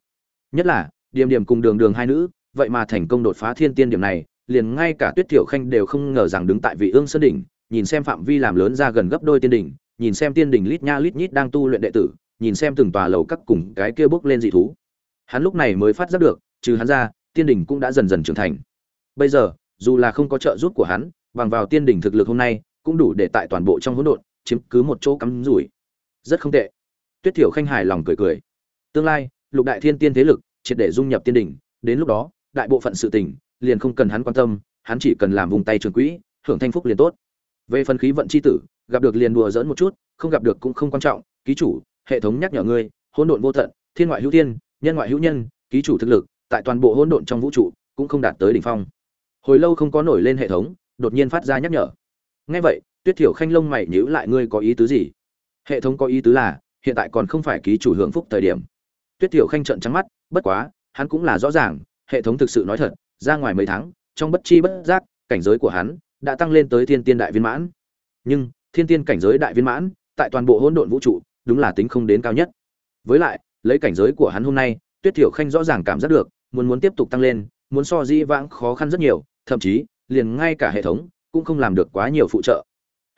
A: Nhất là, điểm điểm cùng đường đường hai nữ, vậy mà thành công đột phá thiên tiên điểm này liền ngay cả tuyết thiểu khanh đều không ngờ rằng đứng tại vị ương sơn đỉnh, nhìn xem phạm vi làm lớn ra gần gấp đôi tiên đỉnh, nhìn xem tiên đỉnh lít nha lít nhít đang tu luyện đệ tử, nhìn xem từng tòa lầu các cùng cái kia bước lên dị thú. Hắn lúc này mới phát giác được, trừ hắn ra, tiên đỉnh cũng đã dần dần trưởng thành. Bây giờ, dù là không có trợ giúp của hắn, bằng vào tiên đỉnh thực lực hôm nay, cũng đủ để tại toàn bộ trong hỗn độn, chiếm cứ một chỗ cắm rủi. Rất không tệ. Tuyết thiểu khanh hài lòng cười cười. Tương lai, lục đại thiên tiên thế lực, triệt để dung nhập tiên đỉnh, đến lúc đó, đại bộ phận sự tình liền không cần hắn quan tâm, hắn chỉ cần làm vùng tay trường quỹ, hưởng thanh phúc liền tốt. Về phần khí vận chi tử, gặp được liền đùa giỡn một chút, không gặp được cũng không quan trọng, ký chủ, hệ thống nhắc nhở ngươi, hỗn độn vô tận, thiên ngoại hữu thiên, nhân ngoại hữu nhân, ký chủ thực lực, tại toàn bộ hỗn độn trong vũ trụ, cũng không đạt tới đỉnh phong. Hồi lâu không có nổi lên hệ thống, đột nhiên phát ra nhắc nhở. Nghe vậy, tuyết thiểu khanh lông mày nhíu lại, ngươi có ý tứ gì? Hệ thống có ý tứ là, hiện tại còn không phải ký chủ hưởng phúc thời điểm. Tuyết thiểu khanh trợn trắng mắt, bất quá, hắn cũng là rõ ràng, hệ thống thực sự nói thật ra ngoài mấy tháng, trong bất chi bất giác, cảnh giới của hắn đã tăng lên tới thiên tiên đại viên mãn. Nhưng, thiên tiên cảnh giới đại viên mãn, tại toàn bộ hỗn độn vũ trụ, đúng là tính không đến cao nhất. Với lại, lấy cảnh giới của hắn hôm nay, tuyết thiểu khanh rõ ràng cảm giác được, muốn muốn tiếp tục tăng lên, muốn so di vãng khó khăn rất nhiều, thậm chí, liền ngay cả hệ thống cũng không làm được quá nhiều phụ trợ.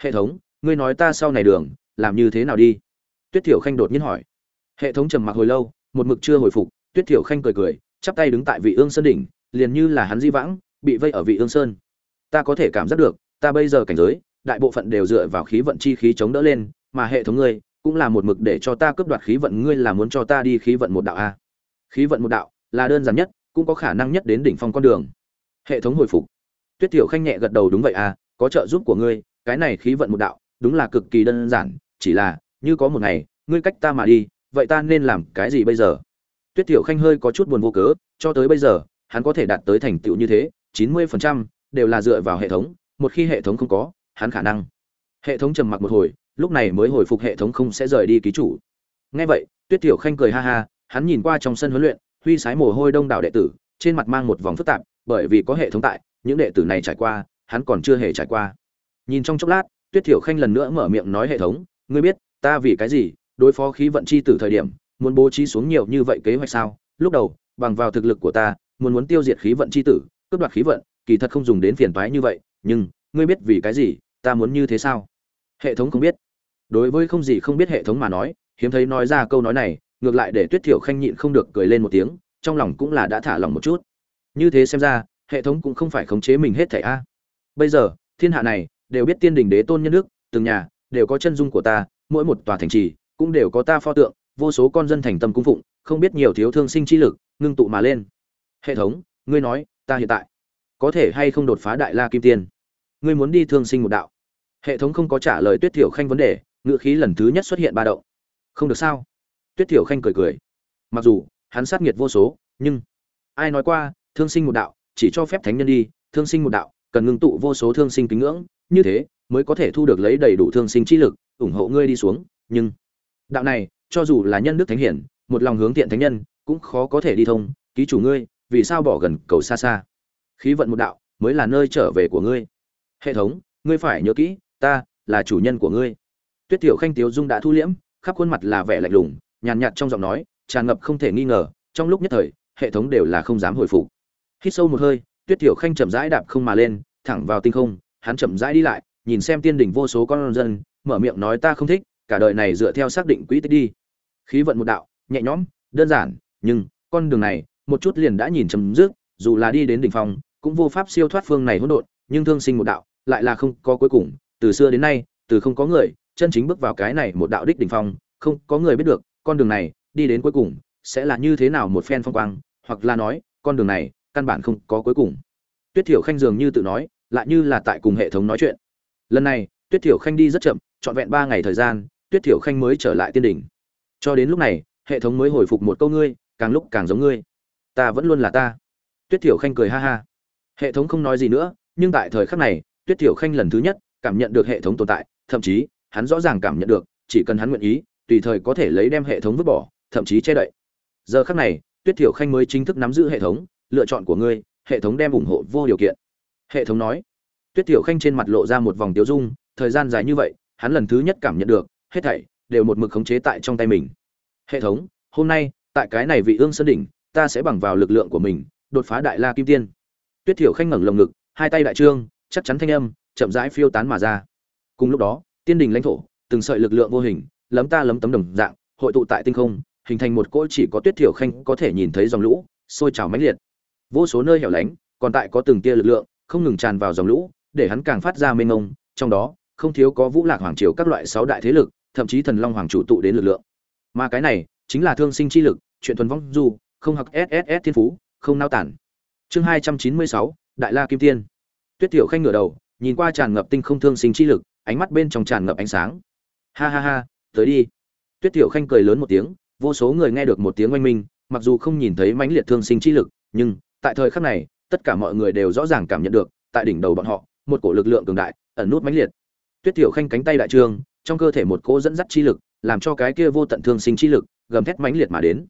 A: Hệ thống, ngươi nói ta sau này đường, làm như thế nào đi? Tuyết thiểu khanh đột nhiên hỏi. Hệ thống trầm mặc hồi lâu, một mực chưa hồi phục, tuyết thiểu khanh cười cười, chắp tay đứng tại vị ương sơn đỉnh liền như là hắn di vãng, bị vây ở vị ương sơn. Ta có thể cảm giác được, ta bây giờ cảnh giới, đại bộ phận đều dựa vào khí vận chi khí chống đỡ lên, mà hệ thống ngươi cũng là một mực để cho ta cướp đoạt khí vận, ngươi là muốn cho ta đi khí vận một đạo a? Khí vận một đạo là đơn giản nhất, cũng có khả năng nhất đến đỉnh phong con đường. Hệ thống hồi phục. Tuyết tiểu khanh nhẹ gật đầu, đúng vậy a, có trợ giúp của ngươi, cái này khí vận một đạo, đúng là cực kỳ đơn giản, chỉ là, như có một ngày, ngươi cách ta mà đi, vậy ta nên làm cái gì bây giờ? Tuyết tiểu khanh hơi có chút buồn vô cớ, cho tới bây giờ hắn có thể đạt tới thành tựu như thế, chín mươi phần trăm đều là dựa vào hệ thống, một khi hệ thống không có, hắn khả năng. Hệ thống trầm mặc một hồi, lúc này mới hồi phục hệ thống không sẽ rời đi ký chủ. Nghe vậy, tuyết tiểu khanh cười ha ha, hắn nhìn qua trong sân huấn luyện, huy sái mồ hôi đông đảo đệ tử, trên mặt mang một vòng phức tạp, bởi vì có hệ thống tại, những đệ tử này trải qua, hắn còn chưa hề trải qua. Nhìn trong chốc lát, tuyết tiểu khanh lần nữa mở miệng nói hệ thống, ngươi biết, ta vì cái gì, đối phó khí vận chi tử thời điểm, muốn bố trí xuống nhiều như vậy kế hoạch sao? Lúc đầu, bằng vào thực lực của ta muốn muốn tiêu diệt khí vận chi tử, cướp đoạt khí vận, kỳ thật không dùng đến phiền toái như vậy, nhưng, ngươi biết vì cái gì, ta muốn như thế sao? Hệ thống không biết. Đối với không gì không biết hệ thống mà nói, hiếm thấy nói ra câu nói này, ngược lại để tuyết thiểu khanh nhịn không được cười lên một tiếng, trong lòng cũng là đã thả lòng một chút. Như thế xem ra, hệ thống cũng không phải khống chế mình hết thảy a. Bây giờ, thiên hạ này, đều biết tiên đình đế tôn nhân nước từng nhà, đều có chân dung của ta, mỗi một tòa thành trì, cũng đều có ta pho tượng, vô số con dân thành tâm cung phụng, không biết nhiều thiếu thương sinh chi lực, ngưng tụ mà lên hệ thống, ngươi nói, ta hiện tại có thể hay không đột phá đại la kim tiên? Ngươi muốn đi thương sinh một đạo. Hệ thống không có trả lời tuyết thiểu khanh vấn đề ngự khí lần thứ nhất xuất hiện ba đậu. không được sao? Tuyết thiểu khanh cười cười. Mặc dù, hắn sát nghiệt vô số, nhưng ai nói qua, thương sinh một đạo, chỉ cho phép thánh nhân đi, thương sinh một đạo, cần ngưng tụ vô số thương sinh kính ngưỡng, như thế mới có thể thu được lấy đầy đủ thương sinh chi lực, ủng hộ ngươi đi xuống, nhưng đạo này, cho dù là nhân đức thánh hiển, một lòng hướng thiện thánh nhân, cũng khó có thể đi thông, ký chủ ngươi vì sao bỏ gần cầu xa xa? Khí vận một đạo mới là nơi trở về của ngươi. Hệ thống, ngươi phải nhớ kỹ, ta là chủ nhân của ngươi. Tuyết tiểu khanh tiếu dung đã thu liễm, khắp khuôn mặt là vẻ lạnh lùng, nhàn nhạt trong giọng nói, tràn ngập không thể nghi ngờ, trong lúc nhất thời, hệ thống đều là không dám hồi phục. Hít sâu một hơi, tuyết tiểu khanh chậm rãi đạp không mà lên, thẳng vào tinh không, hắn chậm rãi đi lại, nhìn xem tiên đỉnh vô số con dân, mở miệng nói ta không thích, cả đời này dựa theo xác định quỹ tích đi. Khí vận một đạo, nhẹ nhõm, đơn giản, nhưng con đường này một chút liền đã nhìn chấm dứt, dù là đi đến đỉnh phong, cũng vô pháp siêu thoát phương này hỗn độn, nhưng thương sinh một đạo, lại là không có cuối cùng. Từ xưa đến nay, từ không có người, chân chính bước vào cái này một đạo đích đỉnh phong, không có người biết được, con đường này, đi đến cuối cùng, sẽ là như thế nào một phen phong quang, hoặc là nói, con đường này, căn bản không có cuối cùng. Tuyết thiểu khanh dường như tự nói, lại như là tại cùng hệ thống nói chuyện. Lần này, tuyết thiểu khanh đi rất chậm, trọn vẹn ba ngày thời gian, tuyết thiểu khanh mới trở lại tiên đỉnh. Cho đến lúc này, hệ thống mới hồi phục một câu ngươi, càng lúc càng giống ngươi ta vẫn luôn là ta. Tuyết thiểu khanh cười ha ha. Hệ thống không nói gì nữa, nhưng tại thời khắc này, tuyết thiểu khanh lần thứ nhất cảm nhận được hệ thống tồn tại, thậm chí, hắn rõ ràng cảm nhận được, chỉ cần hắn nguyện ý, tùy thời có thể lấy đem hệ thống vứt bỏ, thậm chí che đậy. Giờ khắc này, tuyết thiểu khanh mới chính thức nắm giữ hệ thống, lựa chọn của ngươi, hệ thống đem ủng hộ vô điều kiện. Hệ thống nói. Tuyết thiểu khanh trên mặt lộ ra một vòng tiêu dung, thời gian dài như vậy, hắn lần thứ nhất cảm nhận được, hết thảy đều một mực khống chế tại trong tay mình. Hệ thống, hôm nay, tại cái này vị ương sơn đỉnh ta sẽ bằng vào lực lượng của mình, đột phá đại la kim tiên. Tuyết thiểu khanh ngẩng lồng ngực, hai tay đại trương, chắc chắn thanh âm, chậm rãi phiêu tán mà ra. Cùng lúc đó, tiên đình lãnh thổ, từng sợi lực lượng vô hình, lấm ta lấm tấm đồng dạng, hội tụ tại tinh không, hình thành một cỗ chỉ có tuyết thiểu khanh có thể nhìn thấy dòng lũ, sôi trào mãnh liệt. Vô số nơi hẻo lánh, còn tại có từng tia lực lượng, không ngừng tràn vào dòng lũ, để hắn càng phát ra mênh mông, trong đó, không thiếu có vũ lạc hoàng triều các loại sáu đại thế lực, thậm chí thần long hoàng chủ tụ đến lực lượng. Mà cái này, chính là thương sinh chi lực, chuyện thuần vong du không học sss thiên phú, không nao tản. Chương hai trăm chín mươi sáu, đại la kim tiên. Tuyết tiểu khanh ngửa đầu, nhìn qua tràn ngập tinh không thương sinh chi lực, ánh mắt bên trong tràn ngập ánh sáng. Ha ha ha, tới đi. Tuyết tiểu khanh cười lớn một tiếng, vô số người nghe được một tiếng oanh minh, mặc dù không nhìn thấy mãnh liệt thương sinh chi lực, nhưng, tại thời khắc này, tất cả mọi người đều rõ ràng cảm nhận được, tại đỉnh đầu bọn họ, một cổ lực lượng cường đại, ẩn nút mãnh liệt. Tuyết tiểu khanh cánh tay đại trương trong cơ thể một cỗ dẫn dắt chi lực, làm cho cái kia vô tận thương sinh chi lực, gầm thét mãnh liệt mà đến.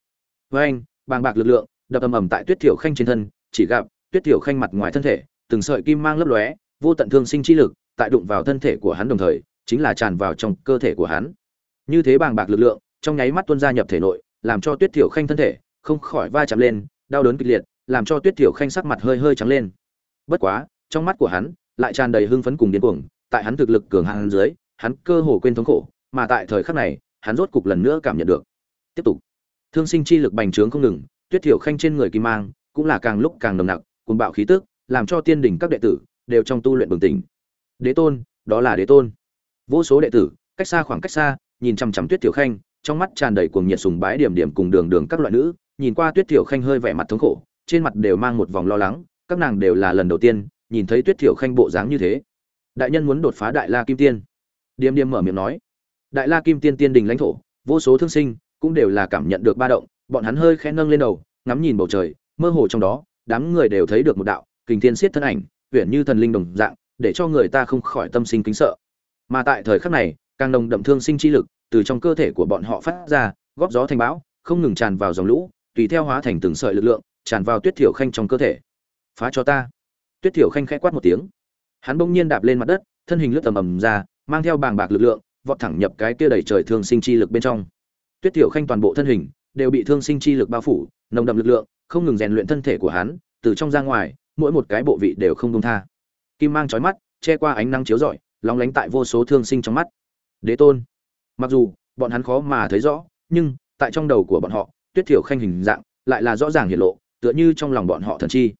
A: Với anh bàng bạc lực lượng, đập ầm ầm tại tuyết Thiểu khanh trên thân, chỉ gặp tuyết Thiểu khanh mặt ngoài thân thể, từng sợi kim mang lấp lóe, vô tận thương sinh chi lực tại đụng vào thân thể của hắn đồng thời, chính là tràn vào trong cơ thể của hắn. Như thế bàng bạc lực lượng, trong nháy mắt tuôn ra nhập thể nội, làm cho tuyết Thiểu khanh thân thể không khỏi va chạm lên, đau đớn kịch liệt, làm cho tuyết Thiểu khanh sắc mặt hơi hơi trắng lên. Bất quá, trong mắt của hắn lại tràn đầy hưng phấn cùng điên cuồng, tại hắn thực lực cường hãn dưới, hắn cơ hồ quên thống khổ, mà tại thời khắc này, hắn rốt cục lần nữa cảm nhận được. Tiếp tục thương sinh chi lực bành trướng không ngừng, tuyết tiểu khanh trên người kim mang cũng là càng lúc càng nồng nặc, cuồng bạo khí tức, làm cho tiên đỉnh các đệ tử đều trong tu luyện bừng tỉnh. Đế tôn, đó là đế tôn. Vô số đệ tử, cách xa khoảng cách xa, nhìn chằm chằm tuyết tiểu khanh, trong mắt tràn đầy cuồng nhiệt sùng bái điểm điểm cùng đường đường các loại nữ, nhìn qua tuyết tiểu khanh hơi vẻ mặt thống khổ, trên mặt đều mang một vòng lo lắng, các nàng đều là lần đầu tiên nhìn thấy tuyết tiểu khanh bộ dáng như thế. Đại nhân muốn đột phá đại la kim tiên. Điềm điềm mở miệng nói. Đại la kim tiên tiên đình lãnh thổ, vô số thương sinh cũng đều là cảm nhận được ba động, bọn hắn hơi khẽ nâng lên đầu, ngắm nhìn bầu trời, mơ hồ trong đó, đám người đều thấy được một đạo, kình thiên siết thân ảnh uyển như thần linh đồng dạng, để cho người ta không khỏi tâm sinh kính sợ. Mà tại thời khắc này, càng nồng đậm thương sinh chi lực từ trong cơ thể của bọn họ phát ra, góp gió thành bão, không ngừng tràn vào dòng lũ, tùy theo hóa thành từng sợi lực lượng, tràn vào tuyết thiểu khanh trong cơ thể. Phá cho ta! Tuyết thiểu khanh khẽ quát một tiếng. Hắn bỗng nhiên đạp lên mặt đất, thân hình lướt tầm ầm ra, mang theo bàng bạc lực lượng, vọt thẳng nhập cái kia đầy trời thương sinh chi lực bên trong tuyết Tiểu khanh toàn bộ thân hình đều bị thương sinh chi lực bao phủ, nồng đậm lực lượng, không ngừng rèn luyện thân thể của hắn, từ trong ra ngoài, mỗi một cái bộ vị đều không buông tha. Kim mang chói mắt, che qua ánh nắng chiếu rọi, lóng lánh tại vô số thương sinh trong mắt. Đế tôn, mặc dù bọn hắn khó mà thấy rõ, nhưng tại trong đầu của bọn họ, tuyết Tiểu khanh hình dạng lại là rõ ràng hiện lộ, tựa như trong lòng bọn họ thần chi.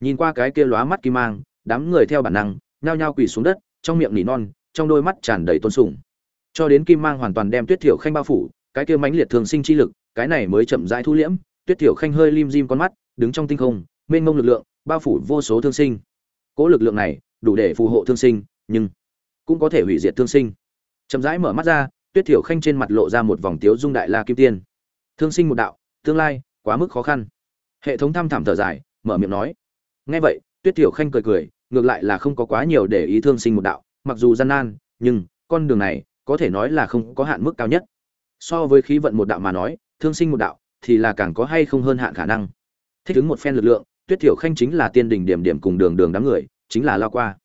A: Nhìn qua cái kia lóa mắt kim mang, đám người theo bản năng nhao nhao quỳ xuống đất, trong miệng nỉ non, trong đôi mắt tràn đầy tôn sùng. Cho đến kim mang hoàn toàn đem tuyết thiểu khanh bao phủ cái kia mãnh liệt thường sinh chi lực, cái này mới chậm rãi thu liễm, tuyết tiểu khanh hơi lim dim con mắt, đứng trong tinh không, mênh mông lực lượng, bao phủ vô số thương sinh. Cố lực lượng này, đủ để phù hộ thương sinh, nhưng cũng có thể hủy diệt thương sinh. Chậm rãi mở mắt ra, tuyết tiểu khanh trên mặt lộ ra một vòng tiếu dung đại la kim tiên. Thương sinh một đạo, tương lai, quá mức khó khăn. Hệ thống thăm thẳm thở dài, mở miệng nói. Nghe vậy, tuyết tiểu khanh cười cười, ngược lại là không có quá nhiều để ý thương sinh một đạo, mặc dù gian nan, nhưng con đường này có thể nói là không có hạn mức cao nhất so với khí vận một đạo mà nói, thương sinh một đạo thì là càng có hay không hơn hạn khả năng. Thích ứng một phen lực lượng, tuyết thiểu khanh chính là tiên đình điểm điểm cùng đường đường đám người, chính là lao qua.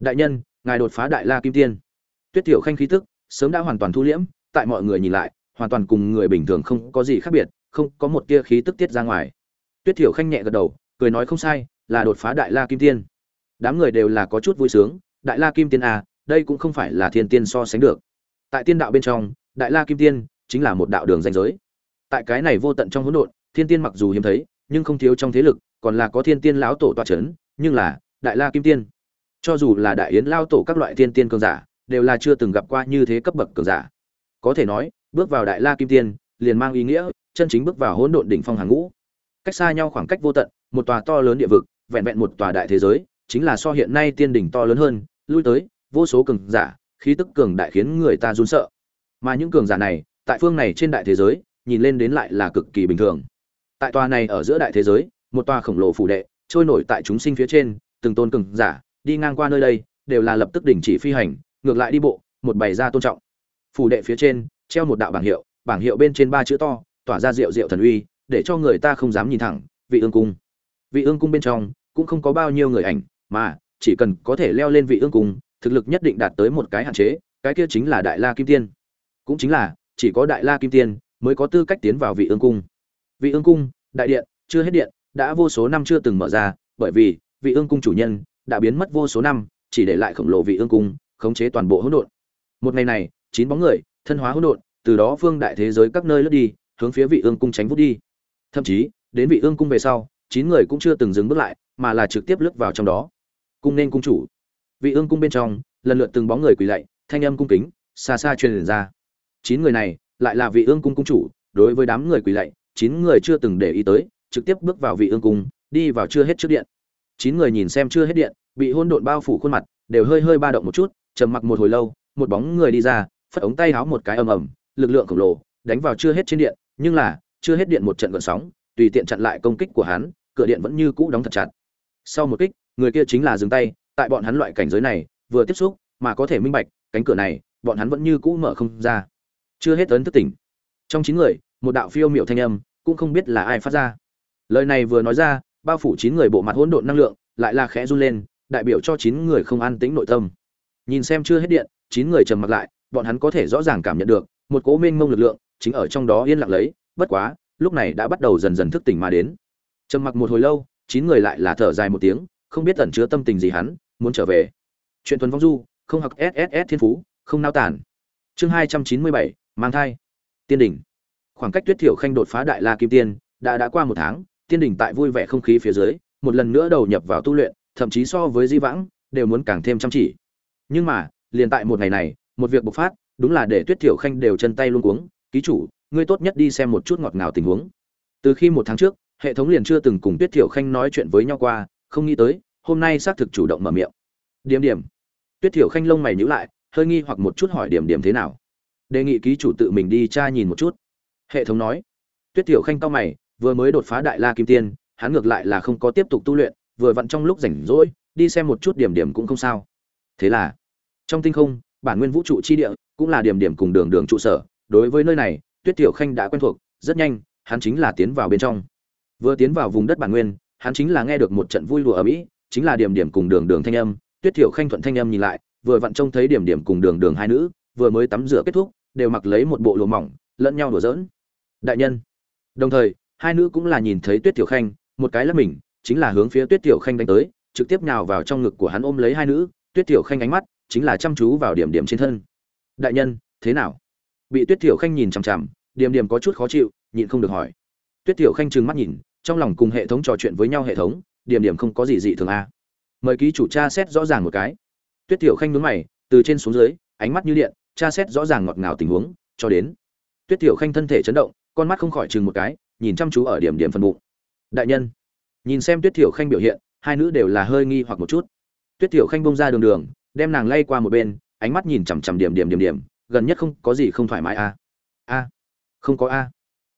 A: Đại nhân, ngài đột phá đại la kim tiên. Tuyết thiểu khanh khí tức sớm đã hoàn toàn thu liễm, tại mọi người nhìn lại, hoàn toàn cùng người bình thường không có gì khác biệt, không có một tia khí tức tiết ra ngoài. Tuyết thiểu khanh nhẹ gật đầu, cười nói không sai, là đột phá đại la kim tiên. Đám người đều là có chút vui sướng, đại la kim tiên à đây cũng không phải là thiên tiên so sánh được. Tại tiên đạo bên trong, đại la kim tiên chính là một đạo đường danh giới. Tại cái này vô tận trong hỗn độn thiên tiên mặc dù hiếm thấy nhưng không thiếu trong thế lực còn là có thiên tiên lão tổ toa chấn, nhưng là đại la kim tiên. Cho dù là đại yến lao tổ các loại thiên tiên cường giả đều là chưa từng gặp qua như thế cấp bậc cường giả. Có thể nói bước vào đại la kim tiên liền mang ý nghĩa chân chính bước vào hỗn độn đỉnh phong hàng ngũ. Cách xa nhau khoảng cách vô tận một tòa to lớn địa vực vẹn vẹn một tòa đại thế giới chính là so hiện nay tiên đỉnh to lớn hơn lui tới vô số cường giả khí tức cường đại khiến người ta run sợ. Mà những cường giả này tại phương này trên đại thế giới, nhìn lên đến lại là cực kỳ bình thường. Tại tòa này ở giữa đại thế giới, một tòa khổng lồ phủ đệ trôi nổi tại chúng sinh phía trên, từng tôn cường giả đi ngang qua nơi đây, đều là lập tức đình chỉ phi hành, ngược lại đi bộ, một bày ra tôn trọng. Phủ đệ phía trên, treo một đạo bảng hiệu bảng hiệu bên trên ba chữ to, tỏa ra rượu rượu thần uy, để cho người ta không dám nhìn thẳng, vị ương cung. Vị ương cung bên trong, cũng không có bao nhiêu người ảnh, mà, chỉ cần có thể leo lên vị ương cung, thực lực nhất định đạt tới một cái hạn chế, cái kia chính là đại la kim tiên. Cũng chính là chỉ có đại la kim tiên mới có tư cách tiến vào vị ương cung. Vị ương cung, đại điện, chưa hết điện, đã vô số năm chưa từng mở ra, bởi vì vị ương cung chủ nhân đã biến mất vô số năm, chỉ để lại khổng lồ vị ương cung, khống chế toàn bộ hỗn độn. Một ngày này, chín bóng người, thân hóa hỗn độn, từ đó phương đại thế giới các nơi lướt đi, hướng phía vị ương cung tránh vút đi. Thậm chí, đến vị ương cung về sau, chín người cũng chưa từng dừng bước lại, mà là trực tiếp lướt vào trong đó. Cung nên cung chủ. Vị ương cung bên trong, lần lượt từng bóng người quỳ lạy, thanh âm cung kính, xa xa truyền ra chín người này lại là vị ương cung cung chủ, đối với đám người quỳ lạy, chín người chưa từng để ý tới, trực tiếp bước vào vị ương cung, đi vào chưa hết trước điện. Chín người nhìn xem chưa hết điện, bị hôn độn bao phủ khuôn mặt, đều hơi hơi ba động một chút, trầm mặc một hồi lâu, một bóng người đi ra, phất ống tay háo một cái ầm ầm, lực lượng khổng lồ đánh vào chưa hết trên điện, nhưng là, chưa hết điện một trận gợn sóng, tùy tiện chặn lại công kích của hắn, cửa điện vẫn như cũ đóng thật chặt. Sau một kích, người kia chính là dừng tay, tại bọn hắn loại cảnh giới này, vừa tiếp xúc mà có thể minh bạch, cánh cửa này, bọn hắn vẫn như cũ mở không ra chưa hết ấn thức tỉnh. Trong chín người, một đạo phiêu miệu thanh âm cũng không biết là ai phát ra. Lời này vừa nói ra, bao phủ chín người bộ mặt hỗn độn năng lượng lại là khẽ run lên, đại biểu cho chín người không an tĩnh nội tâm. Nhìn xem chưa hết điện, chín người trầm mặc lại, bọn hắn có thể rõ ràng cảm nhận được, một cố mênh mông lực lượng chính ở trong đó yên lặng lấy, bất quá, lúc này đã bắt đầu dần dần thức tỉnh mà đến. Trầm mặc một hồi lâu, chín người lại là thở dài một tiếng, không biết tẩn chứa tâm tình gì hắn, muốn trở về. Chuyện tuần vong du, không học sss thiên phú, không nao tản chương hai trăm chín mươi bảy mang thai. Tiên đỉnh. Khoảng cách tuyết thiểu khanh đột phá đại la kim tiên, đã đã qua một tháng, tiên đỉnh tại vui vẻ không khí phía dưới, một lần nữa đầu nhập vào tu luyện, thậm chí so với di vãng, đều muốn càng thêm chăm chỉ. Nhưng mà, liền tại một ngày này, một việc bộc phát, đúng là để tuyết thiểu khanh đều chân tay luôn cuống, ký chủ, ngươi tốt nhất đi xem một chút ngọt ngào tình huống. Từ khi một tháng trước, hệ thống liền chưa từng cùng tuyết thiểu khanh nói chuyện với nhau qua, không nghĩ tới, hôm nay xác thực chủ động mở miệng. Điểm điểm. Tuyết thiểu khanh lông mày nhíu lại, hơi nghi hoặc một chút hỏi điểm điểm thế nào đề nghị ký chủ tự mình đi tra nhìn một chút. Hệ thống nói. Tuyết tiểu khanh cao mày, vừa mới đột phá đại la kim tiên, hắn ngược lại là không có tiếp tục tu luyện, vừa vặn trong lúc rảnh rỗi, đi xem một chút điểm điểm cũng không sao. Thế là, trong tinh không, bản nguyên vũ trụ chi địa cũng là điểm điểm cùng đường đường trụ sở. Đối với nơi này, tuyết tiểu khanh đã quen thuộc, rất nhanh, hắn chính là tiến vào bên trong. Vừa tiến vào vùng đất bản nguyên, hắn chính là nghe được một trận vui lùa ở mỹ chính là điểm điểm cùng đường đường thanh âm. Tuyết tiểu khanh thuận thanh âm nhìn lại, vừa vặn trông thấy điểm điểm cùng đường đường hai nữ, vừa mới tắm rửa kết thúc đều mặc lấy một bộ lụa mỏng, lẫn nhau đùa giỡn. Đại nhân. Đồng thời, hai nữ cũng là nhìn thấy tuyết tiểu khanh, một cái là mình, chính là hướng phía tuyết tiểu khanh đánh tới, trực tiếp nhào vào trong ngực của hắn ôm lấy hai nữ, tuyết tiểu khanh ánh mắt chính là chăm chú vào điểm điểm trên thân. Đại nhân, thế nào? Bị tuyết tiểu khanh nhìn chằm chằm, điểm điểm có chút khó chịu, nhịn không được hỏi. Tuyết tiểu khanh trừng mắt nhìn, trong lòng cùng hệ thống trò chuyện với nhau hệ thống, điểm điểm không có gì dị thường a. Mời ký chủ tra xét rõ ràng một cái. Tuyết tiểu khanh nhướng mày, từ trên xuống dưới, ánh mắt như điện tra xét rõ ràng ngọt ngào tình huống, cho đến. Tuyết tiểu khanh thân thể chấn động, con mắt không khỏi chừng một cái, nhìn chăm chú ở điểm điểm phần bụng. Đại nhân, nhìn xem tuyết tiểu khanh biểu hiện, hai nữ đều là hơi nghi hoặc một chút. Tuyết tiểu khanh bông ra đường đường, đem nàng lay qua một bên, ánh mắt nhìn chằm chằm điểm điểm điểm điểm, gần nhất không có gì không thoải mái a a không có a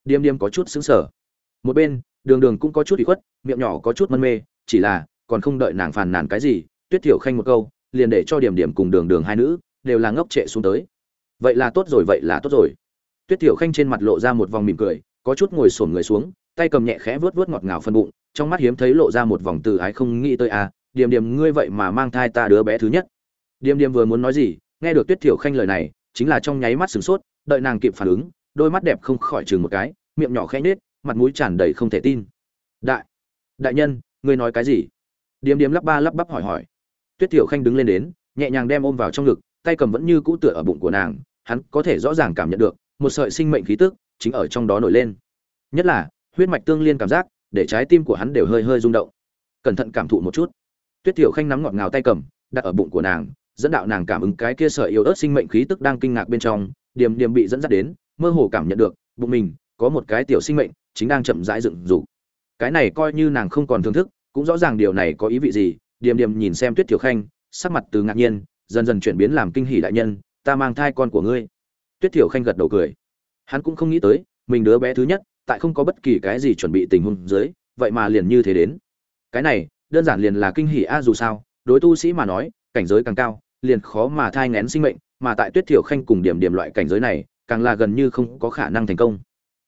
A: điểm điểm có chút xứng sở một bên, đường đường cũng có chút ủy khuất, miệng nhỏ có chút mân mê, chỉ là, còn không đợi nàng phàn nàn cái gì, tuyết tiểu khanh một câu, liền để cho điểm điểm cùng đường đường hai nữ, đều là ngốc trệ xuống tới vậy là tốt rồi vậy là tốt rồi. Tuyết tiểu khanh trên mặt lộ ra một vòng mỉm cười có chút ngồi sổn người xuống tay cầm nhẹ khẽ vớt vớt ngọt ngào phân bụng trong mắt hiếm thấy lộ ra một vòng từ ái không nghĩ tới à, điểm điểm ngươi vậy mà mang thai ta đứa bé thứ nhất. Điểm điểm vừa muốn nói gì nghe được tuyết tiểu khanh lời này chính là trong nháy mắt sửng sốt đợi nàng kịp phản ứng đôi mắt đẹp không khỏi chừng một cái miệng nhỏ khẽ nết mặt mũi tràn đầy không thể tin. Đại đại nhân ngươi nói cái gì? Điếm điếm lắp ba lắp bắp hỏi hỏi. Tuyết tiểu khanh đứng lên đến nhẹ nhàng đem ôm vào trong ngực tay cầm vẫn như cũ tựa ở bụng của nàng hắn có thể rõ ràng cảm nhận được, một sợi sinh mệnh khí tức chính ở trong đó nổi lên. Nhất là, huyết mạch tương liên cảm giác để trái tim của hắn đều hơi hơi rung động. Cẩn thận cảm thụ một chút. Tuyết tiểu khanh nắm ngọt ngào tay cầm, đặt ở bụng của nàng, dẫn đạo nàng cảm ứng cái kia sợi yếu ớt sinh mệnh khí tức đang kinh ngạc bên trong điểm điểm bị dẫn dắt đến, mơ hồ cảm nhận được, bụng mình có một cái tiểu sinh mệnh chính đang chậm rãi dựng dục. Cái này coi như nàng không còn thưởng thức, cũng rõ ràng điều này có ý vị gì Điểm điểm nhìn xem tuyết tiểu khanh, sắc mặt từ ngạc nhiên, dần dần chuyển biến làm kinh hỉ đại nhân ta mang thai con của ngươi. Tuyết Thiểu khanh gật đầu cười. Hắn cũng không nghĩ tới, mình đứa bé thứ nhất, tại không có bất kỳ cái gì chuẩn bị tình huống dưới, vậy mà liền như thế đến. Cái này, đơn giản liền là kinh hỉ a dù sao, đối tu sĩ mà nói, cảnh giới càng cao, liền khó mà thai ngén sinh mệnh, mà tại tuyết Thiểu khanh cùng điểm điểm loại cảnh giới này, càng là gần như không có khả năng thành công.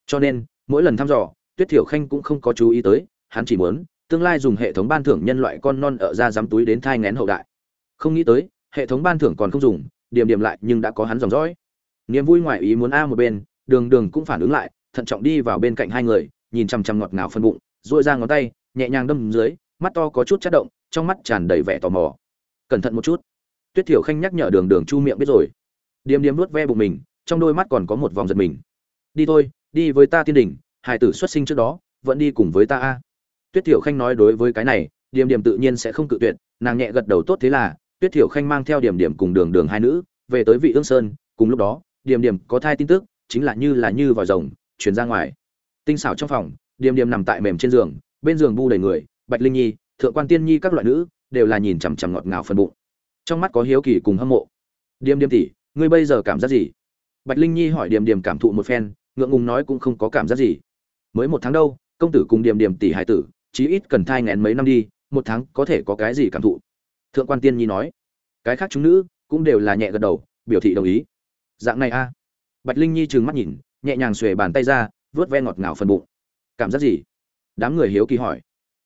A: Cho nên, mỗi lần thăm dò, tuyết thiểu khanh cũng không có chú ý tới, hắn chỉ muốn, tương lai dùng hệ thống ban thưởng nhân loại con non ở ra dám túi đến thai ngén hậu đại. Không nghĩ tới, hệ thống ban thưởng còn không dùng điểm điểm lại nhưng đã có hắn dòng dõi. Niềm vui ngoài ý muốn a một bên, đường đường cũng phản ứng lại, thận trọng đi vào bên cạnh hai người, nhìn chằm chằm ngọt ngào phân bụng dội ra ngón tay, nhẹ nhàng đâm dưới, mắt to có chút chất động, trong mắt tràn đầy vẻ tò mò. Cẩn thận một chút. Tuyết thiểu khanh nhắc nhở đường đường chu miệng biết rồi. Điềm điềm nuốt ve bụng mình, trong đôi mắt còn có một vòng giật mình. Đi thôi, đi với ta tiên đỉnh hải tử xuất sinh trước đó, vẫn đi cùng với ta a. Tuyết thiểu khanh nói đối với cái này, Điềm điềm tự nhiên sẽ không cự tuyệt, nàng nhẹ gật đầu tốt thế là tuyết thiểu khanh mang theo điểm điểm cùng đường đường hai nữ về tới vị ương sơn. Cùng lúc đó, điểm điểm có thai tin tức, chính là như là như vòi rồng, chuyển ra ngoài. Tinh xảo trong phòng, điểm điểm nằm tại mềm trên giường, bên giường bu đầy người, bạch linh nhi, thượng quan tiên nhi các loại nữ đều là nhìn chằm chằm ngọt ngào phân bụng. Trong mắt có hiếu kỳ cùng hâm mộ. Điểm điểm tỷ, ngươi bây giờ cảm giác gì? Bạch linh nhi hỏi điểm điểm cảm thụ một phen, ngượng ngùng nói cũng không có cảm giác gì. Mới một tháng đâu, công tử cùng điểm điểm tỷ hải tử, chí ít cần thai nghén mấy năm đi, một tháng có thể có cái gì cảm thụ? Thượng quan tiên nhi nói. Cái khác chúng nữ cũng đều là nhẹ gật đầu, biểu thị đồng ý. Dạng này a. Bạch linh nhi trừng mắt nhìn, nhẹ nhàng xuề bàn tay ra vớt ve ngọt ngào phần bụng. Cảm giác gì? Đám người hiếu kỳ hỏi.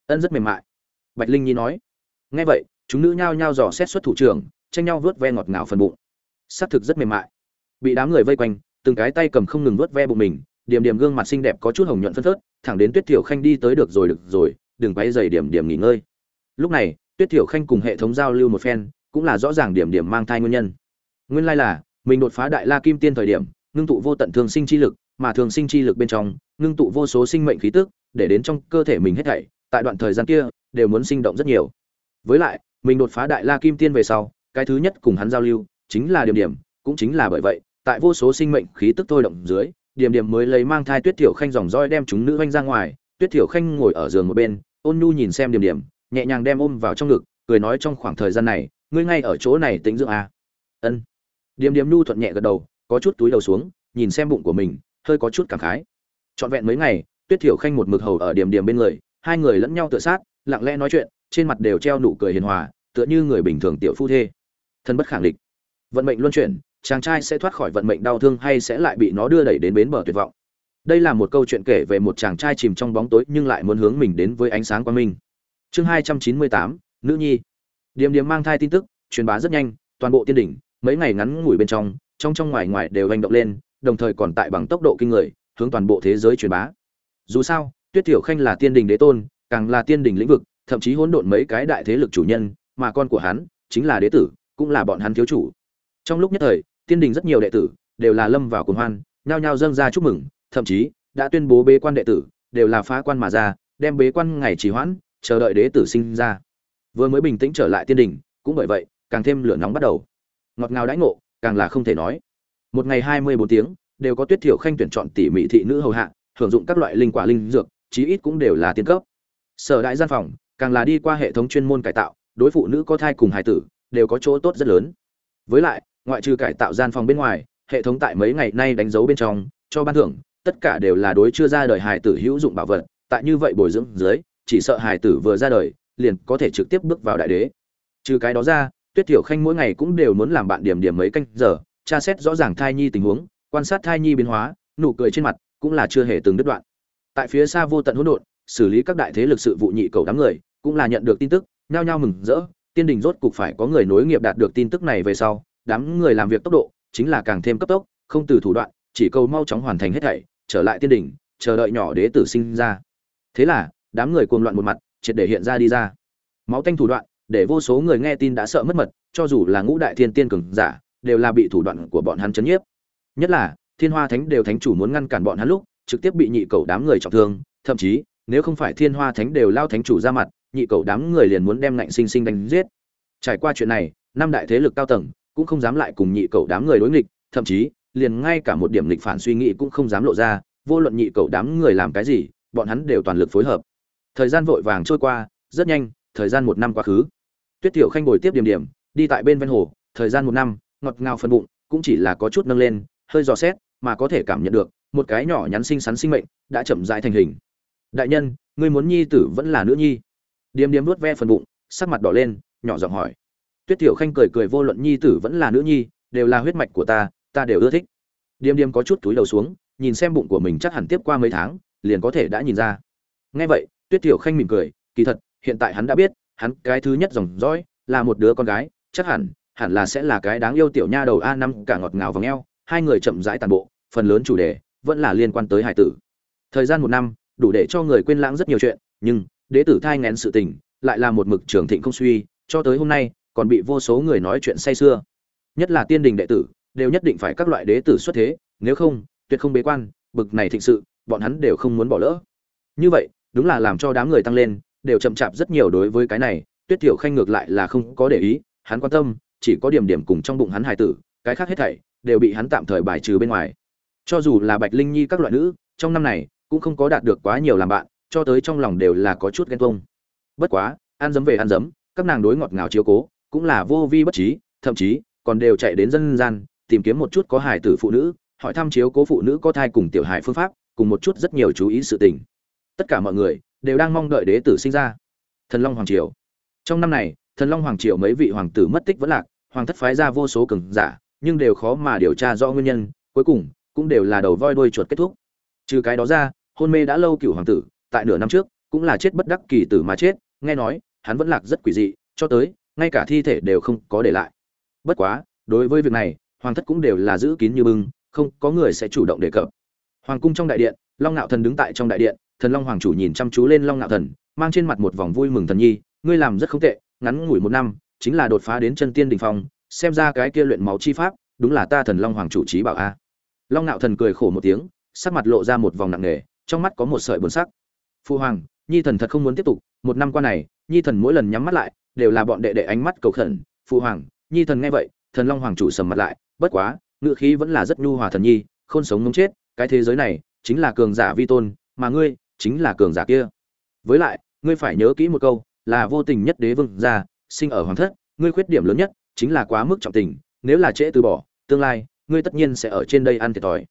A: Ân rất mềm mại. Bạch linh nhi nói. Nghe vậy, chúng nữ nhao nhao dò xét xuất thủ trưởng, tranh nhau vớt ve ngọt ngào phần bụng. Xác thực rất mềm mại. Bị đám người vây quanh, từng cái tay cầm không ngừng vớt ve bụng mình, điểm điểm gương mặt xinh đẹp có chút hồng nhuận phân phớt, thẳng đến tuyết thiểu khanh đi tới được rồi được rồi, đừng quay dày điểm điểm nghỉ ngơi. Lúc này tuyết thiểu khanh cùng hệ thống giao lưu một phen, cũng là rõ ràng điểm điểm mang thai nguyên nhân. Nguyên lai là, mình đột phá đại la kim tiên thời điểm, ngưng tụ vô tận thường sinh chi lực, mà thường sinh chi lực bên trong, ngưng tụ vô số sinh mệnh khí tức, để đến trong cơ thể mình hết thảy, tại đoạn thời gian kia, đều muốn sinh động rất nhiều. Với lại, mình đột phá đại la kim tiên về sau, cái thứ nhất cùng hắn giao lưu, chính là điểm điểm, cũng chính là bởi vậy, tại vô số sinh mệnh khí tức thôi động dưới, điểm điểm mới lấy mang thai tuyết thiểu khanh dòng roi đem chúng nữ oanh ra ngoài. Tuyết thiểu khanh ngồi ở giường một bên, ôn nhu nhìn xem điểm điểm nhẹ nhàng đem ôm vào trong ngực, cười nói trong khoảng thời gian này, ngươi ngay ở chỗ này tính dưỡng à. ân. Điểm điểm nhu thuận nhẹ gật đầu, có chút túi đầu xuống, nhìn xem bụng của mình, hơi có chút cảm khái. Trọn vẹn mấy ngày, tuyết thiểu khanh một mực hầu ở điểm điểm bên người, hai người lẫn nhau tựa sát, lặng lẽ nói chuyện, trên mặt đều treo nụ cười hiền hòa, tựa như người bình thường tiểu phu thê. Thân bất khẳng định vận mệnh luân chuyển, chàng trai sẽ thoát khỏi vận mệnh đau thương hay sẽ lại bị nó đưa đẩy đến bến bờ tuyệt vọng. Đây là một câu chuyện kể về một chàng trai chìm trong bóng tối nhưng lại muốn hướng mình đến với ánh sáng quang minh chương hai trăm chín mươi tám, nữ nhi. Điềm điềm mang thai tin tức, truyền bá rất nhanh, toàn bộ tiên đỉnh, mấy ngày ngắn ngủi bên trong trong trong ngoài ngoài đều hành động lên, đồng thời còn tại bằng tốc độ kinh người, hướng toàn bộ thế giới truyền bá. Dù sao, tuyết tiểu khanh là tiên đình đế tôn, càng là tiên đình lĩnh vực, thậm chí hỗn độn mấy cái đại thế lực chủ nhân, mà con của hắn chính là đế tử, cũng là bọn hắn thiếu chủ. Trong lúc nhất thời, tiên đình rất nhiều đệ tử đều là lâm vào cuồng hoan, nhao nhao dâng ra chúc mừng, thậm chí đã tuyên bố bế quan đệ tử đều là phá quan mà ra, đem bế quan ngày trì hoãn chờ đợi đế tử sinh ra. Vừa mới bình tĩnh trở lại tiên đình, cũng bởi vậy, càng thêm lửa nóng bắt đầu. Ngọt ngào đãi ngộ, càng là không thể nói. Một ngày hai mươi bốn tiếng, đều có tuyết thiểu khanh tuyển chọn tỉ mỉ thị nữ hầu hạ, hưởng dụng các loại linh quả linh dược, chí ít cũng đều là tiên cấp. Sở đại gian phòng, càng là đi qua hệ thống chuyên môn cải tạo, đối phụ nữ có thai cùng hài tử, đều có chỗ tốt rất lớn. Với lại, ngoại trừ cải tạo gian phòng bên ngoài, hệ thống tại mấy ngày nay đánh dấu bên trong, cho ban thưởng, tất cả đều là đối chưa ra đời hài tử hữu dụng bảo vật, tại như vậy bồi dưỡng dưới chỉ sợ hài tử vừa ra đời, liền có thể trực tiếp bước vào đại đế. Trừ cái đó ra, tuyết tiểu khanh mỗi ngày cũng đều muốn làm bạn điểm điểm mấy canh giờ, tra xét rõ ràng thai nhi tình huống, quan sát thai nhi biến hóa, nụ cười trên mặt cũng là chưa hề từng đứt đoạn. Tại phía xa vô tận hỗn độn, xử lý các đại thế lực sự vụ nhị cầu đám người, cũng là nhận được tin tức, nhao nhao mừng rỡ, tiên đình rốt cục phải có người nối nghiệp đạt được tin tức này về sau, đám người làm việc tốc độ chính là càng thêm cấp tốc, không từ thủ đoạn, chỉ cầu mau chóng hoàn thành hết thảy, trở lại tiên đình, chờ đợi nhỏ đế tử sinh ra. Thế là đám người cuồng loạn một mặt, triệt để hiện ra đi ra. Máu tanh thủ đoạn, để vô số người nghe tin đã sợ mất mật, cho dù là ngũ đại thiên tiên cường giả, đều là bị thủ đoạn của bọn hắn chấn nhiếp. Nhất là, thiên hoa thánh đều thánh chủ muốn ngăn cản bọn hắn lúc, trực tiếp bị nhị cầu đám người trọng thương, thậm chí, nếu không phải thiên hoa thánh đều lao thánh chủ ra mặt, nhị cầu đám người liền muốn đem ngạnh sinh sinh đánh giết. Trải qua chuyện này, năm đại thế lực cao tầng cũng không dám lại cùng nhị cầu đám người đối nghịch, thậm chí, liền ngay cả một điểm nghịch phản suy nghĩ cũng không dám lộ ra, vô luận nhị cầu đám người làm cái gì, bọn hắn đều toàn lực phối hợp thời gian vội vàng trôi qua, rất nhanh, thời gian một năm quá khứ. Tuyết tiểu khanh bồi tiếp điểm điểm, đi tại bên ven hồ, thời gian một năm, ngọt ngào phần bụng, cũng chỉ là có chút nâng lên, hơi dò xét, mà có thể cảm nhận được, một cái nhỏ nhắn xinh xắn sinh mệnh đã chậm rãi thành hình. Đại nhân ngươi muốn nhi tử vẫn là nữ nhi. Điềm điềm nuốt ve phần bụng, sắc mặt đỏ lên, nhỏ giọng hỏi. Tuyết tiểu khanh cười cười vô luận nhi tử vẫn là nữ nhi, đều là huyết mạch của ta ta đều ưa thích. Điềm điềm có chút túi đầu xuống, nhìn xem bụng của mình chắc hẳn tiếp qua mấy tháng, liền có thể đã nhìn ra. Nghe vậy tuyết tiểu khanh mỉm cười, kỳ thật, hiện tại hắn đã biết, hắn cái thứ nhất dòng dõi là một đứa con gái, chắc hẳn hẳn là sẽ là cái đáng yêu tiểu nha đầu a năm cả ngọt ngào vòng eo, hai người chậm rãi tàn bộ, phần lớn chủ đề vẫn là liên quan tới hải tử. Thời gian một năm, đủ để cho người quên lãng rất nhiều chuyện, nhưng đế tử thai ngén sự tình lại là một mực trường thịnh không suy, cho tới hôm nay còn bị vô số người nói chuyện say xưa nhất là tiên đình đệ tử, đều nhất định phải các loại đế tử xuất thế, nếu không, tuyệt không bế quan, bực này thịnh sự, bọn hắn đều không muốn bỏ lỡ. Như vậy đúng là làm cho đám người tăng lên, đều chậm chạp rất nhiều đối với cái này, tuyết tiểu khanh ngược lại là không có để ý, hắn quan tâm, chỉ có điểm điểm cùng trong bụng hắn hài tử, cái khác hết thảy, đều bị hắn tạm thời bài trừ bên ngoài. Cho dù là bạch linh nhi các loại nữ, trong năm này, cũng không có đạt được quá nhiều làm bạn, cho tới trong lòng đều là có chút ghen tuông. Bất quá, ăn dấm về ăn dấm, các nàng đối ngọt ngào chiếu cố, cũng là vô vi bất trí, thậm chí, còn đều chạy đến dân gian, tìm kiếm một chút có hài tử phụ nữ, hỏi thăm chiếu cố phụ nữ có thai cùng tiểu hài phương pháp, cùng một chút rất nhiều chú ý sự tình tất cả mọi người đều đang mong đợi đế tử sinh ra. Thần long hoàng triều. Trong năm này, thần long hoàng triều mấy vị hoàng tử mất tích vẫn lạc, hoàng thất phái ra vô số cường giả, nhưng đều khó mà điều tra rõ nguyên nhân, cuối cùng cũng đều là đầu voi đuôi chuột kết thúc. Trừ cái đó ra, hôn mê đã lâu cựu hoàng tử, tại nửa năm trước cũng là chết bất đắc kỳ tử mà chết, nghe nói, hắn vẫn lạc rất quỷ dị, cho tới, ngay cả thi thể đều không có để lại. Bất quá, đối với việc này, hoàng thất cũng đều là giữ kín như bưng, không có người sẽ chủ động đề cập. Hoàng cung trong đại điện, long nạo thần đứng tại trong đại điện thần long hoàng chủ nhìn chăm chú lên long nạo thần, mang trên mặt một vòng vui mừng thần nhi, ngươi làm rất không tệ, ngắn ngủi một năm, chính là đột phá đến chân tiên đình phong, xem ra cái kia luyện máu chi pháp, đúng là ta thần long hoàng chủ trí bảo a. Long nạo thần cười khổ một tiếng, sắc mặt lộ ra một vòng nặng nề, trong mắt có một sợi buồn sắc. Phu hoàng, nhi thần thật không muốn tiếp tục, một năm qua này, nhi thần mỗi lần nhắm mắt lại, đều là bọn đệ đệ ánh mắt cầu khẩn. Phu hoàng, nhi thần nghe vậy, thần long hoàng chủ sầm mặt lại, bất quá, ngựa khí vẫn là rất nhu hòa thần nhi, khôn sống ngống chết, cái thế giới này, chính là cường giả vi tôn, mà ngươi chính là cường giả kia. Với lại, ngươi phải nhớ kỹ một câu, là vô tình nhất đế vương gia, sinh ở hoàng thất, ngươi khuyết điểm lớn nhất chính là quá mức trọng tình, nếu là trễ từ bỏ, tương lai, ngươi tất nhiên sẽ ở trên đây ăn thiệt thòi.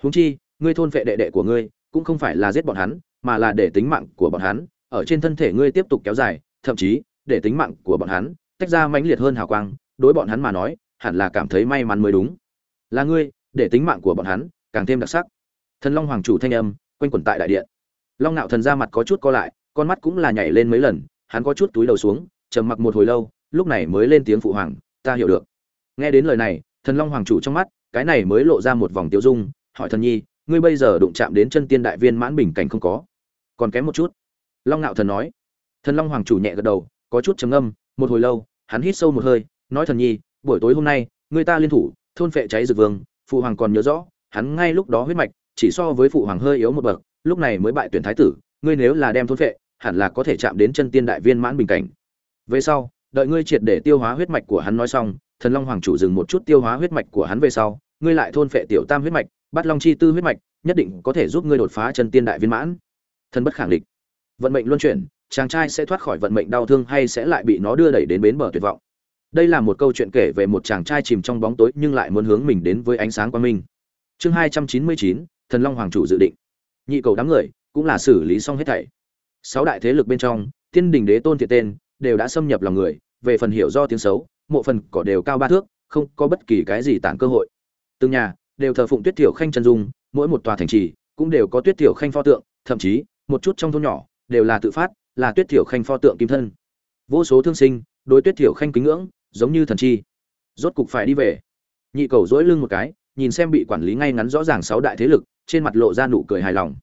A: Huống chi, ngươi thôn vệ đệ đệ của ngươi, cũng không phải là giết bọn hắn, mà là để tính mạng của bọn hắn, ở trên thân thể ngươi tiếp tục kéo dài, thậm chí, để tính mạng của bọn hắn, tách ra mãnh liệt hơn hào quang, đối bọn hắn mà nói, hẳn là cảm thấy may mắn mới đúng. Là ngươi, để tính mạng của bọn hắn, càng thêm đặc sắc. Thần long hoàng chủ thanh âm, quanh quẩn tại đại điện long nạo thần ra mặt có chút co lại, con mắt cũng là nhảy lên mấy lần, hắn có chút túi đầu xuống, trầm mặc một hồi lâu, lúc này mới lên tiếng phụ hoàng, ta hiểu được. Nghe đến lời này, thần long hoàng chủ trong mắt, cái này mới lộ ra một vòng tiêu dung, hỏi thần nhi, ngươi bây giờ đụng chạm đến chân tiên đại viên mãn bình cảnh không có? Còn kém một chút. Long Nạo thần nói. Thần long hoàng chủ nhẹ gật đầu, có chút trầm âm một hồi lâu, hắn hít sâu một hơi, nói thần nhi, buổi tối hôm nay, người ta liên thủ, thôn phệ cháy rực vương, phụ hoàng còn nhớ rõ, hắn ngay lúc đó huyết mạch, chỉ so với phụ hoàng hơi yếu một bậc lúc này mới bại tuyển thái tử, ngươi nếu là đem thôn phệ, hẳn là có thể chạm đến chân tiên đại viên mãn bình cảnh. Về sau, đợi ngươi triệt để tiêu hóa huyết mạch của hắn nói xong, thần long hoàng chủ dừng một chút tiêu hóa huyết mạch của hắn về sau, ngươi lại thôn phệ tiểu tam huyết mạch, bắt long chi tư huyết mạch, nhất định có thể giúp ngươi đột phá chân tiên đại viên mãn. Thân bất khẳng định vận mệnh luân chuyển, chàng trai sẽ thoát khỏi vận mệnh đau thương hay sẽ lại bị nó đưa đẩy đến bến bờ tuyệt vọng. Đây là một câu chuyện kể về một chàng trai chìm trong bóng tối nhưng lại muốn hướng mình đến với ánh sáng quang minh. Chương hai trăm chín mươi chín, thần long hoàng chủ dự định nhị cầu đám người cũng là xử lý xong hết thảy. Sáu đại thế lực bên trong tiên đình đế tôn thiệt tên đều đã xâm nhập lòng người, về phần hiểu do tiếng xấu, mộ phần cỏ đều cao ba thước, không có bất kỳ cái gì tản cơ hội. Từng nhà đều thờ phụng tuyết tiểu khanh chân dung, mỗi một tòa thành trì cũng đều có tuyết tiểu khanh pho tượng, thậm chí một chút trong thôn nhỏ đều là tự phát, là tuyết tiểu khanh pho tượng kim thân. Vô số thương sinh, đối tuyết tiểu khanh kính ngưỡng, giống như thần chi. Rốt cục phải đi về. Nhị cầu dỗi lưng một cái, nhìn xem bị quản lý ngay ngắn rõ ràng sáu đại thế lực trên mặt lộ ra nụ cười hài lòng.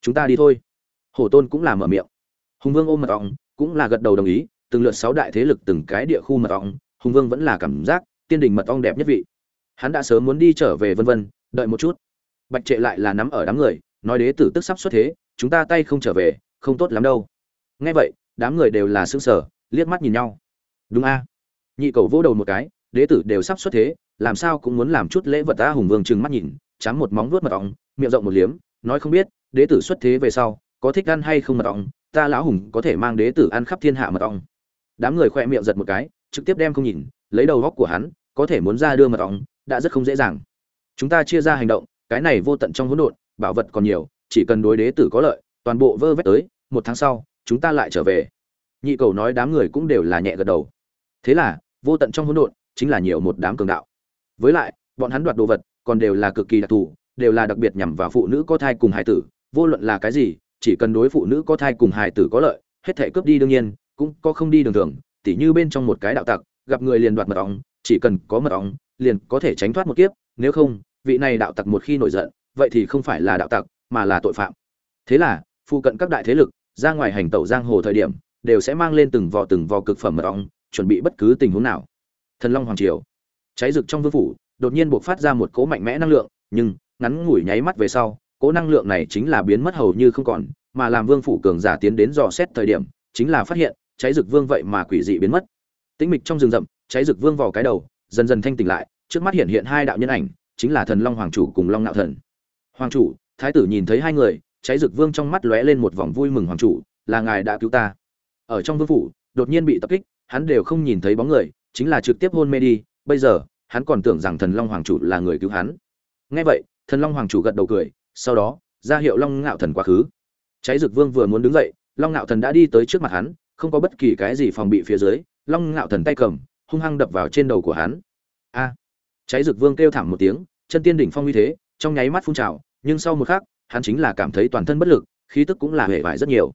A: Chúng ta đi thôi. Hổ tôn cũng là mở miệng. Hùng vương ôm mật ong cũng là gật đầu đồng ý, từng lượt sáu đại thế lực từng cái địa khu mật ong, hùng vương vẫn là cảm giác tiên đình mật ong đẹp nhất vị. Hắn đã sớm muốn đi trở về vân vân, đợi một chút. Bạch trệ lại là nắm ở đám người, nói đế tử tức sắp xuất thế, chúng ta tay không trở về, không tốt lắm đâu. Nghe vậy, đám người đều là sững sờ, liếc mắt nhìn nhau. Đúng a. Nhị cầu vỗ đầu một cái, đế tử đều sắp xuất thế, làm sao cũng muốn làm chút lễ vật ta hùng vương trừng mắt nhìn chám một móng vuốt mật ong, miệng rộng một liếm, nói không biết, đế tử xuất thế về sau, có thích ăn hay không mật ong, ta lão hùng có thể mang đế tử ăn khắp thiên hạ mật ong. Đám người khoe miệng giật một cái, trực tiếp đem không nhìn, lấy đầu góc của hắn, có thể muốn ra đưa mật ong, đã rất không dễ dàng. Chúng ta chia ra hành động, cái này vô tận trong hỗn độn, bảo vật còn nhiều, chỉ cần đối đế tử có lợi, toàn bộ vơ vét tới, một tháng sau, chúng ta lại trở về. Nhị cầu nói đám người cũng đều là nhẹ gật đầu. Thế là, vô tận trong hỗn độn, chính là nhiều một đám cường đạo. Với lại, bọn hắn đoạt đồ vật còn đều là cực kỳ đặc thù, đều là đặc biệt nhằm vào phụ nữ có thai cùng hài tử, vô luận là cái gì, chỉ cần đối phụ nữ có thai cùng hài tử có lợi, hết thể cướp đi đương nhiên, cũng có không đi đường thường, tỉ như bên trong một cái đạo tặc, gặp người liền đoạt mật ong, chỉ cần có mật ong, liền có thể tránh thoát một kiếp, nếu không, vị này đạo tặc một khi nổi giận, vậy thì không phải là đạo tặc, mà là tội phạm. Thế là, phụ cận các đại thế lực, ra ngoài hành tẩu giang hồ thời điểm, đều sẽ mang lên từng vò từng vò cực phẩm mật ong, chuẩn bị bất cứ tình huống nào. Thần long hoàng triều. Cháy rực trong vương phủ đột nhiên buộc phát ra một cỗ mạnh mẽ năng lượng, nhưng, ngắn ngủi nháy mắt về sau, cỗ năng lượng này chính là biến mất hầu như không còn, mà làm vương phủ cường giả tiến đến dò xét thời điểm, chính là phát hiện, cháy rực vương vậy mà quỷ dị biến mất. Tĩnh mịch trong rừng rậm, cháy rực vương vào cái đầu, dần dần thanh tỉnh lại, trước mắt hiện hiện hai đạo nhân ảnh, chính là thần long hoàng chủ cùng long nạo thần. Hoàng chủ, thái tử nhìn thấy hai người, cháy rực vương trong mắt lóe lên một vòng vui mừng hoàng chủ, là ngài đã cứu ta. Ở trong vương phủ, đột nhiên bị tập kích, hắn đều không nhìn thấy bóng người, chính là trực tiếp hôn mê đi, bây giờ hắn còn tưởng rằng thần long hoàng chủ là người cứu hắn. Nghe vậy, thần long hoàng chủ gật đầu cười, sau đó, ra hiệu long ngạo thần quá khứ. Cháy rực vương vừa muốn đứng dậy, long ngạo thần đã đi tới trước mặt hắn, không có bất kỳ cái gì phòng bị phía dưới, long ngạo thần tay cầm, hung hăng đập vào trên đầu của hắn. A! Cháy rực vương kêu thảm một tiếng, chân tiên đỉnh phong uy thế, trong nháy mắt phun trào, nhưng sau một khắc, hắn chính là cảm thấy toàn thân bất lực, khí tức cũng là hề vải rất nhiều.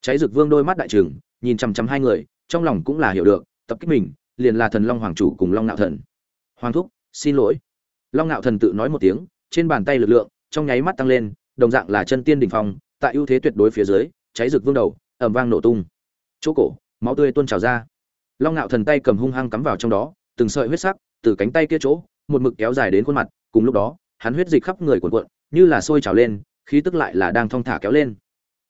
A: Cháy rực vương đôi mắt đại trừng, nhìn chằm chằm hai người, trong lòng cũng là hiểu được, tập kích mình, liền là thần long hoàng chủ cùng long nạo thần hoàng thúc, xin lỗi. Long nạo thần tự nói một tiếng, trên bàn tay lực lượng, trong nháy mắt tăng lên, đồng dạng là chân tiên đỉnh phong, tại ưu thế tuyệt đối phía dưới, cháy rực vương đầu, ầm vang nổ tung. Chỗ cổ, máu tươi tuôn trào ra. Long nạo thần tay cầm hung hăng cắm vào trong đó, từng sợi huyết sắc, từ cánh tay kia chỗ, một mực kéo dài đến khuôn mặt, cùng lúc đó, hắn huyết dịch khắp người cuộn cuộn, như là sôi trào lên, khí tức lại là đang thong thả kéo lên.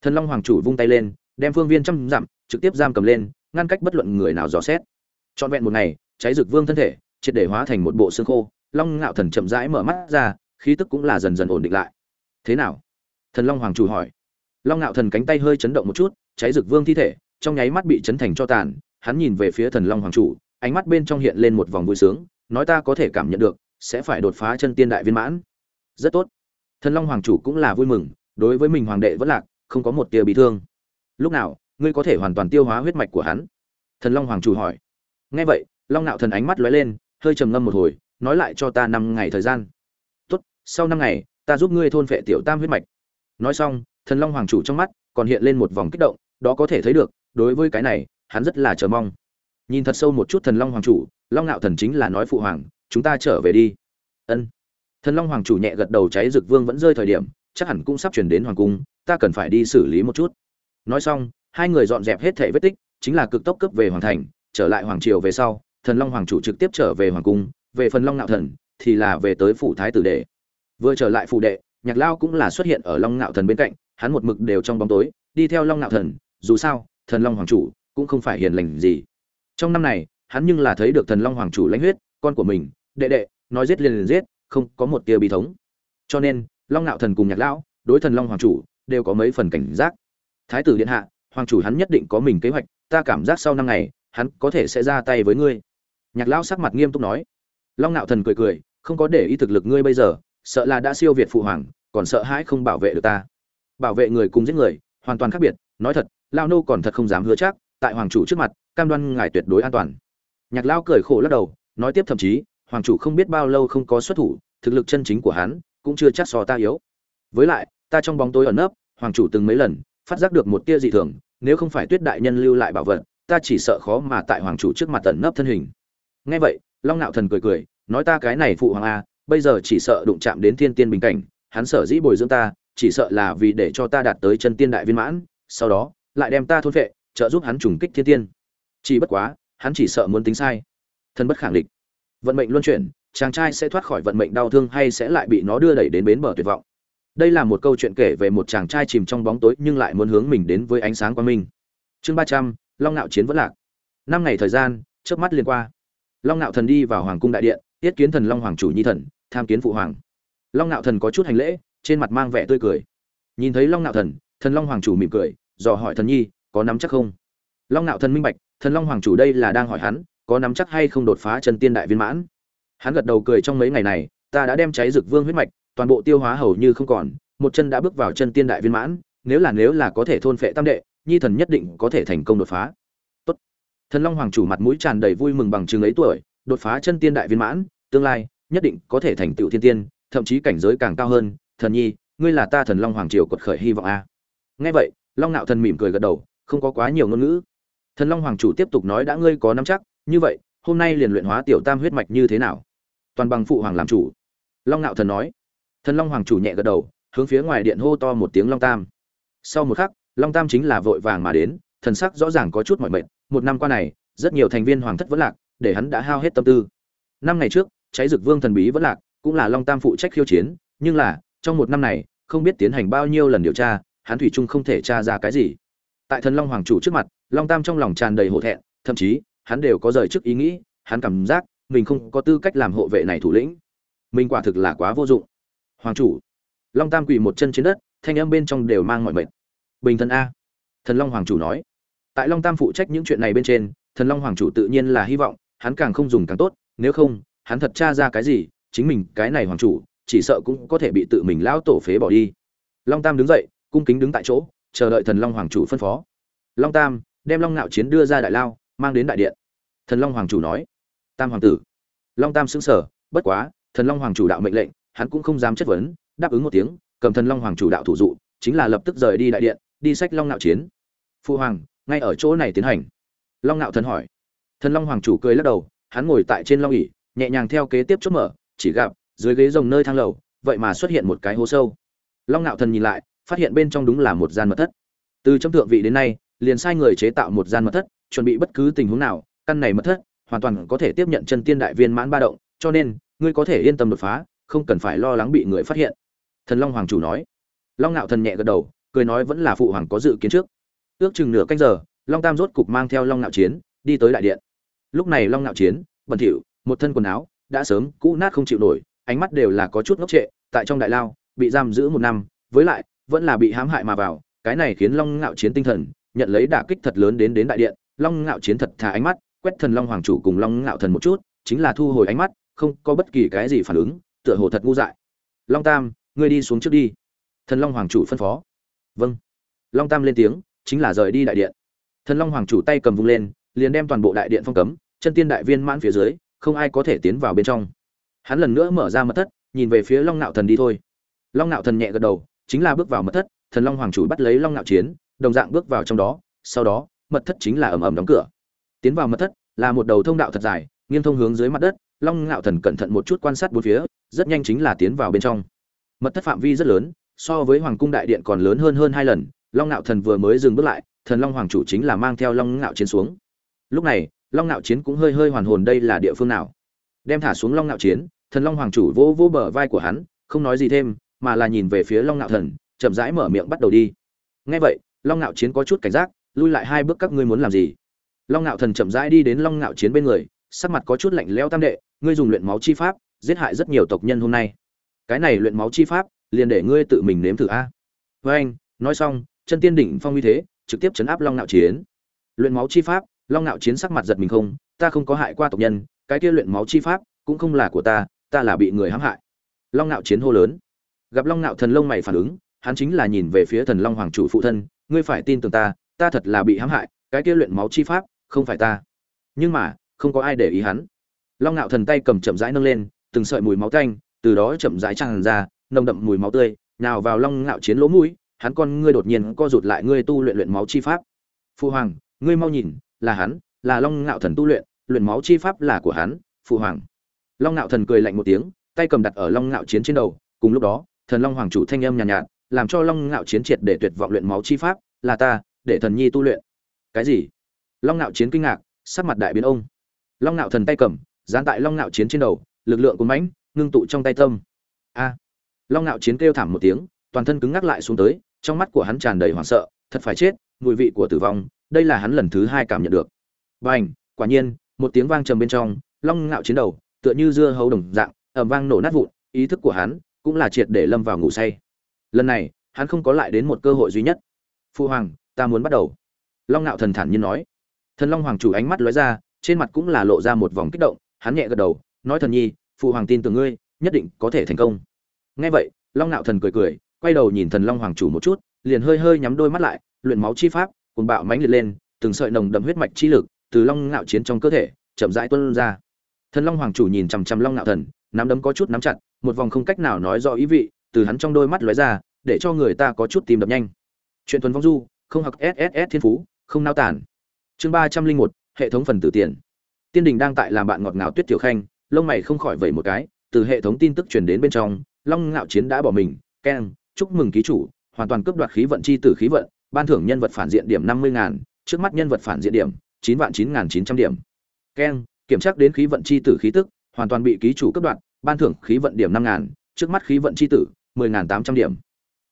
A: Thần long hoàng chủ vung tay lên, đem phương viên trăm dặm, trực tiếp giam cầm lên, ngăn cách bất luận người nào dò xét. Trọn vẹn một ngày, cháy rực vương thân thể triệt để hóa thành một bộ xương khô, long ngạo thần chậm rãi mở mắt ra, khí tức cũng là dần dần ổn định lại. Thế nào? Thần long hoàng chủ hỏi. Long ngạo thần cánh tay hơi chấn động một chút, cháy rực vương thi thể, trong nháy mắt bị chấn thành cho tàn, hắn nhìn về phía thần long hoàng chủ, ánh mắt bên trong hiện lên một vòng vui sướng, nói ta có thể cảm nhận được, sẽ phải đột phá chân tiên đại viên mãn. Rất tốt. Thần long hoàng chủ cũng là vui mừng, đối với mình hoàng đệ vẫn lạc, không có một tia bị thương. Lúc nào, ngươi có thể hoàn toàn tiêu hóa huyết mạch của hắn? Thần long hoàng chủ hỏi. Nghe vậy, long nạo thần ánh mắt lóe lên hơi trầm ngâm một hồi, nói lại cho ta năm ngày thời gian. Tốt, sau năm ngày, ta giúp ngươi thôn phệ tiểu tam huyết mạch. Nói xong, thần long hoàng chủ trong mắt còn hiện lên một vòng kích động, đó có thể thấy được, đối với cái này, hắn rất là chờ mong. Nhìn thật sâu một chút thần long hoàng chủ, long nạo thần chính là nói phụ hoàng, chúng ta trở về đi. Ân. Thần long hoàng chủ nhẹ gật đầu cháy rực vương vẫn rơi thời điểm, chắc hẳn cũng sắp chuyển đến hoàng cung, ta cần phải đi xử lý một chút. Nói xong, hai người dọn dẹp hết thể vết tích, chính là cực tốc cấp về hoàng thành, trở lại hoàng triều về sau thần long hoàng chủ trực tiếp trở về hoàng cung, về phần long ngạo thần thì là về tới phủ thái tử đệ. Vừa trở lại phủ đệ, nhạc lao cũng là xuất hiện ở long ngạo thần bên cạnh, hắn một mực đều trong bóng tối, đi theo long ngạo thần, dù sao, thần long hoàng chủ cũng không phải hiền lành gì. Trong năm này, hắn nhưng là thấy được thần long hoàng chủ lãnh huyết, con của mình, đệ đệ, nói giết liền liền giết, không có một tia bi thống. Cho nên, long ngạo thần cùng nhạc lão đối thần long hoàng chủ đều có mấy phần cảnh giác. Thái tử điện hạ, hoàng chủ hắn nhất định có mình kế hoạch, ta cảm giác sau năm ngày, hắn có thể sẽ ra tay với ngươi nhạc lão sắc mặt nghiêm túc nói. Long Nạo thần cười cười, không có để ý thực lực ngươi bây giờ, sợ là đã siêu việt phụ hoàng, còn sợ hãi không bảo vệ được ta. Bảo vệ người cùng giết người, hoàn toàn khác biệt, nói thật, lao nô còn thật không dám hứa chắc, tại hoàng chủ trước mặt, cam đoan ngài tuyệt đối an toàn. Nhạc lao cười khổ lắc đầu, nói tiếp thậm chí, hoàng chủ không biết bao lâu không có xuất thủ, thực lực chân chính của hắn cũng chưa chắc so ta yếu. Với lại, ta trong bóng tối ẩn nấp, hoàng chủ từng mấy lần, phát giác được một tia dị thường, nếu không phải tuyết đại nhân lưu lại bảo vật, ta chỉ sợ khó mà tại hoàng chủ trước mặt ẩn nấp thân hình nghe vậy, long nạo thần cười cười, nói ta cái này phụ hoàng a, bây giờ chỉ sợ đụng chạm đến thiên tiên bình cảnh, hắn sở dĩ bồi dưỡng ta, chỉ sợ là vì để cho ta đạt tới chân tiên đại viên mãn, sau đó, lại đem ta thôn vệ trợ giúp hắn trùng kích thiên tiên. Chỉ bất quá, hắn chỉ sợ muốn tính sai. Thân bất khẳng định vận mệnh luân chuyển, chàng trai sẽ thoát khỏi vận mệnh đau thương hay sẽ lại bị nó đưa đẩy đến bến bờ tuyệt vọng. Đây là một câu chuyện kể về một chàng trai chìm trong bóng tối nhưng lại muốn hướng mình đến với ánh sáng quang minh. Chương ba trăm, long Nạo chiến vẫn lạc. Năm ngày thời gian trước mắt liền qua long ngạo thần đi vào hoàng cung đại điện, tiết kiến thần long hoàng chủ nhi thần, tham kiến phụ hoàng. Long ngạo thần có chút hành lễ, trên mặt mang vẻ tươi cười. Nhìn thấy long ngạo thần thần long hoàng chủ mỉm cười, dò hỏi thần nhi, có nắm chắc không? Long ngạo thần minh bạch, thần long hoàng chủ đây là đang hỏi hắn, có nắm chắc hay không đột phá chân tiên đại viên mãn? Hắn gật đầu cười trong mấy ngày này, ta đã đem cháy rực vương huyết mạch, toàn bộ tiêu hóa hầu như không còn, một chân đã bước vào chân tiên đại viên mãn, nếu là nếu là có thể thôn phệ tam đệ, nhi thần nhất định có thể thành công đột phá thần long hoàng chủ mặt mũi tràn đầy vui mừng bằng chừng ấy tuổi, đột phá chân tiên đại viên mãn, tương lai, nhất định có thể thành tựu thiên tiên, thậm chí cảnh giới càng cao hơn. Thần nhi, ngươi là ta thần long hoàng triều quật khởi hy vọng a. Nghe vậy, long nạo thần mỉm cười gật đầu, không có quá nhiều ngôn ngữ. Thần long hoàng chủ tiếp tục nói đã ngươi có nắm chắc, như vậy, hôm nay liền luyện hóa tiểu tam huyết mạch như thế nào? Toàn bằng phụ hoàng làm chủ. Long nạo thần nói. Thần long hoàng chủ nhẹ gật đầu, hướng phía ngoài điện hô to một tiếng long tam. Sau một khắc, long tam chính là vội vàng mà đến, thần sắc rõ ràng có chút mỏi mệt một năm qua này, rất nhiều thành viên hoàng thất vẫn lạc, để hắn đã hao hết tâm tư. Năm ngày trước, cháy rực vương thần bí vẫn lạc, cũng là long tam phụ trách khiêu chiến, nhưng là, trong một năm này, không biết tiến hành bao nhiêu lần điều tra, hắn thủy Trung không thể tra ra cái gì. Tại thần long hoàng chủ trước mặt, long tam trong lòng tràn đầy hổ thẹn, thậm chí, hắn đều có rời trước ý nghĩ, hắn cảm giác, mình không có tư cách làm hộ vệ này thủ lĩnh. Mình quả thực là quá vô dụng. Hoàng chủ, long tam quỳ một chân trên đất, thanh âm bên trong đều mang mọi mệt. Bình thân a. Thần long hoàng chủ nói tại long tam phụ trách những chuyện này bên trên, thần long hoàng chủ tự nhiên là hy vọng, hắn càng không dùng càng tốt, nếu không, hắn thật tra ra cái gì, chính mình cái này hoàng chủ, chỉ sợ cũng có thể bị tự mình lão tổ phế bỏ đi. Long tam đứng dậy, cung kính đứng tại chỗ, chờ đợi thần long hoàng chủ phân phó. Long tam, đem long ngạo chiến đưa ra đại lao, mang đến đại điện. Thần long hoàng chủ nói, tam hoàng tử. Long tam xứng sở bất quá, thần long hoàng chủ đạo mệnh lệnh, hắn cũng không dám chất vấn, đáp ứng một tiếng, cầm thần long hoàng chủ đạo thủ dụ, chính là lập tức rời đi đại điện, đi sách long ngạo chiến. Phu hoàng ngay ở chỗ này tiến hành. Long ngạo thần hỏi. Thần long hoàng chủ cười lắc đầu, hắn ngồi tại trên long ỉ nhẹ nhàng theo kế tiếp chốt mở, chỉ gặp, dưới ghế rồng nơi thang lầu, vậy mà xuất hiện một cái hố sâu. Long ngạo thần nhìn lại, phát hiện bên trong đúng là một gian mật thất. Từ trong thượng vị đến nay, liền sai người chế tạo một gian mật thất, chuẩn bị bất cứ tình huống nào, căn này mật thất, hoàn toàn có thể tiếp nhận chân tiên đại viên mãn ba động, cho nên, ngươi có thể yên tâm đột phá, không cần phải lo lắng bị người phát hiện. Thần long hoàng chủ nói. Long ngạo thần nhẹ gật đầu, cười nói vẫn là phụ hoàng có dự kiến trước ước chừng nửa canh giờ, long tam rốt cục mang theo long ngạo chiến, đi tới đại điện. Lúc này long ngạo chiến bẩn thỉu, một thân quần áo, đã sớm cũ nát không chịu nổi, ánh mắt đều là có chút ngốc trệ, tại trong đại lao, bị giam giữ một năm, với lại, vẫn là bị hãm hại mà vào, cái này khiến long ngạo chiến tinh thần, nhận lấy đả kích thật lớn đến đến đại điện, long ngạo chiến thật thà ánh mắt, quét thần long hoàng chủ cùng long ngạo thần một chút, chính là thu hồi ánh mắt, không có bất kỳ cái gì phản ứng, tựa hồ thật ngu dại. Long tam, ngươi đi xuống trước đi. Thần long hoàng chủ phân phó. Vâng. Long tam lên tiếng chính là rời đi đại điện. Thần long hoàng chủ tay cầm vung lên, liền đem toàn bộ đại điện phong cấm, chân tiên đại viên mãn phía dưới, không ai có thể tiến vào bên trong. Hắn lần nữa mở ra mật thất, nhìn về phía long nạo thần đi thôi. Long nạo thần nhẹ gật đầu, chính là bước vào mật thất, thần long hoàng chủ bắt lấy long nạo chiến, đồng dạng bước vào trong đó, sau đó, mật thất chính là ầm ầm đóng cửa. Tiến vào mật thất, là một đầu thông đạo thật dài, nghiêng thông hướng dưới mặt đất, long ngạo thần cẩn thận một chút quan sát bốn phía, rất nhanh chính là tiến vào bên trong. Mật thất phạm vi rất lớn, so với hoàng cung đại điện còn lớn hơn hơn hai lần long ngạo thần vừa mới dừng bước lại, thần long hoàng chủ chính là mang theo long ngạo chiến xuống. Lúc này, long ngạo chiến cũng hơi hơi hoàn hồn đây là địa phương nào. Đem thả xuống long ngạo chiến, thần long hoàng chủ vỗ vỗ bờ vai của hắn, không nói gì thêm, mà là nhìn về phía long ngạo thần, chậm rãi mở miệng bắt đầu đi. Ngay vậy, long ngạo chiến có chút cảnh giác, lui lại hai bước, các ngươi muốn làm gì? Long ngạo thần chậm rãi đi đến long ngạo chiến bên người, sắc mặt có chút lạnh lẽo tam đệ, ngươi dùng luyện máu chi pháp, giết hại rất nhiều tộc nhân hôm nay. Cái này luyện máu chi pháp, liền để ngươi tự mình nếm thử a. Với anh nói xong chân tiên đỉnh phong uy thế, trực tiếp chấn áp long Nạo chiến. Luyện máu chi pháp, long Nạo chiến sắc mặt giật mình không, ta không có hại qua tộc nhân, cái kia luyện máu chi pháp cũng không là của ta ta là bị người hãm hại. Long Nạo chiến hô lớn. Gặp long Nạo thần lông mày phản ứng, hắn chính là nhìn về phía thần long hoàng chủ phụ thân, ngươi phải tin tưởng ta ta thật là bị hãm hại, cái kia luyện máu chi pháp không phải ta. Nhưng mà, không có ai để ý hắn. Long Nạo thần tay cầm chậm rãi nâng lên, từng sợi mùi máu tanh, từ đó chậm rãi tràn ra, nồng đậm mùi máu tươi, nào vào long Nạo chiến lỗ mũi hắn con ngươi đột nhiên co rụt lại ngươi tu luyện luyện máu chi pháp. Phụ hoàng ngươi mau nhìn là hắn là long ngạo thần tu luyện luyện máu chi pháp là của hắn phụ hoàng. Long ngạo thần cười lạnh một tiếng tay cầm đặt ở long ngạo chiến trên đầu cùng lúc đó thần long hoàng chủ thanh âm nhàn nhạt, nhạt làm cho long ngạo chiến triệt để tuyệt vọng luyện máu chi pháp là ta để thần nhi tu luyện. Cái gì? Long ngạo chiến kinh ngạc sắc mặt đại biến ông. Long ngạo thần tay cầm dán tại long ngạo chiến trên đầu lực lượng cuồn mãnh ngưng tụ trong tay tâm. A. Long ngạo chiến kêu thảm một tiếng toàn thân cứng ngắc lại xuống tới trong mắt của hắn tràn đầy hoảng sợ thật phải chết mùi vị của tử vong đây là hắn lần thứ hai cảm nhận được. Bành, quả nhiên một tiếng vang trầm bên trong long ngạo chiến đầu tựa như dưa hấu đồng dạng ẩm vang nổ nát vụn ý thức của hắn cũng là triệt để lâm vào ngủ say. Lần này hắn không có lại đến một cơ hội duy nhất. Phu hoàng ta muốn bắt đầu. Long ngạo thần thản nhiên nói. Thần long hoàng chủ ánh mắt lóe ra trên mặt cũng là lộ ra một vòng kích động hắn nhẹ gật đầu nói thần nhi phụ hoàng tin tưởng ngươi nhất định có thể thành công. Nghe vậy long nạo thần cười cười quay đầu nhìn thần long hoàng chủ một chút, liền hơi hơi nhắm đôi mắt lại, luyện máu chi pháp cùng bạo mãnh liệt lên, từng sợi nồng đậm huyết mạch chi lực từ long ngạo chiến trong cơ thể, chậm rãi tuôn ra. Thần long hoàng chủ nhìn chằm chằm long ngạo thần, nắm đấm có chút nắm chặt, một vòng không cách nào nói rõ ý vị, từ hắn trong đôi mắt lóe ra, để cho người ta có chút tìm đập nhanh. Chuyện tuần vong du, không học sss thiên phú, không nao tản. Chương ba trăm linh một, hệ thống phần tử tiền. Tiên đình đang tại làm bạn ngọt ngào tuyết tiểu khanh, lông mày không khỏi vẩy một cái, từ hệ thống tin tức truyền đến bên trong, long ngạo chiến đã bỏ mình, keng chúc mừng ký chủ, hoàn toàn cướp đoạt khí vận chi tử khí vận, ban thưởng nhân vật phản diện điểm năm mươi ngàn, trước mắt nhân vật phản diện điểm chín vạn chín ngàn chín trăm điểm. Keng, kiểm tra đến khí vận chi tử khí tức, hoàn toàn bị ký chủ cướp đoạt, ban thưởng khí vận điểm năm ngàn, trước mắt khí vận chi tử mười ngàn tám trăm điểm.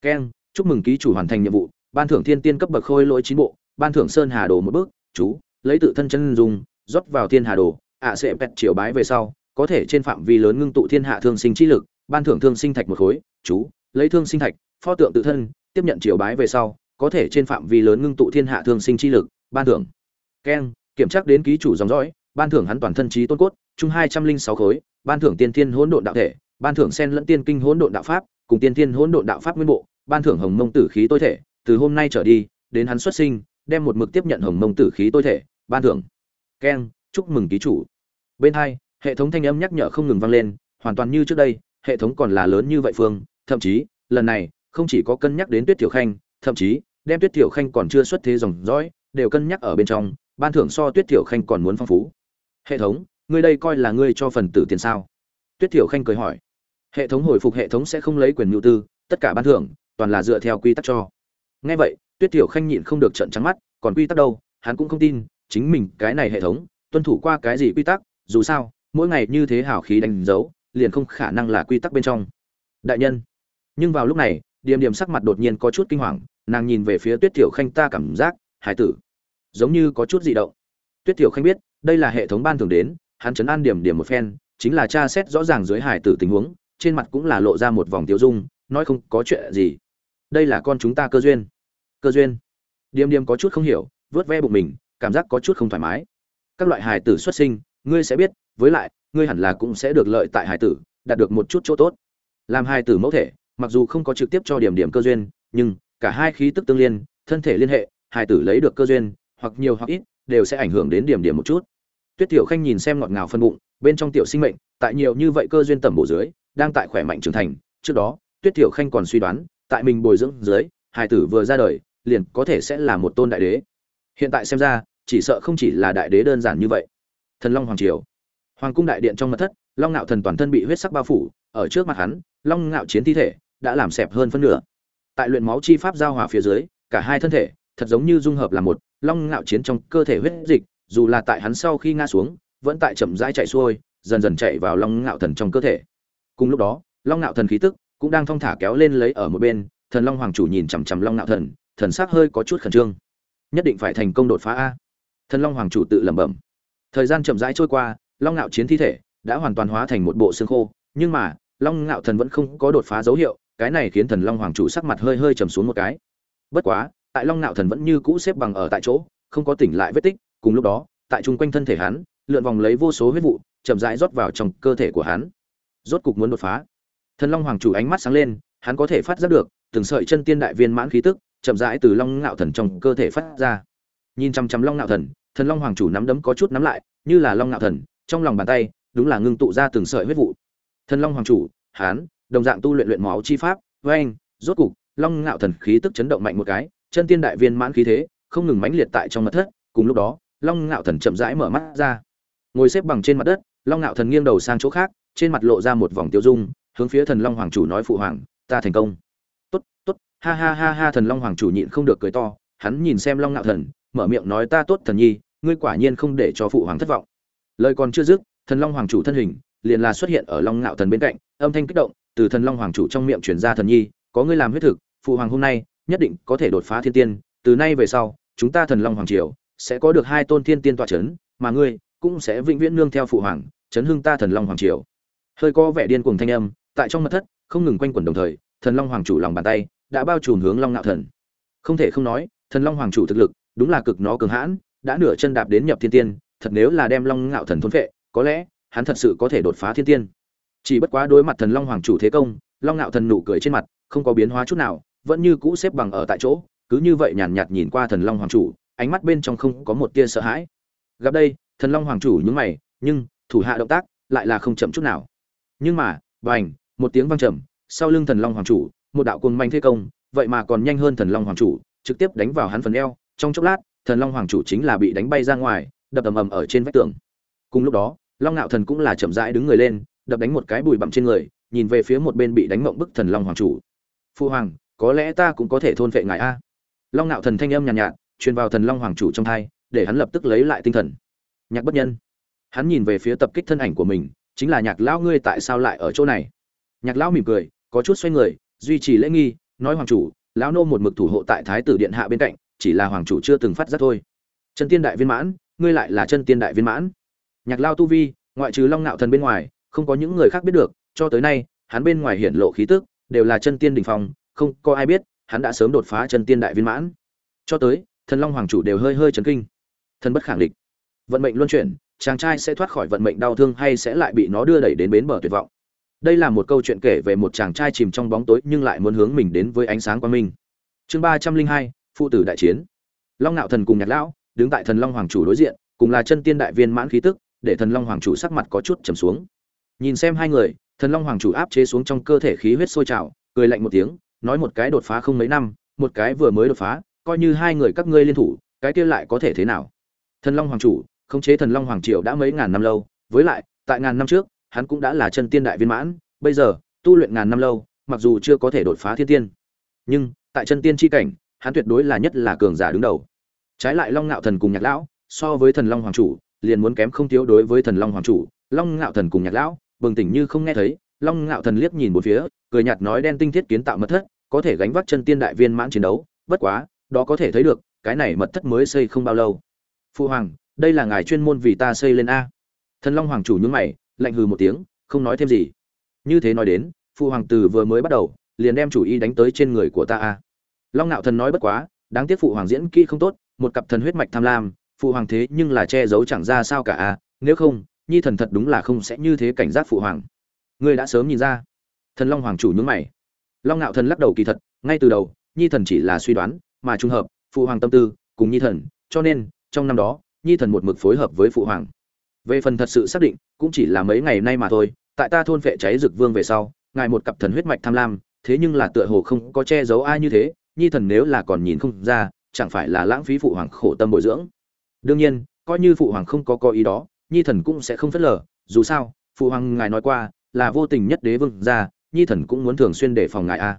A: Keng, chúc mừng ký chủ hoàn thành nhiệm vụ, ban thưởng thiên tiên cấp bậc khôi lỗi chín bộ, ban thưởng sơn hà đồ một bước, chú, lấy tự thân chân dùng rót vào thiên hà đồ, ạ sẽ pet triều bái về sau, có thể trên phạm vi lớn ngưng tụ thiên hạ thương sinh chi lực, ban thưởng thương sinh thạch một khối, chú lấy thương sinh thạch, pho tượng tự thân, tiếp nhận triều bái về sau, có thể trên phạm vi lớn ngưng tụ thiên hạ thương sinh chi lực, ban thưởng. Keng, kiểm tra đến ký chủ dòng dõi, ban thưởng hắn toàn thân trí tôn cốt, chung hai trăm linh sáu khối, ban thưởng tiên thiên hỗn độn đạo thể, ban thưởng sen lẫn tiên kinh hỗn độn đạo pháp, cùng tiên thiên hỗn độn đạo pháp nguyên bộ, ban thưởng hồng mông tử khí tối thể, từ hôm nay trở đi, đến hắn xuất sinh, đem một mực tiếp nhận hồng mông tử khí tối thể, ban thưởng. Keng, chúc mừng ký chủ. Bên hai, hệ thống thanh âm nhắc nhở không ngừng vang lên, hoàn toàn như trước đây, hệ thống còn là lớn như vậy phương thậm chí, lần này, không chỉ có cân nhắc đến tuyết tiểu khanh, thậm chí, đem tuyết tiểu khanh còn chưa xuất thế dòng dõi, đều cân nhắc ở bên trong, ban thưởng so tuyết tiểu khanh còn muốn phong phú. Hệ thống, ngươi đây coi là ngươi cho phần tử tiền sao? Tuyết tiểu khanh cười hỏi. Hệ thống hồi phục hệ thống sẽ không lấy quyền nhu tư, tất cả ban thưởng, toàn là dựa theo quy tắc cho. Ngay vậy, tuyết tiểu khanh nhịn không được trận trắng mắt, còn quy tắc đâu? Hắn cũng không tin, chính mình, cái này hệ thống, tuân thủ qua cái gì quy tắc? Dù sao, mỗi ngày như thế hào khí đánh dấu, liền không khả năng là quy tắc bên trong. Đại nhân nhưng vào lúc này, điềm điềm sắc mặt đột nhiên có chút kinh hoàng, nàng nhìn về phía tuyết tiểu khanh ta cảm giác, hải tử, giống như có chút dị động. Tuyết tiểu khanh biết, đây là hệ thống ban thường đến, hắn chấn an điểm điểm một phen, chính là tra xét rõ ràng dưới hải tử tình huống, trên mặt cũng là lộ ra một vòng tiêu dung, nói không có chuyện gì. Đây là con chúng ta cơ duyên. Cơ duyên. Điềm điềm có chút không hiểu vớt ve bụng mình, cảm giác có chút không thoải mái. Các loại Hải tử xuất sinh, ngươi sẽ biết, với lại, ngươi hẳn là cũng sẽ được lợi tại Hải tử, đạt được một chút chỗ tốt. Làm Hải tử mẫu thể mặc dù không có trực tiếp cho điểm điểm cơ duyên, nhưng cả hai khí tức tương liên, thân thể liên hệ hải tử lấy được cơ duyên, hoặc nhiều hoặc ít, đều sẽ ảnh hưởng đến điểm điểm một chút. Tuyết tiểu khanh nhìn xem ngọt ngào phân bụng, bên trong tiểu sinh mệnh, tại nhiều như vậy cơ duyên tầm bổ dưới, đang tại khỏe mạnh trưởng thành. Trước đó, tuyết tiểu khanh còn suy đoán, tại mình bồi dưỡng dưới hải tử vừa ra đời, liền có thể sẽ là một tôn đại đế. Hiện tại xem ra, chỉ sợ không chỉ là đại đế đơn giản như vậy. Thần long hoàng triều. Hoàng cung đại điện trong mật thất, long nạo thần toàn thân bị huyết sắc bao phủ, ở trước mặt hắn, long ngạo chiến thi thể đã làm xẹp hơn phân nửa. Tại luyện máu chi pháp giao hòa phía dưới, cả hai thân thể, thật giống như dung hợp là một long ngạo chiến trong cơ thể huyết dịch, dù là tại hắn sau khi ngã xuống, vẫn tại chậm rãi chạy xuôi, dần dần chạy vào long ngạo thần trong cơ thể. Cùng lúc đó, long ngạo thần khí tức cũng đang thong thả kéo lên lấy ở một bên, thần long hoàng chủ nhìn chằm chằm long ngạo thần thần sắc hơi có chút khẩn trương. Nhất định phải thành công đột phá a. Thần long hoàng chủ tự lẩm bẩm. Thời gian chậm rãi trôi qua, long ngạo chiến thi thể đã hoàn toàn hóa thành một bộ xương khô, nhưng mà, long ngạo thần vẫn không có đột phá dấu hiệu cái này khiến thần long hoàng chủ sắc mặt hơi hơi trầm xuống một cái. Bất quá, tại long nạo thần vẫn như cũ xếp bằng ở tại chỗ, không có tỉnh lại vết tích, cùng lúc đó, tại chung quanh thân thể hắn, lượn vòng lấy vô số huyết vụ, chậm rãi rót vào trong cơ thể của hắn. Rốt cục muốn đột phá. Thần long hoàng chủ ánh mắt sáng lên, hắn có thể phát giác được, từng sợi chân tiên đại viên mãn khí tức, chậm rãi từ long nạo thần trong cơ thể phát ra. Nhìn chăm chăm long nạo thần thần long hoàng chủ nắm đấm có chút nắm lại, như là long nạo thần, trong lòng bàn tay, đúng là ngưng tụ ra từng sợi huyết vụ. Thần long hoàng chủ hán đồng dạng tu luyện luyện máu chi pháp với anh rốt cục, long ngạo thần khí tức chấn động mạnh một cái, chân tiên đại viên mãn khí thế, không ngừng mãnh liệt tại trong mật thất, cùng lúc đó, long ngạo thần chậm rãi mở mắt ra. Ngồi xếp bằng trên mặt đất, long ngạo thần nghiêng đầu sang chỗ khác, trên mặt lộ ra một vòng tiêu dung, hướng phía thần long hoàng chủ nói phụ hoàng, ta thành công. Tốt tốt. Ha ha ha ha, thần long hoàng chủ nhịn không được cười to, hắn nhìn xem long ngạo thần, mở miệng nói, ta tốt thần nhi, ngươi quả nhiên không để cho phụ hoàng thất vọng. Lời còn chưa dứt, thần long hoàng chủ thân hình liền là xuất hiện ở long ngạo thần bên cạnh, âm thanh kích động từ thần long hoàng chủ trong miệng truyền ra thần nhi, có ngươi làm huyết thực, phụ hoàng hôm nay nhất định có thể đột phá thiên tiên, từ nay về sau, chúng ta thần long hoàng triều sẽ có được hai tôn thiên tiên tọa chấn, mà ngươi cũng sẽ vĩnh viễn nương theo phụ hoàng, chấn hưng ta thần long hoàng triều. Hơi có vẻ điên cuồng thanh âm, tại trong mật thất, không ngừng quanh quẩn đồng thời, thần long hoàng chủ lòng bàn tay đã bao trùm hướng long ngạo thần. Không thể không nói, thần long hoàng chủ thực lực đúng là cực nó cường hãn, đã nửa chân đạp đến nhập thiên tiên, thật nếu là đem long ngạo thần thôn phệ, có lẽ hắn thật sự có thể đột phá thiên tiên chỉ bất quá đối mặt thần long hoàng chủ thế công, long ngạo thần nụ cười trên mặt, không có biến hóa chút nào, vẫn như cũ xếp bằng ở tại chỗ, cứ như vậy nhàn nhạt nhìn qua thần long hoàng chủ, ánh mắt bên trong không có một tia sợ hãi. Gặp đây, thần long hoàng chủ nhướng mày, nhưng, thủ hạ động tác, lại là không chậm chút nào. Nhưng mà vành một tiếng vang trầm, sau lưng thần long hoàng chủ, một đạo cuồng manh thế công, vậy mà còn nhanh hơn thần long hoàng chủ, trực tiếp đánh vào hắn phần eo. Trong chốc lát, thần long hoàng chủ chính là bị đánh bay ra ngoài, đập ầm ầm ở trên vách tường. Cùng lúc đó, long ngạo thần cũng là chậm rãi đứng người lên đập đánh một cái bùi bặm trên người nhìn về phía một bên bị đánh mộng bức thần long hoàng chủ. Phu hoàng có lẽ ta cũng có thể thôn vệ ngài a. Long nạo thần thanh âm nhàn nhạt, nhạt truyền vào thần long hoàng chủ trong thai để hắn lập tức lấy lại tinh thần. Nhạc bất nhân. Hắn nhìn về phía tập kích thân ảnh của mình chính là nhạc lão ngươi tại sao lại ở chỗ này? Nhạc lão mỉm cười có chút xoay người duy trì lễ nghi nói hoàng chủ lão nô một mực thủ hộ tại thái tử điện hạ bên cạnh chỉ là hoàng chủ chưa từng phát giác thôi. Chân tiên đại viên mãn ngươi lại là chân tiên đại viên mãn. Nhạc lao tu vi ngoại trừ long nạo thần bên ngoài không có những người khác biết được, cho tới nay, hắn bên ngoài hiển lộ khí tức, đều là chân tiên đỉnh phong, không có ai biết, hắn đã sớm đột phá chân tiên đại viên mãn. Cho tới, thần long hoàng chủ đều hơi hơi chấn kinh. Thần bất khẳng định vận mệnh luân chuyển, chàng trai sẽ thoát khỏi vận mệnh đau thương hay sẽ lại bị nó đưa đẩy đến bến bờ tuyệt vọng? Đây là một câu chuyện kể về một chàng trai chìm trong bóng tối nhưng lại muốn hướng mình đến với ánh sáng quang minh. Chương ba trăm linh hai, phụ tử đại chiến. Long nạo thần cùng nhạc lão, đứng tại thần long hoàng chủ đối diện, cùng là chân tiên đại viên mãn khí tức, để thần long hoàng chủ sắc mặt có chút trầm xuống nhìn xem hai người, thần long hoàng chủ áp chế xuống trong cơ thể khí huyết sôi trào, cười lạnh một tiếng, nói một cái đột phá không mấy năm, một cái vừa mới đột phá, coi như hai người các ngươi liên thủ, cái kia lại có thể thế nào? Thần long hoàng chủ, khống chế thần long hoàng triều đã mấy ngàn năm lâu, với lại, tại ngàn năm trước, hắn cũng đã là chân tiên đại viên mãn, bây giờ, tu luyện ngàn năm lâu, mặc dù chưa có thể đột phá thiên tiên. Nhưng, tại chân tiên tri cảnh, hắn tuyệt đối là nhất là cường giả đứng đầu. Trái lại long ngạo thần cùng nhạc lão, so với thần long hoàng chủ, liền muốn kém không thiếu đối với thần long hoàng chủ, long ngạo thần cùng nhạc lão bừng tỉnh như không nghe thấy, long ngạo thần liếc nhìn một phía, cười nhạt nói đen tinh thiết kiến tạo mật thất, có thể gánh vác chân tiên đại viên mãn chiến đấu, bất quá, đó có thể thấy được, cái này mật thất mới xây không bao lâu. Phụ hoàng, đây là ngài chuyên môn vì ta xây lên a. Thần long hoàng chủ nhướng mày, lạnh hừ một tiếng, không nói thêm gì. Như thế nói đến phụ hoàng từ vừa mới bắt đầu, liền đem chủ ý đánh tới trên người của ta a. Long ngạo thần nói bất quá, đáng tiếc phụ hoàng diễn kỹ không tốt, một cặp thần huyết mạch tham lam phụ hoàng thế nhưng là che giấu chẳng ra sao cả a, nếu không nhi thần thật đúng là không sẽ như thế cảnh giác phụ hoàng. Ngươi đã sớm nhìn ra. Thần long hoàng chủ nhướng mày. Long ngạo thần lắc đầu kỳ thật, ngay từ đầu, nhi thần chỉ là suy đoán, mà trùng hợp, phụ hoàng tâm tư cùng nhi thần, cho nên, trong năm đó, nhi thần một mực phối hợp với phụ hoàng. Về phần thật sự xác định, cũng chỉ là mấy ngày nay mà thôi, tại ta thôn vệ cháy rực vương về sau, ngài một cặp thần huyết mạch tham lam, thế nhưng là tựa hồ không có che giấu ai như thế, nhi thần nếu là còn nhìn không ra, chẳng phải là lãng phí phụ hoàng khổ tâm bồi dưỡng. Đương nhiên, coi như phụ hoàng không có có ý đó nhi thần cũng sẽ không phớt lờ, dù sao, phụ hoàng ngài nói qua, là vô tình nhất đế vương ra nhi thần cũng muốn thường xuyên đề phòng ngài a.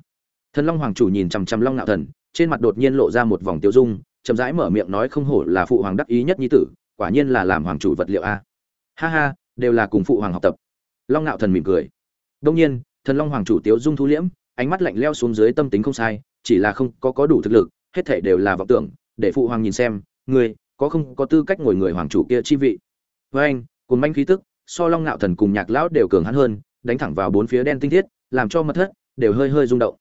A: Thần long hoàng chủ nhìn chằm chằm long ngạo thần, trên mặt đột nhiên lộ ra một vòng tiêu dung, chậm rãi mở miệng nói không hổ là phụ hoàng đắc ý nhất nhi tử, quả nhiên là làm hoàng chủ vật liệu a. Ha ha, đều là cùng phụ hoàng học tập. Long ngạo thần mỉm cười. Đông nhiên, thần long hoàng chủ tiêu dung thu liễm, ánh mắt lạnh leo xuống dưới tâm tính không sai, chỉ là không có có đủ thực lực, hết thể đều là vọng tưởng, để phụ hoàng nhìn xem, người, có không có tư cách ngồi người hoàng chủ kia chi vị? Với anh cùng manh khí tức, so long ngạo thần cùng nhạc lão đều cường hắn hơn, đánh thẳng vào bốn phía đen tinh thiết, làm cho mật thất đều hơi hơi rung động.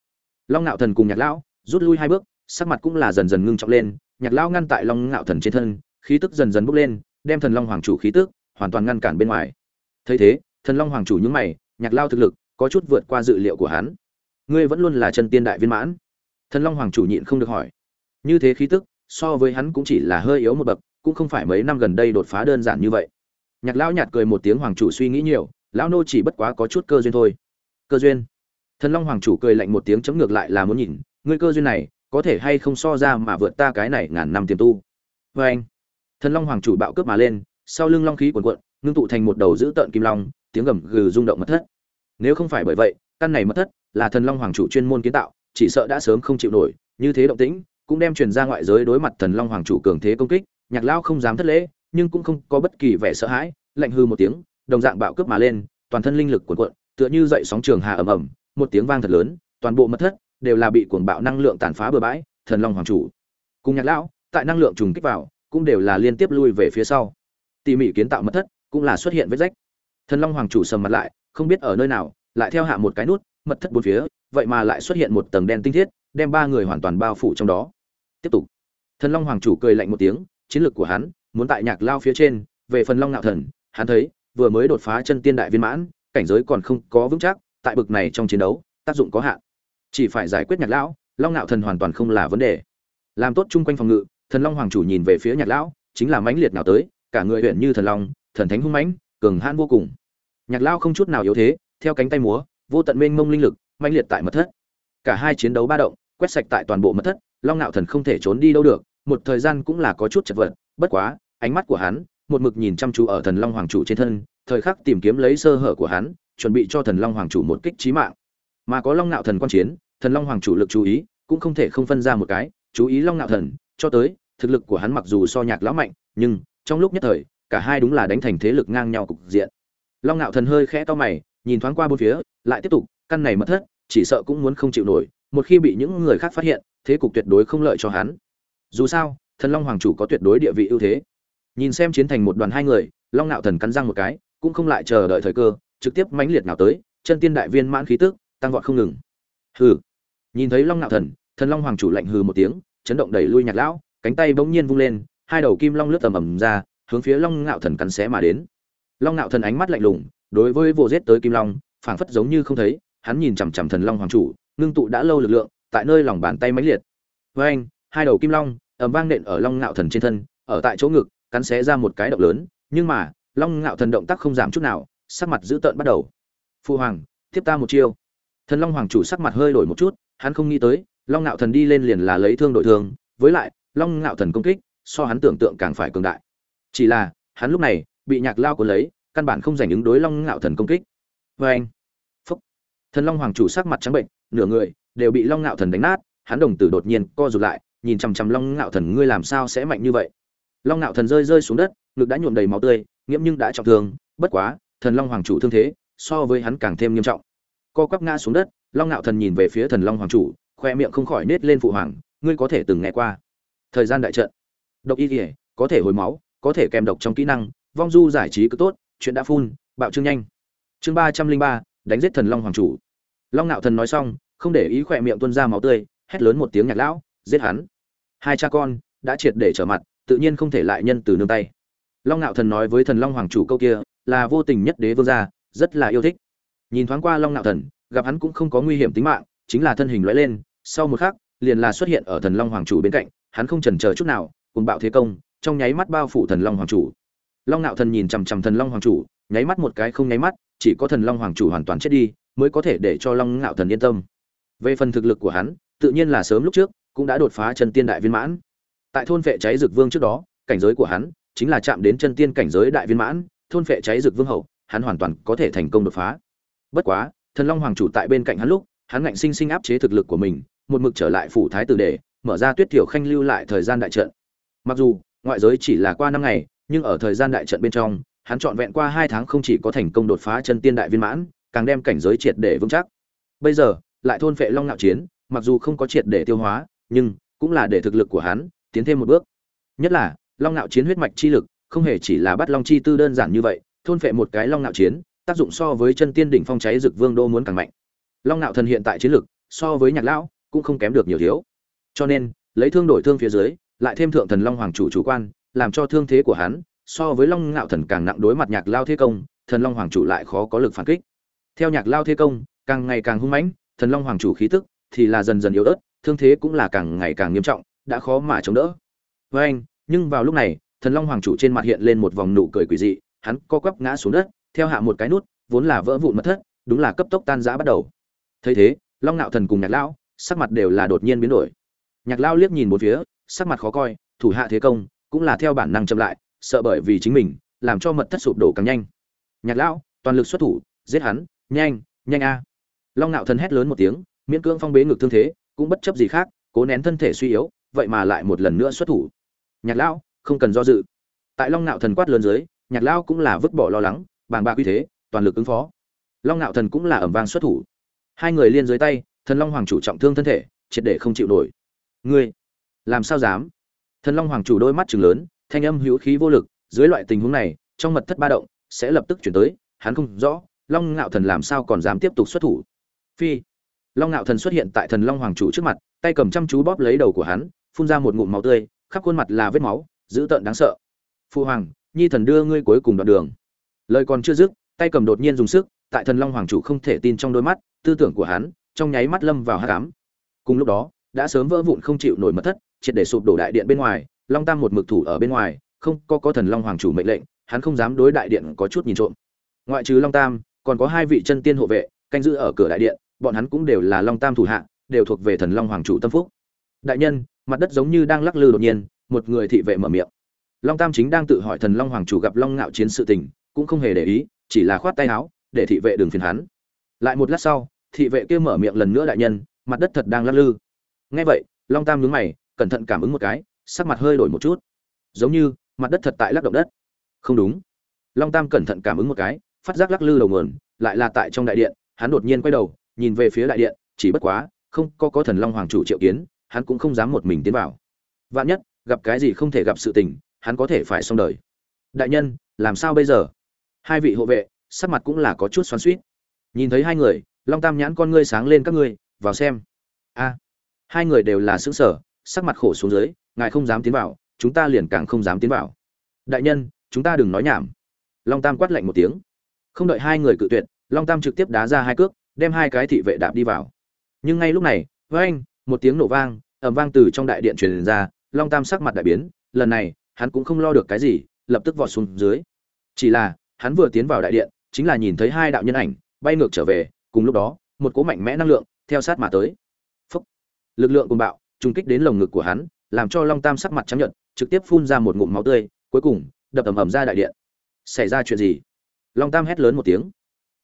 A: Long ngạo thần cùng nhạc lão rút lui hai bước, sắc mặt cũng là dần dần ngưng trọng lên, nhạc lão ngăn tại long ngạo thần trên thân, khí tức dần dần bốc lên, đem thần long hoàng chủ khí tức hoàn toàn ngăn cản bên ngoài. Thấy thế, thần long hoàng chủ nhướng mày, nhạc lao thực lực có chút vượt qua dự liệu của hắn. Ngươi vẫn luôn là chân tiên đại viên mãn. Thần long hoàng chủ nhịn không được hỏi. Như thế khí tức, so với hắn cũng chỉ là hơi yếu một bậc, cũng không phải mấy năm gần đây đột phá đơn giản như vậy nhạc lão nhạt cười một tiếng, hoàng chủ suy nghĩ nhiều, lão nô chỉ bất quá có chút cơ duyên thôi. Cơ duyên? Thần long hoàng chủ cười lạnh một tiếng, chấm ngược lại là muốn nhìn, ngươi cơ duyên này, có thể hay không so ra mà vượt ta cái này ngàn năm tiềm tu? Vê anh. Thần long hoàng chủ bạo cướp mà lên, sau lưng long khí cuồn cuộn, ngưng tụ thành một đầu dữ tợn kim long, tiếng gầm gừ rung động mất thất. Nếu không phải bởi vậy, căn này mất thất là thần long hoàng chủ chuyên môn kiến tạo, chỉ sợ đã sớm không chịu nổi, như thế động tĩnh, cũng đem truyền ra ngoại giới đối mặt thần long hoàng chủ cường thế công kích, nhạc Lão không dám thất lễ nhưng cũng không có bất kỳ vẻ sợ hãi, lạnh hư một tiếng, đồng dạng bạo cướp mà lên, toàn thân linh lực cuộn cuộn, tựa như dậy sóng trường hà ầm ầm, một tiếng vang thật lớn, toàn bộ mật thất đều là bị cuồng bạo năng lượng tàn phá bừa bãi, thần long hoàng chủ. Cùng nhạc lão, tại năng lượng trùng kích vào, cũng đều là liên tiếp lui về phía sau. Tỉ mỉ kiến tạo mật thất cũng là xuất hiện vết rách. Thần long hoàng chủ sầm mặt lại, không biết ở nơi nào, lại theo hạ một cái nút, mật thất bốn phía, vậy mà lại xuất hiện một tầng đen tinh thiết, đem ba người hoàn toàn bao phủ trong đó. Tiếp tục. Thần long hoàng chủ cười lạnh một tiếng, chiến lược của hắn muốn tại nhạc lao phía trên, về phần long ngạo thần, hắn thấy, vừa mới đột phá chân tiên đại viên mãn, cảnh giới còn không có vững chắc, tại bực này trong chiến đấu, tác dụng có hạn. Chỉ phải giải quyết nhạc lão, long ngạo thần hoàn toàn không là vấn đề. Làm tốt chung quanh phòng ngự, thần long hoàng chủ nhìn về phía nhạc lão, chính là mãnh liệt nào tới, cả người huyện như thần long, thần thánh hung mãnh, cường hãn vô cùng. Nhạc lão không chút nào yếu thế, theo cánh tay múa, vô tận mênh mông linh lực, mãnh liệt tại mật thất. Cả hai chiến đấu ba động, quét sạch tại toàn bộ mật thất, long ngạo thần không thể trốn đi đâu được, một thời gian cũng là có chút chật vật bất quá, ánh mắt của hắn, một mực nhìn chăm chú ở thần long hoàng chủ trên thân, thời khắc tìm kiếm lấy sơ hở của hắn, chuẩn bị cho thần long hoàng chủ một kích trí mạng. Mà có long ngạo thần quan chiến, thần long hoàng chủ lực chú ý, cũng không thể không phân ra một cái, chú ý long ngạo thần, cho tới, thực lực của hắn mặc dù so nhạc lão mạnh, nhưng, trong lúc nhất thời, cả hai đúng là đánh thành thế lực ngang nhau cục diện. Long ngạo thần hơi khẽ to mày, nhìn thoáng qua bốn phía, lại tiếp tục, căn này mất thất, chỉ sợ cũng muốn không chịu nổi, một khi bị những người khác phát hiện, thế cục tuyệt đối không lợi cho hắn. Dù sao thần long hoàng chủ có tuyệt đối địa vị ưu thế. Nhìn xem chiến thành một đoàn hai người, long Nạo thần cắn răng một cái, cũng không lại chờ đợi thời cơ, trực tiếp mãnh liệt nào tới, chân tiên đại viên mãn khí tức, tăng vọt không ngừng. Hừ. Nhìn thấy long Nạo thần thần long hoàng chủ lạnh hừ một tiếng, chấn động đẩy lui nhạc lão, cánh tay bỗng nhiên vung lên, hai đầu kim long lướt tầm ầm ra, hướng phía long Nạo thần cắn xé mà đến. Long Nạo thần ánh mắt lạnh lùng, đối với vô giết tới kim long, phảng phất giống như không thấy, hắn nhìn chằm chằm thần long hoàng chủ, ngưng tụ đã lâu lực lượng, tại nơi lòng bàn tay mãnh liệt. Với anh hai đầu kim long ầm vang nện ở long ngạo thần trên thân, ở tại chỗ ngực, cắn xé ra một cái động lớn, nhưng mà, long ngạo thần động tác không giảm chút nào, sắc mặt dữ tợn bắt đầu. Phu hoàng tiếp ta một chiêu. Thần long hoàng chủ sắc mặt hơi đổi một chút, hắn không nghĩ tới, long ngạo thần đi lên liền là lấy thương đổi thương, với lại, long ngạo thần công kích, so hắn tưởng tượng càng phải cường đại. Chỉ là, hắn lúc này, bị nhạc lao cuốn lấy, căn bản không giành ứng đối long ngạo thần công kích. Vê anh phúc. Thần long hoàng chủ sắc mặt trắng bệnh, nửa người đều bị long ngạo thần đánh nát, hắn đồng tử đột nhiên co rụt lại nhìn chằm chằm long ngạo thần, ngươi làm sao sẽ mạnh như vậy? Long ngạo thần rơi rơi xuống đất, ngực đã nhuộm đầy máu tươi, nghiễm nhưng đã trọng thương, bất quá, thần long hoàng chủ thương thế, so với hắn càng thêm nghiêm trọng. Co quắp ngã xuống đất, long ngạo thần nhìn về phía thần long hoàng chủ, khoe miệng không khỏi nết lên phụ hoàng, ngươi có thể từng nghe qua. Thời gian đại trận. Độc y kỉa có thể hồi máu, có thể kèm độc trong kỹ năng, vong du giải trí cứ tốt, chuyện đã phun, bạo trương nhanh. Chương ba trăm linh ba, đánh giết thần long hoàng chủ. Long ngạo thần nói xong, không để ý khỏe miệng tuôn ra máu tươi, hét lớn một tiếng nhạc lão giết hắn. Hai cha con đã triệt để trở mặt, tự nhiên không thể lại nhân từ nương tay. Long ngạo thần nói với thần long hoàng chủ câu kia, là vô tình nhất đế vương gia, rất là yêu thích. Nhìn thoáng qua long ngạo thần, gặp hắn cũng không có nguy hiểm tính mạng, chính là thân hình lóe lên, sau một khắc, liền là xuất hiện ở thần long hoàng chủ bên cạnh, hắn không chần chờ chút nào cùng bạo thế công, trong nháy mắt bao phủ thần long hoàng chủ. Long ngạo thần nhìn chằm chằm thần long hoàng chủ, nháy mắt một cái không nháy mắt, chỉ có thần long hoàng chủ hoàn toàn chết đi, mới có thể để cho long ngạo thần yên tâm. Về phần thực lực của hắn, tự nhiên là sớm lúc trước cũng đã đột phá chân tiên đại viên mãn. Tại thôn vệ cháy dược vương trước đó, cảnh giới của hắn chính là chạm đến chân tiên cảnh giới đại viên mãn, thôn vệ cháy dược vương hậu, hắn hoàn toàn có thể thành công đột phá. Bất quá, thần long hoàng chủ tại bên cạnh hắn lúc, hắn ngạnh sinh sinh áp chế thực lực của mình, một mực trở lại phủ thái tử để mở ra tuyết tiểu khanh lưu lại thời gian đại trận. Mặc dù, ngoại giới chỉ là qua năm ngày, nhưng ở thời gian đại trận bên trong, hắn trọn vẹn qua hai tháng không chỉ có thành công đột phá chân tiên đại viên mãn, càng đem cảnh giới triệt để vững chắc. Bây giờ, lại thôn phệ long nạo chiến, mặc dù không có triệt để tiêu hóa nhưng cũng là để thực lực của hắn tiến thêm một bước. Nhất là, long Nạo chiến huyết mạch chi lực, không hề chỉ là bắt long chi tư đơn giản như vậy, thôn phệ một cái long Nạo chiến, tác dụng so với chân tiên đỉnh phong cháy rực vương đô muốn càng mạnh. Long Nạo thần hiện tại chiến lực, so với nhạc lão, cũng không kém được nhiều thiếu. Cho nên, lấy thương đổi thương phía dưới, lại thêm thượng thần long hoàng chủ chủ quan, làm cho thương thế của hắn, so với long Nạo thần càng nặng đối mặt nhạc lao thế công, thần long hoàng chủ lại khó có lực phản kích. Theo nhạc lao thế công, càng ngày càng hung mãnh, thần long hoàng chủ khí tức thì là dần dần yếu ớt thương thế cũng là càng ngày càng nghiêm trọng, đã khó mà chống đỡ. Với anh, nhưng vào lúc này, thần long hoàng chủ trên mặt hiện lên một vòng nụ cười quỷ dị, hắn co quắp ngã xuống đất, theo hạ một cái nút, vốn là vỡ vụn mất thất, đúng là cấp tốc tan rã bắt đầu. Thấy thế, long nạo thần cùng nhạc lão, sắc mặt đều là đột nhiên biến đổi. Nhạc lão liếc nhìn một phía, sắc mặt khó coi, thủ hạ thế công, cũng là theo bản năng chậm lại, sợ bởi vì chính mình, làm cho mật thất sụp đổ càng nhanh. Nhạc lão, toàn lực xuất thủ, giết hắn, nhanh nhanh a. Long nạo thần hét lớn một tiếng, miễn cưỡng phong bế ngực thương thế cũng bất chấp gì khác, cố nén thân thể suy yếu, vậy mà lại một lần nữa xuất thủ. Nhạc lão, không cần do dự. Tại long nạo thần quát lớn dưới, nhạc lão cũng là vứt bỏ lo lắng, bàng bạc uy thế, toàn lực ứng phó. Long nạo thần cũng là ẩm vang xuất thủ. Hai người liên dưới tay, thần long hoàng chủ trọng thương thân thể, triệt để không chịu nổi. Ngươi, làm sao dám? Thần long hoàng chủ đôi mắt chừng lớn, thanh âm hữu khí vô lực, dưới loại tình huống này, trong mật thất ba động, sẽ lập tức chuyển tới, hắn không rõ, long ngạo thần làm sao còn dám tiếp tục xuất thủ. Phi long ngạo thần xuất hiện tại thần long hoàng chủ trước mặt, tay cầm chăm chú bóp lấy đầu của hắn, phun ra một ngụm máu tươi, khắp khuôn mặt là vết máu, dữ tợn đáng sợ. Phu hoàng, nhi thần đưa ngươi cuối cùng đoạn đường. Lời còn chưa dứt, tay cầm đột nhiên dùng sức, tại thần long hoàng chủ không thể tin trong đôi mắt, tư tưởng của hắn trong nháy mắt lâm vào hát cám cùng lúc đó, đã sớm vỡ vụn không chịu nổi mất thất, triệt để sụp đổ đại điện bên ngoài, long tam một mực thủ ở bên ngoài, không có có thần long hoàng chủ mệnh lệnh, hắn không dám đối đại điện có chút nhìn trộm. Ngoại trừ long tam, còn có hai vị chân tiên hộ vệ, canh giữ ở cửa đại điện bọn hắn cũng đều là long tam thủ hạ, đều thuộc về thần long hoàng chủ tâm phúc. Đại nhân, mặt đất giống như đang lắc lư đột nhiên, một người thị vệ mở miệng. Long tam chính đang tự hỏi thần long hoàng chủ gặp long ngạo chiến sự tình, cũng không hề để ý, chỉ là khoát tay áo, để thị vệ đừng phiền hắn. Lại một lát sau, thị vệ kia mở miệng lần nữa đại nhân, mặt đất thật đang lắc lư. Nghe vậy, long tam nhướng mày, cẩn thận cảm ứng một cái, sắc mặt hơi đổi một chút. Giống như, mặt đất thật tại lắc động đất. Không đúng. Long tam cẩn thận cảm ứng một cái, phát giác lắc lư đầu nguồn, lại là tại trong đại điện, hắn đột nhiên quay đầu nhìn về phía đại điện, chỉ bất quá, không có có thần long hoàng chủ triệu kiến, hắn cũng không dám một mình tiến vào. Vạn nhất, gặp cái gì không thể gặp sự tình, hắn có thể phải xong đời. Đại nhân, làm sao bây giờ? Hai vị hộ vệ, sắc mặt cũng là có chút xoắn suýt nhìn thấy hai người, long tam nhãn con ngươi sáng lên các ngươi, vào xem. A. Hai người đều là xứng sở sắc mặt khổ xuống dưới, ngài không dám tiến vào, chúng ta liền càng không dám tiến vào. Đại nhân, chúng ta đừng nói nhảm. Long tam quát lạnh một tiếng. Không đợi hai người cự tuyệt, long tam trực tiếp đá ra hai cước đem hai cái thị vệ đạp đi vào. Nhưng ngay lúc này, với anh, một tiếng nổ vang ẩm vang từ trong đại điện truyền ra, long tam sắc mặt đại biến, lần này, hắn cũng không lo được cái gì, lập tức vọt xuống dưới. Chỉ là, hắn vừa tiến vào đại điện, chính là nhìn thấy hai đạo nhân ảnh, bay ngược trở về, cùng lúc đó, một cỗ mạnh mẽ năng lượng, theo sát mà tới. Phúc. lực lượng cùng bạo, trùng kích đến lồng ngực của hắn, làm cho long tam sắc mặt trắng nhợt, trực tiếp phun ra một ngụm máu tươi, cuối cùng, đập ầm ầm ra đại điện. Xảy ra chuyện gì? Long tam hét lớn một tiếng.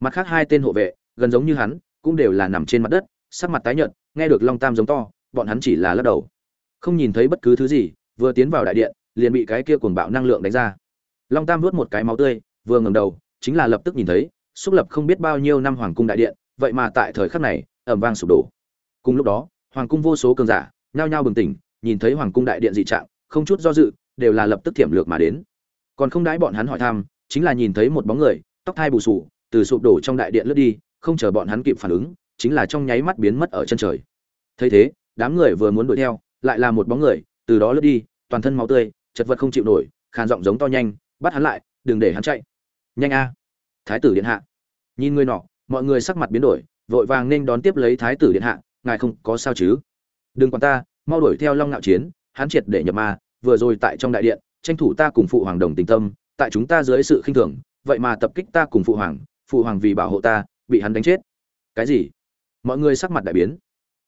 A: Mặt khác hai tên hộ vệ gần giống như hắn cũng đều là nằm trên mặt đất sắc mặt tái nhợt nghe được long tam giống to bọn hắn chỉ là lắc đầu. Không nhìn thấy bất cứ thứ gì vừa tiến vào đại điện liền bị cái kia cuồng bạo năng lượng đánh ra. Long tam nuốt một cái máu tươi vừa ngẩng đầu chính là lập tức nhìn thấy xúc lập không biết bao nhiêu năm hoàng cung đại điện vậy mà tại thời khắc này ầm vang sụp đổ. Cùng lúc đó hoàng cung vô số cường giả nhao nhao bừng tỉnh nhìn thấy hoàng cung đại điện dị trạng không chút do dự đều là lập tức thiểm lược mà đến. Còn không đãi bọn hắn hỏi thăm chính là nhìn thấy một bóng người tóc thai bù xù, từ sụp đổ trong đại điện lướt đi không chờ bọn hắn kịp phản ứng, chính là trong nháy mắt biến mất ở chân trời. Thấy thế, đám người vừa muốn đuổi theo, lại là một bóng người, từ đó lướt đi, toàn thân máu tươi, chật vật không chịu nổi, khàn giọng giống to nhanh, bắt hắn lại, đừng để hắn chạy. Nhanh a. Thái tử điện hạ. Nhìn người nọ, mọi người sắc mặt biến đổi, vội vàng nên đón tiếp lấy thái tử điện hạ, ngài không có sao chứ? Đừng quản ta, mau đuổi theo long ngạo chiến, hắn triệt để nhập ma, vừa rồi tại trong đại điện, tranh thủ ta cùng phụ hoàng đồng tình tâm, tại chúng ta dưới sự khinh thường, vậy mà tập kích ta cùng phụ hoàng phụ hoàng vì bảo hộ ta bị hắn đánh chết. Cái gì? Mọi người sắc mặt đại biến.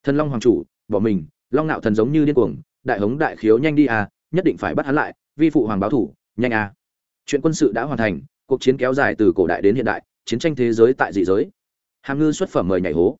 A: Thần long hoàng chủ, bỏ mình, long nạo thần giống như điên cuồng, đại hống đại khiếu nhanh đi à nhất định phải bắt hắn lại, vi phụ hoàng báo thủ, nhanh à. Chuyện quân sự đã hoàn thành, cuộc chiến kéo dài từ cổ đại đến hiện đại, chiến tranh thế giới tại dị giới. Hàm ngư xuất phẩm mời nhảy hố.